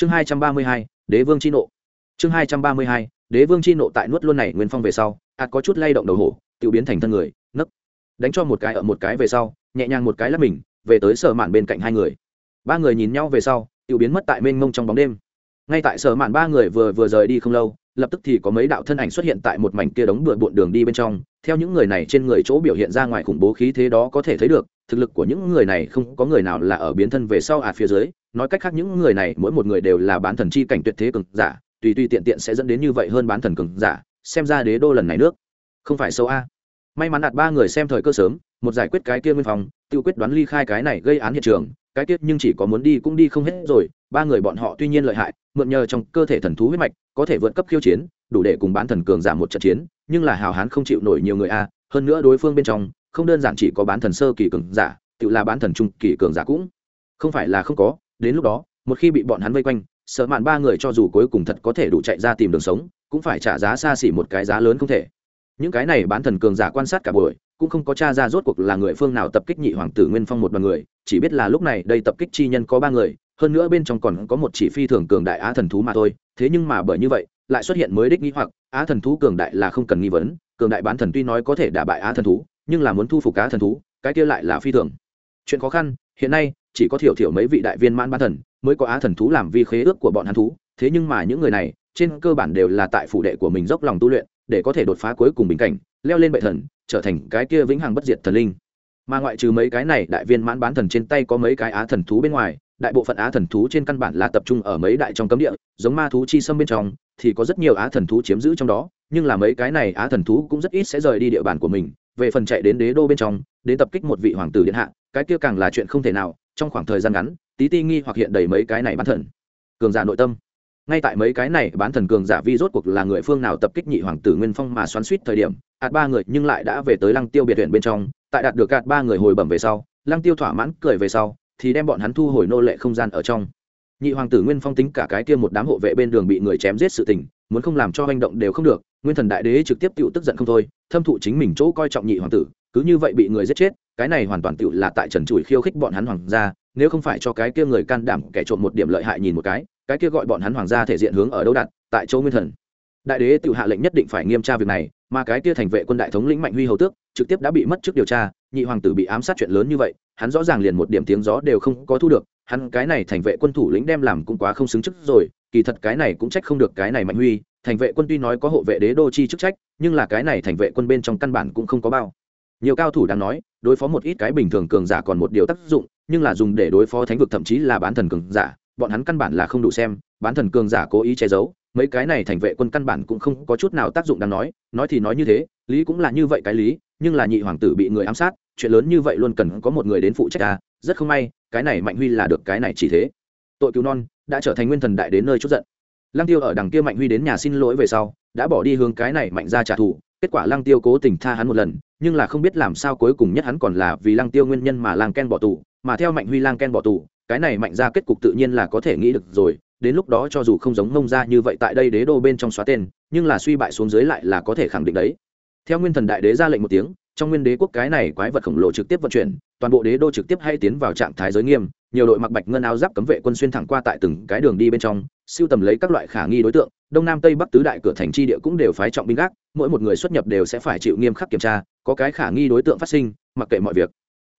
chương hai trăm ba mươi hai, đế vương chi nộ. Chương hai trăm ba mươi hai, đế vương chi nộ tại nuốt luôn này nguyên phong về sau ạt có chút lay động đầu hổ, tự biến thành thân người, nấc. Đánh cho một cái ở một cái về sau, nhẹ nhàng một cái lắp mình, về tới sở mạn bên cạnh hai người. Ba người nhìn nhau về sau, tự biến mất tại mênh mông trong bóng đêm. Ngay tại sở mạn ba người vừa vừa rời đi không lâu lập tức thì có mấy đạo thân ảnh xuất hiện tại một mảnh kia đống bừa bộn đường đi bên trong. Theo những người này trên người chỗ biểu hiện ra ngoài khủng bố khí thế đó có thể thấy được, thực lực của những người này không có người nào là ở biến thân về sau à phía dưới. Nói cách khác những người này, mỗi một người đều là bán thần chi cảnh tuyệt thế cường giả, tùy tùy tiện tiện sẽ dẫn đến như vậy hơn bán thần cường giả, xem ra đế đô lần này nước không phải sâu a. May mắn đạt ba người xem thời cơ sớm, một giải quyết cái kia nguyên phòng, tự quyết đoán ly khai cái này gây án hiện trường cái tiết nhưng chỉ có muốn đi cũng đi không hết rồi, ba người bọn họ tuy nhiên lợi hại, mượn nhờ trong cơ thể thần thú huyết mạch, có thể vượt cấp khiêu chiến, đủ để cùng bán thần cường giảm một trận chiến, nhưng là hào hán không chịu nổi nhiều người a, hơn nữa đối phương bên trong, không đơn giản chỉ có bán thần sơ kỳ cường giả, tự là bán thần trung kỳ cường giả cũng không phải là không có. Đến lúc đó, một khi bị bọn hắn vây quanh, sợ mạn ba người cho dù cuối cùng thật có thể đủ chạy ra tìm đường sống, cũng phải trả giá xa xỉ một cái giá lớn không thể những cái này bán thần cường giả quan sát cả buổi, cũng không có t r a ra rốt cuộc là người phương nào tập kích nhị hoàng tử nguyên phong một đoàn người, chỉ biết là lúc này đây tập kích chi nhân có ba người, hơn nữa bên trong còn có một chỉ phi thường cường đại á thần thú mà thôi, thế nhưng mà bởi như vậy, lại xuất hiện mới đích nghĩ hoặc, á thần thú cường đại là không cần nghi vấn, cường đại bán thần tuy nói có thể đả bại á thần thú, nhưng là muốn thu phục á thần thú, cái kia lại là phi thường. Chuyện khó khăn, hiện nay, chỉ có thiểu thiểu mấy vị đại viên mãn bán thần mới có á thần thú làm vi khế ước của bọn hắn thú, thế nhưng mà những người này, trên cơ bản đều là tại phủ đệ của mình dốc lòng tu luyện để có thể đột phá cuối cùng bình cảnh, leo lên bệ thần, trở thành cái kia vĩnh hằng bất diệt thần linh. Mà ngoại trừ mấy cái này đại viên mãn bán thần trên tay có mấy cái á thần thú bên ngoài, đại bộ phận á thần thú trên căn bản là tập trung ở mấy đại trong cấm địa, giống ma thú chi sâm bên trong, thì có rất nhiều á thần thú chiếm giữ trong đó, nhưng là mấy cái này á thần thú cũng rất ít sẽ rời đi địa bàn của mình, về phần chạy đến đế đô bên trong đến tập kích một vị hoàng tử điện hạ, cái kia càng là chuyện không thể nào, trong khoảng thời gian ngắn, tí ti nghi hoặc hiện đầy mấy cái này bán thần. Cường giả nội tâm ngay tại mấy cái này, bán thần cường giả vi rốt cuộc là người phương nào tập kích nhị hoàng tử nguyên phong mà xoắn suýt thời điểm, ạt ba người nhưng lại đã về tới lăng tiêu biệt huyện bên trong. Tại đạt được ạt ba người hồi bẩm về sau, lăng tiêu thỏa mãn cười về sau, thì đem bọn hắn thu hồi nô lệ không gian ở trong. Nhị hoàng tử nguyên phong tính cả cái kia một đám hộ vệ bên đường bị người chém giết sự tình, muốn không làm cho hành động đều không được, nguyên thần đại đế trực tiếp tự tức giận không thôi, thâm thụ chính mình chỗ coi trọng nhị hoàng tử, cứ như vậy bị người giết chết, cái này hoàn toàn tự là tại trần chùi khiêu khích bọn hắn hoàng gia nếu không phải cho cái kia người can đảm kẻ trộm một điểm lợi hại nhìn một cái cái kia gọi bọn hắn hoàng gia thể diện hướng ở đâu đặt, tại chỗ nguyên thần. Đại đế tự hạ lệnh nhất định phải nghiêm tra việc này, mà cái kia thành vệ quân đại thống lĩnh mạnh huy hầu tước, trực tiếp đã bị mất trước điều tra, nhị hoàng tử bị ám sát chuyện lớn như vậy, hắn rõ ràng liền một điểm tiếng gió đều không có thu được, hắn cái này thành vệ quân thủ lĩnh đem làm cũng quá không xứng chức rồi, kỳ thật cái này cũng trách không được cái này mạnh huy, thành vệ quân tuy nói có hộ vệ đế đô chi chức trách, nhưng là cái này thành vệ quân bên trong căn bản cũng không có bao. Nhiều cao thủ đang nói, đối phó một ít cái bình thường cường giả còn một điều tác dụng nhưng là dùng để đối phó thánh vực thậm chí là bán thần cường giả, bọn hắn căn bản là không đủ xem, bán thần cường giả cố ý che giấu, mấy cái này thành vệ quân căn bản cũng không có chút nào tác dụng đáng nói nói thì nói như thế, lý cũng là như vậy cái lý, nhưng là nhị hoàng tử bị người ám sát, chuyện lớn như vậy luôn cần có một người đến phụ trách ta rất không may, cái này mạnh huy là được cái này chỉ thế. Tội cứu non, đã trở thành nguyên thần đại đến nơi chút giận. Lăng tiêu ở đằng kia mạnh huy đến nhà xin lỗi về sau, đã bỏ đi hướng cái này mạnh ra trả thù, kết quả lăng tiêu cố tình tha hắn một lần, nhưng là không biết làm sao cuối cùng nhất hắn còn là vì lăng tiêu nguyên nhân mà lang ken bỏ tù mà theo mạnh huy lang ken bỏ tù, cái này mạnh ra kết cục tự nhiên là có thể nghĩ được rồi, đến lúc đó cho dù không giống mông ra như vậy tại đây đế đô bên trong xóa tên, nhưng là suy bại xuống dưới lại là có thể khẳng định đấy. Theo nguyên thần đại đế ra lệnh một tiếng, trong nguyên đế quốc cái này quái vật khổng lồ trực tiếp vận chuyển, toàn bộ đế đô trực tiếp hay tiến vào trạng thái giới nghiêm, nhiều đội mặc bạch ngân áo giáp cấm vệ quân xuyên thẳng qua tại từng cái đường đi bên trong, siêu tầm lấy các loại khả nghi đối tượng, đông nam tây bắc tứ đại cửa thành tri địa cũng đều phái trọng binh gác, mỗi một người xuất nhập đều sẽ phải chịu nghiêm khắc kiểm tra, có cái khả nghi đối tượng phát sinh, mặc kệ mọi việc.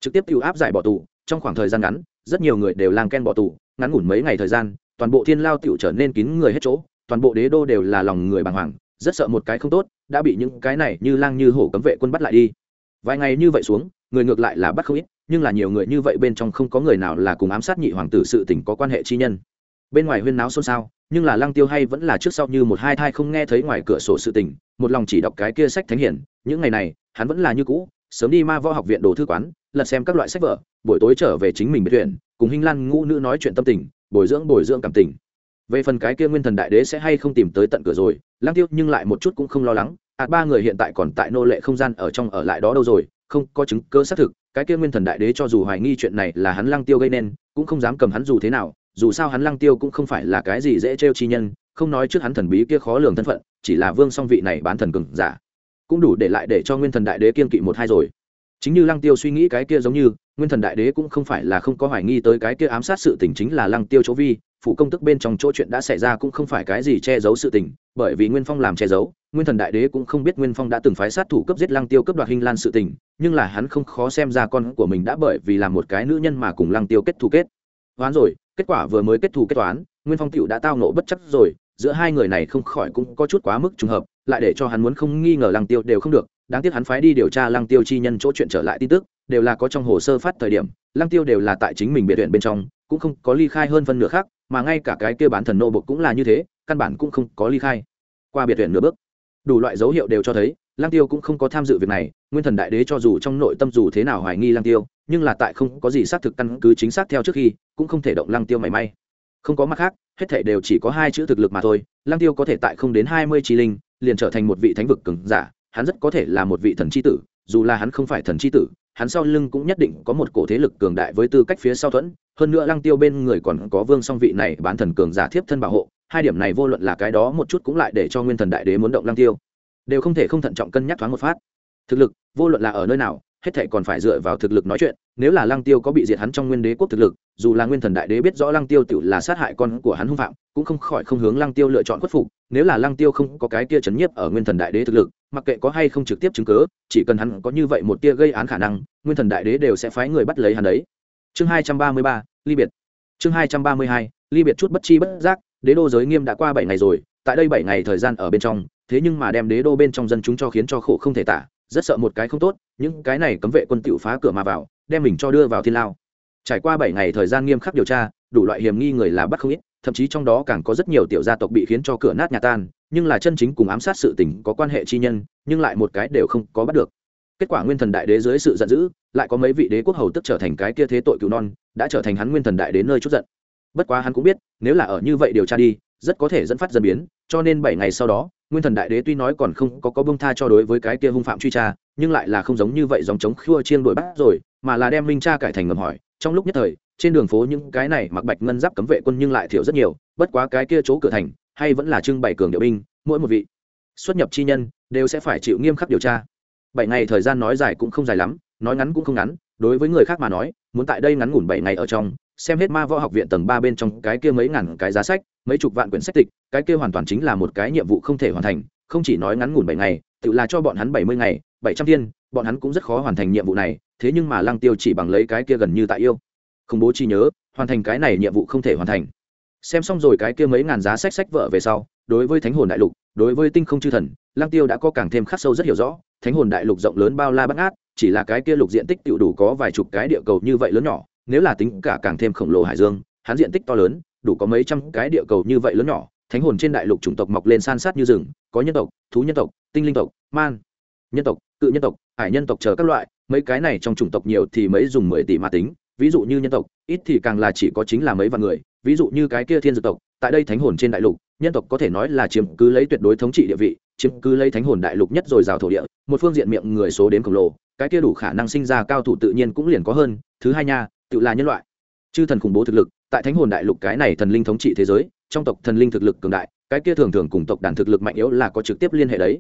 Trực tiếp tiêu áp giải bỏ tù trong khoảng thời gian ngắn, rất nhiều người đều lang ken bỏ tù, ngắn ngủn mấy ngày thời gian, toàn bộ thiên lao tiểu trở nên kín người hết chỗ, toàn bộ đế đô đều là lòng người bàng hoàng, rất sợ một cái không tốt, đã bị những cái này như lang như hổ cấm vệ quân bắt lại đi. Vài ngày như vậy xuống, người ngược lại là bắt không ít, nhưng là nhiều người như vậy bên trong không có người nào là cùng ám sát nhị hoàng tử sự tình có quan hệ chi nhân. Bên ngoài huyên náo xôn xao, nhưng là lăng tiêu hay vẫn là trước sau như một hai thai không nghe thấy ngoài cửa sổ sự tình, một lòng chỉ đọc cái kia sách thánh hiển, những ngày này, hắn vẫn là như cũ, sớm đi ma võ học viện đồ thư quán lật xem các loại sách vở, buổi tối trở về chính mình biệt thuyền, cùng hinh lan ngũ nữ nói chuyện tâm tình, bồi dưỡng bồi dưỡng cảm tình. Về phần cái kia nguyên thần đại đế sẽ hay không tìm tới tận cửa rồi lang tiêu nhưng lại một chút cũng không lo lắng ạt ba người hiện tại còn tại nô lệ không gian ở trong ở lại đó đâu rồi, không có chứng cơ xác thực, cái kia nguyên thần đại đế cho dù hoài nghi chuyện này là hắn lang tiêu gây nên, cũng không dám cầm hắn dù thế nào, dù sao hắn lang tiêu cũng không phải là cái gì dễ trêu chi nhân, không nói trước hắn thần bí kia khó lường thân phận, chỉ là vương song vị này bán thần cường giả. Cũng đủ để lại để cho nguyên thần đại đế kiên kỵ một hai rồi chính như lăng tiêu suy nghĩ cái kia giống như, nguyên thần đại đế cũng không phải là không có hoài nghi tới cái kia ám sát sự tình chính là lăng tiêu chỗ vi, phụ công tức bên trong chỗ chuyện đã xảy ra cũng không phải cái gì che giấu sự tình, bởi vì nguyên phong làm che giấu, nguyên thần đại đế cũng không biết nguyên phong đã từng phái sát thủ cấp giết lăng tiêu cấp đoạt hình lan sự tình, nhưng là hắn không khó xem ra con của mình đã bởi vì làm một cái nữ nhân mà cùng lăng tiêu kết thù kết. Toán rồi, kết quả vừa mới kết thù kết toán, nguyên phong tựu đã tao nộ bất chấp rồi, giữa hai người này không khỏi cũng có chút quá mức trùng hợp, lại để cho hắn muốn không nghi ngờ lăng tiêu đều không được đáng tiếc hắn phái đi điều tra lăng tiêu chi nhân chỗ chuyện trở lại tin tức, đều là có trong hồ sơ phát thời điểm, lăng tiêu đều là tại chính mình biệt viện bên trong, cũng không có ly khai hơn phân nửa khác, mà ngay cả cái kia bán thần nô bộc cũng là như thế, căn bản cũng không có ly khai. Qua biệt viện nửa bước, đủ loại dấu hiệu đều cho thấy, lăng tiêu cũng không có tham dự việc này, nguyên thần đại đế cho dù trong nội tâm dù thế nào hoài nghi lăng tiêu, nhưng là tại không có gì xác thực căn cứ chính xác theo trước khi, cũng không thể động lăng tiêu mảy may. Không có mặt khác, hết thể đều chỉ có hai chữ thực lực mà thôi, lăng tiêu có thể tại không đến hai mươi trí linh, liền trở thành một vị thánh vực cường giả hắn rất có thể là một vị thần c h i tử, dù là hắn không phải thần c h i tử, hắn sau lưng cũng nhất định có một cổ thế lực cường đại với tư cách phía sau thuẫn. Hơn nữa lăng tiêu bên người còn có vương song vị này bán thần cường giả thiếp thân bảo hộ, hai điểm này vô luận là cái đó một chút cũng lại để cho nguyên thần đại đế muốn động lăng tiêu. Đều không thể không thận trọng cân nhắc thoáng một phát. Thực lực, vô luận là ở nơi nào, hết thệ còn phải dựa vào thực lực nói chuyện, nếu là lăng tiêu có bị diệt hắn trong nguyên đế quốc thực lực, dù là nguyên thần đại đế biết rõ lăng tiêu tự là sát hại con của hắn hung phạm, cũng không khỏi không hướng lăng tiêu lựa chọn khuất phục, nếu là lăng tiêu không có cái kia chấn nhiếp ở nguyên thần đại đế thực lực mặc kệ có hay không trực tiếp chứng cứ, chỉ cần hắn có như vậy một tia gây án khả năng, nguyên thần đại đế đều sẽ phái người bắt lấy hắn đấy. Chương hai trăm ba mươi ba, ly biệt. Chương hai trăm ba mươi hai, ly biệt chút bất chi bất giác, đế đô giới nghiêm đã qua bảy ngày rồi, tại đây bảy ngày thời gian ở bên trong, thế nhưng mà đem đế đô bên trong dân chúng cho khiến cho khổ không thể tả, rất sợ một cái không tốt, những cái này cấm vệ quân tiểu phá cửa mà vào, đem mình cho đưa vào thiên lao. Trải qua bảy ngày thời gian nghiêm khắc điều tra, đủ loại hiểm nghi người là bắt không ít, thậm chí trong đó càng có rất nhiều tiểu gia tộc bị khiến cho cửa nát nhà tan nhưng là chân chính cùng ám sát sự tình có quan hệ chi nhân, nhưng lại một cái đều không có bắt được. Kết quả nguyên thần đại đế dưới sự giận dữ, lại có mấy vị đế quốc hầu tức trở thành cái kia thế tội cứu non, đã trở thành hắn nguyên thần đại đế nơi chút giận. Bất quá hắn cũng biết, nếu là ở như vậy điều tra đi, rất có thể dẫn phát dân biến, cho nên bảy ngày sau đó, nguyên thần đại đế tuy nói còn không có có bông tha cho đối với cái kia hung phạm truy tra, nhưng lại là không giống như vậy dòng chống khua chiêng đuổi bắt rồi, mà là đem minh cha cải thành ngầm hỏi. Trong lúc nhất thời, trên đường phố những cái này mặc bạch ngân giáp cấm vệ quân nhưng lại thiểu rất nhiều, bất quá cái kia chỗ cửa thành hay vẫn là trưng bày cường điệu binh, mỗi một vị xuất nhập chi nhân đều sẽ phải chịu nghiêm khắc điều tra. Bảy ngày thời gian nói dài cũng không dài lắm, nói ngắn cũng không ngắn, đối với người khác mà nói, muốn tại đây ngắn ngủn bảy ngày ở trong, xem hết ma võ học viện tầng ba bên trong cái kia mấy ngàn cái giá sách, mấy chục vạn quyển sách tịch, cái kia hoàn toàn chính là một cái nhiệm vụ không thể hoàn thành, không chỉ nói ngắn ngủn bảy ngày, tự là cho bọn hắn bảy mươi ngày, bảy trăm thiên, bọn hắn cũng rất khó hoàn thành nhiệm vụ này, thế nhưng mà lăng tiêu chỉ bằng lấy cái kia gần như tại yêu. Không bố chi nhớ, hoàn thành cái này nhiệm vụ không thể hoàn thành xem xong rồi cái kia mấy ngàn giá sách sách vợ về sau, đối với thánh hồn đại lục, đối với tinh không chư thần, lăng tiêu đã có càng thêm khắc sâu rất hiểu rõ. Thánh hồn đại lục rộng lớn bao la bắt ngát, chỉ là cái kia lục diện tích tự đủ có vài chục cái địa cầu như vậy lớn nhỏ, nếu là tính cả càng thêm khổng lồ hải dương, hắn diện tích to lớn, đủ có mấy trăm cái địa cầu như vậy lớn nhỏ. Thánh hồn trên đại lục chủng tộc mọc lên san sát như rừng, có nhân tộc, thú nhân tộc, tinh linh tộc, man, nhân tộc, cự nhân tộc, hải nhân tộc chờ các loại, mấy cái này trong chủng tộc nhiều thì mấy dùng mười tỷ mà tính. Ví dụ như nhân tộc, ít thì càng là chỉ có chính là mấy vạn người ví dụ như cái kia thiên dược tộc, tại đây thánh hồn trên đại lục, nhân tộc có thể nói là chiếm cứ lấy tuyệt đối thống trị địa vị, chiếm cứ lấy thánh hồn đại lục nhất rồi rào thổ địa, một phương diện miệng người số đến khổng lồ, cái kia đủ khả năng sinh ra cao thủ tự nhiên cũng liền có hơn, thứ hai nha, tự là nhân loại. Chư thần khủng bố thực lực, tại thánh hồn đại lục cái này thần linh thống trị thế giới, trong tộc thần linh thực lực cường đại, cái kia thường thường cùng tộc đàn thực lực mạnh yếu là có trực tiếp liên hệ đấy.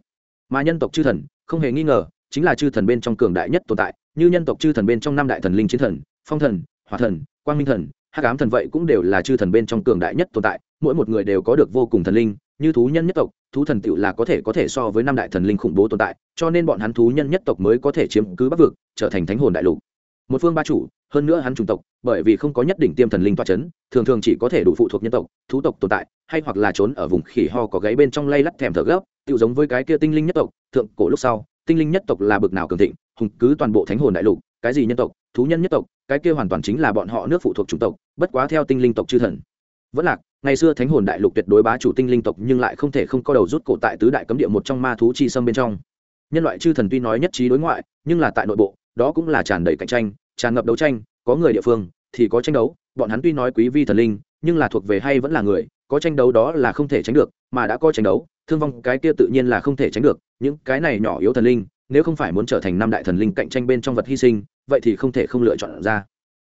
Mà nhân tộc chư thần, không hề nghi ngờ, chính là chư thần bên trong cường đại nhất tồn tại, như nhân tộc chư thần bên trong năm đại thần linh chiến thần, phong thần, hỏa thần, quang minh thần hắc ám thần vậy cũng đều là chư thần bên trong cường đại nhất tồn tại, mỗi một người đều có được vô cùng thần linh, như thú nhân nhất tộc, thú thần tựu là có thể có thể so với năm đại thần linh khủng bố tồn tại, cho nên bọn hắn thú nhân nhất tộc mới có thể chiếm cứ bắc vực, trở thành thánh hồn đại lục. Một phương ba chủ, hơn nữa hắn chủng tộc, bởi vì không có nhất định tiêm thần linh toa c h ấ n thường thường chỉ có thể đủ phụ thuộc nhân tộc, thú tộc tồn tại, hay hoặc là trốn ở vùng khỉ ho có gáy bên trong lay lắt thèm thở gấp tự giống với cái kia tinh linh nhất tộc, thượng cổ lúc sau, tinh linh nhất tộc là bực nào cường thịnh, hùng cứ toàn bộ thánh hồn đại lục, cái gì nhân tộc thú nhân nhất tộc, cái kia hoàn toàn chính là bọn họ nước phụ thuộc chủng tộc, bất quá theo tinh linh tộc chư thần. Vẫn lạc, ngày xưa thánh hồn đại lục tuyệt đối bá chủ tinh linh tộc nhưng lại không thể không có đầu rút cổ tại tứ đại cấm địa một trong ma thú chi sâm bên trong. Nhân loại chư thần tuy nói nhất trí đối ngoại, nhưng là tại nội bộ, đó cũng là tràn đầy cạnh tranh, tràn ngập đấu tranh, có người địa phương thì có tranh đấu, bọn hắn tuy nói quý vi thần linh, nhưng là thuộc về hay vẫn là người, có tranh đấu đó là không thể tránh được, mà đã có tranh đấu, thương vong cái kia tự nhiên là không thể tránh được, những cái này nhỏ yếu thần linh, nếu không phải muốn trở thành năm đại thần linh cạnh tranh bên trong vật hy sinh vậy thì không thể không lựa chọn ra.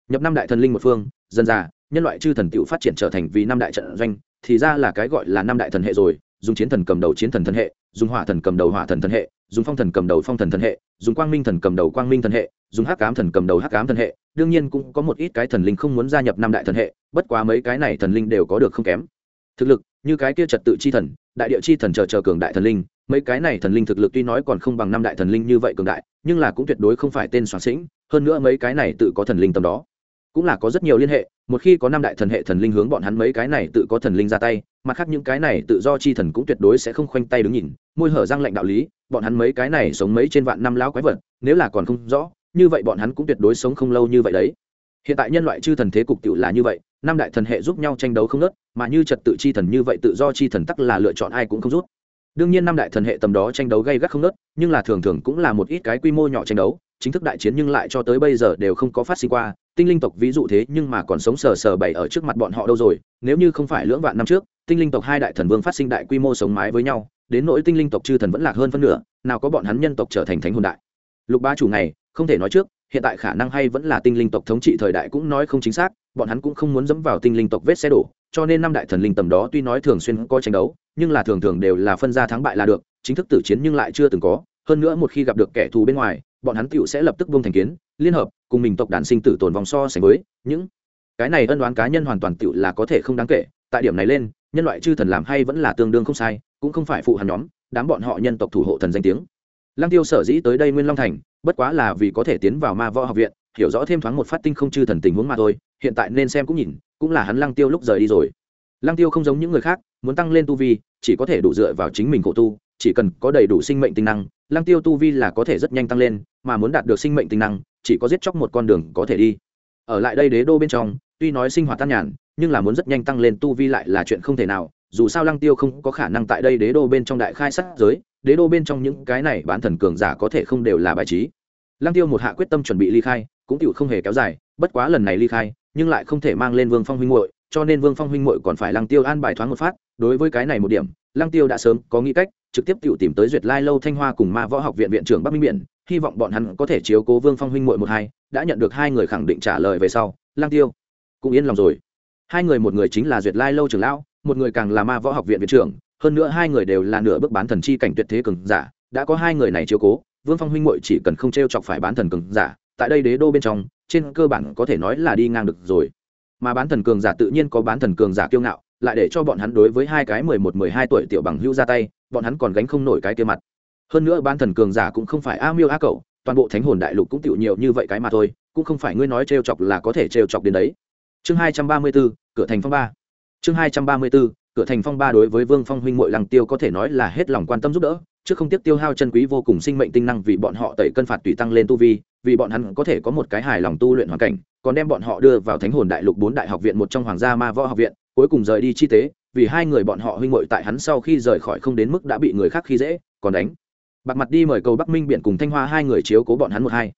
Nhập năm đại thần linh một phương, dân già, nhân loại chư thần t phát triển trở thành vì năm đại trận doanh, thì ra là cái gọi là năm đại thần hệ rồi, dùng chiến thần cầm đầu chiến thần thần hệ, dùng hỏa thần cầm đầu hỏa thần thần hệ, dùng phong thần cầm đầu phong thần thần hệ, dùng quang minh thần cầm đầu quang minh thần hệ, dùng hắc cám thần cầm đầu hắc cám thần hệ. Đương nhiên cũng có một ít cái thần linh không muốn gia nhập năm đại thần hệ, bất quá mấy cái này thần linh đều có được không kém. Thực lực, như cái kia trật tự chi thần, đại địa chi thần chờ chờ cường đại thần linh mấy cái này thần linh thực lực tuy nói còn không bằng năm đại thần linh như vậy cường đại, nhưng là cũng tuyệt đối không phải tên soạn sĩnh, hơn nữa mấy cái này tự có thần linh tầm đó. Cũng là có rất nhiều liên hệ, một khi có năm đại thần hệ thần linh hướng bọn hắn mấy cái này tự có thần linh ra tay, mặt khác những cái này tự do chi thần cũng tuyệt đối sẽ không khoanh tay đứng nhìn, môi hở răng lệnh đạo lý, bọn hắn mấy cái này sống mấy trên vạn năm lão quái vật, nếu là còn không rõ, như vậy bọn hắn cũng tuyệt đối sống không lâu như vậy đấy. Hiện tại nhân loại chư thần thế cục tự là như vậy, năm đại thần hệ giúp nhau tranh đấu không nớt mà như trật tự chi thần như vậy tự do chi thần tắc là lựa chọn ai cũng không rút đương nhiên năm đại thần hệ tầm đó tranh đấu gây gắt không nớt nhưng là thường thường cũng là một ít cái quy mô nhỏ tranh đấu, chính thức đại chiến nhưng lại cho tới bây giờ đều không có phát sinh qua. Tinh linh tộc ví dụ thế nhưng mà còn sống sờ sờ bày ở trước mặt bọn họ đâu rồi, nếu như không phải lưỡng vạn năm trước, tinh linh tộc hai đại thần vương phát sinh đại quy mô sống mái với nhau, đến nỗi tinh linh tộc chư thần vẫn lạc hơn phân nửa, nào có bọn hắn nhân tộc trở thành thánh hồn đại. Lục ba chủ này không thể nói trước hiện tại khả năng hay vẫn là tinh linh tộc thống trị thời đại cũng nói không chính xác, bọn hắn cũng không muốn dẫm vào tinh linh tộc vết xe đổ, cho nên năm đại thần linh tầm đó tuy nói thường xuyên có tranh đấu, nhưng là thường thường đều là phân ra thắng bại là được, chính thức tử chiến nhưng lại chưa từng có, hơn nữa một khi gặp được kẻ thù bên ngoài, bọn hắn tựu sẽ lập tức buông thành kiến, liên hợp, cùng mình tộc đàn sinh tử tồn vòng so sánh với, những cái này ân đoán cá nhân hoàn toàn tựu là có thể không đáng kể, tại điểm này lên, nhân loại chư thần làm hay vẫn là tương đương không sai, cũng không phải phụ hắn nhóm, đám bọn họ nhân tộc thủ hộ thần danh tiếng lăng tiêu sở dĩ tới đây nguyên long thành, bất quá là vì có thể tiến vào ma võ học viện, hiểu rõ thêm thoáng một phát tinh không chư thần tình huống mà thôi, hiện tại nên xem cũng nhìn, cũng là hắn lăng tiêu lúc rời đi rồi. Lăng tiêu không giống những người khác, muốn tăng lên tu vi, chỉ có thể đủ dựa vào chính mình khổ tu, chỉ cần có đầy đủ sinh mệnh tinh năng, lăng tiêu tu vi là có thể rất nhanh tăng lên, mà muốn đạt được sinh mệnh tinh năng, chỉ có giết chóc một con đường có thể đi. Ở lại đây đế đô bên trong, tuy nói sinh hoạt tan nhàn, nhưng là muốn rất nhanh tăng lên tu vi lại là chuyện không thể nào, dù sao lăng tiêu không có khả năng tại đây đế đô bên trong đại khai sát giới đế đô bên trong những cái này bán thần cường giả có thể không đều là bài trí. Lăng tiêu một hạ quyết tâm chuẩn bị ly khai, cũng chịu không hề kéo dài, bất quá lần này ly khai, nhưng lại không thể mang lên vương phong huynh muội, cho nên vương phong huynh muội còn phải lăng tiêu an bài thoáng một phát. Đối với cái này một điểm, lăng tiêu đã sớm có nghĩ cách, trực tiếp tự tìm tới duyệt lai lâu thanh hoa cùng ma võ học viện viện trưởng bắc minh biển hy vọng bọn hắn có thể chiếu cố vương phong huynh muội một hai, đã nhận được hai người khẳng định trả lời về sau, lăng tiêu cũng yên lòng rồi. Hai người, một người chính là duyệt lai lâu trưởng lão, một người càng là ma võ học viện viện trưởng hơn nữa hai người đều là nửa bước bán thần chi cảnh tuyệt thế cường giả đã có hai người này chiếu cố vương phong huynh muội chỉ cần không t r e o chọc phải bán thần cường giả tại đây đế đô bên trong trên cơ bản có thể nói là đi ngang được rồi. Mà bán thần cường giả tự nhiên có bán thần cường giả kiêu ngạo lại để cho bọn hắn đối với hai cái mười một mười hai tuổi tiểu bằng hữu ra tay bọn hắn còn gánh không nổi cái kia mặt. Hơn nữa bán thần cường giả cũng không phải a miêu a cậu toàn bộ thánh hồn đại lục cũng tiểu nhiều như vậy cái mà thôi cũng không phải ngươi nói trêu chọc là có thể trêu chọc đến đấy. Chương hai trăm ba mươi 234, cửa thành phong ba. Chương hai trăm ba mươi 234, cửa thành phong ba đối với vương phong huynh muội lăng tiêu có thể nói là hết lòng quan tâm giúp đỡ, chứ không tiếc tiêu hao chân quý vô cùng sinh mệnh tinh năng vì bọn họ tẩy cân phạt tùy tăng lên tu vi, vì bọn hắn có thể có một cái hài lòng tu luyện hoàn cảnh, còn đem bọn họ đưa vào thánh hồn đại lục bốn đại học viện một trong hoàng gia ma võ học viện, cuối cùng rời đi chi tế, vì hai người bọn họ huynh muội tại hắn sau khi rời khỏi không đến mức đã bị người khác khi dễ, còn đánh. Bạc mặt đi mời cầu bắc minh biển cùng thanh hoa hai người chiếu cố bọn hắn một hai.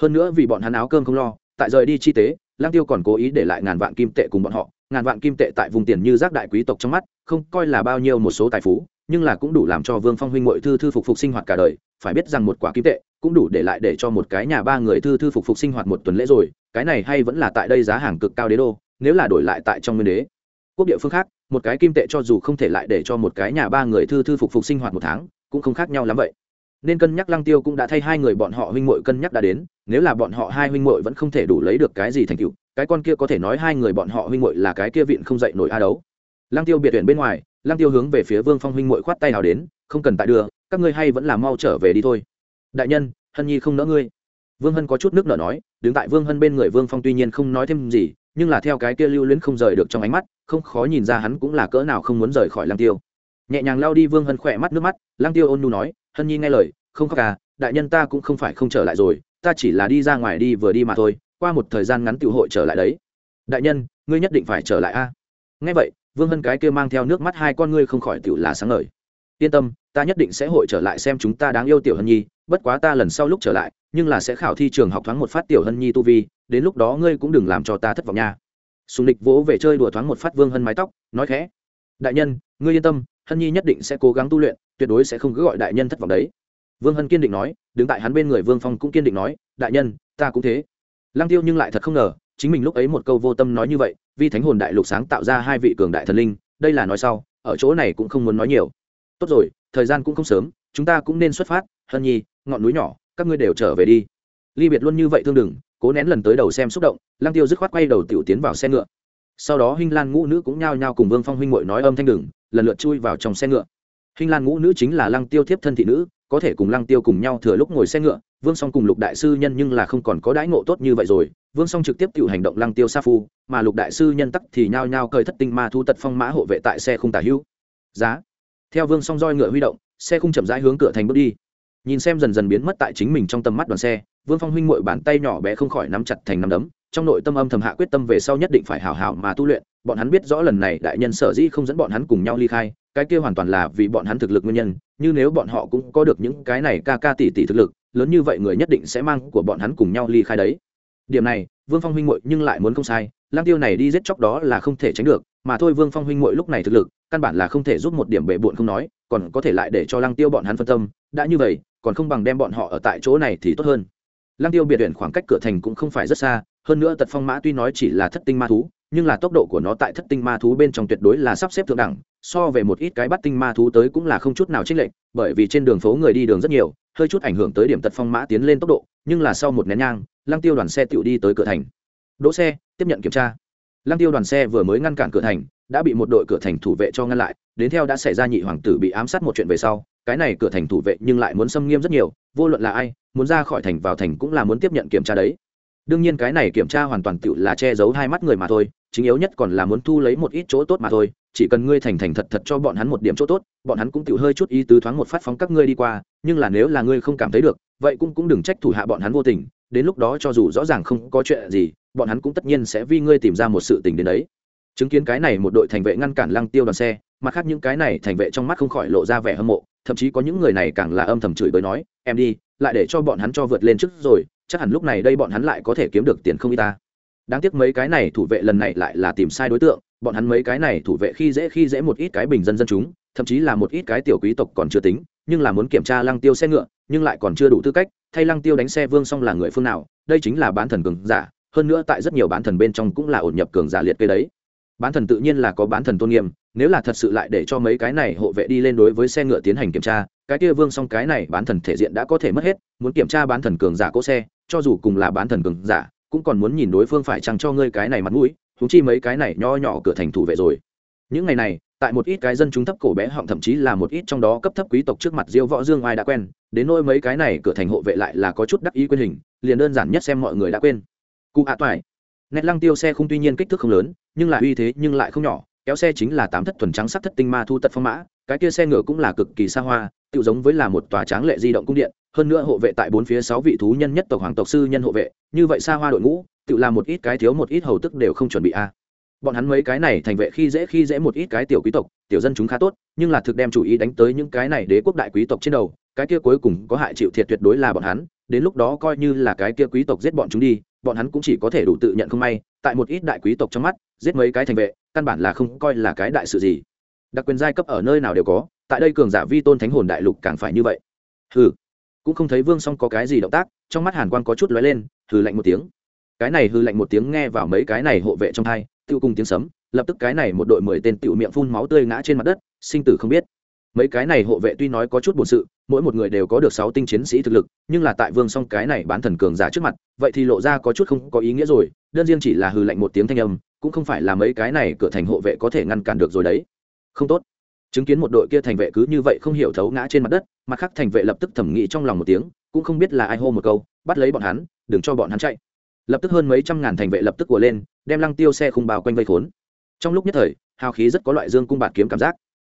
Hơn nữa vì bọn hắn áo cơm không lo, tại rời đi chi tế lang tiêu còn cố ý để lại ngàn vạn kim tệ cùng bọn họ ngàn vạn kim tệ tại vùng tiền như giác đại quý tộc trong mắt, không coi là bao nhiêu một số tài phú, nhưng là cũng đủ làm cho vương phong huynh muội thư thư phục phục sinh hoạt cả đời. Phải biết rằng một quả kim tệ cũng đủ để lại để cho một cái nhà ba người thư thư phục phục sinh hoạt một tuần lễ rồi, cái này hay vẫn là tại đây giá hàng cực cao đế đô, nếu là đổi lại tại trong nguyên đế. Quốc địa phương khác, một cái kim tệ cho dù không thể lại để cho một cái nhà ba người thư thư phục phục sinh hoạt một tháng, cũng không khác nhau lắm vậy. Nên cân nhắc lăng tiêu cũng đã thay hai người bọn họ huynh muội cân nhắc đã đến, nếu là bọn họ hai huynh muội vẫn không thể đủ lấy được cái gì thành tựu cái con kia có thể nói hai người bọn họ huynh muội là cái kia vịn không dậy nổi a đấu. Lăng tiêu biệt tuyển bên ngoài, lăng tiêu hướng về phía vương phong huynh muội khoát tay nào đến, không cần tại đưa, các ngươi hay vẫn là mau trở về đi thôi. Đại nhân, hân nhi không nỡ ngươi. Vương hân có chút nước nở nói, đứng tại vương hân bên người vương phong tuy nhiên không nói thêm gì, nhưng là theo cái kia lưu luyến không rời được trong ánh mắt, không khó nhìn ra hắn cũng là cỡ nào không muốn rời khỏi lăng tiêu. Nhẹ nhàng lao đi vương hân khỏe mắt nước mắt, lăng tiêu ôn nu nói, hân nhi nghe lời, không khóc à đại nhân ta cũng không phải không trở lại rồi, ta chỉ là đi ra ngoài đi vừa đi mà thôi qua một thời gian ngắn tiểu hội trở lại đấy. Đại nhân, ngươi nhất định phải trở lại a. Nghe vậy, vương hân cái kia mang theo nước mắt hai con ngươi không khỏi tiểu là sáng ngời. Yên tâm, ta nhất định sẽ hội trở lại xem chúng ta đáng yêu tiểu hân nhi, bất quá ta lần sau lúc trở lại, nhưng là sẽ khảo thi trường học thoáng một phát tiểu hân nhi tu vi, đến lúc đó ngươi cũng đừng làm cho ta thất vọng nha. Sùng địch vỗ về chơi đùa thoáng một phát vương hân mái tóc, nói khẽ. Đại nhân, ngươi yên tâm, hân nhi nhất định sẽ cố gắng tu luyện, tuyệt đối sẽ không cứ gọi đại nhân thất vọng đấy. Vương hân kiên định nói, đứng tại hắn bên người vương phong cũng kiên định nói, đại nhân, ta cũng thế lăng tiêu nhưng lại thật không ngờ, chính mình lúc ấy một câu vô tâm nói như vậy vì thánh hồn đại lục sáng tạo ra hai vị cường đại thần linh, đây là nói sau, ở chỗ này cũng không muốn nói nhiều. Tốt rồi, thời gian cũng không sớm, chúng ta cũng nên xuất phát, hân nhi, ngọn núi nhỏ, các ngươi đều trở về đi. Ly biệt luôn như vậy thương đừng, cố nén lần tới đầu xem xúc động, lăng tiêu dứt khoát quay đầu tiểu tiến vào xe ngựa. Sau đó hinh lan ngũ nữ cũng nhao nhao cùng vương phong huynh mội nói âm thanh đừng, lần lượt chui vào trong xe ngựa. Hinh lan ngũ nữ chính là lăng tiêu thiếp thân thị nữ có thể cùng lăng tiêu cùng nhau thừa lúc ngồi xe ngựa, vương song cùng lục đại sư nhân nhưng là không còn có đãi ngộ tốt như vậy rồi. Vương song trực tiếp tự hành động lăng tiêu sa phu, mà lục đại sư nhân tắc thì nhao nhao cơi thất tinh ma thu tật phong mã hộ vệ tại xe khung tả hữu. Giá. Theo vương song roi ngựa huy động, xe khung chậm rãi hướng cửa thành bước đi. Nhìn xem dần dần biến mất tại chính mình trong tầm mắt đoàn xe, vương phong huynh mội bàn tay nhỏ bé không khỏi nắm chặt thành nắm đấm, trong nội tâm âm thầm hạ quyết tâm về sau nhất định phải hào hảo mà tu luyện bọn hắn biết rõ lần này đại nhân sở dĩ không dẫn bọn hắn cùng nhau ly khai, cái kia hoàn toàn là vì bọn hắn thực lực nguyên nhân, như nếu bọn họ cũng có được những cái này ca ca tỷ tỷ thực lực, lớn như vậy người nhất định sẽ mang của bọn hắn cùng nhau ly khai đấy. Điểm này, vương phong huynh muội nhưng lại muốn không sai lang tiêu này đi giết chóc đó là không thể tránh được, mà thôi vương phong huynh muội lúc này thực lực, căn bản là không thể giúp một điểm bệ bộn không nói, còn có thể lại để cho lang tiêu bọn hắn phân tâm, đã như vậy, còn không bằng đem bọn họ ở tại chỗ này thì tốt hơn. Lang tiêu biệt huyện khoảng cách cửa thành cũng không phải rất xa, hơn nữa tật phong mã tuy nói chỉ là thất tinh ma thú nhưng là tốc độ của nó tại thất tinh ma thú bên trong tuyệt đối là sắp xếp thượng đẳng, so về một ít cái bắt tinh ma thú tới cũng là không chút nào chênh lệch, bởi vì trên đường phố người đi đường rất nhiều, hơi chút ảnh hưởng tới điểm tật phong mã tiến lên tốc độ, nhưng là sau một nén nhang, lăng tiêu đoàn xe tựu đi tới cửa thành. Đỗ xe, tiếp nhận kiểm tra. Lăng tiêu đoàn xe vừa mới ngăn cản cửa thành, đã bị một đội cửa thành thủ vệ cho ngăn lại, đến theo đã xảy ra nhị hoàng tử bị ám sát một chuyện về sau, cái này cửa thành thủ vệ nhưng lại muốn xâm nghiêm rất nhiều, vô luận là ai, muốn ra khỏi thành vào thành cũng là muốn tiếp nhận kiểm tra đấy đương nhiên cái này kiểm tra hoàn toàn tự là che giấu hai mắt người mà thôi, chính yếu nhất còn là muốn thu lấy một ít chỗ tốt mà thôi, chỉ cần ngươi thành thành thật thật cho bọn hắn một điểm chỗ tốt, bọn hắn cũng tự hơi chút ý tứ thoáng một phát phóng các ngươi đi qua, nhưng là nếu là ngươi không cảm thấy được, vậy cũng cũng đừng trách thủ hạ bọn hắn vô tình, đến lúc đó cho dù rõ ràng không có chuyện gì, bọn hắn cũng tất nhiên sẽ vì ngươi tìm ra một sự tình đến đấy. Chứng kiến cái này một đội thành vệ ngăn cản lăng tiêu đoàn xe, mặt khác những cái này thành vệ trong mắt không khỏi lộ ra vẻ hâm mộ, thậm chí có những người này càng là âm thầm chửi bới nói, em đi, lại để cho bọn hắn cho vượt lên trước rồi chắc hẳn lúc này đây bọn hắn lại có thể kiếm được tiền không y ta. Đáng tiếc mấy cái này thủ vệ lần này lại là tìm sai đối tượng, bọn hắn mấy cái này thủ vệ khi dễ khi dễ một ít cái bình dân dân chúng, thậm chí là một ít cái tiểu quý tộc còn chưa tính, nhưng là muốn kiểm tra lăng tiêu xe ngựa, nhưng lại còn chưa đủ tư cách, thay lăng tiêu đánh xe vương xong là người phương nào, đây chính là bán thần cường giả, hơn nữa tại rất nhiều bán thần bên trong cũng là ổn nhập cường giả liệt kê đấy. Bán thần tự nhiên là có bán thần tôn nghiêm, nếu là thật sự lại để cho mấy cái này hộ vệ đi lên đối với xe ngựa tiến hành kiểm tra, cái kia vương xong cái này bán thần thể diện đã có thể mất hết, muốn kiểm tra bán thần cường giả cỗ xe cho dù cùng là bán thần cường giả, cũng còn muốn nhìn đối phương phải chăng cho ngươi cái này mặt mũi thúng chi mấy cái này nho nhỏ cửa thành thủ vệ rồi. Những ngày này, tại một ít cái dân chúng thấp cổ bé họng thậm chí là một ít trong đó cấp thấp quý tộc trước mặt diêu võ dương ai đã quen, đến nỗi mấy cái này cửa thành hộ vệ lại là có chút đắc ý quên hình, liền đơn giản nhất xem mọi người đã quên. Cụ hạ toại. Nét lăng tiêu xe không tuy nhiên kích thước không lớn, nhưng là uy thế nhưng lại không nhỏ, kéo xe chính là tám thất thuần trắng sắc thất tinh ma thu tật phong mã, cái kia xe ngựa cũng là cực kỳ xa hoa tự giống với là một tòa tráng lệ di động cung điện, hơn nữa hộ vệ tại bốn phía sáu vị thú nhân nhất tộc, hoàng tộc, sư nhân hộ vệ. Như vậy xa hoa đội ngũ tự làm một ít cái thiếu một ít hầu tức đều không chuẩn bị a. Bọn hắn mấy cái này thành vệ khi dễ khi dễ một ít cái tiểu quý tộc, tiểu dân chúng khá tốt, nhưng là thực đem chủ ý đánh tới những cái này đế quốc đại quý tộc trên đầu, cái kia cuối cùng có hại chịu thiệt tuyệt đối là bọn hắn, đến lúc đó coi như là cái kia quý tộc giết bọn chúng đi, bọn hắn cũng chỉ có thể đủ tự nhận không may, tại một ít đại quý tộc trong mắt, giết mấy cái thành vệ, căn bản là không coi là cái đại sự gì. Đặc quyền giai cấp ở nơi nào đều có tại đây cường giả vi tôn thánh hồn đại lục càng phải như vậy. Hừ. Cũng không thấy vương song có cái gì động tác, trong mắt hàn quan có chút lóe lên, hừ lạnh một tiếng. Cái này hừ lạnh một tiếng nghe vào mấy cái này hộ vệ trong thai, tiêu cùng tiếng sấm, lập tức cái này một đội mười tên tiểu miệng phun máu tươi ngã trên mặt đất, sinh tử không biết. Mấy cái này hộ vệ tuy nói có chút buồn sự, mỗi một người đều có được sáu tinh chiến sĩ thực lực, nhưng là tại vương song cái này bán thần cường giả trước mặt, vậy thì lộ ra có chút không có ý nghĩa rồi, đơn riêng chỉ là hừ lạnh một tiếng thanh âm, cũng không phải là mấy cái này cửa thành hộ vệ có thể ngăn cản được rồi đấy. Không tốt chứng kiến một đội kia thành vệ cứ như vậy không hiểu thấu ngã trên mặt đất, mặt khác thành vệ lập tức thẩm nghĩ trong lòng một tiếng, cũng không biết là ai hô một câu, bắt lấy bọn hắn, đừng cho bọn hắn chạy. Lập tức hơn mấy trăm ngàn thành vệ lập tức của lên, đem lăng tiêu xe khung bao quanh vây khốn. Trong lúc nhất thời, hào khí rất có loại dương cung bạt kiếm cảm giác.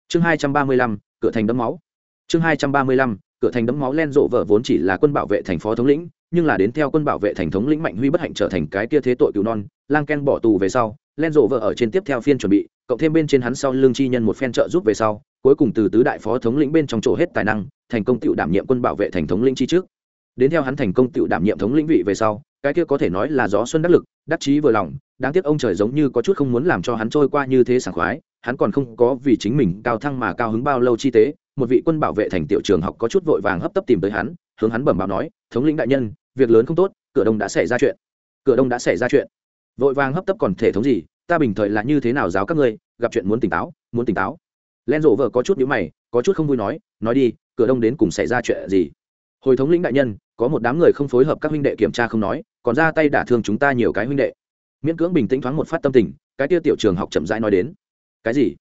Chương hai trăm ba mươi lăm, cửa thành đấm máu. Chương hai trăm ba mươi lăm, cửa thành đấm máu len rộ vợ vốn chỉ là quân bảo vệ thành phó thống lĩnh, nhưng là đến theo quân bảo vệ thành thống lĩnh mạnh huy bất hạnh trở thành cái kia thế tội cứu non, lang ken bỏ tù về sau, len rộ vợ ở trên tiếp theo phiên chuẩn bị cộng thêm bên trên hắn sau lương chi nhân một phen trợ giúp về sau, cuối cùng từ tứ đại phó thống lĩnh bên trong chỗ hết tài năng, thành công tự đảm nhiệm quân bảo vệ thành thống lĩnh chi trước. Đến theo hắn thành công tự đảm nhiệm thống lĩnh vị về sau, cái kia có thể nói là gió xuân đắc lực, đắc chí vừa lòng, đáng tiếc ông trời giống như có chút không muốn làm cho hắn trôi qua như thế sảng khoái, hắn còn không có vì chính mình cao thăng mà cao hứng bao lâu chi tế, một vị quân bảo vệ thành tiểu trường học có chút vội vàng hấp tấp tìm tới hắn, hướng hắn bẩm báo nói, thống lĩnh đại nhân, việc lớn không tốt, cửa đông đã xảy ra chuyện. Cửa đông đã xảy ra chuyện. Vội vàng hấp tấp còn thể thống gì? Ta bình thời là như thế nào giáo các ngươi, gặp chuyện muốn tỉnh táo, muốn tỉnh táo. Len rộ vợ có chút nhữ mày, có chút không vui nói nói đi, cửa đông đến cùng xảy ra chuyện gì? Hồi thống lĩnh đại nhân, có một đám người không phối hợp các huynh đệ kiểm tra không nói, còn ra tay đả thương chúng ta nhiều cái huynh đệ. Miễn cưỡng bình tĩnh thoáng một phát tâm tình, cái tiêu tiểu trường học chậm rãi nói đến. Cái gì?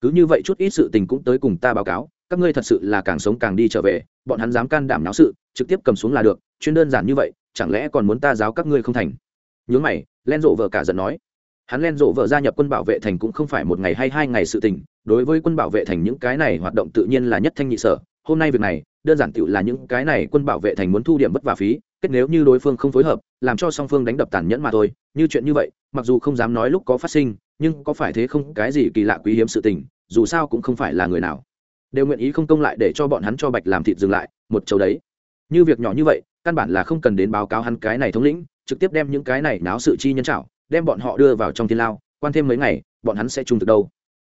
Cứ như vậy chút ít sự tình cũng tới cùng ta báo cáo, các ngươi thật sự là càng sống càng đi trở về, bọn hắn dám can đảm náo sự, trực tiếp cầm xuống là được, chuyên đơn giản như vậy, chẳng lẽ còn muốn ta giáo các ngươi không thành? Nhớ mày, len rộ vợ cả giận nói hắn len rộ vợ gia nhập quân bảo vệ thành cũng không phải một ngày hay hai ngày sự tình, đối với quân bảo vệ thành những cái này hoạt động tự nhiên là nhất thanh nhị sở. Hôm nay việc này, đơn giản tự là những cái này quân bảo vệ thành muốn thu điểm vất vả phí, kết nếu như đối phương không phối hợp, làm cho song phương đánh đập tàn nhẫn mà thôi. Như chuyện như vậy, mặc dù không dám nói lúc có phát sinh, nhưng có phải thế không? Cái gì kỳ lạ quý hiếm sự tình, dù sao cũng không phải là người nào. Đều nguyện ý không công lại để cho bọn hắn cho bạch làm thịt dừng lại, một châu đấy. Như việc nhỏ như vậy, căn bản là không cần đến báo cáo hắn cái này thống lĩnh, trực tiếp đem những cái này náo sự chi nhân trảo đem bọn họ đưa vào trong thiên lao, quan thêm mấy ngày, bọn hắn sẽ trung thực đâu.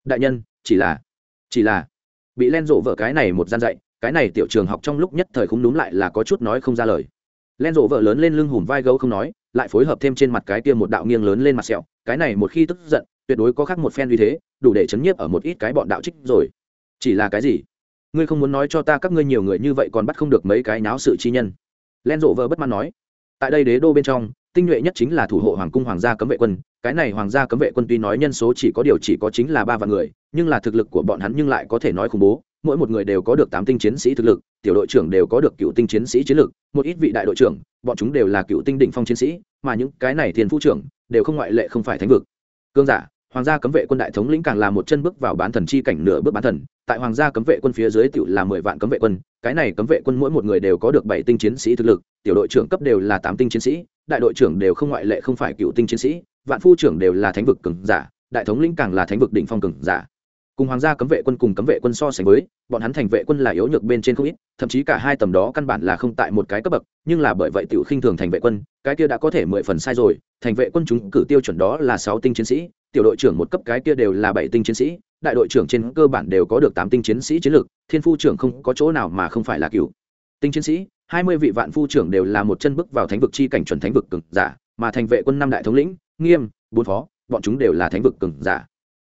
Đại nhân, chỉ là chỉ là, bị len rộ vợ cái này một gian dạy, cái này tiểu trường học trong lúc nhất thời không đúng lại là có chút nói không ra lời. Len rộ vợ lớn lên lưng hùm vai gấu không nói, lại phối hợp thêm trên mặt cái kia một đạo nghiêng lớn lên mặt sẹo, cái này một khi tức giận, tuyệt đối có khác một phen uy thế, đủ để chấn nhiếp ở một ít cái bọn đạo trích rồi. Chỉ là cái gì? Ngươi không muốn nói cho ta các ngươi nhiều người như vậy còn bắt không được mấy cái náo sự chi nhân. Len rộ vợ bất mãn nói, tại đây đế đô bên trong tinh nhuệ nhất chính là thủ hộ hoàng cung hoàng gia cấm vệ quân. Cái này hoàng gia cấm vệ quân tuy nói nhân số chỉ có điều chỉ có chính là ba vạn người, nhưng là thực lực của bọn hắn nhưng lại có thể nói khủng bố. Mỗi một người đều có được tám tinh chiến sĩ thực lực, tiểu đội trưởng đều có được cựu tinh chiến sĩ chiến lực, một ít vị đại đội trưởng, bọn chúng đều là cựu tinh đỉnh phong chiến sĩ, mà những cái này thiên phu trưởng đều không ngoại lệ không phải thánh vực. Cương giả hoàng gia cấm vệ quân đại thống lĩnh càng là một chân bước vào bán thần chi cảnh nửa bước bán thần, tại hoàng gia cấm vệ quân phía dưới tiểu là mười vạn cấm vệ quân, cái này cấm vệ quân mỗi một người đều có được bảy tinh chiến sĩ thực lực, tiểu đội trưởng cấp đều là tám tinh chiến sĩ, đại đội trưởng đều không ngoại lệ không phải cựu tinh chiến sĩ, vạn phu trưởng đều là thánh vực cường giả, đại thống lĩnh càng là thánh vực đỉnh phong cường giả. Cùng hoàng gia cấm vệ quân cùng cấm vệ quân so sánh với, bọn hắn thành vệ quân là yếu nhược bên trên không ít, thậm chí cả hai tầm đó căn bản là không tại một cái cấp bậc, nhưng là bởi vậy tiểu khinh thường thành vệ quân, cái kia đã có thể mười phần sai rồi, thành vệ quân chúng cử tiêu chuẩn đó là sáu tinh chiến sĩ tiểu đội trưởng một cấp cái kia đều là bảy tinh chiến sĩ, đại đội trưởng trên cơ bản đều có được tám tinh chiến sĩ chiến lược thiên phu trưởng không có chỗ nào mà không phải là cựu. Tinh chiến sĩ, hai mươi vị vạn phu trưởng đều là một chân bước vào thánh vực chi cảnh chuẩn thánh vực cường giả, mà thành vệ quân năm đại thống lĩnh, nghiêm, bốn phó, bọn chúng đều là thánh vực cường giả.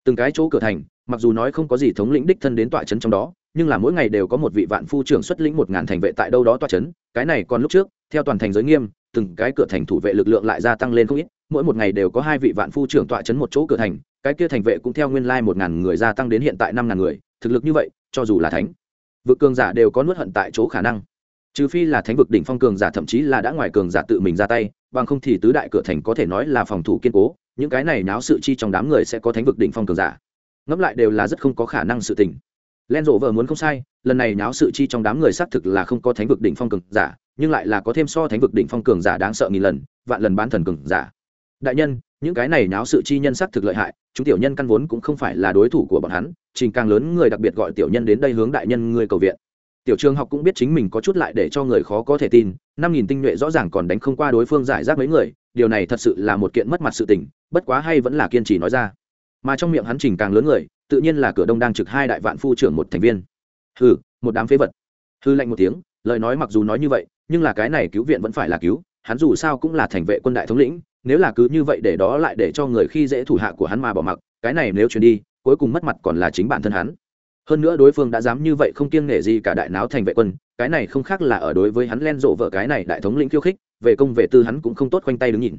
Từng cái chỗ cửa thành, mặc dù nói không có gì thống lĩnh đích thân đến tọa trấn trong đó, nhưng là mỗi ngày đều có một vị vạn phu trưởng xuất lĩnh một ngàn thành vệ tại đâu đó tọa trấn cái này còn lúc trước, theo toàn thành giới nghiêm, từng cái cửa thành thủ vệ lực lượng lại gia tăng lên không ít mỗi một ngày đều có hai vị vạn phu trưởng tọa chấn một chỗ cửa thành, cái kia thành vệ cũng theo nguyên lai một ngàn người gia tăng đến hiện tại năm ngàn người, thực lực như vậy, cho dù là thánh, vực cường giả đều có nuốt hận tại chỗ khả năng. Trừ phi là thánh vực đỉnh phong cường giả, thậm chí là đã ngoài cường giả tự mình ra tay, bằng không thì tứ đại cửa thành có thể nói là phòng thủ kiên cố, những cái này náo sự chi trong đám người sẽ có thánh vực đỉnh phong cường giả. Ngẫm lại đều là rất không có khả năng sự tình. Len rộ vợ muốn không sai, lần này náo sự chi trong đám người xác thực là không có thánh vực đỉnh phong cường giả, nhưng lại là có thêm so thánh vực đỉnh phong cường giả đáng sợ nghìn lần, vạn lần bán thần cường giả đại nhân, những cái này náo sự chi nhân sắc thực lợi hại, chúng tiểu nhân căn vốn cũng không phải là đối thủ của bọn hắn, trình càng lớn người đặc biệt gọi tiểu nhân đến đây hướng đại nhân người cầu viện. Tiểu trường học cũng biết chính mình có chút lại để cho người khó có thể tin, năm nghìn tinh nhuệ rõ ràng còn đánh không qua đối phương giải rác mấy người, điều này thật sự là một kiện mất mặt sự tình, bất quá hay vẫn là kiên trì nói ra. Mà trong miệng hắn trình càng lớn người, tự nhiên là cửa đông đang trực hai đại vạn phu trưởng một thành viên. Hừ, một đám phế vật. Hư lạnh một tiếng, lời nói mặc dù nói như vậy, nhưng là cái này cứu viện vẫn phải là cứu, hắn dù sao cũng là thành vệ quân đại thống lĩnh nếu là cứ như vậy để đó lại để cho người khi dễ thủ hạ của hắn mà bỏ mặc, cái này nếu chuyển đi, cuối cùng mất mặt còn là chính bản thân hắn. Hơn nữa đối phương đã dám như vậy không kiêng nể gì cả đại náo thành vệ quân, cái này không khác là ở đối với hắn len rộ vợ cái này đại thống lĩnh khiêu khích, về công về tư hắn cũng không tốt khoanh tay đứng nhìn.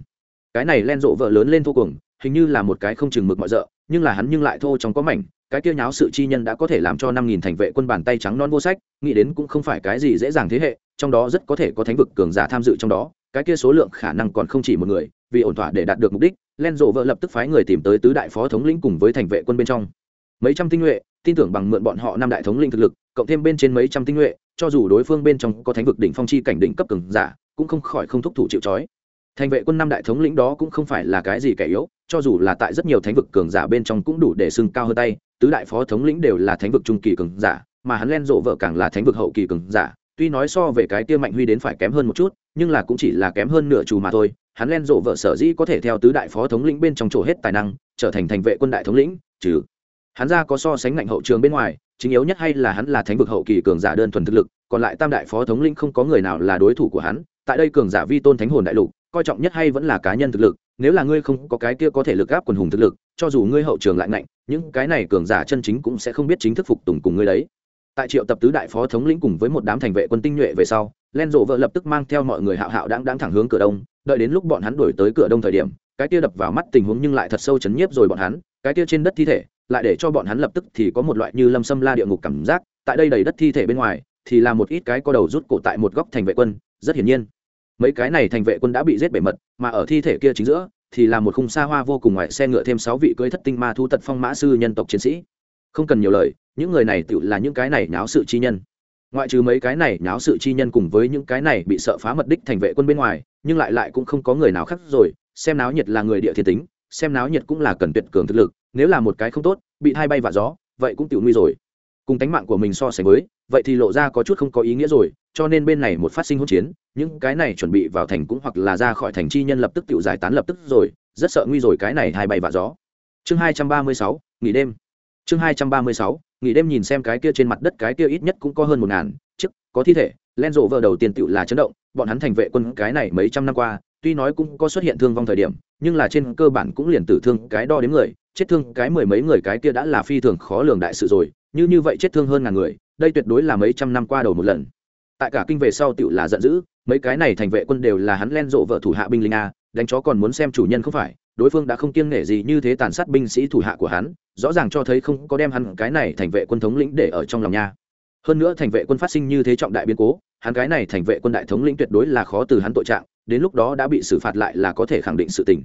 Cái này len rộ vợ lớn lên thô cùng hình như là một cái không chừng mực mọi rợ, nhưng là hắn nhưng lại thô trong có mảnh, cái kia nháo sự chi nhân đã có thể làm cho năm nghìn thành vệ quân bàn tay trắng non vô sách, nghĩ đến cũng không phải cái gì dễ dàng thế hệ, trong đó rất có thể có thánh vực cường giả tham dự trong đó cái kia số lượng khả năng còn không chỉ một người, vì ổn thỏa để đạt được mục đích, len rộ vợ lập tức phái người tìm tới tứ đại phó thống lĩnh cùng với thành vệ quân bên trong. Mấy trăm tinh nhuệ, tin tưởng bằng mượn bọn họ năm đại thống lĩnh thực lực, cộng thêm bên trên mấy trăm tinh nhuệ, cho dù đối phương bên trong có thánh vực đỉnh phong chi cảnh đỉnh cấp cường giả, cũng không khỏi không thúc thủ chịu trói. Thành vệ quân năm đại thống lĩnh đó cũng không phải là cái gì kẻ yếu, cho dù là tại rất nhiều thánh vực cường giả bên trong cũng đủ để sưng cao hơn tay, tứ đại phó thống lĩnh đều là thánh vực trung kỳ cường giả, mà hắn len rộ vợ càng là thánh vực hậu kỳ cường giả, tuy nói so về cái kia mạnh huy đến phải kém hơn một chút nhưng là cũng chỉ là kém hơn nửa chủ mà thôi, hắn len rộ vợ sở dĩ có thể theo tứ đại phó thống lĩnh bên trong chỗ hết tài năng, trở thành thành vệ quân đại thống lĩnh, trừ. Hắn ra có so sánh ngạnh hậu trường bên ngoài, chính yếu nhất hay là hắn là thánh vực hậu kỳ cường giả đơn thuần thực lực, còn lại tam đại phó thống lĩnh không có người nào là đối thủ của hắn, tại đây cường giả vi tôn thánh hồn đại lục, coi trọng nhất hay vẫn là cá nhân thực lực, nếu là ngươi không có cái kia có thể lực gáp quần hùng thực lực, cho dù ngươi hậu trường lại ngạnh, những cái này cường giả chân chính cũng sẽ không biết chính thức phục tùng cùng ngươi đấy. Tại triệu tập tứ đại phó thống lĩnh cùng với một đám thành vệ quân tinh nhuệ về sau len rộ vợ lập tức mang theo mọi người hạo hạo đang đang thẳng hướng cửa đông, đợi đến lúc bọn hắn đổi tới cửa đông thời điểm, cái kia đập vào mắt tình huống nhưng lại thật sâu chấn nhiếp rồi bọn hắn, cái kia trên đất thi thể, lại để cho bọn hắn lập tức thì có một loại như lâm xâm la địa ngục cảm giác, tại đây đầy đất thi thể bên ngoài, thì là một ít cái có đầu rút cổ tại một góc thành vệ quân, rất hiển nhiên. Mấy cái này thành vệ quân đã bị giết bể mật, mà ở thi thể kia chính giữa, thì là một khung xa hoa vô cùng ngoại xe ngựa thêm sáu vị cưới thất tinh ma thu tật phong mã sư nhân tộc chiến sĩ. Không cần nhiều lời, những người này tự là những cái này náo sự chi nhân ngoại trừ mấy cái này náo sự chi nhân cùng với những cái này bị sợ phá mật đích thành vệ quân bên ngoài, nhưng lại lại cũng không có người nào khác rồi, xem náo nhiệt là người địa thiên tính, xem náo nhiệt cũng là cần tuyệt cường thực lực, nếu là một cái không tốt, bị hai bay vạ gió, vậy cũng tiểu nguy rồi. Cùng tánh mạng của mình so sánh với, vậy thì lộ ra có chút không có ý nghĩa rồi, cho nên bên này một phát sinh hỗn chiến, những cái này chuẩn bị vào thành cũng hoặc là ra khỏi thành chi nhân lập tức tiểu giải tán lập tức rồi, rất sợ nguy rồi cái này hai bay vạ gió. Chương hai trăm ba mươi sáu, nghỉ đêm. Chương hai trăm ba mươi sáu nghỉ đêm nhìn xem cái kia trên mặt đất cái kia ít nhất cũng có hơn một ngàn, chiếc, có thi thể len rộ vợ đầu tiên tựu là chấn động, bọn hắn thành vệ quân cái này mấy trăm năm qua, tuy nói cũng có xuất hiện thương vong thời điểm, nhưng là trên cơ bản cũng liền tử thương cái đo đến người, chết thương cái mười mấy người cái kia đã là phi thường khó lường đại sự rồi, như như vậy chết thương hơn ngàn người, đây tuyệt đối là mấy trăm năm qua đầu một lần. Tại cả kinh về sau tựu là giận dữ, mấy cái này thành vệ quân đều là hắn len rộ vợ thủ hạ binh linh a, đánh chó còn muốn xem chủ nhân không phải, đối phương đã không kiêng nể gì như thế tàn sát binh sĩ thủ hạ của hắn rõ ràng cho thấy không có đem hắn cái này thành vệ quân thống lĩnh để ở trong lòng nha. Hơn nữa thành vệ quân phát sinh như thế trọng đại biến cố, hắn cái này thành vệ quân đại thống lĩnh tuyệt đối là khó từ hắn tội trạng, đến lúc đó đã bị xử phạt lại là có thể khẳng định sự tình.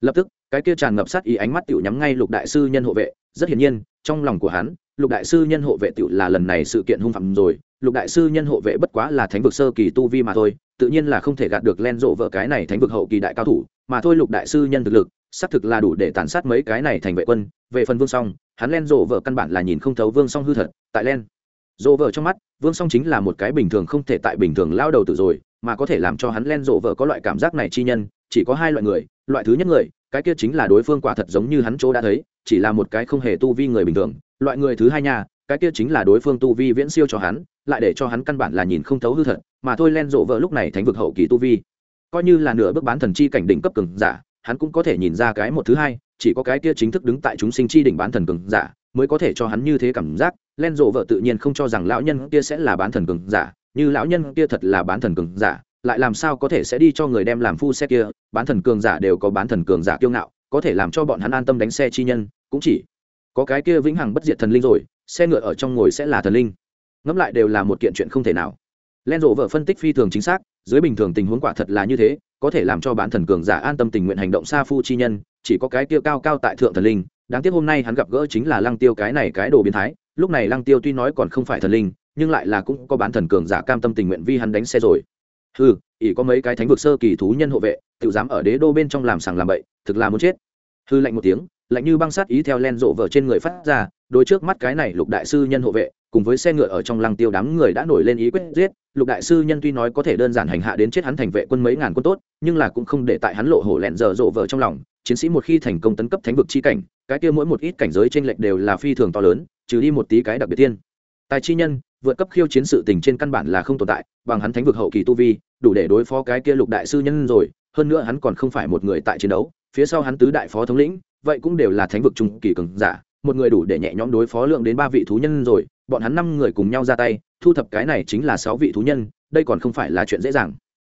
Lập tức, cái kia tràn ngập sát ý ánh mắt tiểu nhắm ngay lục đại sư nhân hộ vệ, rất hiển nhiên, trong lòng của hắn, lục đại sư nhân hộ vệ tiểu là lần này sự kiện hung phạm rồi, lục đại sư nhân hộ vệ bất quá là thánh vực sơ kỳ tu vi mà thôi, tự nhiên là không thể gạt được len rộ vợ cái này thánh vực hậu kỳ đại cao thủ, mà thôi lục đại sư nhân thực lực xác thực là đủ để tàn sát mấy cái này thành vệ quân. Về phần vương song, hắn len rộ vợ căn bản là nhìn không thấu vương song hư thật, tại len rộ vợ trong mắt, vương song chính là một cái bình thường không thể tại bình thường lao đầu tử rồi, mà có thể làm cho hắn len rộ vợ có loại cảm giác này chi nhân, chỉ có hai loại người, loại thứ nhất người, cái kia chính là đối phương quả thật giống như hắn chỗ đã thấy, chỉ là một cái không hề tu vi người bình thường. Loại người thứ hai nha, cái kia chính là đối phương tu vi viễn siêu cho hắn, lại để cho hắn căn bản là nhìn không thấu hư thật, mà thôi len rộ vợ lúc này thánh vực hậu kỳ tu vi, coi như là nửa bước bán thần chi cảnh đỉnh cấp cường giả hắn cũng có thể nhìn ra cái một thứ hai, chỉ có cái kia chính thức đứng tại chúng sinh chi đỉnh bán thần cường giả mới có thể cho hắn như thế cảm giác. Len rộ vợ tự nhiên không cho rằng lão nhân kia sẽ là bán thần cường giả, như lão nhân kia thật là bán thần cường giả, lại làm sao có thể sẽ đi cho người đem làm phu xe kia? Bán thần cường giả đều có bán thần cường giả kiêu ngạo, có thể làm cho bọn hắn an tâm đánh xe chi nhân, cũng chỉ có cái kia vĩnh hằng bất diệt thần linh rồi, xe ngựa ở trong ngồi sẽ là thần linh. Ngẫm lại đều là một kiện chuyện không thể nào. Len rộ vợ phân tích phi thường chính xác, dưới bình thường tình huống quả thật là như thế có thể làm cho bán thần cường giả an tâm tình nguyện hành động xa phu chi nhân, chỉ có cái tiêu cao cao tại thượng thần linh. Đáng tiếc hôm nay hắn gặp gỡ chính là lăng tiêu cái này cái đồ biến thái. Lúc này lăng tiêu tuy nói còn không phải thần linh, nhưng lại là cũng có bán thần cường giả cam tâm tình nguyện vi hắn đánh xe rồi. Ừ ỷ có mấy cái thánh vực sơ kỳ thú nhân hộ vệ, tự dám ở đế đô bên trong làm sàng làm bậy, thực là muốn chết. Hư lạnh một tiếng, lạnh như băng sát ý theo len rộ vợ trên người phát ra đôi trước mắt cái này lục đại sư nhân hộ vệ, cùng với xe ngựa ở trong lăng tiêu đám người đã nổi lên ý quyết giết, lục đại sư nhân tuy nói có thể đơn giản hành hạ đến chết hắn thành vệ quân mấy ngàn quân tốt, nhưng là cũng không để tại hắn lộ hổ lẹn dở rộ vợ trong lòng, chiến sĩ một khi thành công tấn cấp thánh vực chi cảnh, cái kia mỗi một ít cảnh giới trên lệch đều là phi thường to lớn, trừ đi một tí cái đặc biệt tiên. Tài chi nhân, vượt cấp khiêu chiến sự tình trên căn bản là không tồn tại, bằng hắn thánh vực hậu kỳ tu vi, đủ để đối phó cái kia lục đại sư nhân rồi, hơn nữa hắn còn không phải một người tại chiến đấu, phía sau hắn tứ đại phó thống lĩnh, vậy cũng đều là thánh vực trung kỳ cường giả một người đủ để nhẹ nhõm đối phó lượng đến ba vị thú nhân rồi, bọn hắn năm người cùng nhau ra tay, thu thập cái này chính là sáu vị thú nhân, đây còn không phải là chuyện dễ dàng.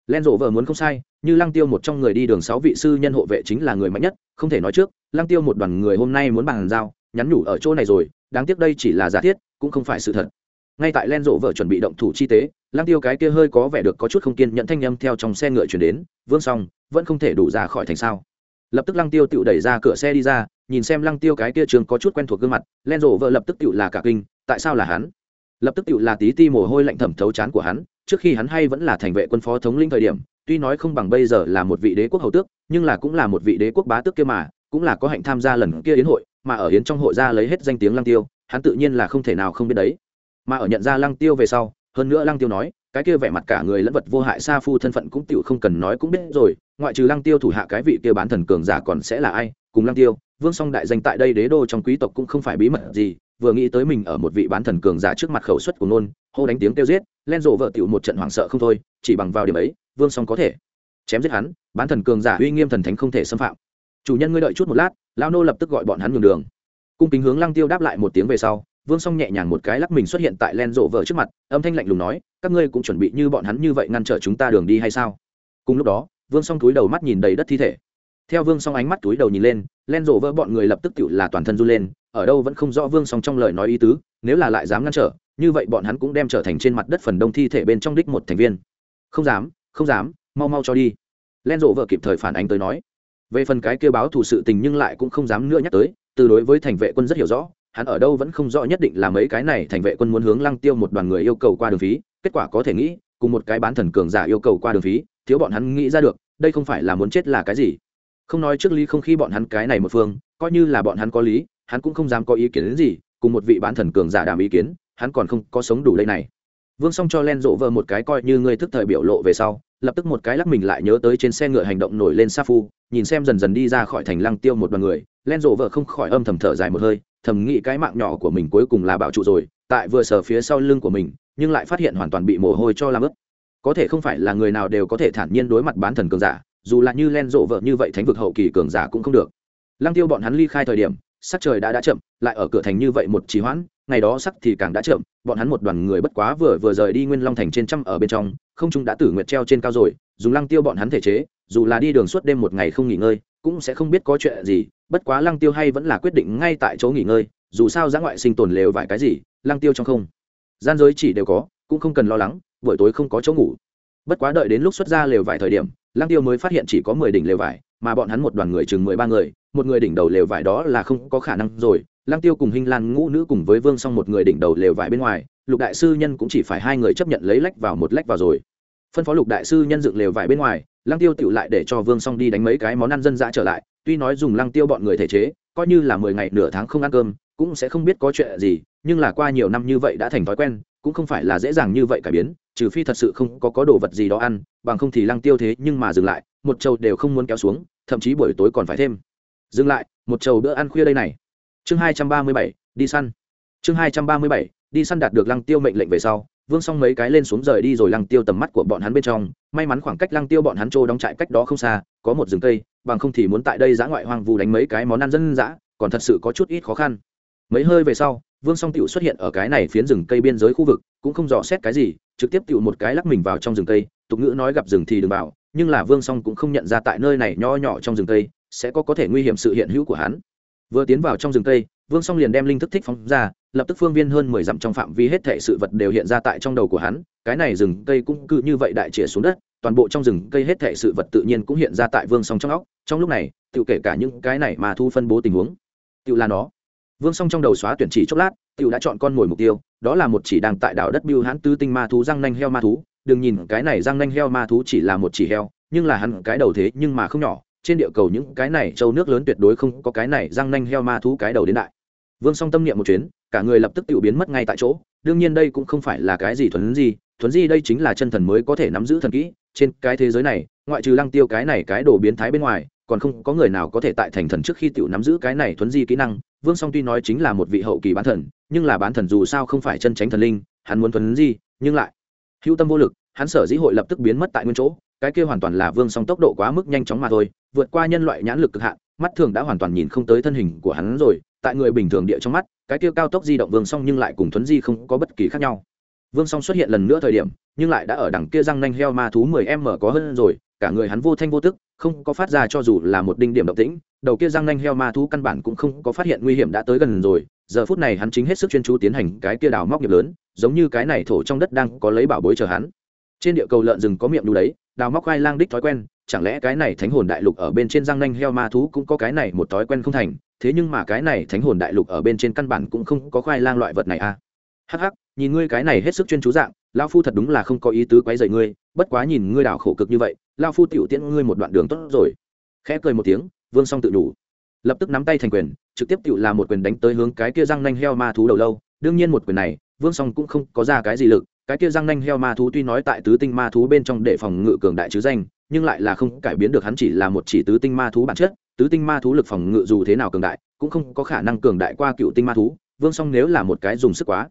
Len rộ vợ muốn không sai, như lăng tiêu một trong người đi đường sáu vị sư nhân hộ vệ chính là người mạnh nhất, không thể nói trước, lăng tiêu một đoàn người hôm nay muốn bàn giao, nhắn nhủ ở chỗ này rồi, đáng tiếc đây chỉ là giả thiết, cũng không phải sự thật. Ngay tại len rộ vợ chuẩn bị động thủ chi tế, lăng tiêu cái kia hơi có vẻ được có chút không kiên nhận thanh â theo trong xe ngựa chuyển đến, vương xong vẫn không thể đủ ra khỏi thành sao? Lập tức lăng tiêu tự đẩy ra cửa xe đi ra, nhìn xem lăng tiêu cái kia trường có chút quen thuộc gương mặt, len rộ vợ lập tức tự là cả kinh, tại sao là hắn? Lập tức tự là tí ti mồ hôi lạnh thẩm thấu chán của hắn, trước khi hắn hay vẫn là thành vệ quân phó thống linh thời điểm, tuy nói không bằng bây giờ là một vị đế quốc hầu tước, nhưng là cũng là một vị đế quốc bá tước kia mà, cũng là có hạnh tham gia lần kia yến hội, mà ở yến trong hội ra lấy hết danh tiếng lăng tiêu, hắn tự nhiên là không thể nào không biết đấy. Mà ở nhận ra lăng tiêu về sau, hơn nữa lăng tiêu nói cái kia vẻ mặt cả người lẫn vật vô hại sa phu thân phận cũng tiểu không cần nói cũng biết rồi, ngoại trừ lăng tiêu thủ hạ cái vị kia bán thần cường giả còn sẽ là ai, cùng lăng tiêu, vương song đại danh tại đây đế đô trong quý tộc cũng không phải bí mật gì, vừa nghĩ tới mình ở một vị bán thần cường giả trước mặt khẩu suất của nôn, hô đánh tiếng kêu giết, len rộ vợ tiểu một trận hoảng sợ không thôi, chỉ bằng vào điểm ấy, vương song có thể chém giết hắn, bán thần cường giả uy nghiêm thần thánh không thể xâm phạm. Chủ nhân ngươi đợi chút một lát lao nô lập tức gọi bọn hắn nhường đường. Cung kính hướng lăng tiêu đáp lại một tiếng về sau vương song nhẹ nhàng một cái lắc mình xuất hiện tại len rộ vợ trước mặt, âm thanh lạnh lùng nói, các ngươi cũng chuẩn bị như bọn hắn như vậy ngăn trở chúng ta đường đi hay sao? Cùng lúc đó, vương song túi đầu mắt nhìn đầy đất thi thể. Theo vương song ánh mắt túi đầu nhìn lên len rộ vỡ bọn người lập tức cựu là toàn thân run lên, ở đâu vẫn không rõ vương song trong lời nói ý tứ, nếu là lại dám ngăn trở, như vậy bọn hắn cũng đem trở thành trên mặt đất phần đông thi thể bên trong đích một thành viên. Không dám không dám, mau mau cho đi. Len rộ vợ kịp thời phản ánh tới nói. Về phần cái kêu báo thù sự tình nhưng lại cũng không dám nữa nhắc tới, từ đối với thành vệ quân rất hiểu rõ hắn ở đâu vẫn không rõ nhất định là mấy cái này thành vệ quân muốn hướng lăng tiêu một đoàn người yêu cầu qua đường phí, kết quả có thể nghĩ, cùng một cái bán thần cường giả yêu cầu qua đường phí, thiếu bọn hắn nghĩ ra được, đây không phải là muốn chết là cái gì. Không nói trước lý không khi bọn hắn cái này một phương, coi như là bọn hắn có lý, hắn cũng không dám có ý kiến đến gì, cùng một vị bán thần cường giả đàm ý kiến, hắn còn không có sống đủ đây này. Vương song cho len rộ vợ một cái coi như ngươi thức thời biểu lộ về sau, lập tức một cái lắc mình lại nhớ tới trên xe ngựa hành động nổi lên sa phu, nhìn xem dần dần đi ra khỏi thành lăng tiêu một đoàn người, len rộ vợ không khỏi âm thầm thở dài một hơi thầm nghĩ cái mạng nhỏ của mình cuối cùng là bảo trụ rồi, tại vừa sờ phía sau lưng của mình, nhưng lại phát hiện hoàn toàn bị mồ hôi cho làm ướt. Có thể không phải là người nào đều có thể thản nhiên đối mặt bán thần cường giả, dù là như len rộ vợ như vậy thánh vực hậu kỳ cường giả cũng không được. Lăng tiêu bọn hắn ly khai thời điểm, sắc trời đã đã chậm, lại ở cửa thành như vậy một trì hoãn, ngày đó sắc thì càng đã chậm, bọn hắn một đoàn người bất quá vừa vừa rời đi nguyên long thành trên trăm ở bên trong, không chúng đã tử nguyệt treo trên cao rồi, dùng lăng tiêu bọn hắn thể chế, dù là đi đường suốt đêm một ngày không nghỉ ngơi cũng sẽ không biết có chuyện gì, bất quá lăng tiêu hay vẫn là quyết định ngay tại chỗ nghỉ ngơi, dù sao giã ngoại sinh tồn lều vài cái gì, lăng tiêu trong không. Gian giới chỉ đều có, cũng không cần lo lắng, buổi tối không có chỗ ngủ. Bất quá đợi đến lúc xuất ra lều vải thời điểm, lăng tiêu mới phát hiện chỉ có mười đỉnh lều vải, mà bọn hắn một đoàn người chừng mười ba người, một người đỉnh đầu lều vải đó là không có khả năng rồi. Lăng tiêu cùng hinh lan ngũ nữ cùng với vương xong một người đỉnh đầu lều vải bên ngoài, lục đại sư nhân cũng chỉ phải hai người chấp nhận lấy lách vào một lách vào rồi. Phân phó lục đại sư nhân dựng lều vải bên ngoài lăng tiêu tựu lại để cho vương Song đi đánh mấy cái món ăn dân dã trở lại, tuy nói dùng lăng tiêu bọn người thể chế, coi như là mười ngày nửa tháng không ăn cơm, cũng sẽ không biết có chuyện gì, nhưng là qua nhiều năm như vậy đã thành thói quen, cũng không phải là dễ dàng như vậy cải biến, trừ phi thật sự không có có đồ vật gì đó ăn, bằng không thì lăng tiêu thế nhưng mà dừng lại, một trầu đều không muốn kéo xuống, thậm chí buổi tối còn phải thêm. Dừng lại, một trầu bữa ăn khuya đây này. Chương hai trăm ba mươi bảy, đi săn. Chương hai trăm ba mươi bảy, đi săn đạt được lăng tiêu mệnh lệnh về sau vương xong mấy cái lên xuống rời đi rồi lăng tiêu tầm mắt của bọn hắn bên trong. May mắn khoảng cách lăng tiêu bọn hắn trô đóng trại cách đó không xa, có một rừng cây, bằng không thì muốn tại đây giã ngoại hoang vu đánh mấy cái món ăn dân dã, còn thật sự có chút ít khó khăn. Mấy hơi về sau, vương song tựu xuất hiện ở cái này phiến rừng cây biên giới khu vực, cũng không dò xét cái gì, trực tiếp tựu một cái lắc mình vào trong rừng cây, tục ngữ nói gặp rừng thì đừng vào nhưng là vương song cũng không nhận ra tại nơi này nho nhỏ trong rừng cây sẽ có có thể nguy hiểm sự hiện hữu của hắn. Vừa tiến vào trong rừng cây, vương song liền đem linh thức thích phóng ra lập tức phương viên hơn mười dặm trong phạm vi hết thệ sự vật đều hiện ra tại trong đầu của hắn, cái này rừng cây cũng cứ như vậy đại chĩa xuống đất, toàn bộ trong rừng cây hết thệ sự vật tự nhiên cũng hiện ra tại vương song trong óc, trong lúc này tự kể cả những cái này mà thu phân bố tình huống. Tự là nó. Vương song trong đầu xóa tuyển chỉ chốc lát tự đã chọn con mồi mục tiêu, đó là một chỉ đang tại đảo đất biêu hãn tứ tinh ma thú răng nanh heo ma thú. Đừng nhìn cái này răng nanh heo ma thú chỉ là một chỉ heo, nhưng là hắn cái đầu thế nhưng mà không nhỏ, trên địa cầu những cái này châu nước lớn tuyệt đối không có cái này răng nanh heo ma thú cái đầu đến đại. Vương song tâm niệm một chuyến cả người lập tức tự biến mất ngay tại chỗ, đương nhiên đây cũng không phải là cái gì thuấn di thuấn di đây chính là chân thần mới có thể nắm giữ thần kỹ, trên cái thế giới này, ngoại trừ lăng tiêu cái này cái đồ biến thái bên ngoài, còn không có người nào có thể tại thành thần trước khi tự nắm giữ cái này thuấn di kỹ năng, vương song tuy nói chính là một vị hậu kỳ bán thần, nhưng là bán thần dù sao không phải chân tránh thần linh, hắn muốn thuấn di, nhưng lại hữu tâm vô lực, hắn sở dĩ hội lập tức biến mất tại nguyên chỗ, cái kia hoàn toàn là vương song tốc độ quá mức nhanh chóng mà thôi, vượt qua nhân loại nhãn lực cực hạn, mắt thường đã hoàn toàn nhìn không tới thân hình của hắn rồi tại người bình thường địa trong mắt, cái kia cao tốc di động vương song nhưng lại cùng thuấn di không có bất kỳ khác nhau. Vương song xuất hiện lần nữa thời điểm, nhưng lại đã ở đằng kia răng nanh heo ma thú mười m có hơn rồi, cả người hắn vô thanh vô tức, không có phát ra cho dù là một đinh điểm động tĩnh, đầu kia răng nanh heo ma thú căn bản cũng không có phát hiện nguy hiểm đã tới gần rồi, giờ phút này hắn chính hết sức chuyên chú tiến hành cái kia đào móc nghiệp lớn, giống như cái này thổ trong đất đang có lấy bảo bối chờ hắn. Trên địa cầu lợn rừng có miệng đu đấy, đào móc khoai lang đích thói quen, chẳng lẽ cái này thánh hồn đại lục ở bên trên răng nanh heo ma thú cũng có cái này một thói quen không thành? Thế nhưng mà cái này thánh hồn đại lục ở bên trên căn bản cũng không có khoai lang loại vật này à. Hắc hắc, nhìn ngươi cái này hết sức chuyên chú dạng lao phu thật đúng là không có ý tứ quấy dậy ngươi, bất quá nhìn ngươi đào khổ cực như vậy lao phu tiểu tiễn ngươi một đoạn đường tốt rồi. Khẽ cười một tiếng, vương song tự đủ. Lập tức nắm tay thành quyền, trực tiếp tiểu là một quyền đánh tới hướng cái kia răng nanh heo ma thú đầu lâu. Đương nhiên một quyền này, vương song cũng không có ra cái gì lực, cái kia răng nanh heo ma thú tuy nói tại tứ tinh ma thú bên trong để phòng ngự cường đại chứ danh nhưng lại là không cải biến được hắn chỉ là một chỉ tứ tinh ma thú bản chất, tứ tinh ma thú lực phòng ngự dù thế nào cường đại, cũng không có khả năng cường đại qua cựu tinh ma thú, vương song nếu là một cái dùng sức quá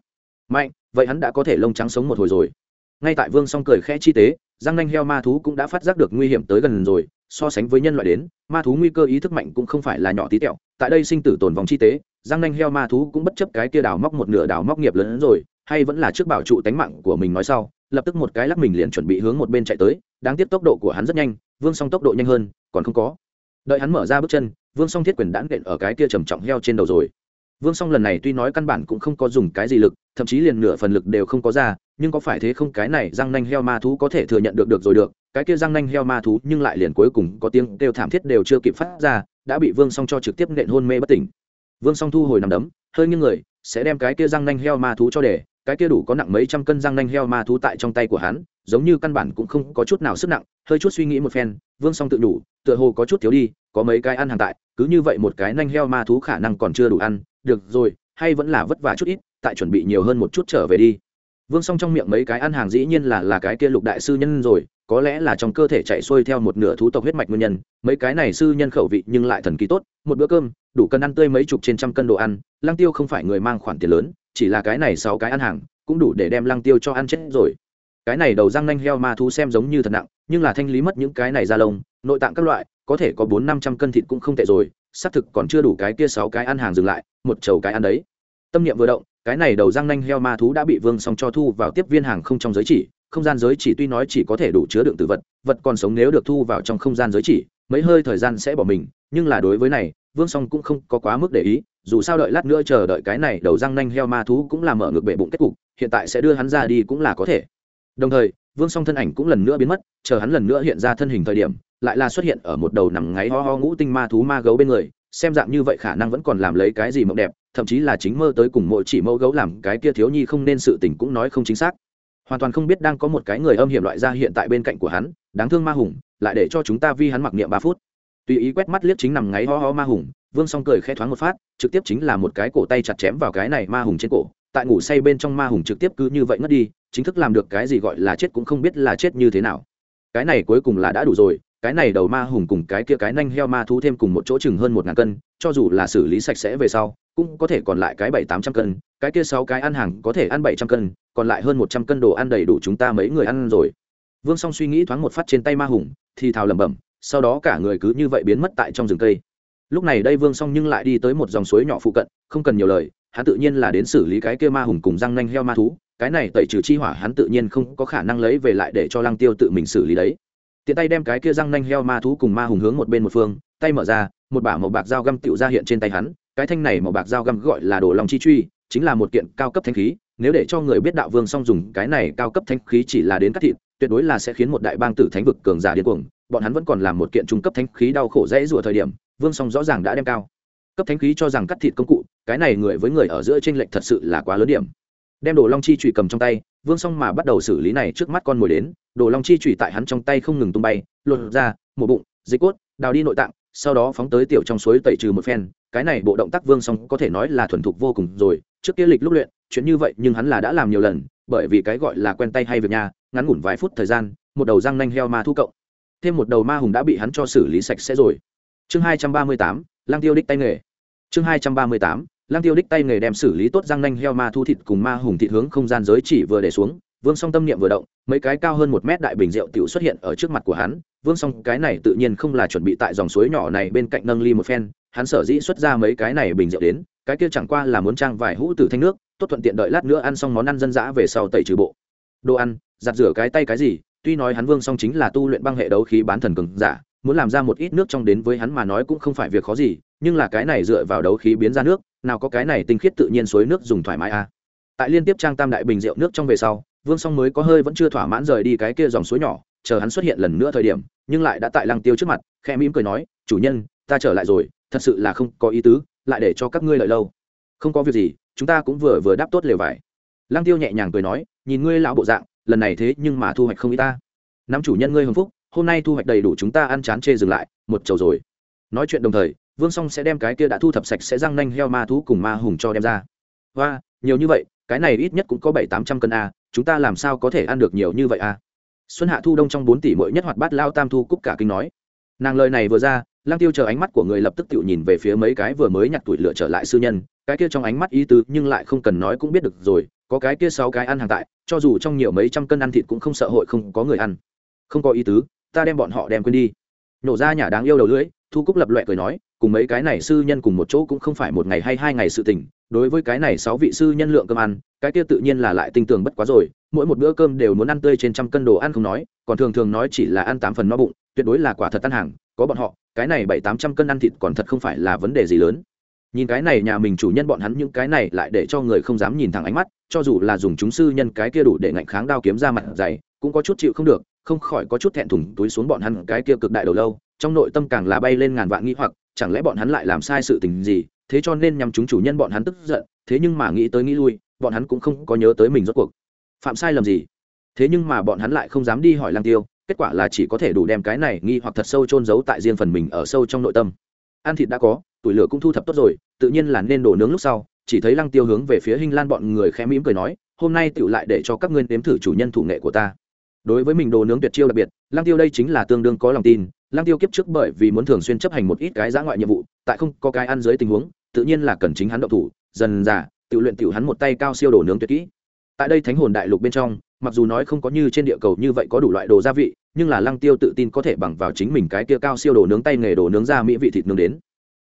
mạnh, vậy hắn đã có thể lông trắng sống một hồi rồi. Ngay tại vương song cười khẽ chi tế răng nanh heo ma thú cũng đã phát giác được nguy hiểm tới gần rồi, so sánh với nhân loại đến, ma thú nguy cơ ý thức mạnh cũng không phải là nhỏ tí tẹo. Tại đây sinh tử tồn vòng chi tế răng nanh heo ma thú cũng bất chấp cái kia đào móc một nửa đào móc nghiệp lớn hơn rồi, hay vẫn là trước bảo trụ tánh mạng của mình nói sau, lập tức một cái lắc mình liền chuẩn bị hướng một bên chạy tới đáng tiếc tốc độ của hắn rất nhanh, vương song tốc độ nhanh hơn, còn không có. Đợi hắn mở ra bước chân, vương song thiết quyền đãn nện ở cái kia trầm trọng heo trên đầu rồi. Vương song lần này tuy nói căn bản cũng không có dùng cái gì lực, thậm chí liền nửa phần lực đều không có ra, nhưng có phải thế không cái này răng nanh heo ma thú có thể thừa nhận được được rồi được, cái kia răng nanh heo ma thú nhưng lại liền cuối cùng có tiếng kêu thảm thiết đều chưa kịp phát ra, đã bị vương song cho trực tiếp nện hôn mê bất tỉnh. Vương song thu hồi nằm đấm, hơi nghiêng người, sẽ đem cái kia răng nanh heo ma thú cho để, cái kia đủ có nặng mấy trăm cân răng nanh heo ma thú tại trong tay của hắn giống như căn bản cũng không có chút nào sức nặng, hơi chút suy nghĩ một phen, vương song tự đủ, tựa hồ có chút thiếu đi, có mấy cái ăn hàng tại, cứ như vậy một cái nanh heo ma thú khả năng còn chưa đủ ăn, được rồi, hay vẫn là vất vả chút ít, tại chuẩn bị nhiều hơn một chút trở về đi. Vương song trong miệng mấy cái ăn hàng dĩ nhiên là là cái kia lục đại sư nhân rồi, có lẽ là trong cơ thể chạy xuôi theo một nửa thú tộc huyết mạch nguyên nhân, mấy cái này sư nhân khẩu vị nhưng lại thần kỳ tốt, một bữa cơm, đủ cân ăn tươi mấy chục trên trăm cân đồ ăn, lăng tiêu không phải người mang khoản tiền lớn, chỉ là cái này sáu cái ăn hàng, cũng đủ để đem lăng tiêu cho ăn chết rồi cái này đầu răng nanh heo ma thú xem giống như thật nặng, nhưng là thanh lý mất những cái này ra lông, nội tạng các loại, có thể có bốn năm trăm cân thịt cũng không tệ rồi, xác thực còn chưa đủ cái kia sáu cái ăn hàng dừng lại, một chầu cái ăn đấy. Tâm niệm vừa động, cái này đầu răng nanh heo ma thú đã bị vương song cho thu vào tiếp viên hàng không trong giới chỉ, không gian giới chỉ tuy nói chỉ có thể đủ chứa đựng tử vật vật còn sống nếu được thu vào trong không gian giới chỉ, mấy hơi thời gian sẽ bỏ mình, nhưng là đối với này, vương song cũng không có quá mức để ý, dù sao đợi lát nữa chờ đợi cái này đầu răng nanh heo ma thú cũng là mở ngược bệ bụng kết cục, hiện tại sẽ đưa hắn ra đi cũng là có thể đồng thời, vương song thân ảnh cũng lần nữa biến mất, chờ hắn lần nữa hiện ra thân hình thời điểm, lại là xuất hiện ở một đầu nằm ngáy ho ho ngũ tinh ma thú ma gấu bên người, xem dạng như vậy khả năng vẫn còn làm lấy cái gì mộng đẹp, thậm chí là chính mơ tới cùng mỗi chỉ mẫu gấu làm cái kia thiếu nhi không nên sự tình cũng nói không chính xác. Hoàn toàn không biết đang có một cái người âm hiểm loại ra hiện tại bên cạnh của hắn, đáng thương ma hùng, lại để cho chúng ta vi hắn mặc niệm ba phút. Tùy ý quét mắt liếc chính nằm ngáy ho ho ma hùng, vương song cười khẽ thoáng một phát, trực tiếp chính là một cái cổ tay chặt chém vào cái này ma hùng trên cổ, tại ngủ say bên trong ma hùng trực tiếp cứ như vậy ngất đi chính thức làm được cái gì gọi là chết cũng không biết là chết như thế nào. Cái này cuối cùng là đã đủ rồi, cái này đầu ma hùng cùng cái kia cái nanh heo ma thú thêm cùng một chỗ chừng hơn một ngàn cân, cho dù là xử lý sạch sẽ về sau, cũng có thể còn lại cái bảy tám trăm cân, cái kia sáu cái ăn hàng có thể ăn bảy trăm cân, còn lại hơn một trăm cân đồ ăn đầy đủ chúng ta mấy người ăn rồi. Vương song suy nghĩ thoáng một phát trên tay ma hùng, thì thào lẩm bẩm, sau đó cả người cứ như vậy biến mất tại trong rừng cây. Lúc này đây vương song nhưng lại đi tới một dòng suối nhỏ phụ cận, không cần nhiều lời, hắn tự nhiên là đến xử lý cái kia ma hùng cùng răng nanh heo ma thú cái này tẩy trừ chi hỏa hắn tự nhiên không có khả năng lấy về lại để cho lăng tiêu tự mình xử lý đấy. Tiện tay đem cái kia răng nanh heo ma thú cùng ma hùng hướng một bên một phương, tay mở ra, một bả màu bạc dao găm tựu ra hiện trên tay hắn, cái thanh này màu bạc dao găm gọi là đồ lòng chi truy, chính là một kiện cao cấp thanh khí, nếu để cho người biết đạo vương song dùng cái này cao cấp thanh khí chỉ là đến cắt thịt, tuyệt đối là sẽ khiến một đại bang tử thánh vực cường giả điên cuồng, bọn hắn vẫn còn làm một kiện trung cấp thanh khí đau khổ dễ rủa thời điểm, vương song rõ ràng đã đem cao. Cấp thanh khí cho rằng cắt thịt công cụ, cái này người với người ở giữa tranh lệch thật sự là quá lớn điểm đem đồ long chi trụy cầm trong tay, vương song mà bắt đầu xử lý này trước mắt con mồi đến. Đồ long chi trụy tại hắn trong tay không ngừng tung bay, lột ra, mổ bụng, dịch cốt, đào đi nội tạng, sau đó phóng tới tiểu trong suối tẩy trừ một phen. Cái này bộ động tác vương song có thể nói là thuần thục vô cùng rồi. Trước kia lịch lúc luyện, chuyện như vậy nhưng hắn là đã làm nhiều lần, bởi vì cái gọi là quen tay hay việc nhà, ngắn ngủn vài phút thời gian, một đầu răng nanh heo ma thu cộng. Thêm một đầu ma hùng đã bị hắn cho xử lý sạch sẽ rồi. Chương hai trăm ba mươi tám lang tiêu đích tay nghề. Chương hai trăm ba mươi tám lang tiêu đích tay nghề đem xử lý tốt răng nanh heo ma thu thịt cùng ma hùng thịt hướng không gian giới chỉ vừa để xuống, vương song tâm niệm vừa động, mấy cái cao hơn một mét đại bình rượu tiểu xuất hiện ở trước mặt của hắn. Vương song, cái này tự nhiên không là chuẩn bị tại dòng suối nhỏ này bên cạnh nâng ly một phen, hắn sở dĩ xuất ra mấy cái này bình rượu đến, cái kia chẳng qua là muốn trang vài hũ từ thanh nước, tốt thuận tiện đợi lát nữa ăn xong món ăn dân dã về sau tẩy trừ bộ. Đồ ăn, giặt rửa cái tay cái gì, tuy nói hắn vương song chính là tu luyện băng hệ đấu khí bán thần cường giả, muốn làm ra một ít nước trong đến với hắn mà nói cũng không phải việc khó gì, nhưng là cái này dựa vào đấu khí biến ra nước nào có cái này tinh khiết tự nhiên suối nước dùng thoải mái à. tại liên tiếp trang tam đại bình rượu nước trong về sau, vương song mới có hơi vẫn chưa thỏa mãn rời đi cái kia dòng suối nhỏ, chờ hắn xuất hiện lần nữa thời điểm, nhưng lại đã tại lăng tiêu trước mặt khe mỉm cười nói, chủ nhân, ta trở lại rồi, thật sự là không có ý tứ, lại để cho các ngươi lợi lâu. Không có việc gì, chúng ta cũng vừa vừa đáp tốt lều vải. Lăng tiêu nhẹ nhàng cười nói, nhìn ngươi lão bộ dạng, lần này thế nhưng mà thu hoạch không ý ta. Năm chủ nhân ngươi hưng phúc, hôm nay thu hoạch đầy đủ chúng ta ăn chán chê dừng lại, một chầu rồi. Nói chuyện đồng thời vương song sẽ đem cái kia đã thu thập sạch sẽ răng nanh heo ma thú cùng ma hùng cho đem ra. Và nhiều như vậy, cái này ít nhất cũng có bảy tám trăm cân a, chúng ta làm sao có thể ăn được nhiều như vậy a? Xuân hạ thu đông trong bốn tỷ mỗi nhất hoạt bát lao tam thu cúc cả kinh nói. Nàng lời này vừa ra lang tiêu chờ ánh mắt của người lập tức tự nhìn về phía mấy cái vừa mới nhặt tuổi lựa trở lại sư nhân, cái kia trong ánh mắt ý tứ nhưng lại không cần nói cũng biết được rồi, có cái kia sáu cái ăn hàng tại, cho dù trong nhiều mấy trăm cân ăn thịt cũng không sợ hội không có người ăn. Không có ý tứ, ta đem bọn họ đem quên đi. Nổ ra nhà đáng yêu đầu lưỡi, thu cúc lập loẹ cười nói cùng mấy cái này sư nhân cùng một chỗ cũng không phải một ngày hay hai ngày sự tình, đối với cái này sáu vị sư nhân lượng cơm ăn, cái kia tự nhiên là lại tinh tường bất quá rồi, mỗi một bữa cơm đều muốn ăn tươi trên trăm cân đồ ăn không nói, còn thường thường nói chỉ là ăn tám phần no bụng, tuyệt đối là quả thật ăn hàng, có bọn họ, cái này bảy tám trăm cân ăn thịt còn thật không phải là vấn đề gì lớn. Nhìn cái này nhà mình chủ nhân bọn hắn những cái này lại để cho người không dám nhìn thẳng ánh mắt, cho dù là dùng chúng sư nhân cái kia đủ để ngạnh kháng đao kiếm ra mặt dày, cũng có chút chịu không được, không khỏi có chút thẹn thùng túi xuống bọn hắn cái kia cực đại đầu lâu, trong nội tâm càng là bay lên ngàn vạn nghĩ hoặc chẳng lẽ bọn hắn lại làm sai sự tình gì? Thế cho nên nhằm chúng chủ nhân bọn hắn tức giận, thế nhưng mà nghĩ tới nghĩ lui, bọn hắn cũng không có nhớ tới mình rốt cuộc. Phạm sai lầm gì? Thế nhưng mà bọn hắn lại không dám đi hỏi lang tiêu, kết quả là chỉ có thể đủ đem cái này nghi hoặc thật sâu chôn giấu tại riêng phần mình ở sâu trong nội tâm. Ăn thịt đã có, tuổi lửa cũng thu thập tốt rồi, tự nhiên là nên đổ nướng lúc sau, chỉ thấy lăng tiêu hướng về phía hình lan bọn người khẽ mỉm cười nói, hôm nay tựu lại để cho các ngươi nếm thử chủ nhân thủ nghệ của ta. Đối với mình đồ nướng tuyệt chiêu đặc biệt lăng tiêu đây chính là tương đương có lòng tin Lang tiêu kiếp trước bởi vì muốn thường xuyên chấp hành một ít cái giã ngoại nhiệm vụ, tại không có cái ăn dưới tình huống, tự nhiên là cần chính hắn động thủ, dần dà, tự luyện tiểu hắn một tay cao siêu đồ nướng tuyệt kỹ. Tại đây thánh hồn đại lục bên trong, mặc dù nói không có như trên địa cầu như vậy có đủ loại đồ gia vị, nhưng là lăng tiêu tự tin có thể bằng vào chính mình cái kia cao siêu đồ nướng tay nghề đồ nướng ra mỹ vị thịt nướng đến.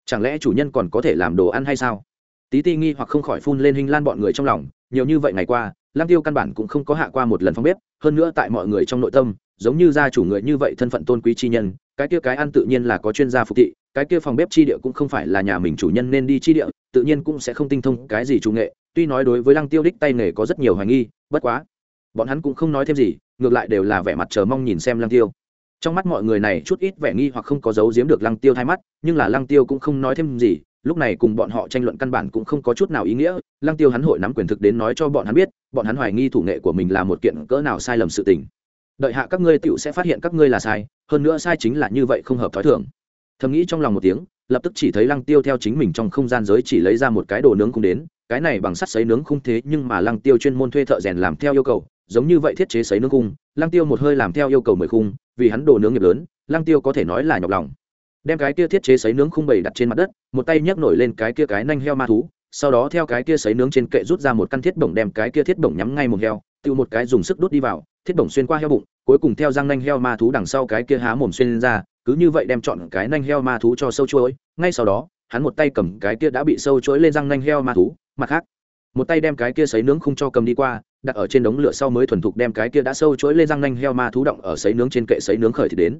Chẳng lẽ chủ nhân còn có thể làm đồ ăn hay sao? Tí ti nghi hoặc không khỏi phun lên hình lan bọn người trong lòng, nhiều như vậy ngày qua, lăng tiêu căn bản cũng không có hạ qua một lần phong bếp, hơn nữa tại mọi người trong nội tâm, giống như gia chủ người như vậy thân phận tôn quý chi nhân cái kia cái ăn tự nhiên là có chuyên gia phục thị, cái kia phòng bếp chi địa cũng không phải là nhà mình chủ nhân nên đi chi địa, tự nhiên cũng sẽ không tinh thông cái gì chủ nghệ. Tuy nói đối với lăng tiêu đích tay nghề có rất nhiều hoài nghi, bất quá, bọn hắn cũng không nói thêm gì, ngược lại đều là vẻ mặt chờ mong nhìn xem lăng tiêu. Trong mắt mọi người này chút ít vẻ nghi hoặc không có giấu giếm được lăng tiêu thay mắt, nhưng là lăng tiêu cũng không nói thêm gì, lúc này cùng bọn họ tranh luận căn bản cũng không có chút nào ý nghĩa. Lăng tiêu hắn hội nắm quyền thực đến nói cho bọn hắn biết, bọn hắn hoài nghi thủ nghệ của mình là một kiện cỡ nào sai lầm sự tình đợi hạ các ngươi tựu sẽ phát hiện các ngươi là sai, hơn nữa sai chính là như vậy không hợp thói thường. Thầm nghĩ trong lòng một tiếng, lập tức chỉ thấy lăng tiêu theo chính mình trong không gian giới chỉ lấy ra một cái đồ nướng cung đến, cái này bằng sắt sấy nướng khung thế nhưng mà lăng tiêu chuyên môn thuê thợ rèn làm theo yêu cầu, giống như vậy thiết chế sấy nướng khung, lăng tiêu một hơi làm theo yêu cầu mười khung, vì hắn đồ nướng nghiệp lớn, lăng tiêu có thể nói là nhọc lòng. Đem cái kia thiết chế sấy nướng khung bầy đặt trên mặt đất, một tay nhấc nổi lên cái kia cái nanh heo ma thú, sau đó theo cái kia sấy nướng trên kệ rút ra một căn thiết bổng đem cái kia thiết bổng nhắm ngay một heo tiêu một cái dùng sức đốt đi vào, thiết bổng xuyên qua heo bụng, cuối cùng theo răng nanh heo ma thú đằng sau cái kia há mồm xuyên ra, cứ như vậy đem chọn cái nanh heo ma thú cho sâu chuỗi ngay sau đó, hắn một tay cầm cái kia đã bị sâu chuỗi lên răng nanh heo ma thú, mặt khác, một tay đem cái kia sấy nướng không cho cầm đi qua, đặt ở trên đống lửa sau mới thuần thục đem cái kia đã sâu chuỗi lên răng nanh heo ma thú động ở sấy nướng trên kệ sấy nướng khởi thì đến.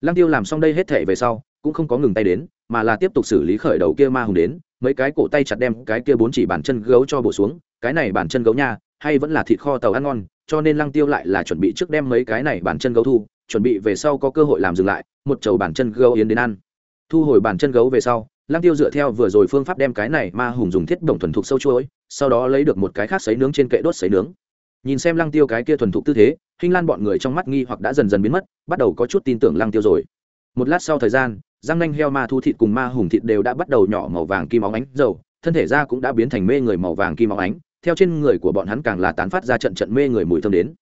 Lăng tiêu làm xong đây hết thể về sau, cũng không có ngừng tay đến, mà là tiếp tục xử lý khởi đầu kia ma hùng đến, mấy cái cổ tay chặt đem cái kia bốn chỉ bàn chân gấu cho bổ xuống, cái này bàn chân gấu nha hay vẫn là thịt kho tàu ăn ngon, cho nên lăng tiêu lại là chuẩn bị trước đem mấy cái này bản chân gấu thu, chuẩn bị về sau có cơ hội làm dừng lại, một chầu bản chân gấu yến đến ăn. Thu hồi bản chân gấu về sau, lăng tiêu dựa theo vừa rồi phương pháp đem cái này ma hùng dùng thiết bổng thuần thục sâu chuỗi sau đó lấy được một cái khác sấy nướng trên kệ đốt sấy nướng. Nhìn xem lăng tiêu cái kia thuần thục tư thế hình lan bọn người trong mắt nghi hoặc đã dần dần biến mất, bắt đầu có chút tin tưởng lăng tiêu rồi. Một lát sau thời gian, răng nanh heo ma thu thịt cùng ma hùng thịt đều đã bắt đầu nhỏ màu vàng kim óng ánh dầu, thân thể da cũng đã biến thành mê người màu vàng kim óng ánh theo trên người của bọn hắn càng là tán phát ra trận trận mê người mùi thơm đến.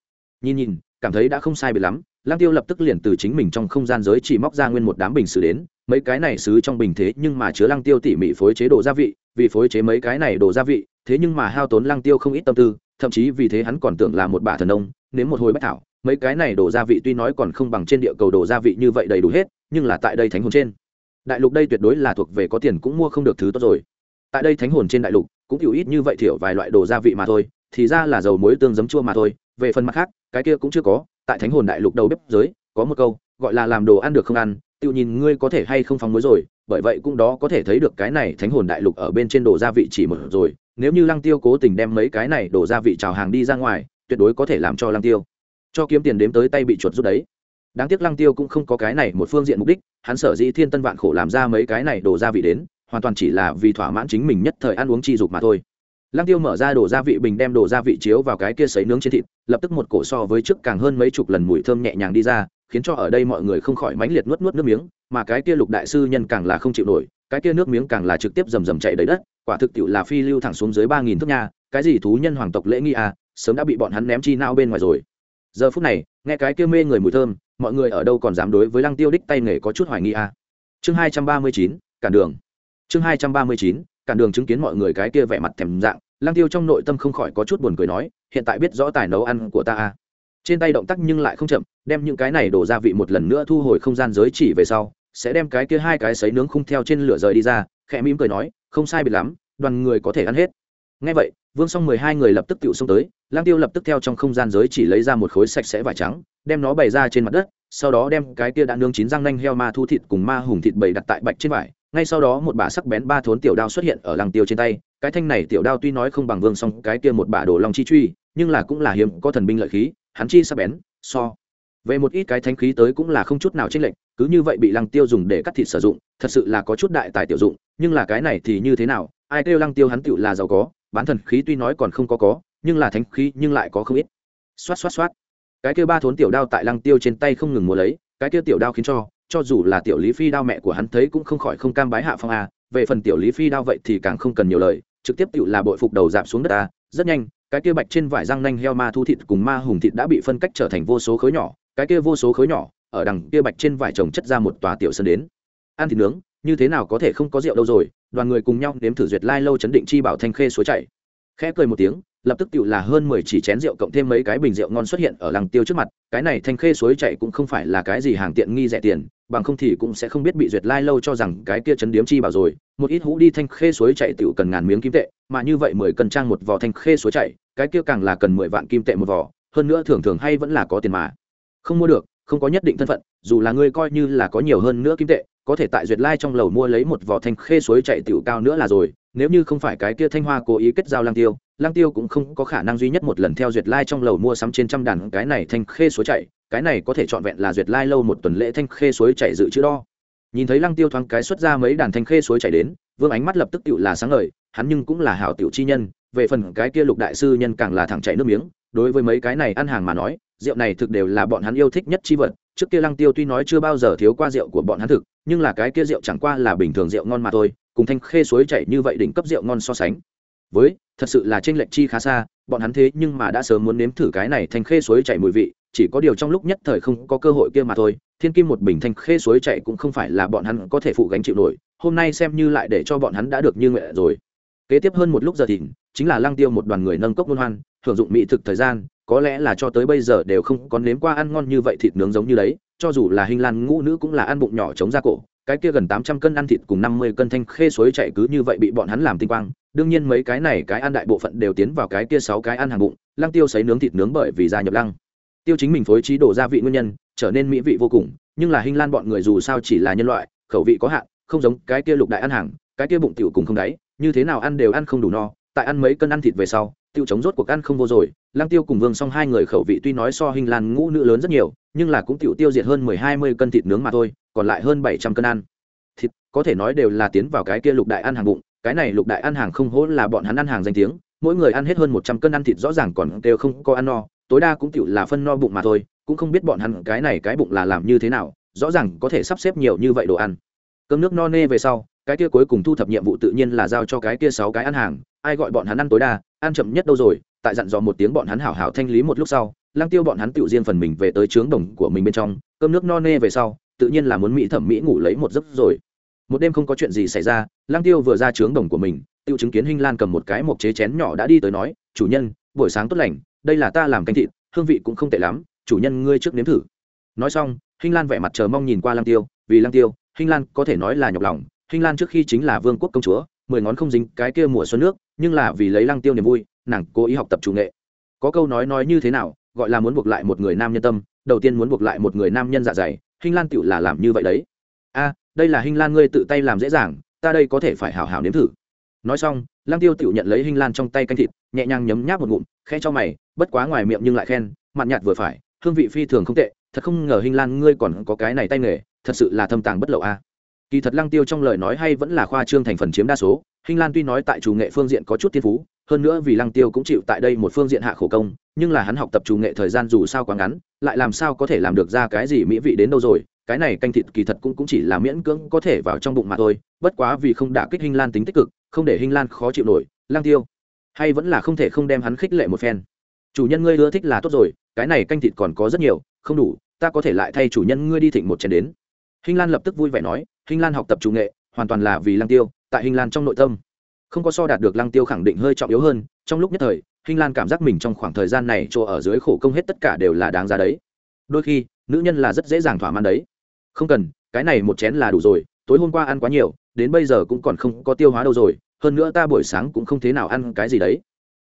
Nhìn nhìn, cảm thấy đã không sai bị lắm, lăng tiêu lập tức liền từ chính mình trong không gian giới chỉ móc ra nguyên một đám bình xứ đến, mấy cái này xứ trong bình thế nhưng mà chứa lăng tiêu tỉ mỉ phối chế đồ gia vị, vì phối chế mấy cái này đồ gia vị, thế nhưng mà hao tốn lăng tiêu không ít tâm tư, thậm chí vì thế hắn còn tưởng là một bà thần nông nếm một hồi bách thảo, mấy cái này đồ gia vị tuy nói còn không bằng trên địa cầu đồ gia vị như vậy đầy đủ hết, nhưng là tại đây thánh hồn trên. Đại lục đây tuyệt đối là thuộc về có tiền cũng mua không được thứ tốt rồi. Tại đây thánh hồn trên đại lục cũng hiểu ít như vậy thiểu vài loại đồ gia vị mà thôi, thì ra là dầu muối tương giấm chua mà thôi. Về phần mặt khác, cái kia cũng chưa có. Tại thánh hồn đại lục đầu bếp giới, có một câu, gọi là làm đồ ăn được không ăn, tự nhìn ngươi có thể hay không phóng muối rồi, bởi vậy cũng đó có thể thấy được cái này thánh hồn đại lục ở bên trên đồ gia vị chỉ một rồi. Nếu như lăng tiêu cố tình đem mấy cái này đồ gia vị trào hàng đi ra ngoài, tuyệt đối có thể làm cho lăng tiêu, cho kiếm tiền đếm tới tay bị chuột rút đấy. Đáng tiếc lăng tiêu cũng không có cái này một phương diện mục đích, hắn sở dĩ thiên tân vạn khổ làm ra mấy cái này đồ gia vị đến hoàn toàn chỉ là vì thỏa mãn chính mình nhất thời ăn uống chi dục mà thôi. Lăng tiêu mở ra đổ gia vị bình đem đổ gia vị chiếu vào cái kia sấy nướng trên thịt, lập tức một cổ so với trước càng hơn mấy chục lần mùi thơm nhẹ nhàng đi ra, khiến cho ở đây mọi người không khỏi mãnh liệt nuốt nuốt nước miếng, mà cái kia lục đại sư nhân càng là không chịu nổi, cái kia nước miếng càng là trực tiếp rầm rầm chạy đầy đất, quả thực tiệu là phi lưu thẳng xuống dưới ba nghìn thước nha, cái gì thú nhân hoàng tộc lễ nghi à sớm đã bị bọn hắn ném chi nao bên ngoài rồi. Giờ phút này, nghe cái kia mê người mùi thơm, mọi người ở đâu còn dám đối với lăng tiêu đích tay nghề có chút hoài nghi à. Chương hai trăm ba mươi chín, cản đường chương hai trăm ba mươi chín, cản đường chứng kiến mọi người cái kia vẻ mặt thèm dạng, lăng tiêu trong nội tâm không khỏi có chút buồn cười nói, hiện tại biết rõ tài nấu ăn của ta à. Trên tay động tác nhưng lại không chậm, đem những cái này đổ gia vị một lần nữa thu hồi không gian giới chỉ về sau, sẽ đem cái kia hai cái sấy nướng khung theo trên lửa rời đi ra, khẽ mỉm cười nói, không sai biệt lắm, đoàn người có thể ăn hết. Ngay vậy, vương song mười hai người lập tức tự xông tới lang tiêu lập tức theo trong không gian giới chỉ lấy ra một khối sạch sẽ vải trắng, đem nó bày ra trên mặt đất, sau đó đem cái kia đã nướng chín răng nanh heo ma thu thịt cùng ma hùng thịt bày đặt tại bạch trên vải ngay sau đó một bả sắc bén ba thốn tiểu đao xuất hiện ở lăng tiêu trên tay. Cái thanh này tiểu đao tuy nói không bằng vương song, cái kia một bả đồ long chi truy, nhưng là cũng là hiếm, có thần binh lợi khí, hắn chi sắc bén, so. Về một ít cái thanh khí tới cũng là không chút nào chênh lệch, cứ như vậy bị lăng tiêu dùng để cắt thịt sử dụng, thật sự là có chút đại tài tiểu dụng, nhưng là cái này thì như thế nào? Ai kêu lăng tiêu hắn tựu là giàu có, bán thần khí tuy nói còn không có có, nhưng là thánh khí nhưng lại có không ít. Xoát xoát xoát. Cái kia ba thốn tiểu đao tại lăng tiêu trên tay không ngừng mua lấy, cái kia tiểu đao khiến cho cho dù là tiểu lý phi đao mẹ của hắn thấy cũng không khỏi không cam bái hạ phong a, về phần tiểu lý phi đao vậy thì càng không cần nhiều lời, trực tiếp tự là bội phục đầu dạp xuống đất a, rất nhanh, cái kia bạch trên vải răng nanh heo ma thu thịt cùng ma hùng thịt đã bị phân cách trở thành vô số khối nhỏ, cái kia vô số khối nhỏ, ở đằng kia bạch trên vải trồng chất ra một tòa tiểu sơn đến. Ăn thịt nướng, như thế nào có thể không có rượu đâu rồi, đoàn người cùng nhau nếm thử duyệt lai lâu chấn định chi bảo thanh khê suối chảy. Khẽ cười một tiếng, lập tức tự là hơn mười chỉ chén rượu cộng thêm mấy cái bình rượu ngon xuất hiện ở làng tiêu trước mặt, cái này thanh khê suối chảy cũng không phải là cái gì hàng tiện nghi rẻ tiền bằng không thì cũng sẽ không biết bị duyệt lai lâu cho rằng cái kia chấn điếm chi bảo rồi. Một ít hũ đi thanh khê suối chạy tiểu cần ngàn miếng kim tệ, mà như vậy mười cân trang một vò thanh khê suối chạy, cái kia càng là cần mười vạn kim tệ một vò, hơn nữa thường thường hay vẫn là có tiền mà. Không mua được, không có nhất định thân phận, dù là ngươi coi như là có nhiều hơn nữa kim tệ, có thể tại duyệt lai trong lầu mua lấy một vỏ thanh khê suối chạy tiểu cao nữa là rồi. Nếu như không phải cái kia thanh hoa cố ý kết giao lang tiêu lang tiêu cũng không có khả năng duy nhất một lần theo duyệt lai trong lầu mua sắm trên trăm đàn cái này thanh khê suối chạy cái này có thể trọn vẹn là duyệt lai lâu một tuần lễ thanh khê suối chảy dự chữ đo. Nhìn thấy lăng tiêu thoáng cái xuất ra mấy đàn thanh khê suối chảy đến, vương ánh mắt lập tức tựu là sáng ngời, hắn nhưng cũng là hảo tiểu chi nhân, về phần cái kia lục đại sư nhân càng là thẳng chảy nước miếng, đối với mấy cái này ăn hàng mà nói, rượu này thực đều là bọn hắn yêu thích nhất chi vật, trước kia lăng tiêu tuy nói chưa bao giờ thiếu qua rượu của bọn hắn thực, nhưng là cái kia rượu chẳng qua là bình thường rượu ngon mà thôi, cùng thanh khê suối chảy như vậy đỉnh cấp rượu ngon so sánh. Với thật sự là trên lệnh chi khá xa, bọn hắn thế nhưng mà đã sớm muốn nếm thử cái này thanh khê suối chảy mùi vị, chỉ có điều trong lúc nhất thời không có cơ hội kia mà thôi, thiên kim một bình thanh khê suối chảy cũng không phải là bọn hắn có thể phụ gánh chịu nổi, hôm nay xem như lại để cho bọn hắn đã được như nguyện rồi. Kế tiếp hơn một lúc giờ thìn chính là lăng tiêu một đoàn người nâng cốc luân hoan hưởng dụng mỹ thực thời gian, có lẽ là cho tới bây giờ đều không có nếm qua ăn ngon như vậy thịt nướng giống như đấy, cho dù là hình lan ngũ nữ cũng là ăn bụng nhỏ chống ra cổ, cái kia gần tám trăm cân ăn thịt cùng năm mươi cân thanh khê suối chạy cứ như vậy bị bọn hắn làm tinh quang đương nhiên mấy cái này cái ăn đại bộ phận đều tiến vào cái kia sáu cái ăn hàng bụng, lăng tiêu sấy nướng thịt nướng bởi vì gia nhập lăng. Tiêu chính mình phối trí đổ gia vị nguyên nhân, trở nên mỹ vị vô cùng, nhưng là hình lan bọn người dù sao chỉ là nhân loại, khẩu vị có hạn, không giống cái kia lục đại ăn hàng, cái kia bụng tiểu cùng không đáy, như thế nào ăn đều ăn không đủ no, tại ăn mấy cân ăn thịt về sau, tiêu chống rốt cuộc ăn không vô rồi, lăng tiêu cùng vương song hai người khẩu vị tuy nói so hình lan ngũ nữ lớn rất nhiều, nhưng là cũng tiểu tiêu diệt hơn mười hai mươi cân thịt nướng mà thôi, còn lại hơn bảy trăm cân ăn. Thịt, có thể nói đều là tiến vào cái kia lục đại ăn hàng bụng cái này lục đại ăn hàng không hỗ là bọn hắn ăn hàng danh tiếng, mỗi người ăn hết hơn một trăm cân ăn thịt rõ ràng còn đều không có ăn no, tối đa cũng chịu là phân no bụng mà thôi, cũng không biết bọn hắn cái này cái bụng là làm như thế nào, rõ ràng có thể sắp xếp nhiều như vậy đồ ăn. Cơm nước no nê về sau, cái kia cuối cùng thu thập nhiệm vụ tự nhiên là giao cho cái kia sáu cái ăn hàng, ai gọi bọn hắn ăn tối đa, ăn chậm nhất đâu rồi, tại dặn dò một tiếng bọn hắn hảo hảo thanh lý một lúc sau lang tiêu bọn hắn tự riêng phần mình về tới trướng đồng của mình bên trong, cơm nước no nê về sau, tự nhiên là muốn mỹ thẩm mỹ ngủ lấy một giấc rồi một đêm không có chuyện gì xảy ra lang tiêu vừa ra trướng đồng của mình, Tiêu chứng kiến hinh lan cầm một cái mộc chế chén nhỏ đã đi tới nói, chủ nhân, buổi sáng tốt lành, đây là ta làm canh thịt, hương vị cũng không tệ lắm, chủ nhân ngươi trước nếm thử. Nói xong, hinh lan vẻ mặt chờ mong nhìn qua lang tiêu, vì lang tiêu, hinh lan có thể nói là nhọc lòng, hinh lan trước khi chính là vương quốc công chúa, mười ngón không dính cái kia mùa xuân nước, nhưng là vì lấy Lang tiêu niềm vui, nàng cố ý học tập chủ nghệ. Có câu nói nói như thế nào, gọi là muốn buộc lại một người nam nhân tâm, đầu tiên muốn buộc lại một người nam nhân dạ dày, hinh lan tựu là làm như vậy đấy. A đây là hình lan ngươi tự tay làm dễ dàng, ta đây có thể phải hào hào nếm thử. Nói xong, lăng tiêu tự nhận lấy hình lan trong tay canh thịt, nhẹ nhàng nhấm nháp một ngụm khe cho mày, bất quá ngoài miệng nhưng lại khen, mặn nhạt vừa phải, hương vị phi thường không tệ, thật không ngờ hình lan ngươi còn có cái này tay nghề, thật sự là thâm tàng bất lậu a. Kỳ thật lăng tiêu trong lời nói hay vẫn là khoa trương thành phần chiếm đa số Hình lan tuy nói tại chủ nghệ phương diện có chút thiên phú, hơn nữa vì lăng tiêu cũng chịu tại đây một phương diện hạ khổ công, nhưng là hắn học tập chủ nghệ thời gian dù sao quá ngắn, lại làm sao có thể làm được ra cái gì mỹ vị đến đâu rồi cái này canh thịt kỳ thật cũng, cũng chỉ là miễn cưỡng có thể vào trong bụng mà thôi bất quá vì không đả kích hinh lan tính tích cực không để hinh lan khó chịu nổi Lang tiêu. Hay vẫn là không thể không đem hắn khích lệ một phen. Chủ nhân ngươi ưa thích là tốt rồi cái này canh thịt còn có rất nhiều không đủ ta có thể lại thay chủ nhân ngươi đi thịnh một chén đến. Hinh lan lập tức vui vẻ nói hinh lan học tập chủ nghệ hoàn toàn là vì lang tiêu tại hinh lan trong nội tâm. Không có so đạt được lăng tiêu khẳng định hơi trọng yếu hơn trong lúc nhất thời hinh lan cảm giác mình trong khoảng thời gian này chỗ ở dưới khổ công hết tất cả đều là đáng ra đấy. Đôi khi nữ nhân là rất dễ dàng thỏa mãn đấy không cần, cái này một chén là đủ rồi, tối hôm qua ăn quá nhiều, đến bây giờ cũng còn không có tiêu hóa đâu rồi, hơn nữa ta buổi sáng cũng không thế nào ăn cái gì đấy.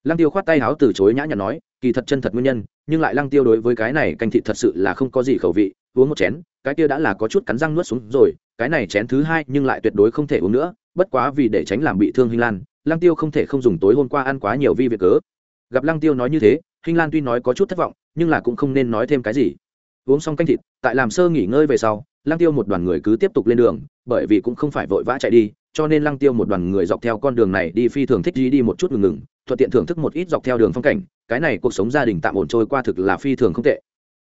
Lăng tiêu khoát tay háo từ chối nhã nhặn nói, kỳ thật chân thật nguyên nhân, nhưng lại lăng tiêu đối với cái này canh thịt thật sự là không có gì khẩu vị, uống một chén, cái kia đã là có chút cắn răng nuốt xuống rồi, cái này chén thứ hai nhưng lại tuyệt đối không thể uống nữa, bất quá vì để tránh làm bị thương hình lan, lăng tiêu không thể không dùng tối hôm qua ăn quá nhiều vi việc cớ. Gặp lăng tiêu nói như thế hình lan tuy nói có chút thất vọng, nhưng là cũng không nên nói thêm cái gì uống xong canh thịt, tại làm sơ nghỉ ngơi về sau, lăng tiêu một đoàn người cứ tiếp tục lên đường, bởi vì cũng không phải vội vã chạy đi, cho nên lăng tiêu một đoàn người dọc theo con đường này đi phi thường thích đi đi một chút ngừng ngừng, thuận tiện thưởng thức một ít dọc theo đường phong cảnh, cái này cuộc sống gia đình tạm ổn trôi qua thực là phi thường không tệ.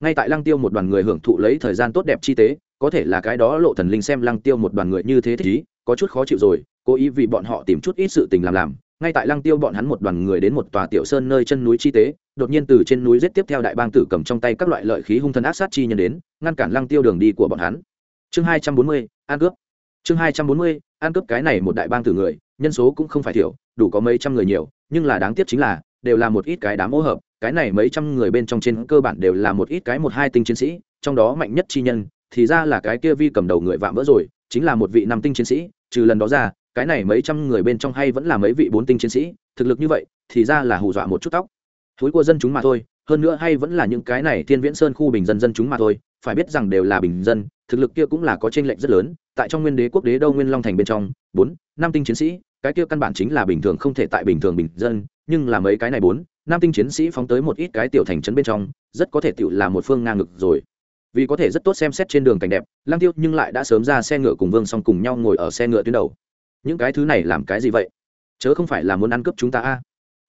Ngay tại lăng tiêu một đoàn người hưởng thụ lấy thời gian tốt đẹp chi tế, có thể là cái đó lộ thần linh xem lăng tiêu một đoàn người như thế thích ý, có chút khó chịu rồi, cố ý vì bọn họ tìm chút ít sự tình làm làm. Ngay tại lăng tiêu bọn hắn một đoàn người đến một tòa tiểu sơn nơi chân núi chi tế đột nhiên từ trên núi giết tiếp theo đại bang tử cầm trong tay các loại lợi khí hung thần ác sát chi nhân đến, ngăn cản lăng tiêu đường đi của bọn hắn. Chương hai trăm bốn mươi an cướp. Chương hai trăm bốn mươi an cướp cái này một đại bang tử người, nhân số cũng không phải thiểu, đủ có mấy trăm người nhiều, nhưng là đáng tiếc chính là, đều là một ít cái đám hỗ hợp, cái này mấy trăm người bên trong trên cơ bản đều là một ít cái một hai tinh chiến sĩ, trong đó mạnh nhất chi nhân, thì ra là cái kia vi cầm đầu người vạm vỡ rồi, chính là một vị năm tinh chiến sĩ, trừ lần đó ra, cái này mấy trăm người bên trong hay vẫn là mấy vị bốn tinh chiến sĩ, thực lực như vậy, thì ra là hù dọa một chút tóc thúi của dân chúng mà thôi, hơn nữa hay vẫn là những cái này thiên viễn sơn khu bình dân dân chúng mà thôi, phải biết rằng đều là bình dân, thực lực kia cũng là có tranh lệch rất lớn, tại trong nguyên đế quốc đế đâu nguyên long thành bên trong, bốn, năm tinh chiến sĩ, cái kia căn bản chính là bình thường không thể tại bình thường bình dân, nhưng là mấy cái này bốn, năm tinh chiến sĩ phóng tới một ít cái tiểu thành trấn bên trong, rất có thể tự là một phương ngang ngực rồi. Vì có thể rất tốt xem xét trên đường cảnh đẹp lang tiêu nhưng lại đã sớm ra xe ngựa cùng vương xong cùng nhau ngồi ở xe ngựa tuyến đầu. Những cái thứ này làm cái gì vậy? Chớ không phải là muốn ăn cướp chúng ta a.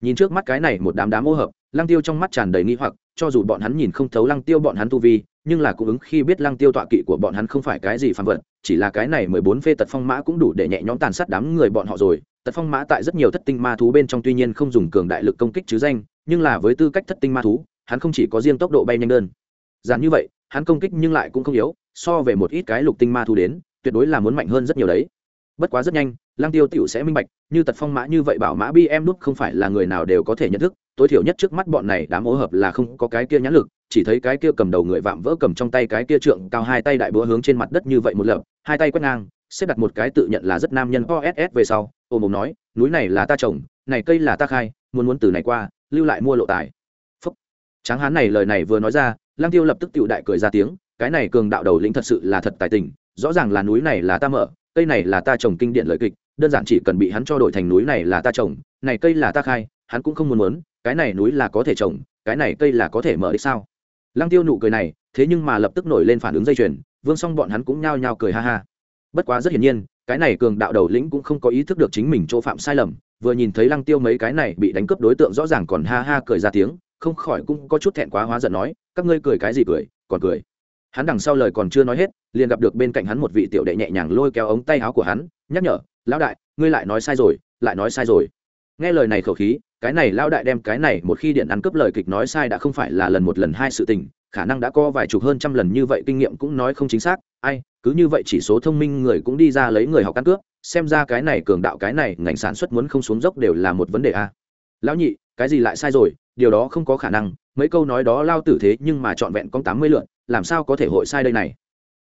Nhìn trước mắt cái này một đám đám ô hợp lăng tiêu trong mắt tràn đầy nghi hoặc, cho dù bọn hắn nhìn không thấu lăng tiêu bọn hắn tu vi, nhưng là cũng ứng khi biết lăng tiêu tọa kỵ của bọn hắn không phải cái gì phàm vật, chỉ là cái này mười bốn phê tật phong mã cũng đủ để nhẹ nhõm tàn sát đám người bọn họ rồi. Tật phong mã tại rất nhiều thất tinh ma thú bên trong tuy nhiên không dùng cường đại lực công kích chứ danh, nhưng là với tư cách thất tinh ma thú, hắn không chỉ có riêng tốc độ bay nhanh đơn. Giản như vậy, hắn công kích nhưng lại cũng không yếu, so về một ít cái lục tinh ma thú đến, tuyệt đối là muốn mạnh hơn rất nhiều đấy. Bất quá rất nhanh, lăng tiêu tiểu sẽ minh bạch, như tật phong mã như vậy bảo mã bi em nút không phải là người nào đều có thể nhận thức tối thiểu nhất trước mắt bọn này đám ô hợp là không có cái kia nhãn lực, chỉ thấy cái kia cầm đầu người vạm vỡ cầm trong tay cái kia trượng cao hai tay đại búa hướng trên mặt đất như vậy một lập hai tay quét ngang, xếp đặt một cái tự nhận là rất nam nhân oss về sau ôm mồm nói, núi này là ta trồng, này cây là ta khai, muốn muốn từ này qua, lưu lại mua lộ tài. Phúc. Tráng hán này lời này vừa nói ra lang tiêu lập tức tựu đại cười ra tiếng, cái này cường đạo đầu lĩnh thật sự là thật tài tình, rõ ràng là núi này là ta mở, cây này là ta trồng kinh điển lợi kịch, đơn giản chỉ cần bị hắn cho đổi thành núi này là ta trồng, này cây là ta khai, hắn cũng không muốn muốn cái này núi là có thể trồng, cái này cây là có thể mở đi sao? Lăng tiêu nụ cười này, thế nhưng mà lập tức nổi lên phản ứng dây chuyền, vương xong bọn hắn cũng nhao nhao cười ha ha. Bất quá rất hiển nhiên, cái này cường đạo đầu lĩnh cũng không có ý thức được chính mình chỗ phạm sai lầm, vừa nhìn thấy lăng tiêu mấy cái này bị đánh cướp đối tượng rõ ràng còn ha ha cười ra tiếng, không khỏi cũng có chút thẹn quá hóa giận nói, các ngươi cười cái gì cười, còn cười? Hắn đằng sau lời còn chưa nói hết, liền gặp được bên cạnh hắn một vị tiểu đệ nhẹ nhàng lôi kéo ống tay áo của hắn, nhắc nhở, lão đại, ngươi lại nói sai rồi, lại nói sai rồi. Nghe lời này khẩu khí cái này lão đại đem cái này một khi điện ăn cướp lời kịch nói sai đã không phải là lần một lần hai sự tình, khả năng đã có vài chục hơn trăm lần như vậy kinh nghiệm cũng nói không chính xác, ai, cứ như vậy chỉ số thông minh người cũng đi ra lấy người học ăn cướp, xem ra cái này cường đạo cái này ngành sản xuất muốn không xuống dốc đều là một vấn đề a. Lão nhị, cái gì lại sai rồi, điều đó không có khả năng, mấy câu nói đó lao tử thế nhưng mà trọn vẹn con tám mươi lượn, làm sao có thể hội sai đây này?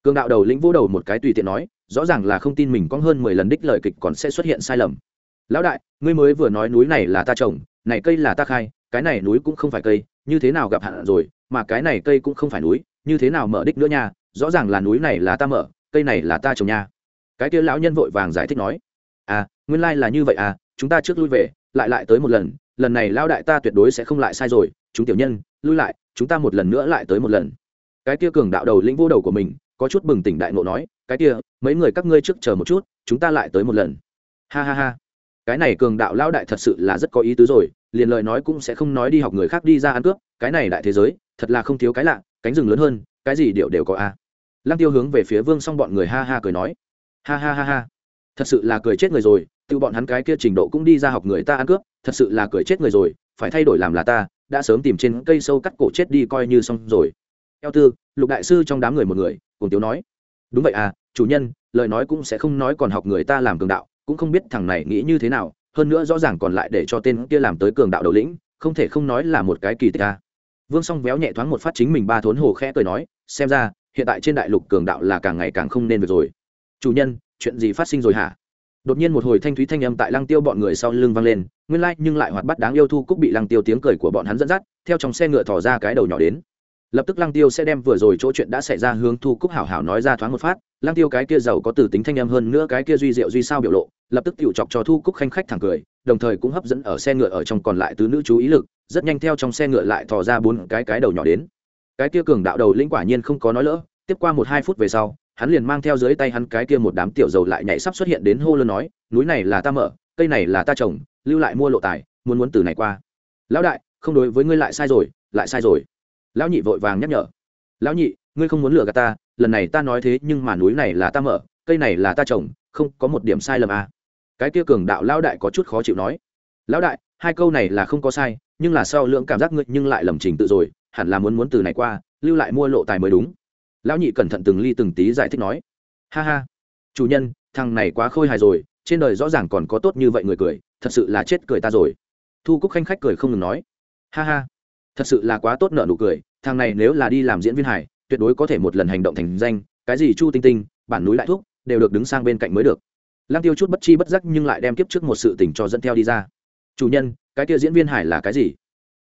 Cường đạo đầu lĩnh vô đầu một cái tùy tiện nói, rõ ràng là không tin mình có hơn mười lần đích lời kịch còn sẽ xuất hiện sai lầm lão đại, ngươi mới vừa nói núi này là ta trồng, này cây là ta khai, cái này núi cũng không phải cây, như thế nào gặp hạn rồi, mà cái này cây cũng không phải núi, như thế nào mở đích nữa nha, rõ ràng là núi này là ta mở, cây này là ta trồng nha. Cái kia lão nhân vội vàng giải thích nói à nguyên lai là như vậy à chúng ta trước lui về, lại lại tới một lần lần này lão đại ta tuyệt đối sẽ không lại sai rồi, chúng tiểu nhân, lui lại, chúng ta một lần nữa lại tới một lần. Cái kia cường đạo đầu lĩnh vô đầu của mình, có chút bừng tỉnh đại ngộ nói, cái kia, mấy người các ngươi trước chờ một chút, chúng ta lại tới một lần. Ha ha ha cái này cường đạo lao đại thật sự là rất có ý tứ rồi, liền lời nói cũng sẽ không nói đi học người khác đi ra ăn cướp, cái này đại thế giới, thật là không thiếu cái lạ, cánh rừng lớn hơn, cái gì điệu đều có a. À. lăng tiêu hướng về phía vương xong bọn người ha ha cười nói. Ha ha ha ha. Thật sự là cười chết người rồi, tự bọn hắn cái kia trình độ cũng đi ra học người ta ăn cướp, thật sự là cười chết người rồi, phải thay đổi làm là ta, đã sớm tìm trên cây sâu cắt cổ chết đi coi như xong rồi. Eo tư, lục đại sư trong đám người một người, cùng tiếu nói. Đúng vậy à chủ nhân, lời nói cũng sẽ không nói còn học người ta làm cường đạo cũng không biết thằng này nghĩ như thế nào, hơn nữa rõ ràng còn lại để cho tên kia làm tới cường đạo đầu lĩnh, không thể không nói là một cái kỳ tích ca vương song véo nhẹ thoáng một phát chính mình ba thốn hồ khẽ cười nói, xem ra, hiện tại trên đại lục cường đạo là càng ngày càng không nên được rồi. Chủ nhân, chuyện gì phát sinh rồi hả? Đột nhiên một hồi thanh thúy thanh âm tại lăng tiêu bọn người sau lưng vang lên, nguyên lai nhưng lại hoạt bắt đáng yêu thu cúc bị lăng tiêu tiếng cười của bọn hắn dẫn dắt, theo trong xe ngựa thỏ ra cái đầu nhỏ đến. Lập tức lăng tiêu sẽ đem vừa rồi chỗ chuyện đã xảy ra hướng thu cúc hảo hảo nói ra thoáng một phát, lăng tiêu cái kia giàu có từ tính thanh âm hơn nữa cái kia duy diệu duy sao biểu lộ lập tức tiểu chọc cho thu cúc khanh khách thẳng cười, đồng thời cũng hấp dẫn ở xe ngựa ở trong còn lại tứ nữ chú ý lực, rất nhanh theo trong xe ngựa lại thò ra bốn cái cái đầu nhỏ đến. Cái kia cường đạo đầu lĩnh quả nhiên không có nói lỡ, tiếp qua một hai phút về sau, hắn liền mang theo dưới tay hắn cái kia một đám tiểu dầu lại nhảy sắp xuất hiện đến hô lớn nói, núi này là ta mở, cây này là ta trồng, lưu lại mua lộ tài, muốn muốn từ này qua. Lão đại, không đối với ngươi lại sai rồi, lại sai rồi. Lão nhị vội vàng nhắc nhở. Lão nhị, ngươi không muốn lừa gạt ta, lần này ta nói thế nhưng mà núi này là ta mở, cây này là ta trồng, không có một điểm sai lầm à cái kia cường đạo lão đại có chút khó chịu nói, lão đại, hai câu này là không có sai, nhưng là sau lượng cảm giác ngươi nhưng lại lầm trình tự rồi, hẳn là muốn muốn từ này qua, lưu lại mua lộ tài mới đúng. Lão nhị cẩn thận từng ly từng tí giải thích nói, ha ha, chủ nhân, thằng này quá khôi hài rồi, trên đời rõ ràng còn có tốt như vậy người cười, thật sự là chết cười ta rồi. Thu cúc khanh khách cười không ngừng nói, ha ha, thật sự là quá tốt nợ nụ cười, thằng này nếu là đi làm diễn viên hài, tuyệt đối có thể một lần hành động thành danh, cái gì chu tinh tinh, bản núi lại thuốc, đều được đứng sang bên cạnh mới được lăng tiêu chút bất chi bất giác nhưng lại đem kiếp trước một sự tình cho dẫn theo đi ra. Chủ nhân, cái kia diễn viên hải là cái gì?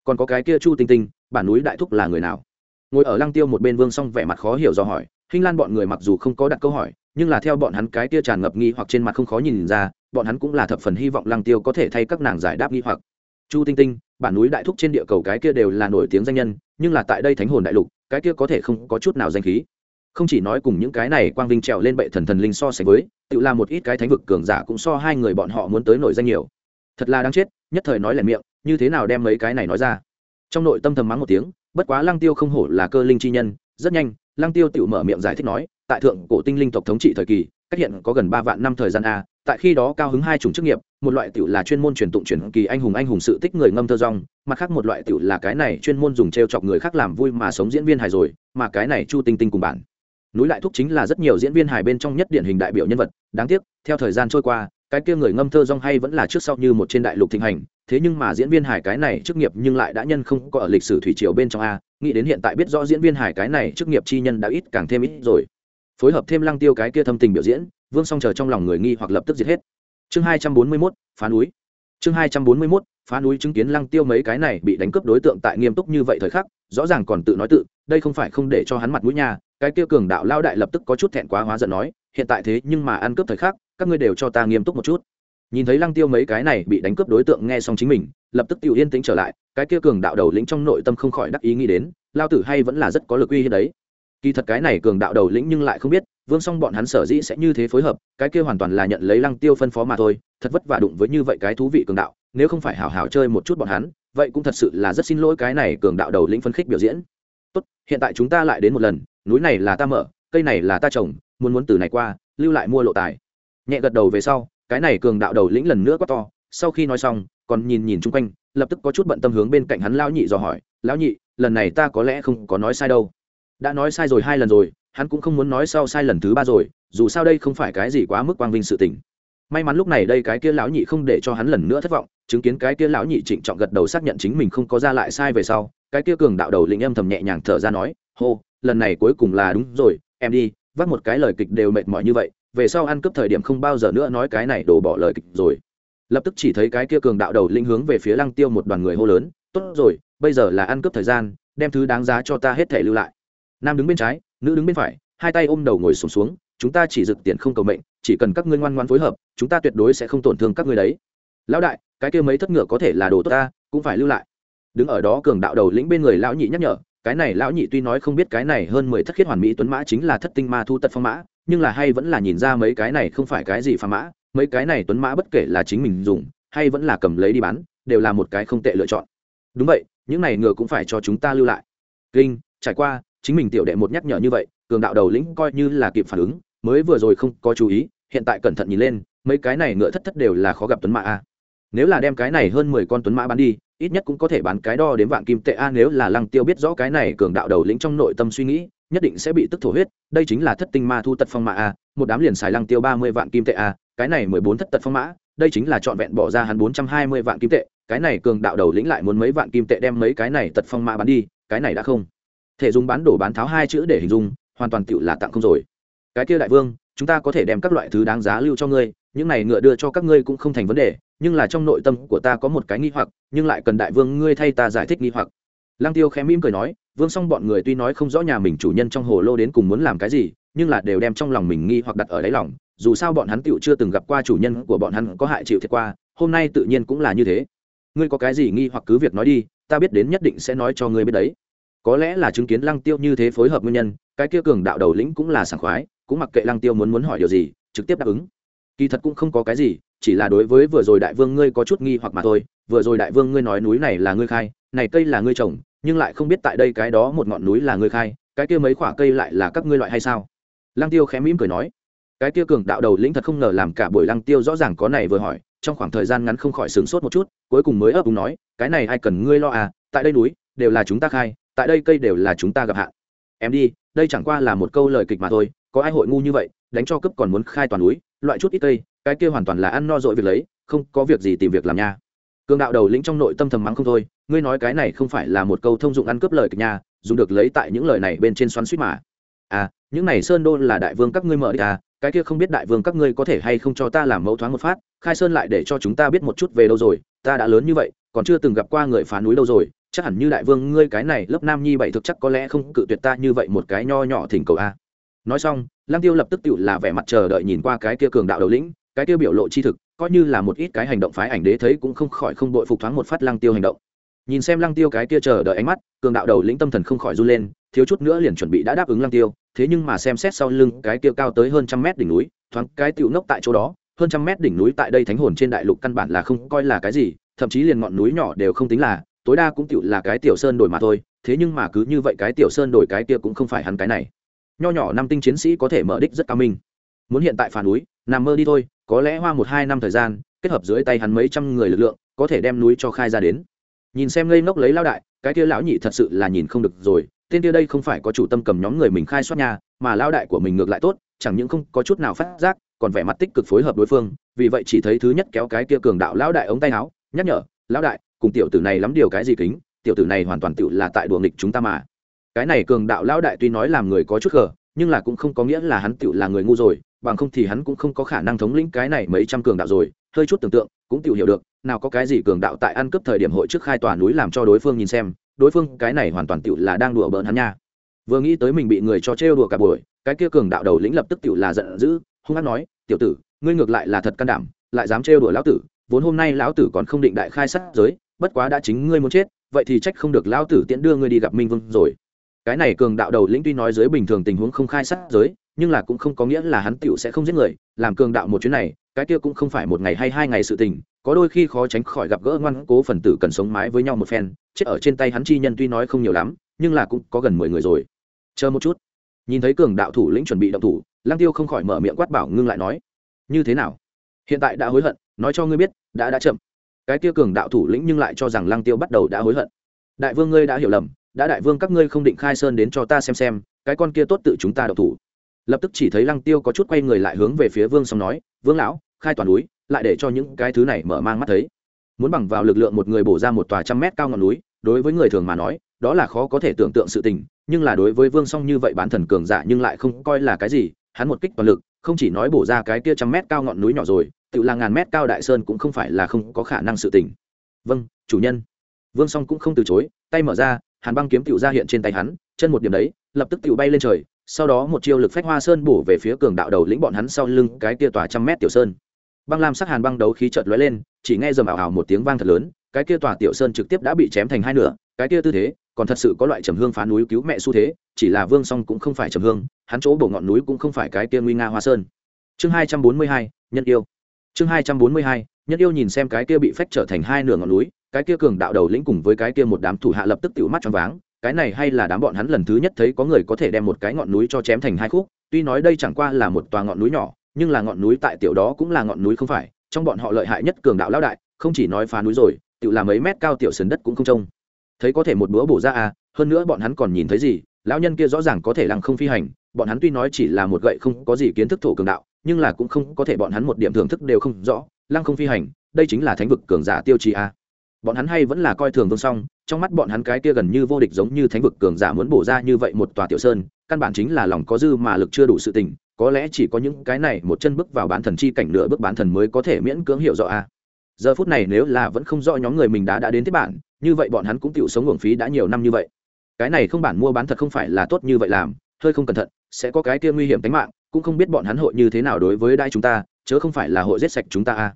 Còn có cái kia chu tinh tinh, bản núi đại thúc là người nào? Ngồi ở lăng tiêu một bên vương xong vẻ mặt khó hiểu do hỏi. Hinh lan bọn người mặc dù không có đặt câu hỏi, nhưng là theo bọn hắn cái kia tràn ngập nghi hoặc trên mặt không khó nhìn ra, bọn hắn cũng là thập phần hy vọng lăng tiêu có thể thay các nàng giải đáp nghi hoặc. Chu tinh tinh, bản núi đại thúc trên địa cầu cái kia đều là nổi tiếng danh nhân, nhưng là tại đây thánh hồn đại lục, cái kia có thể không có chút nào danh khí không chỉ nói cùng những cái này quang vinh trèo lên bệ thần thần linh so sánh với, tự là một ít cái thánh vực cường giả cũng so hai người bọn họ muốn tới nổi danh nhiều. Thật là đáng chết, nhất thời nói lẻ miệng, như thế nào đem mấy cái này nói ra. Trong nội tâm thầm mắng một tiếng, bất quá lăng tiêu không hổ là cơ linh chi nhân, rất nhanh, lăng tiêu tự mở miệng giải thích nói, tại thượng cổ tinh linh tộc thống trị thời kỳ, cách hiện có gần ba vạn năm thời gian a, tại khi đó cao hứng hai chủng chức nghiệp, một loại tiểu là chuyên môn truyền tụng truyền kỳ anh hùng anh hùng sự tích người ngâm thơ rong, mặt khác một loại tiểu là cái này chuyên môn dùng t chọc người khác làm vui mà sống diễn viên hài rồi, mà cái này chu tinh tinh cùng bản núi lại thúc chính là rất nhiều diễn viên hài bên trong nhất điển hình đại biểu nhân vật. Đáng tiếc, theo thời gian trôi qua, cái kia người ngâm thơ rong hay vẫn là trước sau như một trên đại lục thịnh hành. Thế nhưng mà diễn viên hài cái này chức nghiệp nhưng lại đã nhân không có ở lịch sử thủy triều bên trong a. Nghĩ đến hiện tại biết rõ diễn viên hài cái này chức nghiệp chi nhân đã ít càng thêm ít rồi. Phối hợp thêm lăng tiêu cái kia thâm tình biểu diễn, vương song chờ trong lòng người nghi hoặc lập tức diệt hết. Chương hai trăm bốn mươi mốt, phá núi. Chương hai trăm bốn mươi mốt, phá núi chứng kiến lăng tiêu mấy cái này bị đánh cướp đối tượng tại nghiêm túc như vậy thời khắc, rõ ràng còn tự nói tự, đây không phải không để cho hắn mặt mũi nha cái kia cường đạo lao đại lập tức có chút thẹn quá hóa giận nói, hiện tại thế nhưng mà ăn cướp thời khắc, các ngươi đều cho ta nghiêm túc một chút. Nhìn thấy lăng tiêu mấy cái này bị đánh cướp đối tượng nghe xong chính mình, lập tức tiêu yên tĩnh trở lại, cái kia cường đạo đầu lĩnh trong nội tâm không khỏi đắc ý nghĩ đến, lao tử hay vẫn là rất có lực uy hiếp đấy. Kỳ thật cái này cường đạo đầu lĩnh nhưng lại không biết, vương song bọn hắn sở dĩ sẽ như thế phối hợp, cái kia hoàn toàn là nhận lấy lăng tiêu phân phó mà thôi, thật vất vả đụng với như vậy cái thú vị cường đạo, nếu không phải hào hào chơi một chút bọn hắn, vậy cũng thật sự là rất xin lỗi cái này cường đạo đầu lĩnh phân khích biểu diễn. Tốt, hiện tại chúng ta lại đến một lần núi này là ta mở, cây này là ta trồng, muốn muốn từ này qua, lưu lại mua lộ tài. Nhẹ gật đầu về sau, cái này cường đạo đầu lĩnh lần nữa quát to, sau khi nói xong, còn nhìn nhìn chung quanh, lập tức có chút bận tâm hướng bên cạnh hắn lão nhị dò hỏi, lão nhị, lần này ta có lẽ không có nói sai đâu. Đã nói sai rồi hai lần rồi, hắn cũng không muốn nói sau sai lần thứ ba rồi, dù sao đây không phải cái gì quá mức quang vinh sự tình. May mắn lúc này đây cái kia lão nhị không để cho hắn lần nữa thất vọng, chứng kiến cái kia lão nhị trịnh trọng gật đầu xác nhận chính mình không có ra lại sai về sau, cái kia cường đạo đầu lĩnh âm thầm nhẹ nhàng thở ra nói, hô lần này cuối cùng là đúng rồi em đi vắt một cái lời kịch đều mệt mỏi như vậy về sau ăn cướp thời điểm không bao giờ nữa nói cái này đổ bỏ lời kịch rồi. Lập tức chỉ thấy cái kia cường đạo đầu linh hướng về phía lăng tiêu một đoàn người hô lớn tốt rồi bây giờ là ăn cướp thời gian đem thứ đáng giá cho ta hết thể lưu lại. Nam đứng bên trái nữ đứng bên phải hai tay ôm đầu ngồi sùng xuống, xuống chúng ta chỉ dựng tiền không cầu mệnh chỉ cần các ngươi ngoan ngoan phối hợp chúng ta tuyệt đối sẽ không tổn thương các ngươi đấy. Lão đại cái kia mấy thất ngựa có thể là đồ tốt ta cũng phải lưu lại. Đứng ở đó cường đạo đầu lĩnh bên người lão nhị nhắc nhở cái này lão nhị tuy nói không biết cái này hơn mười thất khiết hoàn mỹ tuấn mã chính là thất tinh ma thu tật phong mã, nhưng là hay vẫn là nhìn ra mấy cái này không phải cái gì phá mã, mấy cái này tuấn mã bất kể là chính mình dùng, hay vẫn là cầm lấy đi bán, đều là một cái không tệ lựa chọn. Đúng vậy, những này ngựa cũng phải cho chúng ta lưu lại. Kinh, trải qua, chính mình tiểu đệ một nhắc nhở như vậy, cường đạo đầu lĩnh coi như là kịp phản ứng, mới vừa rồi không có chú ý, hiện tại cẩn thận nhìn lên, mấy cái này ngựa thất thất đều là khó gặp tuấn mã a. Nếu là đem cái này hơn mười con tuấn mã bán đi ít nhất cũng có thể bán cái đo đến vạn kim tệ a, nếu là lăng tiêu biết rõ cái này cường đạo đầu lĩnh trong nội tâm suy nghĩ, nhất định sẽ bị tức thổ huyết. Đây chính là thất tinh ma thu tật phong mã a, một đám liền xài lăng tiêu ba mươi vạn kim tệ a, cái này mười bốn thất tật phong mã, đây chính là trọn vẹn bỏ ra hắn bốn trăm hai mươi vạn kim tệ, cái này cường đạo đầu lĩnh lại muốn mấy vạn kim tệ đem mấy cái này tật phong mã bán đi, cái này đã không. Thể dùng bán đổ bán tháo hai chữ để hình dung, hoàn toàn tựu là tặng không rồi. Cái kia đại vương, chúng ta có thể đem các loại thứ đáng giá lưu cho ngươi những này ngựa đưa cho các ngươi cũng không thành vấn đề, nhưng là trong nội tâm của ta có một cái nghi hoặc, nhưng lại cần đại vương ngươi thay ta giải thích nghi hoặc. Lăng tiêu khẽ mỉm cười nói, vương xong bọn người tuy nói không rõ nhà mình chủ nhân trong hồ lô đến cùng muốn làm cái gì, nhưng là đều đem trong lòng mình nghi hoặc đặt ở đáy lòng, dù sao bọn hắn tựu chưa từng gặp qua chủ nhân của bọn hắn có hại chịu thiệt qua, hôm nay tự nhiên cũng là như thế. Ngươi có cái gì nghi hoặc cứ việc nói đi, ta biết đến nhất định sẽ nói cho ngươi biết đấy. Có lẽ là chứng kiến lăng tiêu như thế phối hợp nguyên nhân, cái kia cường đạo đầu lĩnh cũng là sảng khoái, cũng mặc kệ lăng tiêu muốn muốn hỏi điều gì, trực tiếp đáp ứng kỳ thật cũng không có cái gì, chỉ là đối với vừa rồi đại vương ngươi có chút nghi hoặc mà thôi. Vừa rồi đại vương ngươi nói núi này là ngươi khai, này cây là ngươi trồng, nhưng lại không biết tại đây cái đó một ngọn núi là ngươi khai, cái kia mấy khoả cây lại là các ngươi loại hay sao? Lăng tiêu khẽ mỉm cười nói. Cái kia cường đạo đầu lĩnh thật không ngờ làm cả buổi lăng tiêu rõ ràng có này vừa hỏi, trong khoảng thời gian ngắn không khỏi sửng sốt một chút, cuối cùng mới ấp úng nói, cái này ai cần ngươi lo à? Tại đây núi đều là chúng ta khai, tại đây cây đều là chúng ta gặp hạn. Em đi, đây chẳng qua là một câu lời kịch mà thôi, có ai hội ngu như vậy, đánh cho cấp còn muốn khai toàn núi loại chút ít cây, cái kia hoàn toàn là ăn no dội việc lấy, không có việc gì tìm việc làm nha. Cường đạo đầu lĩnh trong nội tâm thầm mắng không thôi, ngươi nói cái này không phải là một câu thông dụng ăn cướp lời kịch nha, dùng được lấy tại những lời này bên trên xoắn suýt mà. À những này sơn đô là đại vương các ngươi mở đi à cái kia không biết đại vương các ngươi có thể hay không cho ta làm mẫu thoáng một phát, khai sơn lại để cho chúng ta biết một chút về đâu rồi, ta đã lớn như vậy, còn chưa từng gặp qua người phá núi đâu rồi, chắc hẳn như đại vương ngươi cái này lớp nam nhi bảy thực chắc có lẽ không cự tuyệt ta như vậy một cái nho nhỏ thỉnh cầu a. Nói xong lăng tiêu lập tức tự là vẻ mặt chờ đợi nhìn qua cái kia cường đạo đầu lĩnh, cái kia biểu lộ chi thực, coi như là một ít cái hành động phái ảnh đế thấy cũng không khỏi không bội phục thoáng một phát lăng tiêu hành động. Nhìn xem lăng tiêu cái kia chờ đợi ánh mắt, cường đạo đầu lĩnh tâm thần không khỏi run lên, thiếu chút nữa liền chuẩn bị đã đáp ứng lăng tiêu, thế nhưng mà xem xét sau lưng cái kia cao tới hơn trăm mét đỉnh núi, thoáng cái tiểu ngốc tại chỗ đó, hơn trăm mét đỉnh núi tại đây thánh hồn trên đại lục căn bản là không coi là cái gì, thậm chí liền ngọn núi nhỏ đều không tính là, tối đa cũng tiểu là cái tiểu sơn đổi mà thôi, thế nhưng mà cứ như vậy cái tiểu sơn đổi cái kia cũng không phải hắn cái này nho nhỏ năm tinh chiến sĩ có thể mở đích rất cao minh. Muốn hiện tại phản núi, nằm mơ đi thôi, có lẽ hoa một hai năm thời gian, kết hợp dưới tay hắn mấy trăm người lực lượng, có thể đem núi cho khai ra đến. Nhìn xem ngây ngốc lấy lao đại, cái kia lão nhị thật sự là nhìn không được rồi, tên kia đây không phải có chủ tâm cầm nhóm người mình khai soát nhà, mà lao đại của mình ngược lại tốt, chẳng những không có chút nào phát giác, còn vẻ mặt tích cực phối hợp đối phương, vì vậy chỉ thấy thứ nhất kéo cái kia cường đạo lão đại ống tay áo, nhắc nhở, lão đại, cùng tiểu tử này lắm điều cái gì kính, tiểu tử này hoàn toàn tự là tại đùa nghịch chúng ta mà cái này cường đạo lão đại tuy nói làm người có chút gờ, nhưng là cũng không có nghĩa là hắn tựu là người ngu rồi, bằng không thì hắn cũng không có khả năng thống lĩnh cái này mấy trăm cường đạo rồi. Hơi chút tưởng tượng, cũng tựu hiểu được, nào có cái gì cường đạo tại ăn cướp thời điểm hội trước khai tòa núi làm cho đối phương nhìn xem, đối phương cái này hoàn toàn tựu là đang đùa bỡn hắn nha. Vừa nghĩ tới mình bị người cho trêu đùa cả buổi, cái kia cường đạo đầu lĩnh lập tức tựu là giận dữ, hung hăng nói, tiểu tử, ngươi ngược lại là thật can đảm, lại dám trêu đùa lão tử, vốn hôm nay lão tử còn không định đại khai sát giới, bất quá đã chính ngươi muốn chết, vậy thì trách không được lão tử tiễn đưa ngươi đi gặp minh vương rồi cái này cường đạo đầu lĩnh tuy nói dưới bình thường tình huống không khai sát giới, nhưng là cũng không có nghĩa là hắn tựu sẽ không giết người, làm cường đạo một chuyến này, cái kia cũng không phải một ngày hay hai ngày sự tình, có đôi khi khó tránh khỏi gặp gỡ ngoan cố phần tử cần sống mái với nhau một phen, chết ở trên tay hắn chi nhân tuy nói không nhiều lắm, nhưng là cũng có gần mười người rồi. Chờ một chút. Nhìn thấy cường đạo thủ lĩnh chuẩn bị động thủ lang tiêu không khỏi mở miệng quát bảo ngưng lại nói, như thế nào? Hiện tại đã hối hận, nói cho ngươi biết, đã đã chậm. Cái kia cường đạo thủ lĩnh nhưng lại cho rằng lang tiêu bắt đầu đã hối hận. Đại vương ngươi đã hiểu lầm đã đại vương các ngươi không định khai sơn đến cho ta xem xem, cái con kia tốt tự chúng ta độc thủ. Lập tức chỉ thấy lăng tiêu có chút quay người lại hướng về phía vương xong nói, vương lão, khai toàn núi, lại để cho những cái thứ này mở mang mắt thấy. Muốn bằng vào lực lượng một người bổ ra một tòa trăm mét cao ngọn núi, đối với người thường mà nói, đó là khó có thể tưởng tượng sự tình, nhưng là đối với vương song như vậy bán thần cường giả nhưng lại không coi là cái gì, hắn một kích toàn lực, không chỉ nói bổ ra cái kia trăm mét cao ngọn núi nhỏ rồi, tự là ngàn mét cao đại sơn cũng không phải là không có khả năng sự tình. Vâng chủ nhân. Vương song cũng không từ chối, tay mở ra hàn băng kiếm tựu ra hiện trên tay hắn, chân một điểm đấy, lập tức tựu bay lên trời, sau đó một chiêu lực phách hoa sơn bổ về phía cường đạo đầu lĩnh bọn hắn sau lưng cái kia tòa trăm mét tiểu sơn. Băng lam sắc hàn băng đấu khí chợt lóe lên, chỉ nghe dầm ảo ảo một tiếng vang thật lớn, cái kia tòa tiểu sơn trực tiếp đã bị chém thành hai nửa, cái kia tư thế, còn thật sự có loại trầm hương phá núi cứu mẹ xu thế, chỉ là vương song cũng không phải trầm hương, hắn chỗ bổ ngọn núi cũng không phải cái kia nguy nga hoa sơn. Chương hai trăm bốn mươi hai, nhân yêu. Chương hai trăm bốn mươi hai, nhân yêu nhìn xem cái kia bị phách trở thành hai nửa ngọn núi cái kia cường đạo đầu lĩnh cùng với cái kia một đám thủ hạ lập tức tự mắt cho váng, cái này hay là đám bọn hắn lần thứ nhất thấy có người có thể đem một cái ngọn núi cho chém thành hai khúc, tuy nói đây chẳng qua là một tòa ngọn núi nhỏ, nhưng là ngọn núi tại tiểu đó cũng là ngọn núi không phải, trong bọn họ lợi hại nhất cường đạo lão đại, không chỉ nói phá núi rồi tự là mấy mét cao tiểu sườn đất cũng không trông. Thấy có thể một bữa bổ ra à hơn nữa bọn hắn còn nhìn thấy gì, lão nhân kia rõ ràng có thể lăng không phi hành, bọn hắn tuy nói chỉ là một gậy không có gì kiến thức thổ cường đạo, nhưng là cũng không có thể bọn hắn một điểm thưởng thức đều không rõ, lăng không phi hành, đây chính là thánh vực cường giả tiêu chí a bọn hắn hay vẫn là coi thường vương song, trong mắt bọn hắn cái kia gần như vô địch giống như thánh vực cường giả muốn bổ ra như vậy một tòa tiểu sơn, căn bản chính là lòng có dư mà lực chưa đủ sự tình, có lẽ chỉ có những cái này một chân bước vào bán thần chi cảnh nửa bước bán thần mới có thể miễn cưỡng hiểu rõ a. Giờ phút này nếu là vẫn không rõ nhóm người mình đã đã đến tiếp bản, như vậy bọn hắn cũng tự sống uổng phí đã nhiều năm như vậy. Cái này không bản mua bán thật không phải là tốt như vậy làm, hơi không cẩn thận, sẽ có cái kia nguy hiểm tính mạng, cũng không biết bọn hắn hội như thế nào đối với đai chúng ta, chớ không phải là hội giết sạch chúng ta a.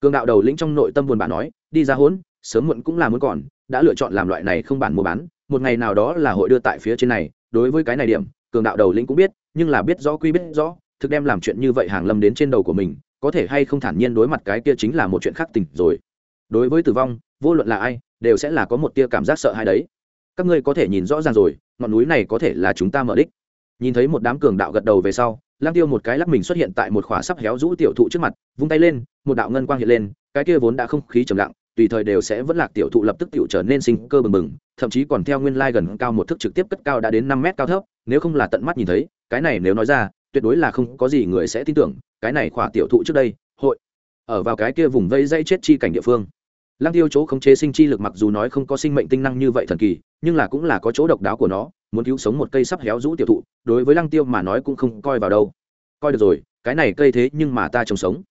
Cường đạo đầu lĩnh trong nội tâm buồn bã nói, đi ra hỗn sớm muộn cũng là muốn còn, đã lựa chọn làm loại này không bản mua bán, một ngày nào đó là hội đưa tại phía trên này. Đối với cái này điểm, cường đạo đầu lĩnh cũng biết, nhưng là biết rõ quy biết rõ, thực đem làm chuyện như vậy hàng lâm đến trên đầu của mình, có thể hay không thản nhiên đối mặt cái kia chính là một chuyện khác tình rồi. Đối với tử vong, vô luận là ai, đều sẽ là có một tia cảm giác sợ hãi đấy. Các ngươi có thể nhìn rõ ràng rồi, ngọn núi này có thể là chúng ta mở đích. Nhìn thấy một đám cường đạo gật đầu về sau lang tiêu một cái lắc mình xuất hiện tại một khỏa sắp héo rũ tiểu thụ trước mặt, vung tay lên, một đạo ngân quang hiện lên, cái kia vốn đã không khí trầm lặng tùy thời đều sẽ vẫn lạc tiểu thụ lập tức tiểu trở nên sinh cơ bừng bừng, thậm chí còn theo nguyên lai gần cao một thước trực tiếp cất cao đã đến năm mét cao thấp, nếu không là tận mắt nhìn thấy, cái này nếu nói ra, tuyệt đối là không có gì người sẽ tin tưởng, cái này khỏa tiểu thụ trước đây, hội, ở vào cái kia vùng vây dây chết chi cảnh địa phương. Lăng tiêu chỗ khống chế sinh chi lực mặc dù nói không có sinh mệnh tinh năng như vậy thần kỳ, nhưng là cũng là có chỗ độc đáo của nó, muốn cứu sống một cây sắp héo rũ tiểu thụ, đối với lăng tiêu mà nói cũng không coi vào đâu. Coi được rồi, cái này cây thế nhưng mà ta trồng sống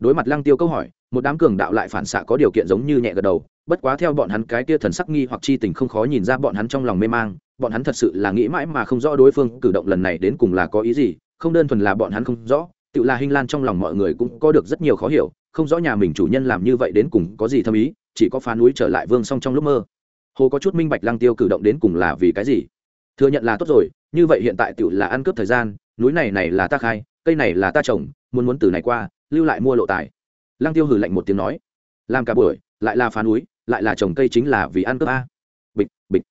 đối mặt lăng tiêu câu hỏi, một đám cường đạo lại phản xạ có điều kiện giống như nhẹ gật đầu, bất quá theo bọn hắn cái kia thần sắc nghi hoặc chi tình không khó nhìn ra bọn hắn trong lòng mê mang, bọn hắn thật sự là nghĩ mãi mà không rõ đối phương cử động lần này đến cùng là có ý gì, không đơn thuần là bọn hắn không rõ, tự là hình lan trong lòng mọi người cũng có được rất nhiều khó hiểu, không rõ nhà mình chủ nhân làm như vậy đến cùng có gì thâm ý, chỉ có phá núi trở lại vương song trong lúc mơ. Hồ có chút minh bạch lăng tiêu cử động đến cùng là vì cái gì. Thừa nhận là tốt rồi, như vậy hiện tại tự là ăn cướp thời gian, núi này này là ta khai, cây này là ta trồng, muốn muốn từ này qua lưu lại mua lộ tài. Lăng tiêu hử lạnh một tiếng nói, làm cả buổi, lại là phá núi, lại là trồng cây chính là vì ăn cướp a. Bịch bịch.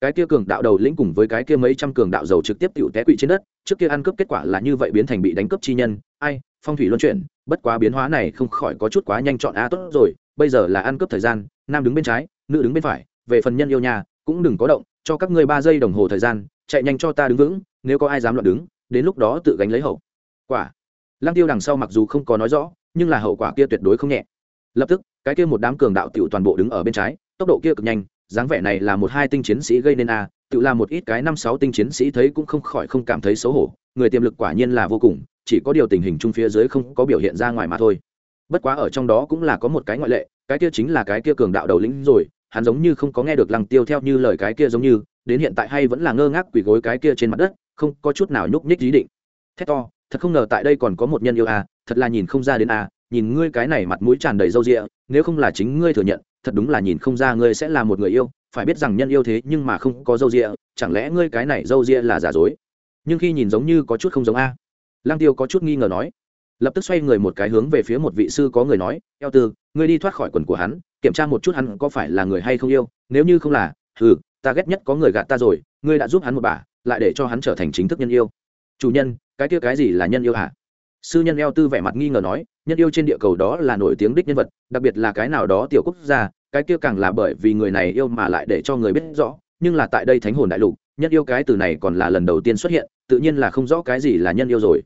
Cái kia cường đạo đầu lĩnh cùng với cái kia mấy trăm cường đạo dầu trực tiếp tiểu té quỵ trên đất, trước kia ăn cướp kết quả là như vậy biến thành bị đánh cướp chi nhân. Ai, phong thủy luân chuyển, bất quá biến hóa này không khỏi có chút quá nhanh chọn a, tốt rồi, bây giờ là ăn cướp thời gian, nam đứng bên trái, nữ đứng bên phải, về phần nhân yêu nhà, cũng đừng có động, cho các ngươi ba giây đồng hồ thời gian, chạy nhanh cho ta đứng vững, nếu có ai dám loạn đứng, đến lúc đó tự gánh lấy hậu. Quả lăng tiêu đằng sau mặc dù không có nói rõ nhưng là hậu quả kia tuyệt đối không nhẹ. Lập tức cái kia một đám cường đạo tiểu toàn bộ đứng ở bên trái tốc độ kia cực nhanh dáng vẻ này là một hai tinh chiến sĩ gây nên a à, tự là một ít cái năm sáu tinh chiến sĩ thấy cũng không khỏi không cảm thấy xấu hổ người tiềm lực quả nhiên là vô cùng chỉ có điều tình hình chung phía dưới không có biểu hiện ra ngoài mà thôi. Bất quá ở trong đó cũng là có một cái ngoại lệ cái kia chính là cái kia cường đạo đầu lĩnh rồi hắn giống như không có nghe được lăng tiêu theo như lời cái kia giống như đến hiện tại hay vẫn là ngơ ngác quỳ gối cái kia trên mặt đất không có chút nào nhúc nhích ý định. Thét to thật không ngờ tại đây còn có một nhân yêu à thật là nhìn không ra đến à nhìn ngươi cái này mặt mũi tràn đầy râu rịa, nếu không là chính ngươi thừa nhận, thật đúng là nhìn không ra ngươi sẽ là một người yêu, phải biết rằng nhân yêu thế nhưng mà không có râu rịa, chẳng lẽ ngươi cái này râu rịa là giả dối? Nhưng khi nhìn giống như có chút không giống a. À. lang tiêu có chút nghi ngờ nói. Lập tức xoay người một cái hướng về phía một vị sư có người nói, eo tư, ngươi đi thoát khỏi quần của hắn, kiểm tra một chút hắn có phải là người hay không yêu, nếu như không là ừ ta ghét nhất có người gạt ta rồi, ngươi đã giúp hắn một bà, lại để cho hắn trở thành chính thức nhân yêu. Chủ nhân cái kia cái gì là nhân yêu hả? Sư nhân eo tư vẻ mặt nghi ngờ nói, nhân yêu trên địa cầu đó là nổi tiếng đích nhân vật, đặc biệt là cái nào đó tiểu quốc gia, cái kia càng là bởi vì người này yêu mà lại để cho người biết rõ, nhưng là tại đây thánh hồn đại lục, nhân yêu cái từ này còn là lần đầu tiên xuất hiện, tự nhiên là không rõ cái gì là nhân yêu rồi.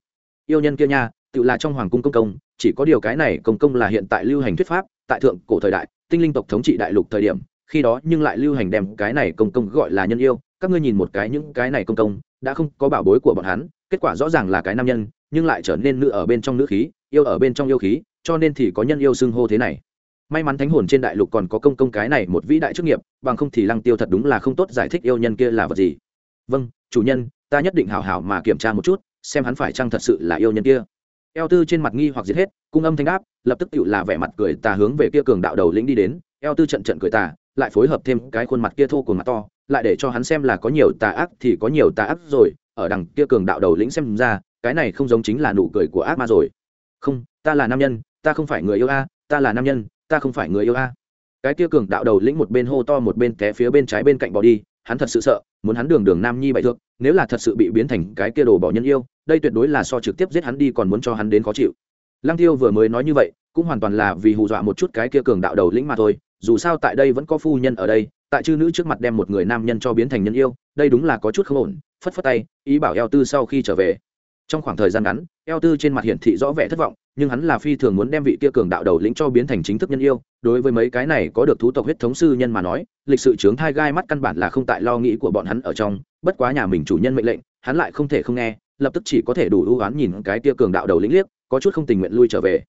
Yêu nhân kia nha, tự là trong hoàng cung công công, chỉ có điều cái này công công là hiện tại lưu hành thuyết pháp, tại thượng cổ thời đại, tinh linh tộc thống trị đại lục thời điểm, khi đó nhưng lại lưu hành đem cái này công công gọi là nhân yêu. Các ngươi nhìn một cái những cái này công công, đã không có bảo bối của bọn hắn kết quả rõ ràng là cái nam nhân, nhưng lại trở nên nữ ở bên trong nữ khí, yêu ở bên trong yêu khí, cho nên thì có nhân yêu xưng hô thế này. May mắn thánh hồn trên đại lục còn có công công cái này một vĩ đại chức nghiệp, bằng không thì lăng tiêu thật đúng là không tốt giải thích yêu nhân kia là vật gì. Vâng chủ nhân, ta nhất định hảo hảo mà kiểm tra một chút, xem hắn phải chăng thật sự là yêu nhân kia. Eo tư trên mặt nghi hoặc giết hết, cung âm thanh đáp, lập tức tự là vẻ mặt cười tà hướng về kia cường đạo đầu lĩnh đi đến. Eo tư trận trận cười tà, lại phối hợp thêm cái khuôn mặt kia thô của mặt to, lại để cho hắn xem là có nhiều tà ác thì có nhiều tà ác rồi ở đằng kia cường đạo đầu lĩnh xem ra, cái này không giống chính là nụ cười của ác ma rồi. Không, ta là nam nhân, ta không phải người yêu a, ta là nam nhân, ta không phải người yêu a. Cái kia cường đạo đầu lĩnh một bên hô to một bên té phía bên trái bên cạnh bỏ đi, hắn thật sự sợ, muốn hắn đường đường nam nhi bại thượng nếu là thật sự bị biến thành cái kia đồ bỏ nhân yêu, đây tuyệt đối là so trực tiếp giết hắn đi còn muốn cho hắn đến khó chịu. Lăng tiêu vừa mới nói như vậy, cũng hoàn toàn là vì hù dọa một chút cái kia cường đạo đầu lĩnh mà thôi, dù sao tại đây vẫn có phu nhân ở đây, tại chư nữ trước mặt đem một người nam nhân cho biến thành nhân yêu, đây đúng là có chút không ổn phất phất tay, ý bảo eo tư sau khi trở về. Trong khoảng thời gian ngắn, eo tư trên mặt hiển thị rõ vẻ thất vọng, nhưng hắn là phi thường muốn đem vị kia cường đạo đầu lĩnh cho biến thành chính thức nhân yêu. Đối với mấy cái này có được thú tộc huyết thống sư nhân mà nói, lịch sự chướng thai gai mắt căn bản là không tại lo nghĩ của bọn hắn ở trong. Bất quá nhà mình chủ nhân mệnh lệnh, hắn lại không thể không nghe, lập tức chỉ có thể đủ ưu oán nhìn cái kia cường đạo đầu lĩnh liếc, có chút không tình nguyện lui trở về.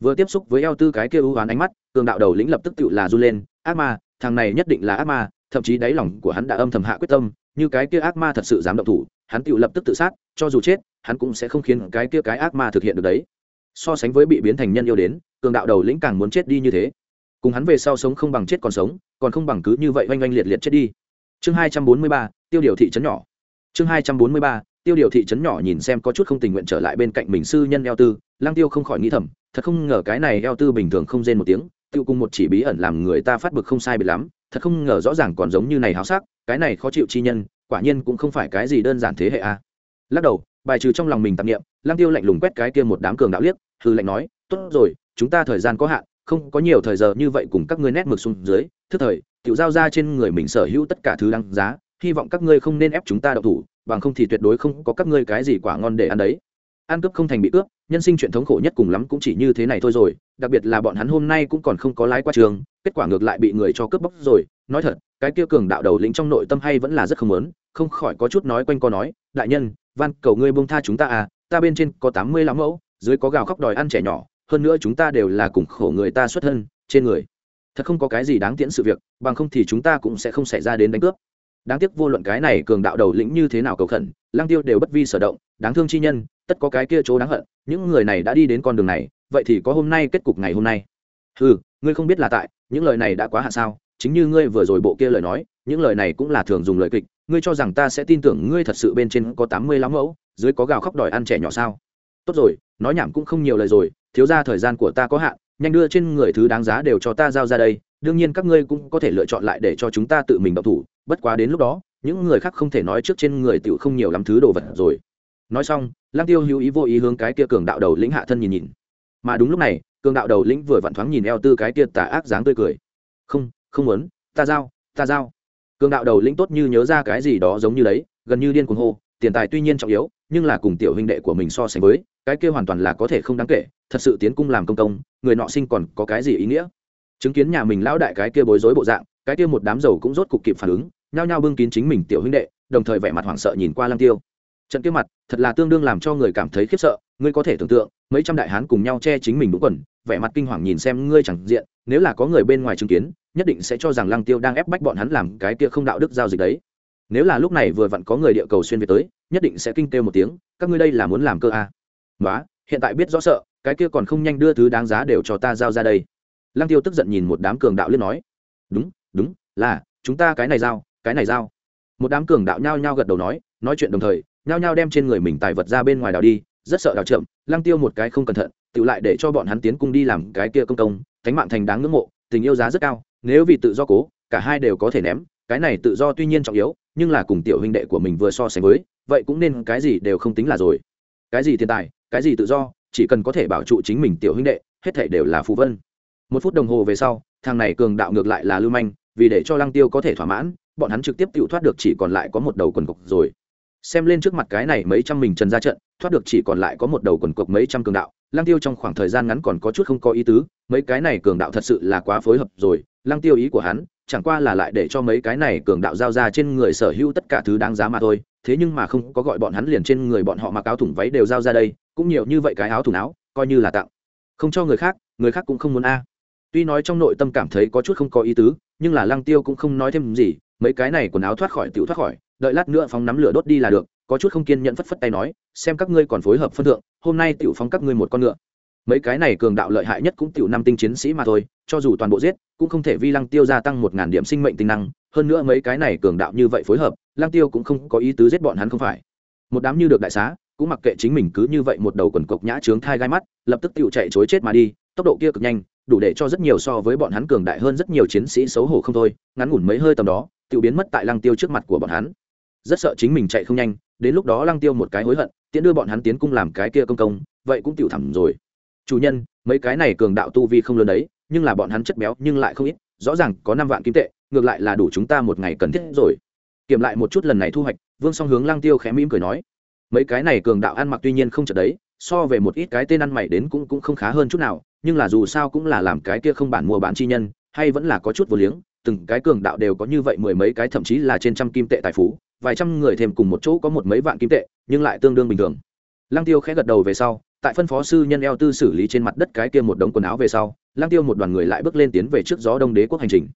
Vừa tiếp xúc với eo tư cái kia ưu oán ánh mắt, cường đạo đầu lĩnh lập tức tự là run lên. Ác ma, thằng này nhất định là ác ma, thậm chí đáy lòng của hắn đã âm thầm hạ quyết tâm như cái kia ác ma thật sự dám động thủ, hắn tự lập tức tự sát, cho dù chết, hắn cũng sẽ không khiến cái kia cái ác ma thực hiện được đấy. So sánh với bị biến thành nhân yêu đến, cường đạo đầu lĩnh càng muốn chết đi như thế. Cùng hắn về sau sống không bằng chết còn sống, còn không bằng cứ như vậy oanh oanh liệt liệt chết đi. Chương hai trăm bốn mươi ba, tiêu điều thị trấn nhỏ. Chương hai trăm bốn mươi ba, tiêu điều thị trấn nhỏ nhìn xem có chút không tình nguyện trở lại bên cạnh mình sư nhân eo tư lang tiêu không khỏi nghĩ thầm, thật không ngờ cái này eo tư bình thường không rên một tiếng tiêu cùng một chỉ bí ẩn làm người ta phát bực không sai bị lắm thật không ngờ rõ ràng còn giống như này háo sắc, cái này khó chịu chi nhân, quả nhiên cũng không phải cái gì đơn giản thế hệ a. Lắc đầu, bài trừ trong lòng mình tạp nghiệm lang tiêu lạnh lùng quét cái kia một đám cường đạo liếc hư lạnh nói, tốt rồi, chúng ta thời gian có hạn, không có nhiều thời giờ như vậy cùng các ngươi nét mực xuống dưới, thức thời, tiểu giao ra trên người mình sở hữu tất cả thứ đăng giá, hy vọng các ngươi không nên ép chúng ta đậu thủ, bằng không thì tuyệt đối không có các ngươi cái gì quả ngon để ăn đấy. Ăn cướp không thành bị cướp nhân sinh chuyện thống khổ nhất cùng lắm cũng chỉ như thế này thôi rồi, đặc biệt là bọn hắn hôm nay cũng còn không có lái qua trường, kết quả ngược lại bị người cho cướp bóc rồi. Nói thật, cái kia cường đạo đầu lĩnh trong nội tâm hay vẫn là rất không lớn không khỏi có chút nói quanh co nói, đại nhân, van, cầu ngươi buông tha chúng ta à ta bên trên có tám mươi lăm mẫu, dưới có gào khóc đòi ăn trẻ nhỏ, hơn nữa chúng ta đều là cùng khổ người ta xuất thân, trên người, thật không có cái gì đáng tiễn sự việc, bằng không thì chúng ta cũng sẽ không xảy ra đến đánh cướp. Đáng tiếc vô luận cái này cường đạo đầu lĩnh như thế nào cầu khẩn lang tiêu đều bất vi sở động, đáng thương chi nhân tất có cái kia chỗ đáng hận, những người này đã đi đến con đường này, vậy thì có hôm nay kết cục ngày hôm nay. Ừ ngươi không biết là tại, những lời này đã quá hạ sao, chính như ngươi vừa rồi bộ kia lời nói, những lời này cũng là thường dùng lời kịch, ngươi cho rằng ta sẽ tin tưởng ngươi thật sự bên trên có tám mươi lắm mẫu, dưới có gào khóc đòi ăn trẻ nhỏ sao? Tốt rồi, nói nhảm cũng không nhiều lời rồi, thiếu ra thời gian của ta có hạn, nhanh đưa trên người thứ đáng giá đều cho ta giao ra đây, đương nhiên các ngươi cũng có thể lựa chọn lại để cho chúng ta tự mình đọc thủ, bất quá đến lúc đó, những người khác không thể nói trước trên người tiểu không nhiều lắm thứ đồ vật rồi nói xong lang tiêu hữu ý vô ý hướng cái kia cường đạo đầu lĩnh hạ thân nhìn nhìn. Mà đúng lúc này, cường đạo đầu lĩnh vừa vặn thoáng nhìn eo tư cái kia tà ác dáng tươi cười. Không không muốn, ta giao ta giao. Cường đạo đầu lĩnh tốt như nhớ ra cái gì đó giống như đấy, gần như điên cuồng hô, tiền tài tuy nhiên trọng yếu, nhưng là cùng tiểu huynh đệ của mình so sánh với, cái kia hoàn toàn là có thể không đáng kể, thật sự tiến cung làm công công, người nọ sinh còn có cái gì ý nghĩa? Chứng kiến nhà mình lão đại cái kia bối rối bộ dạng, cái kia một đám dầu cũng rốt cục kịp phản ứng, nhao nhao bưng kín chính mình tiểu huynh đệ, đồng thời vẻ mặt hoảng sợ nhìn qua lăng tiêu trận kia mặt, thật là tương đương làm cho người cảm thấy khiếp sợ, ngươi có thể tưởng tượng, mấy trăm đại hán cùng nhau che chính mình đúng quần, vẻ mặt kinh hoàng nhìn xem ngươi chẳng diện, nếu là có người bên ngoài chứng kiến, nhất định sẽ cho rằng lăng tiêu đang ép bách bọn hắn làm cái kia không đạo đức giao dịch đấy. Nếu là lúc này vừa vặn có người địa cầu xuyên về tới, nhất định sẽ kinh kêu một tiếng, các ngươi đây là muốn làm cơ a à? nói hiện tại biết rõ sợ, cái kia còn không nhanh đưa thứ đáng giá đều cho ta giao ra đây. Lăng tiêu tức giận nhìn một đám cường đạo liên nói. Đúng đúng, là, chúng ta cái này giao, cái này giao. Một đám cường đạo nhao nhao gật đầu nói nói chuyện đồng thời nhao nhao đem trên người mình tài vật ra bên ngoài đào đi, rất sợ đào chậm, lăng tiêu một cái không cẩn thận tự lại để cho bọn hắn tiến cung đi làm cái kia công công, thánh mạng thành đáng ngưỡng mộ, tình yêu giá rất cao, nếu vì tự do cố, cả hai đều có thể ném, cái này tự do tuy nhiên trọng yếu, nhưng là cùng tiểu huynh đệ của mình vừa so sánh với, vậy cũng nên cái gì đều không tính là rồi. Cái gì thiên tài, cái gì tự do, chỉ cần có thể bảo trụ chính mình tiểu huynh đệ, hết thảy đều là phù vân. Một phút đồng hồ về sau, thằng này cường đạo ngược lại là lưu manh, vì để cho lăng tiêu có thể thỏa mãn, bọn hắn trực tiếp tự thoát được chỉ còn lại có một đầu quần cục rồi xem lên trước mặt cái này mấy trăm mình trần ra trận, thoát được chỉ còn lại có một đầu quần cộc mấy trăm cường đạo. Lăng tiêu trong khoảng thời gian ngắn còn có chút không có ý tứ, mấy cái này cường đạo thật sự là quá phối hợp rồi. Lăng tiêu ý của hắn, chẳng qua là lại để cho mấy cái này cường đạo giao ra trên người sở hữu tất cả thứ đáng giá mà thôi. Thế nhưng mà không có gọi bọn hắn liền trên người bọn họ mặc áo thủng váy đều giao ra đây, cũng nhiều như vậy cái áo thủng áo, coi như là tặng. Không cho người khác người khác cũng không muốn a. Tuy nói trong nội tâm cảm thấy có chút không có ý tứ, nhưng là lăng tiêu cũng không nói thêm gì, mấy cái này quần áo thoát khỏi, tiểu thoát khỏi đợi lát nữa phóng nắm lửa đốt đi là được, có chút không kiên nhẫn phất phất tay nói, xem các ngươi còn phối hợp phân thượng, hôm nay tiểu phóng các ngươi một con ngựa. Mấy cái này cường đạo lợi hại nhất cũng tiểu năm tinh chiến sĩ mà thôi, cho dù toàn bộ giết, cũng không thể vi lăng tiêu gia tăng một ngàn điểm sinh mệnh tinh năng, hơn nữa mấy cái này cường đạo như vậy phối hợp, lăng tiêu cũng không có ý tứ giết bọn hắn không phải. Một đám như được đại xá, cũng mặc kệ chính mình cứ như vậy một đầu quần cộc nhã trướng thai gai mắt, lập tức tiểu chạy chối chết mà đi, tốc độ kia cực nhanh, đủ để cho rất nhiều so với bọn hắn cường đại hơn rất nhiều chiến sĩ xấu hổ không thôi, ngắn ngủn mấy hơi tầm đó, tiểu biến mất tại lăng tiêu trước mặt của bọn hắn rất sợ chính mình chạy không nhanh, đến lúc đó lăng tiêu một cái hối hận, tiễn đưa bọn hắn tiến cung làm cái kia công công, vậy cũng tiểu thẳm rồi. Chủ nhân, mấy cái này cường đạo tu vi không lớn đấy, nhưng là bọn hắn chất béo nhưng lại không ít, rõ ràng có năm vạn kim tệ, ngược lại là đủ chúng ta một ngày cần thiết rồi. Kiểm lại một chút lần này thu hoạch, vương song hướng lang tiêu khẽ mỉm cười nói. Mấy cái này cường đạo ăn mặc tuy nhiên không chật đấy, so về một ít cái tên ăn mày đến cũng cũng không khá hơn chút nào, nhưng là dù sao cũng là làm cái kia không bản mua bán chi nhân, hay vẫn là có chút vô liếng, từng cái cường đạo đều có như vậy mười mấy cái, thậm chí là trên trăm kim tệ tài phú vài trăm người thêm cùng một chỗ có một mấy vạn kim tệ, nhưng lại tương đương bình thường. Lăng tiêu khẽ gật đầu về sau, tại phân phó sư nhân eo tư xử lý trên mặt đất cái kia một đống quần áo về sau, lăng tiêu một đoàn người lại bước lên tiến về trước gió đông đế quốc hành trình.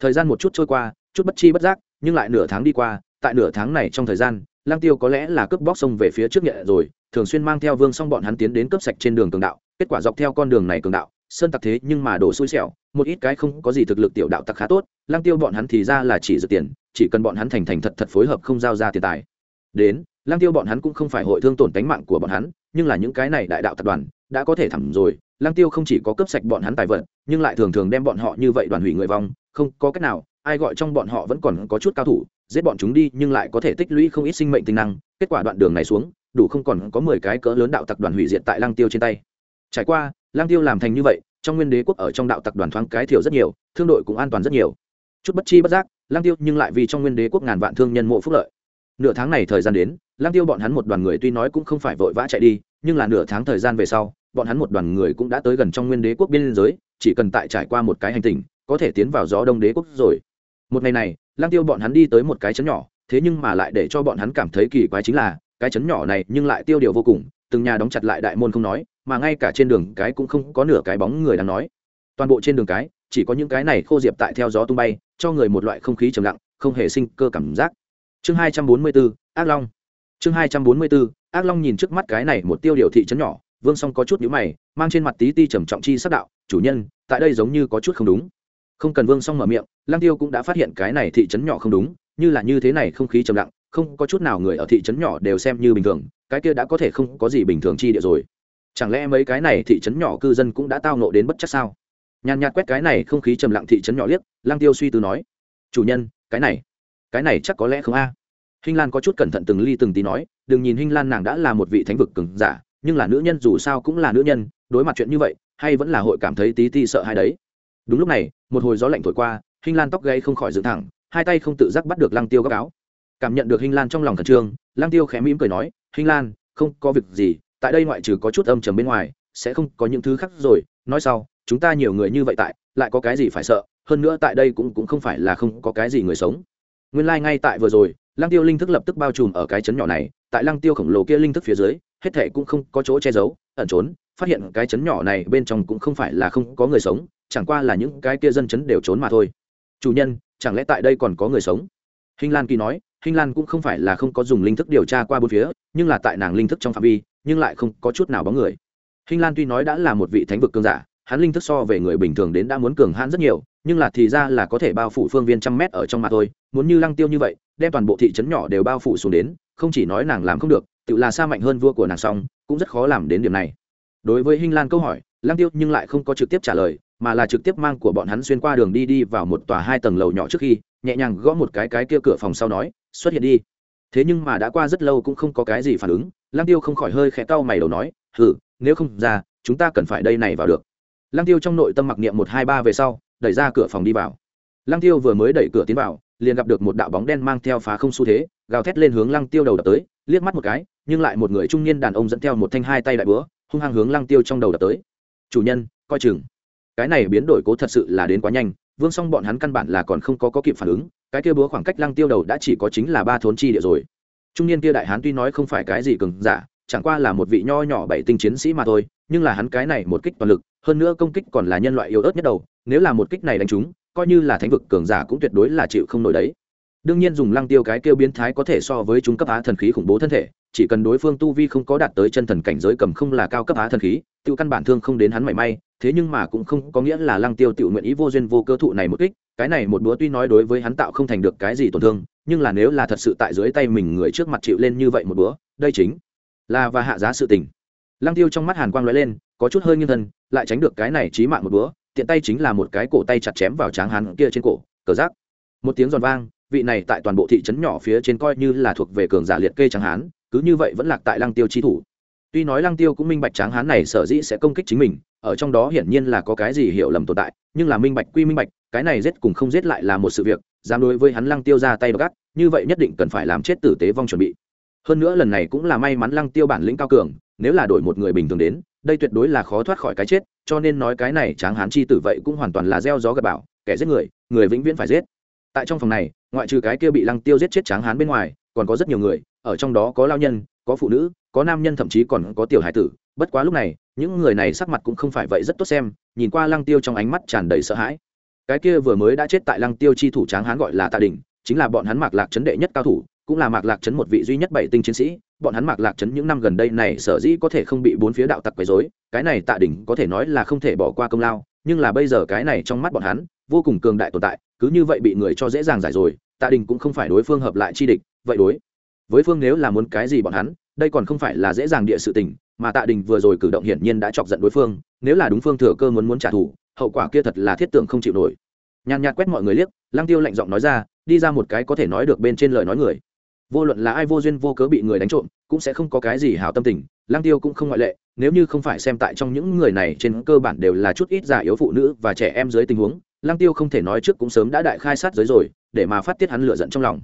Thời gian một chút trôi qua, chút bất chi bất giác, nhưng lại nửa tháng đi qua, tại nửa tháng này trong thời gian, lăng tiêu có lẽ là cướp bóc sông về phía trước nhẹ rồi, thường xuyên mang theo vương song bọn hắn tiến đến cướp sạch trên đường cường đạo, kết quả dọc theo con đường này cường đạo, sơn tặc thế nhưng mà đổ xui xẻo, một ít cái không có gì thực lực tiểu đạo tặc khá tốt, lăng tiêu bọn hắn thì ra là chỉ dự tiền chỉ cần bọn hắn thành thành thật thật phối hợp không giao ra tiền tài. Đến lang tiêu bọn hắn cũng không phải hội thương tổn tánh mạng của bọn hắn, nhưng là những cái này đại đạo tập đoàn đã có thể thẩm rồi. Lang tiêu không chỉ có cướp sạch bọn hắn tài vật, nhưng lại thường thường đem bọn họ như vậy đoàn hủy người vong, không có cách nào, ai gọi trong bọn họ vẫn còn có chút cao thủ, giết bọn chúng đi nhưng lại có thể tích lũy không ít sinh mệnh tinh năng. Kết quả đoạn đường này xuống, đủ không còn có mười cái cỡ lớn đạo tặc đoàn hủy diệt tại lang tiêu trên tay. Trải qua lang tiêu làm thành như vậy, trong nguyên đế quốc ở trong đạo tặc đoàn thoáng cái thiểu rất nhiều, thương đội cũng an toàn rất nhiều. Chút bất chi bất giác Lang tiêu nhưng lại vì trong nguyên đế quốc ngàn vạn thương nhân mộ phúc lợi. Nửa tháng này thời gian đến Lang tiêu bọn hắn một đoàn người tuy nói cũng không phải vội vã chạy đi, nhưng là nửa tháng thời gian về sau, bọn hắn một đoàn người cũng đã tới gần trong nguyên đế quốc biên giới, chỉ cần tại trải qua một cái hành tình có thể tiến vào gió đông đế quốc rồi. Một ngày này Lang tiêu bọn hắn đi tới một cái chấn nhỏ, thế nhưng mà lại để cho bọn hắn cảm thấy kỳ quái chính là, cái chấn nhỏ này nhưng lại tiêu điều vô cùng, từng nhà đóng chặt lại đại môn không nói, mà ngay cả trên đường cái cũng không có nửa cái bóng người đang nói. Toàn bộ trên đường cái chỉ có những cái này khô diệp tại theo gió tung bay, cho người một loại không khí trầm lặng, không hề sinh cơ cảm giác. Chương hai trăm bốn mươi bốn, ác long. Chương hai trăm bốn mươi bốn, ác long nhìn trước mắt cái này một tiêu điều thị trấn nhỏ, vương song có chút nhữ mày, mang trên mặt tí ti trầm trọng chi sắc đạo, chủ nhân, tại đây giống như có chút không đúng. Không cần vương song mở miệng lang tiêu cũng đã phát hiện cái này thị trấn nhỏ không đúng, như là như thế này không khí trầm lặng, không có chút nào người ở thị trấn nhỏ đều xem như bình thường, cái kia đã có thể không có gì bình thường chi địa rồi. Chẳng lẽ mấy cái này thị trấn nhỏ cư dân cũng đã tao nộ đến bất chắc sao? Nhàn nhạt quét cái này không khí trầm lặng thị trấn nhỏ liếc, lang tiêu suy tư nói, chủ nhân, cái này cái này chắc có lẽ không a à. hinh lan có chút cẩn thận từng ly từng tí nói, đừng nhìn hinh lan nàng đã là một vị thánh vực cứng giả, nhưng là nữ nhân dù sao cũng là nữ nhân, đối mặt chuyện như vậy, hay vẫn là hội cảm thấy tí ti sợ hai đấy đúng lúc này, một hồi gió lạnh thổi qua, hinh lan tóc gây không khỏi dựng thẳng, hai tay không tự giác bắt được lăng tiêu góc áo cảm nhận được hinh lan trong lòng khẩn trương lăng tiêu khẽ mỉm cười nói, hinh lan, không có việc gì, tại đây ngoại trừ có chút âm trầm bên ngoài, sẽ không có những thứ khác rồi, nói sau chúng ta nhiều người như vậy tại, lại có cái gì phải sợ, hơn nữa tại đây cũng cũng không phải là không có cái gì người sống. Nguyên lai ngay tại vừa rồi, lăng tiêu linh thức lập tức bao trùm ở cái chấn nhỏ này, tại lăng tiêu khổng lồ kia linh thức phía dưới, hết thệ cũng không có chỗ che giấu, ẩn trốn, phát hiện cái chấn nhỏ này bên trong cũng không phải là không có người sống, chẳng qua là những cái kia dân chấn đều trốn mà thôi. Chủ nhân, chẳng lẽ tại đây còn có người sống? Hình lan kỳ nói hình lan cũng không phải là không có dùng linh thức điều tra qua bốn phía, nhưng là tại nàng linh thức trong phạm vi, nhưng lại không có chút nào bóng người. Hình lan tuy nói đã là một vị thánh vực cường giả hắn linh thức so về người bình thường đến đã muốn cường hãn rất nhiều, nhưng là thì ra là có thể bao phủ phương viên trăm mét ở trong mặt thôi, muốn như lăng tiêu như vậy, đem toàn bộ thị trấn nhỏ đều bao phủ xuống đến, không chỉ nói nàng làm không được, tự là xa mạnh hơn vua của nàng xong, cũng rất khó làm đến điểm này. Đối với hinh lan câu hỏi, lăng tiêu nhưng lại không có trực tiếp trả lời, mà là trực tiếp mang của bọn hắn xuyên qua đường đi đi vào một tòa hai tầng lầu nhỏ trước khi, nhẹ nhàng gõ một cái cái kia cửa phòng sau nói, xuất hiện đi. Thế nhưng mà đã qua rất lâu cũng không có cái gì phản ứng, lăng tiêu không khỏi hơi khẽ cau mày đầu nói hử nếu không ra, chúng ta cần phải đây này vào được lăng tiêu trong nội tâm mặc niệm một hai ba về sau đẩy ra cửa phòng đi vào. Lăng tiêu vừa mới đẩy cửa tiến vào liền gặp được một đạo bóng đen mang theo phá không xu thế gào thét lên hướng lăng tiêu đầu đập tới liếc mắt một cái nhưng lại một người trung niên đàn ông dẫn theo một thanh hai tay đại búa hung hăng hướng lăng tiêu trong đầu đập tới. Chủ nhân coi chừng. Cái này biến đổi cố thật sự là đến quá nhanh vương song bọn hắn căn bản là còn không có, có kịp phản ứng cái kia búa khoảng cách lăng tiêu đầu đã chỉ có chính là ba thốn chi địa rồi. Trung niên kia đại hán tuy nói không phải cái gì cường giả chẳng qua là một vị nho nhỏ bảy tinh chiến sĩ mà thôi, nhưng là hắn cái này một kích toàn lực, hơn nữa công kích còn là nhân loại yếu ớt nhất đầu, nếu là một kích này đánh trúng, coi như là thánh vực cường giả cũng tuyệt đối là chịu không nổi đấy. Đương nhiên dùng lăng tiêu cái kêu biến thái có thể so với chúng cấp á thần khí khủng bố thân thể, chỉ cần đối phương tu vi không có đạt tới chân thần cảnh giới cầm không là cao cấp á thần khí tự căn bản thương không đến hắn mảy may, thế nhưng mà cũng không có nghĩa là lăng tiêu tự nguyện ý vô duyên vô cơ thụ này một kích, cái này một búa tuy nói đối với hắn tạo không thành được cái gì tổn thương, nhưng là nếu là thật sự tại dưới tay mình người trước mặt chịu lên như vậy một búa, đây chính là và hạ giá sự tình. Lăng tiêu trong mắt hàn quang lóe lên, có chút hơi nghiêng thân, lại tránh được cái này chí mạng một búa tiện tay chính là một cái cổ tay chặt chém vào tráng hắn kia trên cổ, cờ giác một tiếng giòn vang, vị này tại toàn bộ thị trấn nhỏ phía trên coi như là thuộc về cường giả liệt kê tráng hán, cứ như vậy vẫn lạc tại lăng tiêu chi thủ. Tuy nói lăng tiêu cũng minh bạch tráng hán này sở dĩ sẽ công kích chính mình, ở trong đó hiển nhiên là có cái gì hiểu lầm tồn tại, nhưng là minh bạch quy minh bạch, cái này giết cùng không giết lại là một sự việc, dám đối với hắn lăng tiêu ra tay gắt, như vậy nhất định cần phải làm chết tử tế vong chuẩn bị hơn nữa lần này cũng là may mắn lăng tiêu bản lĩnh cao cường, nếu là đổi một người bình thường đến, đây tuyệt đối là khó thoát khỏi cái chết, cho nên nói cái này tráng hán chi tử vậy cũng hoàn toàn là gieo gió gặp bảo kẻ giết người người vĩnh viễn phải giết. Tại trong phòng này, ngoại trừ cái kia bị lăng tiêu giết chết tráng hán bên ngoài, còn có rất nhiều người, ở trong đó có lao nhân, có phụ nữ, có nam nhân thậm chí còn có tiểu hải tử. Bất quá lúc này, những người này sắc mặt cũng không phải vậy rất tốt xem, nhìn qua lăng tiêu trong ánh mắt tràn đầy sợ hãi. Cái kia vừa mới đã chết tại lăng tiêu chi thủ tráng hán gọi là tạ đình chính là bọn hắn mạc lạc chấn đệ nhất cao thủ cũng là mạc lạc chấn một vị duy nhất bảy tinh chiến sĩ, bọn hắn mạc lạc chấn những năm gần đây này sở dĩ có thể không bị bốn phía đạo tặc quấy rối, cái này tạ đỉnh có thể nói là không thể bỏ qua công lao, nhưng là bây giờ cái này trong mắt bọn hắn, vô cùng cường đại tồn tại, cứ như vậy bị người cho dễ dàng giải rồi, tạ đình cũng không phải đối phương hợp lại chi địch, vậy đối với phương nếu là muốn cái gì bọn hắn, đây còn không phải là dễ dàng địa sự tình, mà tạ đình vừa rồi cử động hiển nhiên đã chọc giận đối phương, nếu là đúng phương thừa cơ muốn muốn trả thù, hậu quả kia thật là thiết tưởng không chịu nổi. Nhàn nhạt quét mọi người liếc lang tiêu lạnh giọng nói ra, đi ra một cái có thể nói được bên trên lời nói người vô luận là ai vô duyên vô cớ bị người đánh trộm, cũng sẽ không có cái gì hảo tâm tình lang tiêu cũng không ngoại lệ, nếu như không phải xem tại trong những người này trên cơ bản đều là chút ít già yếu phụ nữ và trẻ em dưới tình huống lang tiêu không thể nói trước cũng sớm đã đại khai sát giới rồi, để mà phát tiết hắn lửa giận trong lòng.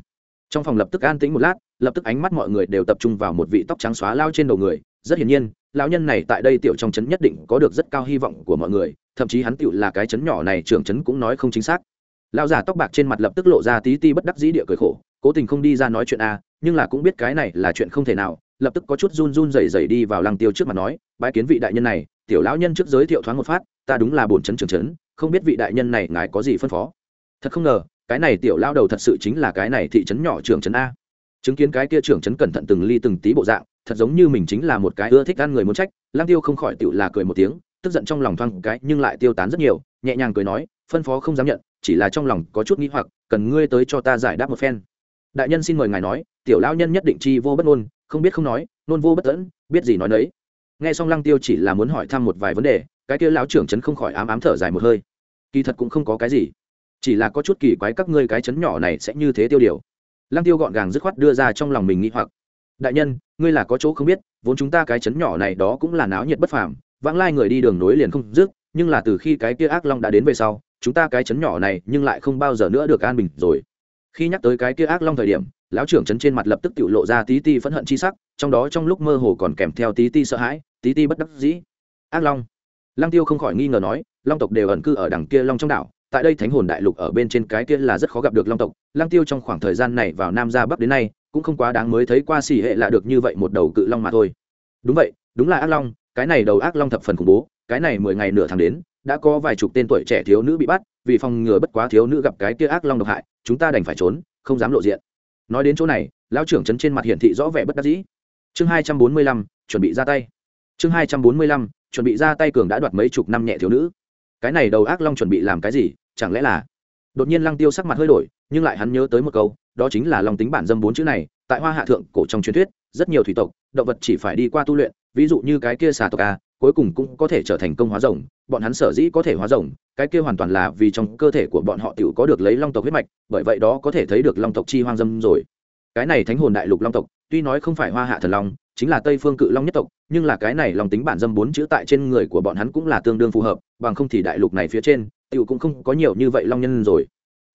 Trong phòng lập tức an tĩnh một lát, lập tức ánh mắt mọi người đều tập trung vào một vị tóc trắng xóa lao trên đầu người. Rất hiển nhiên, lão nhân này tại đây tiểu trong trấn nhất định có được rất cao hy vọng của mọi người, thậm chí hắn tiểu là cái trấn nhỏ này trưởng trấn cũng nói không chính xác. Lão già tóc bạc trên mặt lập tức lộ ra tí ti bất đắc dĩ địa cười khổ cố tình không đi ra nói chuyện a nhưng là cũng biết cái này là chuyện không thể nào lập tức có chút run run rẩy rẩy đi vào lăng tiêu trước mặt nói bái kiến vị đại nhân này tiểu lão nhân trước giới thiệu thoáng một phát ta đúng là bổn chấn trưởng chấn, không biết vị đại nhân này ngài có gì phân phó? Thật không ngờ cái này tiểu lao đầu thật sự chính là cái này thị trấn nhỏ trưởng trấn a. Chứng kiến cái kia trưởng trấn cẩn thận từng ly từng tí bộ dạng thật giống như mình chính là một cái ưa thích ăn người muốn trách lang tiêu không khỏi tựu là cười một tiếng tức giận trong lòng thoáng cái nhưng lại tiêu tán rất nhiều nhẹ nhàng cười nói phân phó không dám nhận chỉ là trong lòng có chút nghĩ hoặc cần ngươi tới cho ta giải đáp một phen đại nhân xin mời ngài nói, tiểu lão nhân nhất định chi vô bất ngôn, không biết không nói nôn vô bất tẫn biết gì nói nấy. Nghe xong lăng tiêu chỉ là muốn hỏi thăm một vài vấn đề, cái kia lão trưởng trấn không khỏi ám ám thở dài một hơi. Kỳ thật cũng không có cái gì, chỉ là có chút kỳ quái các ngươi cái chấn nhỏ này sẽ như thế tiêu điều. Lăng tiêu gọn gàng dứt khoát đưa ra trong lòng mình nghĩ hoặc. Đại nhân, ngươi là có chỗ không biết, vốn chúng ta cái chấn nhỏ này đó cũng là náo nhiệt bất phàm, vãng lai người đi đường nối liền không dứt, nhưng là từ khi cái kia ác long đã đến về sau, chúng ta cái chấn nhỏ này nhưng lại không bao giờ nữa được an bình rồi khi nhắc tới cái kia ác long thời điểm, lão trưởng chấn trên mặt lập tức tự lộ ra tí ti phẫn hận chi sắc, trong đó trong lúc mơ hồ còn kèm theo tí ti sợ hãi, tí ti bất đắc dĩ. Ác long. Lăng tiêu không khỏi nghi ngờ nói, long tộc đều ẩn cư ở đằng kia long trong đảo, tại đây thánh hồn đại lục ở bên trên cái kia là rất khó gặp được long tộc. Lăng tiêu trong khoảng thời gian này vào nam ra bắc đến nay, cũng không quá đáng mới thấy qua xỉ hệ là được như vậy một đầu cự long mà thôi. Đúng vậy, đúng là ác long, cái này đầu ác long thập phần khủng bố cái này mười ngày nửa tháng đến, đã có vài chục tên tuổi trẻ thiếu nữ bị bắt, vì phòng ngừa bất quá thiếu nữ gặp cái kia ác long độc hại, chúng ta đành phải trốn, không dám lộ diện. Nói đến chỗ này, lão trưởng chấn trên mặt hiển thị rõ vẻ bất đắc dĩ. Chương hai trăm bốn mươi lăm, chuẩn bị ra tay. Chương hai trăm bốn mươi lăm, chuẩn bị ra tay cường đã đoạt mấy chục năm nhẹ thiếu nữ. Cái này đầu ác long chuẩn bị làm cái gì, chẳng lẽ là? Đột nhiên lăng tiêu sắc mặt hơi đổi, nhưng lại hắn nhớ tới một câu, đó chính là lòng tính bản dâm bốn chữ này, tại hoa hạ thượng cổ trong truyền thuyết, rất nhiều thủy tộc, động vật chỉ phải đi qua tu luyện, ví dụ như cái kia xà tộc a cuối cùng cũng có thể trở thành công hóa rồng, bọn hắn sở dĩ có thể hóa rồng, cái kia hoàn toàn là vì trong cơ thể của bọn họ tự có được lấy long tộc huyết mạch, bởi vậy đó có thể thấy được long tộc chi hoang dâm rồi. Cái này thánh hồn đại lục long tộc, tuy nói không phải hoa hạ thần long, chính là tây phương cự long nhất tộc, nhưng là cái này lòng tính bản dâm bốn chữ tại trên người của bọn hắn cũng là tương đương phù hợp, bằng không thì đại lục này phía trên tựu cũng không có nhiều như vậy long nhân rồi.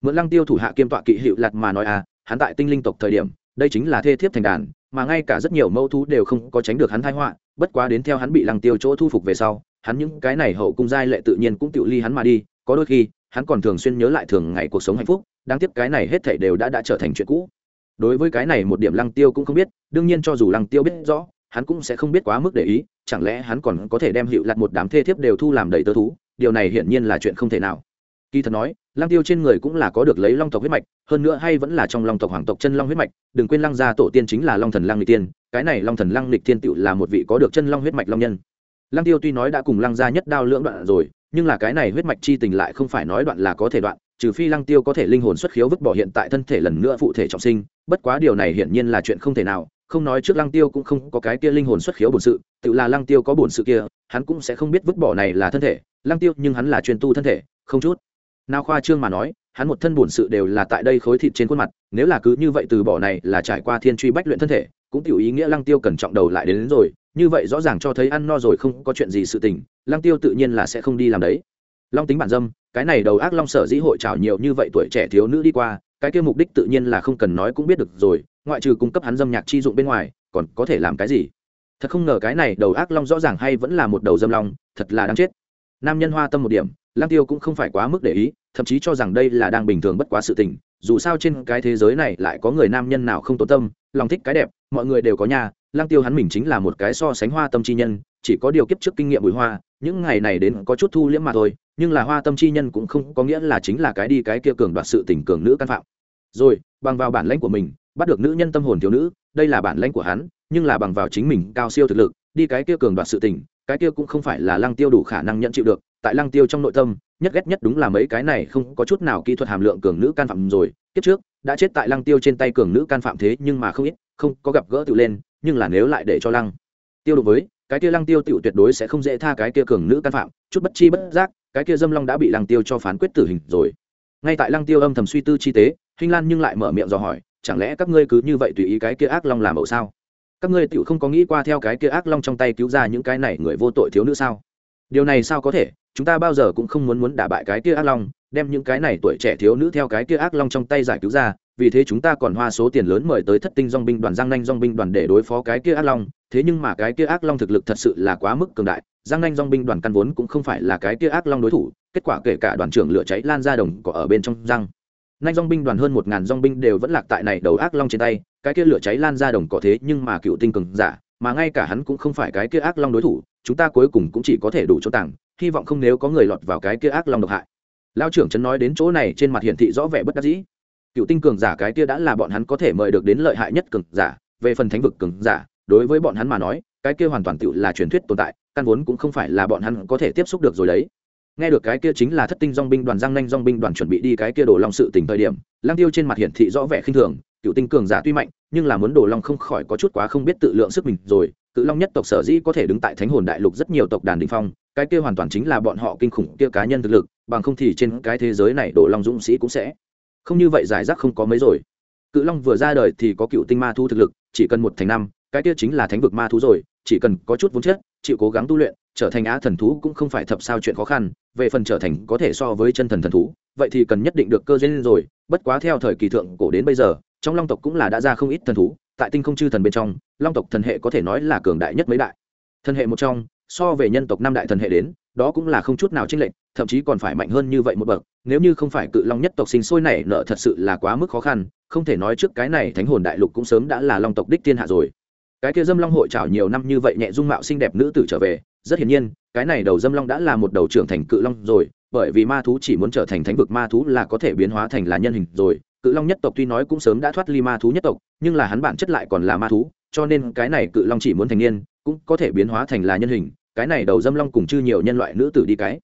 Mượn lăng tiêu thủ hạ kiêm tọa kỵ hiệu lạt mà nói à hắn tại tinh linh tộc thời điểm, đây chính là thê thiếp thành đàn, mà ngay cả rất nhiều mâu thú đều không có tránh được hắn thái họa bất quá đến theo hắn bị lăng tiêu chỗ thu phục về sau, hắn những cái này hậu cung giai lệ tự nhiên cũng tự ly hắn mà đi, có đôi khi, hắn còn thường xuyên nhớ lại thường ngày cuộc sống hạnh phúc, đáng tiếc cái này hết thảy đều đã đã trở thành chuyện cũ. Đối với cái này một điểm lăng tiêu cũng không biết, đương nhiên cho dù lăng tiêu biết rõ, hắn cũng sẽ không biết quá mức để ý, chẳng lẽ hắn còn có thể đem hiệu lặt một đám thê thiếp đều thu làm đầy tơ thú, điều này hiển nhiên là chuyện không thể nào kỳ thật nói, lăng tiêu trên người cũng là có được lấy long tộc huyết mạch, hơn nữa hay vẫn là trong long tộc hoàng tộc chân long huyết mạch, đừng quên lăng gia tổ tiên chính là long thần lăng lịch tiên cái này long thần lăng lịch tiên tựu là một vị có được chân long huyết mạch long nhân. Lăng tiêu tuy nói đã cùng lăng gia nhất đao lưỡng đoạn rồi, nhưng là cái này huyết mạch chi tình lại không phải nói đoạn là có thể đoạn, trừ phi lăng tiêu có thể linh hồn xuất khiếu vứt bỏ hiện tại thân thể lần nữa phụ thể trọng sinh, bất quá điều này hiển nhiên là chuyện không thể nào, không nói trước lăng tiêu cũng không có cái kia linh hồn xuất khiếu bổn sự tự là lăng tiêu có bổn sự kia, hắn cũng sẽ không biết vứt bỏ này là thân thể, lăng tiêu nhưng hắn là chuyên tu thân thể, không chút nào khoa trương mà nói hắn một thân bổn sự đều là tại đây khối thịt trên khuôn mặt nếu là cứ như vậy từ bỏ này là trải qua thiên truy bách luyện thân thể cũng tiểu ý nghĩa lăng tiêu cần trọng đầu lại đến, đến rồi như vậy rõ ràng cho thấy ăn no rồi không có chuyện gì sự tình lăng tiêu tự nhiên là sẽ không đi làm đấy. Long tính bản dâm cái này đầu ác long sở dĩ hội trào nhiều như vậy tuổi trẻ thiếu nữ đi qua cái kia mục đích tự nhiên là không cần nói cũng biết được rồi ngoại trừ cung cấp hắn dâm nhạc chi dụng bên ngoài còn có thể làm cái gì? Thật không ngờ cái này đầu ác long rõ ràng hay vẫn là một đầu dâm long thật là đáng chết nam nhân hoa tâm một điểm lang tiêu cũng không phải quá mức để ý, thậm chí cho rằng đây là đang bình thường bất quá sự tình, dù sao trên cái thế giới này lại có người nam nhân nào không tốn tâm, lòng thích cái đẹp, mọi người đều có nhà lang tiêu hắn mình chính là một cái so sánh hoa tâm chi nhân, chỉ có điều kiếp trước kinh nghiệm bùi hoa, những ngày này đến có chút thu liễm mà thôi, nhưng là hoa tâm chi nhân cũng không có nghĩa là chính là cái đi cái kia cường đoạt sự tình cường nữ căn phạm. Rồi, bằng vào bản lãnh của mình, bắt được nữ nhân tâm hồn thiếu nữ, đây là bản lãnh của hắn, nhưng là bằng vào chính mình cao siêu thực lực, đi cái kia cường đoạt sự tình cái kia cũng không phải là lăng tiêu đủ khả năng nhận chịu được, tại lăng tiêu trong nội tâm, nhất ghét nhất đúng là mấy cái này không có chút nào kỹ thuật hàm lượng cường nữ can phạm rồi. Kiếp trước, đã chết tại lăng tiêu trên tay cường nữ can phạm thế nhưng mà không ít, không có gặp gỡ tự lên, nhưng là nếu lại để cho lăng tiêu đối với, cái kia lăng tiêu tiểu tuyệt đối sẽ không dễ tha cái kia cường nữ can phạm, chút bất chi bất giác, cái kia dâm long đã bị lăng tiêu cho phán quyết tử hình rồi. Ngay tại lăng tiêu âm thầm suy tư chi tế hình lan nhưng lại mở miệng dò hỏi, chẳng lẽ các ngươi cứ như vậy tùy ý cái kia ác long làm ẩu sao? Các ngươi tựu không có nghĩ qua theo cái kia ác long trong tay cứu ra những cái này người vô tội thiếu nữ sao? Điều này sao có thể? Chúng ta bao giờ cũng không muốn muốn đả bại cái kia ác long, đem những cái này tuổi trẻ thiếu nữ theo cái kia ác long trong tay giải cứu ra, vì thế chúng ta còn hoa số tiền lớn mời tới thất tinh dong binh đoàn, giang nanh dong binh đoàn để đối phó cái kia ác long. Thế nhưng mà cái kia ác long thực lực thật sự là quá mức cường đại, giang nanh dong binh đoàn căn vốn cũng không phải là cái kia ác long đối thủ, kết quả kể cả đoàn trưởng lửa cháy lan ra đồng cỏ ở bên trong răng. Nanh dong binh đoàn hơn một ngàn dong binh đều vẫn lạc tại này đầu ác long trên tay cái kia lửa cháy lan ra đồng có thế nhưng mà cựu tinh cường giả, mà ngay cả hắn cũng không phải cái kia ác long đối thủ, chúng ta cuối cùng cũng chỉ có thể đủ chỗ tàng, hy vọng không nếu có người lọt vào cái kia ác long độc hại. Lao trưởng trấn nói đến chỗ này, trên mặt hiển thị rõ vẻ bất đắc dĩ. Cựu tinh cường giả cái kia đã là bọn hắn có thể mời được đến lợi hại nhất cường giả, về phần thánh vực cường giả, đối với bọn hắn mà nói, cái kia hoàn toàn tự là truyền thuyết tồn tại, căn vốn cũng không phải là bọn hắn có thể tiếp xúc được rồi đấy. Nghe được cái kia chính là thất tinh dong binh đoàn giang nanh dong binh đoàn chuẩn bị đi cái kia đổ long sự tình thời điểm lang tiêu trên mặt hiển thị rõ vẻ khinh thường cựu tinh cường giả tuy mạnh, nhưng là muốn đồ long không khỏi có chút quá không biết tự lượng sức mình rồi. Cự long nhất tộc sở dĩ có thể đứng tại thánh hồn đại lục rất nhiều tộc đàn đình phong, cái kia hoàn toàn chính là bọn họ kinh khủng kia cá nhân thực lực, bằng không thì trên cái thế giới này đồ long dũng sĩ cũng sẽ không như vậy giải rác không có mấy rồi. Cự long vừa ra đời thì có cựu tinh ma thu thực lực, chỉ cần một thành năm, cái kia chính là thánh vực ma thú rồi, chỉ cần có chút vốn chất, chịu cố gắng tu luyện, trở thành á thần thú cũng không phải thập sao chuyện khó khăn, về phần trở thành có thể so với chân thần thần thú, vậy thì cần nhất định được cơ duyên rồi, bất quá theo thời kỳ thượng cổ đến bây giờ trong long tộc cũng là đã ra không ít thần thú, tại tinh không chư thần bên trong, long tộc thần hệ có thể nói là cường đại nhất mấy đại. Thần hệ một trong, so về nhân tộc năm đại thần hệ đến, đó cũng là không chút nào chênh lệch, thậm chí còn phải mạnh hơn như vậy một bậc. Nếu như không phải cự long nhất tộc sinh sôi nảy nợ thật sự là quá mức khó khăn, không thể nói trước cái này thánh hồn đại lục cũng sớm đã là long tộc đích thiên hạ rồi. Cái kia dâm long hội trào nhiều năm như vậy nhẹ dung mạo xinh đẹp nữ tử trở về, rất hiển nhiên, cái này đầu dâm long đã là một đầu trưởng thành cự long rồi, bởi vì ma thú chỉ muốn trở thành thánh vực ma thú là có thể biến hóa thành là nhân hình rồi cự long nhất tộc tuy nói cũng sớm đã thoát ly ma thú nhất tộc, nhưng là hắn bản chất lại còn là ma thú, cho nên cái này cự long chỉ muốn thành niên, cũng có thể biến hóa thành là nhân hình, cái này đầu dâm long cùng chư nhiều nhân loại nữ tử đi cái.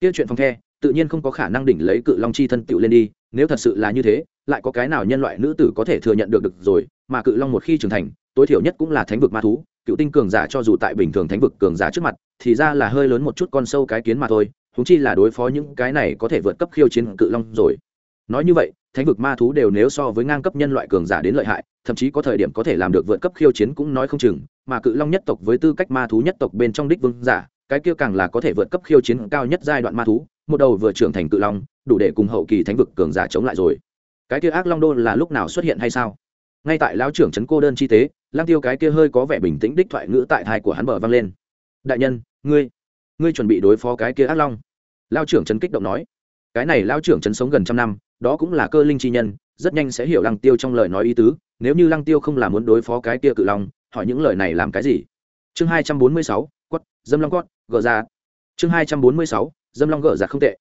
Tiêu chuyện phong the, tự nhiên không có khả năng đỉnh lấy cự long chi thân tựu lên đi, nếu thật sự là như thế, lại có cái nào nhân loại nữ tử có thể thừa nhận được được rồi, mà cự long một khi trưởng thành, tối thiểu nhất cũng là thánh vực ma thú, cựu tinh cường giả cho dù tại bình thường thánh vực cường giả trước mặt, thì ra là hơi lớn một chút con sâu cái kiến mà thôi húng chi là đối phó những cái này có thể vượt cấp khiêu chiến cự long rồi. Nói như vậy thánh vực ma thú đều nếu so với ngang cấp nhân loại cường giả đến lợi hại, thậm chí có thời điểm có thể làm được vượt cấp khiêu chiến cũng nói không chừng, mà cự long nhất tộc với tư cách ma thú nhất tộc bên trong đích vương giả, cái kia càng là có thể vượt cấp khiêu chiến cao nhất giai đoạn ma thú, một đầu vừa trưởng thành cự long, đủ để cùng hậu kỳ thánh vực cường giả chống lại rồi. Cái kia ác long đô là lúc nào xuất hiện hay sao? Ngay tại lão trưởng trấn cô đơn chi tế lang tiêu cái kia hơi có vẻ bình tĩnh đích thoại ngữ tại thai của hắn bờ vang lên. Đại nhân, ngươi ngươi chuẩn bị đối phó cái kia ác long? Lao trưởng trấn kích động nói cái này lao trưởng trấn sống gần trăm năm, đó cũng là cơ linh chi nhân, rất nhanh sẽ hiểu lăng tiêu trong lời nói ý tứ, nếu như lăng tiêu không là muốn đối phó cái kia cự long, hỏi những lời này làm cái gì? Chương hai trăm bốn mươi sáu, quất, dâm long quất gỡ ra chương hai trăm bốn mươi sáu, dâm long gỡ ra không tệ.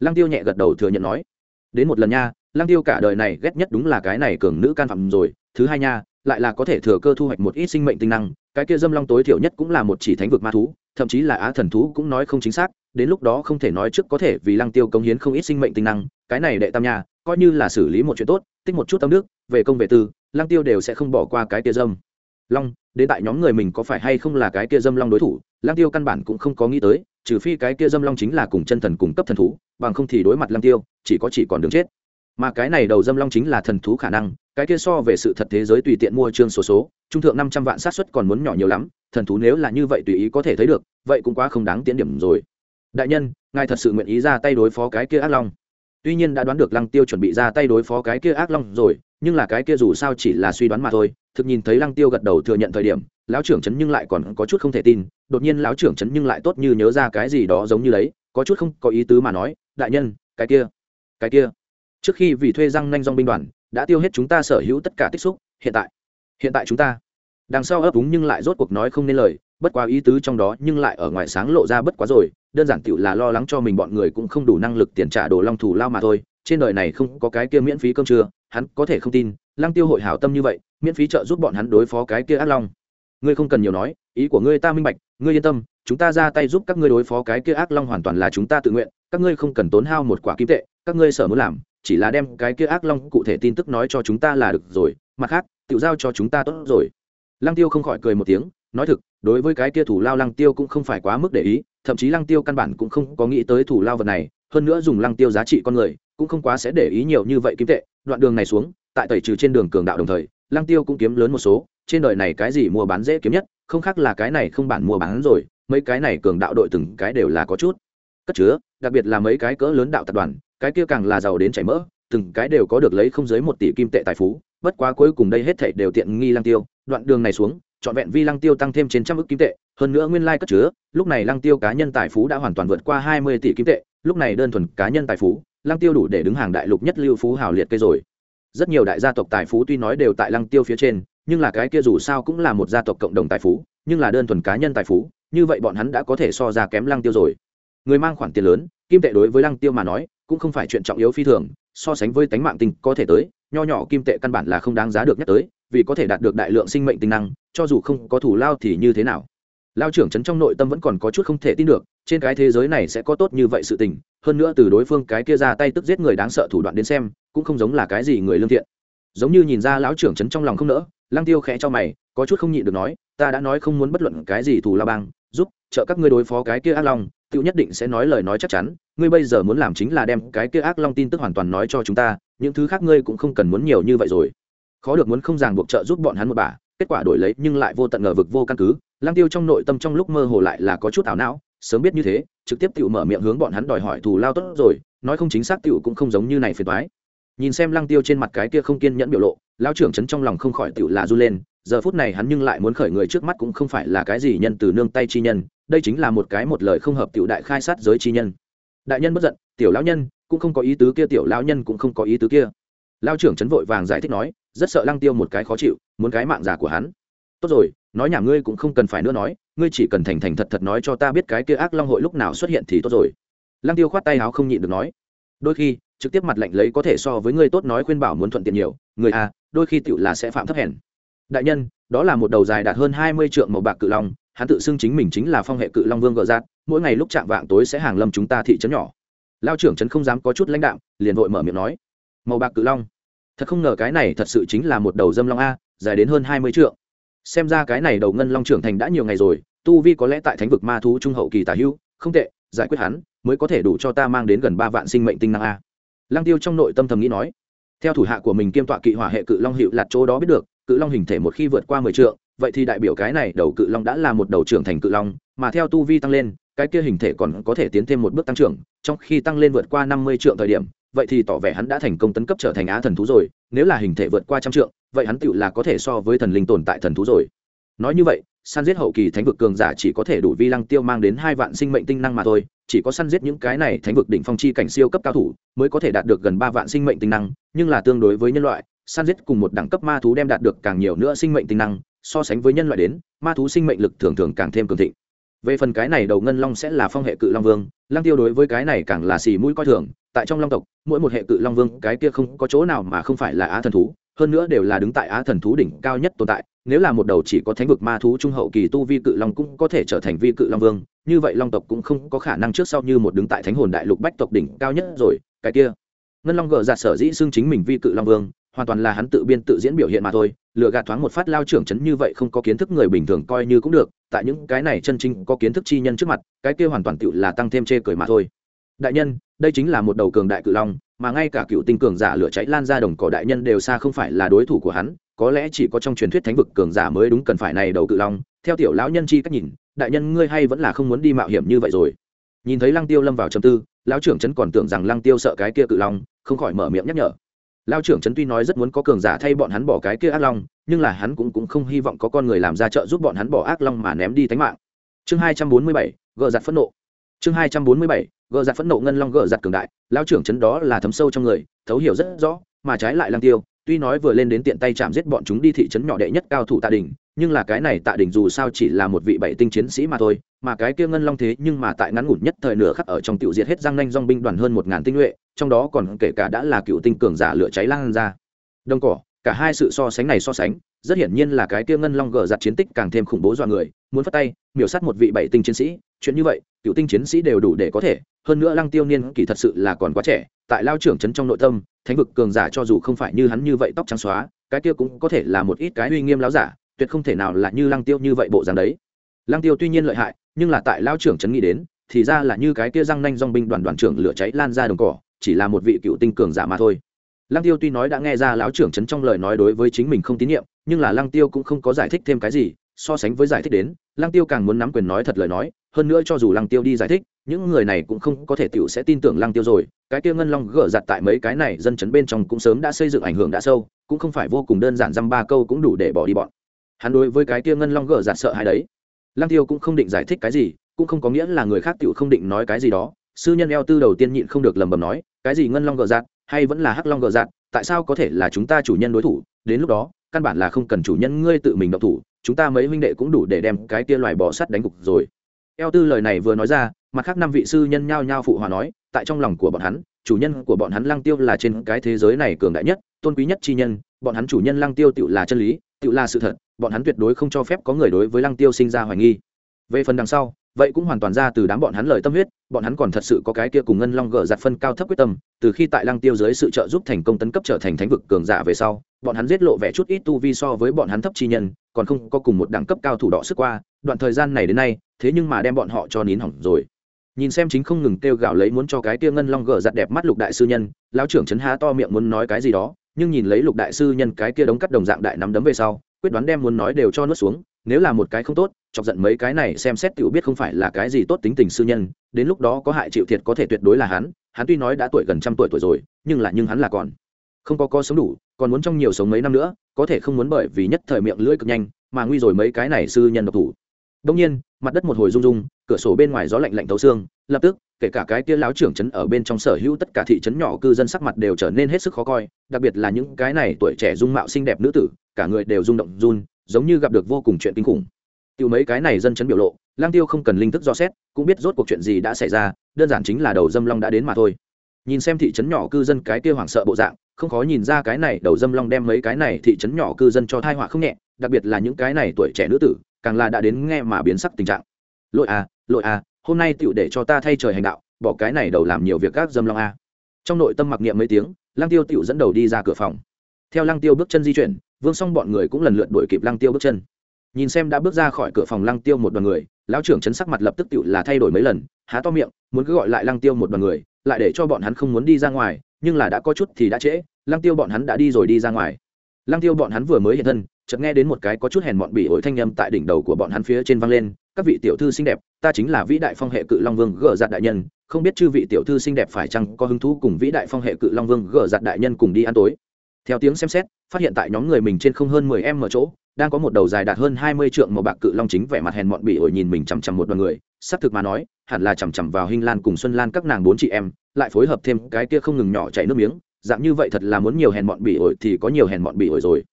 Lăng tiêu nhẹ gật đầu thừa nhận nói, đến một lần nha, lăng tiêu cả đời này ghét nhất đúng là cái này cường nữ can phạm rồi, thứ hai nha, lại là có thể thừa cơ thu hoạch một ít sinh mệnh tinh năng, cái kia dâm long tối thiểu nhất cũng là một chỉ thánh vực ma thú thậm chí là á thần thú cũng nói không chính xác đến lúc đó không thể nói trước có thể vì lăng tiêu công hiến không ít sinh mệnh tinh năng cái này đệ tam nhà coi như là xử lý một chuyện tốt tích một chút tâm đức, về công về tư lăng tiêu đều sẽ không bỏ qua cái kia dâm. Long đến tại nhóm người mình có phải hay không là cái kia dâm long đối thủ lăng tiêu căn bản cũng không có nghĩ tới trừ phi cái kia dâm long chính là cùng chân thần cùng cấp thần thú bằng không thì đối mặt lăng tiêu chỉ có chỉ còn đường chết. Mà cái này đầu dâm long chính là thần thú khả năng cái kia so về sự thật thế giới tùy tiện mua trương số số, trung thượng năm trăm vạn sát xuất còn muốn nhỏ nhiều lắm, thần thú nếu là như vậy tùy ý có thể thấy được, vậy cũng quá không đáng tiến điểm rồi. Đại nhân, ngài thật sự nguyện ý ra tay đối phó cái kia ác long? Tuy nhiên đã đoán được lăng tiêu chuẩn bị ra tay đối phó cái kia ác long rồi, nhưng là cái kia dù sao chỉ là suy đoán mà thôi. Thực nhìn thấy lăng tiêu gật đầu thừa nhận thời điểm, lão trưởng trấn nhưng lại còn có chút không thể tin. Đột nhiên lão trưởng trấn nhưng lại tốt như nhớ ra cái gì đó giống như đấy, có chút không có ý tứ mà nói, đại nhân, cái kia cái kia. Trước khi vì thuê răng nanh dong binh đoàn đã tiêu hết chúng ta sở hữu tất cả tích xúc, hiện tại hiện tại chúng ta, đằng sau ấp úng nhưng lại rốt cuộc nói không nên lời, bất quá ý tứ trong đó nhưng lại ở ngoài sáng lộ ra bất quá rồi, đơn giản tựu là lo lắng cho mình bọn người cũng không đủ năng lực tiền trả đồ long thủ lao mà thôi, trên đời này không có cái kia miễn phí cơm trưa, hắn có thể không tin, lăng tiêu hội hảo tâm như vậy, miễn phí trợ giúp bọn hắn đối phó cái kia ác long. Ngươi không cần nhiều nói, ý của ngươi ta minh bạch, ngươi yên tâm, chúng ta ra tay giúp các ngươi đối phó cái kia ác long hoàn toàn là chúng ta tự nguyện, các ngươi không cần tốn hao một quả kim tệ, các ngươi sở muốn làm chỉ là đem cái kia ác long cụ thể tin tức nói cho chúng ta là được rồi, mặt khác tự giao cho chúng ta tốt rồi. Lăng tiêu không khỏi cười một tiếng, nói thực, đối với cái kia thủ lao lăng tiêu cũng không phải quá mức để ý, thậm chí lăng tiêu căn bản cũng không có nghĩ tới thủ lao vật này, hơn nữa dùng lăng tiêu giá trị con người, cũng không quá sẽ để ý nhiều như vậy kim tệ, đoạn đường này xuống, tại tẩy trừ trên đường cường đạo đồng thời, lăng tiêu cũng kiếm lớn một số, trên đời này cái gì mua bán dễ kiếm nhất, không khác là cái này không bản mua bán rồi, mấy cái này cường đạo đội từng cái đều là có chút. Cất chứa, đặc biệt là mấy cái cỡ lớn đạo tập đoàn cái kia càng là giàu đến chảy mỡ, từng cái đều có được lấy không dưới một tỷ kim tệ tài phú, bất quá cuối cùng đây hết thảy đều tiện nghi lăng tiêu, đoạn đường này xuống, trọn vẹn vi lăng tiêu tăng thêm trên trăm ức kim tệ, hơn nữa nguyên lai cất chứa, lúc này lăng tiêu cá nhân tài phú đã hoàn toàn vượt qua hai mươi tỷ kim tệ, lúc này đơn thuần cá nhân tài phú, lăng tiêu đủ để đứng hàng đại lục nhất lưu phú hào liệt cây rồi. Rất nhiều đại gia tộc tài phú tuy nói đều tại lăng tiêu phía trên, nhưng là cái kia dù sao cũng là một gia tộc cộng đồng tài phú, nhưng là đơn thuần cá nhân tài phú, như vậy bọn hắn đã có thể so ra kém lăng tiêu rồi. Người mang khoản tiền lớn, kim tệ đối với lăng tiêu mà nói cũng không phải chuyện trọng yếu phi thường, so sánh với tánh mạng tinh có thể tới, nho nhỏ kim tệ căn bản là không đáng giá được nhắc tới, vì có thể đạt được đại lượng sinh mệnh tinh năng, cho dù không có thủ lao thì như thế nào? Lao trưởng trấn trong nội tâm vẫn còn có chút không thể tin được, trên cái thế giới này sẽ có tốt như vậy sự tình, hơn nữa từ đối phương cái kia ra tay tức giết người đáng sợ thủ đoạn đến xem, cũng không giống là cái gì người lương thiện. Giống như nhìn ra lão trưởng trấn trong lòng không nỡ, lăng tiêu khẽ cho mày, có chút không nhịn được nói, ta đã nói không muốn bất luận cái gì thủ lao bang, giúp, trợ các ngươi đối phó cái kia ác long tự nhất định sẽ nói lời nói chắc chắn, ngươi bây giờ muốn làm chính là đem cái kia ác long tin tức hoàn toàn nói cho chúng ta, những thứ khác ngươi cũng không cần muốn nhiều như vậy rồi. Khó được muốn không ràng buộc trợ giúp bọn hắn một bà, kết quả đổi lấy nhưng lại vô tận ngờ vực vô căn cứ lang tiêu trong nội tâm trong lúc mơ hồ lại là có chút ảo não, sớm biết như thế, trực tiếp tự mở miệng hướng bọn hắn đòi hỏi thù lao tốt rồi, nói không chính xác tiểu cũng không giống như này phiền toái. Nhìn xem lăng tiêu trên mặt cái kia không kiên nhẫn biểu lộ, lão trưởng chấn trong lòng không khỏi tiểu là du lên, giờ phút này hắn nhưng lại muốn khởi người trước mắt cũng không phải là cái gì nhân từ nương tay chi nhân đây chính là một cái một lời không hợp tiểu đại khai sát giới chi nhân. Đại nhân bất giận, tiểu lão nhân cũng không có ý tứ kia, tiểu lão nhân cũng không có ý tứ kia. Lao trưởng chấn vội vàng giải thích nói, rất sợ lăng tiêu một cái khó chịu, muốn cái mạng giả của hắn. Tốt rồi, nói nhà ngươi cũng không cần phải nữa nói, ngươi chỉ cần thành thành thật thật nói cho ta biết cái kia ác long hội lúc nào xuất hiện thì tốt rồi. Lăng tiêu khoát tay áo không nhịn được nói, đôi khi trực tiếp mặt lạnh lấy có thể so với ngươi tốt nói khuyên bảo muốn thuận tiện nhiều, người à đôi khi tựu là sẽ phạm thấp hèn. Đại nhân, đó là một đầu dài đạt hơn hai mươi trượng màu bạc cự long hắn tự xưng chính mình chính là phong hệ cự long vương gờ giác mỗi ngày lúc chạm vạng tối sẽ hàng lâm chúng ta thị trấn nhỏ. Lao trưởng trấn không dám có chút lãnh đạm, liền vội mở miệng nói, màu bạc cự long, thật không ngờ cái này thật sự chính là một đầu dâm long a, dài đến hơn hai mươi trượng. Xem ra cái này đầu ngân long trưởng thành đã nhiều ngày rồi, tu vi có lẽ tại thánh vực ma thú trung hậu kỳ tả hữu, không tệ, giải quyết hắn mới có thể đủ cho ta mang đến gần ba vạn sinh mệnh tinh năng a. Lang tiêu trong nội tâm thầm nghĩ nói, theo thủ hạ của mình kiêm tọa kỵ hỏa hệ cự long hiệu lạt chỗ đó biết được, cự long hình thể một khi vượt qua mười trượng vậy thì đại biểu cái này đầu cự long đã là một đầu trưởng thành cự long, mà theo tu vi tăng lên, cái kia hình thể còn có thể tiến thêm một bước tăng trưởng, trong khi tăng lên vượt qua năm mươi triệu thời điểm, vậy thì tỏ vẻ hắn đã thành công tấn cấp trở thành á thần thú rồi, nếu là hình thể vượt qua trăm trượng, vậy hắn tựu là có thể so với thần linh tồn tại thần thú rồi. Nói như vậy, săn giết hậu kỳ thánh vực cường giả chỉ có thể đủ vi lăng tiêu mang đến hai vạn sinh mệnh tinh năng mà thôi, chỉ có săn giết những cái này thánh vực đỉnh phong chi cảnh siêu cấp cao thủ mới có thể đạt được gần ba vạn sinh mệnh tinh năng, nhưng là tương đối với nhân loại, săn giết cùng một đẳng cấp ma thú đem đạt được càng nhiều nữa sinh mệnh tinh năng so sánh với nhân loại đến, ma thú sinh mệnh lực thường thường càng thêm cường thịnh. Về phần cái này đầu ngân long sẽ là phong hệ cự long vương, lăng tiêu đối với cái này càng là xì mũi coi thường, tại trong long tộc, mỗi một hệ cự long vương, cái kia không có chỗ nào mà không phải là á thần thú, hơn nữa đều là đứng tại á thần thú đỉnh cao nhất tồn tại, nếu là một đầu chỉ có thánh vực ma thú trung hậu kỳ tu vi cự long cũng có thể trở thành vi cự long vương, như vậy long tộc cũng không có khả năng trước sau như một đứng tại thánh hồn đại lục bách tộc đỉnh cao nhất rồi, cái kia. Ngân long gờ giạt dạ sở dĩ xưng chính mình vi cự long vương hoàn toàn là hắn tự biên tự diễn biểu hiện mà thôi lựa gạt thoáng một phát lao trưởng chấn như vậy không có kiến thức người bình thường coi như cũng được, tại những cái này chân chính có kiến thức chi nhân trước mặt, cái kia hoàn toàn tự là tăng thêm chê cười mà thôi. Đại nhân, đây chính là một đầu cường đại cự long, mà ngay cả cựu tinh cường giả lửa cháy lan ra đồng cỏ đại nhân đều xa không phải là đối thủ của hắn, có lẽ chỉ có trong truyền thuyết thánh vực cường giả mới đúng cần phải này đầu cự long. Theo tiểu lão nhân chi cách nhìn, đại nhân ngươi hay vẫn là không muốn đi mạo hiểm như vậy rồi. Nhìn thấy lăng tiêu lâm vào trầm tư, lão trưởng trấn còn tưởng rằng lăng tiêu sợ cái kia cự long, không khỏi mở miệng nhắc nhở lão trưởng trấn tuy nói rất muốn có cường giả thay bọn hắn bỏ cái kia ác long, nhưng là hắn cũng cũng không hy vọng có con người làm ra trợ giúp bọn hắn bỏ ác long mà ném đi tánh mạng. Chương hai trăm bốn mươi bảy gợ giặt phẫn nộ. Chương hai trăm bốn mươi bảy gợ giặt phẫn nộ ngân long gợ giặt cường đại, lao trưởng chấn đó là thấm sâu trong người, thấu hiểu rất rõ, mà trái lại lang tiêu, tuy nói vừa lên đến tiện tay chạm giết bọn chúng đi thị trấn nhỏ đệ nhất cao thủ tạ đình, nhưng là cái này tạ đình dù sao chỉ là một vị bảy tinh chiến sĩ mà thôi mà cái kia ngân long thế nhưng mà tại ngắn ngủn nhất thời nửa khắc ở trong tiểu diệt hết răng nanh dong binh đoàn hơn một ngàn tinh nhuệ, trong đó còn kể cả đã là cựu tinh cường giả lửa cháy lan ra. Đông cỏ, cả hai sự so sánh này so sánh, rất hiển nhiên là cái kia ngân long gờ giặt chiến tích càng thêm khủng bố dọa người, muốn phát tay, miểu sát một vị bảy tinh chiến sĩ, chuyện như vậy, cựu tinh chiến sĩ đều đủ để có thể, hơn nữa lăng tiêu niên kỳ thật sự là còn quá trẻ, tại lao trưởng trấn trong nội tâm, thánh vực cường giả cho dù không phải như hắn như vậy tóc trắng xóa, cái kia cũng có thể là một ít cái uy nghiêm láo giả, tuyệt không thể nào là như lăng tiêu như vậy bộ dáng đấy. Lăng tiêu tuy nhiên lợi hại nhưng là tại lao trưởng trấn nghĩ đến, thì ra là như cái kia răng nanh dong binh đoàn đoàn trưởng lửa cháy lan ra đồng cỏ, chỉ là một vị cựu tinh cường giả mà thôi. Lăng tiêu tuy nói đã nghe ra lão trưởng trấn trong lời nói đối với chính mình không tín nhiệm, nhưng là lăng tiêu cũng không có giải thích thêm cái gì, so sánh với giải thích đến, lăng tiêu càng muốn nắm quyền nói thật lời nói, hơn nữa cho dù lăng tiêu đi giải thích, những người này cũng không có thể tiểu sẽ tin tưởng lăng tiêu rồi, cái kia ngân long gỡ giặt tại mấy cái này dân chấn bên trong cũng sớm đã xây dựng ảnh hưởng đã sâu, cũng không phải vô cùng đơn giản dăm ba câu cũng đủ để bỏ đi bọn. Hắn đối với cái kia ngân long gỡ giặt sợ hay đấy lăng tiêu cũng không định giải thích cái gì, cũng không có nghĩa là người khác tiểu không định nói cái gì đó. Sư nhân eo tư đầu tiên nhịn không được lầm bầm nói, cái gì ngân long Gờ giặt hay vẫn là hắc long Gờ giặt tại sao có thể là chúng ta chủ nhân đối thủ? Đến lúc đó, căn bản là không cần chủ nhân ngươi tự mình động thủ, chúng ta mấy huynh đệ cũng đủ để đem cái kia loài bò sắt đánh gục rồi. Eo tư lời này vừa nói ra, mặt khác năm vị sư nhân nhao nhao phụ hòa nói, tại trong lòng của bọn hắn, chủ nhân của bọn hắn lăng tiêu là trên cái thế giới này cường đại nhất, tôn quý nhất chi nhân, bọn hắn chủ nhân lăng tiêu tự là chân lý tự là sự thật, bọn hắn tuyệt đối không cho phép có người đối với lăng tiêu sinh ra hoài nghi. Về phần đằng sau, vậy cũng hoàn toàn ra từ đám bọn hắn lời tâm huyết, bọn hắn còn thật sự có cái kia cùng ngân long gờ giặt phân cao thấp quyết tâm, từ khi tại lăng tiêu dưới sự trợ giúp thành công tấn cấp trở thành thánh vực cường giả về sau, bọn hắn giết lộ vẻ chút ít tu vi so với bọn hắn thấp chi nhân, còn không có cùng một đẳng cấp cao thủ đỏ sức qua, đoạn thời gian này đến nay, thế nhưng mà đem bọn họ cho nín hỏng rồi. Nhìn xem chính không ngừng kêu gào lấy muốn cho cái kia ngân long gờ giặt đẹp mắt lục đại sư nhân, lão trưởng chấn há to miệng muốn nói cái gì đó nhưng nhìn lấy lục đại sư nhân cái kia đống cắt đồng dạng đại nắm đấm về sau, quyết đoán đem muốn nói đều cho nuốt xuống, nếu là một cái không tốt, chọc giận mấy cái này xem xét tiểu biết không phải là cái gì tốt tính tình sư nhân, đến lúc đó có hại chịu thiệt có thể tuyệt đối là hắn hắn tuy nói đã tuổi gần trăm tuổi tuổi rồi, nhưng là nhưng hắn là còn không có có sống đủ, còn muốn trong nhiều sống mấy năm nữa, có thể không muốn bởi vì nhất thời miệng lưỡi cực nhanh, mà nguy rồi mấy cái này sư nhân độc thủ. Đông nhiên, mặt đất một hồi rung rung, cửa sổ bên ngoài gió lạnh lạnh thấu xương, lập tức kể cả cái tia láo trưởng trấn ở bên trong sở hữu tất cả thị trấn nhỏ cư dân sắc mặt đều trở nên hết sức khó coi, đặc biệt là những cái này tuổi trẻ dung mạo xinh đẹp nữ tử, cả người đều rung động run, giống như gặp được vô cùng chuyện kinh khủng. Tiêu mấy cái này dân chấn biểu lộ, lang tiêu không cần linh thức do xét, cũng biết rốt cuộc chuyện gì đã xảy ra, đơn giản chính là đầu dâm long đã đến mà thôi. Nhìn xem thị trấn nhỏ cư dân cái kia hoảng sợ bộ dạng, không khó nhìn ra cái này đầu dâm long đem mấy cái này thị trấn nhỏ cư dân cho thai họa không nhẹ, đặc biệt là những cái này tuổi trẻ nữ tử, càng là đã đến nghe mà biến sắc tình trạng. Lội à lội à hôm nay tựu để cho ta thay trời hành đạo, bỏ cái này đầu làm nhiều việc các dâm long a. Trong nội tâm mặc niệm mấy tiếng, lăng tiêu tựu dẫn đầu đi ra cửa phòng. Theo lăng tiêu bước chân di chuyển, vương xong bọn người cũng lần lượt đuổi kịp lăng tiêu bước chân. Nhìn xem đã bước ra khỏi cửa phòng lăng tiêu một đoàn người, lão trưởng chấn sắc mặt lập tức tựu là thay đổi mấy lần, há to miệng, muốn cứ gọi lại lăng tiêu một đoàn người, lại để cho bọn hắn không muốn đi ra ngoài, nhưng là đã có chút thì đã trễ, lăng tiêu bọn hắn đã đi rồi đi ra ngoài. Lăng tiêu bọn hắn vừa mới hiện thân chợt nghe đến một cái có chút hèn mọn bỉ ổi thanh â tại đỉnh đầu của bọn hắn phía trên vang lên, các vị tiểu thư xinh đẹp, ta chính là vĩ đại phong hệ cự long vương gở giặt đại nhân, không biết chư vị tiểu thư xinh đẹp phải chăng có hứng thú cùng vĩ đại phong hệ cự long vương gở giặt đại nhân cùng đi ăn tối? Theo tiếng xem xét, phát hiện tại nhóm người mình trên không hơn mười em ở chỗ, đang có một đầu dài đạt hơn hai mươi trượng màu bạc cự long chính vẻ mặt hèn mọn bỉ ổi nhìn mình chằm chằm một đoàn người, xác thực mà nói, hẳn là chằm chằm vào hinh lan cùng xuân lan các nàng bốn chị em, lại phối hợp thêm cái kia không ngừng nhỏ chảy nước miếng, dạng như vậy thật là muốn nhiều hèn mọn bỉ ổi thì có nhiều hèn mọn bỉ ổi rồi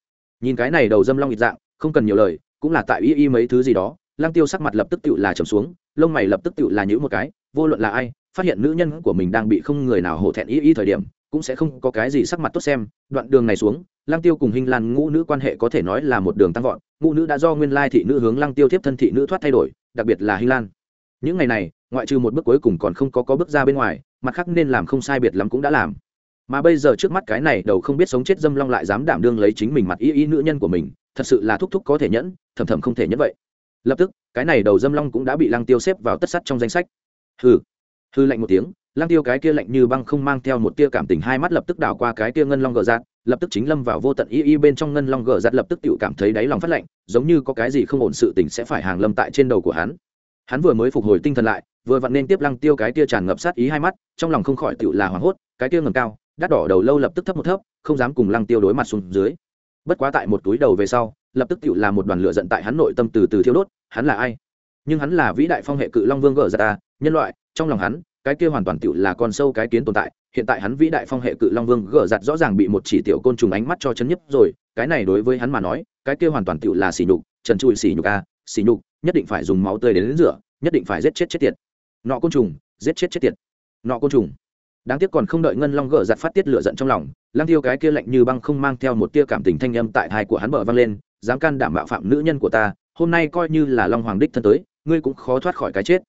nhìn cái này đầu dâm long ít dạng, không cần nhiều lời, cũng là tại y y mấy thứ gì đó, lăng tiêu sắc mặt lập tức tự là trầm xuống, lông mày lập tức tự là nhữ một cái, vô luận là ai, phát hiện nữ nhân của mình đang bị không người nào hổ thẹn y y thời điểm, cũng sẽ không có cái gì sắc mặt tốt xem. Đoạn đường này xuống, lăng tiêu cùng hình lan ngũ nữ quan hệ có thể nói là một đường tăng vọt, ngũ nữ đã do nguyên lai thị nữ hướng lăng tiêu tiếp thân thị nữ thoát thay đổi, đặc biệt là hình lan. Những ngày này, ngoại trừ một bước cuối cùng còn không có có bước ra bên ngoài, mặt khác nên làm không sai biệt lắm cũng đã làm mà bây giờ trước mắt cái này đầu không biết sống chết dâm long lại dám đảm đương lấy chính mình mặt y y nữ nhân của mình, thật sự là thúc thúc có thể nhẫn, thầm thầm không thể nhẫn vậy. Lập tức, cái này đầu dâm long cũng đã bị lăng tiêu xếp vào tất sắt trong danh sách. Hừ. Hư lạnh một tiếng, lăng tiêu cái kia lạnh như băng không mang theo một tia cảm tình hai mắt lập tức đảo qua cái kia ngân long gờ giạt lập tức chính lâm vào vô tận y y bên trong ngân long gờ giạt lập tức tự cảm thấy đáy lòng phát lạnh, giống như có cái gì không ổn sự tình sẽ phải hàng lâm tại trên đầu của hắn. Hắn vừa mới phục hồi tinh thần lại, vừa vặn nên tiếp lăng tiêu cái kia tràn ngập sát ý hai mắt, trong lòng không khỏi tựu là hoảng hốt, cái kia ngầm cao đắt đỏ đầu lâu lập tức thấp một thấp không dám cùng lăng tiêu đối mặt xuống dưới. Bất quá tại một túi đầu về sau lập tức tựu là một đoàn lửa giận tại hắn nội tâm từ từ thiêu đốt hắn là ai? Nhưng hắn là vĩ đại phong hệ cự long vương gờ ra ta nhân loại trong lòng hắn cái kia hoàn toàn tựu là con sâu cái kiến tồn tại hiện tại hắn vĩ đại phong hệ cự long vương gờ giặt rõ ràng bị một chỉ tiểu côn trùng ánh mắt cho chấn nhấp rồi cái này đối với hắn mà nói cái kia hoàn toàn tựu là xỉ nhục trần trụi xỉ nhục a xỉ nhục nhất định phải dùng máu tươi đến, đến rửa nhất định phải giết chết chết tiệt. Nọ côn trùng giết chết chết tiệt. Nọ côn trùng đáng tiếc còn không đợi ngân long gỡ giặt phát tiết lửa giận trong lòng lang tiêu cái kia lạnh như băng không mang theo một tia cảm tình thanh âm tại hai của hắn bờ vang lên, dám can đảm bạo phạm nữ nhân của ta, hôm nay coi như là long hoàng đích thân tới, ngươi cũng khó thoát khỏi cái chết.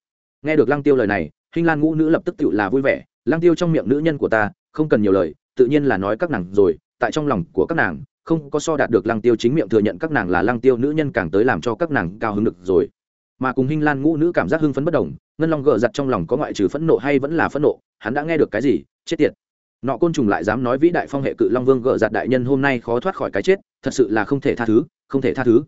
Nghe được lang tiêu lời này hình lan ngũ nữ lập tức tự là vui vẻ Lang tiêu trong miệng nữ nhân của ta, không cần nhiều lời, tự nhiên là nói các nàng rồi, tại trong lòng của các nàng, không có so đạt được lăng tiêu chính miệng thừa nhận các nàng là lăng tiêu nữ nhân càng tới làm cho các nàng cao hứng được rồi mà cùng Hinh lan ngũ nữ cảm giác hưng phấn bất đồng, ngân long gờ giặt trong lòng có ngoại trừ phẫn nộ hay vẫn là phẫn nộ, hắn đã nghe được cái gì, chết tiệt. Nọ côn trùng lại dám nói vĩ đại phong hệ cự long vương gờ giặt đại nhân hôm nay khó thoát khỏi cái chết, thật sự là không thể tha thứ, không thể tha thứ.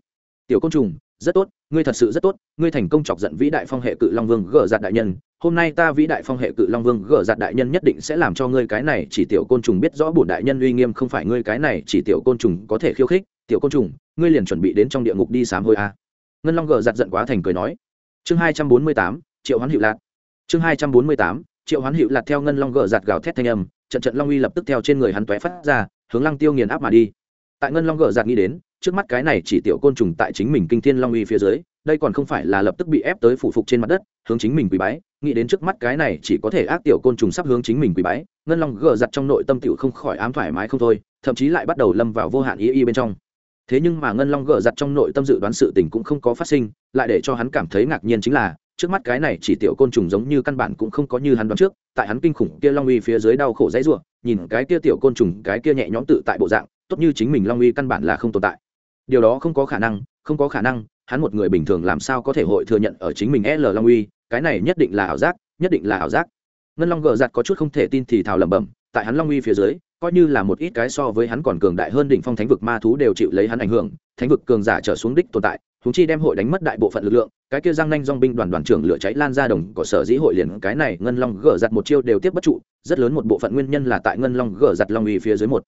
Tiểu côn trùng, rất tốt, ngươi thật sự rất tốt, ngươi thành công chọc giận vĩ đại phong hệ cự long vương gờ giặt đại nhân, hôm nay ta vĩ đại phong hệ cự long vương gờ giặt đại nhân nhất định sẽ làm cho ngươi cái này chỉ tiểu côn trùng biết rõ bổn đại nhân uy nghiêm không phải ngươi cái này chỉ tiểu côn trùng có thể khiêu khích. Tiểu côn trùng, ngươi liền chuẩn bị đến trong địa ngục đi sám hôi a ngân long gờ giặt giận quá thành cười nói. Chương hai trăm bốn mươi tám, triệu hoán hiệu lạc chương hai trăm bốn mươi tám, triệu hoán hiệu lạc theo ngân long gờ giặt gào thét thanh âm, trận trận long uy lập tức theo trên người hắn tóe phát ra, hướng lăng tiêu nghiền áp mà đi. Tại ngân long gờ giặt nghĩ đến, trước mắt cái này chỉ tiểu côn trùng tại chính mình kinh thiên long uy phía dưới, đây còn không phải là lập tức bị ép tới phủ phục trên mặt đất, hướng chính mình quỳ bái, nghĩ đến trước mắt cái này chỉ có thể ác tiểu côn trùng sắp hướng chính mình quỳ bái, ngân long gờ giặt trong nội tâm tiểu không khỏi ám thoải mái không thôi, thậm chí lại bắt đầu lâm vào vô hạn ý y bên trong thế nhưng mà ngân long gờ giặt trong nội tâm dự đoán sự tình cũng không có phát sinh, lại để cho hắn cảm thấy ngạc nhiên chính là, trước mắt cái này chỉ tiểu côn trùng giống như căn bản cũng không có như hắn đoán trước, tại hắn kinh khủng kia long uy phía dưới đau khổ dãy ruộng nhìn cái kia tiểu côn trùng, cái kia nhẹ nhõm tự tại bộ dạng, tốt như chính mình long uy căn bản là không tồn tại. Điều đó không có khả năng, không có khả năng, hắn một người bình thường làm sao có thể hội thừa nhận ở chính mình l long uy, cái này nhất định là ảo giác, nhất định là ảo giác. Ngân long gờ giặt có chút không thể tin thì thào lẩm bẩm, tại hắn long uy phía dưới coi như là một ít cái so với hắn còn cường đại hơn đỉnh phong thánh vực ma thú đều chịu lấy hắn ảnh hưởng, thánh vực cường giả trở xuống đích tồn tại húng chi đem hội đánh mất đại bộ phận lực lượng, cái kia giang nanh dong binh đoàn đoàn trưởng lửa cháy lan ra đồng của sở dĩ hội liền cái này ngân long gỡ giặt một chiêu đều tiếp bất trụ, rất lớn một bộ phận nguyên nhân là tại ngân long gỡ giặt long uy phía dưới một.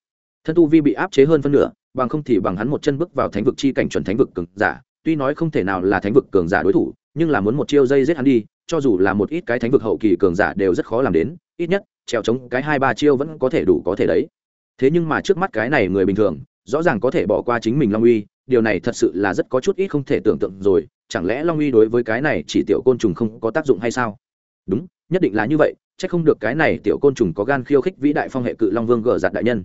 Thân tu vi bị áp chế hơn phân nửa, bằng không thì bằng hắn một chân bước vào thánh vực chi cảnh chuẩn thánh vực cường giả, tuy nói không thể nào là thánh vực cường giả đối thủ, nhưng là muốn một chiêu dây giết hắn đi cho dù là một ít cái thánh vực hậu kỳ cường giả đều rất khó làm đến, ít nhất, trèo trống cái hai ba chiêu vẫn có thể đủ có thể đấy. Thế nhưng mà trước mắt cái này người bình thường, rõ ràng có thể bỏ qua chính mình long uy, điều này thật sự là rất có chút ít không thể tưởng tượng rồi, chẳng lẽ long uy đối với cái này chỉ tiểu côn trùng không có tác dụng hay sao? Đúng, nhất định là như vậy c h ắ c không được cái này tiểu côn trùng có gan khiêu khích vĩ đại phong hệ cự long vương gờ giặt đại nhân.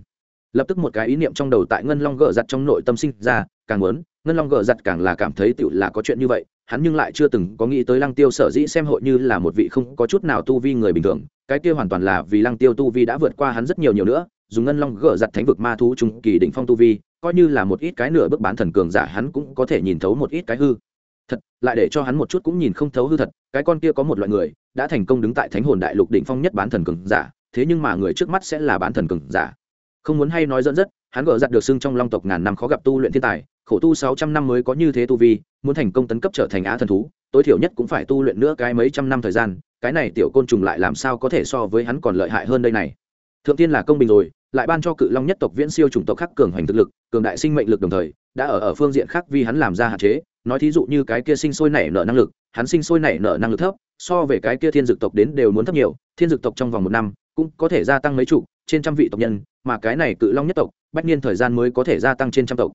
Lập tức một cái ý niệm trong đầu tại ngân long gờ giặt trong nội tâm sinh ra càng muốn, ngân long gờ giặt càng là cảm thấy tựu là có chuyện như vậy, hắn nhưng lại chưa từng có nghĩ tới lăng tiêu sở dĩ xem hội như là một vị không có chút nào tu vi người bình thường, cái kia hoàn toàn là vì lăng tiêu tu vi đã vượt qua hắn rất nhiều nhiều nữa, dùng ngân long gỡ giặt thánh vực ma thú trung kỳ đỉnh phong tu vi, coi như là một ít cái nửa bước bán thần cường giả hắn cũng có thể nhìn thấu một ít cái hư. Thật, lại để cho hắn một chút cũng nhìn không thấu hư thật, cái con kia có một loại người, đã thành công đứng tại thánh hồn đại lục đỉnh phong nhất bán thần cường giả, thế nhưng mà người trước mắt sẽ là bán thần cường giả. Không muốn hay nói dẫn dắt hắn gỡ giặt được xưng trong long tộc ngàn năm khó gặp tu luyện thiên tài, khổ tu sáu trăm năm mới có như thế tu vi, muốn thành công tấn cấp trở thành á thần thú, tối thiểu nhất cũng phải tu luyện nữa cái mấy trăm năm thời gian, cái này tiểu côn trùng lại làm sao có thể so với hắn còn lợi hại hơn đây này. Thượng tiên là công bình rồi, lại ban cho cự long nhất tộc viễn siêu chủng tộc khác cường hoành thực lực, cường đại sinh mệnh lực đồng thời, đã ở ở phương diện khác vì hắn làm ra hạn chế, nói thí dụ như cái kia sinh sôi nảy nở năng lực, hắn sinh sôi nảy nở năng lực thấp, so về cái kia thiên dược tộc đến đều muốn thấp nhiều, thiên dược tộc trong vòng một năm, cũng có thể gia tăng mấy chục, trên trăm vị tộc nhân, mà cái này cự long nhất tộc bách niên thời gian mới có thể gia tăng trên trăm tộc.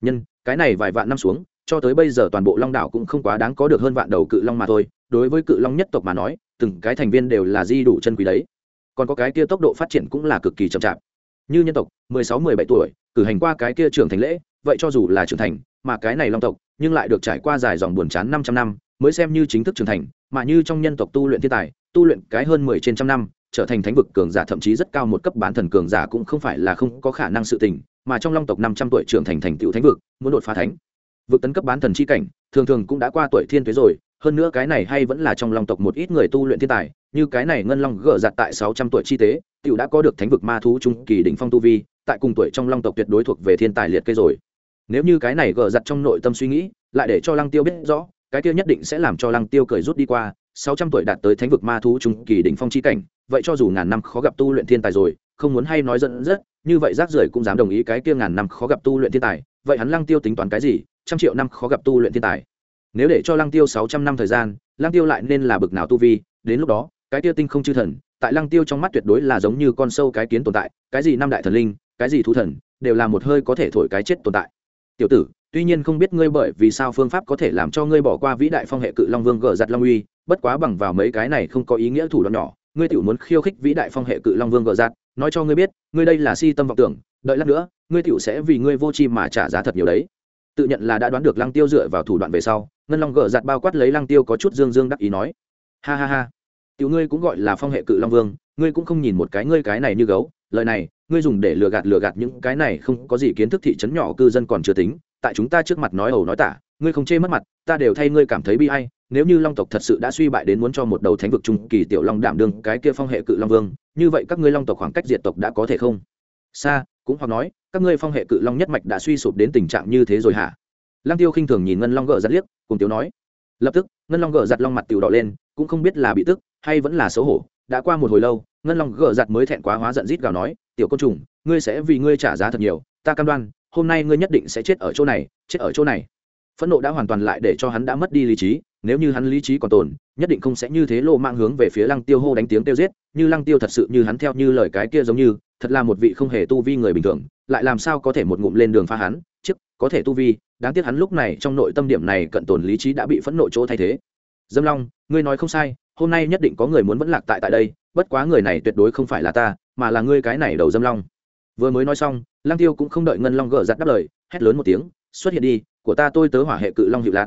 Nhân, cái này vài vạn năm xuống, cho tới bây giờ toàn bộ long đảo cũng không quá đáng có được hơn vạn đầu cự long mà thôi. Đối với cự long nhất tộc mà nói, từng cái thành viên đều là di đủ chân quý đấy. Còn có cái kia tốc độ phát triển cũng là cực kỳ chậm chạp. Như nhân tộc, mười sáu, mười bảy tuổi, cử hành qua cái kia trưởng thành lễ, vậy cho dù là trưởng thành, mà cái này long tộc, nhưng lại được trải qua dài dòng buồn chán năm trăm năm, mới xem như chính thức trưởng thành, mà như trong nhân tộc tu luyện thiên tài, tu luyện cái hơn mười trên trăm năm trở thành thánh vực cường giả, thậm chí rất cao một cấp bán thần cường giả cũng không phải là không có khả năng sự tình, mà trong long tộc năm trăm tuổi trưởng thành thành tựu thánh vực, muốn đột phá thánh vực tấn cấp bán thần chi cảnh, thường thường cũng đã qua tuổi thiên tuế rồi, hơn nữa cái này hay vẫn là trong long tộc một ít người tu luyện thiên tài, như cái này ngân long gỡ giặt tại sáu trăm tuổi chi tế, tựu đã có được thánh vực ma thú trung kỳ đỉnh phong tu vi, tại cùng tuổi trong long tộc tuyệt đối thuộc về thiên tài liệt kê rồi. Nếu như cái này gỡ giặt trong nội tâm suy nghĩ, lại để cho lăng tiêu biết rõ, cái tiêu nhất định sẽ làm cho lăng tiêu cười rút đi qua, sáu trăm tuổi đạt tới thánh vực ma thú trung kỳ đỉnh phong chi cảnh vậy cho dù ngàn năm khó gặp tu luyện thiên tài rồi, không muốn hay nói dẫn rất như vậy rác rưởi cũng dám đồng ý cái kia ngàn năm khó gặp tu luyện thiên tài, vậy hắn lăng tiêu tính toán cái gì? Trăm triệu năm khó gặp tu luyện thiên tài. Nếu để cho lăng tiêu sáu trăm năm thời gian, lăng tiêu lại nên là bực nào tu vi? Đến lúc đó, cái kia tinh không chư thần, tại lăng tiêu trong mắt tuyệt đối là giống như con sâu cái kiến tồn tại, cái gì năm đại thần linh, cái gì thú thần, đều là một hơi có thể thổi cái chết tồn tại. Tiểu tử, tuy nhiên không biết ngươi bởi vì sao phương pháp có thể làm cho ngươi bỏ qua vĩ đại phong hệ cự long vương gờ giặt long uy, bất quá bằng vào mấy cái này không có ý nghĩa thủ đoạn nhỏ ngươi tiểu muốn khiêu khích vĩ đại phong hệ cự long vương gờ giạt, nói cho ngươi biết ngươi đây là si tâm vọng tưởng đợi lát nữa ngươi tiểu sẽ vì ngươi vô chi mà trả giá thật nhiều đấy. Tự nhận là đã đoán được lăng tiêu dựa vào thủ đoạn về sau ngân long gờ giạt bao quát lấy lăng tiêu có chút dương dương đắc ý nói. Ha ha ha. Tiểu ngươi cũng gọi là phong hệ cự long vương ngươi cũng không nhìn một cái ngươi cái này như gấu. Lời này ngươi dùng để lừa gạt lừa gạt những cái này không có gì kiến thức thị trấn nhỏ cư dân còn chưa tính. Tại chúng ta trước mặt nói ẩu nói tả ngươi không chê mất mặt ta đều thay ngươi cảm thấy bi hay nếu như long tộc thật sự đã suy bại đến muốn cho một đầu thánh vực trung kỳ tiểu long đảm đương cái kia phong hệ cự long vương, như vậy các ngươi long tộc khoảng cách diệt tộc đã có thể không? Xa cũng hoặc nói, các ngươi phong hệ cự long nhất mạch đã suy sụp đến tình trạng như thế rồi hả? Lăng tiêu khinh thường nhìn ngân long gờ giặt liếc, cùng tiểu nói. Lập tức, ngân long gờ giặt long mặt tiểu đỏ lên, cũng không biết là bị tức, hay vẫn là xấu hổ, đã qua một hồi lâu, ngân long gờ giặt mới thẹn quá hóa giận rít gào nói, tiểu côn trùng, ngươi sẽ vì ngươi trả giá thật nhiều, ta cam đoan, hôm nay ngươi nhất định sẽ chết ở chỗ này, chết ở chỗ này. Phẫn nộ đã hoàn toàn lại để cho hắn đã mất đi lý trí nếu như hắn lý trí còn tồn, nhất định không sẽ như thế lô mang hướng về phía lăng tiêu hô đánh tiếng tiêu giết, như lăng tiêu thật sự như hắn theo như lời cái kia giống như, thật là một vị không hề tu vi người bình thường, lại làm sao có thể một ngụm lên đường pha hắn chức có thể tu vi, đáng tiếc hắn lúc này trong nội tâm điểm này cận tồn lý trí đã bị phẫn nộ chỗ thay thế. Dâm long, ngươi nói không sai, hôm nay nhất định có người muốn vẫn lạc tại tại đây, bất quá người này tuyệt đối không phải là ta, mà là ngươi cái này đầu dâm long. Vừa mới nói xong, lăng tiêu cũng không đợi ngân long gỡ giặt đáp lời, hét lớn một tiếng, xuất hiện đi, của ta tôi tớ hỏa hệ cự long hiệu lạc.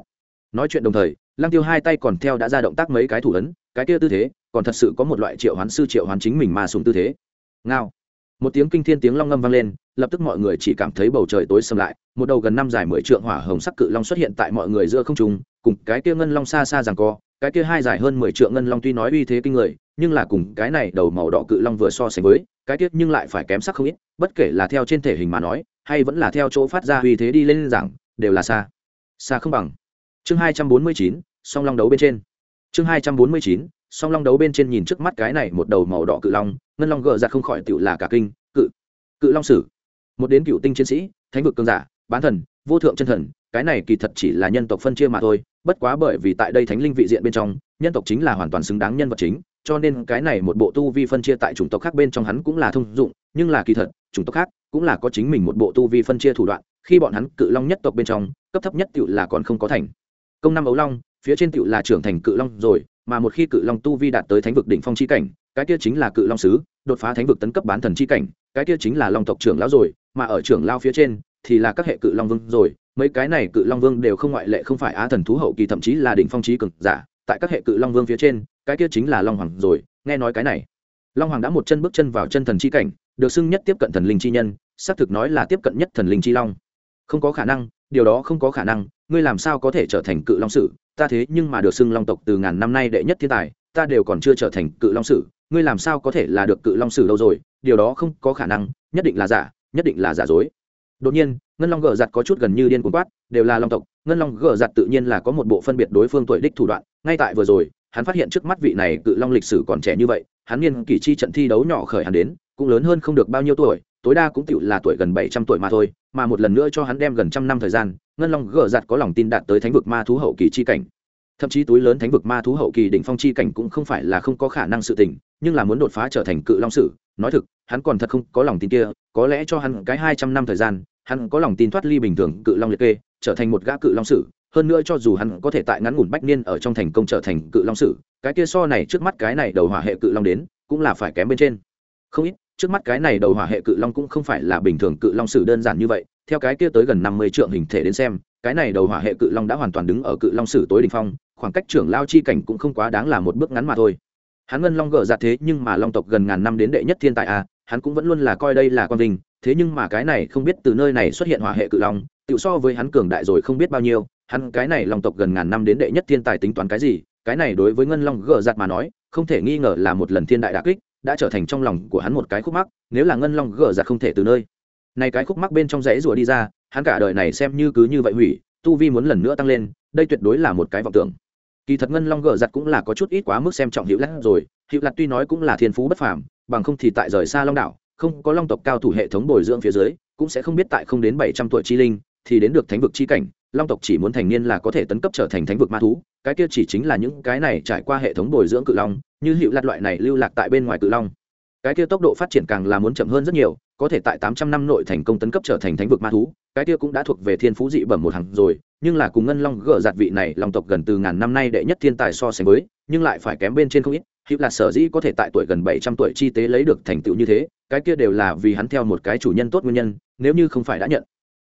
Nói chuyện đồng thời lăng tiêu hai tay còn theo đã ra động tác mấy cái thủ ấn, cái kia tư thế, còn thật sự có một loại triệu hoán sư triệu hoán chính mình mà sùng tư thế. Ngao. Một tiếng kinh thiên tiếng long ngâm vang lên, lập tức mọi người chỉ cảm thấy bầu trời tối sầm lại, một đầu gần năm dài mười trượng hỏa hồng sắc cự long xuất hiện tại mọi người giữa không trung, cùng cái kia ngân long xa xa rằng co, cái kia hai dài hơn mười trượng ngân long tuy nói uy thế kinh người, nhưng là cùng cái này đầu màu đỏ cự long vừa so sánh với, cái tiết nhưng lại phải kém sắc không ít, bất kể là theo trên thể hình mà nói, hay vẫn là theo chỗ phát ra uy thế đi lên rằng đều là xa. Xa không bằng chương hai trăm bốn mươi chín, song long đấu bên trên. Chương hai trăm bốn mươi chín, song long đấu bên trên nhìn trước mắt cái này một đầu màu đỏ cự long, ngân long gờ ra không khỏi tựu là cả kinh. Cự cự long sử. Một đến cựu tinh chiến sĩ, thánh vực cường giả, bán thần, vô thượng chân thần, cái này kỳ thật chỉ là nhân tộc phân chia mà thôi, bất quá bởi vì tại đây thánh linh vị diện bên trong, nhân tộc chính là hoàn toàn xứng đáng nhân vật chính, cho nên cái này một bộ tu vi phân chia tại chủng tộc khác bên trong hắn cũng là thông dụng, nhưng là kỳ thật, chủng tộc khác cũng là có chính mình một bộ tu vi phân chia thủ đoạn, khi bọn hắn cự long nhất tộc bên trong, cấp thấp nhất cựu là còn không có thành công năm ấu long, phía trên cựu là trưởng thành cự long rồi, mà một khi cự long tu vi đạt tới thánh vực đỉnh phong chi cảnh, cái kia chính là cự long sứ, đột phá thánh vực tấn cấp bán thần chi cảnh, cái kia chính là long tộc trưởng lão rồi, mà ở trưởng lao phía trên thì là các hệ cự long vương rồi. Mấy cái này cự long vương đều không ngoại lệ, không phải á thần thú hậu kỳ, thậm chí là đỉnh phong trí cực giả. Tại các hệ cự long vương phía trên, cái kia chính là long hoàng rồi. Nghe nói cái này, long hoàng đã một chân bước chân vào chân thần chi cảnh, được xưng nhất tiếp cận thần linh chi nhân, xác thực nói là tiếp cận nhất thần linh chi long. Không có khả năng điều đó không có khả năng, ngươi làm sao có thể trở thành cự long sử? Ta thế nhưng mà được xưng long tộc từ ngàn năm nay đệ nhất thiên tài, ta đều còn chưa trở thành cự long sử, ngươi làm sao có thể là được cự long sử đâu rồi? Điều đó không có khả năng, nhất định là giả, nhất định là giả dối. Đột nhiên, ngân long gờ giặt có chút gần như điên cuồng quát, đều là long tộc. Ngân long gờ giặt tự nhiên là có một bộ phân biệt đối phương tuổi đích thủ đoạn. Ngay tại vừa rồi, hắn phát hiện trước mắt vị này cự long lịch sử còn trẻ như vậy, hắn niên kỷ chi trận thi đấu nhỏ khởi hắn đến, cũng lớn hơn không được bao nhiêu tuổi tối đa cũng tựu là tuổi gần bảy trăm tuổi mà thôi, mà một lần nữa cho hắn đem gần trăm năm thời gian, ngân long gờ giật có lòng tin đạt tới thánh vực ma thú hậu kỳ chi cảnh. Thậm chí túi lớn thánh vực ma thú hậu kỳ đỉnh phong chi cảnh cũng không phải là không có khả năng sự tình, nhưng là muốn đột phá trở thành cự long sử, nói thực, hắn còn thật không có lòng tin kia, có lẽ cho hắn cái hai trăm năm thời gian, hắn có lòng tin thoát ly bình thường cự long liệt kê, trở thành một gã cự long sử, hơn nữa cho dù hắn có thể tại ngắn ngủn bách niên ở trong thành công trở thành cự long sử, cái kia so này trước mắt cái này đầu hỏa hệ cự long đến, cũng là phải kém bên trên. Không ít trước mắt cái này đầu hỏa hệ cự long cũng không phải là bình thường cự long sử đơn giản như vậy, theo cái kia tới gần năm mươi trượng hình thể đến xem, cái này đầu hỏa hệ cự long đã hoàn toàn đứng ở cự long sử tối đỉnh phong, khoảng cách trưởng lao chi cảnh cũng không quá đáng là một bước ngắn mà thôi. Hắn ngân long gờ ra thế nhưng mà long tộc gần ngàn năm đến đệ nhất thiên tài a, hắn cũng vẫn luôn là coi đây là con vinh, thế nhưng mà cái này không biết từ nơi này xuất hiện hỏa hệ cự long, tự so với hắn cường đại rồi không biết bao nhiêu, hắn cái này long tộc gần ngàn năm đến đệ nhất thiên tài tính toán cái gì, cái này đối với ngân long gờ giặt mà nói, không thể nghi ngờ là một lần thiên đại đà kích đã trở thành trong lòng của hắn một cái khúc mắc, nếu là ngân long gỡ giặt không thể từ nơi. Này cái khúc mắc bên trong rẽ rùa đi ra, hắn cả đời này xem như cứ như vậy hủy, tu vi muốn lần nữa tăng lên, đây tuyệt đối là một cái vọng tưởng. Kỳ thật ngân long gỡ giặt cũng là có chút ít quá mức xem trọng hữu lát rồi, hữu lạt tuy nói cũng là thiên phú bất phàm, bằng không thì tại rời xa long đảo, không có long tộc cao thủ hệ thống bồi dưỡng phía dưới, cũng sẽ không biết tại không đến bảy trăm tuổi chi linh, thì đến được thánh vực chi cảnh long tộc chỉ muốn thành niên là có thể tấn cấp trở thành thánh vực ma thú, cái kia chỉ chính là những cái này trải qua hệ thống bồi dưỡng cự long, như hiệu lạt loại này lưu lạc tại bên ngoài cự long. Cái kia tốc độ phát triển càng là muốn chậm hơn rất nhiều, có thể tại tám trăm năm nội thành công tấn cấp trở thành thánh vực ma thú, cái kia cũng đã thuộc về thiên phú dị bẩm một hàng rồi, nhưng là cùng ngân long gỡ giạt vị này, long tộc gần từ ngàn năm nay đệ nhất thiên tài so sánh với, nhưng lại phải kém bên trên không ít hữu là sở dĩ có thể tại tuổi gần bảy trăm tuổi chi tế lấy được thành tựu như thế, cái kia đều là vì hắn theo một cái chủ nhân tốt nguyên nhân, nếu như không phải đã nhận.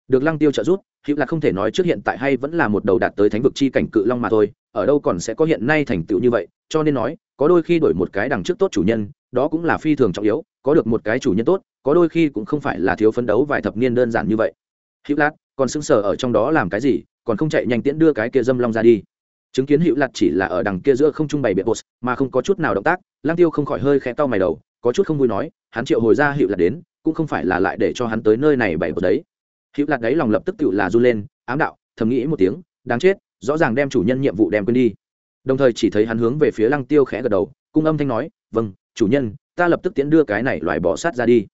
Được lăng tiêu trợ giúp hữu là không thể nói trước hiện tại hay vẫn là một đầu đạt tới thánh vực chi cảnh cự long mà thôi, ở đâu còn sẽ có hiện nay thành tựu như vậy, cho nên nói, có đôi khi đổi một cái đằng trước tốt chủ nhân, đó cũng là phi thường trọng yếu, có được một cái chủ nhân tốt, có đôi khi cũng không phải là thiếu phấn đấu vài thập niên đơn giản như vậy. Hữu lát còn sững sờ ở trong đó làm cái gì, còn không chạy nhanh tiễn đưa cái kia dâm long ra đi. Chứng kiến hữu lạt chỉ là ở đằng kia giữa không trung bày biện bột, mà không có chút nào động tác lang tiêu không khỏi hơi khẽ to mày đầu, có chút không vui nói, hắn triệu hồi ra hữu lạt đến, cũng không phải là lại để cho hắn tới nơi này bày bột đấy hữu lạt đấy lòng lập tức tự là run lên, ám đạo, thầm nghĩ một tiếng, đáng chết, rõ ràng đem chủ nhân nhiệm vụ đem quên đi. Đồng thời chỉ thấy hắn hướng về phía lăng tiêu khẽ gật đầu, cung âm thanh nói vâng chủ nhân, ta lập tức tiến đưa cái này loại bỏ sát ra đi.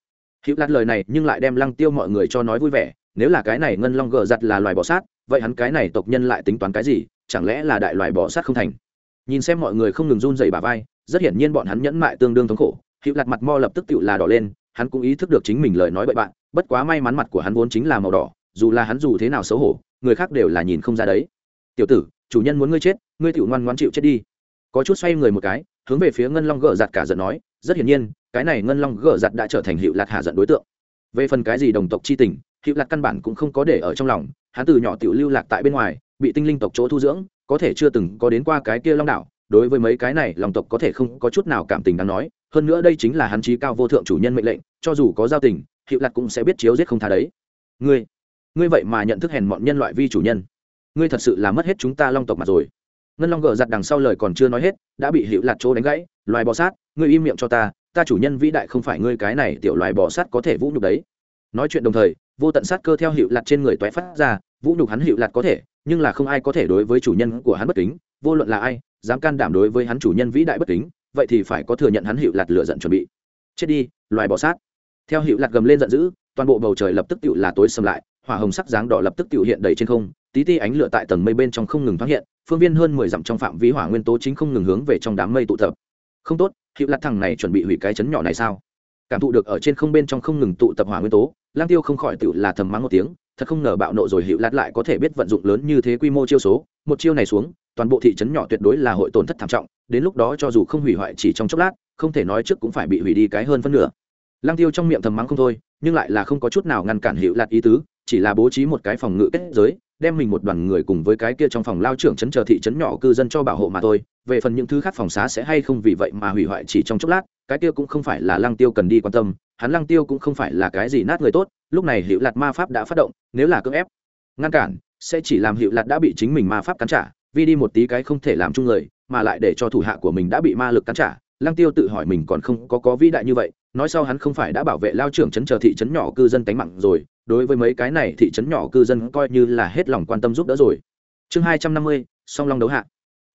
Hữu lạt lời này nhưng lại đem lăng tiêu mọi người cho nói vui vẻ, nếu là cái này ngân long gờ giặt là loài bỏ sát, vậy hắn cái này tộc nhân lại tính toán cái gì, chẳng lẽ là đại loài bỏ sát không thành? Nhìn xem mọi người không ngừng run dày bà vai, rất hiển nhiên bọn hắn nhẫn mại tương đương thống khổ, hữu Lạt mặt mo lập tức tự là đỏ lên hắn cũng ý thức được chính mình lời nói bậy bạn, bất quá may mắn mặt của hắn vốn chính là màu đỏ, dù là hắn dù thế nào xấu hổ, người khác đều là nhìn không ra đấy. Tiểu tử, chủ nhân muốn ngươi chết, ngươi tiểu ngoan ngoan chịu chết đi. Có chút xoay người một cái, hướng về phía ngân long gờ giặt cả giận nói, rất hiển nhiên, cái này ngân long gờ giặt đã trở thành hiệu lạc hạ giận đối tượng. Về phần cái gì đồng tộc chi tình hiệu lạc căn bản cũng không có để ở trong lòng, hắn từ nhỏ tiểu lưu lạc tại bên ngoài, bị tinh linh tộc chỗ thu dưỡng, có thể chưa từng có đến qua cái kia long đảo, đối với mấy cái này lòng tộc có thể không có chút nào cảm tình đáng nói hơn nữa đây chính là hắn trí cao vô thượng chủ nhân mệnh lệnh, cho dù có giao tình hiệu lạc cũng sẽ biết chiếu giết không tha đấy. Ngươi ngươi vậy mà nhận thức hèn mọn nhân loại vi chủ nhân. Ngươi thật sự là mất hết chúng ta long tộc mà rồi. Ngân long gờ giặt đằng sau lời còn chưa nói hết, đã bị hiệu lạc chỗ đánh gãy, loài bò sát, ngươi im miệng cho ta ta chủ nhân vĩ đại không phải ngươi, cái này tiểu loài bò sát có thể vũ nhục đấy. Nói chuyện đồng thời, vô tận sát cơ theo hiệu lạt trên người toé phát ra, vũ nhục hắn hiệu lạt có thể, nhưng là không ai có thể đối với chủ nhân của hắn bất kính, vô luận là ai, dám can đảm đối với hắn chủ nhân vĩ đại bất kính vậy thì phải có thừa nhận hắn hiệu lạt lựa giận chuẩn bị. Chết đi, loài bỏ sát. Theo hiệu lạt gầm lên giận dữ, toàn bộ bầu trời lập tức tựu là tối xâm lại, hỏa hồng sắc dáng đỏ lập tức tựu hiện đầy trên không, tí ti ánh lửa tại tầng mây bên trong không ngừng thoát hiện, phương viên hơn mười dặm trong phạm vi hỏa nguyên tố chính không ngừng hướng về trong đám mây tụ tập. Không tốt hiệu lạt thằng này chuẩn bị hủy cái chấn nhỏ này sao? Cảm thụ được ở trên không bên trong không ngừng tụ tập hỏa nguyên tố, lang tiêu không khỏi tự là thầm mắng một tiếng, thật không ngờ bạo nộ rồi hiệu lạt lại có thể biết vận dụng lớn như thế quy mô chiêu số, một chiêu này xuống, toàn bộ thị trấn nhỏ tuyệt đối là hội tổn thất thảm trọng đến lúc đó cho dù không hủy hoại chỉ trong chốc lát, không thể nói trước cũng phải bị hủy đi cái hơn phân nửa. Lang tiêu trong miệng thầm mắng không thôi, nhưng lại là không có chút nào ngăn cản hiệu lạt ý tứ, chỉ là bố trí một cái phòng ngự kết giới, đem mình một đoàn người cùng với cái kia trong phòng lao trưởng chấn chờ thị trấn nhỏ cư dân cho bảo hộ mà thôi. Về phần những thứ khác phòng xá sẽ hay không vì vậy mà hủy hoại chỉ trong chốc lát, cái kia cũng không phải là lăng tiêu cần đi quan tâm, hắn lăng tiêu cũng không phải là cái gì nát người tốt, lúc này hiệu lạt ma pháp đã phát động, nếu là cưỡng ép ngăn cản, sẽ chỉ làm hiệu lạt đã bị chính mình ma pháp cắn trả, vì đi một tí cái không thể làm chung người mà lại để cho thủ hạ của mình đã bị ma lực cắn trả, lăng tiêu tự hỏi mình còn không có có vĩ đại như vậy, nói sau hắn không phải đã bảo vệ lao trưởng chấn chờ thị trấn nhỏ cư dân tánh mạng rồi, đối với mấy cái này thị trấn nhỏ cư dân coi như là hết lòng quan tâm giúp đỡ rồi. Chương hai trăm năm mươi, song long đấu hạ.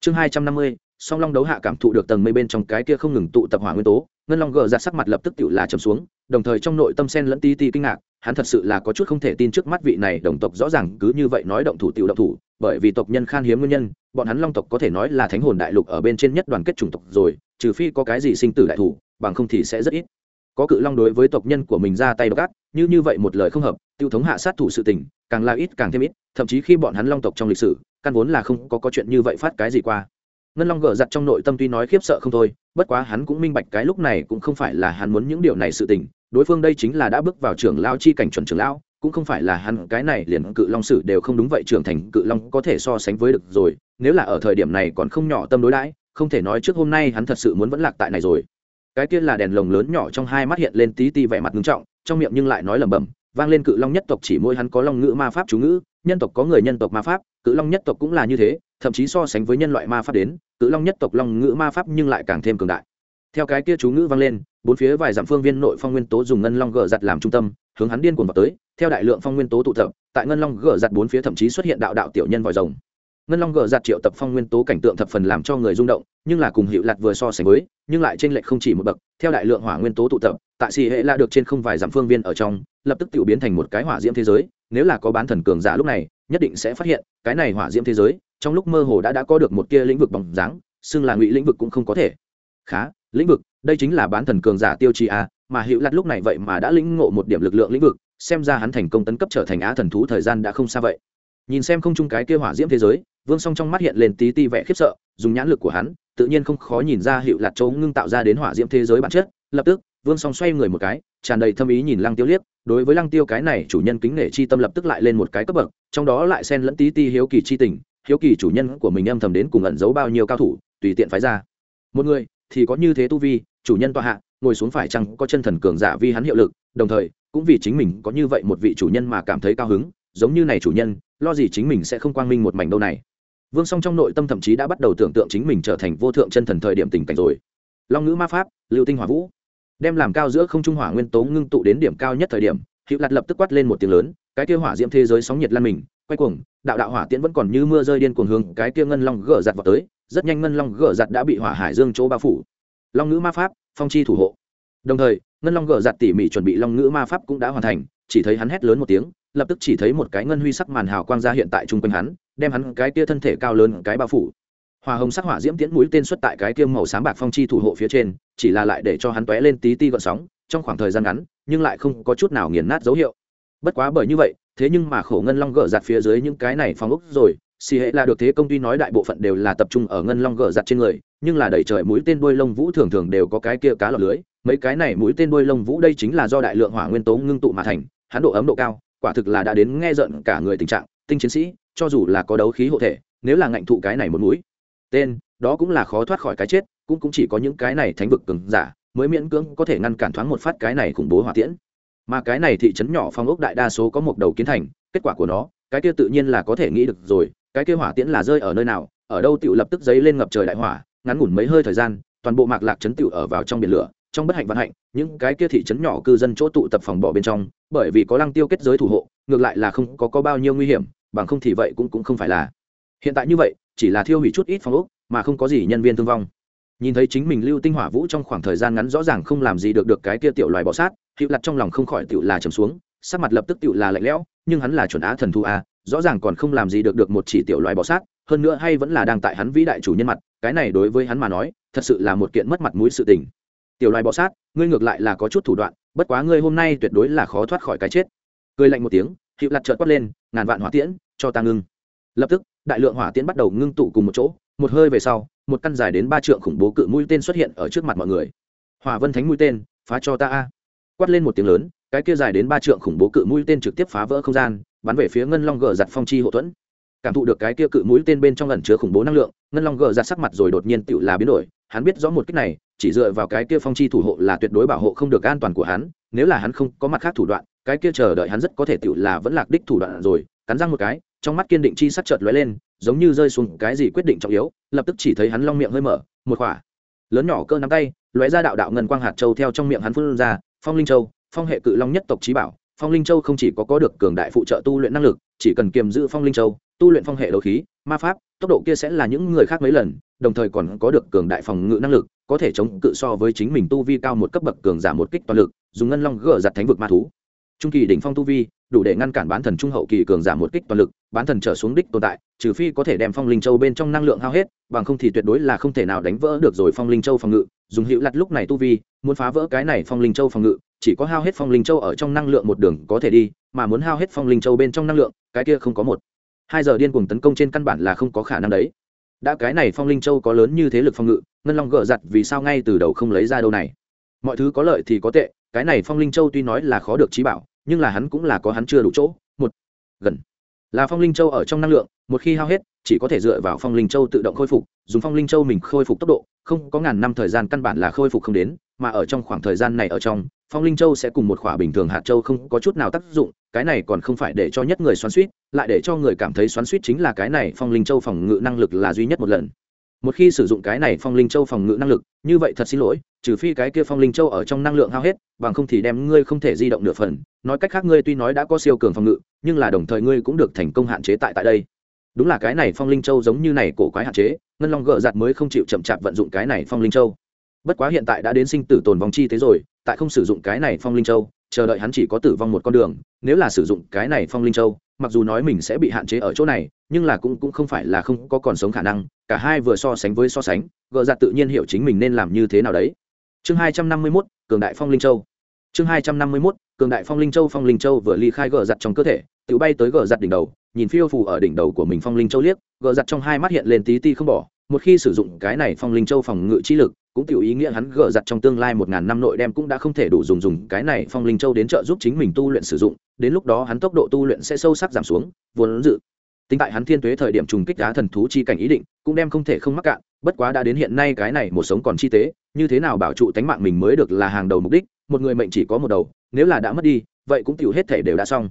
Chương hai trăm năm mươi, song long đấu hạ cảm thụ được tầng mây bên trong cái kia không ngừng tụ tập hỏa nguyên tố ngân long gờ ra sắc mặt lập tức tự là trầm xuống, đồng thời trong nội tâm sen lẫn ti ti kinh ngạc, hắn thật sự là có chút không thể tin trước mắt vị này đồng tộc rõ ràng cứ như vậy nói động thủ tiểu động thủ, bởi vì tộc nhân khan hiếm nguyên nhân, bọn hắn long tộc có thể nói là thánh hồn đại lục ở bên trên nhất đoàn kết chủng tộc rồi, trừ phi có cái gì sinh tử đại thủ, bằng không thì sẽ rất ít. Có cự long đối với tộc nhân của mình ra tay gắt như như vậy một lời không hợp tiêu thống hạ sát thủ sự tình, càng là ít càng thêm ít, thậm chí khi bọn hắn long tộc trong lịch sử, căn vốn là không có có chuyện như vậy phát cái gì qua ngân long gờ giặt trong nội tâm tuy nói khiếp sợ không thôi, bất quá hắn cũng minh bạch cái lúc này cũng không phải là hắn muốn những điều này sự tình. Đối phương đây chính là đã bước vào trưởng lao chi cảnh chuẩn trưởng lão, cũng không phải là hắn, cái này liền cự long sử đều không đúng vậy, trưởng thành cự long có thể so sánh với được rồi, nếu là ở thời điểm này còn không nhỏ tâm đối đãi, không thể nói trước hôm nay hắn thật sự muốn vẫn lạc tại này rồi. Cái kia là đèn lồng lớn nhỏ trong hai mắt hiện lên tí ti vẻ mặt ngưng trọng, trong miệng nhưng lại nói lẩm bẩm, vang lên cự long nhất tộc chỉ môi hắn có long ngữ ma pháp chú ngữ, nhân tộc có người nhân tộc ma pháp, cự long nhất tộc cũng là như thế thậm chí so sánh với nhân loại ma pháp đến, cự long nhất tộc long ngữ ma pháp nhưng lại càng thêm cường đại. Theo cái kia chú ngữ vang lên, bốn phía vài dặm phương viên nội phong nguyên tố dùng ngân long gờ giặt làm trung tâm, hướng hắn điên cuồng vào tới, theo đại lượng phong nguyên tố tụ tập, tại ngân long gờ giặt bốn phía thậm chí xuất hiện đạo đạo tiểu nhân vòi rồng. Ngân long gờ giặt triệu tập phong nguyên tố cảnh tượng thập phần làm cho người rung động, nhưng là cùng hiệu lạt vừa so sánh với, nhưng lại trên lệch không chỉ một bậc, theo đại lượng hỏa nguyên tố tụ tập, tại xì hệ la được trên không vài dặm phương viên ở trong, lập tức tiểu biến thành một cái hỏa diễm thế giới, nếu là có bán thần cường giả lúc này, nhất định sẽ phát hiện, cái này hỏa diễm thế giới trong lúc mơ hồ đã đã có được một kia lĩnh vực bóng dáng, xưng là ngụy lĩnh vực cũng không có thể. Khá, lĩnh vực, đây chính là bán thần cường giả tiêu chi a, mà hữu lặt lúc này vậy mà đã lĩnh ngộ một điểm lực lượng lĩnh vực, xem ra hắn thành công tấn cấp trở thành á thần thú thời gian đã không xa vậy. Nhìn xem không chung cái kia hỏa diễm thế giới, vương song trong mắt hiện lên tí ti vẻ khiếp sợ, dùng nhãn lực của hắn, tự nhiên không khó nhìn ra hiệu lạt chỗ ngưng tạo ra đến hỏa diễm thế giới bản chất. Lập tức, vương song xoay người một cái, tràn đầy thâm ý nhìn lăng tiêu liếc, đối với lăng tiêu cái này chủ nhân kính nể chi tâm lập tức lại lên một cái cấp bậc, trong đó lại xen lẫn tí ti hiếu kỳ chi tình hiếu kỳ chủ nhân của mình âm thầm đến cùng ẩn giấu bao nhiêu cao thủ, tùy tiện phái ra. Một người thì có như thế tu vi, chủ nhân tọa hạ, ngồi xuống phải chăng có chân thần cường giả vi hắn hiệu lực, đồng thời, cũng vì chính mình có như vậy một vị chủ nhân mà cảm thấy cao hứng, giống như này chủ nhân, lo gì chính mình sẽ không quang minh một mảnh đâu này. Vương song trong nội tâm thậm chí đã bắt đầu tưởng tượng chính mình trở thành vô thượng chân thần thời điểm tình cảnh rồi. Long ngữ ma pháp, lưu tinh hỏa vũ. Đem làm cao giữa không trung hỏa nguyên tố ngưng tụ đến điểm cao nhất thời điểm hiệu lạt lập tức quát lên một tiếng lớn, cái kia hỏa diễm thế giới sóng nhiệt lan mình quay cuồng, đạo đạo hỏa tiễn vẫn còn như mưa rơi điên cuồng hướng cái kia ngân long gỡ giặt vào tới, rất nhanh ngân long gỡ giặt đã bị hỏa hải dương chỗ bao phủ. Long ngữ ma pháp, phong chi thủ hộ. Đồng thời, ngân long gỡ giặt tỉ mỉ chuẩn bị long ngữ ma pháp cũng đã hoàn thành, chỉ thấy hắn hét lớn một tiếng, lập tức chỉ thấy một cái ngân huy sắc màn hào quang ra hiện tại chung quanh hắn, đem hắn cái kia thân thể cao lớn cái bao phủ. Hòa hồng sắc hỏa diễm tiễn mũi tên xuất tại cái kia màu sáng bạc phong chi thủ hộ phía trên, chỉ là lại để cho hắn tóe lên tí ti gọn sóng, trong khoảng thời gian ngắn, nhưng lại không có chút nào nghiền nát dấu hiệu. Bất quá bởi như vậy thế nhưng mà khổ ngân long gỡ giặt phía dưới những cái này phong ốc rồi, xì hệ là được thế công ty nói đại bộ phận đều là tập trung ở ngân long gỡ giặt trên người, nhưng là đẩy trời mũi tên đuôi lông vũ thường thường đều có cái kia cá lọc lưới, mấy cái này mũi tên đuôi lông vũ đây chính là do đại lượng hỏa nguyên tố ngưng tụ mà thành, hắn độ ấm độ cao, quả thực là đã đến nghe giận cả người tình trạng, tinh chiến sĩ, cho dù là có đấu khí hộ thể, nếu là ngạnh thụ cái này một mũi, tên, đó cũng là khó thoát khỏi cái chết, cũng cũng chỉ có những cái này thánh vực cứng giả, mới miễn cưỡng có thể ngăn cản thoáng một phát cái này khủng bố hỏa tiễn mà cái này thị trấn nhỏ phong ốc đại đa số có một đầu kiến thành kết quả của nó cái kia tự nhiên là có thể nghĩ được rồi cái kia hỏa tiễn là rơi ở nơi nào ở đâu tựu lập tức giấy lên ngập trời đại hỏa ngắn ngủn mấy hơi thời gian toàn bộ mạc lạc trấn tựu ở vào trong biển lửa trong bất hạnh vận hạnh những cái kia thị trấn nhỏ cư dân chỗ tụ tập phòng bỏ bên trong bởi vì có lăng tiêu kết giới thủ hộ ngược lại là không có, có bao nhiêu nguy hiểm bằng không thì vậy cũng cũng không phải là. Hiện tại như vậy chỉ là thiêu hủy chút ít phòng ốc mà không có gì nhân viên thương vong nhìn thấy chính mình lưu tinh hỏa vũ trong khoảng thời gian ngắn rõ ràng không làm gì được được cái kia tiểu loài bọ sát hiệu lặt trong lòng không khỏi tiểu là trầm xuống, sắc mặt lập tức tiểu là lạnh lẽo, nhưng hắn là chuẩn á thần thu a, rõ ràng còn không làm gì được được một chỉ tiểu loài bọ sát, hơn nữa hay vẫn là đang tại hắn vĩ đại chủ nhân mặt, cái này đối với hắn mà nói, thật sự là một kiện mất mặt mũi sự tình. Tiểu loài bọ sát, ngươi ngược lại là có chút thủ đoạn, bất quá ngươi hôm nay tuyệt đối là khó thoát khỏi cái chết. Cười lạnh một tiếng hiệu lặt trợt quát lên, ngàn vạn hỏa tiễn, cho ta ngưng. Lập tức, đại lượng hỏa tiễn bắt đầu ngưng tụ cùng một chỗ một hơi về sau, một căn dài đến ba trượng khủng bố cự mũi tên xuất hiện ở trước mặt mọi người. Hỏa vân thánh mũi tên, phá cho ta a. Quát lên một tiếng lớn, cái kia dài đến ba trượng khủng bố cự mũi tên trực tiếp phá vỡ không gian, bắn về phía ngân long gờ giặt phong chi hậu thuẫn. Cảm thụ được cái kia cự mũi tên bên trong ẩn chứa khủng bố năng lượng, ngân long gờ giặt sắc mặt rồi đột nhiên tựu là biến đổi, hắn biết rõ một cách này, chỉ dựa vào cái kia phong chi thủ hộ là tuyệt đối bảo hộ không được an toàn của hắn, nếu là hắn không có mặt khác thủ đoạn, cái kia chờ đợi hắn rất có thể tựu là vẫn lạc đích thủ đoạn rồi, cắn răng một cái trong mắt kiên định chi sắc chợt lóe lên, giống như rơi xuống cái gì quyết định trọng yếu, lập tức chỉ thấy hắn long miệng hơi mở, một khỏa lớn nhỏ cơ nắm tay, lóe ra đạo đạo ngân quang hạt châu theo trong miệng hắn phun ra, phong linh châu, phong hệ cự long nhất tộc trí bảo, phong linh châu không chỉ có có được cường đại phụ trợ tu luyện năng lực, chỉ cần kiềm giữ phong linh châu, tu luyện phong hệ đấu khí, ma pháp, tốc độ kia sẽ là những người khác mấy lần, đồng thời còn có được cường đại phòng ngự năng lực, có thể chống cự so với chính mình tu vi cao một cấp bậc cường giả một kích toàn lực, dùng ngân long gỡ giặt thánh vực ma thú trung kỳ đỉnh phong tu vi, đủ để ngăn cản bán thần trung hậu kỳ cường giảm một kích toàn lực, bán thần trở xuống đích tồn tại, trừ phi có thể đem phong linh châu bên trong năng lượng hao hết, bằng không thì tuyệt đối là không thể nào đánh vỡ được rồi phong linh châu phòng ngự. Dùng hữu lặt lúc này tu vi, muốn phá vỡ cái này phong linh châu phòng ngự, chỉ có hao hết phong linh châu ở trong năng lượng một đường có thể đi, mà muốn hao hết phong linh châu bên trong năng lượng, cái kia không có một. Hai giờ điên cuồng tấn công trên căn bản là không có khả năng đấy. Đã cái này phong linh châu có lớn như thế lực phòng ngự, ngân long gỡ giặt vì sao ngay từ đầu không lấy ra đâu này? Mọi thứ có lợi thì có tệ cái này phong linh châu tuy nói là khó được trí bảo, nhưng là hắn cũng là có hắn chưa đủ chỗ. Một, gần. Là phong linh châu ở trong năng lượng, một khi hao hết, chỉ có thể dựa vào phong linh châu tự động khôi phục, dùng phong linh châu mình khôi phục tốc độ, không có ngàn năm thời gian căn bản là khôi phục không đến, mà ở trong khoảng thời gian này ở trong, phong linh châu sẽ cùng một khỏa bình thường hạt châu không có chút nào tác dụng, cái này còn không phải để cho nhất người xoắn suýt, lại để cho người cảm thấy xoắn suýt chính là cái này phong linh châu phòng ngự năng lực là duy nhất một lần một khi sử dụng cái này phong linh châu phòng ngự năng lực, như vậy thật xin lỗi, trừ phi cái kia phong linh châu ở trong năng lượng hao hết, bằng không thì đem ngươi không thể di động nửa phần. Nói cách khác ngươi tuy nói đã có siêu cường phòng ngự, nhưng là đồng thời ngươi cũng được thành công hạn chế tại tại đây. Đúng là cái này phong linh châu giống như này cổ quái hạn chế, ngân long gợ giặt mới không chịu chậm chạp vận dụng cái này phong linh châu. Bất quá hiện tại đã đến sinh tử tồn vòng chi thế rồi, tại không sử dụng cái này phong linh châu chờ đợi hắn chỉ có tử vong một con đường, nếu là sử dụng cái này phong linh châu, mặc dù nói mình sẽ bị hạn chế ở chỗ này, nhưng là cũng cũng không phải là không có còn sống khả năng, cả hai vừa so sánh với so sánh, gợ giặt tự nhiên hiểu chính mình nên làm như thế nào đấy. Chương hai trăm năm mươi mốt, cường đại phong linh châu. Chương hai trăm năm mươi mốt, cường đại phong linh châu, phong linh châu vừa ly khai gờ giặt dạ trong cơ thể, tự bay tới gờ giặt dạ đỉnh đầu, nhìn phiêu phù ở đỉnh đầu của mình phong linh châu liếc gờ giặt trong hai mắt hiện lên tí ti không bỏ, một khi sử dụng cái này phong linh châu phòng ngự chi lực cũng tiểu ý nghĩa hắn gỡ giặt trong tương lai một ngàn năm nội đem cũng đã không thể đủ dùng dùng cái này phong linh châu đến trợ giúp chính mình tu luyện sử dụng, đến lúc đó hắn tốc độ tu luyện sẽ sâu sắc giảm xuống, vốn dự. Tính tại hắn thiên tuế thời điểm trùng kích đá thần thú chi cảnh ý định, cũng đem không thể không mắc cạn, bất quá đã đến hiện nay cái này một sống còn chi tế, như thế nào bảo trụ tánh mạng mình mới được là hàng đầu mục đích, một người mệnh chỉ có một đầu, nếu là đã mất đi, vậy cũng tiểu hết thể đều đã xong.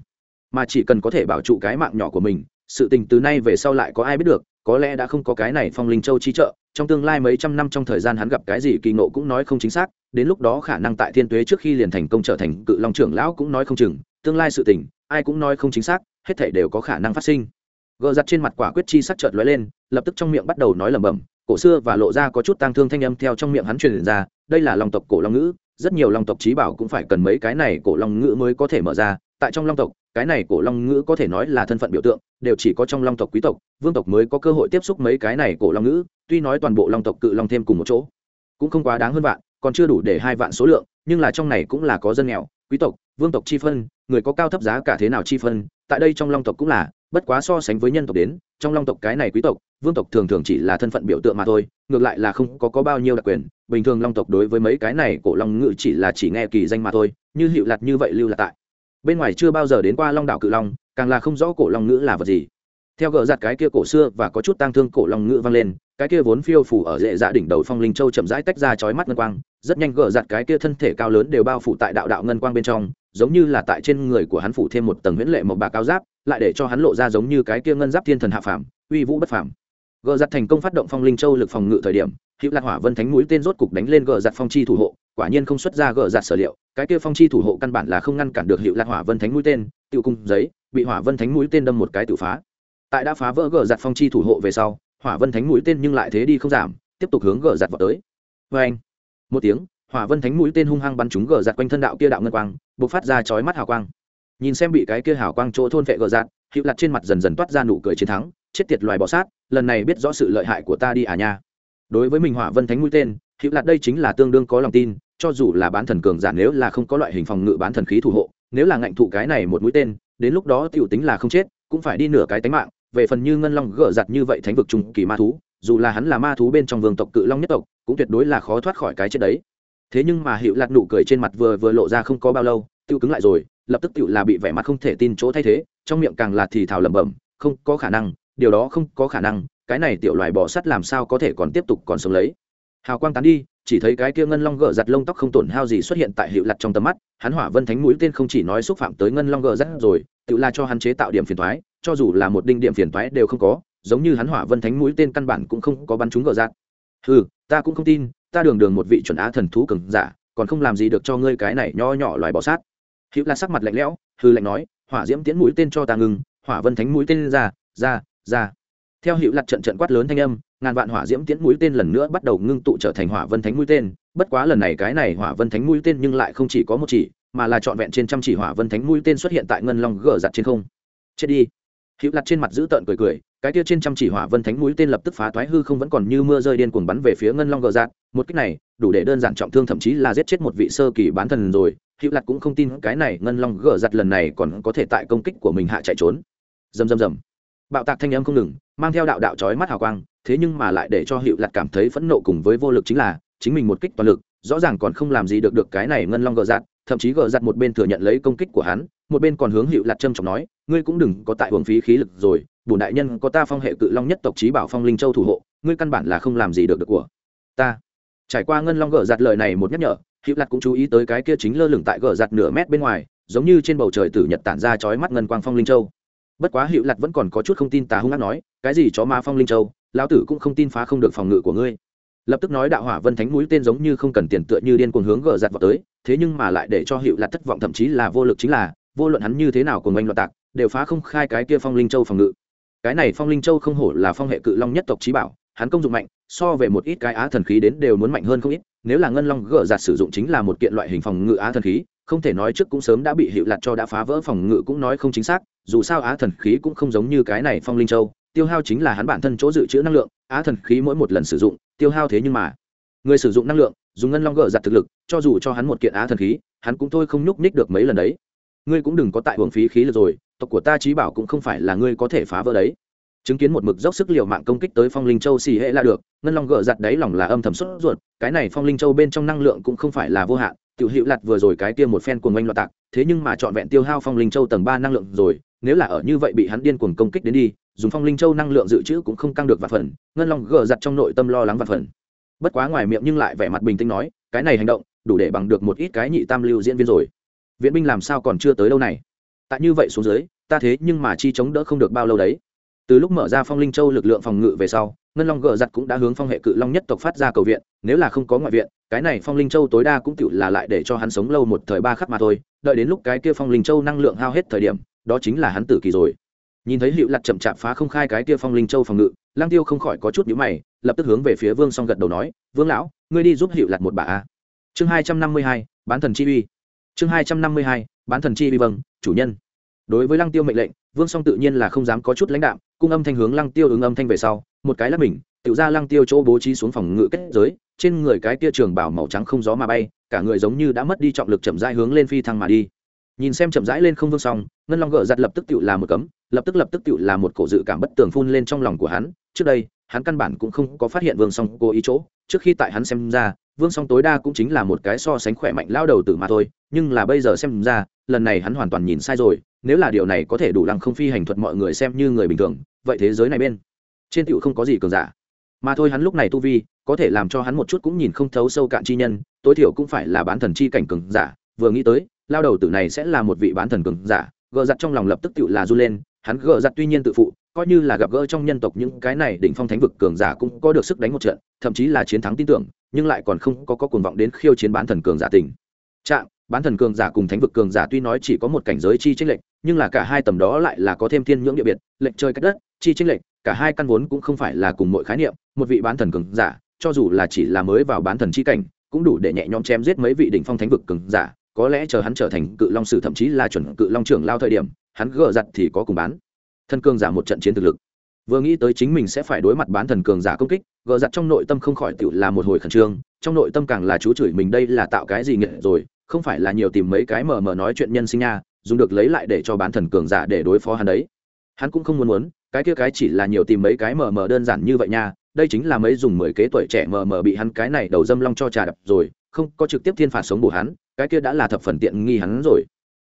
Mà chỉ cần có thể bảo trụ cái mạng nhỏ của mình, sự tình từ nay về sau lại có ai biết được có lẽ đã không có cái này phong linh châu chi trợ, trong tương lai mấy trăm năm trong thời gian hắn gặp cái gì kỳ ngộ cũng nói không chính xác, đến lúc đó khả năng tại thiên tuế trước khi liền thành công trở thành cự long trưởng lão cũng nói không chừng, tương lai sự tình, ai cũng nói không chính xác, hết thể đều có khả năng phát sinh. Gờ giặt trên mặt quả quyết chi sắc chợt lóe lên, lập tức trong miệng bắt đầu nói lẩm bẩm, cổ xưa và lộ ra có chút tang thương thanh âm theo trong miệng hắn truyền ra, đây là long tộc cổ long ngữ, rất nhiều long tộc trí bảo cũng phải cần mấy cái này cổ long ngữ mới có thể mở ra tại trong long tộc cái này cổ long ngữ có thể nói là thân phận biểu tượng đều chỉ có trong long tộc quý tộc vương tộc mới có cơ hội tiếp xúc mấy cái này cổ long ngữ tuy nói toàn bộ long tộc cự long thêm cùng một chỗ cũng không quá đáng hơn vạn còn chưa đủ để hai vạn số lượng nhưng là trong này cũng là có dân nghèo quý tộc vương tộc chi phân người có cao thấp giá cả thế nào chi phân tại đây trong long tộc cũng là bất quá so sánh với nhân tộc đến trong long tộc cái này quý tộc vương tộc thường thường chỉ là thân phận biểu tượng mà thôi ngược lại là không có, có bao nhiêu đặc quyền bình thường long tộc đối với mấy cái này cổ long ngự chỉ là chỉ nghe kỳ danh mà thôi như hiệu lặt như vậy lưu là tại bên ngoài chưa bao giờ đến qua long đảo cự long, càng là không rõ cổ long ngữ là vật gì. Theo gỡ giặt cái kia cổ xưa và có chút tang thương cổ long ngữ vang lên, cái kia vốn phiêu phủ ở dễ dạ đỉnh đầu phong linh châu chậm rãi tách ra chói mắt ngân quang, rất nhanh gỡ giặt cái kia thân thể cao lớn đều bao phủ tại đạo đạo ngân quang bên trong, giống như là tại trên người của hắn phủ thêm một tầng huyễn lệ một bạc cao giáp, lại để cho hắn lộ ra giống như cái kia ngân giáp thiên thần hạ phàm, uy vũ bất phàm. Gỡ giặt thành công phát động phong linh châu lực phòng ngự thời điểm, hữu lạc hỏa vân thánh mũi tên rốt cục đánh lên gỡ giặt phong chi thủ hộ quả nhiên không xuất ra gỡ giặt sở liệu, cái kia phong chi thủ hộ căn bản là không ngăn cản được hiệu lạc hỏa vân thánh mũi tên tự cung giấy, bị hỏa vân thánh mũi tên đâm một cái tự phá. Tại đã phá vỡ gỡ giặt phong chi thủ hộ về sau, hỏa vân thánh mũi tên nhưng lại thế đi không giảm, tiếp tục hướng gỡ giặt vào tới. Vê anh, một tiếng, hỏa vân thánh mũi tên hung hăng bắn trúng gỡ giặt quanh thân đạo kia đạo ngân quang, bộc phát ra chói mắt hào quang. Nhìn xem bị cái kia hào quang chỗ thôn vệ gỡ giặt hữu lặt trên mặt dần dần toát ra nụ cười chiến thắng, chết tiệt loài bọ sát, lần này biết rõ sự lợi hại của ta đi à nha. Đối với mình hỏa vân thánh mũi tên hữu lặt đây chính là tương đương có lòng tin cho dù là bán thần cường giả nếu là không có loại hình phòng ngự bán thần khí thủ hộ, nếu là ngạnh thụ cái này một mũi tên, đến lúc đó tiểu tính là không chết, cũng phải đi nửa cái tánh mạng. Về phần như ngân long gỡ giặt như vậy thánh vực trung kỳ ma thú, dù là hắn là ma thú bên trong vương tộc cự long nhất tộc, cũng tuyệt đối là khó thoát khỏi cái chết đấy. Thế nhưng mà hiệu lạc nụ cười trên mặt vừa vừa lộ ra không có bao lâu tiêu cứng lại rồi, lập tức tiểu là bị vẻ mặt không thể tin chỗ thay thế, trong miệng càng là thì thào lẩm bẩm, không có khả năng, điều đó không có khả năng, cái này tiểu loài bò sắt làm sao có thể còn tiếp tục còn sống lấy? Hào quang tán đi chỉ thấy cái kia ngân long gờ giặt lông tóc không tổn hao gì xuất hiện tại hiệu lặt trong tầm mắt, hắn hỏa vân thánh mũi tên không chỉ nói xúc phạm tới ngân long gờ giặt rồi, tự là cho hắn chế tạo điểm phiền thoái cho dù là một đinh điểm phiền thoái đều không có, giống như hắn hỏa vân thánh mũi tên căn bản cũng không có bắn trúng gờ giặt. Ừ ta cũng không tin, ta đường đường một vị chuẩn á thần thú cường giả, còn không làm gì được cho ngươi cái này nho nhỏ loài bọ sát. Hữu là sắc mặt lạnh lẽo hư lạnh nói, hỏa diễm tiễn mũi tên cho ta ngừng, hỏa vân thánh mũi tên ra ra ra. Theo hữu lặt trận trận quát lớn thanh âm ngàn vạn hỏa diễm tiễn mũi tên lần nữa bắt đầu ngưng tụ trở thành hỏa vân thánh mũi tên. Bất quá lần này cái này hỏa vân thánh mũi tên nhưng lại không chỉ có một chỉ, mà là trọn vẹn trên trăm chỉ hỏa vân thánh mũi tên xuất hiện tại ngân long gờ giặt trên không. Chết đi. Hữu lặt trên mặt giữ tợn cười cười, cái kia trên trăm chỉ hỏa vân thánh mũi tên lập tức phá thoái hư không vẫn còn như mưa rơi điên cuồng bắn về phía ngân long gờ giặt một cách này, đủ để đơn giản trọng thương thậm chí là giết chết một vị sơ kỳ bán thần rồi. Hữu lặt cũng không tin cái này ngân long gờ giặt lần này còn có thể tại công kích của mình hạ chạy trốn. Dầm dầm dầm bạo tạc thanh âm không ngừng, mang theo đạo đạo chói mắt hào quang thế nhưng mà lại để cho hiệu lặt cảm thấy phẫn nộ cùng với vô lực chính là, chính mình một kích toàn lực, rõ ràng còn không làm gì được được cái này ngân long gờ giặt, thậm chí gờ giặt một bên thừa nhận lấy công kích của hắn, một bên còn hướng hiệu lặt trâm trọng nói, ngươi cũng đừng có tại hưởng phí khí lực rồi, bổn đại nhân có ta phong hệ cự long nhất tộc chí bảo phong linh châu thủ hộ, ngươi căn bản là không làm gì được được của ta. Trải qua ngân long gờ giặt lời này một nhắc nhở hiệu lặt cũng chú ý tới cái kia chính lơ lửng tại gờ giặt nửa mét bên ngoài, giống như trên bầu trời tử nhật tản ra chói mắt ngân quang phong linh châu. Bất quá hiệu lặt vẫn còn có chút không tin tà hung ác nói, cái gì chó ma phong linh châu? Lão tử cũng không tin phá không được phòng ngự của ngươi. Lập tức nói đạo hỏa vân thánh mũi tên giống như không cần tiền tựa như điên cuồng hướng gờ giặt vào tới, thế nhưng mà lại để cho hiệu là thất vọng thậm chí là vô lực chính là, vô luận hắn như thế nào cùng anh loạn tạc, đều phá không khai cái kia phong linh châu phòng ngự. Cái này phong linh châu không hổ là phong hệ cự long nhất tộc trí bảo, hắn công dụng mạnh, so về một ít cái á thần khí đến đều muốn mạnh hơn không ít, nếu là ngân long gỡ giạt sử dụng chính là một kiện loại hình phòng ngự á thần khí, không thể nói trước cũng sớm đã bị hiệu lạt cho đã phá vỡ phòng ngự cũng nói không chính xác, dù sao á thần khí cũng không giống như cái này phong linh châu tiêu hao chính là hắn bản thân chỗ dự trữ năng lượng, á thần khí mỗi một lần sử dụng, tiêu hao thế nhưng mà. Người sử dụng năng lượng, dùng ngân long Gờ giặt thực lực, cho dù cho hắn một kiện á thần khí, hắn cũng thôi không nhúc ních được mấy lần đấy. Ngươi cũng đừng có tại hưởng phí khí lực rồi, tộc của ta trí bảo cũng không phải là ngươi có thể phá vỡ đấy. Chứng kiến một mực dốc sức liều mạng công kích tới phong linh châu xì hệ là được, ngân long gỡ giặt đấy lòng là âm thầm sốt ruột, cái này phong linh châu bên trong năng lượng cũng không phải là vô hạn tự hữu lặt vừa rồi cái kia một phen cuồng oanh loạt tạc, thế nhưng mà trọn vẹn tiêu hao phong linh châu tầng ba năng lượng rồi nếu là ở như vậy bị hắn điên cuồng công kích đến đi, dùng phong linh châu năng lượng dự trữ cũng không căng được vạn phần, ngân long gờ giặt trong nội tâm lo lắng vạn phần. Bất quá ngoài miệng nhưng lại vẻ mặt bình tĩnh nói, cái này hành động, đủ để bằng được một ít cái nhị tam lưu diễn viên rồi. Viện binh làm sao còn chưa tới đâu này? Tại như vậy xuống dưới, ta thế nhưng mà chi chống đỡ không được bao lâu đấy. Từ lúc mở ra phong linh châu lực lượng phòng ngự về sau, ngân long gờ giặt cũng đã hướng phong hệ cự long nhất tộc phát ra cầu viện, nếu là không có ngoại viện, cái này phong linh châu tối đa cũng tự là lại để cho hắn sống lâu một thời ba khắc mà thôi, đợi đến lúc cái kia phong linh châu năng lượng hao hết thời điểm đó chính là hắn tử kỳ rồi. Nhìn thấy hiệu lặt chậm chạp phá không khai cái kia phong linh châu phòng ngự lang tiêu không khỏi có chút nhíu mày, lập tức hướng về phía vương song gật đầu nói, vương lão, ngươi đi giúp hiệu lặt một bà a. Chương hai trăm năm mươi hai, bán thần chi uy. Chương hai trăm năm mươi hai, bán thần chi uy vâng chủ nhân. Đối với lăng tiêu mệnh lệnh, vương song tự nhiên là không dám có chút lãnh đạm, cung âm thanh hướng lăng tiêu ứng âm thanh về sau, một cái lắc mình, tự ra lăng tiêu chỗ bố trí xuống phòng ngự kết giới, trên người cái kia trường bảo màu trắng không gió mà bay, cả người giống như đã mất đi trọng lực chậm rãi hướng lên phi thăng mà đi nhìn xem chậm rãi lên không vương song, ngân long gợ giặt lập tức tự là một cấm, lập tức lập tức tự là một cổ dự cảm bất tường phun lên trong lòng của hắn. Trước đây, hắn căn bản cũng không có phát hiện vương song cố ý chỗ. Trước khi tại hắn xem ra, vương song tối đa cũng chính là một cái so sánh khỏe mạnh lao đầu tử mà thôi, nhưng là bây giờ xem ra, lần này hắn hoàn toàn nhìn sai rồi. Nếu là điều này có thể đủ lăng không phi hành thuật mọi người xem như người bình thường, vậy thế giới này bên trên tựu không có gì cường giả. Mà thôi hắn lúc này tu vi, có thể làm cho hắn một chút cũng nhìn không thấu sâu cạn chi nhân, tối thiểu cũng phải là bán thần chi cảnh cường giả. Vừa nghĩ tới lao đầu tử này sẽ là một vị bán thần cường giả, gờ giặt trong lòng lập tức tự là r u lên, hắn gờ giặt tuy nhiên tự phụ, coi như là gặp gỡ trong nhân tộc những cái này đỉnh phong thánh vực cường giả cũng có được sức đánh một trận, thậm chí là chiến thắng tin tưởng, nhưng lại còn không có có cuồng vọng đến khiêu chiến bán thần cường giả tình. Trạng bán thần cường giả cùng thánh vực cường giả tuy nói chỉ có một cảnh giới chi tranh lệch, nhưng là cả hai tầm đó lại là có thêm thiên nhưỡng địa biệt lệnh chơi cách đất, chi tranh lệch, cả hai căn vốn cũng không phải là cùng mọi khái niệm, một vị bán thần cường giả, cho dù là chỉ là mới vào bán thần chi cảnh, cũng đủ để nhẹ nhõm chém giết mấy vị đỉnh phong thánh vực cường giả có lẽ chờ hắn trở thành cự long sử thậm chí là chuẩn cự long trưởng lao thời điểm, hắn gỡ giặt thì có cùng bán. Thần cường giả một trận chiến thực lực. Vừa nghĩ tới chính mình sẽ phải đối mặt bán thần cường giả công kích, gỡ giặt trong nội tâm không khỏi tự là một hồi khẩn trương, trong nội tâm càng là chú chửi mình đây là tạo cái gì nghệ rồi, không phải là nhiều tìm mấy cái mờ mờ nói chuyện nhân sinh nha, dùng được lấy lại để cho bán thần cường giả để đối phó hắn đấy. Hắn cũng không muốn muốn, cái kia cái chỉ là nhiều tìm mấy cái mờ mờ đơn giản như vậy nha, đây chính là mấy dùng mười kế tuổi trẻ mờ mờ bị hắn cái này đầu dâm long cho trà đập rồi không có trực tiếp thiên phạt sống bổ hắn, cái kia đã là thập phần tiện nghi hắn rồi.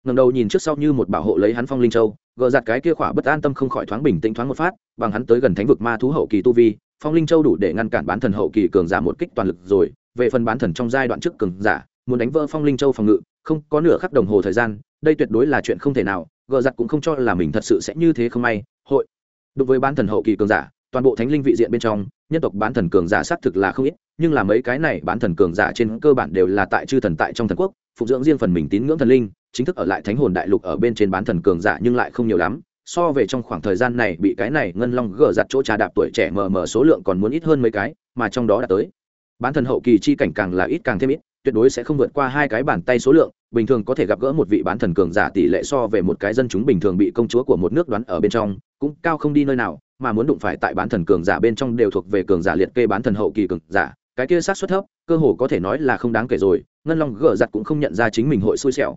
Ngầm đầu nhìn trước sau như một bảo hộ lấy hắn phong linh châu, gờ giặt cái kia khỏa bất an tâm không khỏi thoáng bình tĩnh thoáng một phát, bằng hắn tới gần thánh vực ma thú hậu kỳ tu vi, phong linh châu đủ để ngăn cản bán thần hậu kỳ cường giả một kích toàn lực rồi, về phần bán thần trong giai đoạn trước cường giả, muốn đánh vỡ phong linh châu phòng ngự, không có nửa khắc đồng hồ thời gian, đây tuyệt đối là chuyện không thể nào, gờ giặt cũng không cho là mình thật sự sẽ như thế không may, hội. Đối với bán thần hậu kỳ cường giả, toàn bộ thánh linh vị diện bên trong nhân tộc bán thần cường giả xác thực là không ít, nhưng là mấy cái này bán thần cường giả trên cơ bản đều là tại chư thần tại trong thần quốc phục dưỡng riêng phần mình tín ngưỡng thần linh, chính thức ở lại thánh hồn đại lục ở bên trên bán thần cường giả nhưng lại không nhiều lắm. So về trong khoảng thời gian này bị cái này ngân long gỡ giặt chỗ trà đạp tuổi trẻ mờ mờ số lượng còn muốn ít hơn mấy cái, mà trong đó đã tới. Bán thần hậu kỳ chi cảnh càng là ít càng thêm ít, tuyệt đối sẽ không vượt qua hai cái bàn tay số lượng, bình thường có thể gặp gỡ một vị bán thần cường giả tỷ lệ so về một cái dân chúng bình thường bị công chúa của một nước đoán ở bên trong, cũng cao không đi nơi nào mà muốn đụng phải tại bán thần cường giả bên trong đều thuộc về cường giả liệt kê bán thần hậu kỳ cường giả, cái kia sát xuất thấp, cơ hồ có thể nói là không đáng kể rồi, ngân long gỡ giặt cũng không nhận ra chính mình hội xui xẻo.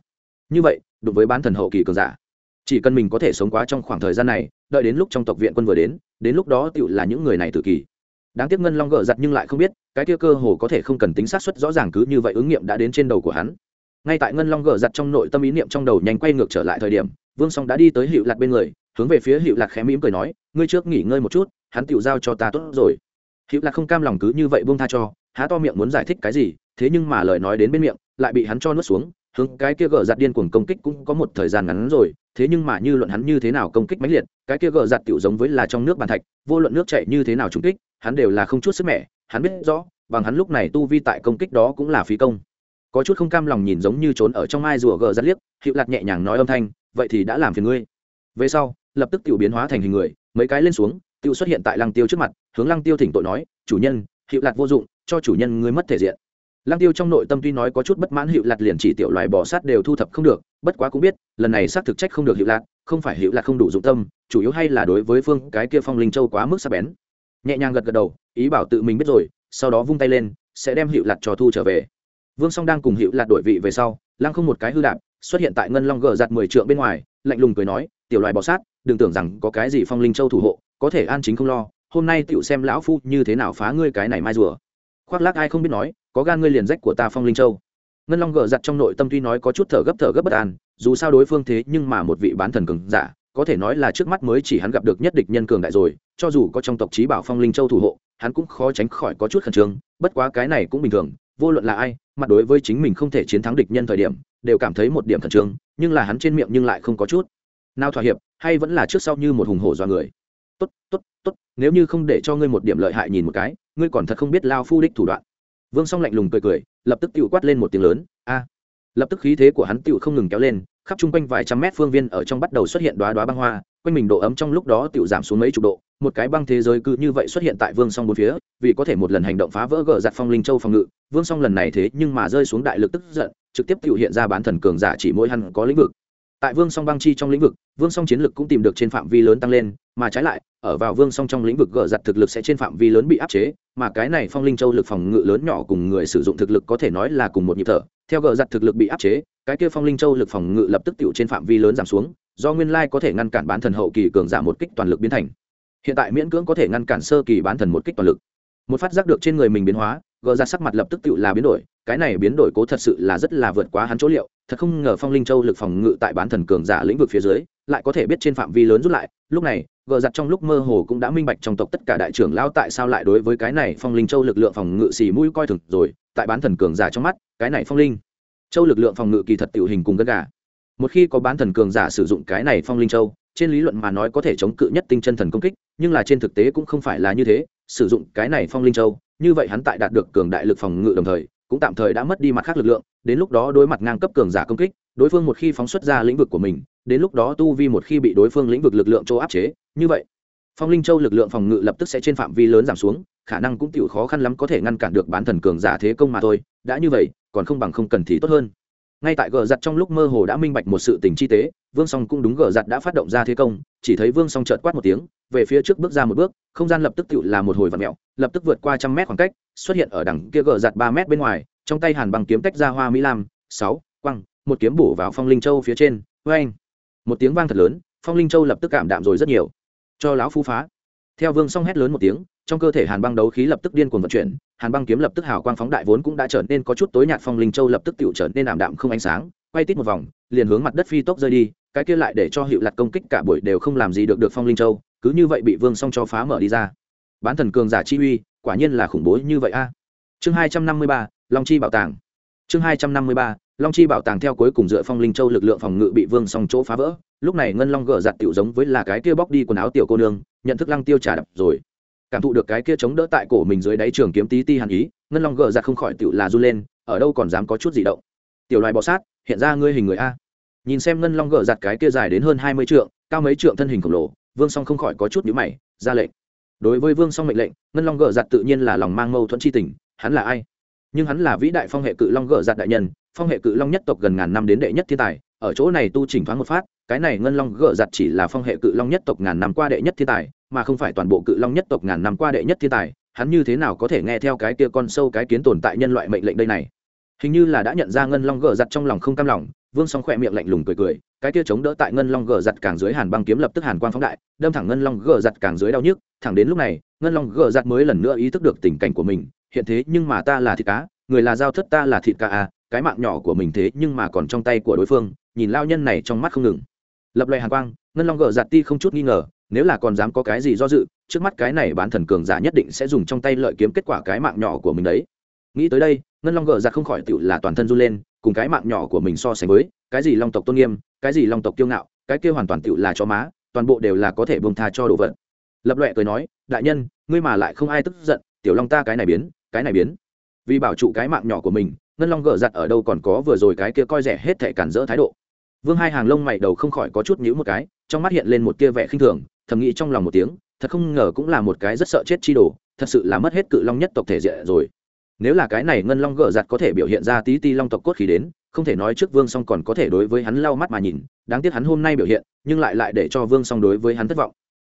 Như vậy, đụng với bán thần hậu kỳ cường giả, chỉ cần mình có thể sống quá trong khoảng thời gian này, đợi đến lúc trong tộc viện quân vừa đến đến lúc đó tựu là những người này tự kỳ. Đáng tiếc ngân long gỡ giặt nhưng lại không biết, cái kia cơ hồ có thể không cần tính sát xuất rõ ràng cứ như vậy ứng nghiệm đã đến trên đầu của hắn. Ngay tại ngân long gỡ giặt trong nội tâm ý niệm trong đầu nhanh quay ngược trở lại thời điểm, vương song đã đi tới hiệu lạc bên người hướng về phía hiệu lạc khẽ mỉm cười nói, ngươi trước nghỉ ngơi một chút, hắn tựu giao cho ta tốt rồi. Hiệu lạc không cam lòng cứ như vậy buông tha cho, há to miệng muốn giải thích cái gì, thế nhưng mà lời nói đến bên miệng, lại bị hắn cho nuốt xuống, hướng cái kia gờ giặt điên cuồng công kích cũng có một thời gian ngắn rồi, thế nhưng mà như luận hắn như thế nào công kích mãnh liệt, cái kia gờ giặt tiểu giống với là trong nước bàn thạch, vô luận nước chảy như thế nào trúng kích, hắn đều là không chút sức mẻ, hắn biết rõ, bằng hắn lúc này tu vi tại công kích đó cũng là phí công. Có chút không cam lòng nhìn giống như trốn ở trong ai rùa gờ giặt liếc hiệu lạc nhẹ nhàng nói âm thanh, vậy thì đã làm phiền ngươi. Về sau lập tức tiểu biến hóa thành hình người, mấy cái lên xuống, tiểu xuất hiện tại lăng tiêu trước mặt, hướng lăng tiêu thỉnh tội nói, chủ nhân hiệu lạt vô dụng, cho chủ nhân ngươi mất thể diện. Lăng tiêu trong nội tâm tuy nói có chút bất mãn hiệu lạt liền chỉ tiểu loài bò sát đều thu thập không được, bất quá cũng biết, lần này xác thực trách không được hiệu lạt, không phải hiệu lạt không đủ dụng tâm, chủ yếu hay là đối với phương cái kia phong linh châu quá mức sắc bén. Nhẹ nhàng gật gật đầu, ý bảo tự mình biết rồi, sau đó vung tay lên, sẽ đem hiệu lạt cho thu trở về. Vương song đang cùng hiệu lạt đổi vị về sau, lăng không một cái hư đạp, xuất hiện tại ngân long gờ giặt mười trượng bên ngoài, lạnh lùng cười nói, tiểu loài bò sát đừng tưởng rằng có cái gì phong linh châu thủ hộ, có thể an chính không lo, hôm nay tựu xem lão phu như thế nào phá ngươi cái này mai rùa. Khoác lác ai không biết nói, có gan ngươi liền rách của ta phong linh châu. Ngân long gờ giặt trong nội tâm tuy nói có chút thở gấp thở gấp bất an, dù sao đối phương thế nhưng mà một vị bán thần cường giả, có thể nói là trước mắt mới chỉ hắn gặp được nhất địch nhân cường đại rồi, cho dù có trong tộc trí bảo phong linh châu thủ hộ, hắn cũng khó tránh khỏi có chút khẩn trương, bất quá cái này cũng bình thường, vô luận là ai, mặt đối với chính mình không thể chiến thắng địch nhân thời điểm, đều cảm thấy một điểm khẩn trương, nhưng là hắn trên miệng nhưng lại không có chút nào thỏa hiệp, hay vẫn là trước sau như một hùng hổ do người? Tốt tốt tốt, nếu như không để cho ngươi một điểm lợi hại nhìn một cái, ngươi còn thật không biết lao phu đích thủ đoạn. Vương song lạnh lùng cười cười, lập tức tự quát lên một tiếng lớn, a! Lập tức khí thế của hắn tự không ngừng kéo lên, khắp chung quanh vài trăm mét phương viên ở trong bắt đầu xuất hiện đoá đoá băng hoa, quanh mình độ ấm trong lúc đó tự giảm xuống mấy chục độ, một cái băng thế giới cứ như vậy xuất hiện tại vương song bốn phía, vì có thể một lần hành động phá vỡ gờ giặt phong linh châu phòng ngự, vương song lần này thế nhưng mà rơi xuống đại lực tức giận, trực tiếp tự hiện ra bán thần cường giả chỉ mỗi hắn có lĩnh vực tại vương song băng chi trong lĩnh vực, vương song chiến lực cũng tìm được trên phạm vi lớn tăng lên, mà trái lại, ở vào vương song trong lĩnh vực gỡ giặt thực lực sẽ trên phạm vi lớn bị áp chế, mà cái này phong linh châu lực phòng ngự lớn nhỏ cùng người sử dụng thực lực có thể nói là cùng một nhịp thở. Theo gỡ giặt thực lực bị áp chế, cái kia phong linh châu lực phòng ngự lập tức tựu trên phạm vi lớn giảm xuống, do nguyên lai có thể ngăn cản bán thần hậu kỳ cường giảm một kích toàn lực biến thành. Hiện tại miễn cưỡng có thể ngăn cản sơ kỳ bán thần một kích toàn lực. Một phát giác được trên người mình biến hóa, gỡ ra sắc mặt lập tức tự là biến đổi, cái này biến đổi cố thật sự là rất là vượt quá hắn chỗ liệu thật không ngờ phong linh châu lực phòng ngự tại bán thần cường giả lĩnh vực phía dưới, lại có thể biết trên phạm vi lớn rút lại. Lúc này, gờ giặt trong lúc mơ hồ cũng đã minh bạch trong tộc tất cả đại trưởng lao tại sao lại đối với cái này phong linh châu lực lượng phòng ngự xì mũi coi thường rồi, tại bán thần cường giả trong mắt, cái này phong linh châu lực lượng phòng ngự kỳ thật tiểu hình cùng gân gà. Một khi có bán thần cường giả sử dụng cái này phong linh châu, trên lý luận mà nói có thể chống cự nhất tinh chân thần công kích, nhưng là trên thực tế cũng không phải là như thế, sử dụng cái này phong linh châu, như vậy hắn tại đạt được cường đại lực phòng ngự đồng thời, cũng tạm thời đã mất đi mặt khác lực lượng đến lúc đó đối mặt ngang cấp cường giả công kích, đối phương một khi phóng xuất ra lĩnh vực của mình, đến lúc đó tu vi một khi bị đối phương lĩnh vực lực lượng chỗ áp chế, như vậy, phong linh châu lực lượng phòng ngự lập tức sẽ trên phạm vi lớn giảm xuống, khả năng cũng tiểu khó khăn lắm có thể ngăn cản được bán thần cường giả thế công mà thôi, đã như vậy, còn không bằng không cần thì tốt hơn. Ngay tại gờ giặt trong lúc mơ hồ đã minh bạch một sự tình chi tế, vương song cũng đúng gờ giặt đã phát động ra thế công, chỉ thấy vương song chợt quát một tiếng, về phía trước bước ra một bước, không gian lập tức tự là một hồi vạt mẹo, lập tức vượt qua trăm mét khoảng cách, xuất hiện ở đằng kia gờ giặt ba mét bên ngoài trong tay hàn bằng kiếm tách ra hoa mỹ lam, sáu, quăng, một kiếm bổ vào phong linh châu phía trên vê anh một tiếng vang thật lớn, phong linh châu lập tức cảm đạm rồi rất nhiều. Cho lão phu phá. Theo vương song hét lớn một tiếng, trong cơ thể hàn băng đấu khí lập tức điên cuồng vận chuyển, hàn băng kiếm lập tức hào quang phóng đại vốn cũng đã trở nên có chút tối nhạt phong linh châu lập tức tựu trở nên ảm đạm không ánh sáng, quay tít một vòng, liền hướng mặt đất phi tốc rơi đi, cái kia lại để cho hiệu lặt công kích cả buổi đều không làm gì được được phong linh châu, cứ như vậy bị vương song cho phá mở đi ra. Bán thần cường giả chi uy, quả nhiên là khủng bố như vậy a. Chương hai trăm năm mươi ba long chi bảo tàng. Chương hai trăm năm mươi ba, long chi bảo tàng theo cuối cùng dựa phong linh châu lực lượng phòng ngự bị vương song chỗ phá vỡ. Lúc này ngân long gờ giặt tiểu giống với là cái kia bóc đi quần áo tiểu cô nương, nhận thức lăng tiêu trả đập rồi. Cảm thụ được cái kia chống đỡ tại cổ mình dưới đáy trường kiếm tí ti hàn ý, ngân long gờ giặt không khỏi tiểu là run lên, ở đâu còn dám có chút gì động. Tiểu loài bọ sát, hiện ra ngươi hình người a. Nhìn xem ngân long gờ giặt cái kia dài đến hơn hai mươi trượng, cao mấy trượng thân hình khổng lồ, vương song không khỏi có chút nhíu mày, ra lệnh. Đối với vương song mệnh lệnh, ngân long gờ giặt tự nhiên là lòng mang mâu thuẫn chi tình, hắn là ai? Nhưng hắn là vĩ đại phong hệ cự long gỡ giặt đại nhân, phong hệ cự long nhất tộc gần ngàn năm đến đệ nhất thiên tài, ở chỗ này tu chỉnh thoáng một phát, cái này ngân long gỡ giặt chỉ là phong hệ cự long nhất tộc ngàn năm qua đệ nhất thiên tài, mà không phải toàn bộ cự long nhất tộc ngàn năm qua đệ nhất thiên tài, hắn như thế nào có thể nghe theo cái kia con sâu cái kiến tồn tại nhân loại mệnh lệnh đây này? Hình như là đã nhận ra ngân long gỡ giặt trong lòng không cam lòng vương song khỏe miệng lạnh lùng cười cười, cái kia chống đỡ tại ngân long gờ giặt càng dưới hàn băng kiếm lập tức hàn quang phóng đại, đâm thẳng ngân long gờ giặt càng dưới đau nhức, thẳng đến lúc này, ngân long gờ giặt mới lần nữa ý thức được tình cảnh của mình, hiện thế nhưng mà ta là thịt cá, người là dao thất ta là thịt cá à cái mạng nhỏ của mình thế nhưng mà còn trong tay của đối phương, nhìn lao nhân này trong mắt không ngừng. Lập loại hàn quang, ngân long gờ giặt ti không chút nghi ngờ, nếu là còn dám có cái gì do dự, trước mắt cái này bán thần cường giả nhất định sẽ dùng trong tay lợi kiếm kết quả cái mạng nhỏ của mình đấy nghĩ tới đây, ngân long gờ giặt không khỏi tựu là toàn thân run lên, cùng cái mạng nhỏ của mình so sánh với, cái gì long tộc tôn nghiêm, cái gì long tộc kiêu ngạo, cái kia hoàn toàn tựu là cho má, toàn bộ đều là có thể bông tha cho đồ vật. Lập loẹ cười nói, đại nhân, ngươi mà lại không ai tức giận, tiểu long ta cái này biến, cái này biến. Vì bảo trụ cái mạng nhỏ của mình, ngân long gờ giặt ở đâu còn có vừa rồi cái kia coi rẻ hết thể cản rỡ thái độ. Vương hai hàng lông mày đầu không khỏi có chút nhữ một cái, trong mắt hiện lên một tia vẻ khinh thường, thầm nghĩ trong lòng một tiếng, thật không ngờ cũng là một cái rất sợ chết chi đồ, thật sự là mất hết cự long nhất tộc thể diện rồi nếu là cái này ngân long gờ giặt có thể biểu hiện ra tí ti long tộc cốt khí đến, không thể nói trước vương song còn có thể đối với hắn lau mắt mà nhìn, đáng tiếc hắn hôm nay biểu hiện, nhưng lại lại để cho vương song đối với hắn thất vọng.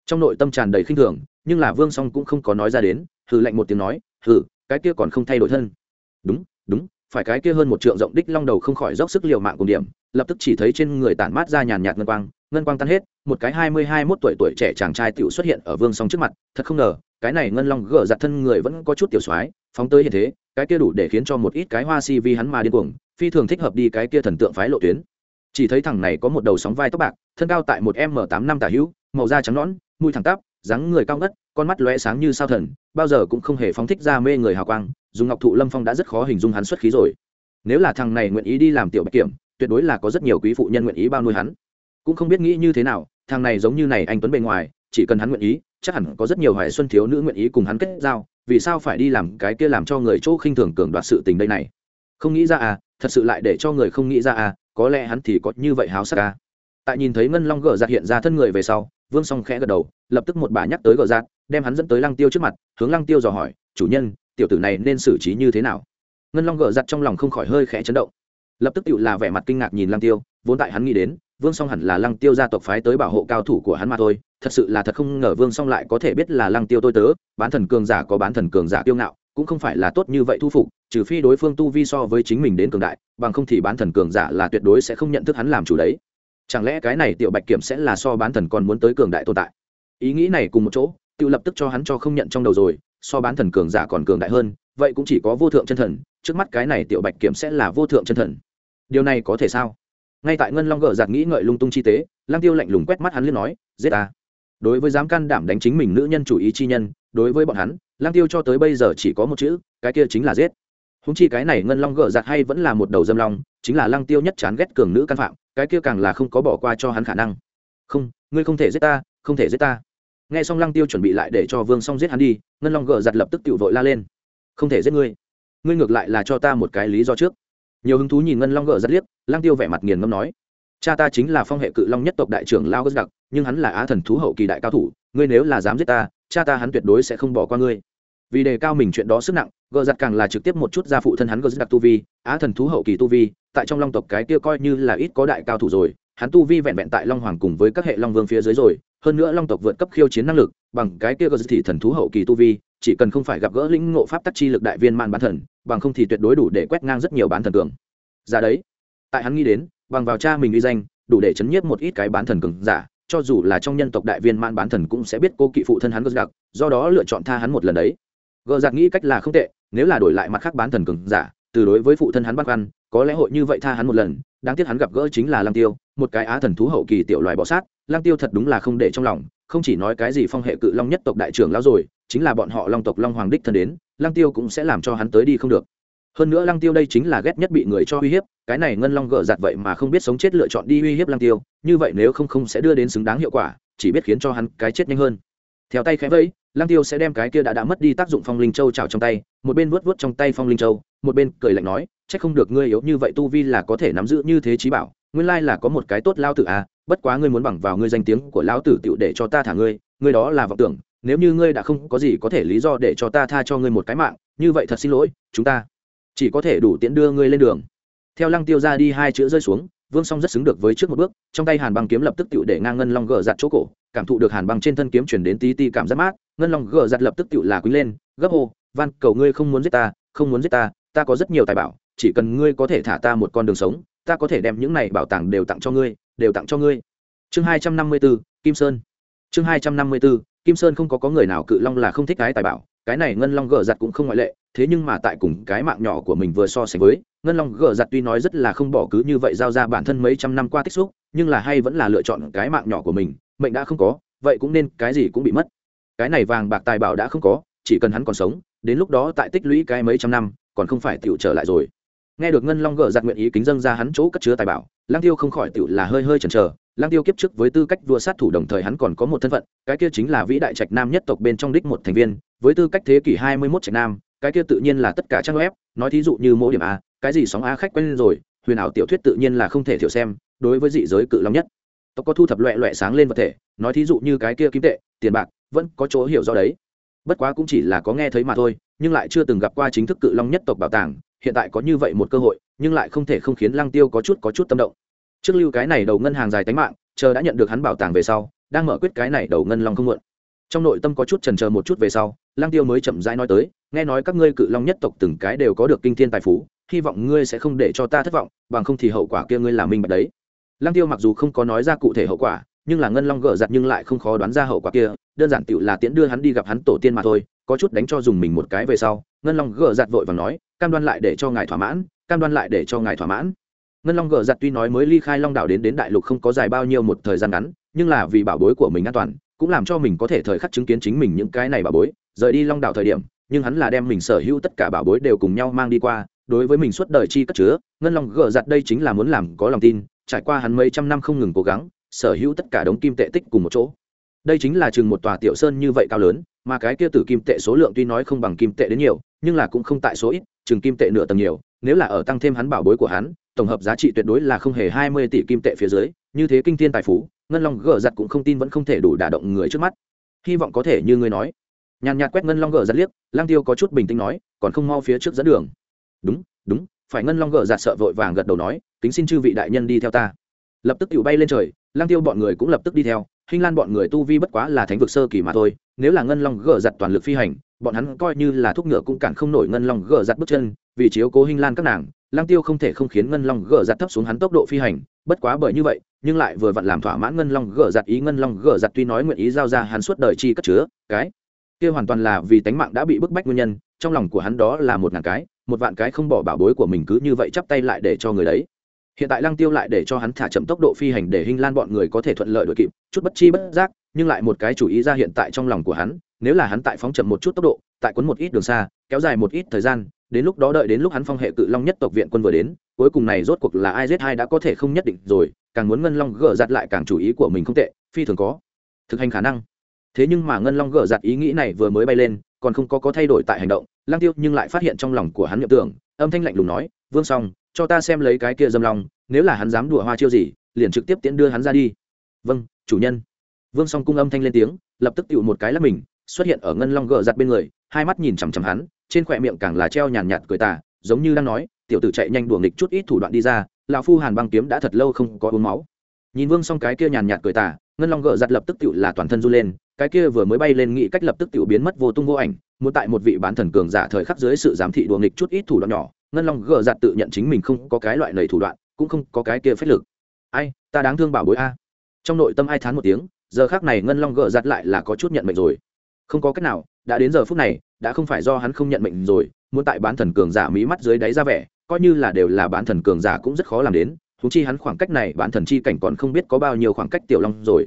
Trong nội tâm tràn đầy khinh thường, nhưng là vương song cũng không có nói ra đến, hừ lạnh một tiếng nói, hừ, cái kia còn không thay đổi thân. Đúng đúng, phải cái kia hơn một trượng rộng đích long đầu không khỏi dốc sức liều mạng cùng điểm. Lập tức chỉ thấy trên người tản mát ra nhàn nhạt ngân quang ngân quang tan hết, một cái hai mươi hai mốt tuổi tuổi trẻ chàng trai tiểu xuất hiện ở vương song trước mặt, thật không ngờ, cái này ngân long gỡ giặt thân người vẫn có chút tiểu soái phóng tới hiện thế, cái kia đủ để khiến cho một ít cái hoa si vi hắn mà điên cuồng, phi thường thích hợp đi cái kia thần tượng phái lộ tuyến. Chỉ thấy thằng này có một đầu sóng vai tóc bạc, thân cao tại một m tám năm tả hữu, màu da trắng nõn, mũi thẳng tắp, dáng người cao ngất, con mắt lóe sáng như sao thần, bao giờ cũng không hề phóng thích ra mê người hào quang, dùng ngọc thụ lâm phong đã rất khó hình dung hắn xuất khí rồi. Nếu là thằng này nguyện ý đi làm tiểu bạch kiểm, tuyệt đối là có rất nhiều quý phụ nhân nguyện ý bao nuôi hắn. Cũng không biết nghĩ như thế nào, thằng này giống như này anh tuấn bề ngoài, chỉ cần hắn nguyện ý, chắc hẳn có rất nhiều hoài xuân thiếu nữ nguyện ý cùng hắn kết giao vì sao phải đi làm cái kia làm cho người chỗ khinh thường cường đoạt sự tình đây này? Không nghĩ ra à thật sự lại để cho người không nghĩ ra à có lẽ hắn thì có như vậy háo sắc à. Tại nhìn thấy ngân long gờ giặt hiện ra thân người về sau, vương song khẽ gật đầu, lập tức một bà nhắc tới gờ giặt đem hắn dẫn tới lăng tiêu trước mặt, hướng lăng tiêu dò hỏi, chủ nhân, tiểu tử này nên xử trí như thế nào? Ngân long gờ giặt trong lòng không khỏi hơi khẽ chấn động. Lập tức tự là vẻ mặt kinh ngạc nhìn lăng tiêu, vốn tại hắn nghĩ đến, vương song hẳn là lăng tiêu gia tộc phái tới bảo hộ cao thủ của hắn mà thôi thật sự là thật không ngờ vương song lại có thể biết là lăng tiêu tôi tớ, bán thần cường giả có bán thần cường giả kiêu ngạo, cũng không phải là tốt như vậy thu phục, trừ phi đối phương tu vi so với chính mình đến cường đại, bằng không thì bán thần cường giả là tuyệt đối sẽ không nhận thức hắn làm chủ đấy. Chẳng lẽ cái này tiểu bạch kiểm sẽ là so bán thần còn muốn tới cường đại tồn tại? Ý nghĩ này cùng một chỗ tự lập tức cho hắn cho không nhận trong đầu rồi, so bán thần cường giả còn cường đại hơn, vậy cũng chỉ có vô thượng chân thần, trước mắt cái này tiểu bạch kiểm sẽ là vô thượng chân thần. Điều này có thể sao? Ngay tại ngân long gờ giạt nghĩ ngợi lung tung chi tế, lăng tiêu lạnh lùng quét mắt hắn liên nói, giết ta đối với dám can đảm đánh chính mình nữ nhân chủ ý chi nhân, đối với bọn hắn, lang tiêu cho tới bây giờ chỉ có một chữ, cái kia chính là giết. Húng chi cái này ngân long gờ giặt hay vẫn là một đầu dâm long, chính là lang tiêu nhất chán ghét cường nữ căn phạm, cái kia càng là không có bỏ qua cho hắn khả năng. Không, ngươi không thể giết ta, không thể giết ta. Nghe xong lăng tiêu chuẩn bị lại để cho vương song giết hắn đi, ngân long gờ giặt lập tức tự vội la lên. Không thể giết ngươi. Ngươi ngược lại là cho ta một cái lý do trước. Nhiều hứng thú nhìn ngân long gờ giặt liếc lăng tiêu vẻ mặt nghiền ngâm nói cha ta chính là phong hệ cự long nhất tộc đại trưởng lao gớt đặc nhưng hắn là á thần thú hậu kỳ đại cao thủ, ngươi nếu là dám giết ta, cha ta hắn tuyệt đối sẽ không bỏ qua ngươi. Vì đề cao mình chuyện đó sức nặng gờ giặt càng là trực tiếp một chút gia phụ thân hắn gờ đặc tu vi, á thần thú hậu kỳ tu vi, tại trong long tộc cái kia coi như là ít có đại cao thủ rồi, hắn tu vi vẹn vẹn tại long hoàng cùng với các hệ long vương phía dưới rồi, hơn nữa long tộc vượt cấp khiêu chiến năng lực, bằng cái kia gờ thì thần thú hậu kỳ tu vi, chỉ cần không phải gặp gỡ lĩnh ngộ pháp tắc chi lực đại viên man bán thần, bằng không thì tuyệt đối đủ để quét ngang rất nhiều bán thần cường. Ra đấy. Tại hắn nghĩ đến bằng vào cha mình uy danh, đủ để chấn nhiếp một ít cái bán thần cường giả, cho dù là trong nhân tộc đại viên man bán thần cũng sẽ biết cô kỵ phụ thân hắn gờ giặc do đó lựa chọn tha hắn một lần đấy. Gờ giặc nghĩ cách là không tệ, nếu là đổi lại mặt khác bán thần cường giả, từ đối với phụ thân hắn băn khoăn, có lẽ hội như vậy tha hắn một lần, đáng tiếc hắn gặp gỡ chính là lang tiêu, một cái á thần thú hậu kỳ tiểu loài bọ sát lang tiêu thật đúng là không để trong lòng, không chỉ nói cái gì phong hệ cự long nhất tộc đại trưởng lão rồi, chính là bọn họ long tộc long hoàng đích thân đến lang tiêu cũng sẽ làm cho hắn tới đi không được hơn nữa lăng tiêu đây chính là ghét nhất bị người cho uy hiếp, cái này ngân long gờ giặt vậy mà không biết sống chết lựa chọn đi uy hiếp lăng tiêu, như vậy nếu không không sẽ đưa đến xứng đáng hiệu quả, chỉ biết khiến cho hắn cái chết nhanh hơn. Theo tay khẽ vẫy, lăng tiêu sẽ đem cái kia đã đã mất đi tác dụng phong linh châu trào trong tay, một bên vuốt vuốt trong tay phong linh châu, một bên cười lạnh nói, chắc không được ngươi yếu như vậy tu vi là có thể nắm giữ như thế trí bảo, nguyên lai là có một cái tốt lao tử à bất quá ngươi muốn bằng vào ngươi danh tiếng của lão tử tựu để cho ta thả ngươi ngươi đó là vọng tưởng, nếu như ngươi đã không có gì có thể lý do để cho ta tha cho ngươi một cái mạng, như vậy thật xin lỗi, chúng ta chỉ có thể đủ tiễn đưa ngươi lên đường. Theo lăng tiêu ra đi, hai chữ rơi xuống, vương song rất xứng được với trước một bước, trong tay hàn băng kiếm lập tức tựu để ngang ngân long gờ giặt chỗ cổ, cảm thụ được hàn băng trên thân kiếm chuyển đến tí ti cảm giác mát, ngân long gờ giặt lập tức tựu là quý lên, gấp hô van cầu ngươi không muốn giết ta, không muốn giết ta ta có rất nhiều tài bảo, chỉ cần ngươi có thể thả ta một con đường sống, ta có thể đem những này bảo tàng đều tặng cho ngươi, đều tặng cho ngươi. Chương hai trăm năm mươi b ố kim sơn. Chương hai trăm năm mươi b ố kim sơn không có có người nào cự long là không thích cái tài bảo cái này ngân long gờ giặt cũng không ngoại lệ, thế nhưng mà tại cùng cái mạng nhỏ của mình vừa so sánh với, ngân long gờ giặt tuy nói rất là không bỏ cứ như vậy giao ra bản thân mấy trăm năm qua tích xúc, nhưng là hay vẫn là lựa chọn cái mạng nhỏ của mình, mệnh đã không có, vậy cũng nên cái gì cũng bị mất. Cái này vàng bạc tài bảo đã không có, chỉ cần hắn còn sống, đến lúc đó tại tích lũy cái mấy trăm năm, còn không phải tựu trở lại rồi. Nghe được ngân long gờ giặt nguyện ý kính dâng ra hắn chỗ cất chứa tài bảo lang tiêu không khỏi tựu là hơi hơi chần chờ lang tiêu kiếp trước với tư cách vua sát thủ đồng thời hắn còn có một thân phận, cái kia chính là vĩ đại trạch nam nhất tộc bên trong đích một thành viên, với tư cách thế kỷ hai mươi 21 trạch nam, cái kia tự nhiên là tất cả trang web, nói thí dụ như mỗi điểm a, cái gì sóng a khách quen rồi, huyền ảo tiểu thuyết tự nhiên là không thể thiểu xem, đối với dị giới cự long nhất. Tộc có thu thập loẹ loẹ sáng lên vật thể, nói thí dụ như cái kia kim tệ, tiền bạc, vẫn có chỗ hiểu do đấy. Bất quá cũng chỉ là có nghe thấy mà thôi, nhưng lại chưa từng gặp qua chính thức cự long nhất tộc bảo tàng, hiện tại có như vậy một cơ hội, nhưng lại không thể không khiến lăng tiêu có chút có chút tâm động trước lưu cái này đầu ngân hàng dài tánh mạng, chờ đã nhận được hắn bảo tàng về sau, đang mở quyết cái này đầu ngân long không muộn trong nội tâm có chút trần chờ một chút về sau lang tiêu mới chậm rãi nói tới, nghe nói các ngươi cự long nhất tộc từng cái đều có được kinh thiên tài phú, hy vọng ngươi sẽ không để cho ta thất vọng, bằng không thì hậu quả kia ngươi làm minh bạch đấy. Lang tiêu mặc dù không có nói ra cụ thể hậu quả, nhưng là ngân long gỡ giặt nhưng lại không khó đoán ra hậu quả kia, đơn giản tựu là tiễn đưa hắn đi gặp hắn tổ tiên mà thôi, có chút đánh cho dùng mình một cái về sau, ngân long gỡ giặt vội và nói, cam đoan lại để cho ngài thỏa mãn, cam đoan lại để cho ngài thỏa mãn ngân long Gờ giặt tuy nói mới ly khai long đảo đến đến đại lục không có dài bao nhiêu một thời gian ngắn, nhưng là vì bảo bối của mình an toàn, cũng làm cho mình có thể thời khắc chứng kiến chính mình những cái này bảo bối, rời đi long đảo thời điểm, nhưng hắn là đem mình sở hữu tất cả bảo bối đều cùng nhau mang đi qua, đối với mình suốt đời chi cất chứa, ngân long Gờ giặt đây chính là muốn làm có lòng tin, trải qua hắn mấy trăm năm không ngừng cố gắng, sở hữu tất cả đống kim tệ tích cùng một chỗ. Đây chính là chừng một tòa tiểu sơn như vậy cao lớn, mà cái kia tử kim tệ số lượng tuy nói không bằng kim tệ đến nhiều, nhưng là cũng không tại số ít, chừng kim tệ nửa tầng nhiều, nếu là ở tăng thêm hắn bảo bối của hắn tổng hợp giá trị tuyệt đối là không hề hai mươi tỷ kim tệ phía dưới như thế kinh thiên tài phú ngân long gỡ giặt cũng không tin vẫn không thể đủ đả động người trước mắt. Hy vọng có thể như ngươi nói. Nhàn nhạt quét ngân long gỡ giặt liếc lang tiêu có chút bình tĩnh nói còn không mau phía trước dẫn đường. Đúng đúng phải ngân long gỡ giặt sợ vội vàng gật đầu nói kính xin chư vị đại nhân đi theo ta. Lập tức tự bay lên trời lang tiêu bọn người cũng lập tức đi theo. Hinh Lan bọn người tu vi bất quá là thánh vực sơ kỳ mà thôi, nếu là Ngân Long gỡ giật toàn lực phi hành, bọn hắn coi như là thúc ngựa cũng cản không nổi Ngân Long gỡ giật bước chân, vì chiếu cố Hinh Lan các nàng, Lang Tiêu không thể không khiến Ngân Long gỡ giật thấp xuống hắn tốc độ phi hành, bất quá bởi như vậy, nhưng lại vừa vặn làm thỏa mãn Ngân Long gỡ giật ý Ngân Long gỡ giật tuy nói nguyện ý giao ra hắn suốt đời chi cất chứa, cái kia hoàn toàn là vì tánh mạng đã bị bức bách nguyên nhân, trong lòng của hắn đó là một ngàn cái, một vạn cái không bỏ bảo bối của mình cứ như vậy chắp tay lại để cho người đấy. Hiện tại lăng tiêu lại để cho hắn thả chậm tốc độ phi hành để hình lan bọn người có thể thuận lợi đuổi kịp chút bất chi bất giác nhưng lại một cái chủ ý ra hiện tại trong lòng của hắn nếu là hắn tại phóng chậm một chút tốc độ tại cuốn một ít đường xa kéo dài một ít thời gian đến lúc đó đợi đến lúc hắn phong hệ cự long nhất tộc viện quân vừa đến, cuối cùng này rốt cuộc là ai giết hai đã có thể không nhất định rồi, càng muốn ngân long gỡ giặt lại càng chủ ý của mình không tệ, phi thường có thực hành khả năng. Thế nhưng mà ngân long gỡ giặt ý nghĩ này vừa mới bay lên, còn không có có thay đổi tại hành động lang tiêu nhưng lại phát hiện trong lòng của hắn nhậm tưởng, âm thanh lạnh lùng nói, vương song, cho ta xem lấy cái kia dâm long, nếu là hắn dám đùa hoa chiêu gì, liền trực tiếp tiễn đưa hắn ra đi. Vâng chủ nhân. Vương song cung âm thanh lên tiếng, lập tức tựu một cái lắp mình, xuất hiện ở ngân long gờ giặt bên người, hai mắt nhìn chằm chằm hắn trên khỏe miệng càng là treo nhàn nhạt cười tà, giống như đang nói, tiểu tử chạy nhanh đùa nghịch chút ít thủ đoạn đi ra, lão phu hàn băng kiếm đã thật lâu không có uống máu. Nhìn vương song cái kia nhàn nhạt cười tà, ngân long gờ giặt lập tức tựu là toàn thân du lên, cái kia vừa mới bay lên nghĩ cách lập tức tựu biến mất vô tung vô ảnh, muốn tại một vị bán thần cường giả thời khắc dưới sự giám thị đùa nghịch chút ít thủ đoạn nhỏ, ngân long gờ giặt tự nhận chính mình không có cái loại lầy thủ đoạn, cũng không có cái kia phép lực. Ai, ta đáng thương bảo bối a. Trong nội tâm ai thán một tiếng, giờ khác này ngân long gờ giặt lại là có chút nhận mệnh rồi. Không có cách nào đã đến giờ phút này, đã không phải do hắn không nhận mệnh rồi, muốn tại bán thần cường giả mỹ mắt dưới đáy ra vẻ, coi như là đều là bán thần cường giả cũng rất khó làm đến thú chi hắn khoảng cách này bán thần chi cảnh còn không biết có bao nhiêu khoảng cách tiểu long rồi.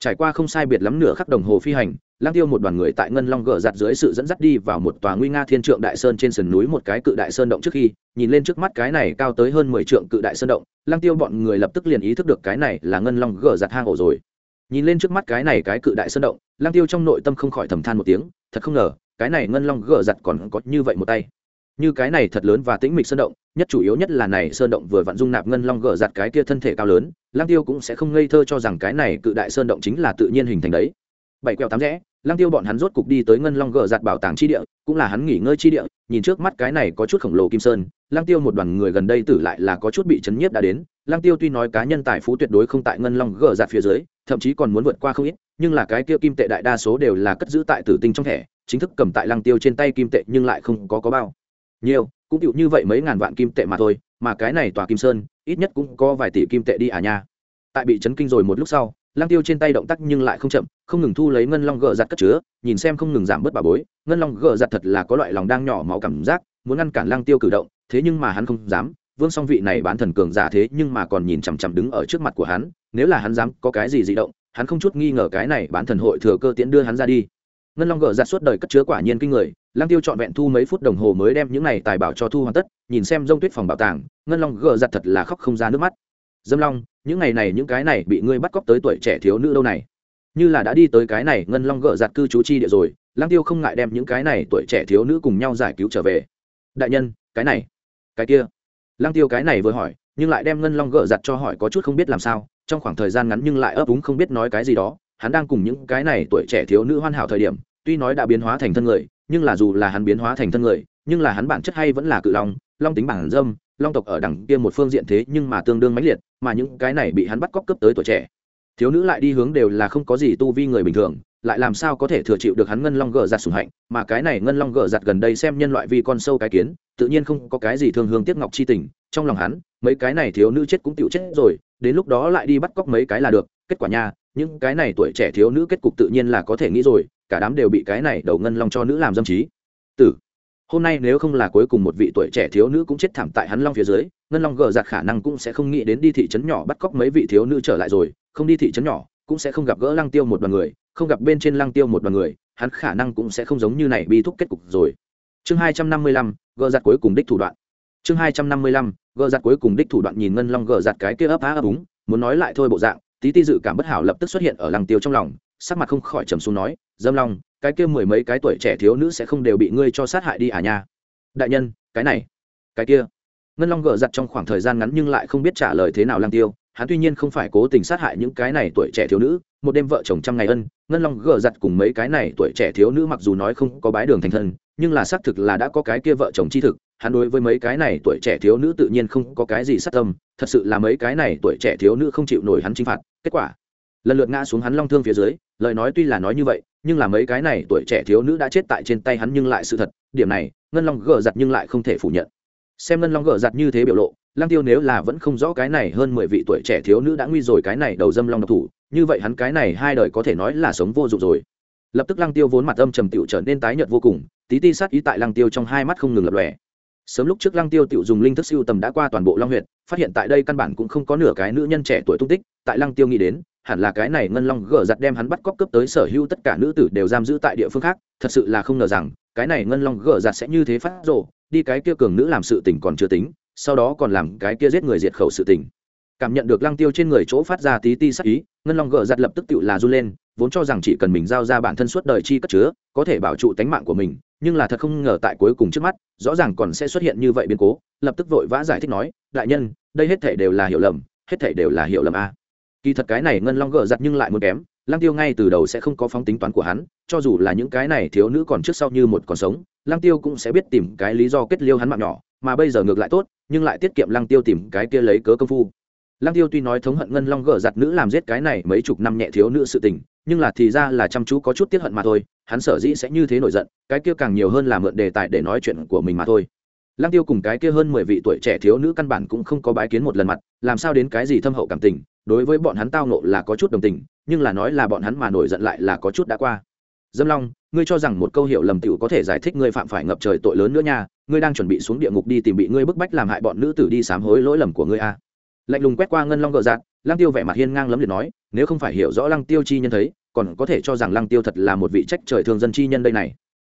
Trải qua không sai biệt lắm nửa khắc đồng hồ phi hành lang tiêu một đoàn người tại ngân long gờ giặt dưới sự dẫn dắt đi vào một tòa nguy nga thiên trượng đại sơn trên sườn núi một cái cự đại sơn động trước khi, nhìn lên trước mắt cái này cao tới hơn mười trượng cự đại sơn động lang tiêu bọn người lập tức liền ý thức được cái này là ngân long gờ giặt hang ổ rồi nhìn lên trước mắt cái này cái cự đại sơn động lang tiêu trong nội tâm không khỏi thầm than một tiếng, thật không ngờ, cái này ngân long gờ giặt còn có như vậy một tay. Như cái này thật lớn và tĩnh mịch sơn động, nhất chủ yếu nhất là này sơn động vừa vặn dung nạp ngân long gờ giặt cái kia thân thể cao lớn lang tiêu cũng sẽ không ngây thơ cho rằng cái này cự đại sơn động chính là tự nhiên hình thành đấy. Bảy quẹo tám rẽ lang tiêu bọn hắn rốt cục đi tới ngân long gờ giặt bảo tàng chi địa, cũng là hắn nghỉ ngơi chi địa, nhìn trước mắt cái này có chút khổng lồ kim sơn lang tiêu một đoàn người gần đây tử lại là có chút bị chấn nhiếp đã đến lang tiêu tuy nói cá nhân tài phú tuyệt đối không tại ngân long gờ giạt phía dưới, thậm chí còn muốn vượt qua không ít, nhưng là cái kia kim tệ đại đa số đều là cất giữ tại tử tinh trong thẻ, chính thức cầm tại lang tiêu trên tay kim tệ nhưng lại không có có bao. Nhiều, cũng tựu như vậy mấy ngàn vạn kim tệ mà thôi, mà cái này tòa kim sơn, ít nhất cũng có vài tỷ kim tệ đi à nha. Tại bị chấn kinh rồi một lúc sau lang tiêu trên tay động tác nhưng lại không chậm, không ngừng thu lấy ngân long gờ giặt cất chứa, nhìn xem không ngừng giảm bớt bà bối, ngân long gờ giặt thật là có loại lòng đang nhỏ máu cảm giác, muốn ngăn cản lang tiêu cử động, thế nhưng mà hắn không dám vương song vị này bán thần cường giả thế nhưng mà còn nhìn chằm chằm đứng ở trước mặt của hắn, nếu là hắn dám có cái gì dị động, hắn không chút nghi ngờ cái này bán thần hội thừa cơ tiễn đưa hắn ra đi. Ngân long gờ ra suốt đời cất chứa quả nhiên kinh người lang tiêu trọn vẹn thu mấy phút đồng hồ mới đem những này tài bảo cho thu hoàn tất, nhìn xem rông tuyết phòng bảo tàng, ngân long gờ giặt thật là khóc không ra nước mắt. Dâm long, những ngày này những cái này bị ngươi bắt cóc tới tuổi trẻ thiếu nữ đâu này? Như là đã đi tới cái này, ngân long gờ giặt cư trú chi địa rồi lang tiêu không ngại đem những cái này tuổi trẻ thiếu nữ cùng nhau giải cứu trở về. Đại nhân, cái này, cái kia lang tiêu cái này vừa hỏi, nhưng lại đem ngân long gỡ giặt cho hỏi có chút không biết làm sao, trong khoảng thời gian ngắn nhưng lại ấp úng không biết nói cái gì đó, hắn đang cùng những cái này tuổi trẻ thiếu nữ hoàn hảo thời điểm, tuy nói đã biến hóa thành thân người, nhưng là dù là hắn biến hóa thành thân người, nhưng là hắn bản chất hay vẫn là cự long long tính bản dâm, long tộc ở đằng kia một phương diện thế nhưng mà tương đương mãnh liệt, mà những cái này bị hắn bắt cóc cấp tới tuổi trẻ. Thiếu nữ lại đi hướng đều là không có gì tu vi người bình thường lại làm sao có thể thừa chịu được hắn ngân long gờ giặt sùng hạnh, mà cái này ngân long gờ giặt gần đây xem nhân loại vi con sâu cái kiến, tự nhiên không có cái gì thương hương tiếc ngọc chi tình, trong lòng hắn, mấy cái này thiếu nữ chết cũng tựu chết rồi, đến lúc đó lại đi bắt cóc mấy cái là được, kết quả nha, những cái này tuổi trẻ thiếu nữ kết cục tự nhiên là có thể nghĩ rồi, cả đám đều bị cái này đầu ngân long cho nữ làm dâm trí. Tử, hôm nay nếu không là cuối cùng một vị tuổi trẻ thiếu nữ cũng chết thảm tại hắn long phía dưới, ngân long gờ giặt khả năng cũng sẽ không nghĩ đến đi thị trấn nhỏ bắt cóc mấy vị thiếu nữ trở lại rồi, không đi thị trấn nhỏ cũng sẽ không gặp gỡ lăng tiêu một đoàn người không gặp bên trên lăng tiêu một đoàn người, hắn khả năng cũng sẽ không giống như này bi thúc kết cục rồi. Chương hai trăm năm mươi lăm, gờ giặt cuối cùng đích thủ đoạn. Chương hai trăm năm mươi lăm, gờ giặt cuối cùng đích thủ đoạn nhìn ngân long gờ giặt cái kia ấp á ấp úng, muốn nói lại thôi bộ dạng, tí ti dự cảm bất hảo lập tức xuất hiện ở lăng tiêu trong lòng, sắc mặt không khỏi trầm xuống nói, dâm long, cái kia mười mấy cái tuổi trẻ thiếu nữ sẽ không đều bị ngươi cho sát hại đi à nha? Đại nhân, cái này, cái kia. Ngân long gờ giặt trong khoảng thời gian ngắn nhưng lại không biết trả lời thế nào lăng tiêu, hắn tuy nhiên không phải cố tình sát hại những cái này tuổi trẻ thiếu nữ một đêm vợ chồng trăm ngày ân, ngân long gờ giặt cùng mấy cái này tuổi trẻ thiếu nữ mặc dù nói không có bái đường thành thân, nhưng là xác thực là đã có cái kia vợ chồng chi thực, hắn đối với mấy cái này tuổi trẻ thiếu nữ tự nhiên không có cái gì sát tâm, thật sự là mấy cái này tuổi trẻ thiếu nữ không chịu nổi hắn chinh phạt, kết quả, lần lượt ngã xuống hắn long thương phía dưới, lời nói tuy là nói như vậy, nhưng là mấy cái này tuổi trẻ thiếu nữ đã chết tại trên tay hắn nhưng lại sự thật, điểm này, ngân long gờ giặt nhưng lại không thể phủ nhận. Xem ngân long gờ giặt như thế biểu lộ lang tiêu nếu là vẫn không rõ cái này hơn mười vị tuổi trẻ thiếu nữ đã nguy rồi cái này đầu dâm long độc thủ như vậy hắn cái này hai đời có thể nói là sống vô dụng rồi. Lập tức lăng tiêu vốn mặt âm trầm tiểu trở nên tái nhợt vô cùng, tí ti sát ý tại lăng tiêu trong hai mắt không ngừng lập lòe. Sớm lúc trước lăng tiêu tiểu dùng linh thức siêu tầm đã qua toàn bộ long huyện phát hiện tại đây căn bản cũng không có nửa cái nữ nhân trẻ tuổi tung tích, tại lăng tiêu nghĩ đến, hẳn là cái này ngân long gở giặt đem hắn bắt cóc cướp tới sở hữu tất cả nữ tử đều giam giữ tại địa phương khác, thật sự là không ngờ rằng, cái này ngân long gở giặt sẽ như thế phát rồ, đi cái kia cường nữ làm sự tình còn chưa tính, sau đó còn làm cái kia giết người diệt khẩu sự tình cảm nhận được lăng tiêu trên người chỗ phát ra tí ti sắc ý, ngân long gờ giặt lập tức tự là run lên, vốn cho rằng chỉ cần mình giao ra bản thân suốt đời chi cất chứa, có thể bảo trụ tánh mạng của mình, nhưng là thật không ngờ tại cuối cùng trước mắt, rõ ràng còn sẽ xuất hiện như vậy biến cố, lập tức vội vã giải thích nói, đại nhân, đây hết thể đều là hiểu lầm, hết thể đều là hiểu lầm a. Kỳ thật cái này ngân long gờ giặt nhưng lại muốn kém, lăng tiêu ngay từ đầu sẽ không có phóng tính toán của hắn, cho dù là những cái này thiếu nữ còn trước sau như một còn sống, lăng tiêu cũng sẽ biết tìm cái lý do kết liêu hắn mạng nhỏ, mà bây giờ ngược lại tốt, nhưng lại tiết kiệm lăng tiêu tìm cái kia lấy cớ công phu lăng tiêu tuy nói thống hận ngân long gỡ giặt nữ làm giết cái này mấy chục năm nhẹ thiếu nữ sự tình, nhưng là thì ra là chăm chú có chút tiết hận mà thôi, hắn sở dĩ sẽ như thế nổi giận, cái kia càng nhiều hơn là mượn đề tài để nói chuyện của mình mà thôi lăng tiêu cùng cái kia hơn mười vị tuổi trẻ thiếu nữ căn bản cũng không có bái kiến một lần mặt, làm sao đến cái gì thâm hậu cảm tình, đối với bọn hắn tao nộ là có chút đồng tình, nhưng là nói là bọn hắn mà nổi giận lại là có chút đã qua dâm long, ngươi cho rằng một câu hiệu lầm tiểu có thể giải thích ngươi phạm phải ngập trời tội lớn nữa nha, ngươi đang chuẩn bị xuống địa ngục đi tìm bị ngươi bức bách làm hại bọn nữ tử đi sám hối lỗi lầm của ngươi a à lạnh lùng quét qua ngân long gợ dạt, lăng tiêu vẻ mặt hiên ngang lấm liệt nói, nếu không phải hiểu rõ lăng tiêu chi nhân thấy, còn có thể cho rằng lăng tiêu thật là một vị trách trời thương dân chi nhân đây này.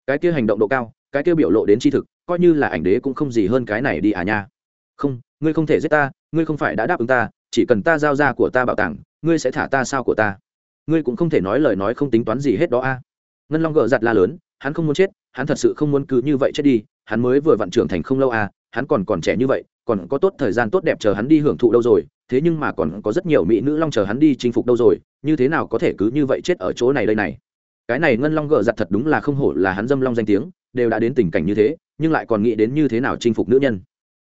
Cái kia hành động độ cao, cái kia biểu lộ đến chi thực, coi như là ảnh đế cũng không gì hơn cái này đi à nha. Không, ngươi không thể giết ta, ngươi không phải đã đáp ứng ta, chỉ cần ta giao ra của ta bảo tàng, ngươi sẽ thả ta sao của ta? Ngươi cũng không thể nói lời nói không tính toán gì hết đó a. Ngân long gợ giặt la lớn, hắn không muốn chết, hắn thật sự không muốn cứ như vậy chết đi, hắn mới vừa vặn trưởng thành không lâu à hắn còn còn trẻ như vậy còn có tốt thời gian tốt đẹp chờ hắn đi hưởng thụ đâu rồi, thế nhưng mà còn có rất nhiều mỹ nữ long chờ hắn đi chinh phục đâu rồi, như thế nào có thể cứ như vậy chết ở chỗ này đây này? Cái này ngân long gờ giặt thật đúng là không hổ là hắn dâm long danh tiếng, đều đã đến tình cảnh như thế, nhưng lại còn nghĩ đến như thế nào chinh phục nữ nhân.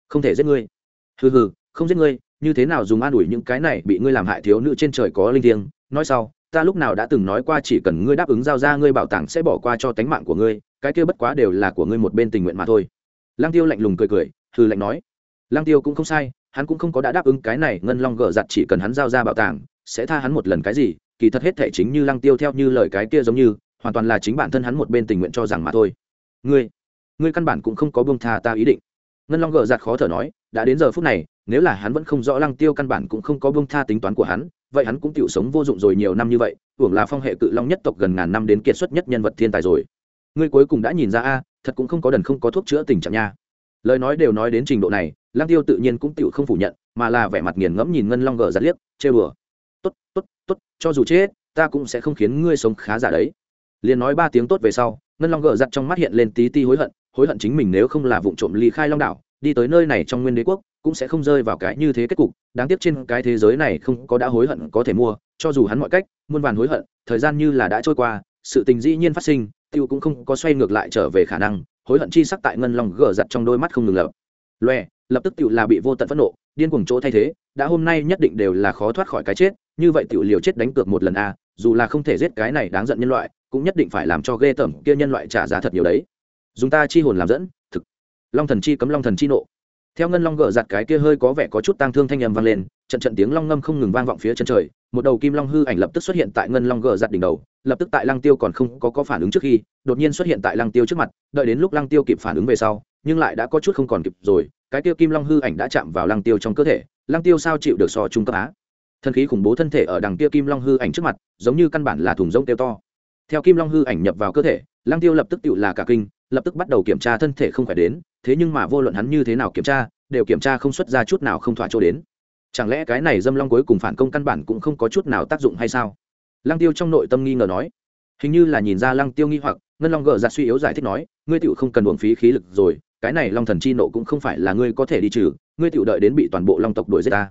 Không thể giết ngươi. Hừ hừ, không giết ngươi, như thế nào dùng an ủi những cái này bị ngươi làm hại thiếu nữ trên trời có linh thiêng? Nói sau, ta lúc nào đã từng nói qua chỉ cần ngươi đáp ứng giao ra ngươi bảo tàng sẽ bỏ qua cho tánh mạng của ngươi, cái kia bất quá đều là của ngươi một bên tình nguyện mà thôi. Lang tiêu lạnh lùng cười cười, hừ lạnh nói lăng tiêu cũng không sai, hắn cũng không có đã đáp ứng cái này ngân long gở giặt chỉ cần hắn giao ra bảo tàng, sẽ tha hắn một lần cái gì, kỳ thật hết thể chính như lăng tiêu theo như lời cái kia giống như, hoàn toàn là chính bản thân hắn một bên tình nguyện cho rằng mà thôi. Ngươi ngươi căn bản cũng không có buông tha ta ý định. Ngân long gở giặt khó thở nói, đã đến giờ phút này, nếu là hắn vẫn không rõ lăng tiêu căn bản cũng không có buông tha tính toán của hắn, vậy hắn cũng chịu sống vô dụng rồi nhiều năm như vậy, hưởng là phong hệ cự long nhất tộc gần ngàn năm đến kiệt xuất nhất nhân vật thiên tài rồi. Ngươi cuối cùng đã nhìn ra a, thật cũng không có đần không có thuốc chữa tình trạng nha lời nói đều nói đến trình độ này, lăng tiêu tự nhiên cũng tựu không phủ nhận, mà là vẻ mặt nghiền ngẫm nhìn ngân long gờ giặt liếc chê bừa tốt tốt tốt, cho dù chết, ta cũng sẽ không khiến ngươi sống khá giả đấy. Liền nói ba tiếng tốt về sau, ngân long gờ giặt trong mắt hiện lên tí ti hối hận hối hận chính mình nếu không là vụ trộm ly khai long đảo, đi tới nơi này trong nguyên đế quốc, cũng sẽ không rơi vào cái như thế kết cục, đáng tiếc trên cái thế giới này không có đã hối hận có thể mua, cho dù hắn mọi cách, muôn vàn hối hận, thời gian như là đã trôi qua, sự tình dĩ nhiên phát sinh, tiêu cũng không có xoay ngược lại trở về khả năng hối hận chi sắc tại ngân long gờ giặt trong đôi mắt không ngừng lập. Loe lập tức tựu là bị vô tận phẫn nộ, điên cuồng chỗ thay thế, đã hôm nay nhất định đều là khó thoát khỏi cái chết, như vậy tiểu liều chết đánh cược một lần a, dù là không thể giết cái này đáng giận nhân loại, cũng nhất định phải làm cho ghê tởm kia nhân loại trả giá thật nhiều đấy. Dùng ta chi hồn làm dẫn, thực. Long thần chi cấm long thần chi nộ. Theo ngân long gờ giặt cái kia hơi có vẻ có chút tang thương thanh âm vang lên, trận trận tiếng long ngâm không ngừng vang vọng phía chân trời một đầu kim long hư ảnh lập tức xuất hiện tại ngân long gờ giặt đỉnh đầu lập tức tại lăng tiêu còn không có, có phản ứng trước khi đột nhiên xuất hiện tại lăng tiêu trước mặt đợi đến lúc lăng tiêu kịp phản ứng về sau nhưng lại đã có chút không còn kịp rồi cái kia kim long hư ảnh đã chạm vào lăng tiêu trong cơ thể lăng tiêu sao chịu được so trung cấp á? Thân khí khủng bố thân thể ở đằng kia kim long hư ảnh trước mặt giống như căn bản là thùng rông tiêu to. Theo kim long hư ảnh nhập vào cơ thể lăng tiêu lập tức tự là cả kinh lập tức bắt đầu kiểm tra thân thể không phải đến thế nhưng mà vô luận hắn như thế nào kiểm tra đều kiểm tra không xuất ra chút nào không thỏa chỗ đến chẳng lẽ cái này dâm long cuối cùng phản công căn bản cũng không có chút nào tác dụng hay sao? Lăng tiêu trong nội tâm nghi ngờ nói. Hình như là nhìn ra lăng tiêu nghi hoặc, ngân long gờ ra suy yếu giải thích nói, ngươi tựu không cần uổng phí khí lực rồi, cái này long thần chi nộ cũng không phải là ngươi có thể đi trừ, ngươi tựu đợi đến bị toàn bộ long tộc đuổi giết ta.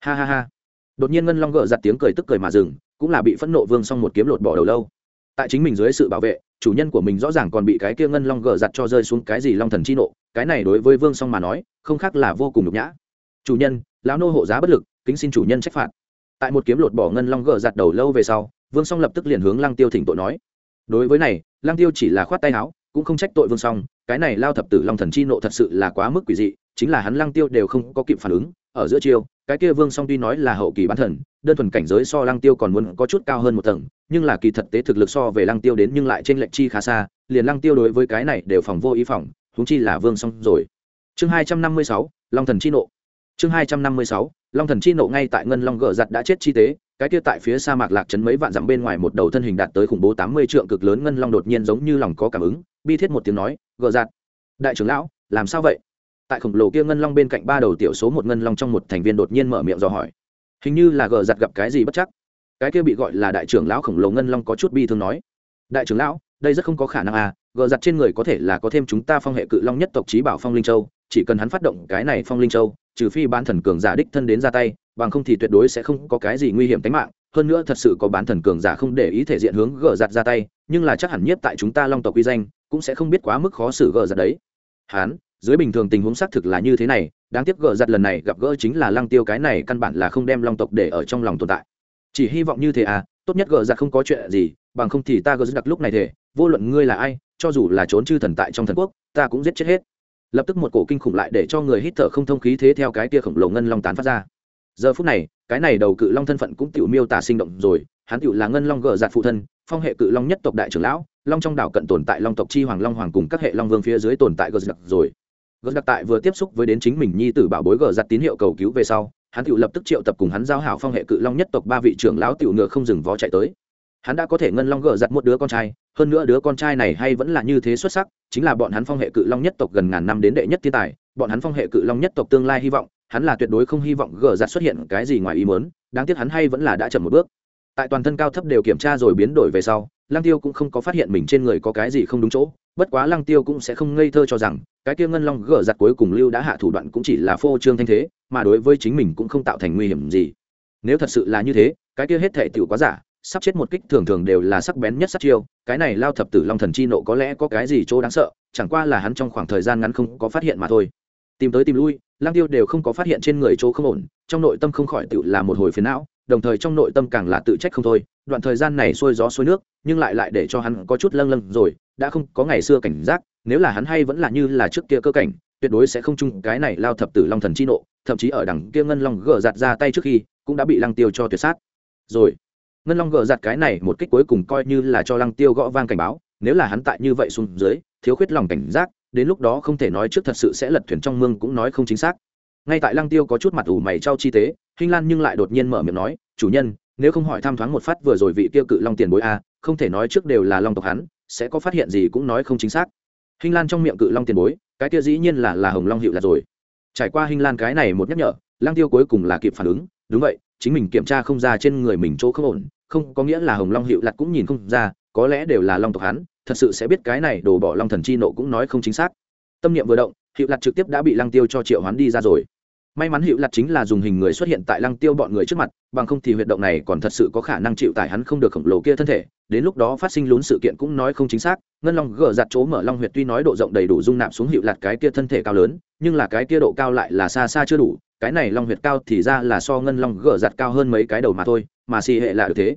Ha ha ha. Đột nhiên ngân long gờ giặt tiếng cười tức cười mà dừng, cũng là bị phẫn nộ vương xong một kiếm lột bỏ đầu lâu. Tại chính mình dưới sự bảo vệ, chủ nhân của mình rõ ràng còn bị cái kia ngân long gờ giặt cho rơi xuống cái gì long thần chi nộ, cái này đối với vương song mà nói, không khác là vô cùng nhục nhã chủ nhân, lão nô hộ giá bất lực, kính xin chủ nhân trách phạt. Tại một kiếm lột bỏ ngân long gờ giặt đầu lâu về sau, vương song lập tức liền hướng lăng tiêu thỉnh tội nói. Đối với này, lăng tiêu chỉ là khoát tay áo, cũng không trách tội vương song, cái này lao thập tử long thần chi nộ thật sự là quá mức quỷ dị, chính là hắn lăng tiêu đều không có kịp phản ứng, ở giữa chiêu, cái kia vương song tuy nói là hậu kỳ bán thần, đơn thuần cảnh giới so lăng tiêu còn muốn có chút cao hơn một tầng, nhưng là kỳ thật tế thực lực so về lăng tiêu đến nhưng lại trên lệnh chi khá xa, liền lăng tiêu đối với cái này đều phòng vô ý phòng, huống chi là vương song rồi. Chương hai trăm năm mươi sáu, long thần chi nộ chương hai trăm năm mươi sáu, long thần chi nộ ngay tại ngân long gờ giặt đã chết chi tế, cái kia tại phía sa mạc lạc trấn mấy vạn dặm bên ngoài một đầu thân hình đạt tới khủng bố tám mươi trượng cực lớn ngân long đột nhiên giống như lòng có cảm ứng, bi thiết một tiếng nói gờ giặt, đại trưởng lão, làm sao vậy? Tại khổng lồ kia ngân long bên cạnh ba đầu tiểu số một ngân long trong một thành viên đột nhiên mở miệng dò hỏi. Hình như là gờ giặt gặp cái gì bất chắc. Cái kia bị gọi là đại trưởng lão khổng lồ ngân long có chút bi thương nói, đại trưởng lão, đây rất không có khả năng à gờ giặt trên người có thể là có thêm chúng ta phong hệ cự long nhất tộc trí bảo phong linh châu, chỉ cần hắn phát động cái này phong linh châu trừ phi bán thần cường giả đích thân đến ra tay bằng không thì tuyệt đối sẽ không có cái gì nguy hiểm tính mạng. Hơn nữa thật sự có bán thần cường giả không để ý thể diện hướng gờ giặt ra tay nhưng là chắc hẳn nhất tại chúng ta long tộc uy danh cũng sẽ không biết quá mức khó xử gờ giặt đấy. Hán, dưới bình thường tình huống xác thực là như thế này đáng tiếc gờ giặt lần này gặp gỡ chính là lăng tiêu cái này căn bản là không đem long tộc để ở trong lòng tồn tại. Chỉ hy vọng như thế à tốt nhất gờ giặt không có chuyện gì bằng không thì ta gờ giặt lúc này thể vô luận ngươi là ai cho dù là trốn chư thần tại trong thần quốc ta cũng giết chết hết lập tức một cổ kinh khủng lại để cho người hít thở không thông khí thế theo cái kia khổng lồ ngân long tán phát ra. Giờ phút này, cái này đầu cự long thân phận cũng tiểu miêu tả sinh động rồi, hắn tiểu là ngân long gờ giạt phụ thân, phong hệ cự long nhất tộc đại trưởng lão, long trong đảo cận tồn tại long tộc chi hoàng long hoàng cùng các hệ long vương phía dưới tồn tại gờ giặt rồi. Gờ giặt tại vừa tiếp xúc với đến chính mình nhi tử bảo bối gờ giặt tín hiệu cầu cứu về sau, hắn tiểu lập tức triệu tập cùng hắn giao hảo phong hệ cự long nhất tộc ba vị trưởng lão tiểu ngựa không dừng vó chạy tới. Hắn đã có thể ngân long gờ giặt một đứa con trai hơn nữa đứa con trai này hay vẫn là như thế xuất sắc, chính là bọn hắn phong hệ cự long nhất tộc gần ngàn năm đến đệ nhất thiên tài, bọn hắn phong hệ cự long nhất tộc tương lai hy vọng, hắn là tuyệt đối không hy vọng gờ giặt xuất hiện cái gì ngoài ý muốn, đáng tiếc hắn hay vẫn là đã chậm một bước. Tại toàn thân cao thấp đều kiểm tra rồi biến đổi về sau, lăng tiêu cũng không có phát hiện mình trên người có cái gì không đúng chỗ, bất quá lăng tiêu cũng sẽ không ngây thơ cho rằng, cái kia ngân long gờ giặt cuối cùng lưu đã hạ thủ đoạn cũng chỉ là phô trương thanh thế, mà đối với chính mình cũng không tạo thành nguy hiểm gì. Nếu thật sự là như thế, cái kia hết thể tiểu quá giả sắp chết một kích thường thường đều là sắc bén nhất sát chiêu, cái này lao thập tử long thần chi nộ có lẽ có cái gì chỗ đáng sợ, chẳng qua là hắn trong khoảng thời gian ngắn không có phát hiện mà thôi. Tìm tới tìm lui lang tiêu đều không có phát hiện trên người chỗ không ổn, trong nội tâm không khỏi tự là một hồi phiền não, đồng thời trong nội tâm càng là tự trách không thôi, đoạn thời gian này xuôi gió xuôi nước, nhưng lại lại để cho hắn có chút lâng lâng rồi, đã không có ngày xưa cảnh giác, nếu là hắn hay vẫn là như là trước kia cơ cảnh, tuyệt đối sẽ không chung cái này lao thập tử long thần chi nộ, thậm chí ở đằng kia ngân long gỡ giặt ra tay trước khi, cũng đã bị lăng tiêu cho tuyệt sát. Rồi ngân long gỡ giặt cái này một kích cuối cùng coi như là cho lăng tiêu gõ vang cảnh báo, nếu là hắn tại như vậy xuống dưới, thiếu khuyết lòng cảnh giác, đến lúc đó không thể nói trước thật sự sẽ lật thuyền trong mương cũng nói không chính xác. Ngay tại lăng tiêu có chút mặt ủ mày trao chi tế, hinh lan nhưng lại đột nhiên mở miệng nói, chủ nhân, nếu không hỏi tham thoáng một phát vừa rồi vị tiêu cự long tiền bối a, không thể nói trước đều là long tộc hắn, sẽ có phát hiện gì cũng nói không chính xác. Hinh lan trong miệng cự long tiền bối, cái kia dĩ nhiên là là hồng long hiệu là rồi. Trải qua hinh lan cái này một nhắc nhở, lăng tiêu cuối cùng là kịp phản ứng, đúng vậy, chính mình kiểm tra không ra trên người mình chỗ không ổn không có nghĩa là hồng long hiệu lặt cũng nhìn không ra, có lẽ đều là long tộc hắn, thật sự sẽ biết cái này đổ bỏ long thần chi nộ cũng nói không chính xác. Tâm niệm vừa động, hiệu lặt trực tiếp đã bị lăng tiêu cho triệu hoán đi ra rồi. May mắn hiệu lặt chính là dùng hình người xuất hiện tại lăng tiêu bọn người trước mặt, bằng không thì huyệt động này còn thật sự có khả năng chịu tải hắn không được khổng lồ kia thân thể. Đến lúc đó phát sinh lún sự kiện cũng nói không chính xác, ngân long gỡ giặt chỗ mở long huyệt tuy nói độ rộng đầy đủ dung nạp xuống hiệu lặt cái kia thân thể cao lớn, nhưng là cái kia độ cao lại là xa xa chưa đủ cái này long huyệt cao thì ra là so ngân long gỡ giặt cao hơn mấy cái đầu mà thôi, mà xì hệ là được thế.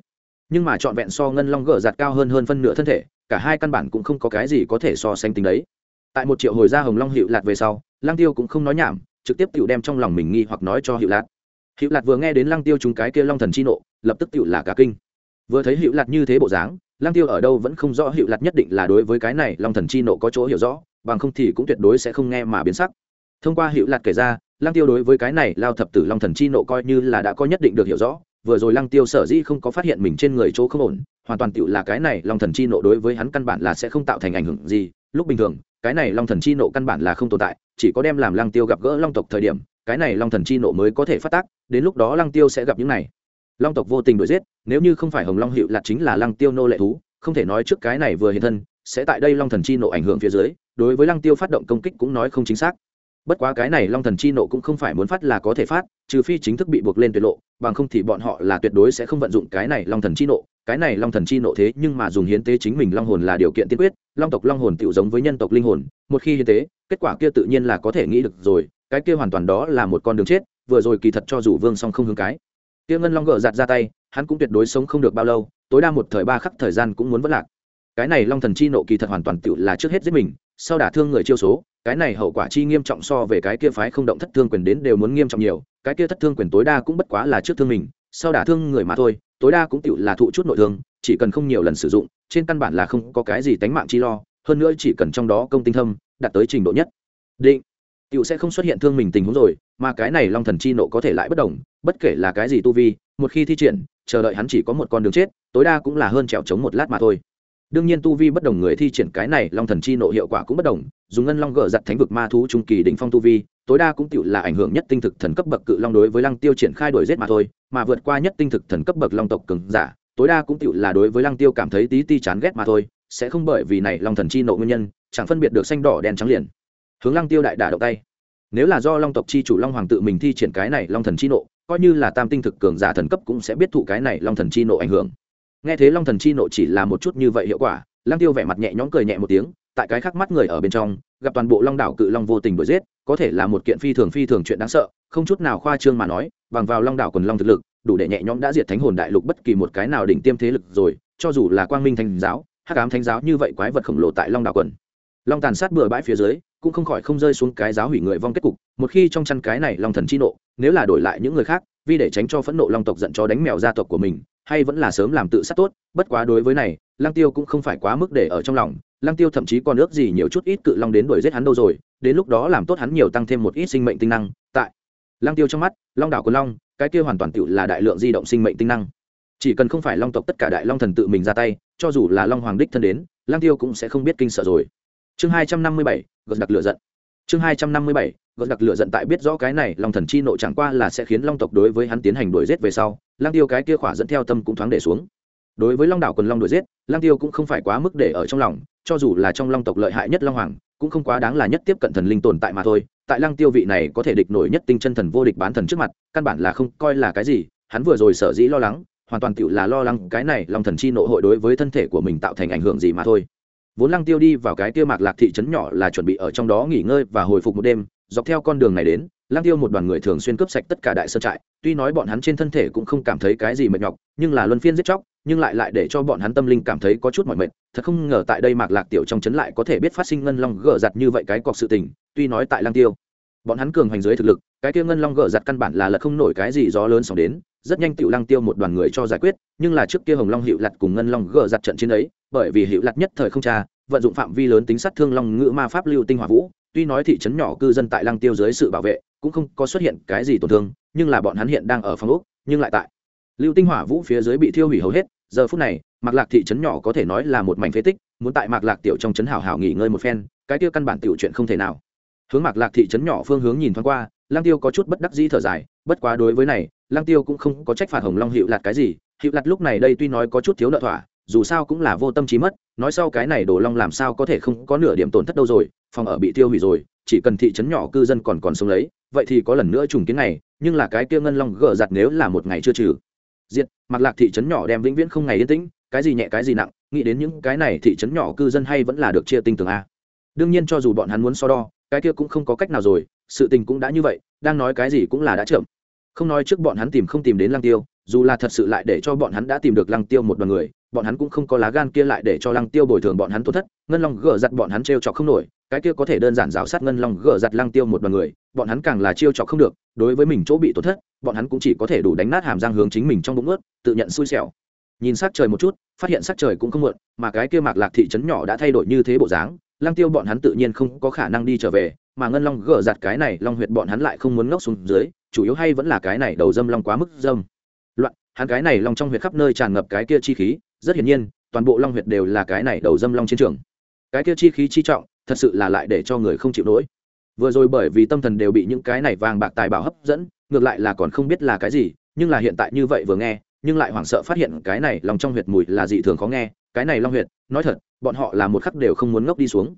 Nhưng mà trọn vẹn so ngân long gỡ giặt cao hơn hơn phân nửa thân thể, cả hai căn bản cũng không có cái gì có thể so sánh tính đấy. Tại một triệu hồi ra hồng long hiệu lạt về sau lang tiêu cũng không nói nhảm, trực tiếp tự đem trong lòng mình nghi hoặc nói cho hiệu lạt. Hiệu lạt vừa nghe đến lang tiêu chúng cái kia long thần chi nộ, lập tức tự là cả kinh. Vừa thấy hiệu lạt như thế bộ dáng lang tiêu ở đâu vẫn không rõ hiệu lạt nhất định là đối với cái này long thần chi nộ có chỗ hiểu rõ, bằng không thì cũng tuyệt đối sẽ không nghe mà biến sắc. Thông qua hiệu lạt kể ra lang tiêu đối với cái này lao thập tử long thần chi nộ coi như là đã có nhất định được hiểu rõ, vừa rồi lăng tiêu sở dĩ không có phát hiện mình trên người chỗ không ổn, hoàn toàn tựu là cái này long thần chi nộ đối với hắn căn bản là sẽ không tạo thành ảnh hưởng gì. Lúc bình thường, cái này long thần chi nộ căn bản là không tồn tại, chỉ có đem làm lăng tiêu gặp gỡ long tộc thời điểm, cái này long thần chi nộ mới có thể phát tác, đến lúc đó lăng tiêu sẽ gặp những này. Long tộc vô tình đuổi giết, nếu như không phải hồng long hiệu là chính là lăng tiêu nô lệ thú, không thể nói trước cái này vừa hiện thân, sẽ tại đây long thần chi nộ ảnh hưởng phía dưới, đối với lăng tiêu phát động công kích cũng nói không chính xác bất quá cái này long thần chi nộ cũng không phải muốn phát là có thể phát, trừ phi chính thức bị buộc lên tuyệt lộ, bằng không thì bọn họ là tuyệt đối sẽ không vận dụng cái này long thần chi nộ. Cái này long thần chi nộ thế nhưng mà dùng hiến tế chính mình long hồn là điều kiện tiên quyết, long tộc long hồn tự giống với nhân tộc linh hồn, một khi hiến tế, kết quả kia tự nhiên là có thể nghĩ được rồi, cái kia hoàn toàn đó là một con đường chết, vừa rồi kỳ thật cho dù vương song không hướng cái. Kia ngân long gỡ giặt ra tay, hắn cũng tuyệt đối sống không được bao lâu, tối đa một thời ba khắc thời gian cũng muốn vất lạc. Cái này long thần chi nộ kỳ thật hoàn toàn tựu là trước hết giết mình, sau đả thương người chiêu số cái này hậu quả chi nghiêm trọng so về cái kia phái không động thất thương quyền đến đều muốn nghiêm trọng nhiều, cái kia thất thương quyền tối đa cũng bất quá là trước thương mình, sau đả thương người mà thôi, tối đa cũng tựu là thụ chút nội thương, chỉ cần không nhiều lần sử dụng, trên căn bản là không có cái gì tánh mạng chi lo, hơn nữa chỉ cần trong đó công tinh thâm, đạt tới trình độ nhất. Định, tựu sẽ không xuất hiện thương mình tình huống rồi, mà cái này long thần chi nộ có thể lại bất đồng, bất kể là cái gì tu vi, một khi thi triển, chờ đợi hắn chỉ có một con đường chết, tối đa cũng là hơn trèo trống một lát mà thôi đương nhiên tu vi bất đồng người thi triển cái này long thần chi nộ hiệu quả cũng bất đồng, dùng ngân long gỡ giặt thánh vực ma thú trung kỳ đỉnh phong tu vi, tối đa cũng tự là ảnh hưởng nhất tinh thực thần cấp bậc cự long đối với lăng tiêu triển khai đổi giết mà thôi, mà vượt qua nhất tinh thực thần cấp bậc long tộc cường giả, tối đa cũng tự là đối với lăng tiêu cảm thấy tí ti chán ghét mà thôi, sẽ không bởi vì này long thần chi nộ nguyên nhân, chẳng phân biệt được xanh đỏ đen trắng liền. Hướng lăng tiêu đại đả động tay. Nếu là do long tộc chi chủ long hoàng tự mình thi triển cái này long thần chi nộ, coi như là tam tinh thực cường giả thần cấp cũng sẽ biết thụ cái này long thần chi nộ ảnh hưởng nghe thế long thần chi nộ chỉ là một chút như vậy hiệu quả, lăng tiêu vẻ mặt nhẹ nhõm cười nhẹ một tiếng, tại cái khắc mắt người ở bên trong, gặp toàn bộ long đảo cự long vô tình đuổi giết, có thể là một kiện phi thường phi thường chuyện đáng sợ, không chút nào khoa trương mà nói, bằng vào long đảo quần long thực lực, đủ để nhẹ nhõm đã diệt thánh hồn đại lục bất kỳ một cái nào đỉnh tiêm thế lực rồi, cho dù là quang minh thánh giáo, hắc ám thánh giáo như vậy quái vật khổng lồ tại long đảo quần. Long tàn sát bừa bãi phía dưới, cũng không khỏi không rơi xuống cái giáo hủy người vong kết cục, một khi trong chăn cái này long thần chi nộ, nếu là đổi lại những người khác, vì để tránh cho phẫn nộ long tộc giận cho đánh mèo gia tộc của mình hay vẫn là sớm làm tự sát tốt, bất quá đối với này, lăng tiêu cũng không phải quá mức để ở trong lòng. Lăng tiêu thậm chí còn ước gì nhiều chút ít cự long đến đuổi giết hắn đâu rồi, đến lúc đó làm tốt hắn nhiều tăng thêm một ít sinh mệnh tinh năng. Tại lăng tiêu trong mắt, long đảo của long, cái kia hoàn toàn tự là đại lượng di động sinh mệnh tinh năng. Chỉ cần không phải long tộc tất cả đại long thần tự mình ra tay, cho dù là long hoàng đích thân đến, lăng tiêu cũng sẽ không biết kinh sợ rồi. Chương hai trăm năm mươi bảy gật đặc lựa giận. Chương hai trăm năm mươi bảy gật đặc lựa giận tại biết rõ cái này, long thần chi nộ chẳng qua là sẽ khiến long tộc đối với hắn tiến hành đuổi giết về sau lang tiêu cái kia khỏa dẫn theo tâm cũng thoáng để xuống. Đối với long đảo quần long đuổi giết lang tiêu cũng không phải quá mức để ở trong lòng, cho dù là trong long tộc lợi hại nhất long hoàng, cũng không quá đáng là nhất tiếp cận thần linh tồn tại mà thôi. Tại lang tiêu vị này có thể địch nổi nhất tinh chân thần vô địch bán thần trước mặt, căn bản là không coi là cái gì, hắn vừa rồi sở dĩ lo lắng, hoàn toàn tựu là lo lắng cái này long thần chi nộ hội đối với thân thể của mình tạo thành ảnh hưởng gì mà thôi. Vốn lăng tiêu đi vào cái kia mạc lạc thị trấn nhỏ là chuẩn bị ở trong đó nghỉ ngơi và hồi phục một đêm dọc theo con đường này đến Lang tiêu một đoàn người thường xuyên cướp sạch tất cả đại sơn trại, tuy nói bọn hắn trên thân thể cũng không cảm thấy cái gì mệt nhọc, nhưng là luân phiên giết chóc, nhưng lại lại để cho bọn hắn tâm linh cảm thấy có chút mỏi mệt, thật không ngờ tại đây mạc lạc tiểu trong trấn lại có thể biết phát sinh ngân long gỡ giặt như vậy cái cọc sự tình, tuy nói tại Lang tiêu. Bọn hắn cường hành dưới thực lực, cái kia ngân long gỡ giặt căn bản là lật không nổi cái gì gió lớn sóng đến, rất nhanh tiểu Lang tiêu một đoàn người cho giải quyết, nhưng là trước kia hồng long hiệu lặt cùng ngân long gỡ giặt trận chiến ấy, bởi vì hiệu lặt nhất thời không cha vận dụng phạm vi lớn tính sát thương long ngữ ma pháp lưu tinh hỏa vũ tuy nói thị trấn nhỏ cư dân tại lăng tiêu dưới sự bảo vệ, cũng không có xuất hiện cái gì tổn thương, nhưng là bọn hắn hiện đang ở phòng úc nhưng lại tại. Lưu tinh hỏa vũ phía dưới bị thiêu hủy hầu hết, giờ phút này, mạc lạc thị trấn nhỏ có thể nói là một mảnh phế tích, muốn tại mạc lạc tiểu trong trấn hào hào nghỉ ngơi một phen, cái tiêu căn bản tiểu chuyện không thể nào. Hướng mạc lạc thị trấn nhỏ phương hướng nhìn thoáng qua, lăng tiêu có chút bất đắc dĩ thở dài, bất quá đối với này, lăng tiêu cũng không có trách phạt hồng long hiệu lạt cái gì hiệu lạt lúc này đây tuy nói có chút thiếu nợ thỏa dù sao cũng là vô tâm trí mất, nói sau cái này đồ long làm sao có thể không có nửa điểm tổn thất đâu rồi, phòng ở bị tiêu hủy rồi, chỉ cần thị trấn nhỏ cư dân còn còn sống lấy, vậy thì có lần nữa trùng kiến này nhưng là cái kia ngân long gỡ giặt nếu là một ngày chưa trừ. Diệt mặc lạc thị trấn nhỏ đem vĩnh viễn không ngày yên tĩnh, cái gì nhẹ cái gì nặng, nghĩ đến những cái này thị trấn nhỏ cư dân hay vẫn là được chia tinh tường a. Đương nhiên cho dù bọn hắn muốn so đo, cái kia cũng không có cách nào rồi, sự tình cũng đã như vậy, đang nói cái gì cũng là đã chậm. Không nói trước bọn hắn tìm không tìm đến lang tiêu dù là thật sự lại để cho bọn hắn đã tìm được lăng tiêu một đoàn người, bọn hắn cũng không có lá gan kia lại để cho lăng tiêu bồi thường bọn hắn tổn thất, ngân long gỡ giặt bọn hắn trêu trọc không nổi, cái kia có thể đơn giản giáo sát ngân long gỡ giặt lăng tiêu một đoàn người, bọn hắn càng là chiêu trọc không được, đối với mình chỗ bị tổn thất, bọn hắn cũng chỉ có thể đủ đánh nát hàm răng hướng chính mình trong bụng ướt tự nhận xui xẻo. Nhìn sát trời một chút, phát hiện sát trời cũng không muộn, mà cái kia mạc lạc thị trấn nhỏ đã thay đổi như thế bộ dáng, lăng tiêu bọn hắn tự nhiên không có khả năng đi trở về, mà ngân long gỡ giặt cái này long huyệt bọn hắn lại không muốn ngốc xuống dưới, chủ yếu hay vẫn là cái này đầu dâm long quá mức dâm hắn cái này long trong huyệt khắp nơi tràn ngập cái kia chi khí, rất hiển nhiên, toàn bộ long huyệt đều là cái này đầu dâm long chiến trường. Cái kia chi khí chi trọng, thật sự là lại để cho người không chịu nổi. Vừa rồi bởi vì tâm thần đều bị những cái này vàng bạc tài bảo hấp dẫn, ngược lại là còn không biết là cái gì, nhưng là hiện tại như vậy vừa nghe, nhưng lại hoảng sợ phát hiện cái này lòng trong huyệt mùi là dị thường khó nghe, cái này long huyệt, nói thật, bọn họ là một khắc đều không muốn ngốc đi xuống.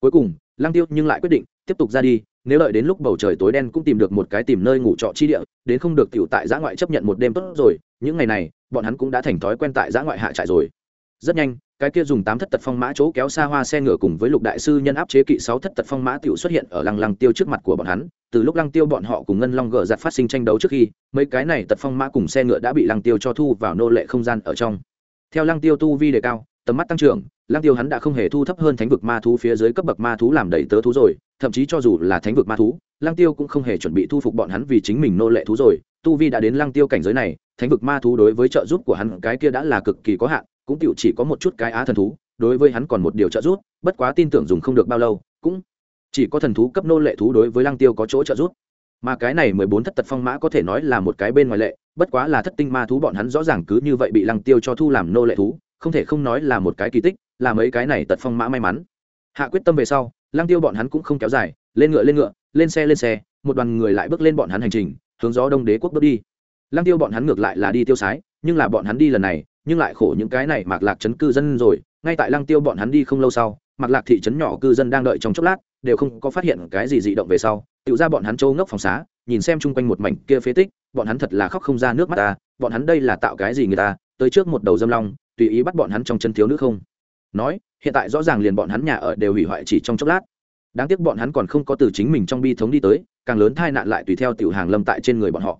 Cuối cùng, lăng tiêu nhưng lại quyết định, tiếp tục ra đi, nếu đợi đến lúc bầu trời tối đen cũng tìm được một cái tìm nơi ngủ trọ chi địa, đến không được tiểu tại giã ngoại chấp nhận một đêm tốt rồi những ngày này, bọn hắn cũng đã thành thói quen tại giã ngoại hạ trại rồi. Rất nhanh, cái kia dùng tám thất tật phong mã chỗ kéo xa hoa xe ngựa cùng với lục đại sư nhân áp chế kỵ sáu thất tật phong mã tiểu xuất hiện ở lăng lăng tiêu trước mặt của bọn hắn. Từ lúc lăng tiêu bọn họ cùng ngân long gờ giặt phát sinh tranh đấu trước khi, mấy cái này tật phong mã cùng xe ngựa đã bị lăng tiêu cho thu vào nô lệ không gian ở trong. Theo lăng tiêu tu vi đề cao, tầm mắt tăng trưởng, lăng tiêu hắn đã không hề thu thấp hơn thánh vực ma thú phía dưới cấp bậc ma thú làm đầy tớ thú rồi, thậm chí cho dù là thánh vực ma thú, lăng tiêu cũng không hề chuẩn bị thu phục bọn hắn vì chính mình nô lệ thú rồi tu vi đã đến lăng tiêu cảnh giới này, thánh vực ma thú đối với trợ giúp của hắn, cái kia đã là cực kỳ có hạn, cũng tựu chỉ có một chút cái á thần thú, đối với hắn còn một điều trợ giúp, bất quá tin tưởng dùng không được bao lâu, cũng chỉ có thần thú cấp nô lệ thú đối với lăng tiêu có chỗ trợ giúp. Mà cái này mười bốn thất tật phong mã có thể nói là một cái bên ngoài lệ, bất quá là thất tinh ma thú bọn hắn rõ ràng cứ như vậy bị lăng tiêu cho thu làm nô lệ thú, không thể không nói là một cái kỳ tích, là mấy cái này tật phong mã may mắn. Hạ quyết tâm về sau, lăng tiêu bọn hắn cũng không kéo dài, lên ngựa lên ngựa, lên xe lên xe, một đoàn người lại bước lên bọn hắn hành trình hướng gió đông đế quốc bước đi. Lăng tiêu bọn hắn ngược lại là đi tiêu sái, nhưng là bọn hắn đi lần này, nhưng lại khổ những cái này mạc lạc chấn cư dân rồi, ngay tại lăng tiêu bọn hắn đi không lâu sau, mạc lạc thị trấn nhỏ cư dân đang đợi trong chốc lát, đều không có phát hiện cái gì dị động về sau, tự ra bọn hắn châu ngốc phòng xá, nhìn xem chung quanh một mảnh kia phế tích, bọn hắn thật là khóc không ra nước mắt ta, bọn hắn đây là tạo cái gì người ta, tới trước một đầu dâm long, tùy ý bắt bọn hắn trong chân thiếu nữ không? Nói, hiện tại rõ ràng liền bọn hắn nhà ở đều hủy hoại chỉ trong chốc lát. Đáng tiếc bọn hắn còn không có từ chính mình trong bi thống đi tới càng lớn tai nạn lại tùy theo tiểu hàng lâm tại trên người bọn họ.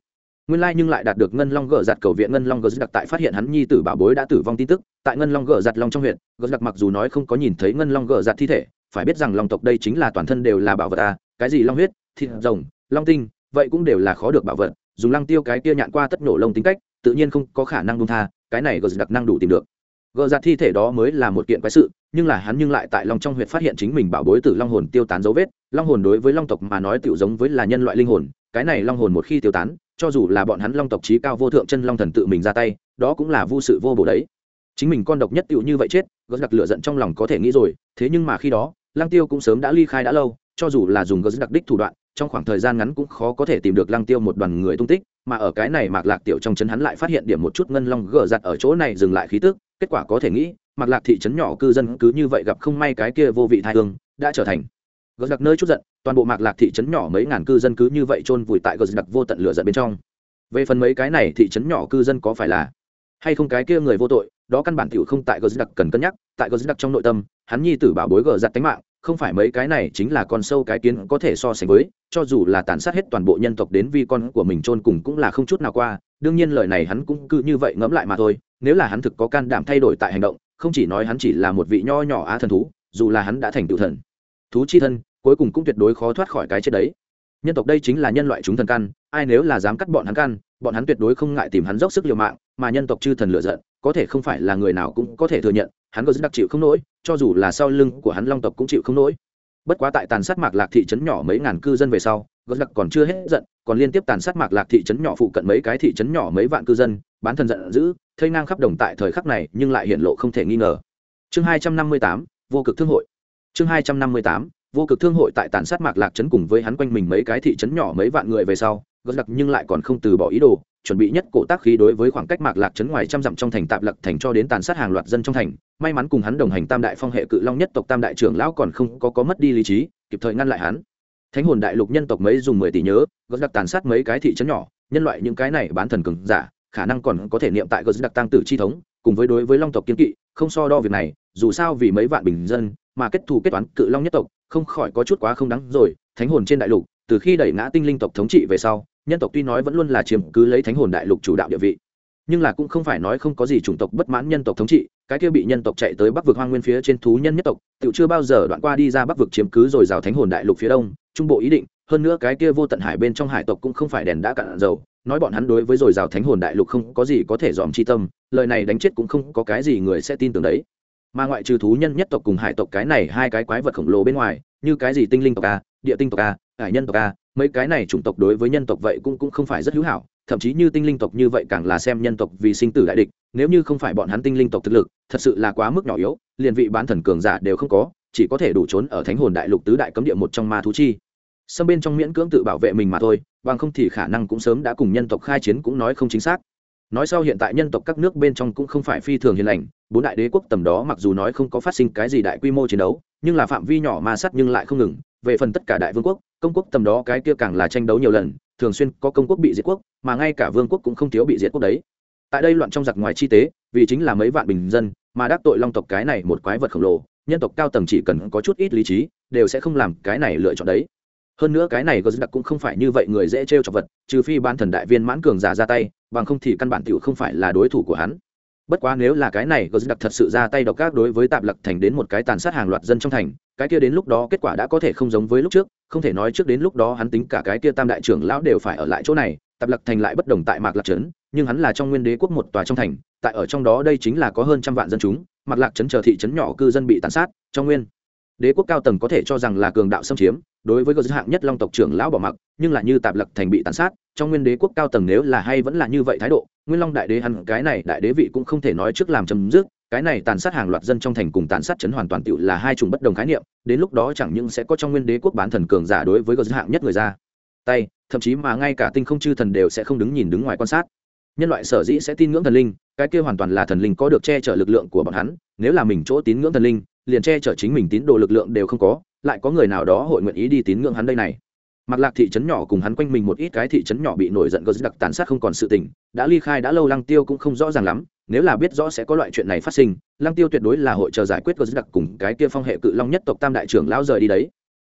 Nguyên lai nhưng lại đạt được ngân long gờ giặt cầu viện ngân long gờ giặt tại phát hiện hắn nhi tử bảo bối đã tử vong tin tức, tại ngân long gờ giặt long trong huyện gờ giặt mặc dù nói không có nhìn thấy ngân long gờ giặt thi thể, phải biết rằng long tộc đây chính là toàn thân đều là bảo vật à cái gì long huyết, thịt rồng, long tinh, vậy cũng đều là khó được bảo vật, dùng lăng tiêu cái kia nhạn qua tất nổ lông tính cách, tự nhiên không có khả năng đun tha, cái này gờ giặt năng đủ tìm được. Gờ giặt thi thể đó mới là một kiện quái sự nhưng là hắn nhưng lại tại long trong huyệt phát hiện chính mình bảo bối tử long hồn tiêu tán dấu vết. Long hồn đối với long tộc mà nói tựu giống với là nhân loại linh hồn, cái này long hồn một khi tiêu tán, cho dù là bọn hắn long tộc trí cao vô thượng chân long thần tự mình ra tay, đó cũng là vô sự vô bổ đấy. Chính mình con độc nhất tựu như vậy chết gớt đặc lựa giận trong lòng có thể nghĩ rồi, thế nhưng mà khi đó, lăng tiêu cũng sớm đã ly khai đã lâu, cho dù là dùng gớt đặc đích thủ đoạn, trong khoảng thời gian ngắn cũng khó có thể tìm được lăng tiêu một đoàn người tung tích, mà ở cái này mạc lạc tiểu trong chân hắn lại phát hiện điểm một chút ngân long gờ giặt ở chỗ này dừng lại khí tức, kết quả có thể nghĩ mạc lạc thị trấn nhỏ cư dân cứ như vậy gặp không may cái kia vô vị thai hương, đã trở thành. Gờ giặc nơi chút giận, toàn bộ mạc lạc thị trấn nhỏ mấy ngàn cư dân cứ như vậy chôn vùi tại gờ giặc vô tận lửa giận bên trong. Về phần mấy cái này thị trấn nhỏ cư dân có phải là hay không cái kia người vô tội, đó căn bản tiểu không tại gờ giặc cần cân nhắc, tại gờ giặc trong nội tâm, hắn nhi tử bảo bối gờ giặc tính mạng, không phải mấy cái này chính là con sâu cái kiến có thể so sánh với, cho dù là tàn sát hết toàn bộ nhân tộc đến vi con của mình chôn cùng cũng là không chút nào qua, đương nhiên lời này hắn cũng cứ như vậy ngẫm lại mà thôi, nếu là hắn thực có can đảm thay đổi tại hành động không chỉ nói hắn chỉ là một vị nho nhỏ á thần thú, dù là hắn đã thành tựu thần. Thú chi thân, cuối cùng cũng tuyệt đối khó thoát khỏi cái chết đấy. Nhân tộc đây chính là nhân loại chúng thần căn, ai nếu là dám cắt bọn hắn căn, bọn hắn tuyệt đối không ngại tìm hắn dốc sức liều mạng, mà nhân tộc chư thần lựa giận, có thể không phải là người nào cũng có thể thừa nhận, hắn có dứt đặc chịu không nổi cho dù là sau lưng của hắn long tộc cũng chịu không nổi bất quá tại tàn sát mạc lạc thị trấn nhỏ mấy ngàn cư dân về sau, gớt đặc còn chưa hết giận, còn liên tiếp tàn sát mạc lạc thị trấn nhỏ phụ cận mấy cái thị trấn nhỏ mấy vạn cư dân, bán thần giận dữ thây ngang khắp đồng tại thời khắc này nhưng lại hiện lộ không thể nghi ngờ. Chương hai trăm năm mươi tám, vô cực thương hội. Chương hai trăm năm mươi tám, vô cực thương hội tại tàn sát mạc lạc trấn cùng với hắn quanh mình mấy cái thị trấn nhỏ mấy vạn người về sau, gớt đặc nhưng lại còn không từ bỏ ý đồ, chuẩn bị nhất cổ tác khí đối với khoảng cách mạc lạc trấn ngoài trăm dặm trong thành tạp lặc thành cho đến tàn sát hàng loạt dân trong thành. May mắn cùng hắn đồng hành tam đại phong hệ cự long nhất tộc tam đại trưởng lão còn không có có mất đi lý trí, kịp thời ngăn lại hắn. Thánh hồn đại lục nhân tộc mấy dùng mười tỷ nhớ, gớt đặc tàn sát mấy cái thị trấn nhỏ, nhân loại những cái này bán thần cường giả khả năng còn có thể niệm tại gớt đặc tăng tử chi thống, cùng với đối với long tộc kiên kỵ, không so đo việc này, dù sao vì mấy vạn bình dân mà kết thù kết toán cự long nhất tộc, không khỏi có chút quá không đáng rồi. Thánh hồn trên đại lục, từ khi đẩy ngã tinh linh tộc thống trị về sau, nhân tộc tuy nói vẫn luôn là chiếm cứ lấy thánh hồn đại lục chủ đạo địa vị, nhưng là cũng không phải nói không có gì chủng tộc bất mãn nhân tộc thống trị. Cái kia bị nhân tộc chạy tới bắc vực hoang nguyên phía trên thú nhân nhất tộc tự chưa bao giờ đoạn qua đi ra bắc vực chiếm cứ rồi rào thánh hồn đại lục phía đông, trung bộ ý định, hơn nữa cái kia vô tận hải bên trong hải tộc cũng không phải đèn đã cạn dầu nói bọn hắn đối với rồi rào thánh hồn đại lục không có gì có thể dòm chi tâm, lời này đánh chết cũng không có cái gì người sẽ tin tưởng đấy. Mà ngoại trừ thú nhân nhất tộc cùng hải tộc cái này hai cái quái vật khổng lồ bên ngoài, như cái gì tinh linh tộc a, địa tinh tộc a, hải nhân tộc a, mấy cái này chủng tộc đối với nhân tộc vậy cũng cũng không phải rất hữu hảo, thậm chí như tinh linh tộc như vậy càng là xem nhân tộc vì sinh tử đại địch, nếu như không phải bọn hắn tinh linh tộc thực lực, thật sự là quá mức nhỏ yếu, liền vị bán thần cường giả đều không có, chỉ có thể đủ trốn ở thánh hồn đại lục tứ đại cấm địa một trong ma thú chi xâm bên trong miễn cưỡng tự bảo vệ mình mà thôi, bằng không thì khả năng cũng sớm đã cùng nhân tộc khai chiến cũng nói không chính xác. Nói sau hiện tại nhân tộc các nước bên trong cũng không phải phi thường hiền lành, bốn đại đế quốc tầm đó mặc dù nói không có phát sinh cái gì đại quy mô chiến đấu, nhưng là phạm vi nhỏ ma sát nhưng lại không ngừng. Về phần tất cả đại vương quốc, công quốc tầm đó cái kia càng là tranh đấu nhiều lần, thường xuyên có công quốc bị diệt quốc, mà ngay cả vương quốc cũng không thiếu bị diệt quốc đấy. Tại đây loạn trong giặc ngoài chi tế, vì chính là mấy vạn bình dân, mà đắc tội long tộc cái này một quái vật khổng lồ, nhân tộc cao tầng chỉ cần có chút ít lý trí, đều sẽ không làm cái này lựa chọn đấy hơn nữa cái này gờ đặc cũng không phải như vậy người dễ trêu chọc vật, trừ phi ban thần đại viên mãn cường giả ra tay, bằng không thì căn bản tiểu không phải là đối thủ của hắn. Bất quá nếu là cái này gờ đặc thật sự ra tay độc ác đối với tạp lặc thành đến một cái tàn sát hàng loạt dân trong thành, cái kia đến lúc đó kết quả đã có thể không giống với lúc trước, không thể nói trước đến lúc đó hắn tính cả cái kia tam đại trưởng lão đều phải ở lại chỗ này, tạp lặc thành lại bất đồng tại mạc lạc trấn, nhưng hắn là trong nguyên đế quốc một tòa trong thành, tại ở trong đó đây chính là có hơn trăm vạn dân chúng, mạc lạc trấn chờ thị trấn nhỏ cư dân bị tàn sát, trong nguyên đế quốc cao tầng có thể cho rằng là cường đạo xâm chiếm đối với gờ hạng nhất long tộc trưởng lão bỏ mặc, nhưng là như tạp lặc thành bị tàn sát, trong nguyên đế quốc cao tầng nếu là hay vẫn là như vậy thái độ, nguyên long đại đế hẳn cái này đại đế vị cũng không thể nói trước làm chấm dứt, cái này tàn sát hàng loạt dân trong thành cùng tàn sát chấn hoàn toàn tựu là hai chủng bất đồng khái niệm, đến lúc đó chẳng những sẽ có trong nguyên đế quốc bán thần cường giả đối với gờ hạng nhất người ra. Tay, thậm chí mà ngay cả tinh không chư thần đều sẽ không đứng nhìn đứng ngoài quan sát. Nhân loại sở dĩ sẽ tin ngưỡng thần linh, cái kia hoàn toàn là thần linh có được che chở lực lượng của bọn hắn, nếu là mình chỗ tín ngưỡng thần linh liền che chở chính mình tín đồ lực lượng đều không có, lại có người nào đó hội nguyện ý đi tín ngưỡng hắn đây này. Mặc lạc thị trấn nhỏ cùng hắn quanh mình một ít cái thị trấn nhỏ bị nổi giận gờ đặc tàn sát không còn sự tình, đã ly khai đã lâu lăng tiêu cũng không rõ ràng lắm, nếu là biết rõ sẽ có loại chuyện này phát sinh, lăng tiêu tuyệt đối là hội chờ giải quyết gờ đặc cùng cái kia phong hệ cự long nhất tộc tam đại trưởng lão rời đi đấy.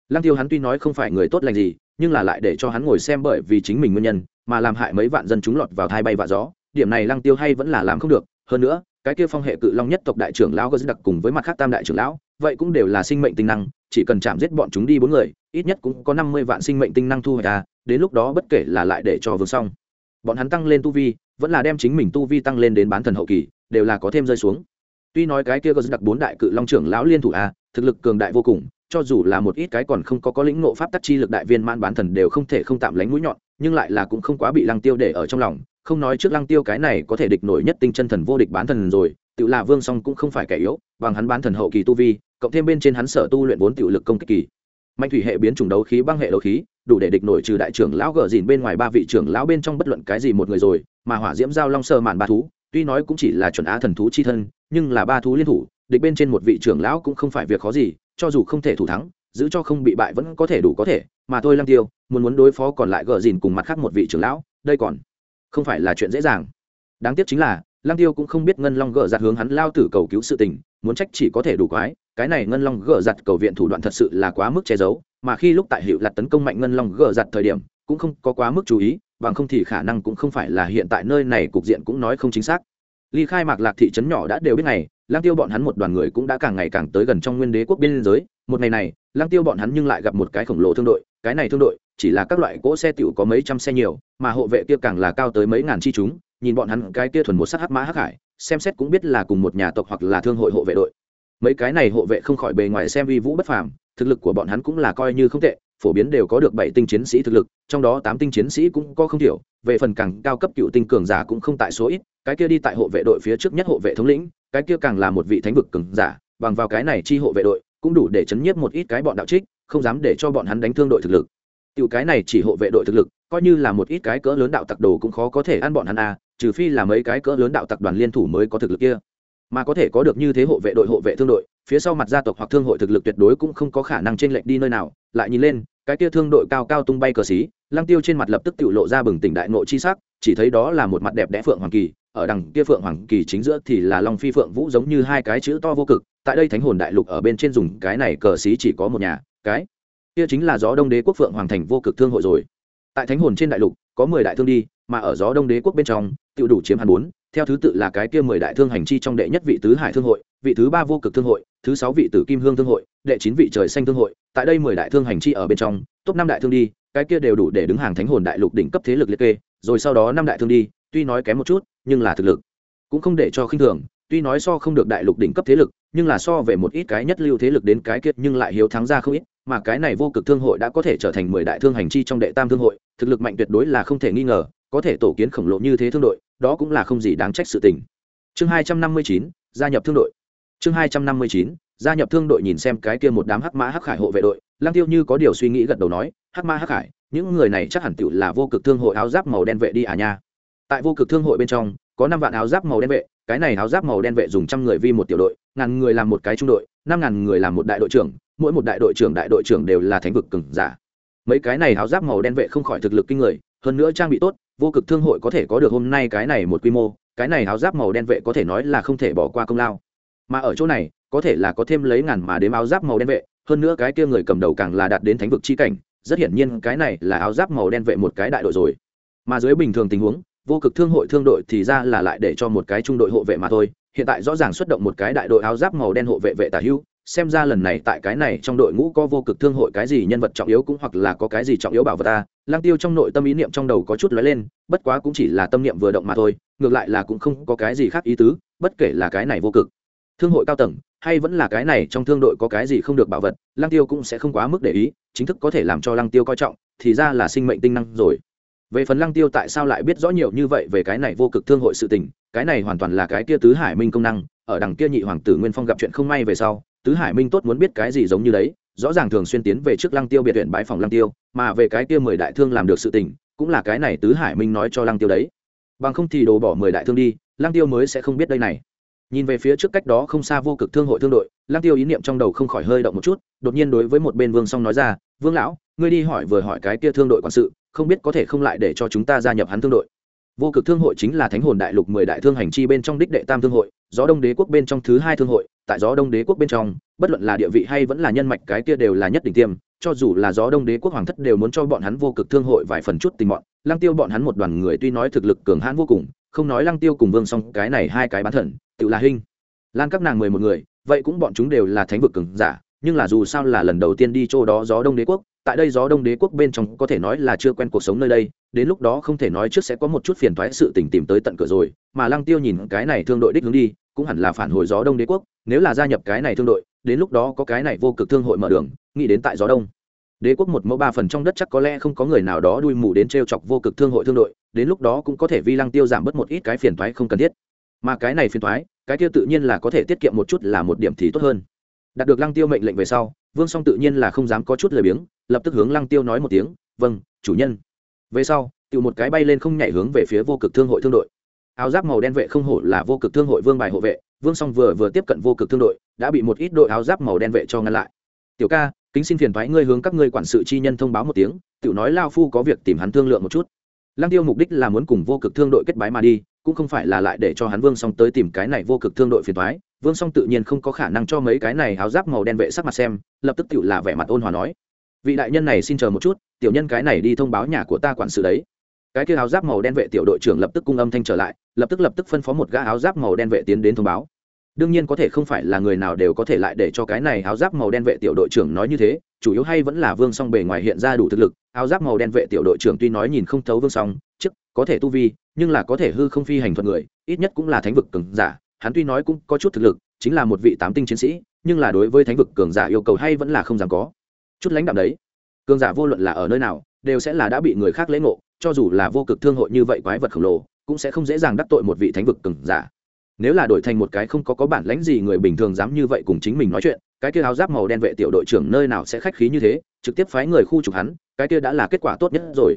Lăng tiêu hắn tuy nói không phải người tốt lành gì, nhưng là lại để cho hắn ngồi xem bởi vì chính mình nguyên nhân, mà làm hại mấy vạn dân chúng lọt vào thai bay vạ gió, điểm này lăng tiêu hay vẫn là làm không được hơn nữa, cái kia phong hệ cự long nhất tộc đại trưởng lão gờ đặc cùng với mặt khác tam đại trưởng lão, vậy cũng đều là sinh mệnh tinh năng, chỉ cần chạm giết bọn chúng đi bốn người, ít nhất cũng có năm mươi vạn sinh mệnh tinh năng thu hoạch ra, đến lúc đó bất kể là lại để cho vương xong. Bọn hắn tăng lên tu vi, vẫn là đem chính mình tu vi tăng lên đến bán thần hậu kỳ, đều là có thêm rơi xuống. Tuy nói cái kia có đặc bốn đại cự long trưởng lão liên thủ a thực lực cường đại vô cùng, cho dù là một ít cái còn không có có lĩnh ngộ pháp tắc chi lực đại viên man bán thần đều không thể không tạm lánh mũi nhọn, nhưng lại là cũng không quá bị lăng tiêu để ở trong lòng không nói trước lăng tiêu cái này có thể địch nổi nhất tinh chân thần vô địch bán thần rồi, tự là vương song cũng không phải kẻ yếu, bằng hắn bán thần hậu kỳ tu vi, cộng thêm bên trên hắn sở tu luyện vốn tiểu lực công kích kỳ. Mạnh thủy hệ biến chủng đấu khí, băng hệ đấu khí, đủ để địch nổi trừ đại trưởng lão gờ dìn bên ngoài ba vị trưởng lão bên trong bất luận cái gì một người rồi, mà hỏa diễm giao long sơ màn ba thú, tuy nói cũng chỉ là chuẩn á thần thú chi thân, nhưng là ba thú liên thủ, địch bên trên một vị trưởng lão cũng không phải việc khó gì, cho dù không thể thủ thắng, giữ cho không bị bại vẫn có thể đủ có thể, mà thôi lăng tiêu, muốn muốn đối phó còn lại gờ dìn cùng mặt khác một vị trưởng lão, đây còn không phải là chuyện dễ dàng. Đáng tiếc chính là, lăng tiêu cũng không biết ngân long gờ giặt hướng hắn lao tử cầu cứu sự tình, muốn trách chỉ có thể đủ quái, cái này ngân long gờ giặt cầu viện thủ đoạn thật sự là quá mức che giấu, mà khi lúc tại hiệu lặt tấn công mạnh ngân long gờ giặt thời điểm, cũng không có quá mức chú ý, bằng không thì khả năng cũng không phải là hiện tại nơi này cục diện cũng nói không chính xác. Ly khai mạc lạc thị trấn nhỏ đã đều biết này lang tiêu bọn hắn một đoàn người cũng đã càng ngày càng tới gần trong nguyên đế quốc biên giới. Một ngày này lang tiêu bọn hắn nhưng lại gặp một cái khổng lồ thương đội cái này thương đội, chỉ là các loại cỗ xe tiểu có mấy trăm xe nhiều, mà hộ vệ kia càng là cao tới mấy ngàn chi chúng, nhìn bọn hắn cái kia thuần một sắc hắc mã hắc hải, xem xét cũng biết là cùng một nhà tộc hoặc là thương hội hộ vệ đội. Mấy cái này hộ vệ không khỏi bề ngoài xem uy vũ bất phàm, thực lực của bọn hắn cũng là coi như không tệ, phổ biến đều có được bảy tinh chiến sĩ thực lực, trong đó tám tinh chiến sĩ cũng có không thiểu về phần càng cao cấp cựu tinh cường giả cũng không tại số ít, cái kia đi tại hộ vệ đội phía trước nhất hộ vệ thống lĩnh, cái kia càng là một vị thánh vực cường giả, bằng vào cái này chi hộ vệ đội, cũng đủ để chấn nhiếp một ít cái bọn đạo trích không dám để cho bọn hắn đánh thương đội thực lực. Tiểu cái này chỉ hộ vệ đội thực lực, coi như là một ít cái cỡ lớn đạo tặc đồ cũng khó có thể ăn bọn hắn à trừ phi là mấy cái cỡ lớn đạo tặc đoàn liên thủ mới có thực lực kia. Mà có thể có được như thế hộ vệ đội hộ vệ thương đội, phía sau mặt gia tộc hoặc thương hội thực lực tuyệt đối cũng không có khả năng trên lệch đi nơi nào. Lại nhìn lên, cái kia thương đội cao cao tung bay cờ xí, lăng tiêu trên mặt lập tức tự lộ ra bừng tỉnh đại nội chi sắc, chỉ thấy đó là một mặt đẹp đẽ phượng hoàng kỳ, ở đằng kia phượng hoàng kỳ chính giữa thì là long phi phượng vũ giống như hai cái chữ to vô cực, tại đây thánh hồn đại lục ở bên trên dùng cái này cờ xí chỉ có một nhà cái, kia chính là gió đông đế quốc phượng hoàng thành vô cực thương hội rồi. Tại thánh hồn trên đại lục, có mười đại thương đi, mà ở gió đông đế quốc bên trong tự đủ chiếm hàn bốn, theo thứ tự là cái kia mười đại thương hành chi trong đệ nhất vị tứ hải thương hội, vị thứ ba vô cực thương hội, thứ sáu vị tử kim hương thương hội, đệ chín vị trời xanh thương hội. Tại đây mười đại thương hành chi ở bên trong, top năm đại thương đi, cái kia đều đủ để đứng hàng thánh hồn đại lục đỉnh cấp thế lực liệt kê, rồi sau đó năm đại thương đi, tuy nói kém một chút, nhưng là thực lực cũng không để cho khinh thường. Tuy nói so không được đại lục đỉnh cấp thế lực, nhưng là so về một ít cái nhất lưu thế lực đến cái kiệt nhưng lại hiếu thắng ra không ít mà cái này vô cực thương hội đã có thể trở thành mười đại thương hành chi trong đệ tam thương hội, thực lực mạnh tuyệt đối là không thể nghi ngờ, có thể tổ kiến khổng lồ như thế thương đội, đó cũng là không gì đáng trách sự tình. Chương hai trăm năm mươi chín, gia nhập thương đội. Chương hai trăm năm mươi chín, gia nhập thương đội nhìn xem cái kia một đám hắc mã hắc khải hộ vệ đội lang tiêu như có điều suy nghĩ gật đầu nói, hắc mã hắc khải, những người này chắc hẳn tựu là vô cực thương hội áo giáp màu đen vệ đi à nha. Tại vô cực thương hội bên trong, có năm vạn áo giáp màu đen vệ, cái này áo giáp màu đen vệ dùng trăm người vi một tiểu đội, ngàn người làm một cái trung đội, năm ngàn người làm một đại đội trưởng mỗi một đại đội trưởng đại đội trưởng đều là thánh vực cừng giả mấy cái này áo giáp màu đen vệ không khỏi thực lực kinh người, hơn nữa trang bị tốt, vô cực thương hội có thể có được hôm nay cái này một quy mô, cái này áo giáp màu đen vệ có thể nói là không thể bỏ qua công lao mà ở chỗ này, có thể là có thêm lấy ngàn mà đếm áo giáp màu đen vệ, hơn nữa cái kia người cầm đầu càng là đạt đến thánh vực chi cảnh, rất hiển nhiên cái này là áo giáp màu đen vệ một cái đại đội rồi mà dưới bình thường tình huống, vô cực thương hội thương đội thì ra là lại để cho một cái trung đội hộ vệ mà thôi, hiện tại rõ ràng xuất động một cái đại đội áo giáp màu đen hộ vệ vệ tả hữu xem ra lần này tại cái này trong đội ngũ có vô cực thương hội cái gì nhân vật trọng yếu cũng hoặc là có cái gì trọng yếu bảo vật ta. Lang tiêu trong nội tâm ý niệm trong đầu có chút lóe lên, bất quá cũng chỉ là tâm niệm vừa động mà thôi, ngược lại là cũng không có cái gì khác ý tứ, bất kể là cái này vô cực thương hội cao tầng, hay vẫn là cái này trong thương đội có cái gì không được bảo vật lang tiêu cũng sẽ không quá mức để ý, chính thức có thể làm cho lang tiêu coi trọng, thì ra là sinh mệnh tinh năng rồi. Về phần lăng tiêu tại sao lại biết rõ nhiều như vậy về cái này vô cực thương hội sự tình, cái này hoàn toàn là cái kia tứ hải minh công năng, ở đằng kia nhị hoàng tử nguyên phong gặp chuyện không may về sau tứ hải minh tốt muốn biết cái gì giống như đấy, rõ ràng thường xuyên tiến về trước lăng tiêu biệt huyện bãi phòng lăng tiêu, mà về cái kia mười đại thương làm được sự tình, cũng là cái này tứ hải minh nói cho lăng tiêu đấy. Bằng không thì đồ bỏ mười đại thương đi, lăng tiêu mới sẽ không biết đây này. Nhìn về phía trước cách đó không xa vô cực thương hội thương đội, lăng tiêu ý niệm trong đầu không khỏi hơi động một chút, đột nhiên đối với một bên vương song nói ra, vương lão, ngươi đi hỏi vừa hỏi cái kia thương đội quản sự, không biết có thể không lại để cho chúng ta gia nhập hắn thương đội. Vô cực thương hội chính là thánh hồn đại lục mười đại thương hành chi bên trong đích đệ tam thương hội gió đông đế quốc bên trong thứ hai thương hội, tại gió đông đế quốc bên trong, bất luận là địa vị hay vẫn là nhân mạch cái kia đều là nhất đỉnh tiêm, cho dù là gió đông đế quốc hoàng thất đều muốn cho bọn hắn vô cực thương hội vài phần chút tình bọn lăng tiêu bọn hắn một đoàn người tuy nói thực lực cường hãn vô cùng, không nói lăng tiêu cùng vương song, cái này hai cái bán thần, tự là hình. Lan các nàng mười một người, vậy cũng bọn chúng đều là thánh vực cường giả, nhưng là dù sao là lần đầu tiên đi chỗ đó gió đông đế quốc, tại đây gió đông đế quốc bên trong có thể nói là chưa quen cuộc sống nơi đây, đến lúc đó không thể nói trước sẽ có một chút phiền thoái sự tình tìm tới tận cửa rồi, mà lăng tiêu nhìn cái này thương đội đích hướng đi cũng hẳn là phản hồi gió đông đế quốc, nếu là gia nhập cái này thương đội, đến lúc đó có cái này vô cực thương hội mở đường, nghĩ đến tại gió đông. Đế quốc một mẫu ba phần trong đất chắc có lẽ không có người nào đó đuôi mù đến t r e o chọc vô cực thương hội thương đội, đến lúc đó cũng có thể vi lăng tiêu giảm bớt một ít cái phiền thoái không cần thiết. Mà cái này phiền thoái cái tiêu tự nhiên là có thể tiết kiệm một chút là một điểm thì tốt hơn. Đạt được lăng tiêu mệnh lệnh về sau, vương song tự nhiên là không dám có chút lười biếng, lập tức hướng lăng tiêu nói một tiếng vâng chủ nhân. Về sau tự một cái bay lên không nhảy hướng về phía vô cực thương hội thương đội áo giáp màu đen vệ không hổ là vô cực thương hội vương bài hộ vệ, vương song vừa vừa tiếp cận vô cực thương đội, đã bị một ít đội áo giáp màu đen vệ cho ngăn lại. Tiểu ca, kính xin phiền thoái ngươi hướng các ngươi quản sự chi nhân thông báo một tiếng tự nói lao phu có việc tìm hắn thương lượng một chút. Lăng tiêu mục đích là muốn cùng vô cực thương đội kết bái mà đi, cũng không phải là lại để cho hắn vương song tới tìm cái này vô cực thương đội phiền thoái vương song tự nhiên không có khả năng cho mấy cái này áo giáp màu đen vệ sắc mặt xem, lập tức tự là vẻ mặt ôn hòa nói, vị đại nhân này xin chờ một chút, tiểu nhân cái này đi thông báo nhà của ta quản sự đấy. Cái kia áo giáp màu đen vệ tiểu đội trưởng lập tức cung âm thanh trở lại lập tức lập tức phân phó một gã áo giáp màu đen vệ tiến đến thông báo. Đương nhiên có thể không phải là người nào đều có thể lại để cho cái này áo giáp màu đen vệ tiểu đội trưởng nói như thế, chủ yếu hay vẫn là vương song bề ngoài hiện ra đủ thực lực, áo giáp màu đen vệ tiểu đội trưởng tuy nói nhìn không thấu vương song, chức, có thể tu vi, nhưng là có thể hư không phi hành thuật người, ít nhất cũng là thánh vực cường giả, hắn tuy nói cũng có chút thực lực, chính là một vị tám tinh chiến sĩ, nhưng là đối với thánh vực cường giả yêu cầu hay vẫn là không dám có. Chút lãnh đạm đấy, cường giả vô luận là ở nơi nào, đều sẽ là đã bị người khác lễ ngộ, cho dù là vô cực thương hội như vậy quái vật khổng lồ cũng sẽ không dễ dàng đắc tội một vị thánh vực cường giả. Nếu là đổi thành một cái không có có bản lãnh gì người bình thường dám như vậy cùng chính mình nói chuyện, cái kia áo giáp màu đen vệ tiểu đội trưởng nơi nào sẽ khách khí như thế, trực tiếp phái người khu trục hắn, cái kia đã là kết quả tốt nhất rồi.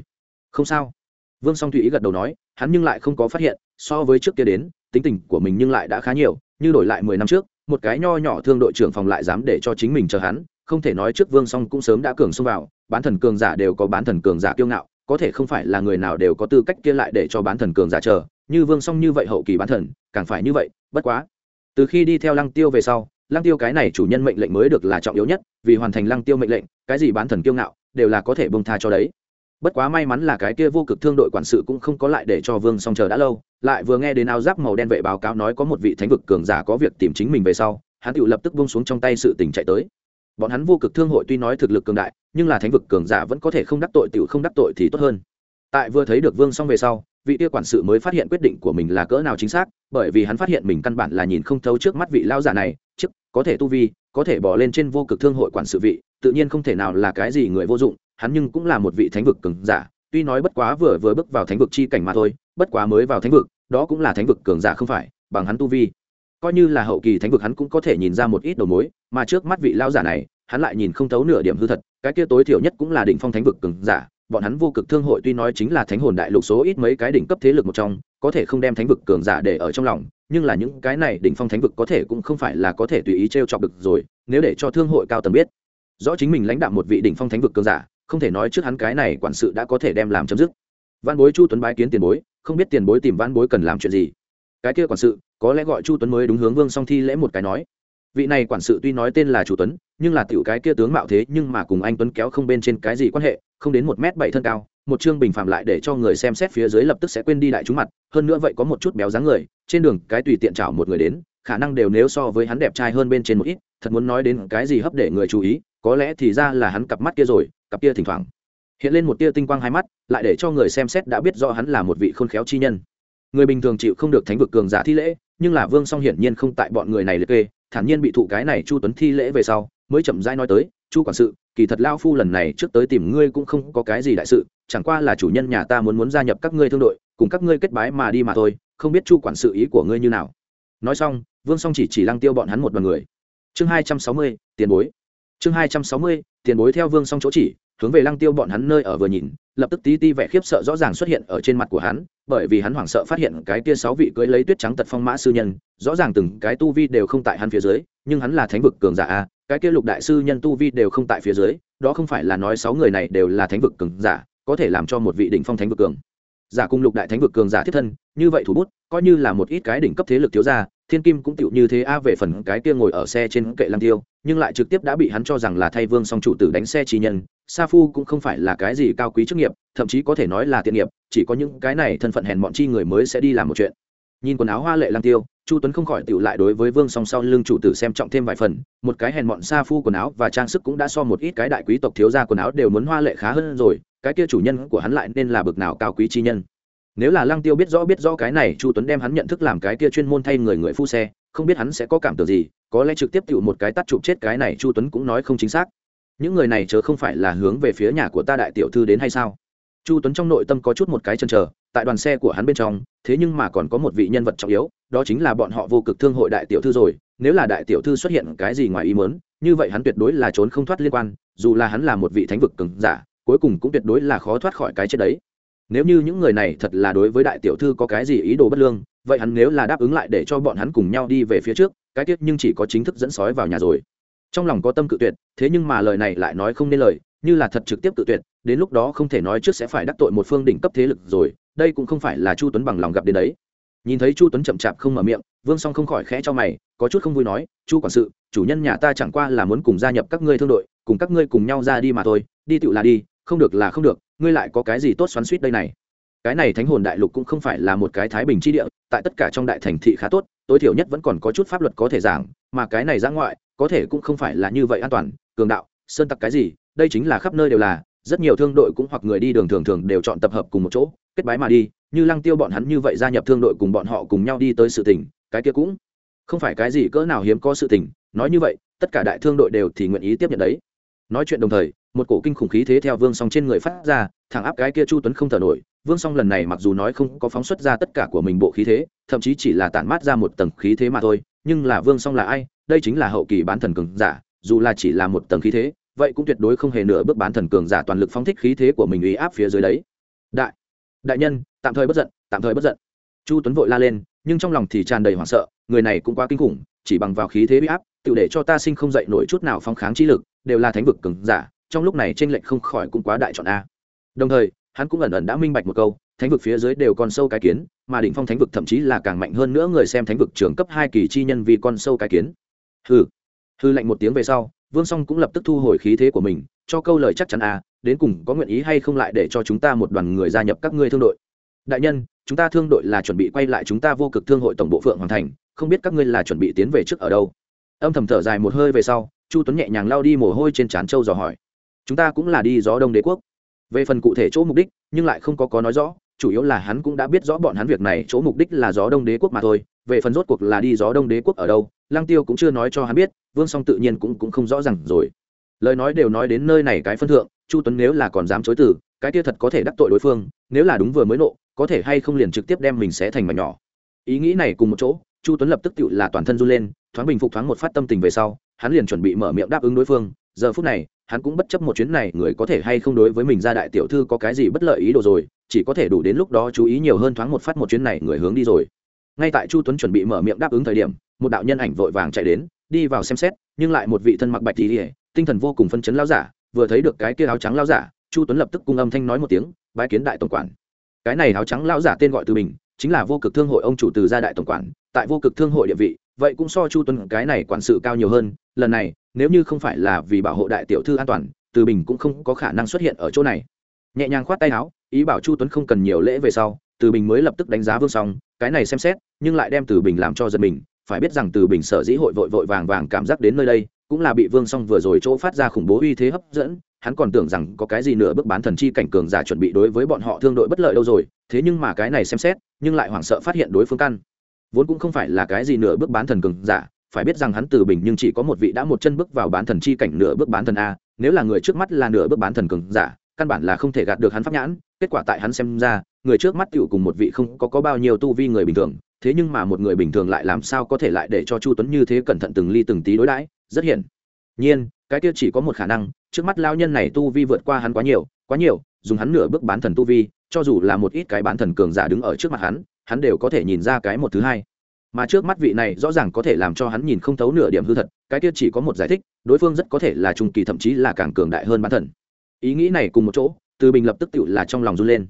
Không sao. Vương song thủy ý gật đầu nói, hắn nhưng lại không có phát hiện, so với trước kia đến, tính tình của mình nhưng lại đã khá nhiều, như đổi lại mười năm trước, một cái nho nhỏ thương đội trưởng phòng lại dám để cho chính mình chờ hắn, không thể nói trước vương song cũng sớm đã cường xông vào, bán thần cường giả đều có bán thần cường giả kiêu ngạo có thể không phải là người nào đều có tư cách kia lại để cho bán thần cường giả chờ, như vương song như vậy hậu kỳ bán thần, càng phải như vậy, bất quá. Từ khi đi theo lăng tiêu về sau, lăng tiêu cái này chủ nhân mệnh lệnh mới được là trọng yếu nhất, vì hoàn thành lăng tiêu mệnh lệnh, cái gì bán thần kiêu ngạo, đều là có thể bông tha cho đấy. Bất quá may mắn là cái kia vô cực thương đội quản sự cũng không có lại để cho vương song chờ đã lâu, lại vừa nghe đến áo giáp màu đen vệ báo cáo nói có một vị thánh vực cường giả có việc tìm chính mình về sau, hắn tự lập tức buông xuống trong tay sự tình chạy tới bọn hắn vô cực thương hội tuy nói thực lực cường đại, nhưng là thánh vực cường giả vẫn có thể không đắc tội tiểu không đắc tội thì tốt hơn. Tại vừa thấy được vương xong về sau, vị kia quản sự mới phát hiện quyết định của mình là cỡ nào chính xác, bởi vì hắn phát hiện mình căn bản là nhìn không thấu trước mắt vị lao giả này chức có thể tu vi, có thể bỏ lên trên vô cực thương hội quản sự vị, tự nhiên không thể nào là cái gì người vô dụng, hắn nhưng cũng là một vị thánh vực cường giả, tuy nói bất quá vừa vừa bước vào thánh vực chi cảnh mà thôi, bất quá mới vào thánh vực, đó cũng là thánh vực cường giả không phải, bằng hắn tu vi. Coi như là hậu kỳ thánh vực hắn cũng có thể nhìn ra một ít đầu mối mà trước mắt vị lao giả này, hắn lại nhìn không thấu nửa điểm hư thật, cái kia tối thiểu nhất cũng là đỉnh phong thánh vực cường giả, bọn hắn vô cực thương hội tuy nói chính là thánh hồn đại lục số ít mấy cái đỉnh cấp thế lực một trong, có thể không đem thánh vực cường giả để ở trong lòng, nhưng là những cái này đỉnh phong thánh vực có thể cũng không phải là có thể tùy ý t r e o chọc được rồi, nếu để cho thương hội cao tầm biết. Rõ chính mình lãnh đạo một vị đỉnh phong thánh vực cường giả, không thể nói trước hắn cái này quản sự đã có thể đem làm chấm dứt. Văn bối chu tuấn bái kiến tiền bối, không biết tiền bối tìm văn bối cần làm chuyện gì. Cái kia quản sự, có lẽ gọi chu tuấn mới đúng hướng vương song thi lễ một cái nói vị này quản sự tuy nói tên là chủ tuấn, nhưng là tiểu cái kia tướng mạo thế nhưng mà cùng anh tuấn kéo không bên trên cái gì quan hệ, không đến một m bảy thân cao, một chương bình phạm lại để cho người xem xét phía dưới lập tức sẽ quên đi đại chúng mặt, hơn nữa vậy có một chút béo dáng người, trên đường cái tùy tiện chảo một người đến, khả năng đều nếu so với hắn đẹp trai hơn bên trên một ít, thật muốn nói đến cái gì hấp để người chú ý, có lẽ thì ra là hắn cặp mắt kia rồi, cặp kia thỉnh thoảng hiện lên một tia tinh quang hai mắt, lại để cho người xem xét đã biết rõ hắn là một vị khôn khéo chi nhân. Người bình thường chịu không được thánh vực cường giả thi lễ, nhưng là vương song hiển nhiên không tại bọn người này liệt kê thản nhiên bị thụ cái này chu tuấn thi lễ về sau, mới chậm rãi nói tới, chu quản sự, kỳ thật lao phu lần này trước tới tìm ngươi cũng không có cái gì đại sự, chẳng qua là chủ nhân nhà ta muốn muốn gia nhập các ngươi thương đội, cùng các ngươi kết bái mà đi mà thôi, không biết chu quản sự ý của ngươi như nào. Nói xong, vương song chỉ chỉ lăng tiêu bọn hắn một đ o à n người. Chương hai trăm sáu mươi, tiền bối. Chương hai trăm sáu mươi, tiền bối theo vương song chỗ chỉ, hướng về lăng tiêu bọn hắn nơi ở vừa nhìn lập tức tí ti vẻ khiếp sợ rõ ràng xuất hiện ở trên mặt của hắn, bởi vì hắn hoảng sợ phát hiện cái kia sáu vị cưới lấy tuyết trắng tật phong mã sư nhân, rõ ràng từng cái tu vi đều không tại hắn phía dưới, nhưng hắn là thánh vực cường giả a, cái kia lục đại sư nhân tu vi đều không tại phía dưới, đó không phải là nói sáu người này đều là thánh vực cường giả, có thể làm cho một vị đỉnh phong thánh vực cường giả cung lục đại thánh vực cường giả thiết thân, như vậy thủ bút, coi như là một ít cái đỉnh cấp thế lực thiếu gia, thiên kim cũng tựu như thế a về phần cái kia ngồi ở xe trên kệ lăng tiêu, nhưng lại trực tiếp đã bị hắn cho rằng là thay vương song chủ tử đánh xe trí nhân, sa phu cũng không phải là cái gì cao quý chức nghiệp, thậm chí có thể nói là tiện nghiệp, chỉ có những cái này thân phận hèn bọn chi người mới sẽ đi làm một chuyện. Nhìn quần áo hoa lệ lăng tiêu chu tuấn không khỏi tựu lại đối với vương song sau lưng chủ tử xem trọng thêm vài phần, một cái hèn mọn xa phu quần áo và trang sức cũng đã so một ít cái đại quý tộc thiếu gia quần áo đều muốn hoa lệ khá hơn rồi, cái kia chủ nhân của hắn lại nên là bực nào cao quý chi nhân. Nếu là lăng tiêu biết rõ biết rõ cái này, chu tuấn đem hắn nhận thức làm cái kia chuyên môn thay người người phu xe, không biết hắn sẽ có cảm tưởng gì, có lẽ trực tiếp tựu một cái tắt chụp chết cái này chu tuấn cũng nói không chính xác. Những người này chớ không phải là hướng về phía nhà của ta đại tiểu thư đến hay sao? Chu tuấn trong nội tâm có chút một cái chân chờ tại đoàn xe của hắn bên trong, thế nhưng mà còn có một vị nhân vật trọng yếu, đó chính là bọn họ vô cực thương hội đại tiểu thư rồi. Nếu là đại tiểu thư xuất hiện cái gì ngoài ý mớn như vậy hắn tuyệt đối là trốn không thoát liên quan, dù là hắn là một vị thánh vực cường giả, cuối cùng cũng tuyệt đối là khó thoát khỏi cái chết đấy. Nếu như những người này thật là đối với đại tiểu thư có cái gì ý đồ bất lương, vậy hắn nếu là đáp ứng lại để cho bọn hắn cùng nhau đi về phía trước, cái tiết nhưng chỉ có chính thức dẫn sói vào nhà rồi. Trong lòng có tâm cự tuyệt, thế nhưng mà lời này lại nói không nên lời, như là thật trực tiếp cự tuyệt, đến lúc đó không thể nói trước sẽ phải đắc tội một phương đỉnh cấp thế lực rồi đây cũng không phải là chu tuấn bằng lòng gặp đến đấy. Nhìn thấy chu tuấn chậm chạp không mở miệng, vương song không khỏi khẽ cho mày, có chút không vui nói, chu quản sự, chủ nhân nhà ta chẳng qua là muốn cùng gia nhập các ngươi thương đội, cùng các ngươi cùng nhau ra đi mà thôi, đi tựu là đi, không được là không được, ngươi lại có cái gì tốt xoắn suýt đây này? Cái này thánh hồn đại lục cũng không phải là một cái thái bình chi địa, tại tất cả trong đại thành thị khá tốt, tối thiểu nhất vẫn còn có chút pháp luật có thể giảng, mà cái này ra ngoại, có thể cũng không phải là như vậy an toàn, cường đạo, sơn tặc cái gì, đây chính là khắp nơi đều là, rất nhiều thương đội cũng hoặc người đi đường thường thường đều chọn tập hợp cùng một chỗ kết bái mà đi, như lăng tiêu bọn hắn như vậy gia nhập thương đội cùng bọn họ cùng nhau đi tới sự tình, cái kia cũng không phải cái gì cỡ nào hiếm có sự tình, nói như vậy, tất cả đại thương đội đều thì nguyện ý tiếp nhận đấy. Nói chuyện đồng thời, một cổ kinh khủng khí thế theo vương song trên người phát ra, thẳng áp cái kia chu tuấn không thở nổi, vương song lần này mặc dù nói không có phóng xuất ra tất cả của mình bộ khí thế, thậm chí chỉ là tản mát ra một tầng khí thế mà thôi, nhưng là vương song là ai? Đây chính là hậu kỳ bán thần cường giả, dù là chỉ là một tầng khí thế, vậy cũng tuyệt đối không hề nửa bước bán thần cường giả toàn lực phóng thích khí thế của mình uy áp phía dưới đấy. Đại đại nhân, tạm thời bất giận, tạm thời bất giận. Chu tuấn vội la lên, nhưng trong lòng thì tràn đầy hoảng sợ, người này cũng quá kinh khủng, chỉ bằng vào khí thế bị áp, tự để cho ta sinh không dậy nổi chút nào phong kháng trí lực, đều là thánh vực cứng giả, trong lúc này trên lệnh không khỏi cũng quá đại chọn a. Đồng thời, hắn cũng ẩn ẩn đã minh bạch một câu, thánh vực phía dưới đều còn sâu cái kiến, mà đỉnh phong thánh vực thậm chí là càng mạnh hơn nữa người xem thánh vực trưởng cấp hai kỳ chi nhân vì con sâu cái kiến. Hư hư lạnh một tiếng về sau vương song cũng lập tức thu hồi khí thế của mình cho câu lời chắc chắn à, đến cùng có nguyện ý hay không lại để cho chúng ta một đoàn người gia nhập các ngươi thương đội. Đại nhân chúng ta thương đội là chuẩn bị quay lại chúng ta vô cực thương hội tổng bộ phượng hoàng thành không biết các ngươi là chuẩn bị tiến về trước ở đâu. Âm thầm thở dài một hơi về sau chu tuấn nhẹ nhàng lao đi mồ hôi trên trán châu dò hỏi. Chúng ta cũng là đi gió đông đế quốc. Về phần cụ thể chỗ mục đích nhưng lại không có có nói rõ chủ yếu là hắn cũng đã biết rõ bọn hắn việc này chỗ mục đích là gió đông đế quốc mà thôi về phần rốt cuộc là đi gió đông đế quốc ở đâu lăng tiêu cũng chưa nói cho hắn biết, vương song tự nhiên cũng cũng không rõ ràng rồi. Lời nói đều nói đến nơi này cái phân thượng, chu tuấn nếu là còn dám chối từ, cái kia thật có thể đắc tội đối phương, nếu là đúng vừa mới nộ, có thể hay không liền trực tiếp đem mình sẽ thành mảnh nhỏ. Ý nghĩ này cùng một chỗ, chu tuấn lập tức tự là toàn thân run lên, thoáng bình phục thoáng một phát tâm tình về sau, hắn liền chuẩn bị mở miệng đáp ứng đối phương. Giờ phút này, hắn cũng bất chấp một chuyến này, người có thể hay không đối với mình ra đại tiểu thư có cái gì bất lợi ý đồ rồi, chỉ có thể đủ đến lúc đó chú ý nhiều hơn thoáng một phát một chuyến này, người hướng đi rồi. Ngay tại chu tuấn chuẩn bị mở miệng đáp ứng thời điểm một đạo nhân ảnh vội vàng chạy đến đi vào xem xét nhưng lại một vị thân mặc bạch tỉ tinh thần vô cùng phân chấn lao giả vừa thấy được cái kia áo trắng lao giả chu tuấn lập tức cung âm thanh nói một tiếng bái kiến đại tổng quản. Cái này áo trắng lao giả tên gọi từ mình chính là vô cực thương hội ông chủ từ gia đại tổng quản tại vô cực thương hội địa vị vậy cũng so chu tuấn cái này quản sự cao nhiều hơn lần này nếu như không phải là vì bảo hộ đại tiểu thư an toàn từ bình cũng không có khả năng xuất hiện ở chỗ này. Nhẹ nhàng khoát tay áo ý bảo chu tuấn không cần nhiều lễ về sau từ bình mới lập tức đánh giá vương song, cái này xem xét nhưng lại đem từ bình làm cho giật mình phải biết rằng từ bình sở dĩ hội vội vội vàng vàng cảm giác đến nơi đây cũng là bị vương song vừa rồi chỗ phát ra khủng bố uy thế hấp dẫn. Hắn còn tưởng rằng có cái gì nửa bước bán thần chi cảnh cường giả chuẩn bị đối với bọn họ thương đội bất lợi đâu rồi thế nhưng mà cái này xem xét nhưng lại hoảng sợ phát hiện đối phương căn. Vốn cũng không phải là cái gì nửa bước bán thần cường giả phải biết rằng hắn từ bình nhưng chỉ có một vị đã một chân bước vào bán thần chi cảnh nửa bước bán thần a nếu là người trước mắt là nửa bước bán thần cường giả căn bản là không thể gạt được hắn pháp nhãn. Kết quả tại hắn xem ra người trước mắt tựu cùng một vị không có, có bao nhiêu tu vi người bình thường thế nhưng mà một người bình thường lại làm sao có thể lại để cho chu tuấn như thế cẩn thận từng ly từng tí đối đãi? Rất hiển nhiên, cái kia chỉ có một khả năng, trước mắt lao nhân này tu vi vượt qua hắn quá nhiều quá nhiều, dùng hắn nửa bước bán thần tu vi, cho dù là một ít cái bán thần cường giả đứng ở trước mặt hắn hắn đều có thể nhìn ra cái một thứ hai. Mà trước mắt vị này rõ ràng có thể làm cho hắn nhìn không thấu nửa điểm hư thật, cái kia chỉ có một giải thích, đối phương rất có thể là trung kỳ thậm chí là càng cường đại hơn bán thần. Ý nghĩ này cùng một chỗ, từ bình lập tức tự là trong lòng run lên.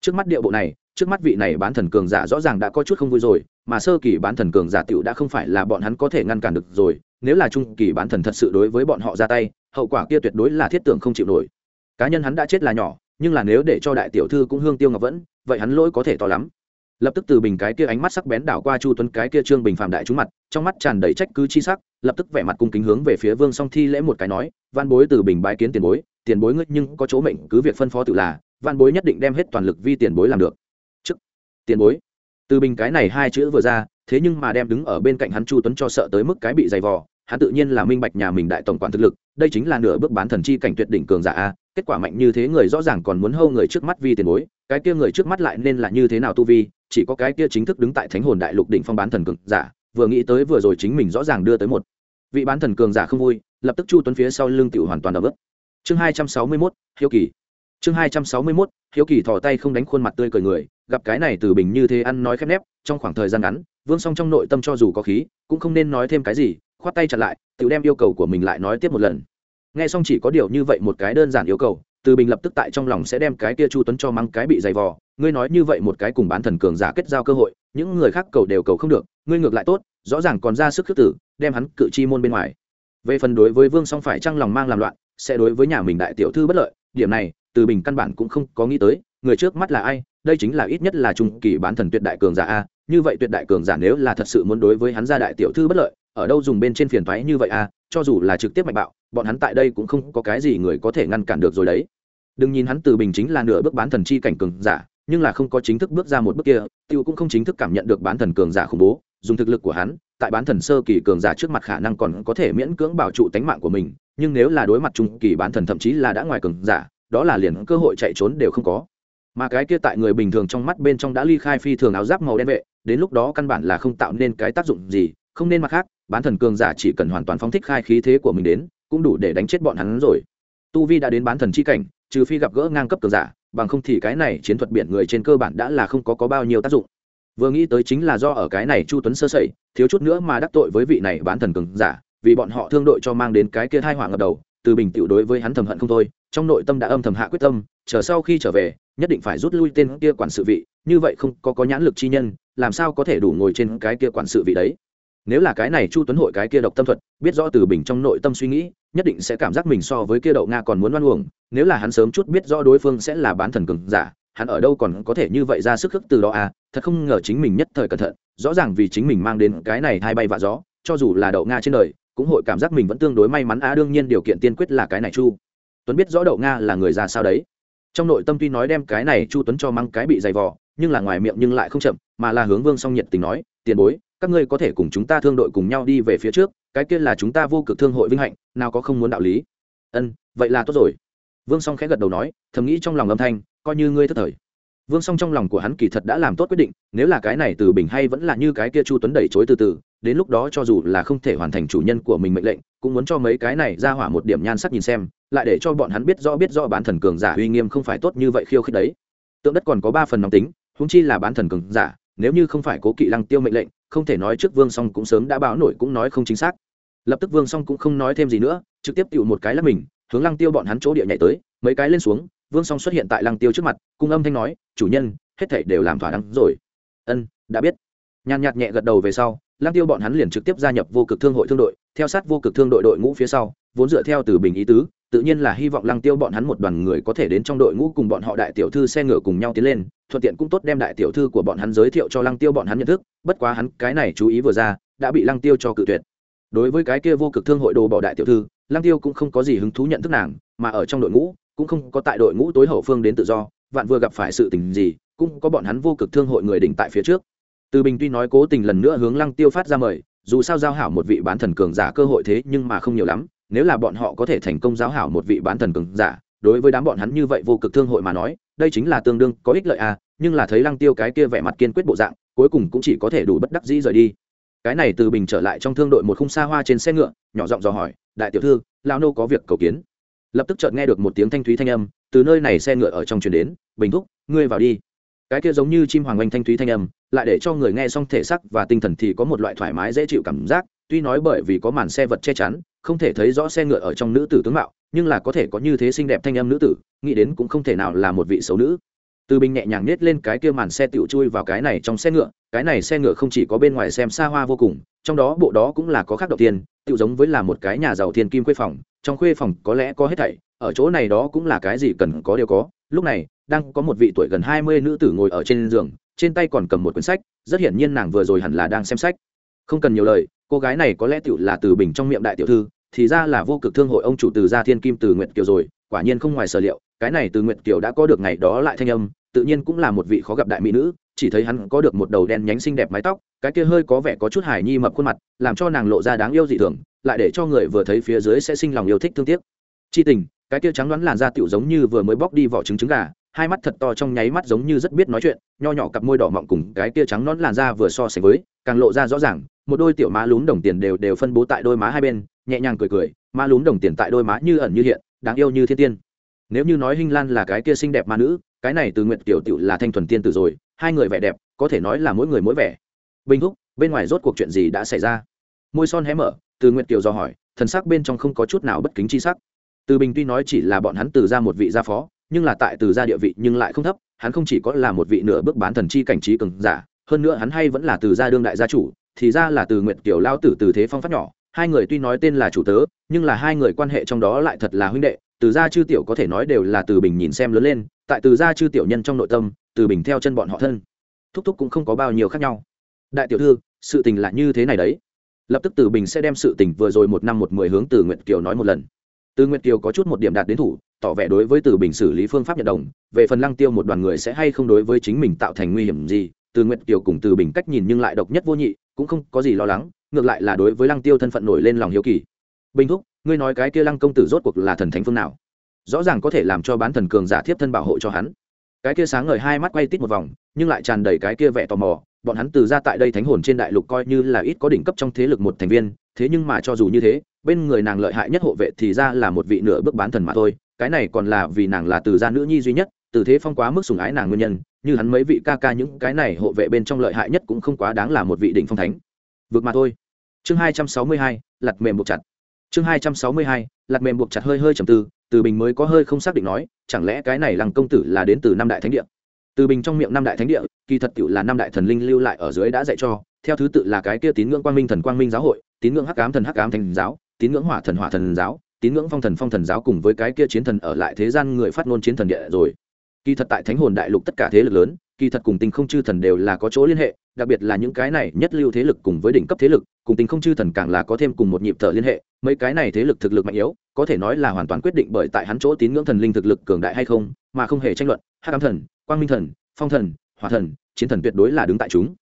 Trước mắt điệu bộ này trước mắt vị này bán thần cường giả rõ ràng đã có chút không vui rồi, mà sơ kỳ bán thần cường giả tiểu đã không phải là bọn hắn có thể ngăn cản được rồi, nếu là trung kỳ bán thần thật sự đối với bọn họ ra tay, hậu quả kia tuyệt đối là thiết tưởng không chịu nổi. Cá nhân hắn đã chết là nhỏ, nhưng là nếu để cho đại tiểu thư cũng hương tiêu ngọc vẫn, vậy hắn lỗi có thể to lắm. Lập tức từ bình cái kia ánh mắt sắc bén đảo qua chu tuấn cái kia trương bình phạm đại trúng mặt, trong mắt tràn đầy trách cứ chi sắc, lập tức vẻ mặt cung kính hướng về phía vương song thi lễ một cái nói van bối từ bình bái kiến tiền bối tiền bối ngươi nhưng có chỗ mệnh cứ việc phân phó tự là van bối nhất định đem hết toàn lực vi tiền bối làm được tiền bối. Từ bình cái này hai chữ vừa ra, thế nhưng mà đem đứng ở bên cạnh hắn chu tuấn cho sợ tới mức cái bị dày vò, hắn tự nhiên là minh bạch nhà mình đại tổng quản thực lực, đây chính là nửa bước bán thần chi cảnh tuyệt đỉnh cường giả a, kết quả mạnh như thế người rõ ràng còn muốn hâu người trước mắt vi tiền bối, cái kia người trước mắt lại nên là như thế nào tu vi, chỉ có cái kia chính thức đứng tại thánh hồn đại lục đỉnh phong bán thần cường giả, vừa nghĩ tới vừa rồi chính mình rõ ràng đưa tới một vị bán thần cường giả không vui, lập tức chu tuấn phía sau lưng tiểu hoàn toàn đập ướt. Chương hai trăm sáu mươi mốt, hiếu kỳ. Chương hai trăm sáu mươi mốt, hiếu kỳ thò tay không đánh khuôn mặt tươi cười người gặp cái này từ bình như thế ăn nói khép nép, trong khoảng thời gian ngắn, vương song trong nội tâm cho dù có khí, cũng không nên nói thêm cái gì, khoát tay chặt lại, tự đem yêu cầu của mình lại nói tiếp một lần. Nghe xong chỉ có điều như vậy một cái đơn giản yêu cầu, từ bình lập tức tại trong lòng sẽ đem cái kia chu tuấn cho mắng cái bị dày vò, ngươi nói như vậy một cái cùng bán thần cường giả kết giao cơ hội, những người khác cầu đều cầu không được, ngươi ngược lại tốt, rõ ràng còn ra sức khước tử, đem hắn cự chi môn bên ngoài. Về phần đối với vương song phải trăng lòng mang làm loạn, sẽ đối với nhà mình đại tiểu thư bất lợi, điểm này, từ bình căn bản cũng không có nghĩ tới người trước mắt là ai, đây chính là ít nhất là trung kỳ bán thần tuyệt đại cường giả a, như vậy tuyệt đại cường giả nếu là thật sự muốn đối với hắn gia đại tiểu thư bất lợi, ở đâu dùng bên trên phiền thoái như vậy a, cho dù là trực tiếp mạnh bạo, bọn hắn tại đây cũng không có cái gì người có thể ngăn cản được rồi đấy. Đừng nhìn hắn từ bình chính là nửa bước bán thần chi cảnh cường giả, nhưng là không có chính thức bước ra một bước kia, tiêu cũng không chính thức cảm nhận được bán thần cường giả khủng bố, dùng thực lực của hắn, tại bán thần sơ kỳ cường giả trước mặt khả năng còn có thể miễn cưỡng bảo trụ tánh mạng của mình, nhưng nếu là đối mặt trung kỳ bán thần thậm chí là đã ngoài cường giả, đó là liền cơ hội chạy trốn đều không có mà cái kia tại người bình thường trong mắt bên trong đã ly khai phi thường áo giáp màu đen vệ, đến lúc đó căn bản là không tạo nên cái tác dụng gì, không nên mặt khác, bán thần cường giả chỉ cần hoàn toàn phóng thích khai khí thế của mình đến, cũng đủ để đánh chết bọn hắn rồi. Tu vi đã đến bán thần chi cảnh, trừ phi gặp gỡ ngang cấp cường giả, bằng không thì cái này chiến thuật biển người trên cơ bản đã là không có có bao nhiêu tác dụng. Vừa nghĩ tới chính là do ở cái này chu tuấn sơ sẩy, thiếu chút nữa mà đắc tội với vị này bán thần cường giả, vì bọn họ thương đội cho mang đến cái kia thai họa ngập đầu, từ bình tiểu đối với hắn thầm hận không thôi trong nội tâm đã âm thầm hạ quyết tâm, chờ sau khi trở về, nhất định phải rút lui tên kia quản sự vị, như vậy không có có nhãn lực chi nhân, làm sao có thể đủ ngồi trên cái kia quản sự vị đấy? Nếu là cái này chu tuấn hội cái kia độc tâm thuật, biết rõ từ bình trong nội tâm suy nghĩ, nhất định sẽ cảm giác mình so với kia đậu nga còn muốn đoan uổng, nếu là hắn sớm chút biết rõ đối phương sẽ là bán thần cường giả, hắn ở đâu còn có thể như vậy ra sức khức từ đó à? Thật không ngờ chính mình nhất thời cẩn thận, rõ ràng vì chính mình mang đến cái này hai bay và gió, cho dù là đậu nga trên đời, cũng hội cảm giác mình vẫn tương đối may mắn. Á đương nhiên điều kiện tiên quyết là cái này chu tuấn biết rõ đậu nga là người ra sao đấy. Trong nội tâm tuy nói đem cái này chu tuấn cho mang cái bị dày vò, nhưng là ngoài miệng nhưng lại không chậm, mà là hướng vương song nhiệt tình nói, tiền bối, các ngươi có thể cùng chúng ta thương đội cùng nhau đi về phía trước, cái kia là chúng ta vô cực thương hội vinh hạnh, nào có không muốn đạo lý. Ân, vậy là tốt rồi. Vương song khẽ gật đầu nói, thầm nghĩ trong lòng âm thanh, coi như ngươi thất thời. Vương song trong lòng của hắn kỳ thật đã làm tốt quyết định, nếu là cái này từ bình hay vẫn là như cái kia chu tuấn đẩy chối từ từ đến lúc đó cho dù là không thể hoàn thành chủ nhân của mình mệnh lệnh, cũng muốn cho mấy cái này ra hỏa một điểm nhan sắc nhìn xem, lại để cho bọn hắn biết rõ biết rõ bán thần cường giả uy nghiêm không phải tốt như vậy khiêu khích đấy. Tượng đất còn có ba phần nóng tính húng chi là bán thần cường giả, nếu như không phải cố kỵ lăng tiêu mệnh lệnh, không thể nói trước vương song cũng sớm đã báo nổi cũng nói không chính xác. Lập tức vương song cũng không nói thêm gì nữa, trực tiếp tựu một cái là mình, hướng lăng tiêu bọn hắn chỗ địa nhảy tới, mấy cái lên xuống, vương song xuất hiện tại lăng tiêu trước mặt, cung âm thanh nói, chủ nhân, hết thảy đều làm thỏa đáng rồi. Ân, đã biết. Nhàn nhạt nhẹ gật đầu về sau Lang tiêu bọn hắn liền trực tiếp gia nhập vô cực thương hội thương đội, theo sát vô cực thương đội đội ngũ phía sau, vốn dựa theo từ bình ý tứ, tự nhiên là hy vọng lăng tiêu bọn hắn một đoàn người có thể đến trong đội ngũ cùng bọn họ đại tiểu thư xe ngựa cùng nhau tiến lên, thuận tiện cũng tốt đem đại tiểu thư của bọn hắn giới thiệu cho lăng tiêu bọn hắn nhận thức, bất quá hắn cái này chú ý vừa ra, đã bị lăng tiêu cho cự tuyệt. Đối với cái kia vô cực thương hội đồ bỏ đại tiểu thư, lăng tiêu cũng không có gì hứng thú nhận thức nàng, mà ở trong đội ngũ, cũng không có tại đội ngũ tối hậu phương đến tự do, vạn vừa gặp phải sự tình gì, cũng có bọn hắn vô cực thương hội người đỉnh tại phía trước từ bình tuy nói cố tình lần nữa hướng lăng tiêu phát ra mời, dù sao giao hảo một vị bán thần cường giả cơ hội thế nhưng mà không nhiều lắm, nếu là bọn họ có thể thành công Giao hảo một vị bán thần cường giả, đối với đám bọn hắn như vậy vô cực thương hội mà nói, đây chính là tương đương, có ích lợi à nhưng là thấy lăng tiêu cái kia vẻ mặt kiên quyết bộ dạng, cuối cùng cũng chỉ có thể đủ bất đắc dĩ rời đi. Cái này từ bình trở lại trong thương đội một khung xa hoa trên xe ngựa, nhỏ giọng dò hỏi, đại tiểu thư lao nô có việc cầu kiến. Lập tức chợt nghe được một tiếng thanh thúy thanh âm, từ nơi này xe ngựa ở trong truyền đến, bình thúc, ngươi vào đi. Cái kia giống như chim hoàng oanh thanh thúy thanh âm lại để cho người nghe xong thể sắc và tinh thần thì có một loại thoải mái dễ chịu cảm giác. Tuy nói bởi vì có màn xe vật che chắn, không thể thấy rõ xe ngựa ở trong nữ tử tướng mạo, nhưng là có thể có như thế xinh đẹp thanh âm nữ tử, nghĩ đến cũng không thể nào là một vị xấu nữ. Từ bình nhẹ nhàng nết lên cái kia màn xe tựu chui vào cái này trong xe ngựa, cái này xe ngựa không chỉ có bên ngoài xem xa hoa vô cùng, trong đó bộ đó cũng là có khác đầu tiên tựu giống với là một cái nhà giàu thiên kim khuê phòng, trong khuê phòng có lẽ có hết thảy, ở chỗ này đó cũng là cái gì cần có đều có. Lúc này, đang có một vị tuổi gần hai mươi nữ tử ngồi ở trên giường trên tay còn cầm một quyển sách, rất hiển nhiên nàng vừa rồi hẳn là đang xem sách. Không cần nhiều lời, cô gái này có lẽ tựu là từ bình trong miệng đại tiểu thư, thì ra là vô cực thương hội ông chủ từ gia thiên kim từ nguyện kiều rồi, quả nhiên không ngoài sở liệu, cái này từ nguyện kiều đã có được ngày đó lại thanh âm, tự nhiên cũng là một vị khó gặp đại mỹ nữ, chỉ thấy hắn có được một đầu đen nhánh xinh đẹp mái tóc, cái kia hơi có vẻ có chút hài nhi mập khuôn mặt, làm cho nàng lộ ra đáng yêu dị thường, lại để cho người vừa thấy phía dưới sẽ sinh lòng yêu thích thương tiếc. Chi tình, cái kia trắng đoán làn da tiểu giống như vừa mới bóc đi vỏ trứng trứng gà hai mắt thật to trong nháy mắt giống như rất biết nói chuyện, nho nhỏ cặp môi đỏ mọng cùng cái tia trắng nón làn da vừa so sánh với, càng lộ ra rõ ràng, một đôi tiểu má lún đồng tiền đều đều phân bố tại đôi má hai bên, nhẹ nhàng cười cười, má lún đồng tiền tại đôi má như ẩn như hiện, đáng yêu như thiên tiên. Nếu như nói hinh lan là cái kia xinh đẹp ma nữ, cái này từ nguyện tiểu tiểu là thanh thuần tiên tử rồi, hai người vẻ đẹp, có thể nói là mỗi người mỗi vẻ. Bình thúc, bên ngoài rốt cuộc chuyện gì đã xảy ra? Môi son hé mở, từ nguyện tiểu do hỏi, thần sắc bên trong không có chút nào bất kính chi sắc. Từ bình tuy nói chỉ là bọn hắn từ ra một vị gia phó nhưng là tại từ gia địa vị nhưng lại không thấp, hắn không chỉ có là một vị nửa bước bán thần chi cảnh trí cường giả, hơn nữa hắn hay vẫn là từ gia đương đại gia chủ, thì ra là từ nguyện tiểu lao tử từ thế phong phát nhỏ, hai người tuy nói tên là chủ tớ, nhưng là hai người quan hệ trong đó lại thật là huynh đệ, từ gia chư tiểu có thể nói đều là từ bình nhìn xem lớn lên, tại từ gia chư tiểu nhân trong nội tâm, từ bình theo chân bọn họ thân, thúc thúc cũng không có bao nhiêu khác nhau. Đại tiểu thư, sự tình là như thế này đấy. Lập tức từ bình sẽ đem sự tình vừa rồi một năm một mười hướng từ nguyện kiều nói một lần. Từ nguyện kiều có chút một điểm đạt đến thủ tỏ vẻ đối với từ bình xử lý phương pháp nhận đồng, về phần lăng tiêu một đoàn người sẽ hay không đối với chính mình tạo thành nguy hiểm gì, từ nguyện kiều cùng từ bình cách nhìn nhưng lại độc nhất vô nhị, cũng không có gì lo lắng, ngược lại là đối với lăng tiêu thân phận nổi lên lòng hiếu kỳ. Bình thúc, ngươi nói cái kia lăng công tử rốt cuộc là thần thánh phương nào? Rõ ràng có thể làm cho bán thần cường giả thiếp thân bảo hộ cho hắn. Cái kia sáng ngời hai mắt quay tít một vòng, nhưng lại tràn đầy cái kia vẻ tò mò, bọn hắn từ ra tại đây thánh hồn trên đại lục coi như là ít có đỉnh cấp trong thế lực một thành viên, thế nhưng mà cho dù như thế, bên người nàng lợi hại nhất hộ vệ thì ra là một vị nửa bước bán thần mà thôi cái này còn là vì nàng là từ gia nữ nhi duy nhất, từ thế phong quá mức sùng ái nàng nguyên nhân, như hắn mấy vị ca ca những cái này hộ vệ bên trong lợi hại nhất cũng không quá đáng là một vị đỉnh phong thánh. Vượt mà thôi. Chương hai trăm sáu mươi hai lặt mềm buộc chặt. Chương hai trăm sáu mươi hai lặt mềm buộc chặt hơi hơi trầm tư, từ bình mới có hơi không xác định nói, chẳng lẽ cái này lăng công tử là đến từ năm đại thánh địa? Từ bình trong miệng năm đại thánh địa, kỳ thật cựu là năm đại thần linh lưu lại ở dưới đã dạy cho, theo thứ tự là cái kia tín ngưỡng quang minh thần quang minh giáo hội, tín ngưỡng hắc ám thần hắc ám thành giáo, tín ngưỡng hỏa thần hỏa thần giáo tín ngưỡng phong thần phong thần giáo cùng với cái kia chiến thần ở lại thế gian người phát ngôn chiến thần địa rồi. Kỳ thật tại thánh hồn đại lục tất cả thế lực lớn, kỳ thật cùng tình không chư thần đều là có chỗ liên hệ, đặc biệt là những cái này nhất lưu thế lực cùng với đỉnh cấp thế lực, cùng tình không chư thần càng là có thêm cùng một nhịp thở liên hệ, mấy cái này thế lực thực lực mạnh yếu, có thể nói là hoàn toàn quyết định bởi tại hắn chỗ tín ngưỡng thần linh thực lực cường đại hay không, mà không hề tranh luận, hắc ám thần, quang minh thần, phong thần, hỏa thần, chiến thần tuyệt đối là đứng tại chúng.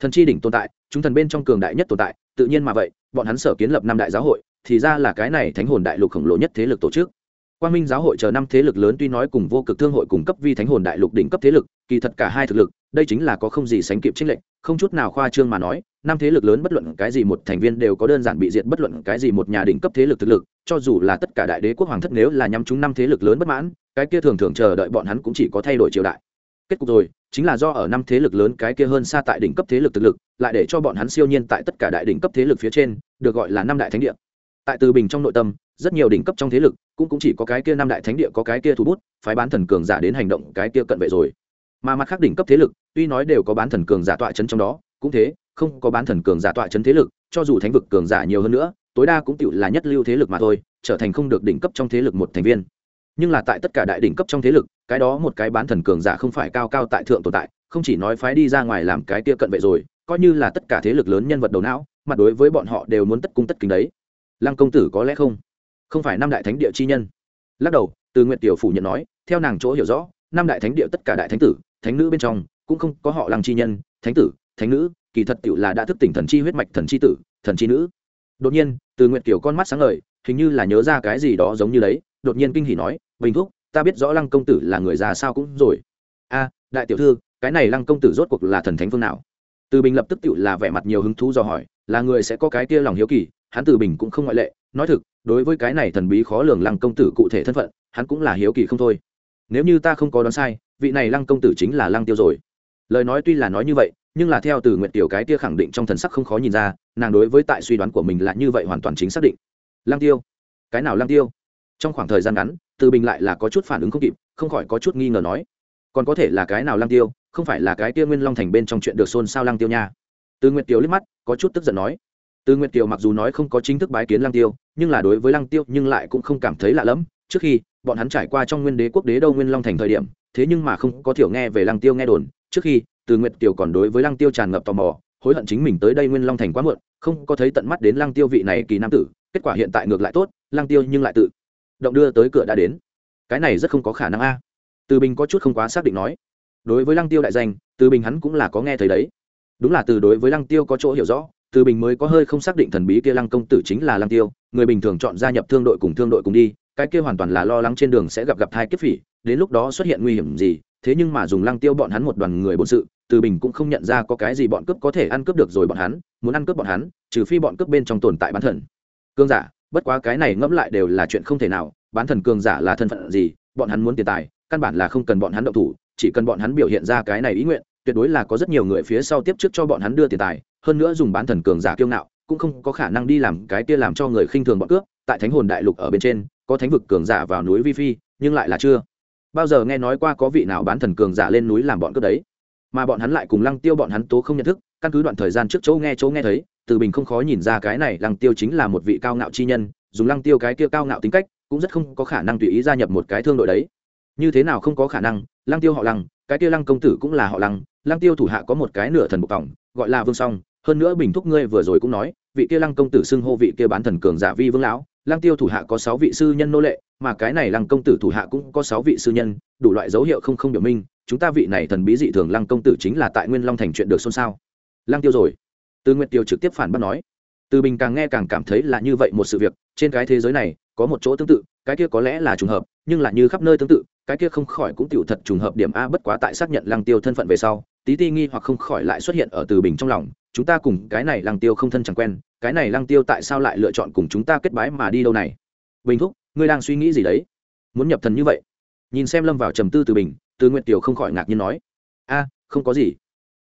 Thần chi đỉnh tồn tại, chúng thần bên trong cường đại nhất tồn tại, tự nhiên mà vậy, bọn hắn sở kiến lập năm đại giáo hội thì ra là cái này thánh hồn đại lục khổng lồ nhất thế lực tổ chức. Quang minh giáo hội chờ năm thế lực lớn tuy nói cùng vô cực thương hội cùng cấp vi thánh hồn đại lục đỉnh cấp thế lực, kỳ thật cả hai thực lực, đây chính là có không gì sánh kịp trích lệnh không chút nào khoa trương mà nói, năm thế lực lớn bất luận cái gì một thành viên đều có đơn giản bị diệt bất luận cái gì một nhà đỉnh cấp thế lực thực lực, cho dù là tất cả đại đế quốc hoàng thất nếu là nhắm chúng năm thế lực lớn bất mãn, cái kia thường thường chờ đợi bọn hắn cũng chỉ có thay đổi triều đại. Kết cục rồi, chính là do ở năm thế lực lớn cái kia hơn xa tại đỉnh cấp thế lực thực lực, lại để cho bọn hắn siêu nhiên tại tất cả đại đỉnh cấp thế lực phía trên, được gọi là năm đại thánh địa tại từ bình trong nội tâm, rất nhiều đỉnh cấp trong thế lực cũng cũng chỉ có cái kia năm đại thánh địa có cái kia thu bút, phái bán thần cường giả đến hành động cái kia cận vệ rồi. Mà mặt khác đỉnh cấp thế lực, tuy nói đều có bán thần cường giả tọa chấn trong đó, cũng thế, không có bán thần cường giả tọa chấn thế lực, cho dù thánh vực cường giả nhiều hơn nữa, tối đa cũng tựu là nhất lưu thế lực mà thôi, trở thành không được đỉnh cấp trong thế lực một thành viên. Nhưng là tại tất cả đại đỉnh cấp trong thế lực, cái đó một cái bán thần cường giả không phải cao cao tại thượng tồn tại, không chỉ nói phái đi ra ngoài làm cái kia cận vệ rồi, coi như là tất cả thế lực lớn nhân vật đầu não, mặt đối với bọn họ đều muốn tất cung tất kính đấy lăng công tử có lẽ không? Không phải năm đại thánh địa chi nhân. Lắc đầu, từ nguyện tiểu phủ nhận nói, theo nàng chỗ hiểu rõ, năm đại thánh địa tất cả đại thánh tử, thánh nữ bên trong, cũng không có họ lăng chi nhân, thánh tử, thánh nữ, kỳ thật tiểu là đã thức tỉnh thần chi huyết mạch thần chi tử, thần chi nữ. Đột nhiên, từ nguyện tiểu con mắt sáng ngời, hình như là nhớ ra cái gì đó giống như đấy, đột nhiên kinh hỉ nói, bình thúc, ta biết rõ lăng công tử là người già sao cũng rồi. A, đại tiểu thư, cái này lăng công tử rốt cuộc là thần thánh phương nào? Từ bình lập tức tiểu là vẻ mặt nhiều hứng thú do hỏi, là người sẽ có cái kia lòng hiếu kỳ hắn từ bình cũng không ngoại lệ, nói thực, đối với cái này thần bí khó lường lăng công tử cụ thể thân phận, hắn cũng là hiếu kỳ không thôi. Nếu như ta không có đoán sai, vị này lăng công tử chính là lăng tiêu rồi. Lời nói tuy là nói như vậy, nhưng là theo từ nguyện tiểu cái kia khẳng định trong thần sắc không khó nhìn ra, nàng đối với tại suy đoán của mình là như vậy hoàn toàn chính xác định. Lăng tiêu? Cái nào lăng tiêu? Trong khoảng thời gian ngắn, từ bình lại là có chút phản ứng không kịp, không khỏi có chút nghi ngờ nói. Còn có thể là cái nào lăng tiêu? Không phải là cái kia nguyên long thành bên trong chuyện được xôn xao lăng tiêu nha. Từ nguyệt tiểu liếc mắt, có chút tức giận nói từ nguyệt kiều mặc dù nói không có chính thức bái kiến lăng tiêu, nhưng là đối với lăng tiêu nhưng lại cũng không cảm thấy lạ lẫm. Trước khi bọn hắn trải qua trong nguyên đế quốc đế đâu nguyên long thành thời điểm, thế nhưng mà không có thiểu nghe về lăng tiêu nghe đồn. Trước khi, từ nguyệt kiều còn đối với lăng tiêu tràn ngập tò mò, hối hận chính mình tới đây nguyên long thành quá muộn, không có thấy tận mắt đến lăng tiêu vị này kỳ nam tử. Kết quả hiện tại ngược lại tốt, lăng tiêu nhưng lại tự động đưa tới cửa đã đến. Cái này rất không có khả năng a. Từ bình có chút không quá xác định nói. Đối với lăng tiêu đại danh, từ bình hắn cũng là có nghe thấy đấy. Đúng là từ đối với lăng tiêu có chỗ hiểu rõ từ bình mới có hơi không xác định thần bí kia lăng công tử chính là lăng tiêu, người bình thường chọn gia nhập thương đội cùng thương đội cùng đi, cái kia hoàn toàn là lo lắng trên đường sẽ gặp gặp thai kiếp phỉ, đến lúc đó xuất hiện nguy hiểm gì, thế nhưng mà dùng lăng tiêu bọn hắn một đoàn người bổn sự, từ bình cũng không nhận ra có cái gì bọn cướp có thể ăn cướp được rồi bọn hắn, muốn ăn cướp bọn hắn, trừ phi bọn cướp bên trong tồn tại bán thần. Cương giả, bất quá cái này ngẫm lại đều là chuyện không thể nào, bán thần cường giả là thân phận gì, bọn hắn muốn tiền tài, căn bản là không cần bọn hắn động thủ, chỉ cần bọn hắn biểu hiện ra cái này ý nguyện tuyệt đối là có rất nhiều người phía sau tiếp trước cho bọn hắn đưa tiền tài, hơn nữa dùng bán thần cường giả kiêu ngạo, cũng không có khả năng đi làm cái kia làm cho người khinh thường bọn cướp, tại thánh hồn đại lục ở bên trên, có thánh vực cường giả vào núi vi phi, nhưng lại là chưa. Bao giờ nghe nói qua có vị nào bán thần cường giả lên núi làm bọn cướp đấy? Mà bọn hắn lại cùng lăng tiêu bọn hắn tố không nhận thức, căn cứ đoạn thời gian trước chỗ nghe chỗ nghe thấy, từ bình không khó nhìn ra cái này lăng tiêu chính là một vị cao ngạo chi nhân, dùng lăng tiêu cái kia cao ngạo tính cách, cũng rất không có khả năng tùy ý gia nhập một cái thương đội đấy. Như thế nào không có khả năng, lăng tiêu họ lăng, cái kia lăng công tử cũng là họ lăng lăng tiêu thủ hạ có một cái nửa thần bộ vòng gọi là vương song, hơn nữa bình thúc ngươi vừa rồi cũng nói, vị kia lăng công tử xưng hô vị kia bán thần cường giả vi vương lão, lăng tiêu thủ hạ có sáu vị sư nhân nô lệ, mà cái này lăng công tử thủ hạ cũng có sáu vị sư nhân, đủ loại dấu hiệu không không biểu minh, chúng ta vị này thần bí dị thường lăng công tử chính là tại nguyên long thành chuyện được xôn xao. Lăng tiêu rồi. Từ nguyệt tiêu trực tiếp phản bác nói. Từ bình càng nghe càng cảm thấy là như vậy một sự việc, trên cái thế giới này, có một chỗ tương tự, cái kia có lẽ là trùng hợp, nhưng là như khắp nơi tương tự, cái kia không khỏi cũng tiểu thật trùng hợp điểm a bất quá tại xác nhận lăng tiêu thân phận về sau tí ti nghi hoặc không khỏi lại xuất hiện ở từ bình trong lòng, chúng ta cùng cái này lăng tiêu không thân chẳng quen, cái này lăng tiêu tại sao lại lựa chọn cùng chúng ta kết bái mà đi đâu này? Bình thúc, ngươi đang suy nghĩ gì đấy? Muốn nhập thần như vậy? Nhìn xem lâm vào trầm tư từ bình, từ nguyện tiểu không khỏi ngạc nhiên nói. A, không có gì.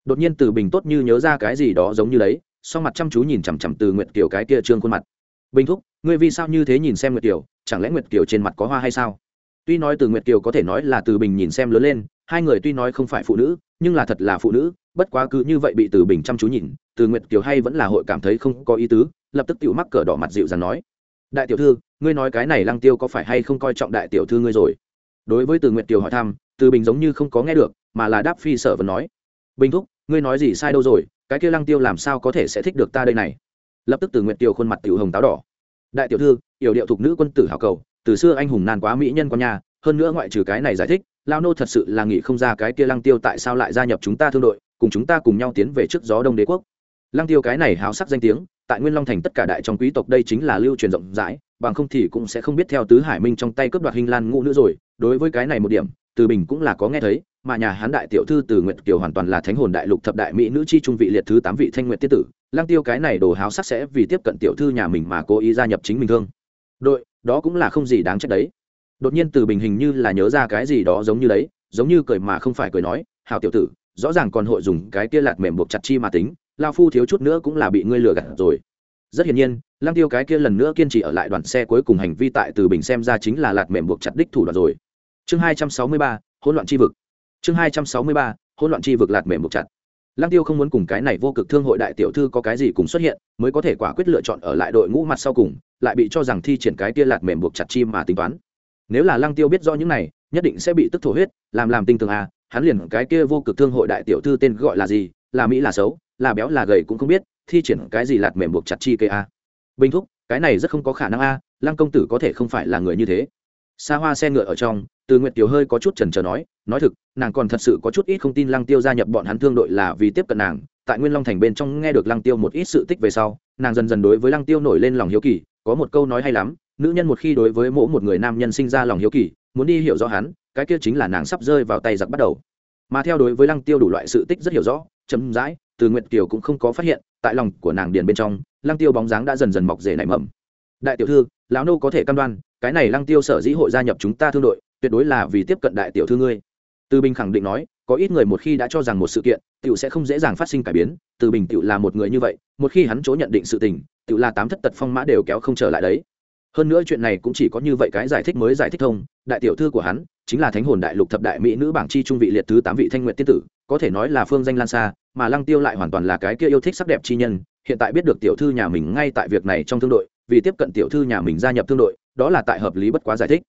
Đột nhiên từ bình tốt như nhớ ra cái gì đó giống như đấy sau mặt chăm chú nhìn chằm chằm từ Nguyệt tiểu cái kia trương khuôn mặt. Bình thúc, ngươi vì sao như thế nhìn xem nguyệt kiều chẳng lẽ nguyệt kiều trên mặt có hoa hay sao? Tuy nói từ nguyệt kiều có thể nói là từ bình nhìn xem lớn lên, hai người tuy nói không phải phụ nữ nhưng là thật là phụ nữ, bất quá cứ như vậy bị từ bình chăm chú nhìn, từ nguyệt kiều hay vẫn là hội cảm thấy không có ý tứ, lập tức tự mắc cờ đỏ mặt dịu dàng nói, đại tiểu thư, ngươi nói cái này lăng tiêu có phải hay không coi trọng đại tiểu thư ngươi rồi? Đối với từ nguyệt kiều hỏi thăm, từ bình giống như không có nghe được, mà là đáp phi sở vẫn nói, bình thúc, ngươi nói gì sai đâu rồi, cái kia lăng tiêu làm sao có thể sẽ thích được ta đây này? Lập tức từ nguyệt kiều khuôn mặt tiểu hồng táo đỏ, đại tiểu thư, yểu điệu thục nữ quân tử hảo cầu, từ xưa anh hùng nan quá mỹ nhân con nhà, hơn nữa ngoại trừ cái này giải thích lao nô thật sự là nghĩ không ra cái kia lăng tiêu tại sao lại gia nhập chúng ta thương đội, cùng chúng ta cùng nhau tiến về trước gió đông đế quốc. Lăng tiêu cái này háo sắc danh tiếng, tại nguyên long thành tất cả đại trong quý tộc đây chính là lưu truyền rộng rãi, bằng không thì cũng sẽ không biết theo tứ hải minh trong tay cướp đoạt hình lan ngũ nữa rồi. Đối với cái này một điểm, từ bình cũng là có nghe thấy, mà nhà hán đại tiểu thư từ nguyệt kiều hoàn toàn là thánh hồn đại lục thập đại mỹ nữ chi trung vị liệt thứ tám vị thanh nguyệt tiết tử. Lăng tiêu cái này đồ háo sắc sẽ vì tiếp cận tiểu thư nhà mình mà cố ý gia nhập chính mình thương. Đội, đó cũng là không gì đáng trách đấy đột nhiên từ bình hình như là nhớ ra cái gì đó giống như đấy, giống như cười mà không phải cười nói hào tiểu tử, rõ ràng còn hội dùng cái kia lạt mềm buộc chặt chi mà tính lao phu thiếu chút nữa cũng là bị ngươi lừa gạt rồi. Rất hiển nhiên, lăng tiêu cái kia lần nữa kiên trì ở lại đoàn xe cuối cùng hành vi tại từ bình xem ra chính là lạt mềm buộc chặt đích thủ đoạn rồi. Chương hai trăm sáu mươi ba, hỗn loạn chi vực. Chương hai trăm sáu mươi ba, hỗn loạn chi vực lạt mềm buộc chặt. Lăng tiêu không muốn cùng cái này vô cực thương hội đại tiểu thư có cái gì cùng xuất hiện, mới có thể quả quyết lựa chọn ở lại đội ngũ mặt sau cùng, lại bị cho rằng thi triển cái kia lạt mềm buộc chặt chi mà tính toán nếu là lăng tiêu biết rõ những này, nhất định sẽ bị tức thổ huyết, làm làm tinh tường à hắn liền cái kia vô cực thương hội đại tiểu thư tên gọi là gì, là mỹ là xấu, là béo là gầy cũng không biết, thi triển cái gì lạt mềm buộc chặt chi kê a bình thúc, cái này rất không có khả năng a lăng công tử có thể không phải là người như thế. Xa hoa xe ngựa ở trong, từ nguyệt tiểu hơi có chút trần trờ nói nói thực, nàng còn thật sự có chút ít không tin lăng tiêu gia nhập bọn hắn thương đội là vì tiếp cận nàng, tại nguyên long thành bên trong nghe được lăng tiêu một ít sự tích về sau, nàng dần dần đối với lăng tiêu nổi lên lòng hiếu kỳ, có một câu nói hay lắm nữ nhân một khi đối với mỗi một người nam nhân sinh ra lòng hiếu kỳ, muốn đi hiểu rõ hắn, cái kia chính là nàng sắp rơi vào tay giặc bắt đầu. Mà theo đối với lăng tiêu đủ loại sự tích rất hiểu rõ chấm dãi từ nguyệt kiều cũng không có phát hiện, tại lòng của nàng điền bên trong, lăng tiêu bóng dáng đã dần dần mọc rể nảy mầm. Đại tiểu thư, lão nô có thể căn đoan, cái này lăng tiêu sở dĩ hội gia nhập chúng ta thương đội, tuyệt đối là vì tiếp cận đại tiểu thư ngươi. Từ bình khẳng định nói, có ít người một khi đã cho rằng một sự kiện, tiểu sẽ không dễ dàng phát sinh cải biến. Từ bình tiểu là một người như vậy, một khi hắn chỗ nhận định sự tình, tiểu là tám thất tật phong mã đều kéo không trở lại đấy hơn nữa chuyện này cũng chỉ có như vậy cái giải thích mới giải thích thông, đại tiểu thư của hắn chính là thánh hồn đại lục thập đại mỹ nữ bảng chi trung vị liệt thứ tám vị thanh nguyện tiên tử, có thể nói là phương danh lan xa, mà lăng tiêu lại hoàn toàn là cái kia yêu thích sắc đẹp chi nhân, hiện tại biết được tiểu thư nhà mình ngay tại việc này trong thương đội, vì tiếp cận tiểu thư nhà mình gia nhập thương đội, đó là tại hợp lý bất quá giải thích.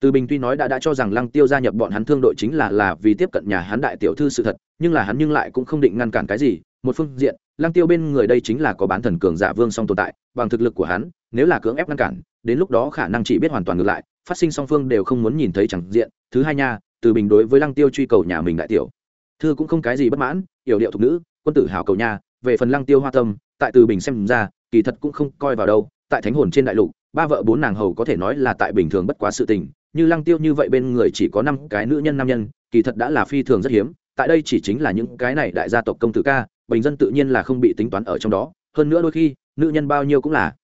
Từ bình tuy nói đã đã cho rằng lăng tiêu gia nhập bọn hắn thương đội chính là là vì tiếp cận nhà hắn đại tiểu thư sự thật, nhưng là hắn nhưng lại cũng không định ngăn cản cái gì một phương diện, lăng tiêu bên người đây chính là có bán thần cường giả vương song tồn tại, bằng thực lực của hắn, nếu là cưỡng ép ngăn cản, đến lúc đó khả năng chỉ biết hoàn toàn ngược lại, phát sinh song phương đều không muốn nhìn thấy chẳng diện. Thứ hai nha, từ bình đối với lăng tiêu truy cầu nhà mình đại tiểu. Thư cũng không cái gì bất mãn, yểu điệu thục nữ, quân tử hào cầu nha, về phần lăng tiêu hoa tâm, tại từ bình xem ra, kỳ thật cũng không coi vào đâu, tại thánh hồn trên đại lục, ba vợ bốn nàng hầu có thể nói là tại bình thường bất quá sự tình, như lăng tiêu như vậy bên người chỉ có năm cái nữ nhân nam nhân, kỳ thật đã là phi thường rất hiếm, tại đây chỉ chính là những cái này đại gia tộc công tử ca bình dân tự nhiên là không bị tính toán ở trong đó, hơn nữa đôi khi, nữ nhân bao nhiêu cũng là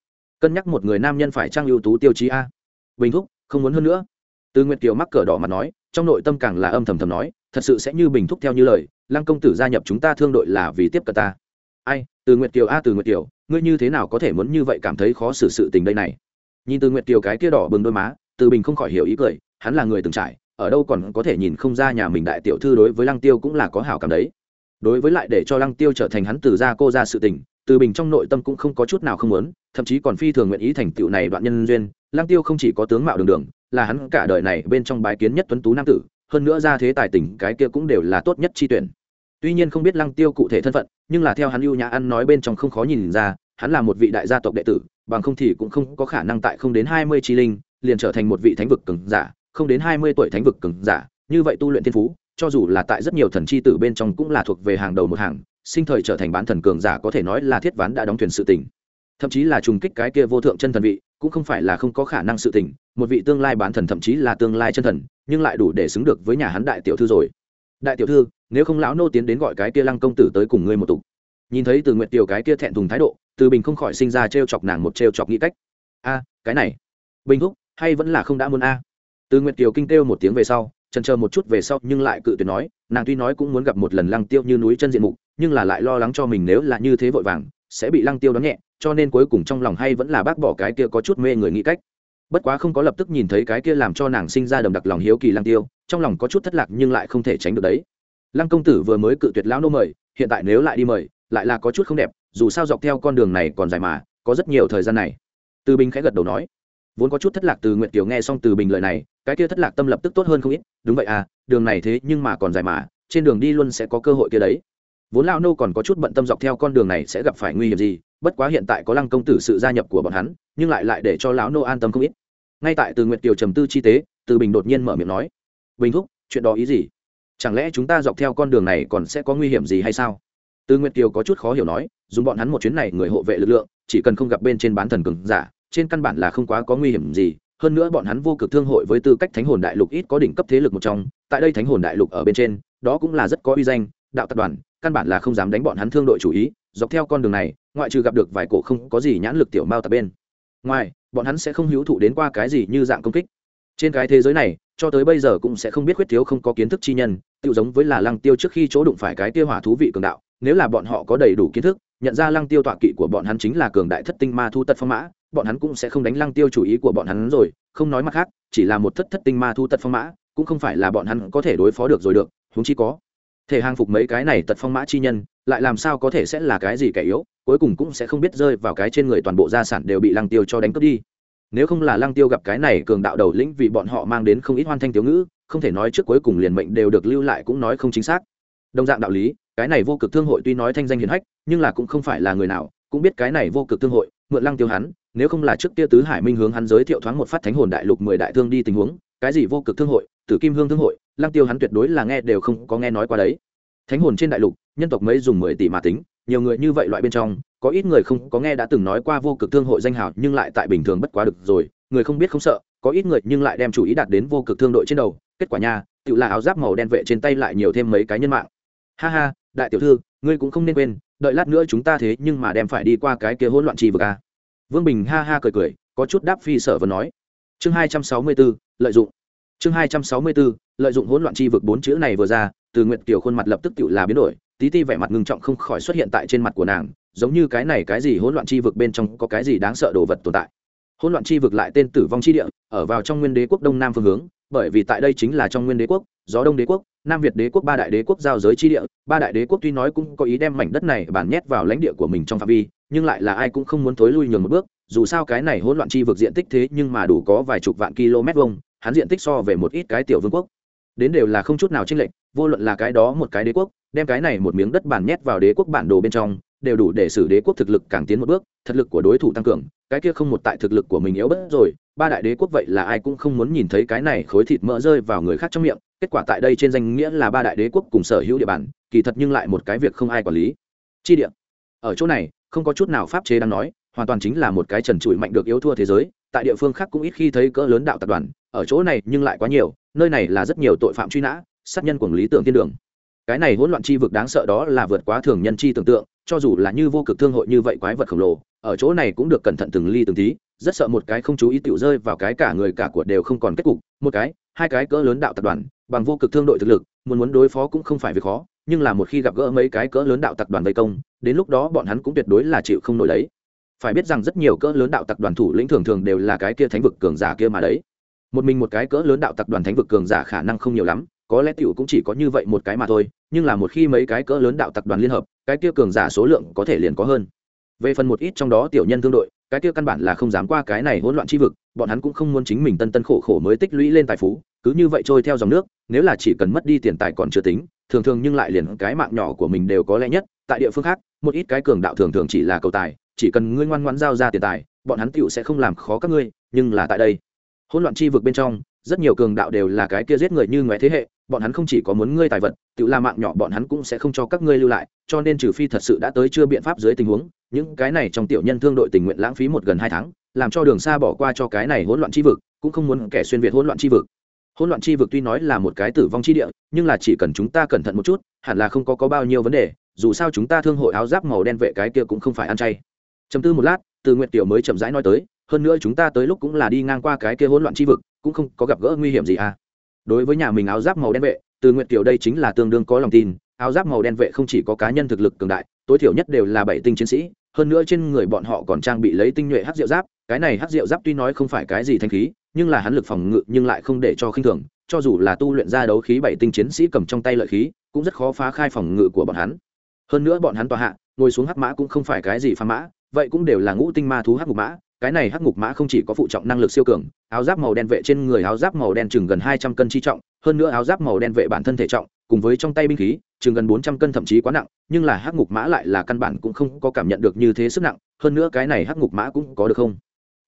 cân nhắc một người nam nhân phải trang ưu tú tiêu chí a. Bình thúc, không muốn hơn nữa. Từ nguyệt kiều mắc cờ đỏ mặt nói, trong nội tâm càng là âm thầm thầm nói, thật sự sẽ như bình thúc theo như lời, lăng công tử gia nhập chúng ta thương đội là vì tiếp cận ta. Ai, từ nguyệt kiều a, từ nguyệt kiều, ngươi như thế nào có thể muốn như vậy cảm thấy khó xử sự tình đây này? Nhìn từ nguyệt kiều cái kia đỏ bừng đôi má, từ bình không khỏi hiểu ý cười, hắn là người từng trải, ở đâu còn có thể nhìn không ra nhà mình đại tiểu thư đối với lăng tiêu cũng là có hảo cảm đấy đối với lại để cho lăng tiêu trở thành hắn từ gia cô ra sự tình, từ bình trong nội tâm cũng không có chút nào không muốn, thậm chí còn phi thường nguyện ý thành tựu này đoạn nhân duyên. Lăng tiêu không chỉ có tướng mạo đường đường, là hắn cả đời này bên trong bái kiến nhất tuấn tú nam tử, hơn nữa ra thế tài tình cái kia cũng đều là tốt nhất chi tuyển. Tuy nhiên không biết lăng tiêu cụ thể thân phận, nhưng là theo hắn ưu nhã ăn nói bên trong không khó nhìn ra, hắn là một vị đại gia tộc đệ tử, bằng không thì cũng không có khả năng tại không đến hai mươi chi linh, liền trở thành một vị thánh vực cường giả, không đến hai mươi tuổi thánh vực cường giả, như vậy tu luyện thiên phú cho dù là tại rất nhiều thần chi tử bên trong cũng là thuộc về hàng đầu một hàng, sinh thời trở thành bán thần cường giả có thể nói là thiết ván đã đóng thuyền sự tình. Thậm chí là trùng kích cái kia vô thượng chân thần vị, cũng không phải là không có khả năng sự tình, một vị tương lai bán thần thậm chí là tương lai chân thần, nhưng lại đủ để xứng được với nhà hắn đại tiểu thư rồi. Đại tiểu thư, nếu không lão nô tiến đến gọi cái kia lăng công tử tới cùng ngươi một tục. Nhìn thấy từ nguyệt tiểu cái kia thẹn thùng thái độ, từ bình không khỏi sinh ra t r e o chọc nàng một t r e o chọc nghĩ cách. A, cái này. Bình thúc, hay vẫn là không đã muốn a? Từ nguyệt tiểu kinh kêu một tiếng về sau trần chờ một chút về sau nhưng lại cự tuyệt nói, nàng tuy nói cũng muốn gặp một lần lăng tiêu như núi chân diện mục, nhưng là lại lo lắng cho mình nếu là như thế vội vàng, sẽ bị lăng tiêu đón nhẹ, cho nên cuối cùng trong lòng hay vẫn là bác bỏ cái kia có chút mê người nghĩ cách. Bất quá không có lập tức nhìn thấy cái kia làm cho nàng sinh ra đầm đặc lòng hiếu kỳ lăng tiêu, trong lòng có chút thất lạc nhưng lại không thể tránh được đấy. Lăng công tử vừa mới cự tuyệt lão nô mời, hiện tại nếu lại đi mời, lại là có chút không đẹp, dù sao dọc theo con đường này còn dài mà, có rất nhiều thời gian này. Từ bình khẽ gật đầu nói, vốn có chút thất lạc từ nguyện tiểu nghe xong từ bình lợi này cái kia thất lạc tâm lập tức tốt hơn không ít, đúng vậy à đường này thế nhưng mà còn dài mà, trên đường đi luôn sẽ có cơ hội kia đấy. Vốn lao nô còn có chút bận tâm dọc theo con đường này sẽ gặp phải nguy hiểm gì, bất quá hiện tại có lăng công tử sự gia nhập của bọn hắn, nhưng lại lại để cho lão nô an tâm không ít. Ngay tại từ nguyện tiểu trầm tư chi tế, từ bình đột nhiên mở miệng nói, bình thúc, chuyện đó ý gì? Chẳng lẽ chúng ta dọc theo con đường này còn sẽ có nguy hiểm gì hay sao? Từ nguyệt kiều có chút khó hiểu nói, dùng bọn hắn một chuyến này người hộ vệ lực lượng, chỉ cần không gặp bên trên bán thần cường giả, trên căn bản là không quá có nguy hiểm gì hơn nữa bọn hắn vô cực thương hội với tư cách thánh hồn đại lục ít có đỉnh cấp thế lực một trong, tại đây thánh hồn đại lục ở bên trên, đó cũng là rất có uy danh, đạo tập đoàn, căn bản là không dám đánh bọn hắn thương đội chủ ý, dọc theo con đường này, ngoại trừ gặp được vài cổ không có gì nhãn lực tiểu mao tập bên ngoài, bọn hắn sẽ không hữu thụ đến qua cái gì như dạng công kích. Trên cái thế giới này, cho tới bây giờ cũng sẽ không biết khuyết thiếu không có kiến thức chi nhân tự giống với là lăng tiêu trước khi chỗ đụng phải cái tiêu hỏa thú vị cường đạo, nếu là bọn họ có đầy đủ kiến thức, nhận ra lăng tiêu tọa kỵ của bọn hắn chính là cường đại thất tinh ma thu tật phong mã bọn hắn cũng sẽ không đánh lăng tiêu chủ ý của bọn hắn rồi, không nói mặt khác, chỉ là một thất thất tinh ma thu tật phong mã, cũng không phải là bọn hắn có thể đối phó được rồi được, huống chi có thể hàng phục mấy cái này tật phong mã chi nhân, lại làm sao có thể sẽ là cái gì kẻ yếu, cuối cùng cũng sẽ không biết rơi vào cái trên người toàn bộ gia sản đều bị lăng tiêu cho đánh cướp đi. Nếu không là lăng tiêu gặp cái này cường đạo đầu lĩnh vì bọn họ mang đến không ít hoan thanh thiếu ngữ, không thể nói trước cuối cùng liền mệnh đều được lưu lại cũng nói không chính xác. Đồng dạng đạo lý, cái này vô cực thương hội tuy nói thanh danh hiền hách, nhưng là cũng không phải là người nào cũng biết cái này vô cực thương hội, mượn lăng tiêu hắn nếu không là trước kia tứ hải minh hướng hắn giới thiệu thoáng một phát thánh hồn đại lục mười đại thương đi tình huống, cái gì vô cực thương hội, tử kim hương thương hội, lăng tiêu hắn tuyệt đối là nghe đều không có nghe nói qua đấy thánh hồn trên đại lục, nhân tộc mấy dùng mười tỷ mà tính, nhiều người như vậy loại bên trong, có ít người không có nghe đã từng nói qua vô cực thương hội danh hào nhưng lại tại bình thường bất quá được rồi, người không biết không sợ, có ít người nhưng lại đem chủ ý đạt đến vô cực thương đội trên đầu, kết quả nha, tự là áo giáp màu đen vệ trên tay lại nhiều thêm mấy cái nhân mạng ha ha, đại tiểu thư, ngươi cũng không nên quên, đợi lát nữa chúng ta thế nhưng mà đem phải đi qua cái kia hỗn loạn trì vực à? Vương bình ha ha cười cười có chút đáp phi sở vừa nói. Chương hai trăm sáu mươi 264, lợi dụng. Chương hai trăm sáu mươi 264, lợi dụng hỗn loạn chi vực bốn chữ này vừa ra từ nguyệt kiều khuôn mặt lập tức tự là biến đổi tí ti vẻ mặt ngưng trọng không khỏi xuất hiện tại trên mặt của nàng giống như cái này cái gì hỗn loạn chi vực bên trong có cái gì đáng sợ đồ vật tồn tại. Hỗn loạn chi vực lại tên tử vong chi địa ở vào trong nguyên đế quốc đông nam phương hướng bởi vì tại đây chính là trong nguyên đế quốc gió đông đế quốc nam việt đế quốc ba đại đế quốc giao giới chi địa ba đại đế quốc tuy nói cũng có ý đem mảnh đất này bản nhét vào lãnh địa của mình trong phạm vi nhưng lại là ai cũng không muốn thối lui nhường một bước, dù sao cái này hỗn loạn chi vực diện tích thế nhưng mà đủ có vài chục vạn km vuông, hắn diện tích so về một ít cái tiểu vương quốc. Đến đều là không chút nào chênh lệch, vô luận là cái đó một cái đế quốc, đem cái này một miếng đất bản nhét vào đế quốc bản đồ bên trong, đều đủ để xử đế quốc thực lực càng tiến một bước, thực lực của đối thủ tăng cường, cái kia không một tại thực lực của mình yếu bớt rồi, ba đại đế quốc vậy là ai cũng không muốn nhìn thấy cái này khối thịt mỡ rơi vào người khác trong miệng, kết quả tại đây trên danh nghĩa là ba đại đế quốc cùng sở hữu địa bàn, kỳ thật nhưng lại một cái việc không ai quản lý. Chi địa. Ở chỗ này không có chút nào pháp chế đang nói, hoàn toàn chính là một cái trần trụi mạnh được yếu thua thế giới, tại địa phương khác cũng ít khi thấy cỡ lớn đạo tập đoàn, ở chỗ này nhưng lại quá nhiều, nơi này là rất nhiều tội phạm truy nã, sát nhân của lý tưởng tiên đường. Cái này hỗn loạn chi vực đáng sợ đó là vượt quá thường nhân chi tưởng tượng, cho dù là như vô cực thương hội như vậy quái vật khổng lồ, ở chỗ này cũng được cẩn thận từng ly từng tí, rất sợ một cái không chú ý tiểu rơi vào cái cả người cả của đều không còn kết cục, một cái, hai cái cỡ lớn đạo tập đoàn, bằng vô cực thương đội thực lực, muốn muốn đối phó cũng không phải việc khó nhưng là một khi gặp gỡ mấy cái cỡ lớn đạo tặc đoàn vây công, đến lúc đó bọn hắn cũng tuyệt đối là chịu không nổi đấy. Phải biết rằng rất nhiều cỡ lớn đạo tặc đoàn thủ lĩnh thường thường đều là cái kia thánh vực cường giả kia mà đấy. Một mình một cái cỡ lớn đạo tặc đoàn thánh vực cường giả khả năng không nhiều lắm, có lẽ tiểu cũng chỉ có như vậy một cái mà thôi, nhưng là một khi mấy cái cỡ lớn đạo tặc đoàn liên hợp, cái kia cường giả số lượng có thể liền có hơn. Về phần một ít trong đó tiểu nhân thương đội, cái kia căn bản là không dám qua cái này hỗn loạn chi vực, bọn hắn cũng không muốn chính mình tân tân khổ khổ mới tích lũy lên tài phú, cứ như vậy trôi theo dòng nước, nếu là chỉ cần mất đi tiền tài còn chưa tính thường thường nhưng lại liền cái mạng nhỏ của mình đều có lẽ nhất, tại địa phương khác, một ít cái cường đạo thường thường chỉ là cầu tài, chỉ cần ngươi ngoan ngoãn giao ra tiền tài, bọn hắn tựu sẽ không làm khó các ngươi, nhưng là tại đây, hỗn loạn chi vực bên trong, rất nhiều cường đạo đều là cái kia giết người như ngoé thế hệ, bọn hắn không chỉ có muốn ngươi tài vật tự la mạng nhỏ bọn hắn cũng sẽ không cho các ngươi lưu lại, cho nên trừ phi thật sự đã tới chưa biện pháp dưới tình huống, những cái này trong tiểu nhân thương đội tình nguyện lãng phí một gần hai tháng, làm cho đường xa bỏ qua cho cái này hỗn loạn chi vực, cũng không muốn kẻ xuyên việt hỗn loạn chi vực hỗn loạn chi vực tuy nói là một cái tử vong chi địa, nhưng là chỉ cần chúng ta cẩn thận một chút, hẳn là không có có bao nhiêu vấn đề, dù sao chúng ta thương hội áo giáp màu đen vệ cái kia cũng không phải ăn chay. Chấm tư một lát, từ nguyện tiểu mới chậm rãi nói tới, hơn nữa chúng ta tới lúc cũng là đi ngang qua cái kia hỗn loạn chi vực, cũng không có gặp gỡ nguy hiểm gì à. Đối với nhà mình áo giáp màu đen vệ, từ nguyện tiểu đây chính là tương đương có lòng tin, áo giáp màu đen vệ không chỉ có cá nhân thực lực cường đại, tối thiểu nhất đều là bảy tinh chiến sĩ, hơn nữa trên người bọn họ còn trang bị lấy tinh nhuệ hắc rượu giáp, cái này hắc rượu giáp tuy nói không phải cái gì thanh khí nhưng là hắn lực phòng ngự nhưng lại không để cho khinh thường, cho dù là tu luyện ra đấu khí bảy tinh chiến sĩ cầm trong tay lợi khí, cũng rất khó phá khai phòng ngự của bọn hắn. Hơn nữa bọn hắn tòa hạ, ngồi xuống hắc mã cũng không phải cái gì phá mã, vậy cũng đều là ngũ tinh ma thú hắc ngục mã, cái này hắc ngục mã không chỉ có phụ trọng năng lực siêu cường, áo giáp màu đen vệ trên người áo giáp màu đen chừng gần hai trăm cân chi trọng, hơn nữa áo giáp màu đen vệ bản thân thể trọng, cùng với trong tay binh khí, chừng gần bốn trăm cân thậm chí quá nặng, nhưng là hắc ngục mã lại là căn bản cũng không có cảm nhận được như thế sức nặng, hơn nữa cái này hắc ngục mã cũng có được không?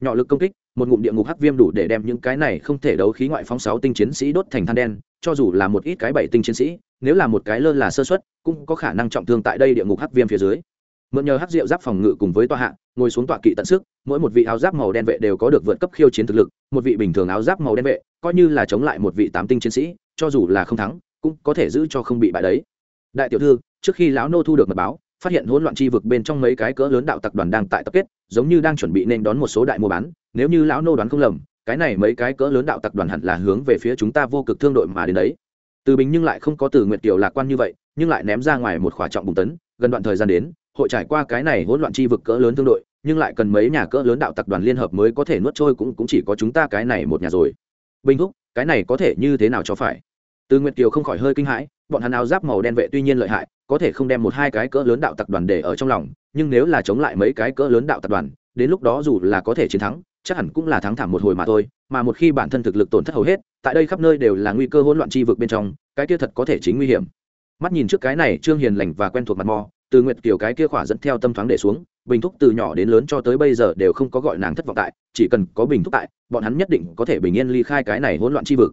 Nhỏ lực công kích, một ngụm địa ngục hắc viêm đủ để đem những cái này không thể đấu khí ngoại phóng sáu tinh chiến sĩ đốt thành than đen, cho dù là một ít cái bảy tinh chiến sĩ, nếu là một cái lơ là sơ xuất cũng có khả năng trọng thương tại đây địa ngục hắc viêm phía dưới. Mượn nhờ hắc rượu giáp phòng ngự cùng với tọa hạ, ngồi xuống tọa kỵ tận sức, mỗi một vị áo giáp màu đen vệ đều có được vượt cấp khiêu chiến thực lực, một vị bình thường áo giáp màu đen vệ, coi như là chống lại một vị tám tinh chiến sĩ, cho dù là không thắng, cũng có thể giữ cho không bị bại đấy. Đại tiểu thư, trước khi lão nô thu được mật báo phát hiện hỗn loạn chi vực bên trong mấy cái cỡ lớn đạo tặc đoàn đang tại tập kết, giống như đang chuẩn bị nên đón một số đại mua bán, nếu như lão nô đoán không lầm, cái này mấy cái cỡ lớn đạo tặc đoàn hẳn là hướng về phía chúng ta vô cực thương đội mà đến đấy. Từ bình nhưng lại không có từ nguyện tiểu lạc quan như vậy, nhưng lại ném ra ngoài một khỏa trọng bùng tấn, gần đoạn thời gian đến, hội trải qua cái này hỗn loạn chi vực cỡ lớn thương đội, nhưng lại cần mấy nhà cỡ lớn đạo tặc đoàn liên hợp mới có thể nuốt trôi cũng cũng chỉ có chúng ta cái này một nhà rồi. Bình thúc, cái này có thể như thế nào cho phải? Từ nguyệt kiều không khỏi hơi kinh hãi, bọn hắn áo giáp màu đen vệ tuy nhiên lợi hại, có thể không đem một hai cái cỡ lớn đạo tặc đoàn để ở trong lòng, nhưng nếu là chống lại mấy cái cỡ lớn đạo tặc đoàn, đến lúc đó dù là có thể chiến thắng, chắc hẳn cũng là thắng thảm một hồi mà thôi, mà một khi bản thân thực lực tổn thất hầu hết, tại đây khắp nơi đều là nguy cơ hỗn loạn chi vực bên trong, cái kia thật có thể chính nguy hiểm. Mắt nhìn trước cái này trương hiền lành và quen thuộc mặt mò, từ nguyệt kiều cái kia khỏa dẫn theo tâm thoáng để xuống, bình thúc từ nhỏ đến lớn cho tới bây giờ đều không có gọi nàng thất vọng tại, chỉ cần có bình thúc tại, bọn hắn nhất định có thể bình yên ly khai cái này hỗn loạn chi vực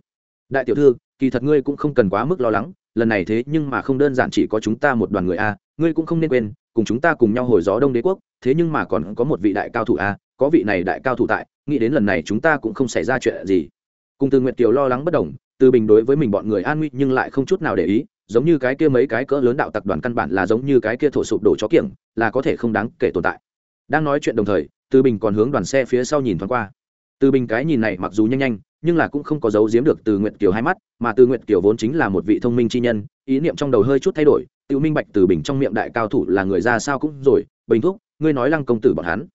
đại tiểu thư, kỳ thật ngươi cũng không cần quá mức lo lắng, lần này thế nhưng mà không đơn giản chỉ có chúng ta một đoàn người a, ngươi cũng không nên quên, cùng chúng ta cùng nhau hồi gió đông đế quốc, thế nhưng mà còn có một vị đại cao thủ a, có vị này đại cao thủ tại, nghĩ đến lần này chúng ta cũng không xảy ra chuyện gì. Cùng từ nguyệt kiều lo lắng bất đồng, từ bình đối với mình bọn người an nguy nhưng lại không chút nào để ý, giống như cái kia mấy cái cỡ lớn đạo tập đoàn căn bản là giống như cái kia thổ sụp đổ chó kiểng, là có thể không đáng kể tồn tại. Đang nói chuyện đồng thời, từ bình còn hướng đoàn xe phía sau nhìn thoáng qua. Từ bình cái nhìn này mặc dù nhanh nhanh nhưng là cũng không có dấu giếm được từ nguyện kiều hai mắt, mà từ nguyện kiều vốn chính là một vị thông minh chi nhân, ý niệm trong đầu hơi chút thay đổi tự minh bạch từ bình trong miệng đại cao thủ là người ra sao cũng rồi, bình thúc, ngươi nói lăng công tử bọn hắn.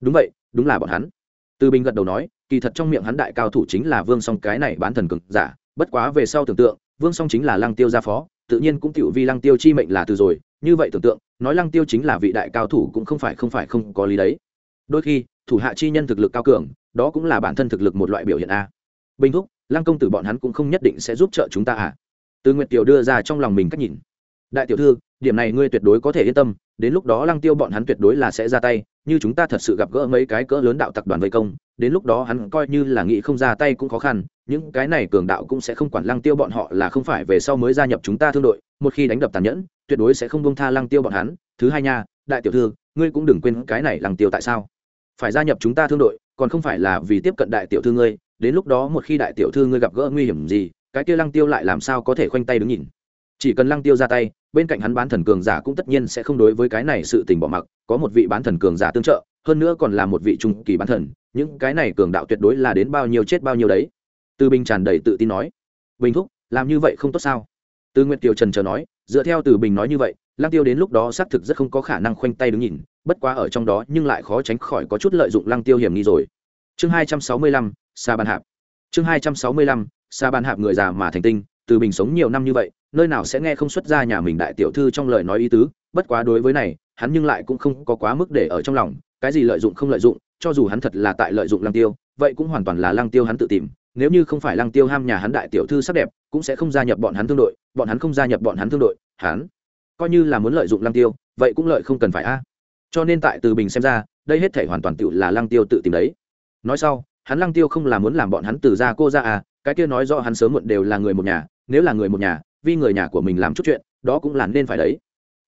Đúng vậy, đúng là bọn hắn. Từ bình gật đầu nói, kỳ thật trong miệng hắn đại cao thủ chính là vương song cái này bán thần cực giả, bất quá về sau tưởng tượng, vương song chính là lăng tiêu gia phó, tự nhiên cũng tiểu vi lăng tiêu chi mệnh là từ rồi, như vậy tưởng tượng, nói lăng tiêu chính là vị đại cao thủ cũng không phải không phải không có lý đấy. Đôi khi, thủ hạ chi nhân thực lực cao cường, đó cũng là bản thân thực lực một loại biểu hiện a bình thúc, lăng công tử bọn hắn cũng không nhất định sẽ giúp trợ chúng ta à? Từ nguyệt tiểu đưa ra trong lòng mình cách nhìn. Đại tiểu thư, điểm này ngươi tuyệt đối có thể yên tâm, đến lúc đó lăng tiêu bọn hắn tuyệt đối là sẽ ra tay, như chúng ta thật sự gặp gỡ mấy cái cỡ lớn đạo tặc đoàn vây công, đến lúc đó hắn coi như là nghĩ không ra tay cũng khó khăn, những cái này cường đạo cũng sẽ không quản lăng tiêu bọn họ là không phải về sau mới gia nhập chúng ta thương đội, một khi đánh đập tàn nhẫn, tuyệt đối sẽ không bông tha lăng tiêu bọn hắn. Thứ hai nha, đại tiểu thư, ngươi cũng đừng quên cái này lăng tiêu tại sao? Phải gia nhập chúng ta thương đội, còn không phải là vì tiếp cận đại tiểu thư ngươi đến lúc đó một khi đại tiểu thư ngươi gặp gỡ nguy hiểm gì, cái kia lăng tiêu lại làm sao có thể khoanh tay đứng nhìn? Chỉ cần lăng tiêu ra tay, bên cạnh hắn bán thần cường giả cũng tất nhiên sẽ không đối với cái này sự tình bỏ mặc, có một vị bán thần cường giả tương trợ, hơn nữa còn là một vị trung kỳ bán thần, những cái này cường đạo tuyệt đối là đến bao nhiêu chết bao nhiêu đấy. Từ bình tràn đầy tự tin nói. Bình thúc, làm như vậy không tốt sao? Từ nguyệt kiều trần chờ nói, dựa theo từ bình nói như vậy, lăng tiêu đến lúc đó xác thực rất không có khả năng khoanh tay đứng nhìn, bất quá ở trong đó nhưng lại khó tránh khỏi có chút lợi dụng lăng tiêu hiểm nghi rồi. Chương hai trăm sáu mươi lăm sa bàn hạp. Chương hai trăm sáu mươi lăm, sa bàn hạp người già mà thành tinh, từ bình sống nhiều năm như vậy, nơi nào sẽ nghe không xuất ra nhà mình đại tiểu thư trong lời nói ý tứ, bất quá đối với này, hắn nhưng lại cũng không có quá mức để ở trong lòng, cái gì lợi dụng không lợi dụng, cho dù hắn thật là tại lợi dụng lăng tiêu, vậy cũng hoàn toàn là lăng tiêu hắn tự tìm, nếu như không phải lăng tiêu ham nhà hắn đại tiểu thư sắc đẹp, cũng sẽ không gia nhập bọn hắn thương đội, bọn hắn không gia nhập bọn hắn thương đội, hắn coi như là muốn lợi dụng lăng tiêu, vậy cũng lợi không cần phải a. Cho nên tại từ bình xem ra, đây hết thể hoàn toàn tự là lăng tiêu tự tìm đấy. Nói sau hắn lăng tiêu không là muốn làm bọn hắn từ ra cô ra à cái kia nói do hắn sớm muộn đều là người một nhà, nếu là người một nhà, vì người nhà của mình làm chút chuyện, đó cũng là nên phải đấy.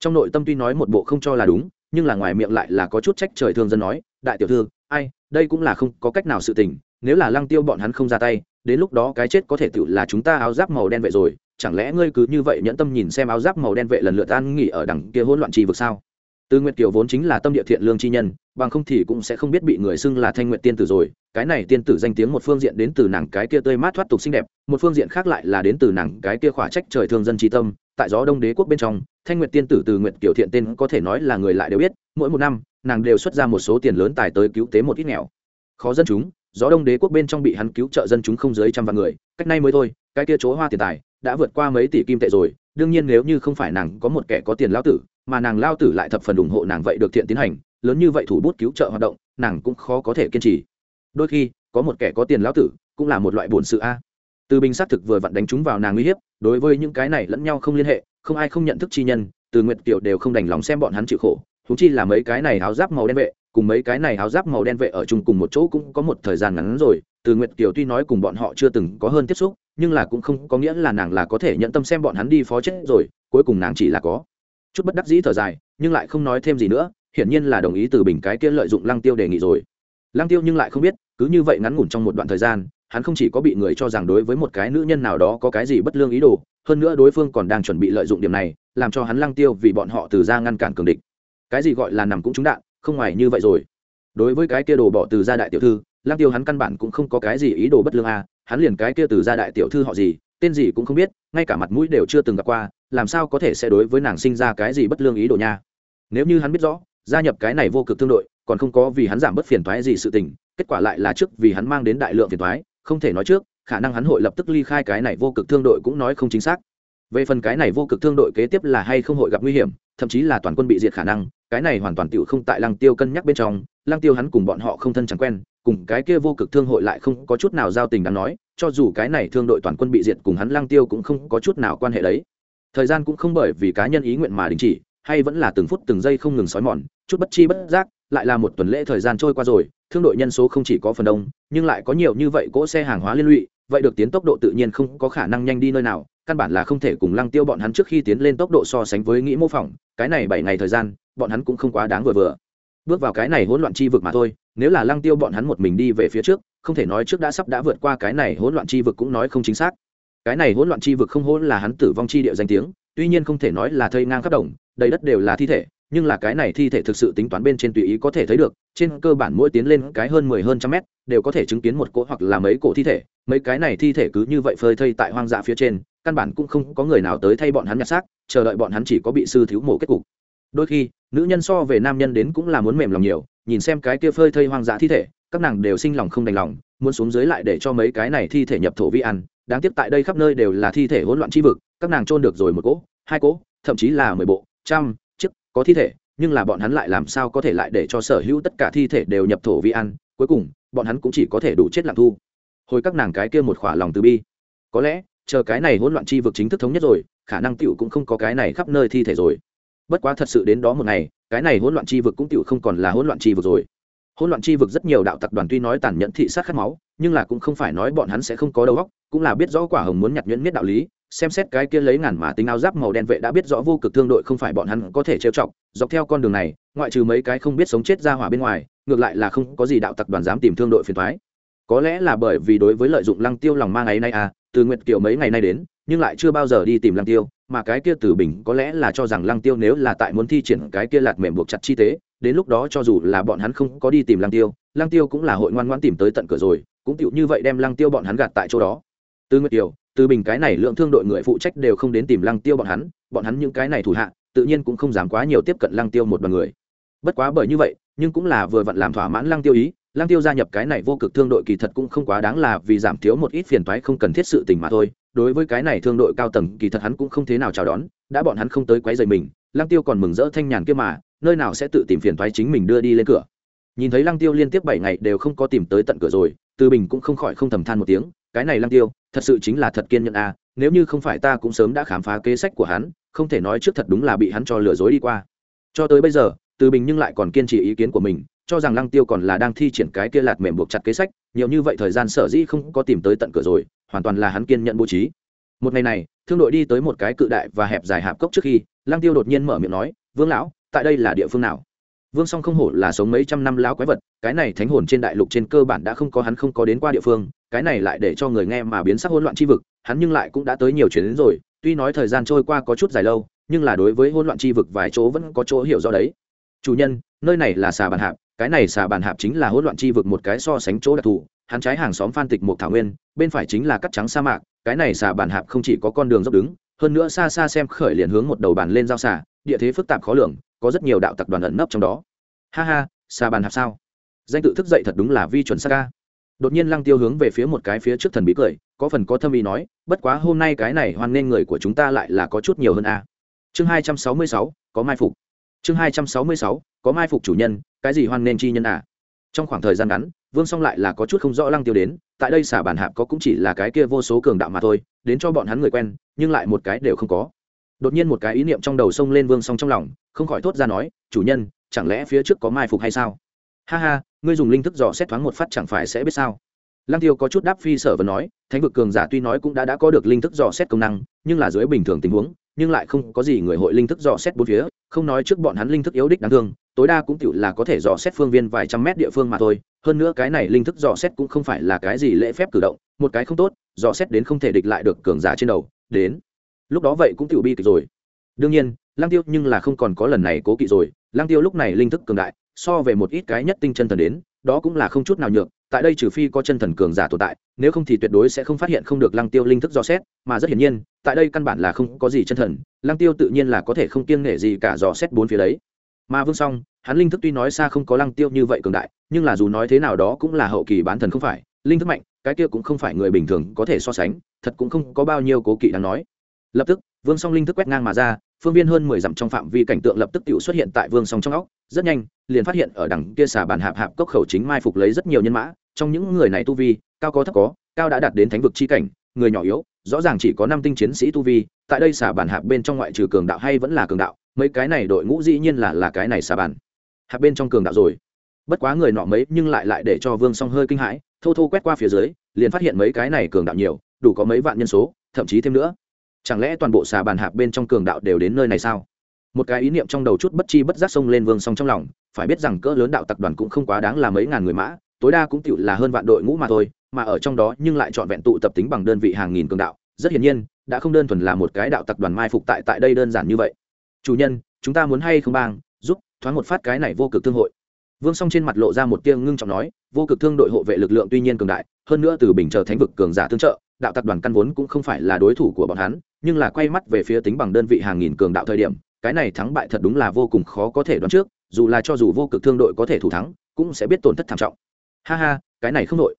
Trong nội tâm tuy nói một bộ không cho là đúng, nhưng là ngoài miệng lại là có chút trách trời thương dân nói, đại tiểu thư, ai, đây cũng là không có cách nào sự tình, nếu là lăng tiêu bọn hắn không ra tay, đến lúc đó cái chết có thể tự là chúng ta áo giáp màu đen vệ rồi, chẳng lẽ ngươi cứ như vậy nhẫn tâm nhìn xem áo giáp màu đen vệ lần lượt an nghỉ ở đằng kia hỗn loạn trì vực sao? Từ nguyệt kiều vốn chính là tâm địa thiện lương chi nhân, bằng không thì cũng sẽ không biết bị người xưng là thanh nguyện tiên tử rồi. Cái này tiên tử danh tiếng một phương diện đến từ nàng cái kia tươi mát thoát tục xinh đẹp, một phương diện khác lại là đến từ nàng cái kia khỏa trách trời thương dân tri tâm. Tại gió đông đế quốc bên trong, thanh nguyệt tiên tử từ nguyệt kiều thiện tên có thể nói là người lại đều biết, mỗi một năm, nàng đều xuất ra một số tiền lớn tài tới cứu tế một ít nghèo. Khó dân chúng, gió đông đế quốc bên trong bị hắn cứu trợ dân chúng không dưới trăm vạn người, cách nay mới thôi, cái kia chỗ hoa tiền tài đã vượt qua mấy tỷ kim tệ rồi. Đương nhiên nếu như không phải nàng có một kẻ có tiền lão tử mà nàng lao tử lại thập phần ủng hộ nàng vậy được thiện tiến hành, lớn như vậy thủ bút cứu trợ hoạt động, nàng cũng khó có thể kiên trì. Đôi khi, có một kẻ có tiền lao tử cũng là một loại bổn sự a. Từ bình xác thực vừa vặn đánh chúng vào nàng uy hiếp, đối với những cái này lẫn nhau không liên hệ, không ai không nhận thức chi nhân, từ nguyệt tiểu đều không đành lòng xem bọn hắn chịu khổ thú chi là mấy cái này áo giáp màu đen vệ, cùng mấy cái này áo giáp màu đen vệ ở chung cùng một chỗ cũng có một thời gian ngắn rồi, từ nguyệt kiều tuy nói cùng bọn họ chưa từng có hơn tiếp xúc, nhưng là cũng không có nghĩa là nàng là có thể nhận tâm xem bọn hắn đi phó chết rồi, cuối cùng nàng chỉ là có chút bất đắc dĩ thở dài, nhưng lại không nói thêm gì nữa, hiển nhiên là đồng ý từ bình cái kia lợi dụng lăng tiêu đề nghị rồi lăng tiêu nhưng lại không biết, cứ như vậy ngắn ngủn trong một đoạn thời gian, hắn không chỉ có bị người cho rằng đối với một cái nữ nhân nào đó có cái gì bất lương ý đồ, hơn nữa đối phương còn đang chuẩn bị lợi dụng điểm này, làm cho hắn lăng tiêu vì bọn họ từ ra ngăn cản cường địch cái gì gọi là nằm cũng trúng đạn, không ngoài như vậy rồi đối với cái kia đồ bỏ từ gia đại tiểu thư, lăng tiêu hắn căn bản cũng không có cái gì ý đồ bất lương a à. hắn liền cái kia từ gia đại tiểu thư họ gì tên gì cũng không biết, ngay cả mặt mũi đều chưa từng gặp qua, làm sao có thể sẽ đối với nàng sinh ra cái gì bất lương ý đồ nha? Nếu như hắn biết rõ, gia nhập cái này vô cực thương đội, còn không có vì hắn giảm bất phiền toái gì sự tình, kết quả lại là trước vì hắn mang đến đại lượng phiền toái, không thể nói trước, khả năng hắn hội lập tức ly khai cái này vô cực thương đội cũng nói không chính xác. Về phần cái này vô cực thương đội kế tiếp là hay không hội gặp nguy hiểm, thậm chí là toàn quân bị diệt khả năng, cái này hoàn toàn tựu không tại lăng tiêu cân nhắc bên trong, lăng tiêu hắn cùng bọn họ không thân chẳng quen, cùng cái kia vô cực thương hội lại không có chút nào giao tình đáng nói cho dù cái này thương đội toàn quân bị diệt cùng hắn lăng tiêu cũng không có chút nào quan hệ đấy. Thời gian cũng không bởi vì cá nhân ý nguyện mà đình chỉ, hay vẫn là từng phút từng giây không ngừng xói mòn, chút bất chi bất giác, lại là một tuần lễ thời gian trôi qua rồi, thương đội nhân số không chỉ có phần đông, nhưng lại có nhiều như vậy cỗ xe hàng hóa liên lụy, vậy được tiến tốc độ tự nhiên không có khả năng nhanh đi nơi nào, căn bản là không thể cùng lăng tiêu bọn hắn trước khi tiến lên tốc độ so sánh với nghĩ mô phỏng, cái này bảy ngày thời gian, bọn hắn cũng không quá đáng vừa vừa. Bước vào cái này hỗn loạn chi vực mà thôi, nếu là lăng tiêu bọn hắn một mình đi về phía trước không thể nói trước đã sắp đã vượt qua cái này hỗn loạn chi vực cũng nói không chính xác. Cái này hỗn loạn chi vực không hỗn là hắn tử vong chi địa danh tiếng, tuy nhiên không thể nói là thây ngang khắp đồng, đầy đất đều là thi thể, nhưng là cái này thi thể thực sự tính toán bên trên tùy ý có thể thấy được, trên cơ bản mỗi tiến lên cái hơn mười 10 hơn trăm mét, đều có thể chứng kiến một cỗ hoặc là mấy cổ thi thể, mấy cái này thi thể cứ như vậy phơi thây tại hoang dã phía trên, căn bản cũng không có người nào tới thay bọn hắn nhặt xác, chờ đợi bọn hắn chỉ có bị sư thiếu mổ kết cục. Đôi khi, nữ nhân so về nam nhân đến cũng là muốn mềm lòng nhiều, nhìn xem cái kia phơi thây hoang dã thi thể các nàng đều sinh lòng không đành lòng, muốn xuống dưới lại để cho mấy cái này thi thể nhập thổ vi ăn, đáng tiếc tại đây khắp nơi đều là thi thể hỗn loạn chi vực, các nàng trôn được rồi một cỗ, hai cỗ, thậm chí là mười bộ, trăm chiếc có thi thể, nhưng là bọn hắn lại làm sao có thể lại để cho sở hữu tất cả thi thể đều nhập thổ vi ăn, cuối cùng, bọn hắn cũng chỉ có thể đủ chết lặng thu. Hồi các nàng cái kia một khỏa lòng từ bi. Có lẽ, chờ cái này hỗn loạn chi vực chính thức thống nhất rồi, khả năng tiểu cũng không có cái này khắp nơi thi thể rồi. Bất quá thật sự đến đó một ngày, cái này hỗn loạn chi vực cũng tiểu không còn là hỗn loạn chi vực rồi hỗn loạn chi vực rất nhiều đạo tặc đoàn tuy nói tàn nhẫn thị sát khát máu, nhưng là cũng không phải nói bọn hắn sẽ không có đầu óc, cũng là biết rõ quả hồng muốn nhặt nhuyễn miết đạo lý, xem xét cái kia lấy ngàn mà tính áo giáp màu đen vệ đã biết rõ vô cực thương đội không phải bọn hắn có thể trêu chọc, dọc theo con đường này, ngoại trừ mấy cái không biết sống chết ra hỏa bên ngoài, ngược lại là không có gì đạo tặc đoàn dám tìm thương đội phiền thoái có lẽ là bởi vì đối với lợi dụng lăng tiêu lòng ma ấy nay à từ nguyệt kiều mấy ngày nay đến, nhưng lại chưa bao giờ đi tìm lăng tiêu, mà cái kia tử bình có lẽ là cho rằng lăng tiêu nếu là tại muốn thi triển cái kia lạt mềm buộc chặt chi tế đến lúc đó cho dù là bọn hắn không có đi tìm lăng tiêu lăng tiêu cũng là hội ngoan ngoan tìm tới tận cửa rồi, cũng tựu như vậy đem lăng tiêu bọn hắn gạt tại chỗ đó. Từ nguyệt kiều, từ bình cái này lượng thương đội người phụ trách đều không đến tìm lăng tiêu bọn hắn bọn hắn những cái này thủ hạ, tự nhiên cũng không dám quá nhiều tiếp cận lăng tiêu một đoàn người. Bất quá bởi như vậy, nhưng cũng là vừa vặn làm thỏa mãn lăng tiêu ý, lăng tiêu gia nhập cái này vô cực thương đội kỳ thật cũng không quá đáng là vì giảm thiếu một ít phiền toái không cần thiết sự tình mà thôi. Đối với cái này thương đội cao tầng, kỳ thật hắn cũng không thế nào chào đón, đã bọn hắn không tới quấy rầy mình, lăng tiêu còn mừng rỡ thanh nhàn kia mà nơi nào sẽ tự tìm phiền toái chính mình đưa đi lên cửa. Nhìn thấy lăng tiêu liên tiếp bảy ngày đều không có tìm tới tận cửa rồi từ bình cũng không khỏi không thầm than một tiếng cái này lăng tiêu thật sự chính là thật kiên nhẫn a à, nếu như không phải ta cũng sớm đã khám phá kế sách của hắn không thể nói trước thật đúng là bị hắn cho lừa dối đi qua. Cho tới bây giờ từ bình nhưng lại còn kiên trì ý kiến của mình cho rằng lăng tiêu còn là đang thi triển cái kia lạt mềm buộc chặt kế sách nhiều như vậy thời gian sở dĩ không có tìm tới tận cửa rồi hoàn toàn là hắn kiên nhận bố trí. Một ngày này thương đội đi tới một cái cự đại và hẹp dài hạp cốc trước khi lăng tiêu đột nhiên mở miệng nói vương lão tại đây là địa phương nào? Vương song không hổ là sống mấy trăm năm lão quái vật, cái này thánh hồn trên đại lục trên cơ bản đã không có hắn không có đến qua địa phương, cái này lại để cho người nghe mà biến sắc hỗn loạn chi vực, hắn nhưng lại cũng đã tới nhiều chuyến đến rồi, tuy nói thời gian trôi qua có chút dài lâu, nhưng là đối với hỗn loạn chi vực vài chỗ vẫn có chỗ hiểu do đấy. Chủ nhân, nơi này là xà bàn hạp, cái này xà bàn hạp chính là hỗn loạn chi vực một cái so sánh chỗ đặc thù, hắn trái hàng xóm phan tịch một thảo nguyên, bên phải chính là cắt trắng sa mạc, cái này xà bàn hạp không chỉ có con đường dốc đứng, hơn nữa xa xa xem khởi liền hướng một đầu bàn lên giao xà, địa thế phức tạp khó lường có rất nhiều đạo tặc đoàn ẩn nấp trong đó. Ha ha xà bàn hạp sao? Danh tự thức dậy thật đúng là vi chuẩn sa ca. Đột nhiên lăng tiêu hướng về phía một cái phía trước thần bí cười, có phần có thâm ý nói, bất quá hôm nay cái này hoan nghênh người của chúng ta lại là có chút nhiều hơn a. Chương hai trăm sáu mươi sáu, có mai phục. Chương hai trăm sáu mươi sáu, có mai phục chủ nhân, cái gì hoan nghênh chi nhân à? Trong khoảng thời gian ngắn, vương song lại là có chút không rõ lăng tiêu đến, tại đây xả bản hạp có cũng chỉ là cái kia vô số cường đạo mà thôi, đến cho bọn hắn người quen, nhưng lại một cái đều không có đột nhiên một cái ý niệm trong đầu sông lên vương song trong lòng, không khỏi thốt ra nói, chủ nhân, chẳng lẽ phía trước có mai phục hay sao? Ha ha, ngươi dùng linh thức dò xét thoáng một phát chẳng phải sẽ biết sao? Lăng tiêu có chút đáp phi sở và nói, thánh vực cường giả tuy nói cũng đã đã có được linh thức dò xét công năng, nhưng là dưới bình thường tình huống, nhưng lại không có gì người hội linh thức dò xét bốn phía, không nói trước bọn hắn linh thức yếu đích đáng thương, tối đa cũng tựu là có thể dò xét phương viên vài trăm mét địa phương mà thôi, hơn nữa cái này linh thức dò xét cũng không phải là cái gì lễ phép cử động, một cái không tốt, dò xét đến không thể địch lại được cường giả trên đầu, đến lúc đó vậy cũng tiểu bi kịch rồi. Đương nhiên lang tiêu nhưng là không còn có lần này cố kỵ rồi. Lang tiêu lúc này linh thức cường đại, so về một ít cái nhất tinh chân thần đến, đó cũng là không chút nào nhược. Tại đây trừ phi có chân thần cường giả tồn tại, nếu không thì tuyệt đối sẽ không phát hiện không được lăng tiêu linh thức dò xét, mà rất hiển nhiên, tại đây căn bản là không có gì chân thần, lăng tiêu tự nhiên là có thể không kiêng nể gì cả dò xét bốn phía đấy. Mà vương song, hắn linh thức tuy nói xa không có lăng tiêu như vậy cường đại, nhưng là dù nói thế nào đó cũng là hậu kỳ bán thần không phải, linh thức mạnh, cái kia cũng không phải người bình thường có thể so sánh, thật cũng không có bao nhiêu cố kỵ đáng nói lập tức, vương song linh thức quét ngang mà ra, phương viên hơn mười dặm trong phạm vi cảnh tượng lập tức tự xuất hiện tại vương song trong óc. Rất nhanh, liền phát hiện ở đằng kia xà bàn hạp hạp cốc khẩu chính mai phục lấy rất nhiều nhân mã. Trong những người này tu vi, cao có thấp có, cao đã đạt đến thánh vực chi cảnh, người nhỏ yếu, rõ ràng chỉ có năm tinh chiến sĩ tu vi, tại đây xà bàn hạp bên trong ngoại trừ cường đạo hay vẫn là cường đạo, mấy cái này đội ngũ dĩ nhiên là là cái này xà bàn hạp bên trong cường đạo rồi. Bất quá người nọ mấy nhưng lại lại để cho vương song hơi kinh hãi, thô thô quét qua phía dưới, liền phát hiện mấy cái này cường đạo nhiều, đủ có mấy vạn nhân số, thậm chí thêm nữa chẳng lẽ toàn bộ xà bàn hạp bên trong cường đạo đều đến nơi này sao? Một cái ý niệm trong đầu chút bất chi bất giác xông lên vương song trong lòng, phải biết rằng cỡ lớn đạo tập đoàn cũng không quá đáng là mấy ngàn người mã, tối đa cũng tựu là hơn vạn đội ngũ mà thôi, mà ở trong đó nhưng lại trọn vẹn tụ tập tính bằng đơn vị hàng nghìn cường đạo, rất hiển nhiên, đã không đơn thuần là một cái đạo tập đoàn mai phục tại tại đây đơn giản như vậy. Chủ nhân, chúng ta muốn hay không bang, giúp, thoáng một phát cái này vô cực thương hội. Vương song trên mặt lộ ra một tia ngưng trọng nói, vô cực thương đội hộ vệ lực lượng tuy nhiên cường đại, hơn nữa từ bình chờ thánh vực cường giả tương trợ đạo tặc đoàn căn vốn cũng không phải là đối thủ của bọn hắn, nhưng là quay mắt về phía tính bằng đơn vị hàng nghìn cường đạo thời điểm, cái này thắng bại thật đúng là vô cùng khó có thể đoán trước, dù là cho dù vô cực thương đội có thể thủ thắng, cũng sẽ biết tổn thất thảm trọng. Ha ha, cái này không đội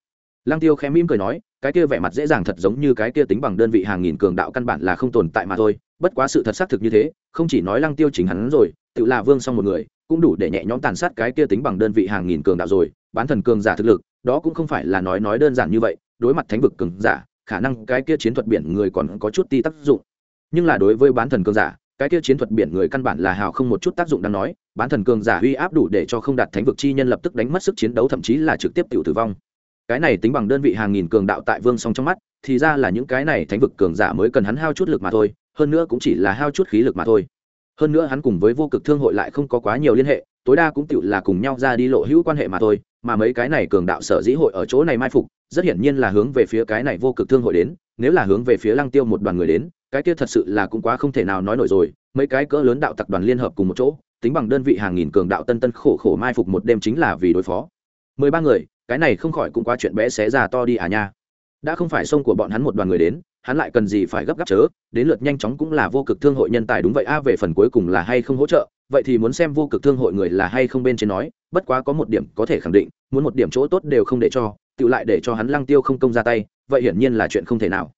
lăng tiêu khẽ mỉm cười nói, cái kia vẻ mặt dễ dàng thật giống như cái kia tính bằng đơn vị hàng nghìn cường đạo căn bản là không tồn tại mà thôi, bất quá sự thật xác thực như thế, không chỉ nói lăng tiêu chính hắn rồi, tự là vương xong một người, cũng đủ để nhẹ nhõm tàn sát cái kia tính bằng đơn vị hàng nghìn cường đạo rồi, bán thần cường giả thực lực, đó cũng không phải là nói nói đơn giản như vậy, đối mặt thánh vực cường giả khả năng cái kia chiến thuật biển người còn có chút ti tác dụng. Nhưng là đối với bán thần cường giả, cái kia chiến thuật biển người căn bản là hào không một chút tác dụng đáng nói, bán thần cường giả uy áp đủ để cho không đạt thánh vực chi nhân lập tức đánh mất sức chiến đấu, thậm chí là trực tiếp tự tử vong. Cái này tính bằng đơn vị hàng nghìn cường đạo tại vương song trong mắt, thì ra là những cái này thánh vực cường giả mới cần hắn hao chút lực mà thôi, hơn nữa cũng chỉ là hao chút khí lực mà thôi. Hơn nữa hắn cùng với vô cực thương hội lại không có quá nhiều liên hệ, tối đa cũng tự là cùng nhau ra đi lộ hữu quan hệ mà thôi, mà mấy cái này cường đạo sở dĩ hội ở chỗ này mai phục rất hiển nhiên là hướng về phía cái này vô cực thương hội đến, nếu là hướng về phía lăng tiêu một đoàn người đến, cái kia thật sự là cũng quá không thể nào nói nổi rồi, mấy cái cỡ lớn đạo tập đoàn liên hợp cùng một chỗ, tính bằng đơn vị hàng nghìn cường đạo tân tân khổ khổ mai phục một đêm chính là vì đối phó. Mười ba người, cái này không khỏi cũng quá chuyện bé xé ra to đi à nha. Đã không phải sông của bọn hắn một đoàn người đến, hắn lại cần gì phải gấp gáp chớ, đến lượt nhanh chóng cũng là vô cực thương hội nhân tài đúng vậy a, về phần cuối cùng là hay không hỗ trợ, vậy thì muốn xem vô cực thương hội người là hay không bên trên nói, bất quá có một điểm có thể khẳng định, muốn một điểm chỗ tốt đều không để cho tự lại để cho hắn lăng tiêu không công ra tay, vậy hiển nhiên là chuyện không thể nào.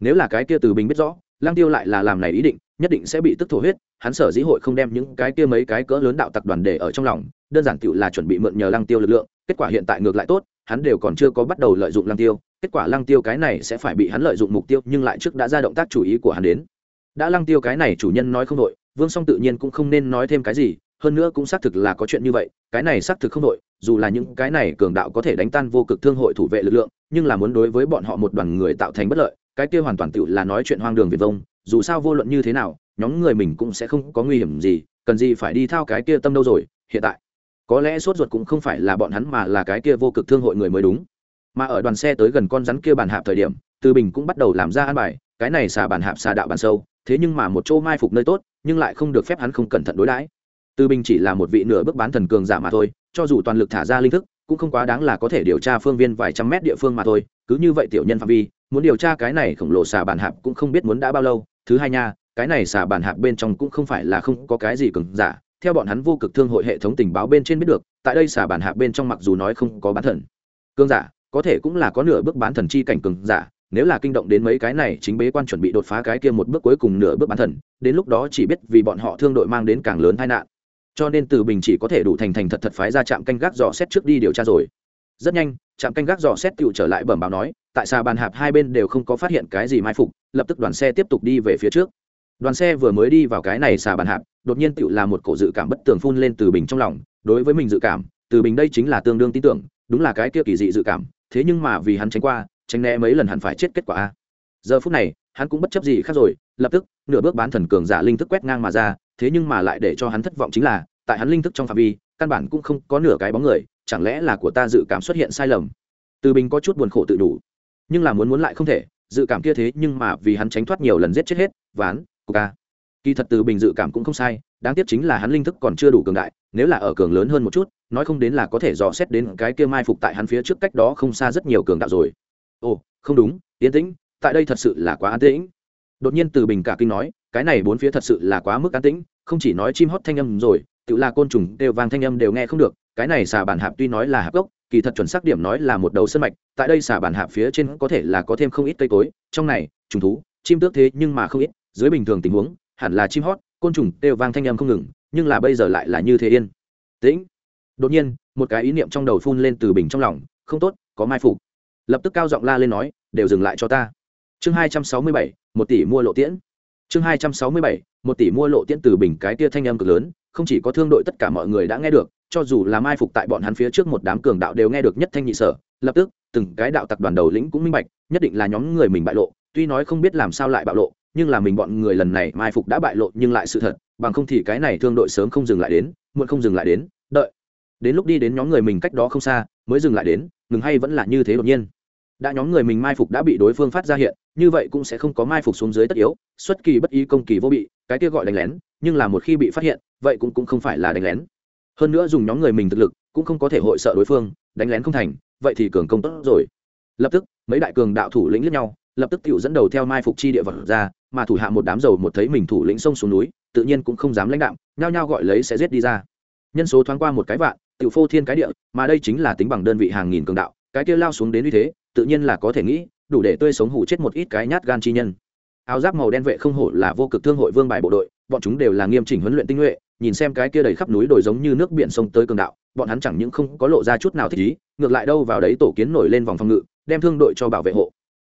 Nếu là cái kia từ bình biết rõ, lăng tiêu lại là làm này ý định, nhất định sẽ bị tức thổ huyết, hắn sở dĩ hội không đem những cái kia mấy cái cỡ lớn đạo tặc đoàn để ở trong lòng, đơn giản tự là chuẩn bị mượn nhờ lăng tiêu lực lượng, kết quả hiện tại ngược lại tốt, hắn đều còn chưa có bắt đầu lợi dụng lăng tiêu, kết quả lăng tiêu cái này sẽ phải bị hắn lợi dụng mục tiêu, nhưng lại trước đã ra động tác chủ ý của hắn đến. Đã lăng tiêu cái này chủ nhân nói không đội vương song tự nhiên cũng không nên nói thêm cái gì hơn nữa cũng xác thực là có chuyện như vậy, cái này xác thực không đội, dù là những cái này cường đạo có thể đánh tan vô cực thương hội thủ vệ lực lượng, nhưng là muốn đối với bọn họ một đoàn người tạo thành bất lợi, cái kia hoàn toàn tự là nói chuyện hoang đường việt vông, dù sao vô luận như thế nào, nhóm người mình cũng sẽ không có nguy hiểm gì, cần gì phải đi thao cái kia tâm đâu rồi, hiện tại. Có lẽ sốt ruột cũng không phải là bọn hắn mà là cái kia vô cực thương hội người mới đúng. Mà ở đoàn xe tới gần con rắn kia bàn hạp thời điểm, từ bình cũng bắt đầu làm ra an bài, cái này xà bàn hạp xà đạo bàn sâu, thế nhưng mà một chỗ mai phục nơi tốt, nhưng lại không được phép hắn không cẩn thận đối đãi từ bình chỉ là một vị nửa bước bán thần cường giả mà thôi, cho dù toàn lực thả ra linh thức, cũng không quá đáng là có thể điều tra phương viên vài trăm mét địa phương mà thôi, cứ như vậy tiểu nhân phạm vi, muốn điều tra cái này khổng lồ xà bản hạp cũng không biết muốn đã bao lâu. Thứ hai nha, cái này xà bản hạp bên trong cũng không phải là không có cái gì cường giả, theo bọn hắn vô cực thương hội hệ thống tình báo bên trên biết được, tại đây xà bản hạ bên trong mặc dù nói không có bán thần cường giả, có thể cũng là có nửa bước bán thần chi cảnh cường giả, nếu là kinh động đến mấy cái này chính bế quan chuẩn bị đột phá cái kia một bước cuối cùng nửa bước bán thần, đến lúc đó chỉ biết vì bọn họ thương đội mang đến càng lớn tai nạn cho nên từ bình chỉ có thể đủ thành thành thật thật phái ra trạm canh gác dò xét trước đi điều tra rồi. Rất nhanh, trạm canh gác dò xét tựu trở lại bẩm báo nói, tại xà bàn hạp hai bên đều không có phát hiện cái gì mai phục, lập tức đoàn xe tiếp tục đi về phía trước. Đoàn xe vừa mới đi vào cái này xà bàn hạp, đột nhiên tựu là một cổ dự cảm bất tường phun lên từ bình trong lòng. Đối với mình dự cảm, từ bình đây chính là tương đương tin tưởng, đúng là cái kia kỳ dị dự cảm, thế nhưng mà vì hắn tránh qua, tránh né mấy lần hẳn phải chết kết quả a. Giờ phút này, hắn cũng bất chấp gì khác rồi, lập tức nửa bước bán thần cường giả linh thức quét ngang mà ra thế nhưng mà lại để cho hắn thất vọng chính là, tại hắn linh thức trong phạm vi, căn bản cũng không có nửa cái bóng người, chẳng lẽ là của ta dự cảm xuất hiện sai lầm? Từ bình có chút buồn khổ tự đủ, nhưng là muốn muốn lại không thể, dự cảm kia thế nhưng mà vì hắn tránh thoát nhiều lần giết chết hết, ván coca kỳ thật từ bình dự cảm cũng không sai, đáng tiếc chính là hắn linh thức còn chưa đủ cường đại, nếu là ở cường lớn hơn một chút, nói không đến là có thể dò xét đến cái kia mai phục tại hắn phía trước cách đó không xa rất nhiều cường đạo rồi. Ồ, không đúng, yên tĩnh, tại đây thật sự là quá an tĩnh. Đột nhiên từ bình cả kinh nói cái này bốn phía thật sự là quá mức an tĩnh, không chỉ nói chim hót thanh âm rồi, tự là côn trùng đều vang thanh âm đều nghe không được, cái này xà bản hạp tuy nói là hạp gốc, kỳ thật chuẩn xác điểm nói là một đầu sân mạch, tại đây xà bản hạp phía trên có thể là có thêm không ít cây cối, trong này, trùng thú, chim tước thế nhưng mà không ít, dưới bình thường tình huống, hẳn là chim hót, côn trùng đều vang thanh âm không ngừng, nhưng là bây giờ lại là như thế yên tĩnh. Đột nhiên, một cái ý niệm trong đầu phun lên từ bình trong lòng, không tốt, có mai phục. Lập tức cao giọng la lên nói, đều dừng lại cho ta. Chương hai trăm sáu mươi bảy, một tỷ mua lộ tiễn chương hai trăm sáu mươi bảy, một tỷ mua lộ tiễn từ bình cái tia thanh âm cực lớn, không chỉ có thương đội tất cả mọi người đã nghe được, cho dù là mai phục tại bọn hắn phía trước một đám cường đạo đều nghe được nhất thanh nhị sở, lập tức, từng cái đạo tặc đoàn đầu lĩnh cũng minh bạch, nhất định là nhóm người mình bại lộ, tuy nói không biết làm sao lại bạo lộ, nhưng là mình bọn người lần này mai phục đã bại lộ nhưng lại sự thật, bằng không thì cái này thương đội sớm không dừng lại đến, muộn không dừng lại đến, đợi. Đến lúc đi đến nhóm người mình cách đó không xa, mới dừng lại đến, ngừng hay vẫn là như thế đột nhiên đã nhóm người mình mai phục đã bị đối phương phát ra hiện, như vậy cũng sẽ không có mai phục xuống dưới tất yếu, xuất kỳ bất ý công kỳ vô bị, cái kia gọi đánh lén, nhưng là một khi bị phát hiện, vậy cũng cũng không phải là đánh lén. Hơn nữa dùng nhóm người mình thực lực, cũng không có thể hội sợ đối phương, đánh lén không thành, vậy thì cường công tốt rồi. Lập tức, mấy đại cường đạo thủ lĩnh lẫn nhau, lập tức tiểu dẫn đầu theo mai phục chi địa vật ra, mà thủ hạ một đám dầu một thấy mình thủ lĩnh xông xuống núi, tự nhiên cũng không dám lãnh đạo nhao nhao gọi lấy sẽ giết đi ra. Nhân số thoáng qua một cái vạn, tiểu phô thiên cái địa, mà đây chính là tính bằng đơn vị hàng nghìn cường đạo, cái kia lao xuống đến uy thế tự nhiên là có thể nghĩ, đủ để tươi sống hủ chết một ít cái nhát gan chi nhân. Áo giáp màu đen vệ không hổ là vô cực thương hội vương bài bộ đội, bọn chúng đều là nghiêm chỉnh huấn luyện tinh nhuệ, nhìn xem cái kia đầy khắp núi đồi giống như nước biển sông tới cường đạo, bọn hắn chẳng những không có lộ ra chút nào thích ý, ngược lại đâu vào đấy tổ kiến nổi lên vòng phòng ngự, đem thương đội cho bảo vệ hộ.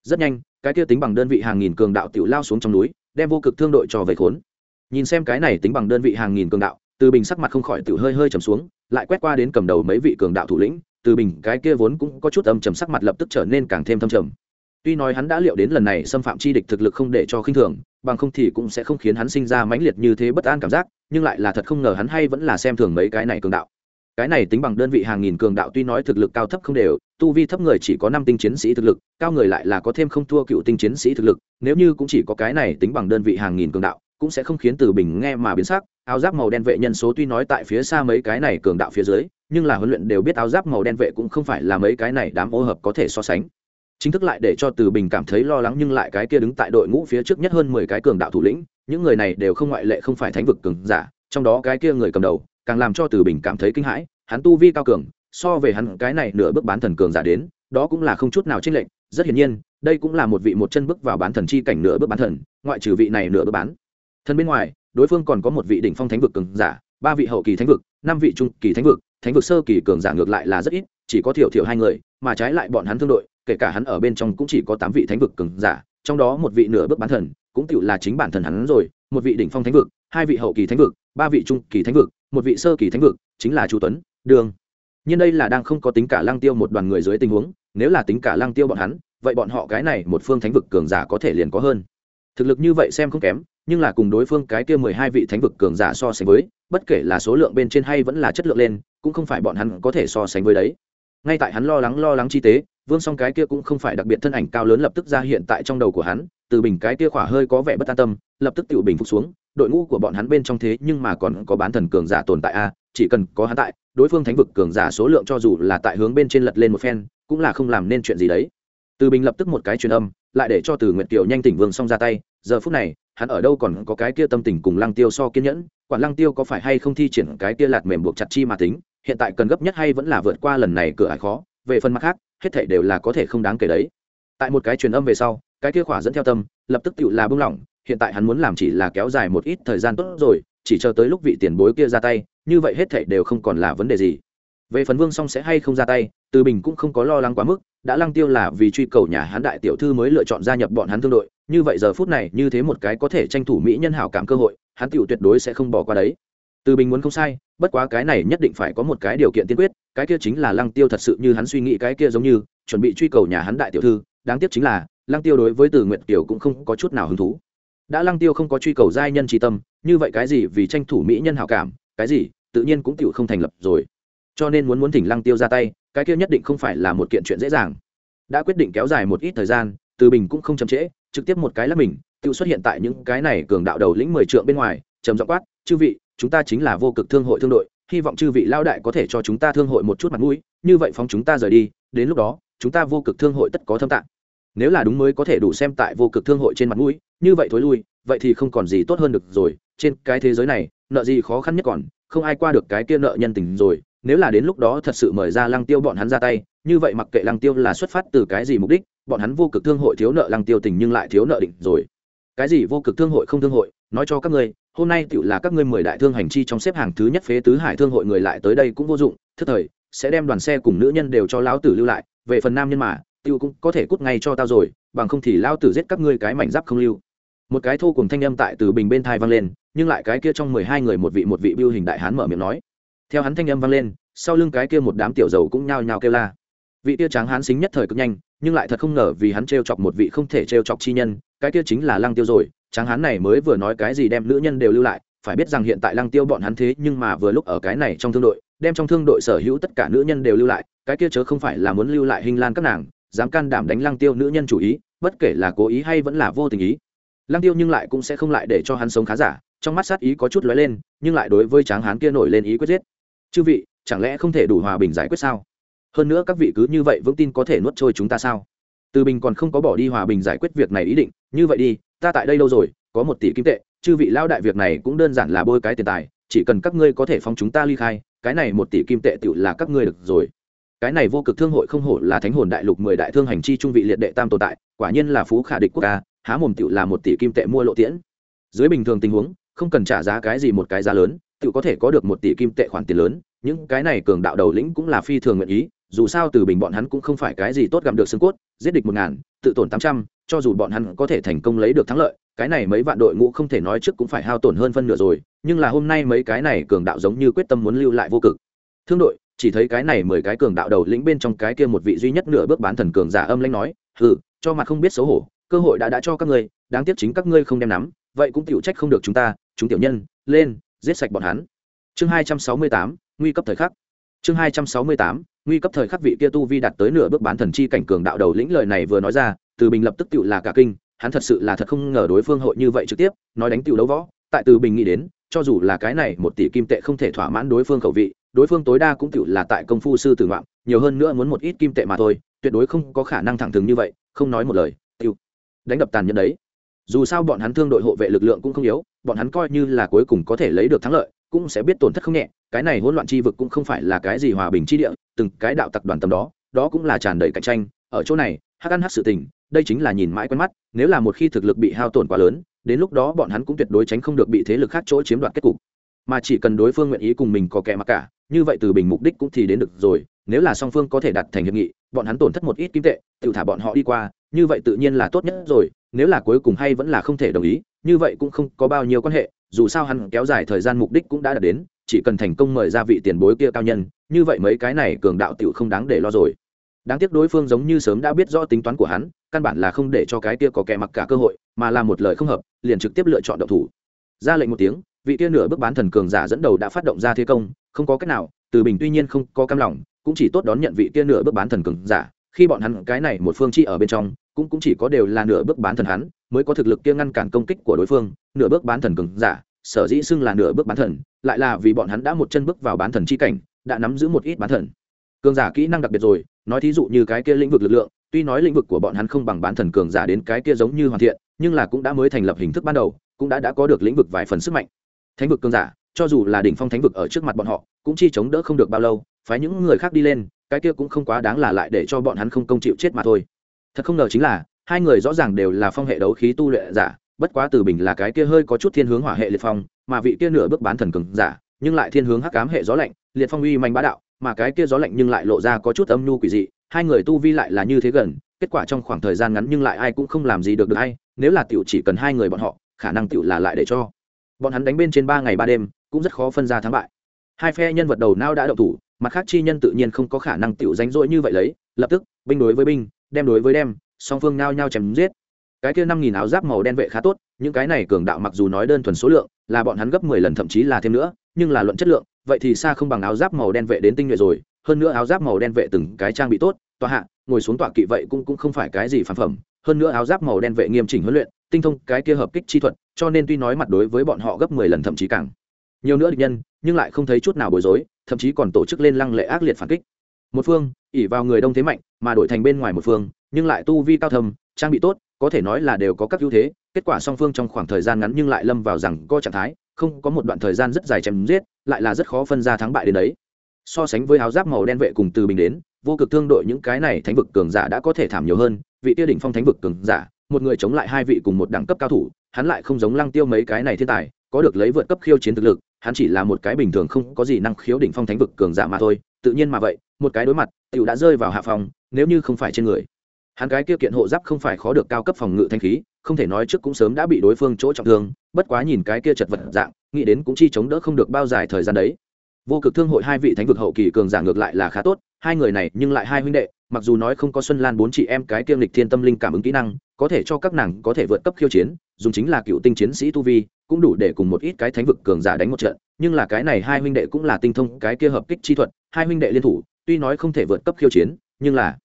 Rất nhanh, cái kia tính bằng đơn vị hàng nghìn cường đạo tiểu lao xuống trong núi, đem vô cực thương đội cho về khốn. Nhìn xem cái này tính bằng đơn vị hàng nghìn cường đạo, từ bình sắc mặt không khỏi tiểu hơi hơi trầm xuống, lại quét qua đến cầm đầu mấy vị cường đạo thủ lĩnh từ bình cái kia vốn cũng có chút âm trầm sắc mặt lập tức trở nên càng thêm thâm trầm. Tuy nói hắn đã liệu đến lần này xâm phạm chi địch thực lực không để cho khinh thường, bằng không thì cũng sẽ không khiến hắn sinh ra mãnh liệt như thế bất an cảm giác, nhưng lại là thật không ngờ hắn hay vẫn là xem thường mấy cái này cường đạo. Cái này tính bằng đơn vị hàng nghìn cường đạo tuy nói thực lực cao thấp không đều, tu vi thấp người chỉ có năm tinh chiến sĩ thực lực, cao người lại là có thêm không thua cựu tinh chiến sĩ thực lực, nếu như cũng chỉ có cái này tính bằng đơn vị hàng nghìn cường đạo, cũng sẽ không khiến từ bình nghe mà biến sắc, áo giáp màu đen vệ nhân số tuy nói tại phía xa mấy cái này cường đạo phía dưới nhưng là huấn luyện đều biết áo giáp màu đen vệ cũng không phải là mấy cái này đám ô hợp có thể so sánh. Chính thức lại để cho từ bình cảm thấy lo lắng nhưng lại cái kia đứng tại đội ngũ phía trước nhất hơn mười cái cường đạo thủ lĩnh, những người này đều không ngoại lệ không phải thánh vực cường giả, trong đó cái kia người cầm đầu, càng làm cho từ bình cảm thấy kinh hãi, hắn tu vi cao cường, so về hắn cái này nửa bước bán thần cường giả đến, đó cũng là không chút nào chênh lệch, rất hiển nhiên, đây cũng là một vị một chân bước vào bán thần chi cảnh nửa bước bán thần, ngoại trừ vị này nửa bước bán. Thần bên ngoài, đối phương còn có một vị đỉnh phong thánh vực cường giả, ba vị hậu kỳ thánh vực, năm vị trung kỳ thánh vực thánh vực sơ kỳ cường giả ngược lại là rất ít, chỉ có thiểu thiểu hai người, mà trái lại bọn hắn thương đội, kể cả hắn ở bên trong cũng chỉ có tám vị thánh vực cường giả, trong đó một vị nửa bước bán thần, cũng tựu là chính bản thần hắn rồi, một vị đỉnh phong thánh vực, hai vị hậu kỳ thánh vực, ba vị trung kỳ thánh vực, một vị sơ kỳ thánh vực, chính là chu tuấn, đường. Nhưng đây là đang không có tính cả lăng tiêu một đoàn người dưới tình huống, nếu là tính cả lăng tiêu bọn hắn, vậy bọn họ cái này một phương thánh vực cường giả có thể liền có hơn thực lực như vậy xem không kém, nhưng là cùng đối phương cái kia mười hai vị thánh vực cường giả so sánh với, bất kể là số lượng bên trên hay vẫn là chất lượng lên, cũng không phải bọn hắn có thể so sánh với đấy. Ngay tại hắn lo lắng lo lắng chi tế, vương song cái kia cũng không phải đặc biệt thân ảnh cao lớn lập tức ra hiện tại trong đầu của hắn, từ bình cái kia khỏa hơi có vẻ bất an tâm, lập tức tự bình phục xuống, đội ngũ của bọn hắn bên trong thế nhưng mà còn có bán thần cường giả tồn tại a, chỉ cần có hắn tại, đối phương thánh vực cường giả số lượng cho dù là tại hướng bên trên lật lên một phen, cũng là không làm nên chuyện gì đấy. Từ bình lập tức một cái truyền âm lại để cho từ nguyệt kiều nhanh tỉnh vương xong ra tay. Giờ phút này, hắn ở đâu còn có cái kia tâm tình cùng lăng tiêu so kiên nhẫn? Quản lăng tiêu có phải hay không thi triển cái kia lạt mềm buộc chặt chi mà tính? Hiện tại cần gấp nhất hay vẫn là vượt qua lần này cửa ải khó? Về phần mặt khác, hết thảy đều là có thể không đáng kể đấy. Tại một cái truyền âm về sau, cái kia khỏa dẫn theo tâm, lập tức tự là bưng lỏng. Hiện tại hắn muốn làm chỉ là kéo dài một ít thời gian tốt rồi, chỉ chờ tới lúc vị tiền bối kia ra tay, như vậy hết thảy đều không còn là vấn đề gì về phần vương song sẽ hay không ra tay, từ bình cũng không có lo lắng quá mức, đã lăng tiêu là vì truy cầu nhà hắn đại tiểu thư mới lựa chọn gia nhập bọn hắn thương đội, như vậy giờ phút này như thế một cái có thể tranh thủ mỹ nhân hảo cảm cơ hội hắn tiểu tuyệt đối sẽ không bỏ qua đấy. Từ bình muốn không sai, bất quá cái này nhất định phải có một cái điều kiện tiên quyết, cái kia chính là lăng tiêu thật sự như hắn suy nghĩ cái kia giống như, chuẩn bị truy cầu nhà hắn đại tiểu thư, đáng tiếc chính là, lăng tiêu đối với từ nguyện tiểu cũng không có chút nào hứng thú. Đã lăng tiêu không có truy cầu giai nhân trí tâm, như vậy cái gì vì tranh thủ mỹ nhân hảo cảm, cái gì, tự nhiên cũng tiểu không thành lập rồi cho nên muốn muốn thỉnh lăng tiêu ra tay, cái kia nhất định không phải là một kiện chuyện dễ dàng. Đã quyết định kéo dài một ít thời gian, từ bình cũng không chậm trễ, trực tiếp một cái là mình, tự xuất hiện tại những cái này cường đạo đầu lĩnh mười trượng bên ngoài, trầm giọng quát, chư vị, chúng ta chính là vô cực thương hội thương đội, hy vọng chư vị lao đại có thể cho chúng ta thương hội một chút mặt mũi, như vậy phóng chúng ta rời đi, đến lúc đó, chúng ta vô cực thương hội tất có thâm tạng. Nếu là đúng mới có thể đủ xem tại vô cực thương hội trên mặt mũi, như vậy thối lui, vậy thì không còn gì tốt hơn được rồi, trên cái thế giới này, nợ gì khó khăn nhất còn, không ai qua được cái kia nợ nhân tình rồi nếu là đến lúc đó thật sự mời ra lăng tiêu bọn hắn ra tay, như vậy mặc kệ lăng tiêu là xuất phát từ cái gì mục đích, bọn hắn vô cực thương hội thiếu nợ lăng tiêu tình nhưng lại thiếu nợ định rồi. Cái gì vô cực thương hội không thương hội, nói cho các ngươi, hôm nay tựu là các ngươi mười đại thương hành chi trong xếp hàng thứ nhất phế tứ hải thương hội người lại tới đây cũng vô dụng, thức thời, sẽ đem đoàn xe cùng nữ nhân đều cho lão tử lưu lại, về phần nam nhân mà tựu cũng có thể cút ngay cho tao rồi, bằng không thì lão tử giết các ngươi cái mảnh giáp không lưu. Một cái thô cùng thanh âm tại từ bình bên thai vang lên, nhưng lại cái kia trong mười hai người một vị một vị biêu hình đại hán mở miệng nói theo hắn thanh âm vang lên, sau lưng cái kia một đám tiểu dầu cũng nhao nhao kêu la. Vị tia tráng hán xính nhất thời cực nhanh, nhưng lại thật không ngờ vì hắn t chọc một vị không thể t chọc chi nhân, cái kia chính là lăng tiêu rồi. Tráng hán này mới vừa nói cái gì đem nữ nhân đều lưu lại, phải biết rằng hiện tại lăng tiêu bọn hắn thế nhưng mà vừa lúc ở cái này trong thương đội, đem trong thương đội sở hữu tất cả nữ nhân đều lưu lại, cái kia chớ không phải là muốn lưu lại hình lan các nàng, dám can đảm đánh lăng tiêu nữ nhân chủ ý, bất kể là cố ý hay vẫn là vô tình ý. Lăng tiêu nhưng lại cũng sẽ không lại để cho hắn sống khá giả, trong mắt sát ý có chút lóe lên, nhưng lại đối với tráng hán kia nổi lên ý quyết giết chư vị, chẳng lẽ không thể đủ hòa bình giải quyết sao? Hơn nữa các vị cứ như vậy vững tin có thể nuốt trôi chúng ta sao? Từ bình còn không có bỏ đi hòa bình giải quyết việc này ý định, như vậy đi, ta tại đây lâu rồi, có một tỷ kim tệ, chư vị lao đại việc này cũng đơn giản là bôi cái tiền tài, chỉ cần các ngươi có thể phóng chúng ta ly khai, cái này một tỷ kim tệ tự là các ngươi được rồi. Cái này vô cực thương hội không hổ là thánh hồn đại lục mười đại thương hành chi trung vị liệt đệ tam tồn tại, quả nhiên là phú khả địch quốc ca há mồm tự là một tỷ kim tệ mua lộ tiễn. Dưới bình thường tình huống, không cần trả giá cái gì một cái giá lớn tự có thể có được một tỷ kim tệ khoản tiền lớn, những cái này cường đạo đầu lĩnh cũng là phi thường nguyện ý, dù sao từ bình bọn hắn cũng không phải cái gì tốt gặm được xương cốt, giết địch một ngàn, tự tổn tám trăm, cho dù bọn hắn có thể thành công lấy được thắng lợi, cái này mấy vạn đội ngũ không thể nói trước cũng phải hao tổn hơn phân nửa rồi, nhưng là hôm nay mấy cái này cường đạo giống như quyết tâm muốn lưu lại vô cực. Thương đội, chỉ thấy cái này mười cái cường đạo đầu lĩnh bên trong cái kia một vị duy nhất nửa bước bán thần cường giả âm lãnh nói ừ cho mặt không biết xấu hổ, cơ hội đã đã cho các ngươi, đáng tiếc chính các ngươi không đem nắm, vậy cũng tiểu trách không được chúng ta, chúng tiểu nhân, lên giết sạch bọn hắn. Chương hai trăm sáu mươi tám, nguy cấp thời khắc. Chương hai trăm sáu mươi tám, nguy cấp thời khắc vị kia tu vi đạt tới nửa bước bán thần chi cảnh cường đạo đầu lĩnh lời này vừa nói ra, từ bình lập tức tự là cả kinh, hắn thật sự là thật không ngờ đối phương hội như vậy trực tiếp, nói đánh tiểu đấu võ. Tại từ bình nghĩ đến, cho dù là cái này một tỷ kim tệ không thể thỏa mãn đối phương khẩu vị, đối phương tối đa cũng tiểu là tại công phu sư tử ngoạn, nhiều hơn nữa muốn một ít kim tệ mà thôi, tuyệt đối không có khả năng thẳng thừng như vậy, không nói một lời tiêu đánh đập tàn nhẫn đấy dù sao bọn hắn thương đội hộ vệ lực lượng cũng không yếu, bọn hắn coi như là cuối cùng có thể lấy được thắng lợi, cũng sẽ biết tổn thất không nhẹ, cái này hỗn loạn chi vực cũng không phải là cái gì hòa bình chi địa, từng cái đạo tặc đoàn tầm đó đó cũng là tràn đầy cạnh tranh. Ở chỗ này, hắc ăn hắc sự tình, đây chính là nhìn mãi quen mắt, nếu là một khi thực lực bị hao tổn quá lớn, đến lúc đó bọn hắn cũng tuyệt đối tránh không được bị thế lực khác chỗ chiếm đoạt kết cục. Mà chỉ cần đối phương nguyện ý cùng mình có kẻ mặc cả, như vậy từ bình mục đích cũng thì đến được rồi, nếu là song phương có thể đặt thành hiệp nghị, bọn hắn tổn thất một ít kim tệ tự thả bọn họ đi qua, như vậy tự nhiên là tốt nhất rồi nếu là cuối cùng hay vẫn là không thể đồng ý, như vậy cũng không có bao nhiêu quan hệ, dù sao hắn kéo dài thời gian mục đích cũng đã đạt đến, chỉ cần thành công mời ra vị tiền bối kia cao nhân, như vậy mấy cái này cường đạo tiểu không đáng để lo rồi. Đáng tiếc đối phương giống như sớm đã biết rõ tính toán của hắn, căn bản là không để cho cái kia có kẻ mặc cả cơ hội, mà là một lời không hợp, liền trực tiếp lựa chọn động thủ. Ra lệnh một tiếng, vị kia nửa bước bán thần cường giả dẫn đầu đã phát động ra thế công, không có cách nào, từ bình tuy nhiên không có cam lòng, cũng chỉ tốt đón nhận vị kia nửa bước bán thần cường giả, khi bọn hắn cái này một phương chi ở bên trong cũng cũng chỉ có đều là nửa bước bán thần hắn, mới có thực lực kia ngăn cản công kích của đối phương, nửa bước bán thần cường giả, sở dĩ xưng là nửa bước bán thần, lại là vì bọn hắn đã một chân bước vào bán thần chi cảnh, đã nắm giữ một ít bán thần. Cường giả kỹ năng đặc biệt rồi, nói thí dụ như cái kia lĩnh vực lực lượng, tuy nói lĩnh vực của bọn hắn không bằng bán thần cường giả đến cái kia giống như hoàn thiện, nhưng là cũng đã mới thành lập hình thức ban đầu, cũng đã đã có được lĩnh vực vài phần sức mạnh. Thánh vực cường giả, cho dù là đỉnh phong thánh vực ở trước mặt bọn họ, cũng chi chống đỡ không được bao lâu, phái những người khác đi lên, cái kia cũng không quá đáng là lại để cho bọn hắn không công chịu chết mà thôi thật không ngờ chính là, hai người rõ ràng đều là phong hệ đấu khí tu luyện giả, bất quá từ bình là cái kia hơi có chút thiên hướng hỏa hệ liệt phong, mà vị kia nửa bước bán thần cường giả, nhưng lại thiên hướng hắc cám hệ gió lạnh, liệt phong uy manh bá đạo, mà cái kia gió lạnh nhưng lại lộ ra có chút âm nhu quỷ dị, hai người tu vi lại là như thế gần, kết quả trong khoảng thời gian ngắn nhưng lại ai cũng không làm gì được được hay, nếu là tiểu chỉ cần hai người bọn họ, khả năng tiểu là lại để cho. Bọn hắn đánh bên trên ba ngày ba đêm, cũng rất khó phân ra thắng bại. Hai phe nhân vật đầu não đã động thủ, mặt khác chi nhân tự nhiên không có khả năng tiểu ránh rỗi như vậy lấy, lập tức, binh đối với binh đem đối với đem, song phương nao nhau chém giết. Cái kia năm nghìn áo giáp màu đen vệ khá tốt, những cái này cường đạo mặc dù nói đơn thuần số lượng, là bọn hắn gấp mười lần thậm chí là thêm nữa, nhưng là luận chất lượng, vậy thì xa không bằng áo giáp màu đen vệ đến tinh nhuệ rồi, hơn nữa áo giáp màu đen vệ từng cái trang bị tốt tòa hạ, ngồi xuống tọa kỵ vậy cũng cũng không phải cái gì phản phẩm, hơn nữa áo giáp màu đen vệ nghiêm chỉnh huấn luyện, tinh thông cái kia hợp kích chi thuật, cho nên tuy nói mặt đối với bọn họ gấp mười lần thậm chí càng nhiều nữa địch nhân, nhưng lại không thấy chút nào bối rối, thậm chí còn tổ chức lên lăng lệ ác liệt phản kích một phương ỉ vào người đông thế mạnh, mà đổi thành bên ngoài một phương, nhưng lại tu vi cao thâm, trang bị tốt, có thể nói là đều có các ưu thế. Kết quả song phương trong khoảng thời gian ngắn nhưng lại lâm vào rằng có trạng thái, không có một đoạn thời gian rất dài chém giết, lại là rất khó phân ra thắng bại đến đấy. So sánh với áo giáp màu đen vệ cùng từ bình đến, vô cực thương đội những cái này thánh vực cường giả đã có thể thảm nhiều hơn. Vị tiêu đỉnh phong thánh vực cường giả, một người chống lại hai vị cùng một đẳng cấp cao thủ, hắn lại không giống lăng tiêu mấy cái này thiên tài, có được lấy vượt cấp khiêu chiến thực lực hắn chỉ là một cái bình thường không có gì năng khiếu đỉnh phong thánh vực cường giả mà thôi, tự nhiên mà vậy, một cái đối mặt, tiểu đã rơi vào hạ phòng, nếu như không phải trên người. Hắn cái kia kiện hộ giáp không phải khó được cao cấp phòng ngự thanh khí, không thể nói trước cũng sớm đã bị đối phương chỗ trọng thương, bất quá nhìn cái kia chật vật dạng, nghĩ đến cũng chi chống đỡ không được bao dài thời gian đấy. Vô cực thương hội hai vị thánh vực hậu kỳ cường giả ngược lại là khá tốt hai người này nhưng lại hai huynh đệ, mặc dù nói không có xuân lan bốn chị em cái kiêm lịch thiên tâm linh cảm ứng kỹ năng, có thể cho các nàng có thể vượt cấp khiêu chiến, dùng chính là cựu tinh chiến sĩ tu vi, cũng đủ để cùng một ít cái thánh vực cường giả đánh một trận, nhưng là cái này hai huynh đệ cũng là tinh thông cái kia hợp kích chi thuật, hai huynh đệ liên thủ, tuy nói không thể vượt cấp khiêu chiến, nhưng là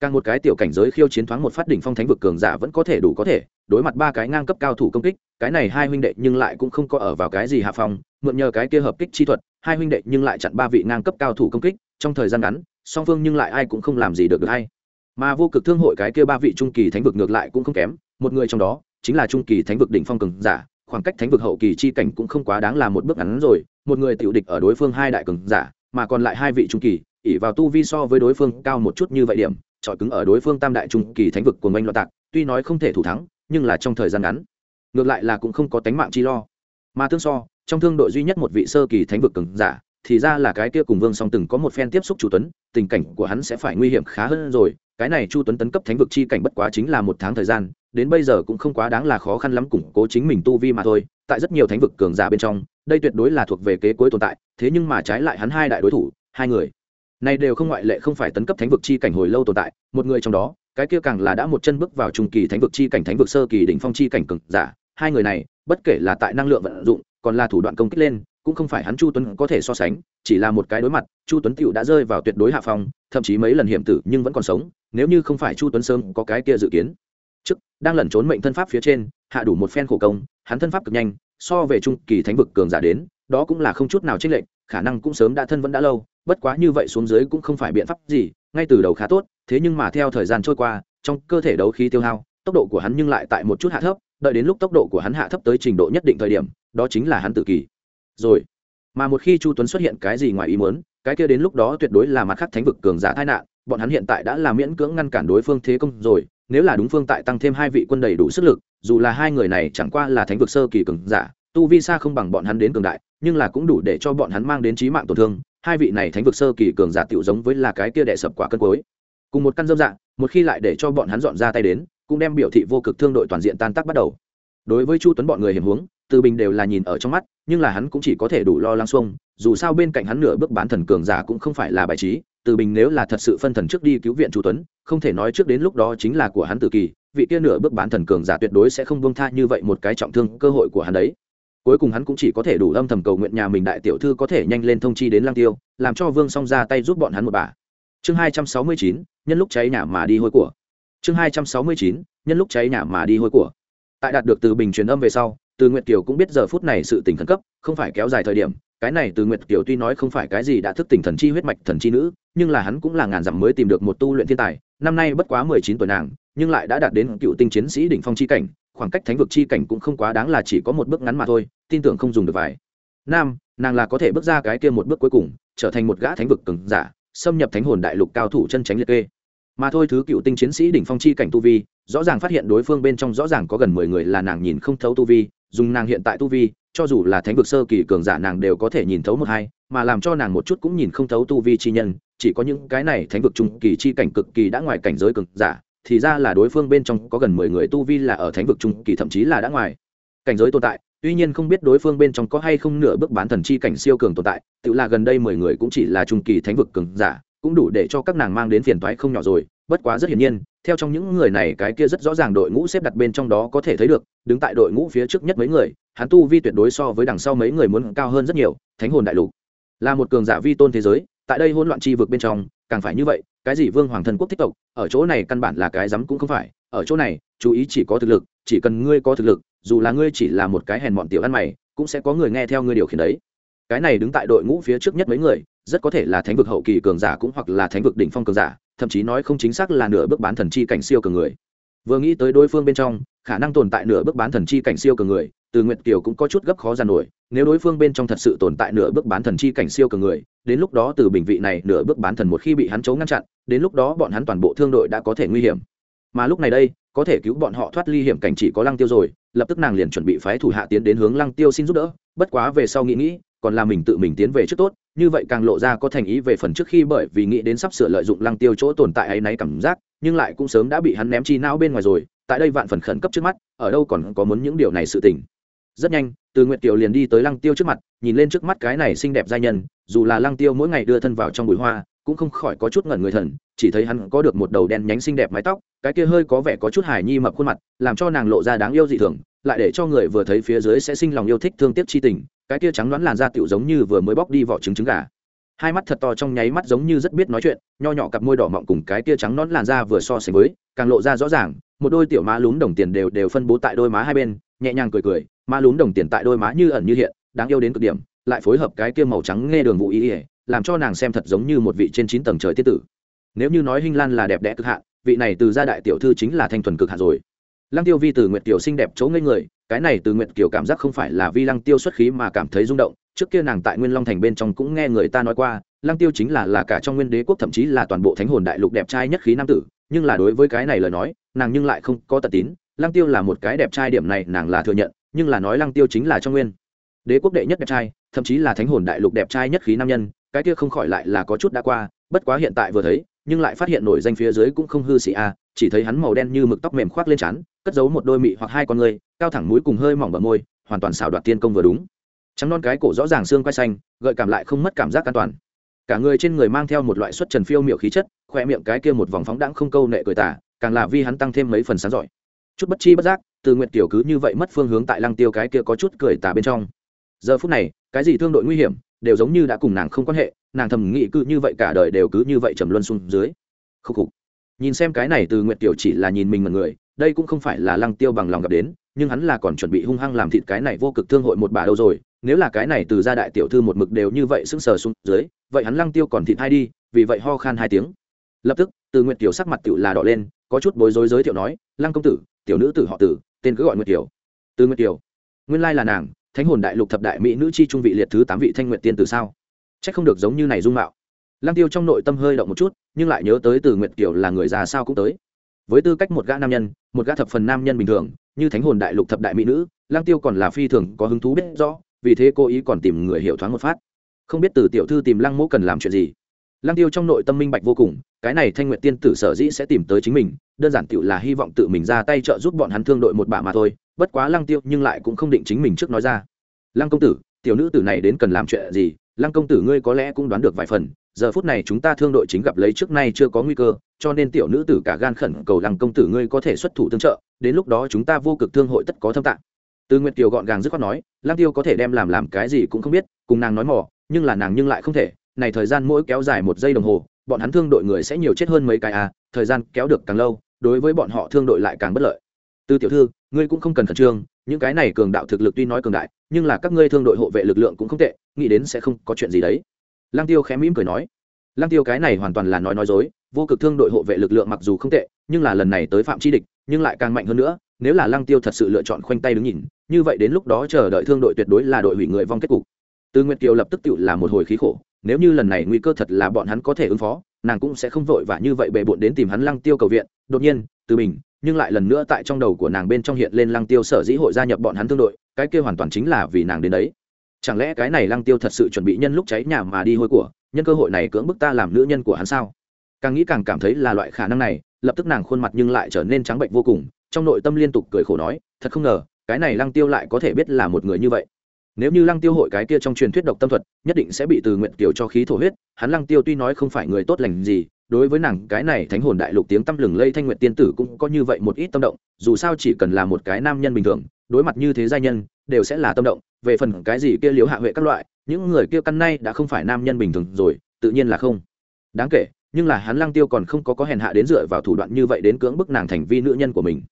càng một cái tiểu cảnh giới khiêu chiến thoáng một phát đỉnh phong thánh vực cường giả vẫn có thể đủ có thể, đối mặt ba cái ngang cấp cao thủ công kích, cái này hai huynh đệ nhưng lại cũng không có ở vào cái gì hạ phong, mượn nhờ cái kia hợp kích chi thuật, hai huynh đệ nhưng lại chặn ba vị ngang cấp cao thủ công kích, trong thời gian ngắn song phương nhưng lại ai cũng không làm gì được được hay. Mà vô cực thương hội cái kia ba vị trung kỳ thánh vực ngược lại cũng không kém, một người trong đó chính là trung kỳ thánh vực đỉnh phong cường giả, khoảng cách thánh vực hậu kỳ chi cảnh cũng không quá đáng là một bước ngắn rồi, một người tiểu địch ở đối phương hai đại cường giả, mà còn lại hai vị trung kỳ ỉ vào tu vi so với đối phương cao một chút như vậy điểm trọi cứng ở đối phương tam đại trung kỳ thánh vực của ngành loạn tạc, tuy nói không thể thủ thắng, nhưng là trong thời gian ngắn, ngược lại là cũng không có tánh mạng chi lo. Mà tương so, trong thương đội duy nhất một vị sơ kỳ thánh vực cường giả thì ra là cái kia cùng vương song từng có một phen tiếp xúc chu tuấn, tình cảnh của hắn sẽ phải nguy hiểm khá hơn rồi. Cái này chu tuấn tấn cấp thánh vực chi cảnh bất quá chính là một tháng thời gian, đến bây giờ cũng không quá đáng là khó khăn lắm củng cố chính mình tu vi mà thôi. Tại rất nhiều thánh vực cường giả bên trong, đây tuyệt đối là thuộc về kế cuối tồn tại, thế nhưng mà trái lại hắn hai đại đối thủ, hai người, này đều không ngoại lệ không phải tấn cấp thánh vực chi cảnh hồi lâu tồn tại, một người trong đó, cái kia càng là đã một chân bước vào trung kỳ thánh vực chi cảnh, thánh vực sơ kỳ đỉnh phong chi cảnh cường giả. Hai người này, bất kể là tại năng lượng vận dụng, còn là thủ đoạn công kích lên cũng không phải hắn chu tuấn có thể so sánh, chỉ là một cái đối mặt, chu tuấn tựu đã rơi vào tuyệt đối hạ phong, thậm chí mấy lần hiểm tử nhưng vẫn còn sống, nếu như không phải chu tuấn sớm có cái kia dự kiến. Trước, đang lẩn trốn mệnh thân pháp phía trên, hạ đủ một phen khổ công, hắn thân pháp cực nhanh, so về trung kỳ thánh vực cường giả đến, đó cũng là không chút nào chênh lệch, khả năng cũng sớm đã thân vẫn đã lâu, bất quá như vậy xuống dưới cũng không phải biện pháp gì, ngay từ đầu khá tốt, thế nhưng mà theo thời gian trôi qua, trong cơ thể đấu khí tiêu hao, tốc độ của hắn nhưng lại tại một chút hạ thấp, đợi đến lúc tốc độ của hắn hạ thấp tới trình độ nhất định thời điểm, đó chính là hắn tự kỷ rồi. Mà một khi chu tuấn xuất hiện cái gì ngoài ý muốn, cái kia đến lúc đó tuyệt đối là mặt khác thánh vực cường giả tai nạn. Bọn hắn hiện tại đã là miễn cưỡng ngăn cản đối phương thế công rồi, nếu là đúng phương tại tăng thêm hai vị quân đầy đủ sức lực, dù là hai người này chẳng qua là thánh vực sơ kỳ cường giả, tu vi xa không bằng bọn hắn đến cường đại, nhưng là cũng đủ để cho bọn hắn mang đến trí mạng tổn thương. Hai vị này thánh vực sơ kỳ cường giả tiểu giống với là cái kia đệ sập quả cân cối. Cùng một căn dâm dạng, một khi lại để cho bọn hắn dọn ra tay đến, cũng đem biểu thị vô cực thương đội toàn diện tan tác bắt đầu đối với chu tuấn bọn người hiểm huống, từ bình đều là nhìn ở trong mắt, nhưng là hắn cũng chỉ có thể đủ lo lắng xuông, dù sao bên cạnh hắn nửa bước bán thần cường giả cũng không phải là bài trí, từ bình nếu là thật sự phân thần trước đi cứu viện chu tuấn, không thể nói trước đến lúc đó chính là của hắn tự kỳ, vị kia nửa bước bán thần cường giả tuyệt đối sẽ không buông tha như vậy một cái trọng thương cơ hội của hắn đấy. Cuối cùng hắn cũng chỉ có thể đủ âm thầm cầu nguyện nhà mình đại tiểu thư có thể nhanh lên thông chi đến lang tiêu, làm cho vương song ra tay giúp bọn hắn một bà. Chương hai trăm sáu mươi chín, nhân lúc cháy nhà mà đi hôi của. Chương hai trăm sáu mươi chín, nhân lúc cháy nhà mà đi hôi của tại đạt được từ bình truyền âm về sau, từ nguyệt kiều cũng biết giờ phút này sự tình khẩn cấp, không phải kéo dài thời điểm, cái này từ nguyệt kiều tuy nói không phải cái gì đã thức tỉnh thần chi huyết mạch thần chi nữ, nhưng là hắn cũng là ngàn dặm mới tìm được một tu luyện thiên tài, năm nay bất quá mười chín tuổi nàng, nhưng lại đã đạt đến cựu tinh chiến sĩ đỉnh phong chi cảnh, khoảng cách thánh vực chi cảnh cũng không quá đáng là chỉ có một bước ngắn mà thôi, tin tưởng không dùng được vài. Nam, nàng là có thể bước ra cái kia một bước cuối cùng, trở thành một gã thánh vực cường giả, xâm nhập thánh hồn đại lục cao thủ chân tránh liệt kê mà thôi thứ cựu tinh chiến sĩ đỉnh phong chi cảnh tu vi, rõ ràng phát hiện đối phương bên trong rõ ràng có gần mười người là nàng nhìn không thấu tu vi, dùng nàng hiện tại tu vi, cho dù là thánh vực sơ kỳ cường giả nàng đều có thể nhìn thấu một hai, mà làm cho nàng một chút cũng nhìn không thấu tu vi chi nhân, chỉ có những cái này thánh vực trung kỳ chi cảnh cực kỳ đã ngoài cảnh giới cường giả, thì ra là đối phương bên trong có gần mười người tu vi là ở thánh vực trung kỳ thậm chí là đã ngoài cảnh giới tồn tại, tuy nhiên không biết đối phương bên trong có hay không nửa bước bán thần chi cảnh siêu cường tồn tại, tự là gần đây mười người cũng chỉ là trung kỳ thánh vực cường giả cũng đủ để cho các nàng mang đến phiền toái không nhỏ rồi, bất quá rất hiển nhiên, theo trong những người này cái kia rất rõ ràng đội ngũ xếp đặt bên trong đó có thể thấy được, đứng tại đội ngũ phía trước nhất mấy người, hắn tu vi tuyệt đối so với đằng sau mấy người muốn cao hơn rất nhiều, thánh hồn đại lục. Là một cường giả vi tôn thế giới, tại đây hỗn loạn chi vực bên trong, càng phải như vậy, cái gì vương hoàng thần quốc thích tộc, ở chỗ này căn bản là cái dám cũng không phải, ở chỗ này, chú ý chỉ có thực lực, chỉ cần ngươi có thực lực, dù là ngươi chỉ là một cái hèn mọn tiểu ăn mày, cũng sẽ có người nghe theo ngươi điều khiển đấy. Cái này đứng tại đội ngũ phía trước nhất mấy người rất có thể là thánh vực hậu kỳ cường giả cũng hoặc là thánh vực đỉnh phong cường giả, thậm chí nói không chính xác là nửa bước bán thần chi cảnh siêu cường người. Vừa nghĩ tới đối phương bên trong, khả năng tồn tại nửa bước bán thần chi cảnh siêu cường người, từ nguyệt kiều cũng có chút gấp khó giàn nổi, nếu đối phương bên trong thật sự tồn tại nửa bước bán thần chi cảnh siêu cường người, đến lúc đó từ bình vị này nửa bước bán thần một khi bị hắn chấu ngăn chặn, đến lúc đó bọn hắn toàn bộ thương đội đã có thể nguy hiểm. Mà lúc này đây, có thể cứu bọn họ thoát ly hiểm cảnh chỉ có lăng tiêu rồi, lập tức nàng liền chuẩn bị phái thủ hạ tiến đến hướng lăng tiêu xin giúp đỡ, bất quá về sau nghĩ nghĩ, còn là mình tự mình tiến về trước tốt như vậy càng lộ ra có thành ý về phần trước khi bởi vì nghĩ đến sắp sửa lợi dụng lăng tiêu chỗ tồn tại ấy náy cảm giác, nhưng lại cũng sớm đã bị hắn ném chi não bên ngoài rồi, tại đây vạn phần khẩn cấp trước mắt, ở đâu còn có muốn những điều này sự tình. Rất nhanh, từ nguyệt tiểu liền đi tới lăng tiêu trước mặt, nhìn lên trước mắt cái này xinh đẹp giai nhân, dù là lăng tiêu mỗi ngày đưa thân vào trong bụi hoa, cũng không khỏi có chút ngẩn người thần, chỉ thấy hắn có được một đầu đen nhánh xinh đẹp mái tóc, cái kia hơi có vẻ có chút hài nhi mập khuôn mặt, làm cho nàng lộ ra đáng yêu dị thường, lại để cho người vừa thấy phía dưới sẽ sinh lòng yêu thích thương tiếc chi tình cái kia trắng đoán làn da tiểu giống như vừa mới bóc đi vỏ trứng trứng gà. Hai mắt thật to trong nháy mắt giống như rất biết nói chuyện, nho nhỏ cặp môi đỏ mọng cùng cái kia trắng nón làn da vừa so sánh với, càng lộ ra rõ ràng, một đôi tiểu má lún đồng tiền đều đều phân bố tại đôi má hai bên, nhẹ nhàng cười cười, má lún đồng tiền tại đôi má như ẩn như hiện, đáng yêu đến cực điểm, lại phối hợp cái kia màu trắng nghe đường vụ ý ỉa làm cho nàng xem thật giống như một vị trên chín tầng trời tiết tử. Nếu như nói hinh lan là đẹp đẽ cực hạn, vị này từ gia đại tiểu thư chính là thanh thuần cực hạn rồi. Lăng tiêu vi từ nguyệt tiểu xinh đẹp chỗ ngây người cái này từ nguyệt kiều cảm giác không phải là vi lăng tiêu xuất khí mà cảm thấy rung động, trước kia nàng tại nguyên long thành bên trong cũng nghe người ta nói qua, lăng tiêu chính là là cả trong nguyên đế quốc thậm chí là toàn bộ thánh hồn đại lục đẹp trai nhất khí nam tử, nhưng là đối với cái này lời nói, nàng nhưng lại không có tật tín. Lăng tiêu là một cái đẹp trai điểm này nàng là thừa nhận, nhưng là nói lăng tiêu chính là trong nguyên đế quốc đệ nhất đẹp trai, thậm chí là thánh hồn đại lục đẹp trai nhất khí nam nhân, cái kia không khỏi lại là có chút đã qua, bất quá hiện tại vừa thấy, nhưng lại phát hiện nổi danh phía dưới cũng không hư xị a, chỉ thấy hắn màu đen như mực tóc mềm khoác lên trán cất giấu một đôi mị hoặc hai con người, cao thẳng mũi cùng hơi mỏng bờ môi, hoàn toàn xảo đoạt tiên công vừa đúng. Trắng non cái cổ rõ ràng xương quai xanh, gợi cảm lại không mất cảm giác an toàn. Cả người trên người mang theo một loại xuất trần phiêu miệu khí chất, khoe miệng cái kia một vòng phóng đãng không câu nệ cười tả, càng là vi hắn tăng thêm mấy phần sáng giỏi. Chút bất chi bất giác, từ nguyện tiểu cứ như vậy mất phương hướng tại lăng tiêu cái kia có chút cười tả bên trong. Giờ phút này, cái gì thương đội nguy hiểm, đều giống như đã cùng nàng không quan hệ, nàng thầm nghĩ cứ như vậy cả đời đều cứ như vậy trầm luân xuống dưới. Khúc khục. Nhìn xem cái này từ nguyện tiểu chỉ là nhìn mình một người đây cũng không phải là lăng tiêu bằng lòng gặp đến, nhưng hắn là còn chuẩn bị hung hăng làm thịt cái này vô cực thương hội một bà đâu rồi, nếu là cái này từ gia đại tiểu thư một mực đều như vậy sững sờ xuống dưới, vậy hắn lăng tiêu còn thịt hai đi, vì vậy ho khan hai tiếng. Lập tức, từ nguyệt tiểu sắc mặt tiểu là đỏ lên, có chút bối rối giới thiệu nói, lăng công tử, tiểu nữ tử họ tử tên cứ gọi nguyệt tiểu từ nguyệt tiểu nguyên lai là nàng, thánh hồn đại lục thập đại mỹ nữ chi trung vị liệt thứ tám vị thanh nguyệt tiên từ sao? Chắc không được giống như này dung mạo. Lăng tiêu trong nội tâm hơi động một chút, nhưng lại nhớ tới từ nguyệt tiểu là người già sao cũng tới với tư cách một gã nam nhân, một gã thập phần nam nhân bình thường, như thánh hồn đại lục thập đại mỹ nữ lang tiêu còn là phi thường có hứng thú biết rõ, vì thế cô ý còn tìm người hiểu thoáng một phát. Không biết từ tiểu thư tìm lăng mỗ cần làm chuyện gì. Lăng tiêu trong nội tâm minh bạch vô cùng, cái này thanh nguyện tiên tử sở dĩ sẽ tìm tới chính mình, đơn giản tiểu là hy vọng tự mình ra tay trợ giúp bọn hắn thương đội một bà mà thôi, bất quá lăng tiêu nhưng lại cũng không định chính mình trước nói ra. Lăng công tử tiểu nữ tử này đến cần làm chuyện gì, lăng công tử ngươi có lẽ cũng đoán được vài phần, giờ phút này chúng ta thương đội chính gặp lấy trước nay chưa có nguy cơ, cho nên tiểu nữ tử cả gan khẩn cầu lăng công tử ngươi có thể xuất thủ tương trợ, đến lúc đó chúng ta vô cực thương hội tất có thâm tạng. Từ nguyệt kiều gọn gàng dứt khoát nói, lăng tiêu có thể đem làm làm cái gì cũng không biết, cùng nàng nói mỏ nhưng là nàng nhưng lại không thể, này thời gian mỗi kéo dài một giây đồng hồ, bọn hắn thương đội người sẽ nhiều chết hơn mấy cái à thời gian kéo được càng lâu, đối với bọn họ thương đội lại càng bất lợi. Từ tiểu thư, ngươi cũng không cần khẩn trương những cái này cường đạo thực lực tuy nói cường đại, nhưng là các ngươi thương đội hộ vệ lực lượng cũng không tệ, nghĩ đến sẽ không có chuyện gì đấy. Lăng tiêu khẽ mỉm cười nói. Lăng tiêu cái này hoàn toàn là nói nói dối, vô cực thương đội hộ vệ lực lượng mặc dù không tệ, nhưng là lần này tới phạm chi địch, nhưng lại càng mạnh hơn nữa, nếu là lăng tiêu thật sự lựa chọn khoanh tay đứng nhìn, như vậy đến lúc đó chờ đợi thương đội tuyệt đối là đội hủy người vong kết cục. Từ nguyệt kiều lập tức tự là một hồi khí khổ nếu như lần này nguy cơ thật là bọn hắn có thể ứng phó, nàng cũng sẽ không vội và như vậy bề bộn đến tìm hắn lăng tiêu cầu viện. Đột nhiên, từ mình nhưng lại lần nữa tại trong đầu của nàng bên trong hiện lên lăng tiêu sở dĩ hội gia nhập bọn hắn thương đội, cái kia hoàn toàn chính là vì nàng đến đấy. Chẳng lẽ cái này lăng tiêu thật sự chuẩn bị nhân lúc cháy nhà mà đi hôi của, nhân cơ hội này cưỡng bức ta làm nữ nhân của hắn sao? Càng nghĩ càng cảm thấy là loại khả năng này, lập tức nàng khuôn mặt nhưng lại trở nên trắng bệnh vô cùng, trong nội tâm liên tục cười khổ nói, thật không ngờ, cái này lăng tiêu lại có thể biết là một người như vậy nếu như lăng tiêu hội cái kia trong truyền thuyết độc tâm thuật, nhất định sẽ bị từ nguyện kiều cho khí thổ huyết, hắn lăng tiêu tuy nói không phải người tốt lành gì, đối với nàng cái này thánh hồn đại lục tiếng tăm lừng lây thanh nguyện tiên tử cũng có như vậy một ít tâm động, dù sao chỉ cần là một cái nam nhân bình thường, đối mặt như thế giai nhân, đều sẽ là tâm động, về phần cái gì kia liếu hạ huệ các loại, những người kia căn nay đã không phải nam nhân bình thường rồi, tự nhiên là không. Đáng kể, nhưng là hắn lăng tiêu còn không có có hèn hạ đến dựa vào thủ đoạn như vậy đến cưỡng bức nàng thành vi nữ nhân của mình.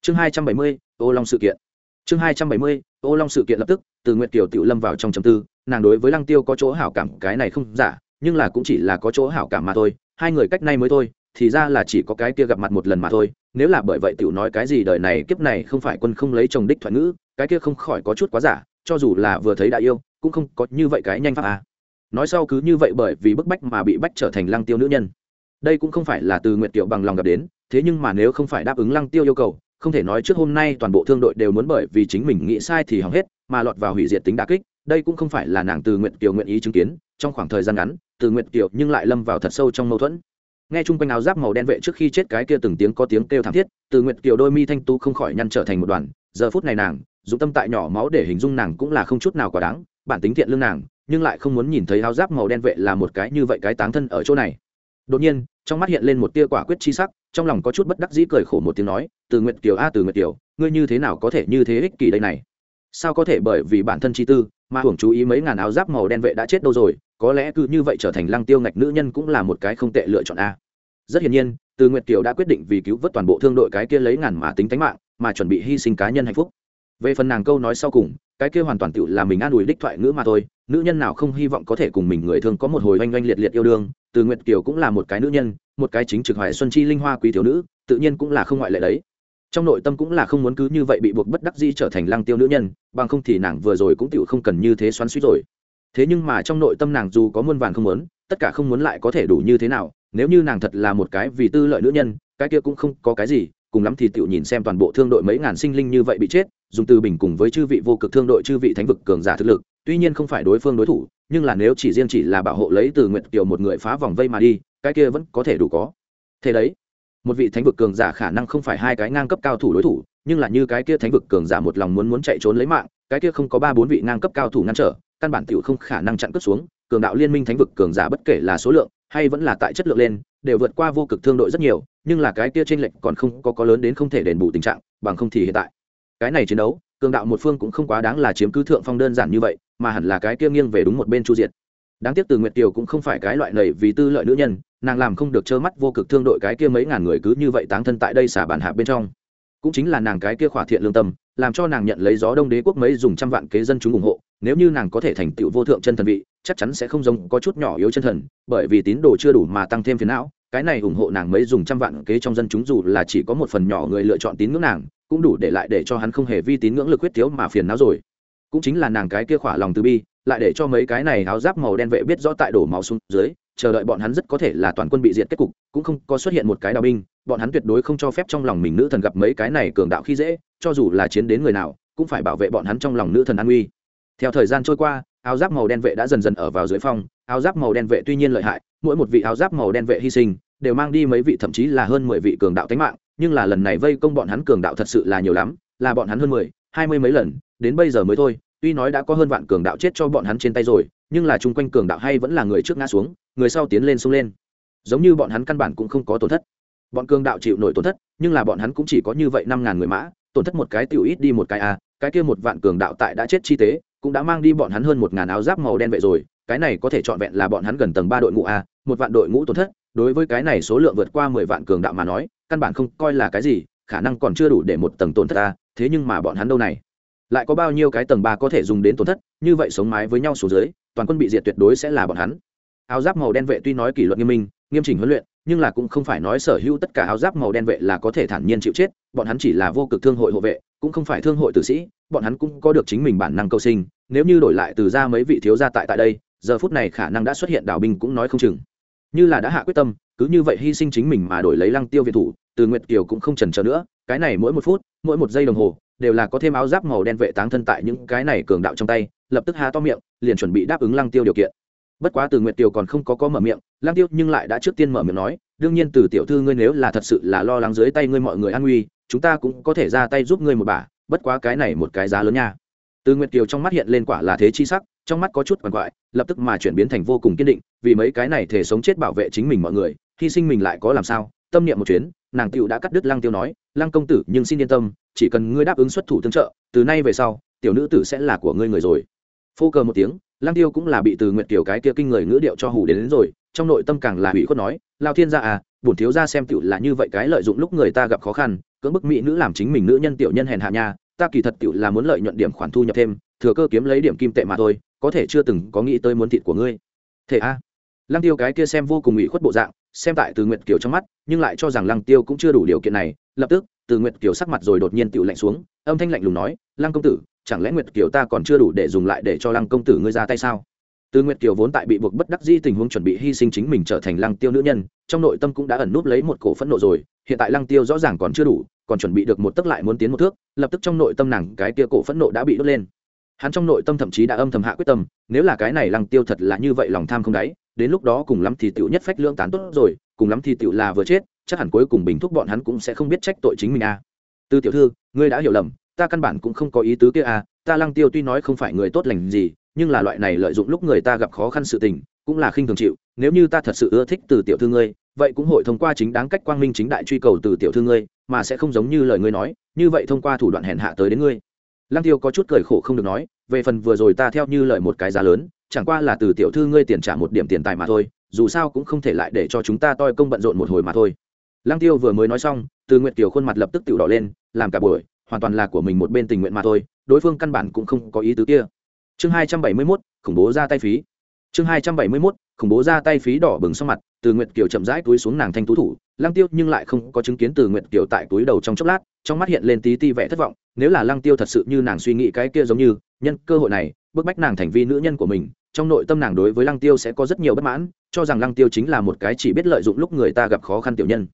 Chương hai trăm bảy mươi, ô long sự kiện. Chương hai trăm bảy mươi ô long sự kiện lập tức, từ nguyệt kiều tự lâm vào trong trầm tư, nàng đối với lăng tiêu có chỗ hảo cảm, cái này không giả, nhưng là cũng chỉ là có chỗ hảo cảm mà thôi, hai người cách nay mới thôi, thì ra là chỉ có cái kia gặp mặt một lần mà thôi, nếu là bởi vậy tiểu nói cái gì đời này, kiếp này không phải quân không lấy chồng đích thoại ngữ, cái kia không khỏi có chút quá giả, cho dù là vừa thấy đã yêu, cũng không có như vậy cái nhanh pháp à. nói sau cứ như vậy bởi vì bức bách mà bị bách trở thành lăng tiêu nữ nhân đây cũng không phải là từ nguyệt tiểu bằng lòng gặp đến, thế nhưng mà nếu không phải đáp ứng lăng tiêu yêu cầu không thể nói trước hôm nay toàn bộ thương đội đều muốn bởi vì chính mình nghĩ sai thì hỏng hết, mà lọt vào hủy diệt tính đà kích, đây cũng không phải là nàng từ nguyện kiều nguyện ý chứng kiến, trong khoảng thời gian ngắn, từ nguyện kiều nhưng lại lâm vào thật sâu trong mâu thuẫn. Nghe chung quanh áo giáp màu đen vệ trước khi chết cái kia từng tiếng có tiếng kêu thảm thiết, từ nguyện kiều đôi mi thanh tú không khỏi nhăn trở thành một đoàn, giờ phút này nàng dùng tâm tại nhỏ máu để hình dung nàng cũng là không chút nào quá đáng, bản tính thiện lương nàng, nhưng lại không muốn nhìn thấy áo giáp màu đen vệ là một cái như vậy cái táng thân ở chỗ này. Đột nhiên, trong mắt hiện lên một tia quả quyết chi sắc trong lòng có chút bất đắc dĩ cười khổ một tiếng nói, từ nguyệt kiều a, từ nguyệt kiều, ngươi như thế nào có thể như thế ích kỷ đây này? Sao có thể bởi vì bản thân chi tư mà hưởng chú ý mấy ngàn áo giáp màu đen vệ đã chết đâu rồi, có lẽ cứ như vậy trở thành lăng tiêu ngạch nữ nhân cũng là một cái không tệ lựa chọn a. Rất hiển nhiên, từ nguyệt kiều đã quyết định vì cứu vớt toàn bộ thương đội cái kia lấy ngàn mà tính tánh mạng, mà chuẩn bị hy sinh cá nhân hạnh phúc. Về phần nàng câu nói sau cùng, cái kia hoàn toàn tự là mình an ủi đích thoại ngữ mà thôi, nữ nhân nào không hy vọng có thể cùng mình người thương có một hồi oanh oanh liệt liệt yêu đương, từ nguyệt kiều cũng là một cái nữ nhân một cái chính trực hoài xuân chi linh hoa quý thiếu nữ, tự nhiên cũng là không ngoại lệ đấy. Trong nội tâm cũng là không muốn cứ như vậy bị buộc bất đắc di trở thành lăng tiêu nữ nhân, bằng không thì nàng vừa rồi cũng tựu không cần như thế xoắn suýt rồi. Thế nhưng mà trong nội tâm nàng dù có muôn vàn không muốn, tất cả không muốn lại có thể đủ như thế nào, nếu như nàng thật là một cái vì tư lợi nữ nhân, cái kia cũng không có cái gì, cùng lắm thì tựu nhìn xem toàn bộ thương đội mấy ngàn sinh linh như vậy bị chết, dùng từ bình cùng với chư vị vô cực thương đội, chư vị thánh vực cường giả thực lực, tuy nhiên không phải đối phương đối thủ, nhưng là nếu chỉ riêng chỉ là bảo hộ lấy từ nguyện kiều một người phá vòng vây mà đi cái kia vẫn có thể đủ có. Thế đấy, một vị thánh vực cường giả khả năng không phải hai cái ngang cấp cao thủ đối thủ, nhưng là như cái kia thánh vực cường giả một lòng muốn muốn chạy trốn lấy mạng, cái kia không có ba bốn vị ngang cấp cao thủ ngăn trở, căn bản tiểu không khả năng chặn cướp xuống, cường đạo liên minh thánh vực cường giả bất kể là số lượng, hay vẫn là tại chất lượng lên, đều vượt qua vô cực thương đội rất nhiều, nhưng là cái kia trên lệnh còn không có có lớn đến không thể đền bù tình trạng, bằng không thì hiện tại. Cái này chiến đấu, cường đạo một phương cũng không quá đáng là chiếm cứ thượng phong đơn giản như vậy, mà hẳn là cái kia nghiêng về đúng một bên chu diệt. Đáng tiếc từ nguyệt kiều cũng không phải cái loại nầy vì tư lợi nữ nhân nàng làm không được trơ mắt vô cực thương đội cái kia mấy ngàn người cứ như vậy táng thân tại đây xả bản hạ bên trong. Cũng chính là nàng cái kia khỏa thiện lương tâm, làm cho nàng nhận lấy gió đông đế quốc mấy dùng trăm vạn kế dân chúng ủng hộ, nếu như nàng có thể thành tựu vô thượng chân thần vị, chắc chắn sẽ không giống có chút nhỏ yếu chân thần, bởi vì tín đồ chưa đủ mà tăng thêm phiền não, cái này ủng hộ nàng mấy dùng trăm vạn kế trong dân chúng dù là chỉ có một phần nhỏ người lựa chọn tín ngưỡng nàng, cũng đủ để lại để cho hắn không hề vi tín ngưỡng lực quyết thiếu mà phiền não rồi. Cũng chính là nàng cái kia khỏa lòng từ bi, lại để cho mấy cái này áo giáp màu đen vệ biết rõ tại đổ máu xuống dưới chờ đợi bọn hắn rất có thể là toàn quân bị diệt kết cục, cũng không có xuất hiện một cái đào binh, bọn hắn tuyệt đối không cho phép trong lòng mình nữ thần gặp mấy cái này cường đạo khi dễ, cho dù là chiến đến người nào, cũng phải bảo vệ bọn hắn trong lòng nữ thần an uy theo thời gian trôi qua, áo giáp màu đen vệ đã dần dần ở vào dưới phong, áo giáp màu đen vệ tuy nhiên lợi hại, mỗi một vị áo giáp màu đen vệ hy sinh, đều mang đi mấy vị thậm chí là hơn mười vị cường đạo tánh mạng, nhưng là lần này vây công bọn hắn cường đạo thật sự là nhiều lắm, là bọn hắn hơn mười, hai mươi mấy lần, đến bây giờ mới thôi, tuy nói đã có hơn vạn cường đạo chết cho bọn hắn trên tay rồi nhưng là chung quanh cường đạo hay vẫn là người trước ngã xuống, người sau tiến lên xông lên. Giống như bọn hắn căn bản cũng không có tổn thất. Bọn cường đạo chịu nổi tổn thất, nhưng là bọn hắn cũng chỉ có như vậy năm ngàn người mã, tổn thất một cái tiểu ít đi một cái a, cái kia một vạn cường đạo tại đã chết chi tế, cũng đã mang đi bọn hắn hơn một ngàn áo giáp màu đen vệ rồi, cái này có thể trọn vẹn là bọn hắn gần tầng ba đội ngũ a, một vạn đội ngũ tổn thất, đối với cái này số lượng vượt qua mười vạn cường đạo mà nói, căn bản không coi là cái gì, khả năng còn chưa đủ để một tầng tổn thất a, thế nhưng mà bọn hắn đâu này lại có bao nhiêu cái tầng ba có thể dùng đến tổn thất, như vậy sống mái với nhau xuống dưới, toàn quân bị diệt tuyệt đối sẽ là bọn hắn. Áo giáp màu đen vệ tuy nói kỷ luật nghiêm minh, nghiêm chỉnh huấn luyện, nhưng là cũng không phải nói sở hữu tất cả áo giáp màu đen vệ là có thể thản nhiên chịu chết, bọn hắn chỉ là vô cực thương hội hộ vệ, cũng không phải thương hội tử sĩ, bọn hắn cũng có được chính mình bản năng cầu sinh, nếu như đổi lại từ ra mấy vị thiếu gia tại tại đây, giờ phút này khả năng đã xuất hiện đảo binh cũng nói không chừng. Như là đã hạ quyết tâm, cứ như vậy hy sinh chính mình mà đổi lấy lăng tiêu việt thủ, từ nguyệt kiều cũng không trần chờ nữa, cái này mỗi một phút, mỗi một giây đồng hồ đều là có thêm áo giáp màu đen vệ táng thân tại những cái này cường đạo trong tay, lập tức há to miệng, liền chuẩn bị đáp ứng lăng tiêu điều kiện. Bất quá từ nguyệt tiêu còn không có có mở miệng, lăng tiêu nhưng lại đã trước tiên mở miệng nói, đương nhiên từ tiểu thư ngươi nếu là thật sự là lo lắng dưới tay ngươi mọi người an nguy, chúng ta cũng có thể ra tay giúp ngươi một bà, bất quá cái này một cái giá lớn nha. Từ nguyệt tiêu trong mắt hiện lên quả là thế chi sắc, trong mắt có chút quằn quại, lập tức mà chuyển biến thành vô cùng kiên định, vì mấy cái này thể sống chết bảo vệ chính mình mọi người, hy sinh mình lại có làm sao, tâm niệm một chuyến nàng tựu đã cắt đứt lăng tiêu nói lăng công tử nhưng xin yên tâm chỉ cần ngươi đáp ứng xuất thủ tương trợ từ nay về sau tiểu nữ tử sẽ là của ngươi người rồi. Phô cờ một tiếng lăng tiêu cũng là bị từ nguyệt tiểu cái kia kinh người ngữ điệu cho hủ đến, đến rồi trong nội tâm càng là hủy khuất nói lao thiên gia à bổn thiếu gia xem tựu là như vậy cái lợi dụng lúc người ta gặp khó khăn cưỡng bức mỹ nữ làm chính mình nữ nhân tiểu nhân hèn hạ nha ta kỳ thật tựu là muốn lợi nhuận điểm khoản thu nhập thêm thừa cơ kiếm lấy điểm kim tệ mà thôi có thể chưa từng có nghĩ tới muốn thịt của ngươi. Thể a à? lăng tiêu cái kia xem vô cùng ủy khuất bộ dạng xem tại từ nguyệt kiều trong mắt, nhưng lại cho rằng lăng tiêu cũng chưa đủ điều kiện này, lập tức, từ nguyệt kiều sắc mặt rồi đột nhiên tựu lạnh xuống, âm thanh lạnh lùng nói, lăng công tử, chẳng lẽ nguyệt kiều ta còn chưa đủ để dùng lại để cho lăng công tử ngươi ra tay sao? Từ nguyệt kiều vốn tại bị buộc bất đắc dĩ tình huống chuẩn bị hy sinh chính mình trở thành lăng tiêu nữ nhân, trong nội tâm cũng đã ẩn núp lấy một cổ phẫn nộ rồi, hiện tại lăng tiêu rõ ràng còn chưa đủ, còn chuẩn bị được một tấc lại muốn tiến một thước, lập tức trong nội tâm nàng cái kia cổ phẫn nộ đã bị đốt lên. Hắn trong nội tâm thậm chí đã âm thầm hạ quyết tâm, nếu là cái này lăng tiêu thật là như vậy lòng tham không đáy đến lúc đó cùng lắm thì tựu nhất phách lương tán tốt rồi, cùng lắm thì tựu là vừa chết, chắc hẳn cuối cùng bình thúc bọn hắn cũng sẽ không biết trách tội chính mình a à. tư tiểu thư, ngươi đã hiểu lầm, ta căn bản cũng không có ý tứ kia a à. ta lăng tiêu tuy nói không phải người tốt lành gì, nhưng là loại này lợi dụng lúc người ta gặp khó khăn sự tình, cũng là khinh thường chịu, nếu như ta thật sự ưa thích từ tiểu thư ngươi, vậy cũng hội thông qua chính đáng cách quang minh chính đại truy cầu từ tiểu thư ngươi, mà sẽ không giống như lời ngươi nói, như vậy thông qua thủ đoạn hèn hạ tới đến ngươi lăng tiêu có chút cười khổ không được nói, về phần vừa rồi ta theo như lời một cái giá lớn chẳng qua là từ tiểu thư ngươi tiền trả một điểm tiền tài mà thôi dù sao cũng không thể lại để cho chúng ta toi công bận rộn một hồi mà thôi. Lăng tiêu vừa mới nói xong từ nguyệt kiều khuôn mặt lập tức tự đỏ lên làm cả buổi hoàn toàn là của mình một bên tình nguyện mà thôi đối phương căn bản cũng không có ý tứ kia. Chương hai trăm bảy mươi 271, khủng bố ra tay phí. Chương hai trăm bảy mươi 271, khủng bố ra tay phí đỏ bừng sau mặt từ nguyệt kiều chậm rãi túi xuống nàng thanh tú thủ lăng tiêu nhưng lại không có chứng kiến từ nguyệt kiều tại túi đầu trong chốc lát trong mắt hiện lên tí ti vẻ thất vọng nếu là lăng tiêu thật sự như nàng suy nghĩ cái kia giống như nhân cơ hội này bức bách nàng thành vi nữ nhân của mình trong nội tâm nàng đối với lăng tiêu sẽ có rất nhiều bất mãn, cho rằng lăng tiêu chính là một cái chỉ biết lợi dụng lúc người ta gặp khó khăn tiểu nhân.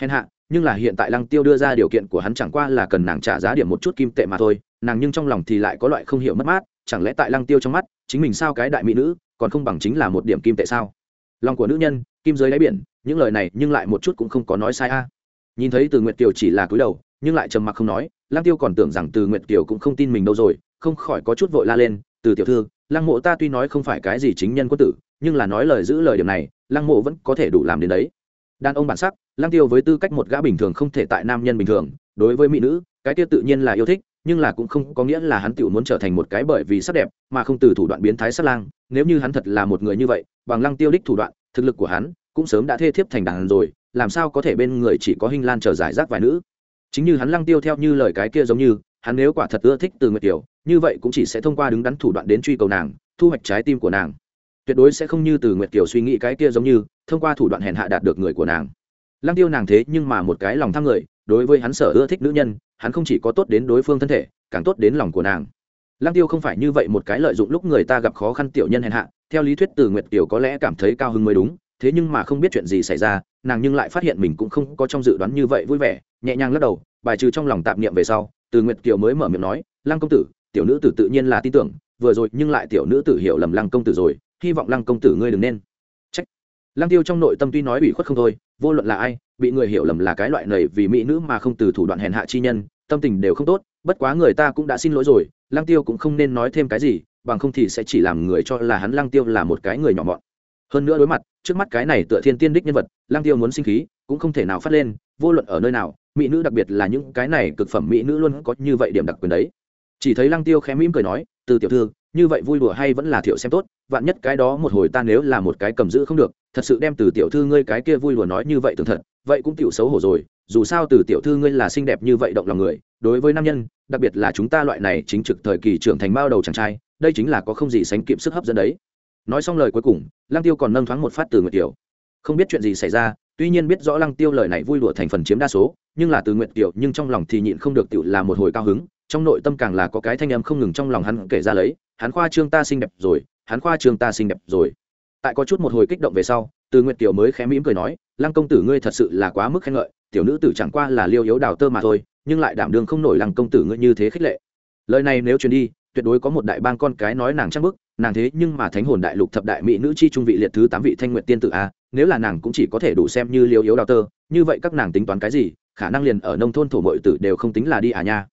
Hèn hạ, nhưng là hiện tại lăng tiêu đưa ra điều kiện của hắn chẳng qua là cần nàng trả giá điểm một chút kim tệ mà thôi, nàng nhưng trong lòng thì lại có loại không hiểu mất mát, chẳng lẽ tại lăng tiêu trong mắt, chính mình sao cái đại mỹ nữ, còn không bằng chính là một điểm kim tệ sao? Lòng của nữ nhân, kim giới đáy biển, những lời này nhưng lại một chút cũng không có nói sai a. Nhìn thấy từ nguyệt kiều chỉ là cúi đầu, nhưng lại trầm mặc không nói, lăng tiêu còn tưởng rằng từ nguyệt kiều cũng không tin mình đâu rồi, không khỏi có chút vội la lên, từ tiểu thư lăng mộ ta tuy nói không phải cái gì chính nhân quân tử, nhưng là nói lời giữ lời điểm này, lăng mộ vẫn có thể đủ làm đến đấy. Đàn ông bản sắc, lăng tiêu với tư cách một gã bình thường không thể tại nam nhân bình thường, đối với mỹ nữ, cái tiêu tự nhiên là yêu thích, nhưng là cũng không có nghĩa là hắn tự muốn trở thành một cái bởi vì sắc đẹp, mà không từ thủ đoạn biến thái sát lang. Nếu như hắn thật là một người như vậy, bằng lăng tiêu đích thủ đoạn, thực lực của hắn cũng sớm đã thê thiếp thành đàn rồi, làm sao có thể bên người chỉ có hình lan chờ giải rác vài nữ? Chính như hắn lăng tiêu theo như lời cái kia giống như, hắn nếu quả thật ưa thích từ nguyệt tiểu như vậy cũng chỉ sẽ thông qua đứng đắn thủ đoạn đến truy cầu nàng, thu hoạch trái tim của nàng. Tuyệt đối sẽ không như từ nguyệt kiều suy nghĩ cái kia giống như, thông qua thủ đoạn hèn hạ đạt được người của nàng. Lăng tiêu nàng thế nhưng mà một cái lòng tham người, đối với hắn sở ưa thích nữ nhân, hắn không chỉ có tốt đến đối phương thân thể, càng tốt đến lòng của nàng. Lăng tiêu không phải như vậy một cái lợi dụng lúc người ta gặp khó khăn tiểu nhân hèn hạ, theo lý thuyết từ nguyệt kiều có lẽ cảm thấy cao hứng mới đúng, thế nhưng mà không biết chuyện gì xảy ra, nàng nhưng lại phát hiện mình cũng không có trong dự đoán như vậy vui vẻ, nhẹ nhàng lắc đầu, bài trừ trong lòng tạp niệm về sau, từ nguyệt kiều mới mở miệng nói, lăng công tử tiểu nữ tử tự nhiên là tin tưởng, vừa rồi nhưng lại tiểu nữ tử hiểu lầm lăng công tử rồi, hy vọng lăng công tử ngươi đừng nên. Trách. Lăng tiêu trong nội tâm tuy nói ủy khuất không thôi, vô luận là ai, bị người hiểu lầm là cái loại này vì mỹ nữ mà không từ thủ đoạn hèn hạ chi nhân, tâm tình đều không tốt, bất quá người ta cũng đã xin lỗi rồi, lăng tiêu cũng không nên nói thêm cái gì, bằng không thì sẽ chỉ làm người cho là hắn lăng tiêu là một cái người nhỏ mọn. Hơn nữa đối mặt, trước mắt cái này tựa thiên tiên đích nhân vật, lăng tiêu muốn sinh khí, cũng không thể nào phát lên, vô luận ở nơi nào, mỹ nữ đặc biệt là những cái này cực phẩm mỹ nữ luôn có như vậy điểm đặc quyền đấy chỉ thấy lăng tiêu khẽ mỉm cười nói, từ tiểu thư, như vậy vui đùa hay vẫn là thiệu xem tốt, vạn nhất cái đó một hồi ta nếu là một cái cầm giữ không được, thật sự đem từ tiểu thư ngươi cái kia vui đùa nói như vậy tưởng thật, vậy cũng tiểu xấu hổ rồi, dù sao từ tiểu thư ngươi là xinh đẹp như vậy động lòng người, đối với nam nhân, đặc biệt là chúng ta loại này chính trực thời kỳ trưởng thành bao đầu chàng trai, đây chính là có không gì sánh kịp sức hấp dẫn đấy. Nói xong lời cuối cùng, lăng tiêu còn nâng thoáng một phát từ nguyệt tiểu không biết chuyện gì xảy ra, tuy nhiên biết rõ lăng tiêu lời này vui đùa thành phần chiếm đa số, nhưng là từ nguyệt tiểu nhưng trong lòng thì nhịn không được tiểu là một hồi cao hứng trong nội tâm càng là có cái thanh âm không ngừng trong lòng hắn kể ra lấy, hắn khoa trương ta xinh đẹp rồi, hắn khoa trương ta xinh đẹp rồi. Tại có chút một hồi kích động về sau, từ nguyệt tiểu mới khẽ mỉm cười nói, lăng công tử ngươi thật sự là quá mức khen ngợi, tiểu nữ tử chẳng qua là liêu yếu đào tơ mà thôi, nhưng lại đảm đương không nổi lăng công tử ngươi như thế khích lệ. Lời này nếu truyền đi, tuyệt đối có một đại bang con cái nói nàng trang bức, nàng thế nhưng mà thánh hồn đại lục thập đại mỹ nữ chi trung vị liệt thứ tám vị thanh nguyện tiên tử a, nếu là nàng cũng chỉ có thể đủ xem như liêu yếu đào tơ, như vậy các nàng tính toán cái gì, khả năng liền ở nông thôn thổ mội tử đều không tính là đi à nha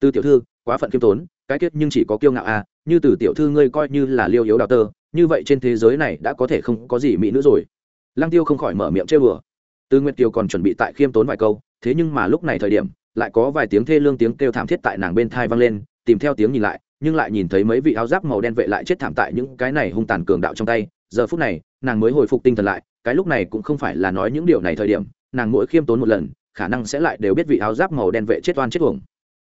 từ tiểu thư, quá phận kiêm tốn, cái kết nhưng chỉ có kiêu ngạo à? như từ tiểu thư ngươi coi như là liêu yếu đào tơ, như vậy trên thế giới này đã có thể không có gì mỹ nữ rồi. Lăng tiêu không khỏi mở miệng chơi bừa từ nguyệt kiều còn chuẩn bị tại khiêm tốn vài câu, thế nhưng mà lúc này thời điểm, lại có vài tiếng thê lương tiếng kêu thảm thiết tại nàng bên thai vang lên, tìm theo tiếng nhìn lại, nhưng lại nhìn thấy mấy vị áo giáp màu đen vệ lại chết thảm tại những cái này hung tàn cường đạo trong tay. Giờ phút này, nàng mới hồi phục tinh thần lại, cái lúc này cũng không phải là nói những điều này thời điểm, nàng mỗi khiêm tốn một lần, khả năng sẽ lại đều biết vị áo giáp màu đen vệ chết oan chết uổng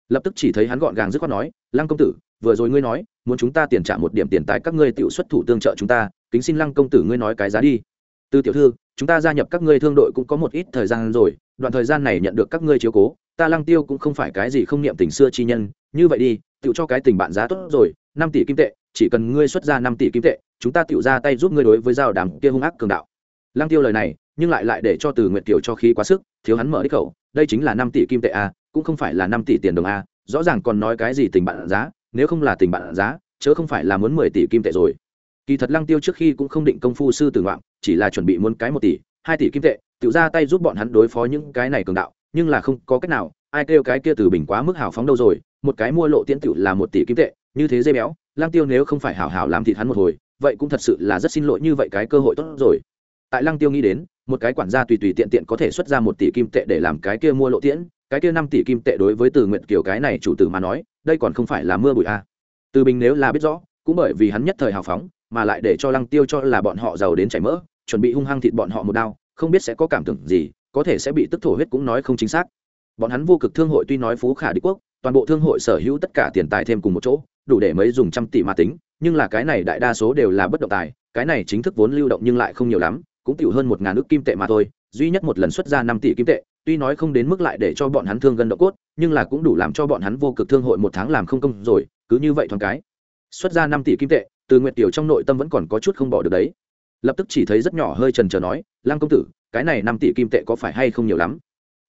lập tức chỉ thấy hắn gọn gàng dứt khoát nói, lăng công tử, vừa rồi ngươi nói, muốn chúng ta tiền trả một điểm tiền tài các ngươi tự xuất thủ tương trợ chúng ta, kính xin lăng công tử ngươi nói cái giá đi từ tiểu thư, chúng ta gia nhập các ngươi thương đội cũng có một ít thời gian rồi, đoạn thời gian này nhận được các ngươi chiếu cố, ta lăng tiêu cũng không phải cái gì không niệm tình xưa chi nhân, như vậy đi tự cho cái tình bạn giá tốt rồi, năm tỷ kim tệ, chỉ cần ngươi xuất ra năm tỷ kim tệ, chúng ta tự ra tay giúp ngươi đối với giao đàm kia hung ác cường đạo lăng tiêu lời này, nhưng lại lại để cho từ nguyệt tiểu cho khí quá sức, thiếu hắn mở đích khẩu, đây chính là năm tỷ kim tệ à? Cũng không phải là năm tỷ tiền đồng a, rõ ràng còn nói cái gì tình bạn giá, nếu không là tình bạn giá, chớ không phải là muốn mười tỷ kim tệ rồi. Kỳ thật lăng tiêu trước khi cũng không định công phu sư tử ngoạn, chỉ là chuẩn bị muốn cái một tỷ, hai tỷ kim tệ, tự ra tay giúp bọn hắn đối phó những cái này cường đạo, nhưng là không có cách nào, ai kêu cái kia từ bình quá mức hào phóng đâu rồi, một cái mua lộ tiễn tiểu là một tỷ kim tệ, như thế dây béo lang tiêu nếu không phải hảo hảo làm thịt hắn một hồi, vậy cũng thật sự là rất xin lỗi như vậy cái cơ hội tốt rồi. Tại lăng tiêu nghĩ đến, một cái quản gia tùy tùy tiện tiện có thể xuất ra một tỷ kim tệ để làm cái kia mua lộ tiễn cái kia năm tỷ kim tệ đối với từ nguyện kiều cái này chủ tử mà nói, đây còn không phải là mưa bụi a à. từ bình nếu là biết rõ, cũng bởi vì hắn nhất thời hào phóng, mà lại để cho lăng tiêu cho là bọn họ giàu đến chảy mỡ, chuẩn bị hung hăng thịt bọn họ một đao, không biết sẽ có cảm tưởng gì, có thể sẽ bị tức thổ huyết cũng nói không chính xác bọn hắn vô cực thương hội tuy nói phú khả đế quốc, toàn bộ thương hội sở hữu tất cả tiền tài thêm cùng một chỗ, đủ để mấy dùng trăm tỷ mà tính, nhưng là cái này đại đa số đều là bất động tài, cái này chính thức vốn lưu động nhưng lại không nhiều lắm, cũng tiểu hơn một ngàn ước kim tệ mà thôi, duy nhất một lần xuất ra năm tỷ kim tệ tuy nói không đến mức lại để cho bọn hắn thương gần độ cốt, nhưng là cũng đủ làm cho bọn hắn vô cực thương hội một tháng làm không công rồi, cứ như vậy thoáng cái. Xuất ra năm tỷ kim tệ, từ nguyệt tiểu trong nội tâm vẫn còn có chút không bỏ được đấy. Lập tức chỉ thấy rất nhỏ hơi trần trờ nói, lăng công tử, cái này năm tỷ kim tệ có phải hay không nhiều lắm?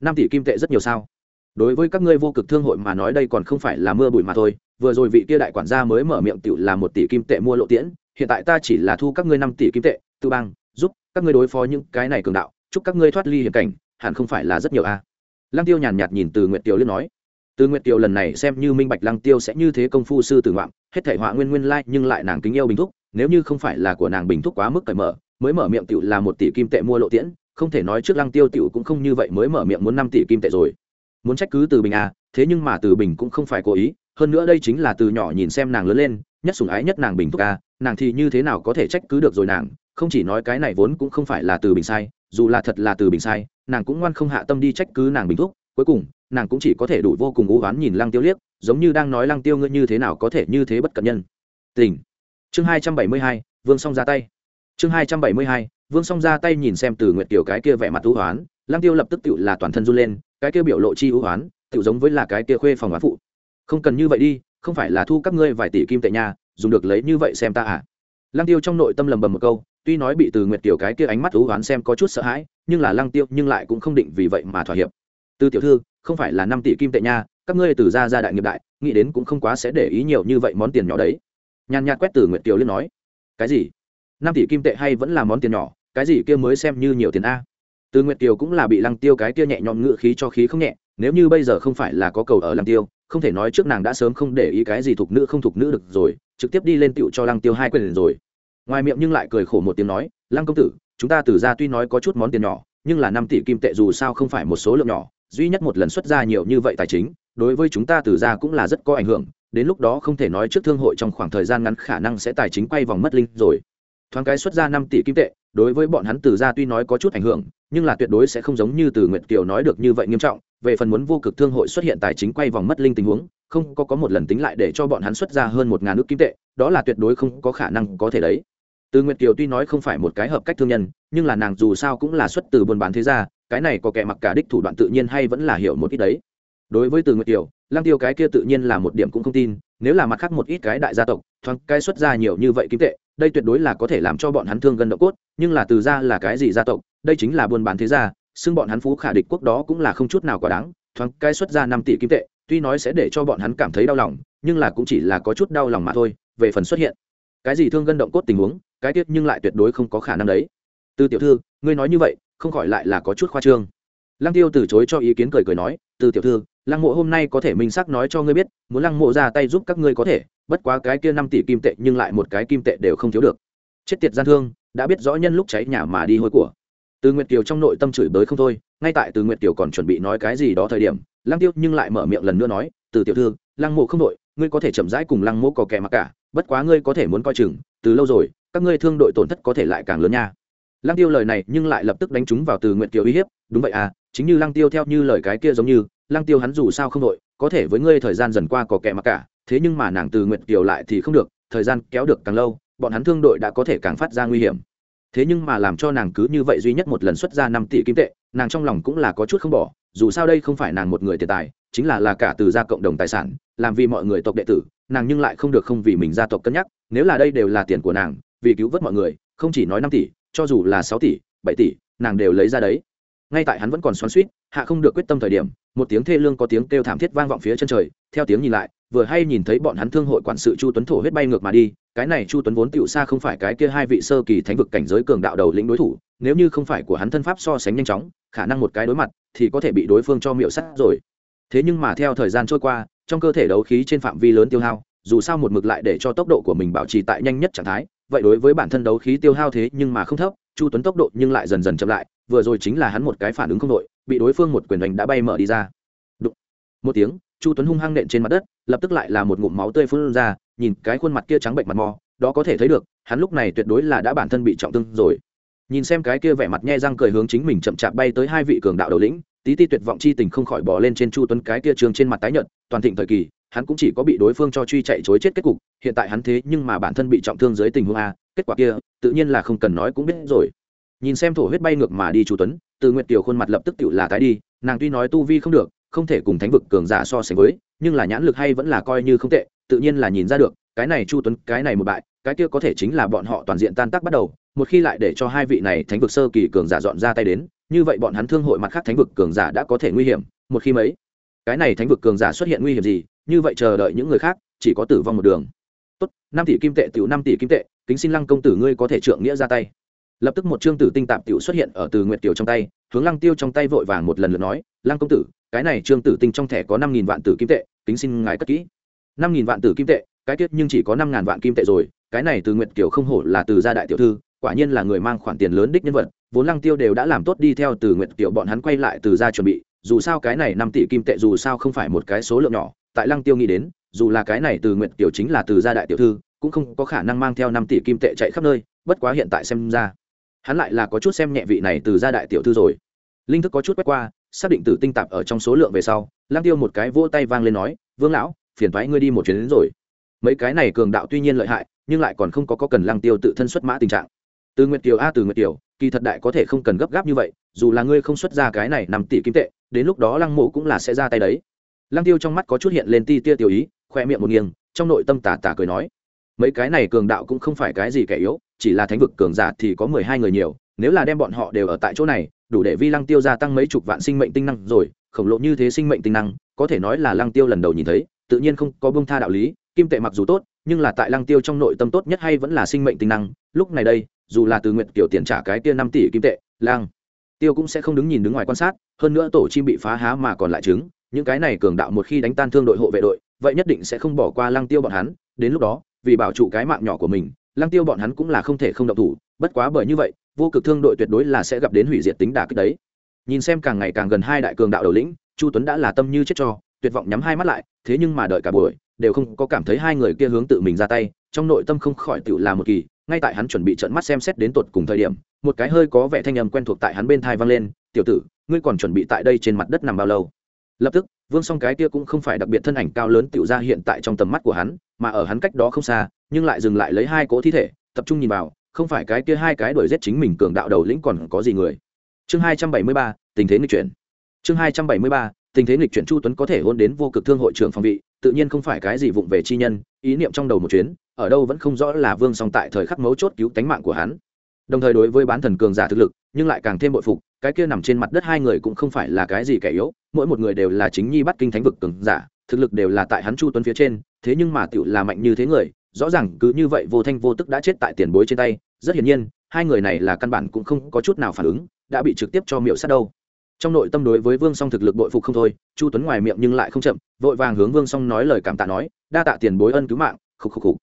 Năm tỷ kim tệ rất nhiều sao? Đối với các ngươi vô cực thương hội mà nói đây còn không phải là mưa bụi mà thôi, vừa rồi vị kia đại quản gia mới mở miệng tiểu là một tỷ kim tệ mua lộ tiễn, hiện tại ta chỉ là thu các ngươi năm tỷ kim tệ tư bang, giúp các ngươi đối phó những cái này cường đạo, chúc các ngươi thoát ly hiểm cảnh hẳn không phải là rất nhiều a à. lăng tiêu nhàn nhạt nhìn từ nguyệt tiêu liên nói từ nguyệt tiêu lần này xem như minh bạch lăng tiêu sẽ như thế công phu sư tử ngoạm hết thể họa nguyên nguyên lai like, nhưng lại nàng kính yêu bình thúc nếu như không phải là của nàng bình thúc quá mức cởi mở mới mở miệng tiểu là một tỷ kim tệ mua lộ tiễn không thể nói trước lăng tiêu tiểu cũng không như vậy mới mở miệng muốn năm tỷ kim tệ rồi muốn trách cứ từ bình à thế nhưng mà từ bình cũng không phải cố ý hơn nữa đây chính là từ nhỏ nhìn xem nàng lớn lên nhất sủng ái nhất nàng bình thúc à nàng thì như thế nào có thể trách cứ được rồi nàng không chỉ nói cái này vốn cũng không phải là từ bình sai dù là thật là từ bình sai nàng cũng ngoan không hạ tâm đi trách cứ nàng bình thúc. Cuối cùng, nàng cũng chỉ có thể đủ vô cùng ú oán nhìn lăng tiêu liếc, giống như đang nói lăng tiêu ngươi như thế nào có thể như thế bất cẩn nhân. Tình. Chương hai trăm bảy mươi hai, vương song ra tay. Chương hai trăm bảy mươi hai, vương song ra tay nhìn xem từ nguyệt tiểu cái kia vẻ mặt ưu hoán lăng tiêu lập tức tự là toàn thân run lên, cái kia biểu lộ chi ưu hoán tự giống với là cái kia khuê phòng oán phụ. Không cần như vậy đi, không phải là thu các ngươi vài tỷ kim tệ nhà dùng được lấy như vậy xem ta à. Lăng tiêu trong nội tâm lầm bầm một câu, tuy nói bị từ nguyệt tiểu cái kia ánh mắt ưu hoán xem có chút sợ hãi nhưng là lăng tiêu nhưng lại cũng không định vì vậy mà thỏa hiệp. Từ tiểu thư, không phải là năm tỷ kim tệ nha, các ngươi từ ra ra đại nghiệp đại, nghĩ đến cũng không quá sẽ để ý nhiều như vậy món tiền nhỏ đấy. Nhàn nhạt quét từ nguyệt tiểu liên nói. Cái gì? Năm tỷ kim tệ hay vẫn là món tiền nhỏ, cái gì kia mới xem như nhiều tiền a? Từ nguyệt tiểu cũng là bị lăng tiêu cái kia nhẹ nhõm ngự khí cho khí không nhẹ, nếu như bây giờ không phải là có cầu ở lăng tiêu, không thể nói trước nàng đã sớm không để ý cái gì thuộc nữ không thuộc nữ được rồi, trực tiếp đi lên tựu cho lăng tiêu hai quyền rồi. Ngoài miệng nhưng lại cười khổ một tiếng nói, lăng công tử chúng ta từ ra tuy nói có chút món tiền nhỏ, nhưng là năm tỷ kim tệ dù sao không phải một số lượng nhỏ, duy nhất một lần xuất ra nhiều như vậy tài chính, đối với chúng ta từ ra cũng là rất có ảnh hưởng, đến lúc đó không thể nói trước thương hội trong khoảng thời gian ngắn khả năng sẽ tài chính quay vòng mất linh rồi. Thoáng cái xuất ra năm tỷ kim tệ, đối với bọn hắn từ ra tuy nói có chút ảnh hưởng, nhưng là tuyệt đối sẽ không giống như từ nguyệt kiều nói được như vậy nghiêm trọng, về phần muốn vô cực thương hội xuất hiện tài chính quay vòng mất linh tình huống, không có có một lần tính lại để cho bọn hắn xuất ra hơn một ngàn nước kim tệ, đó là tuyệt đối không có khả năng có thể đấy từ nguyệt kiều tuy nói không phải một cái hợp cách thương nhân, nhưng là nàng dù sao cũng là xuất từ buôn bán thế gia, cái này có kẻ mặc cả đích thủ đoạn tự nhiên hay vẫn là hiểu một ít đấy. Đối với từ nguyệt kiều, lăng tiêu cái kia tự nhiên là một điểm cũng không tin, nếu là mặt khác một ít cái đại gia tộc, thoáng cái xuất ra nhiều như vậy kim tệ, đây tuyệt đối là có thể làm cho bọn hắn thương gần độ cốt, nhưng là từ ra là cái gì gia tộc, đây chính là buôn bán thế gia, xưng bọn hắn phú khả địch quốc đó cũng là không chút nào quá đáng, thoáng cái xuất ra năm tỷ kim tệ, tuy nói sẽ để cho bọn hắn cảm thấy đau lòng, nhưng là cũng chỉ là có chút đau lòng mà thôi, về phần xuất hiện. Cái gì thương gân động cốt tình huống cái tiết nhưng lại tuyệt đối không có khả năng đấy. Từ tiểu thư, ngươi nói như vậy, không khỏi lại là có chút khoa trương. Lăng tiêu từ chối cho ý kiến cười cười nói từ tiểu thư, lăng mộ hôm nay có thể minh xác nói cho ngươi biết, muốn lăng mộ ra tay giúp các ngươi có thể, bất quá cái kia năm tỷ kim tệ nhưng lại một cái kim tệ đều không thiếu được. Chết tiệt gian thương, đã biết rõ nhân lúc cháy nhà mà đi hôi của. Từ nguyệt kiều trong nội tâm chửi bới không thôi, ngay tại từ nguyệt kiều còn chuẩn bị nói cái gì đó thời điểm, lăng tiêu nhưng lại mở miệng lần nữa nói, từ tiểu thư, lăng mộ không đội ngươi có thể chậm rãi cùng lăng mộ có kẻ mặc cả, bất quá ngươi có thể muốn coi chừng, từ lâu rồi các ngươi thương đội tổn thất có thể lại càng lớn nha. Lăng tiêu lời này nhưng lại lập tức đánh chúng vào từ nguyệt kiều uy hiếp. Đúng vậy à chính như lăng tiêu theo như lời cái kia giống như, lăng tiêu hắn dù sao không đội, có thể với ngươi thời gian dần qua có kẻ mặc cả, thế nhưng mà nàng từ nguyệt kiều lại thì không được, thời gian kéo được càng lâu, bọn hắn thương đội đã có thể càng phát ra nguy hiểm. Thế nhưng mà làm cho nàng cứ như vậy duy nhất một lần xuất ra năm tỷ kim tệ, nàng trong lòng cũng là có chút không bỏ, dù sao đây không phải nàng một người tiền tài, chính là là cả từ gia cộng đồng tài sản, làm vì mọi người tộc đệ tử, nàng nhưng lại không được không vì mình gia tộc cân nhắc, nếu là đây đều là tiền của nàng vì cứu vớt mọi người, không chỉ nói năm tỷ, cho dù là sáu tỷ, bảy tỷ, nàng đều lấy ra đấy. Ngay tại hắn vẫn còn xoắn suýt hạ không được quyết tâm thời điểm, một tiếng thê lương có tiếng kêu thảm thiết vang vọng phía chân trời, theo tiếng nhìn lại, vừa hay nhìn thấy bọn hắn thương hội quản sự chu tuấn thổ huyết bay ngược mà đi, cái này chu tuấn vốn tựu xa không phải cái kia hai vị sơ kỳ thánh vực cảnh giới cường đạo đầu lĩnh đối thủ, nếu như không phải của hắn thân pháp so sánh nhanh chóng, khả năng một cái đối mặt thì có thể bị đối phương cho miệu sắt rồi. Thế nhưng mà theo thời gian trôi qua, trong cơ thể đấu khí trên phạm vi lớn tiêu hao, dù sao một mực lại để cho tốc độ của mình bảo trì tại nhanh nhất trạng thái vậy đối với bản thân đấu khí tiêu hao thế nhưng mà không thấp, chu tuấn tốc độ nhưng lại dần dần chậm lại, vừa rồi chính là hắn một cái phản ứng không đội, bị đối phương một quyền đánh đã bay mở đi ra Đụng. một tiếng, chu tuấn hung hăng nện trên mặt đất, lập tức lại là một ngụm máu tươi phun ra, nhìn cái khuôn mặt kia trắng bệnh mặt mò, đó có thể thấy được, hắn lúc này tuyệt đối là đã bản thân bị trọng thương rồi nhìn xem cái kia vẻ mặt nhe răng cười hướng chính mình chậm chạp bay tới hai vị cường đạo đầu lĩnh, tí ti tuyệt vọng chi tình không khỏi bỏ lên trên chu tuấn cái kia trường trên mặt tái nhợt, toàn thịnh thời kỳ hắn cũng chỉ có bị đối phương cho truy chạy chối chết kết cục, hiện tại hắn thế nhưng mà bản thân bị trọng thương dưới tình huống a, kết quả kia, tự nhiên là không cần nói cũng biết rồi. Nhìn xem thổ huyết bay ngược mà đi chu tuấn, từ nguyệt tiểu khuôn mặt lập tức tự là tái đi, nàng tuy nói tu vi không được, không thể cùng thánh vực cường giả so sánh với, nhưng là nhãn lực hay vẫn là coi như không tệ, tự nhiên là nhìn ra được, cái này chu tuấn, cái này một bại, cái kia có thể chính là bọn họ toàn diện tan tác bắt đầu, một khi lại để cho hai vị này thánh vực sơ kỳ cường giả dọn ra tay đến, như vậy bọn hắn thương hội mặt khác thánh vực cường giả đã có thể nguy hiểm, một khi mấy, cái này thánh vực cường giả xuất hiện nguy hiểm gì như vậy chờ đợi những người khác, chỉ có tử vong một đường. Tốt, năm tỷ kim tệ tiểu năm tỷ kim tệ, kính xin lăng công tử ngươi có thể trượng nghĩa ra tay. Lập tức một trương tử tinh tạp tiểu xuất hiện ở từ nguyệt tiểu trong tay, hướng lăng tiêu trong tay vội vàng một lần lượt nói, lăng công tử, cái này trương tử tinh trong thẻ có năm nghìn vạn tử kim tệ, kính xin ngài cất kỹ. Năm nghìn vạn tử kim tệ, cái tiết nhưng chỉ có năm ngàn vạn kim tệ rồi, cái này từ nguyệt kiều không hổ là từ gia đại tiểu thư, quả nhiên là người mang khoản tiền lớn đích nhân vật, vốn lăng tiêu đều đã làm tốt đi theo từ nguyệt kiều bọn hắn quay lại từ gia chuẩn bị dù sao cái này năm tỷ kim tệ dù sao không phải một cái số lượng nhỏ tại lăng tiêu nghĩ đến dù là cái này từ nguyệt tiểu chính là từ gia đại tiểu thư cũng không có khả năng mang theo năm tỷ kim tệ chạy khắp nơi bất quá hiện tại xem ra hắn lại là có chút xem nhẹ vị này từ gia đại tiểu thư rồi. Linh thức có chút quét qua xác định tử tinh tạp ở trong số lượng về sau lăng tiêu một cái vỗ tay vang lên nói vương lão phiền thoái ngươi đi một chuyến đến rồi. Mấy cái này cường đạo tuy nhiên lợi hại nhưng lại còn không có, có cần lăng tiêu tự thân xuất mã tình trạng. Từ nguyệt tiểu a từ nguyệt Tiểu kỳ thật đại có thể không cần gấp gáp như vậy dù là ngươi không xuất ra cái này năm tỷ kim tệ đến lúc đó lăng mộ cũng là sẽ ra tay đấy. Lăng tiêu trong mắt có chút hiện lên ti tia tiểu ý, khoe miệng một nghiêng, trong nội tâm tà tà cười nói, mấy cái này cường đạo cũng không phải cái gì kẻ yếu, chỉ là thánh vực cường giả thì có mười hai người nhiều, nếu là đem bọn họ đều ở tại chỗ này, đủ để vi lăng tiêu gia tăng mấy chục vạn sinh mệnh tinh năng rồi, khổng lồ như thế sinh mệnh tinh năng, có thể nói là lăng tiêu lần đầu nhìn thấy, tự nhiên không có bông tha đạo lý, kim tệ mặc dù tốt, nhưng là tại lăng tiêu trong nội tâm tốt nhất hay vẫn là sinh mệnh tinh năng, lúc này đây, dù là từ nguyện kiểu tiền trả cái kia năm tỷ kim tệ lang tiêu cũng sẽ không đứng nhìn đứng ngoài quan sát, hơn nữa tổ chim bị phá há mà còn lại trứng, những cái này cường đạo một khi đánh tan thương đội hộ vệ đội, vậy nhất định sẽ không bỏ qua lăng tiêu bọn hắn, đến lúc đó, vì bảo trụ cái mạng nhỏ của mình, lăng tiêu bọn hắn cũng là không thể không động thủ, bất quá bởi như vậy, vô cực thương đội tuyệt đối là sẽ gặp đến hủy diệt tính đà kích đấy. Nhìn xem càng ngày càng gần hai đại cường đạo đầu lĩnh, chu tuấn đã là tâm như chết cho, tuyệt vọng nhắm hai mắt lại, thế nhưng mà đợi cả buổi, đều không có cảm thấy hai người kia hướng tự mình ra tay, trong nội tâm không khỏi tự là một kỳ, ngay tại hắn chuẩn bị trận mắt xem xét đến tột cùng thời điểm một cái hơi có vẻ thanh âm quen thuộc tại hắn bên thai vang lên, tiểu tử, ngươi còn chuẩn bị tại đây trên mặt đất nằm bao lâu? Lập tức, vương song cái kia cũng không phải đặc biệt thân ảnh cao lớn tiểu ra hiện tại trong tầm mắt của hắn, mà ở hắn cách đó không xa, nhưng lại dừng lại lấy hai cỗ thi thể, tập trung nhìn vào, không phải cái kia hai cái đuổi giết chính mình cường đạo đầu lĩnh còn có gì người. Chương hai trăm bảy mươi ba, tình thế nghịch chuyển. Chương hai trăm bảy mươi ba, tình thế nghịch chuyển chu tuấn có thể hôn đến vô cực thương hội trưởng phòng vị, tự nhiên không phải cái gì vụng về chi nhân, ý niệm trong đầu một chuyến, ở đâu vẫn không rõ là vương song tại thời khắc mấu chốt cứu tánh mạng của hắn đồng thời đối với bán thần cường giả thực lực, nhưng lại càng thêm bội phục, cái kia nằm trên mặt đất hai người cũng không phải là cái gì kẻ yếu, mỗi một người đều là chính nhi bắt kinh thánh vực cường giả, thực lực đều là tại hắn chu tuấn phía trên, thế nhưng mà tựu là mạnh như thế người, rõ ràng cứ như vậy vô thanh vô tức đã chết tại tiền bối trên tay, rất hiển nhiên, hai người này là căn bản cũng không có chút nào phản ứng, đã bị trực tiếp cho miệu sát đâu. Trong nội tâm đối với vương song thực lực bội phục không thôi, chu tuấn ngoài miệng nhưng lại không chậm, vội vàng hướng vương song nói lời cảm tạ nói, đa tạ tiền bối ân cứu mạng. Khục khục khục.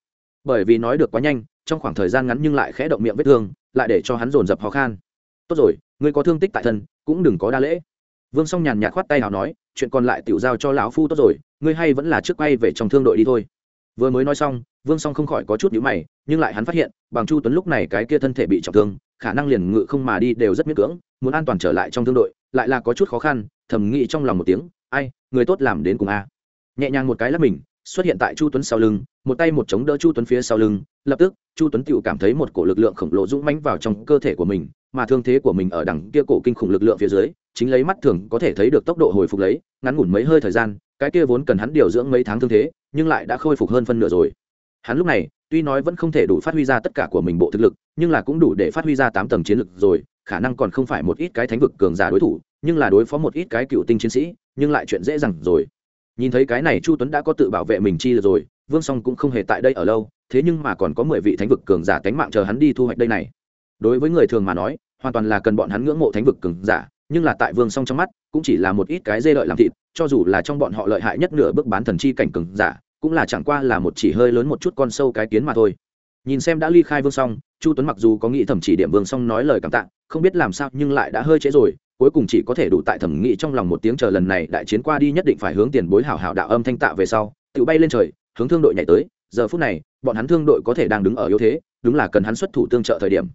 Bởi vì nói được quá nhanh, trong khoảng thời gian ngắn nhưng lại khẽ động miệng vết thương lại để cho hắn dồn dập khó khăn tốt rồi, ngươi có thương tích tại thân, cũng đừng có đa lễ. Vương song nhàn nhạt khoát tay nào nói, chuyện còn lại tiểu giao cho lão phu tốt rồi, ngươi hay vẫn là trước quay về trong thương đội đi thôi. Vừa mới nói xong, vương song không khỏi có chút nhíu mày, nhưng lại hắn phát hiện, bằng chu tuấn lúc này cái kia thân thể bị trọng thương, khả năng liền ngự không mà đi đều rất miễn cưỡng, muốn an toàn trở lại trong thương đội, lại là có chút khó khăn, thầm nghĩ trong lòng một tiếng, ai, người tốt làm đến cùng a. Nhẹ nhàng một cái lắc mình, xuất hiện tại chu tuấn sau lưng, một tay một chống đỡ chu tuấn phía sau lưng lập tức, chu tuấn tựu cảm thấy một cổ lực lượng khổng lồ dũng mánh vào trong cơ thể của mình, mà thương thế của mình ở đằng kia cổ kinh khủng lực lượng phía dưới, chính lấy mắt thường có thể thấy được tốc độ hồi phục lấy, ngắn ngủn mấy hơi thời gian, cái kia vốn cần hắn điều dưỡng mấy tháng thương thế, nhưng lại đã khôi phục hơn phân nửa rồi. Hắn lúc này, tuy nói vẫn không thể đủ phát huy ra tất cả của mình bộ thực lực, nhưng là cũng đủ để phát huy ra tám tầng chiến lực rồi, khả năng còn không phải một ít cái thánh vực cường giả đối thủ, nhưng là đối phó một ít cái cựu tinh chiến sĩ, nhưng lại chuyện dễ dàng rồi. Nhìn thấy cái này chu tuấn đã có tự bảo vệ mình chi rồi, vương song cũng không hề tại đây ở lâu thế nhưng mà còn có mười vị thánh vực cường giả tánh mạng chờ hắn đi thu hoạch đây này. Đối với người thường mà nói, hoàn toàn là cần bọn hắn ngưỡng mộ thánh vực cường giả, nhưng là tại vương song trong mắt, cũng chỉ là một ít cái dê lợi làm thịt, cho dù là trong bọn họ lợi hại nhất nửa bước bán thần chi cảnh cường giả, cũng là chẳng qua là một chỉ hơi lớn một chút con sâu cái kiến mà thôi. Nhìn xem đã ly khai vương song, chu tuấn mặc dù có nghĩ thẩm chỉ điểm vương song nói lời cảm tạ, không biết làm sao nhưng lại đã hơi trễ rồi, cuối cùng chỉ có thể đủ tại thẩm nghĩ trong lòng một tiếng chờ lần này đại chiến qua đi nhất định phải hướng tiền bối hảo hảo đạo âm thanh tạ về sau, tự bay lên trời, hướng thương đội nhảy tới, giờ phút này bọn hắn thương đội có thể đang đứng ở yếu thế, đúng là cần hắn xuất thủ tương trợ thời điểm.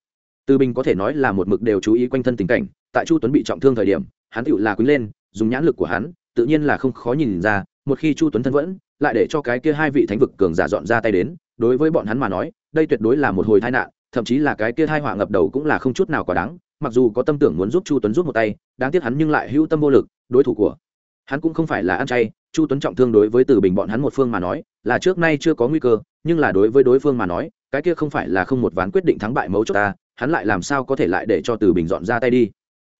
Từ bình có thể nói là một mực đều chú ý quanh thân tình cảnh, tại chu tuấn bị trọng thương thời điểm, hắn tựu là quý lên, dùng nhãn lực của hắn, tự nhiên là không khó nhìn ra, một khi chu tuấn thân vẫn, lại để cho cái kia hai vị thánh vực cường giả dọn ra tay đến, đối với bọn hắn mà nói, đây tuyệt đối là một hồi tai nạn, thậm chí là cái kia hai họa ngập đầu cũng là không chút nào quá đáng, mặc dù có tâm tưởng muốn giúp chu tuấn giúp một tay, đáng tiếc hắn nhưng lại hữu tâm vô lực, đối thủ của hắn cũng không phải là ăn chay chu tuấn trọng thương đối với từ bình bọn hắn một phương mà nói, là trước nay chưa có nguy cơ, nhưng là đối với đối phương mà nói, cái kia không phải là không một ván quyết định thắng bại mấu chốt ta, hắn lại làm sao có thể lại để cho từ bình dọn ra tay đi.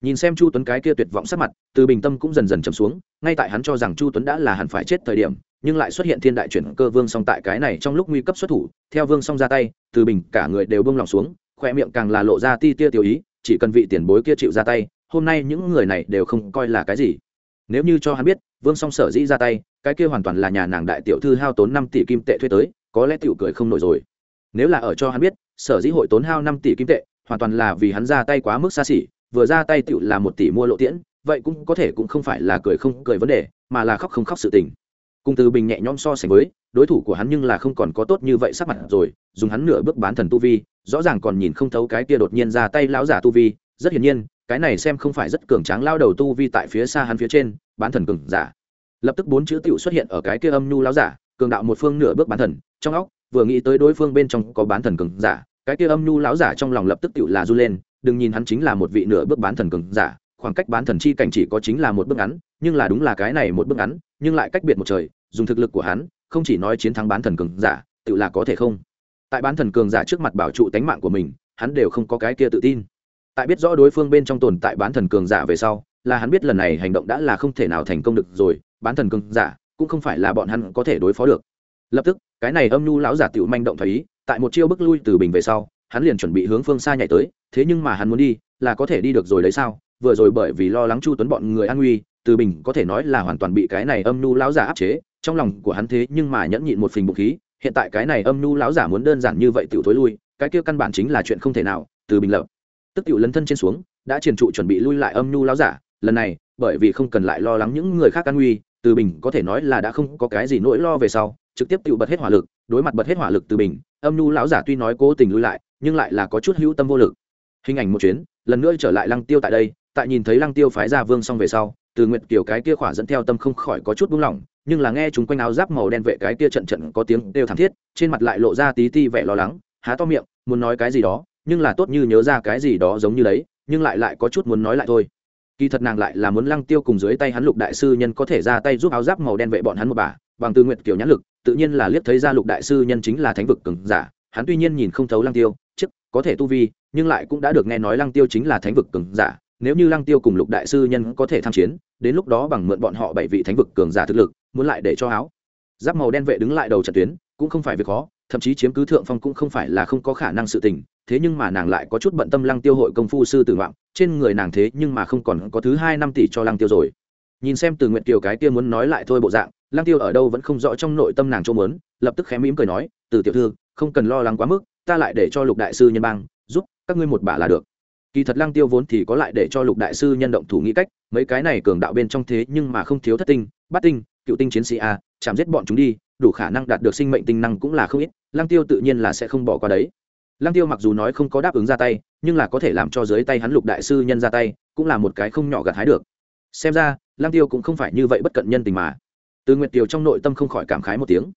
Nhìn xem chu tuấn cái kia tuyệt vọng sắc mặt, từ bình tâm cũng dần dần chầm xuống, ngay tại hắn cho rằng chu tuấn đã là hẳn phải chết thời điểm, nhưng lại xuất hiện thiên đại chuyển cơ vương song tại cái này trong lúc nguy cấp xuất thủ, theo vương song ra tay, từ bình cả người đều bông lòng xuống, khoe miệng càng là lộ ra ti tia tiểu ý, chỉ cần vị tiền bối kia chịu ra tay, hôm nay những người này đều không coi là cái gì nếu như cho hắn biết, vương song sở dĩ ra tay, cái kia hoàn toàn là nhà nàng đại tiểu thư hao tốn năm tỷ kim tệ thuê tới, có lẽ tiểu cười không nổi rồi. Nếu là ở cho hắn biết, sở dĩ hội tốn hao năm tỷ kim tệ, hoàn toàn là vì hắn ra tay quá mức xa xỉ, vừa ra tay tiểu là một tỷ mua lộ tiễn, vậy cũng có thể cũng không phải là cười không cười vấn đề, mà là khóc không khóc sự tình. Cùng từ bình nhẹ nhõm so sánh với, đối thủ của hắn nhưng là không còn có tốt như vậy sắc mặt rồi, dùng hắn nửa bước bán thần tu vi, rõ ràng còn nhìn không thấu cái kia đột nhiên ra tay lão giả tu vi, rất hiển nhiên cái này xem không phải rất cường tráng lao đầu tu vi tại phía xa hắn phía trên, bán thần cường giả. Lập tức bốn chữ tiểu xuất hiện ở cái kia âm nhu lão giả, cường đạo một phương nửa bước bán thần, trong óc, vừa nghĩ tới đối phương bên trong có bán thần cường giả, cái kia âm nhu lão giả trong lòng lập tức tiểu là du lên, đừng nhìn hắn chính là một vị nửa bước bán thần cường giả, khoảng cách bán thần chi cảnh chỉ có chính là một bước ngắn, nhưng là đúng là cái này một bước ngắn, nhưng lại cách biệt một trời, dùng thực lực của hắn, không chỉ nói chiến thắng bán thần cường giả tự là có thể không? Tại bán thần cường giả trước mặt bảo trụ tánh mạng của mình, hắn đều không có cái kia tự tin tại biết rõ đối phương bên trong tồn tại bán thần cường giả về sau, là hắn biết lần này hành động đã là không thể nào thành công được rồi, bán thần cường giả cũng không phải là bọn hắn có thể đối phó được. Lập tức, cái này âm nhu lão giả tiểu manh động thấy ý, tại một chiêu bước lui từ bình về sau, hắn liền chuẩn bị hướng phương xa nhảy tới, thế nhưng mà hắn muốn đi, là có thể đi được rồi đấy sao? Vừa rồi bởi vì lo lắng chu tuấn bọn người an nguy, từ bình có thể nói là hoàn toàn bị cái này âm nhu lão giả áp chế, trong lòng của hắn thế nhưng mà nhẫn nhịn một phình bụng khí, hiện tại cái này âm nhu lão giả muốn đơn giản như vậy tiểu thối lui, cái kia căn bản chính là chuyện không thể nào, từ bình lập tức tiểu lấn thân trên xuống, đã triển trụ chuẩn bị lui lại âm nhu lão giả. Lần này, bởi vì không cần lại lo lắng những người khác an nguy, từ bình có thể nói là đã không có cái gì nỗi lo về sau, trực tiếp tự bật hết hỏa lực, đối mặt bật hết hỏa lực từ bình, âm nhu lão giả tuy nói cố tình lui lại, nhưng lại là có chút hữu tâm vô lực. Hình ảnh một chuyến, lần nữa trở lại lăng tiêu tại đây, tại nhìn thấy lăng tiêu phái ra vương xong về sau, từ nguyệt kiểu cái kia khỏa dẫn theo tâm không khỏi có chút buông lỏng, nhưng là nghe chúng quanh áo giáp màu đen vệ cái kia trận trận có tiếng đều thảm thiết, trên mặt lại lộ ra tí ti vẻ lo lắng, há to miệng, muốn nói cái gì đó nhưng là tốt như nhớ ra cái gì đó giống như đấy, nhưng lại lại có chút muốn nói lại thôi. Kỳ thật nàng lại là muốn lăng tiêu cùng dưới tay hắn lục đại sư nhân có thể ra tay giúp áo giáp màu đen vệ bọn hắn một bà, bằng tư nguyện kiểu nhãn lực, tự nhiên là liếc thấy ra lục đại sư nhân chính là thánh vực cường giả, hắn tuy nhiên nhìn không thấu lăng tiêu, chức, có thể tu vi, nhưng lại cũng đã được nghe nói lăng tiêu chính là thánh vực cường giả, nếu như lăng tiêu cùng lục đại sư nhân có thể tham chiến, đến lúc đó bằng mượn bọn họ bảy vị thánh vực cường giả thực lực, muốn lại để cho áo giáp màu đen vệ đứng lại đầu trận tuyến, cũng không phải việc khó, thậm chí chiếm cứ thượng phong cũng không phải là không có khả năng sự tình thế nhưng mà nàng lại có chút bận tâm lăng tiêu hội công phu sư tử ngoạn trên người nàng thế nhưng mà không còn có thứ hai năm tỷ cho lăng tiêu rồi. Nhìn xem từ nguyện kiều cái kia muốn nói lại thôi bộ dạng, lăng tiêu ở đâu vẫn không rõ trong nội tâm nàng chỗ muốn, lập tức khé mỉm cười nói, từ tiểu thư, không cần lo lắng quá mức, ta lại để cho lục đại sư nhân bang giúp các ngươi một bả là được. Kỳ thật lăng tiêu vốn thì có lại để cho lục đại sư nhân động thủ nghĩ cách, mấy cái này cường đạo bên trong thế nhưng mà không thiếu thất tinh, bát tinh, cựu tinh chiến sĩ a, chạm giết bọn chúng đi, đủ khả năng đạt được sinh mệnh tinh năng cũng là không ít, lăng tiêu tự nhiên là sẽ không bỏ qua đấy lăng tiêu mặc dù nói không có đáp ứng ra tay, nhưng là có thể làm cho dưới tay hắn lục đại sư nhân ra tay, cũng là một cái không nhỏ gặt hái được. Xem ra, lăng tiêu cũng không phải như vậy bất cận nhân tình mà. Từ nguyệt Tiêu trong nội tâm không khỏi cảm khái một tiếng.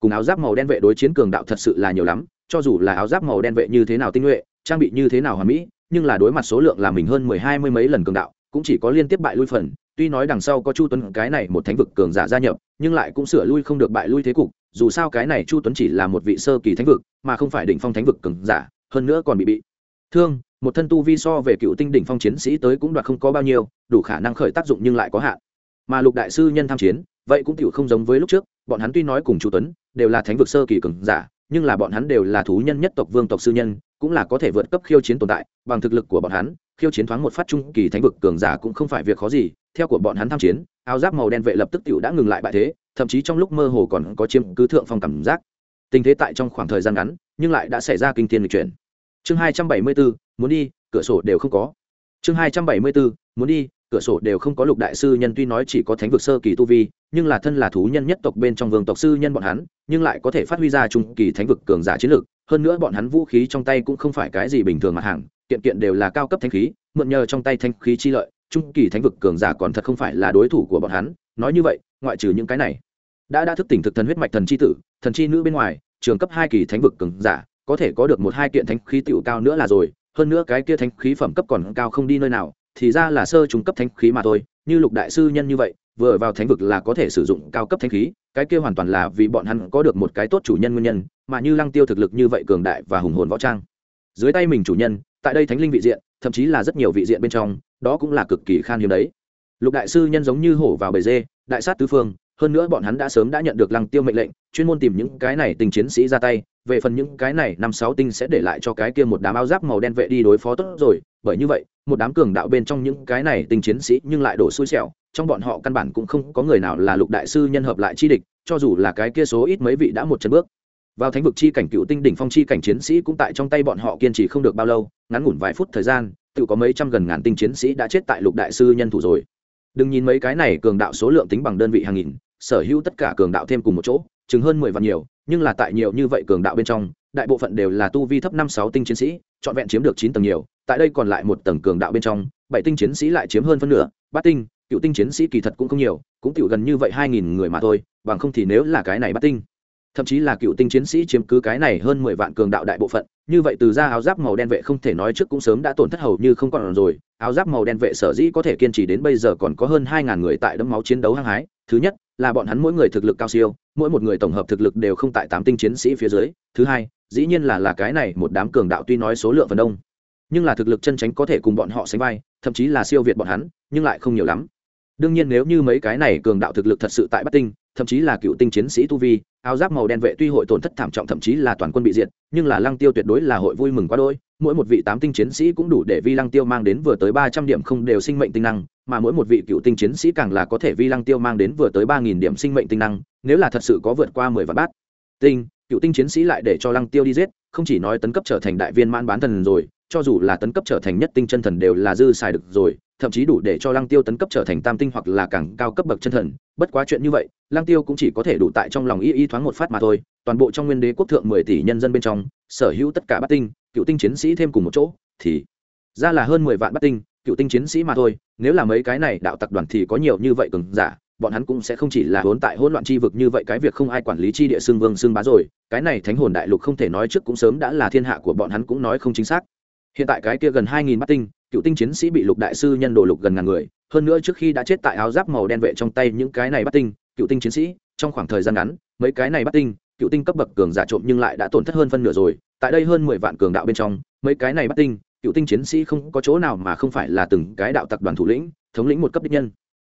Cùng áo giáp màu đen vệ đối chiến cường đạo thật sự là nhiều lắm, cho dù là áo giáp màu đen vệ như thế nào tinh nhuệ, trang bị như thế nào hoàn mỹ, nhưng là đối mặt số lượng là mình hơn mười hai mươi mấy lần cường đạo, cũng chỉ có liên tiếp bại lui phần. Tuy nói đằng sau có chu tuấn cái này một thánh vực cường giả gia nhập, nhưng lại cũng sửa lui không được bại lui thế cục dù sao cái này chu tuấn chỉ là một vị sơ kỳ thánh vực, mà không phải đỉnh phong thánh vực cường giả, hơn nữa còn bị bị thương, một thân tu vi so về cựu tinh đỉnh phong chiến sĩ tới cũng đoạt không có bao nhiêu, đủ khả năng khởi tác dụng nhưng lại có hạn. Mà lục đại sư nhân tham chiến, vậy cũng tiểu không giống với lúc trước, bọn hắn tuy nói cùng chu tuấn đều là thánh vực sơ kỳ cường giả, nhưng là bọn hắn đều là thú nhân nhất tộc vương tộc sư nhân, cũng là có thể vượt cấp khiêu chiến tồn tại, bằng thực lực của bọn hắn, khiêu chiến thoáng một phát trung kỳ thánh vực cường giả cũng không phải việc khó gì, theo của bọn hắn tham chiến áo giáp màu đen vệ lập tức tiểu đã ngừng lại bại thế, thậm chí trong lúc mơ hồ còn có chiếm cứ thượng phong cảm giác. Tình thế tại trong khoảng thời gian ngắn, nhưng lại đã xảy ra kinh thiên lịch chuyển. Chương hai trăm bảy mươi bốn, muốn đi, cửa sổ đều không có. Chương hai trăm bảy mươi bốn, muốn đi, cửa sổ đều không có lục đại sư nhân tuy nói chỉ có thánh vực sơ kỳ tu vi, nhưng là thân là thú nhân nhất tộc bên trong vương tộc sư nhân bọn hắn, nhưng lại có thể phát huy ra trung kỳ thánh vực cường giả chiến lược, hơn nữa bọn hắn vũ khí trong tay cũng không phải cái gì bình thường mặt hàng, kiện kiện đều là cao cấp thanh khí, mượn nhờ trong tay thanh khí chi lợi trung kỳ thánh vực cường giả còn thật không phải là đối thủ của bọn hắn, nói như vậy, ngoại trừ những cái này. Đã đã thức tỉnh thực thần huyết mạch thần chi tử, thần chi nữ bên ngoài, trường cấp hai kỳ thánh vực cường giả, có thể có được một hai kiện thánh khí tiểu cao nữa là rồi, hơn nữa cái kia thánh khí phẩm cấp còn cao không đi nơi nào, thì ra là sơ trung cấp thánh khí mà thôi, như lục đại sư nhân như vậy, vừa vào thánh vực là có thể sử dụng cao cấp thánh khí, cái kia hoàn toàn là vì bọn hắn có được một cái tốt chủ nhân nguyên nhân, mà như lăng tiêu thực lực như vậy cường đại và hùng hồn võ trang. Dưới tay mình chủ nhân, tại đây thánh linh vị diện, thậm chí là rất nhiều vị diện bên trong đó cũng là cực kỳ khan hiếm đấy. Lục đại sư nhân giống như hổ vào bầy dê, đại sát tứ phương, hơn nữa bọn hắn đã sớm đã nhận được lăng tiêu mệnh lệnh, chuyên môn tìm những cái này tình chiến sĩ ra tay, về phần những cái này năm sáu tinh sẽ để lại cho cái kia một đám áo giáp màu đen vệ đi đối phó tốt rồi, bởi như vậy, một đám cường đạo bên trong những cái này tình chiến sĩ nhưng lại đổ xui xẻo, trong bọn họ căn bản cũng không có người nào là lục đại sư nhân hợp lại chi địch, cho dù là cái kia số ít mấy vị đã một chân bước. Vào thánh vực chi cảnh cựu tinh đỉnh phong chi cảnh chiến sĩ cũng tại trong tay bọn họ kiên trì không được bao lâu, ngắn ngủn vài phút thời gian tự có mấy trăm gần ngàn tinh chiến sĩ đã chết tại lục đại sư nhân thủ rồi. Đừng nhìn mấy cái này cường đạo số lượng tính bằng đơn vị hàng nghìn, sở hữu tất cả cường đạo thêm cùng một chỗ, chừng hơn mười vạn nhiều, nhưng là tại nhiều như vậy cường đạo bên trong, đại bộ phận đều là tu vi thấp năm sáu tinh chiến sĩ, trọn vẹn chiếm được chín tầng nhiều, tại đây còn lại một tầng cường đạo bên trong, bảy tinh chiến sĩ lại chiếm hơn phân nửa, bát tinh, cựu tinh chiến sĩ kỳ thật cũng không nhiều, cũng tiểu gần như vậy hai nghìn người mà thôi, bằng không thì nếu là cái này bát tinh thậm chí là cựu tinh chiến sĩ chiếm cứ cái này hơn mười vạn cường đạo đại bộ phận, như vậy từ ra áo giáp màu đen vệ không thể nói trước cũng sớm đã tổn thất hầu như không còn rồi, áo giáp màu đen vệ sở dĩ có thể kiên trì đến bây giờ còn có hơn hai ngàn người tại đấm máu chiến đấu hăng hái, thứ nhất là bọn hắn mỗi người thực lực cao siêu, mỗi một người tổng hợp thực lực đều không tại tám tinh chiến sĩ phía dưới, thứ hai, dĩ nhiên là là cái này một đám cường đạo tuy nói số lượng phần đông, nhưng là thực lực chân tránh có thể cùng bọn họ sánh vai, thậm chí là siêu việt bọn hắn, nhưng lại không nhiều lắm. Đương nhiên nếu như mấy cái này cường đạo thực lực thật sự tại bắc tinh thậm chí là cựu tinh chiến sĩ tu vi, áo giáp màu đen vệ tuy hội tổn thất thảm trọng thậm chí là toàn quân bị diệt, nhưng là lăng tiêu tuyệt đối là hội vui mừng quá đôi mỗi một vị tám tinh chiến sĩ cũng đủ để vi lăng tiêu mang đến vừa tới ba trăm điểm không đều sinh mệnh tinh năng, mà mỗi một vị cựu tinh chiến sĩ càng là có thể vi lăng tiêu mang đến vừa tới ba nghìn điểm sinh mệnh tinh năng, nếu là thật sự có vượt qua mười vạn bát. Tinh, cựu tinh chiến sĩ lại để cho lăng tiêu đi giết, không chỉ nói tấn cấp trở thành đại viên mãn bán thần rồi cho dù là tấn cấp trở thành nhất tinh chân thần đều là dư xài được rồi, thậm chí đủ để cho lăng tiêu tấn cấp trở thành tam tinh hoặc là càng cao cấp bậc chân thần. Bất quá chuyện như vậy, lăng tiêu cũng chỉ có thể đủ tại trong lòng y y thoáng một phát mà thôi, toàn bộ trong nguyên đế quốc thượng mười tỷ nhân dân bên trong, sở hữu tất cả bát tinh, cựu tinh chiến sĩ thêm cùng một chỗ, thì ra là hơn mười vạn bát tinh, cựu tinh chiến sĩ mà thôi, nếu là mấy cái này đạo tặc đoàn thì có nhiều như vậy cường giả, bọn hắn cũng sẽ không chỉ là hỗn tại hỗn loạn chi vực như vậy, cái việc không ai quản lý chi địa xương vương xương bá rồi, cái này thánh hồn đại lục không thể nói trước cũng sớm đã là thiên hạ của bọn hắn cũng nói không chính xác hiện tại cái kia gần hai nghìn bát tinh, cựu tinh chiến sĩ bị lục đại sư nhân đồ lục gần ngàn người, hơn nữa trước khi đã chết tại áo giáp màu đen vệ trong tay những cái này bắt tinh, cựu tinh chiến sĩ, trong khoảng thời gian ngắn, mấy cái này bắt tinh, cựu tinh cấp bậc cường giả trộm nhưng lại đã tổn thất hơn phân nửa rồi. Tại đây hơn mười vạn cường đạo bên trong, mấy cái này bắt tinh, cựu tinh chiến sĩ không có chỗ nào mà không phải là từng cái đạo tập đoàn thủ lĩnh, thống lĩnh một cấp đích nhân.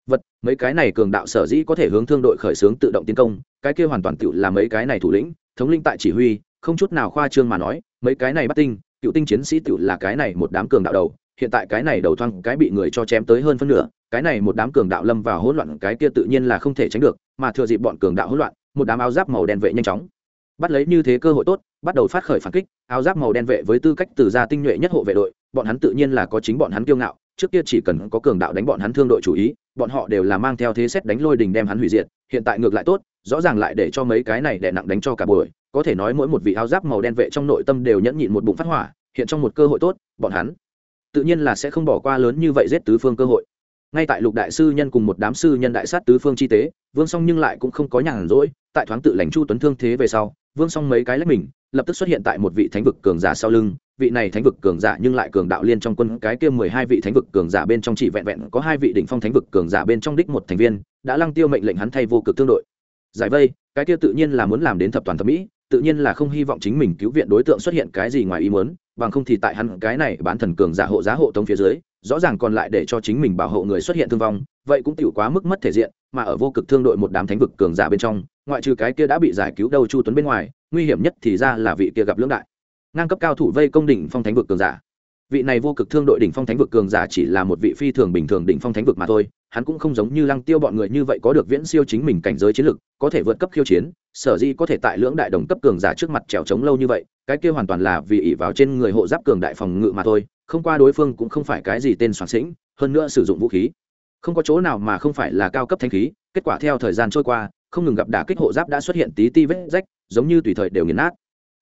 Vật, mấy cái này cường đạo sở dĩ có thể hướng thương đội khởi xướng tự động tiến công, cái kia hoàn toàn tự là mấy cái này thủ lĩnh, thống lĩnh tại chỉ huy, không chút nào khoa trương mà nói, mấy cái này bắt tinh cựu tinh chiến sĩ tựu là cái này một đám cường đạo đầu, hiện tại cái này đầu thoang cái bị người cho chém tới hơn phân nửa, cái này một đám cường đạo lâm vào hỗn loạn, cái kia tự nhiên là không thể tránh được, mà thừa dịp bọn cường đạo hỗn loạn, một đám áo giáp màu đen vệ nhanh chóng. Bắt lấy như thế cơ hội tốt, bắt đầu phát khởi phản kích, áo giáp màu đen vệ với tư cách từ gia tinh nhuệ nhất hộ vệ đội, bọn hắn tự nhiên là có chính bọn hắn kiêu ngạo trước kia chỉ cần có cường đạo đánh bọn hắn thương đội chủ ý, bọn họ đều là mang theo thế xét đánh lôi đình đem hắn hủy diệt, hiện tại ngược lại tốt, rõ ràng lại để cho mấy cái này đè nặng đánh cho cả buổi, có thể nói mỗi một vị áo giáp màu đen vệ trong nội tâm đều nhẫn nhịn một bụng phát hỏa, hiện trong một cơ hội tốt, bọn hắn tự nhiên là sẽ không bỏ qua lớn như vậy giết tứ phương cơ hội. Ngay tại lục đại sư nhân cùng một đám sư nhân đại sát tứ phương chi tế, vương song nhưng lại cũng không có nhàn rỗi, tại thoáng tự lãnh chu tuấn thương thế về sau, vương song mấy cái lách mình lập tức xuất hiện tại một vị thánh vực cường giả sau lưng. Vị này thánh vực cường giả nhưng lại cường đạo liên trong quân, cái kia mười hai vị thánh vực cường giả bên trong chỉ vẹn vẹn có hai vị đỉnh phong thánh vực cường giả bên trong đích một thành viên, đã lăng tiêu mệnh lệnh hắn thay vô cực thương đội. Giải vây, cái kia tự nhiên là muốn làm đến thập toàn thẩm mỹ, tự nhiên là không hy vọng chính mình cứu viện đối tượng xuất hiện cái gì ngoài ý muốn, bằng không thì tại hắn cái này bán thần cường giả hộ giá hộ tống phía dưới, rõ ràng còn lại để cho chính mình bảo hộ người xuất hiện thương vong, vậy cũng tiểu quá mức mất thể diện, mà ở vô cực thương đội một đám thánh vực cường giả bên trong, ngoại trừ cái kia đã bị giải cứu đâu chu tuấn bên ngoài nguy hiểm nhất thì ra là vị kia gặp lưỡng đại. Ngang cấp cao thủ vây công đỉnh phong thánh vực cường giả. Vị này vô cực thương đội đỉnh phong thánh vực cường giả chỉ là một vị phi thường bình thường đỉnh phong thánh vực mà thôi, hắn cũng không giống như lăng tiêu bọn người như vậy có được viễn siêu chính mình cảnh giới chiến lực, có thể vượt cấp khiêu chiến, sở dĩ có thể tại lưỡng đại đồng cấp cường giả trước mặt trèo trống lâu như vậy, cái kia hoàn toàn là vì ỷ vào trên người hộ giáp cường đại phòng ngự mà thôi, không qua đối phương cũng không phải cái gì tên soạn sĩnh, hơn nữa sử dụng vũ khí. Không có chỗ nào mà không phải là cao cấp thanh khí, kết quả theo thời gian trôi qua, không ngừng gặp đả kích hộ giáp đã xuất hiện tí ti vết rách giống như tùy thời đều nghiền nát.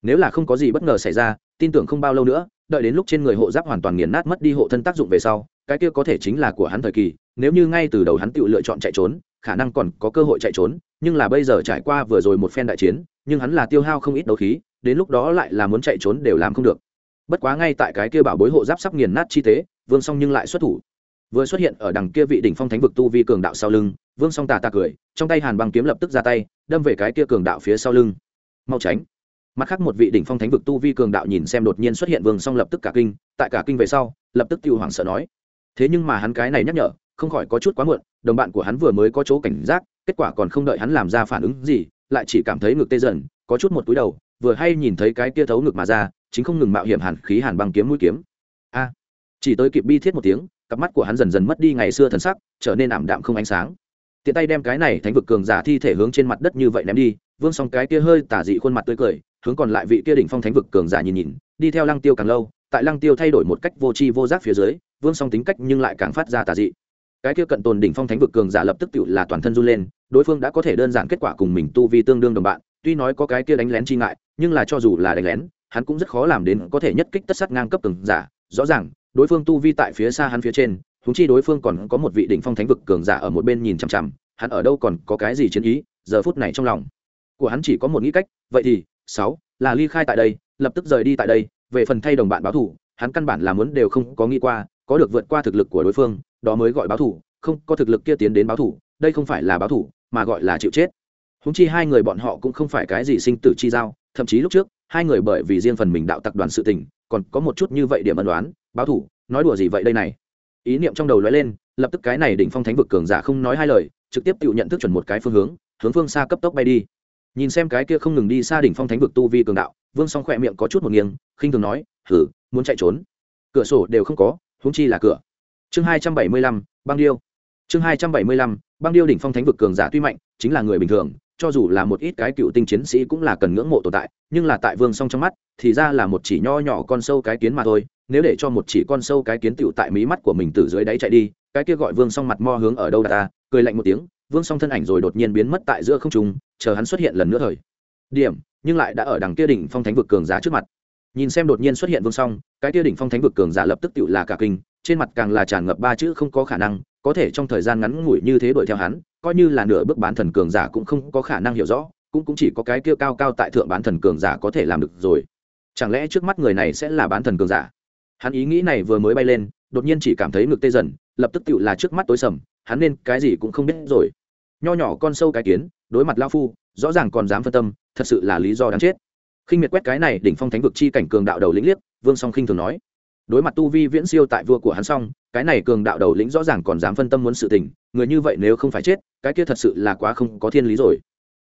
Nếu là không có gì bất ngờ xảy ra, tin tưởng không bao lâu nữa, đợi đến lúc trên người hộ giáp hoàn toàn nghiền nát mất đi hộ thân tác dụng về sau, cái kia có thể chính là của hắn thời kỳ, nếu như ngay từ đầu hắn tự lựa chọn chạy trốn, khả năng còn có cơ hội chạy trốn, nhưng là bây giờ trải qua vừa rồi một phen đại chiến, nhưng hắn là tiêu hao không ít đấu khí, đến lúc đó lại là muốn chạy trốn đều làm không được. Bất quá ngay tại cái kia bảo bối hộ giáp sắp nghiền nát chi tế, vương song nhưng lại xuất thủ. Vừa xuất hiện ở đằng kia vị đỉnh phong thánh vực tu vi cường đạo sau lưng, vương song tà tà cười, trong tay hàn băng kiếm lập tức ra tay, đâm về cái kia cường đạo phía sau lưng mau tránh. Mặt khác một vị đỉnh phong thánh vực tu vi cường đạo nhìn xem đột nhiên xuất hiện vương song lập tức cả kinh, tại cả kinh về sau, lập tức tiêu hoảng sợ nói. Thế nhưng mà hắn cái này nhắc nhở, không khỏi có chút quá muộn, đồng bạn của hắn vừa mới có chỗ cảnh giác, kết quả còn không đợi hắn làm ra phản ứng gì, lại chỉ cảm thấy ngực tê dần, có chút một túi đầu, vừa hay nhìn thấy cái kia thấu ngực mà ra, chính không ngừng mạo hiểm hàn khí hàn băng kiếm mũi kiếm. A! Chỉ tới kịp bi thiết một tiếng, cặp mắt của hắn dần dần mất đi ngày xưa thần sắc, trở nên ảm đạm không ánh sáng. Tiện tay đem cái này thánh vực cường giả thi thể hướng trên mặt đất như vậy ném đi vương Song cái kia hơi tả dị khuôn mặt tươi cười, hướng còn lại vị kia đỉnh phong thánh vực cường giả nhìn nhìn, đi theo lăng tiêu càng lâu, tại lăng tiêu thay đổi một cách vô tri vô giác phía dưới, vương song tính cách nhưng lại càng phát ra tà dị. Cái kia cận tồn đỉnh phong thánh vực cường giả lập tức tự là toàn thân run lên, đối phương đã có thể đơn giản kết quả cùng mình tu vi tương đương đồng bạn, tuy nói có cái kia đánh lén chi ngại, nhưng là cho dù là đánh lén, hắn cũng rất khó làm đến có thể nhất kích tất sát ngang cấp cường giả. Rõ ràng, đối phương tu vi tại phía xa hắn phía trên húng chi đối phương còn có một vị đỉnh phong thánh vực cường giả ở một bên nhìn chằm chằm, hắn ở đâu còn có cái gì chiến ý, giờ phút này trong lòng của hắn chỉ có một nghĩ cách, vậy thì, sáu, là ly khai tại đây, lập tức rời đi tại đây, về phần thay đồng bạn báo thủ, hắn căn bản là muốn đều không có nghĩ qua, có được vượt qua thực lực của đối phương, đó mới gọi báo thủ, không có thực lực kia tiến đến báo thủ, đây không phải là báo thủ, mà gọi là chịu chết. Húng chi hai người bọn họ cũng không phải cái gì sinh tử chi giao, thậm chí lúc trước, hai người bởi vì riêng phần mình đạo tặc đoàn sự tình, còn có một chút như vậy điểm ân đoán báo thủ, nói đùa gì vậy đây này? Ý niệm trong đầu lóe lên, lập tức cái này đỉnh phong thánh vực cường giả không nói hai lời, trực tiếp tự nhận thức chuẩn một cái phương hướng hướng phương xa cấp tốc bay đi nhìn xem cái kia không ngừng đi xa đỉnh phong thánh vực tu vi cường đạo, vương song khỏe miệng có chút một nghiêng, khinh thường nói, hử, muốn chạy trốn? Cửa sổ đều không có húng chi là cửa. Chương hai trăm bảy mươi lăm, băng điêu. Chương hai trăm bảy mươi lăm, băng điêu đỉnh phong thánh vực cường giả tuy mạnh, chính là người bình thường, cho dù là một ít cái cựu tinh chiến sĩ cũng là cần ngưỡng mộ tồn tại, nhưng là tại vương song trong mắt, thì ra là một chỉ nho nhỏ con sâu cái kiến mà thôi, nếu để cho một chỉ con sâu cái kiến tựu tại mí mắt của mình từ dưới đáy chạy đi, cái kia gọi vương song mặt mo hướng ở đâu đặt ta cười lạnh một tiếng vương song thân ảnh rồi đột nhiên biến mất tại giữa không trung, chờ hắn xuất hiện lần nữa thời. Điểm, nhưng lại đã ở đằng kia đỉnh phong thánh vực cường giả trước mặt. Nhìn xem đột nhiên xuất hiện vương song, cái kia đỉnh phong thánh vực cường giả lập tức tự là cả kinh, trên mặt càng là tràn ngập ba chữ không có khả năng, có thể trong thời gian ngắn ngủi như thế đuổi theo hắn, coi như là nửa bước bán thần cường giả cũng không có khả năng hiểu rõ, cũng cũng chỉ có cái kia cao cao tại thượng bán thần cường giả có thể làm được rồi. Chẳng lẽ trước mắt người này sẽ là bán thần cường giả? Hắn ý nghĩ này vừa mới bay lên, đột nhiên chỉ cảm thấy ngực tê dần, lập tức tự là trước mắt tối sầm, hắn nên cái gì cũng không biết rồi nho nhỏ con sâu cái kiến, đối mặt lao phu, rõ ràng còn dám phân tâm, thật sự là lý do đáng chết. Khinh miệt quét cái này đỉnh phong thánh vực chi cảnh cường đạo đầu lĩnh liếc, vương song khinh thường nói. Đối mặt tu vi viễn siêu tại vua của hắn song cái này cường đạo đầu lĩnh rõ ràng còn dám phân tâm muốn sự tình, người như vậy nếu không phải chết, cái kia thật sự là quá không có thiên lý rồi.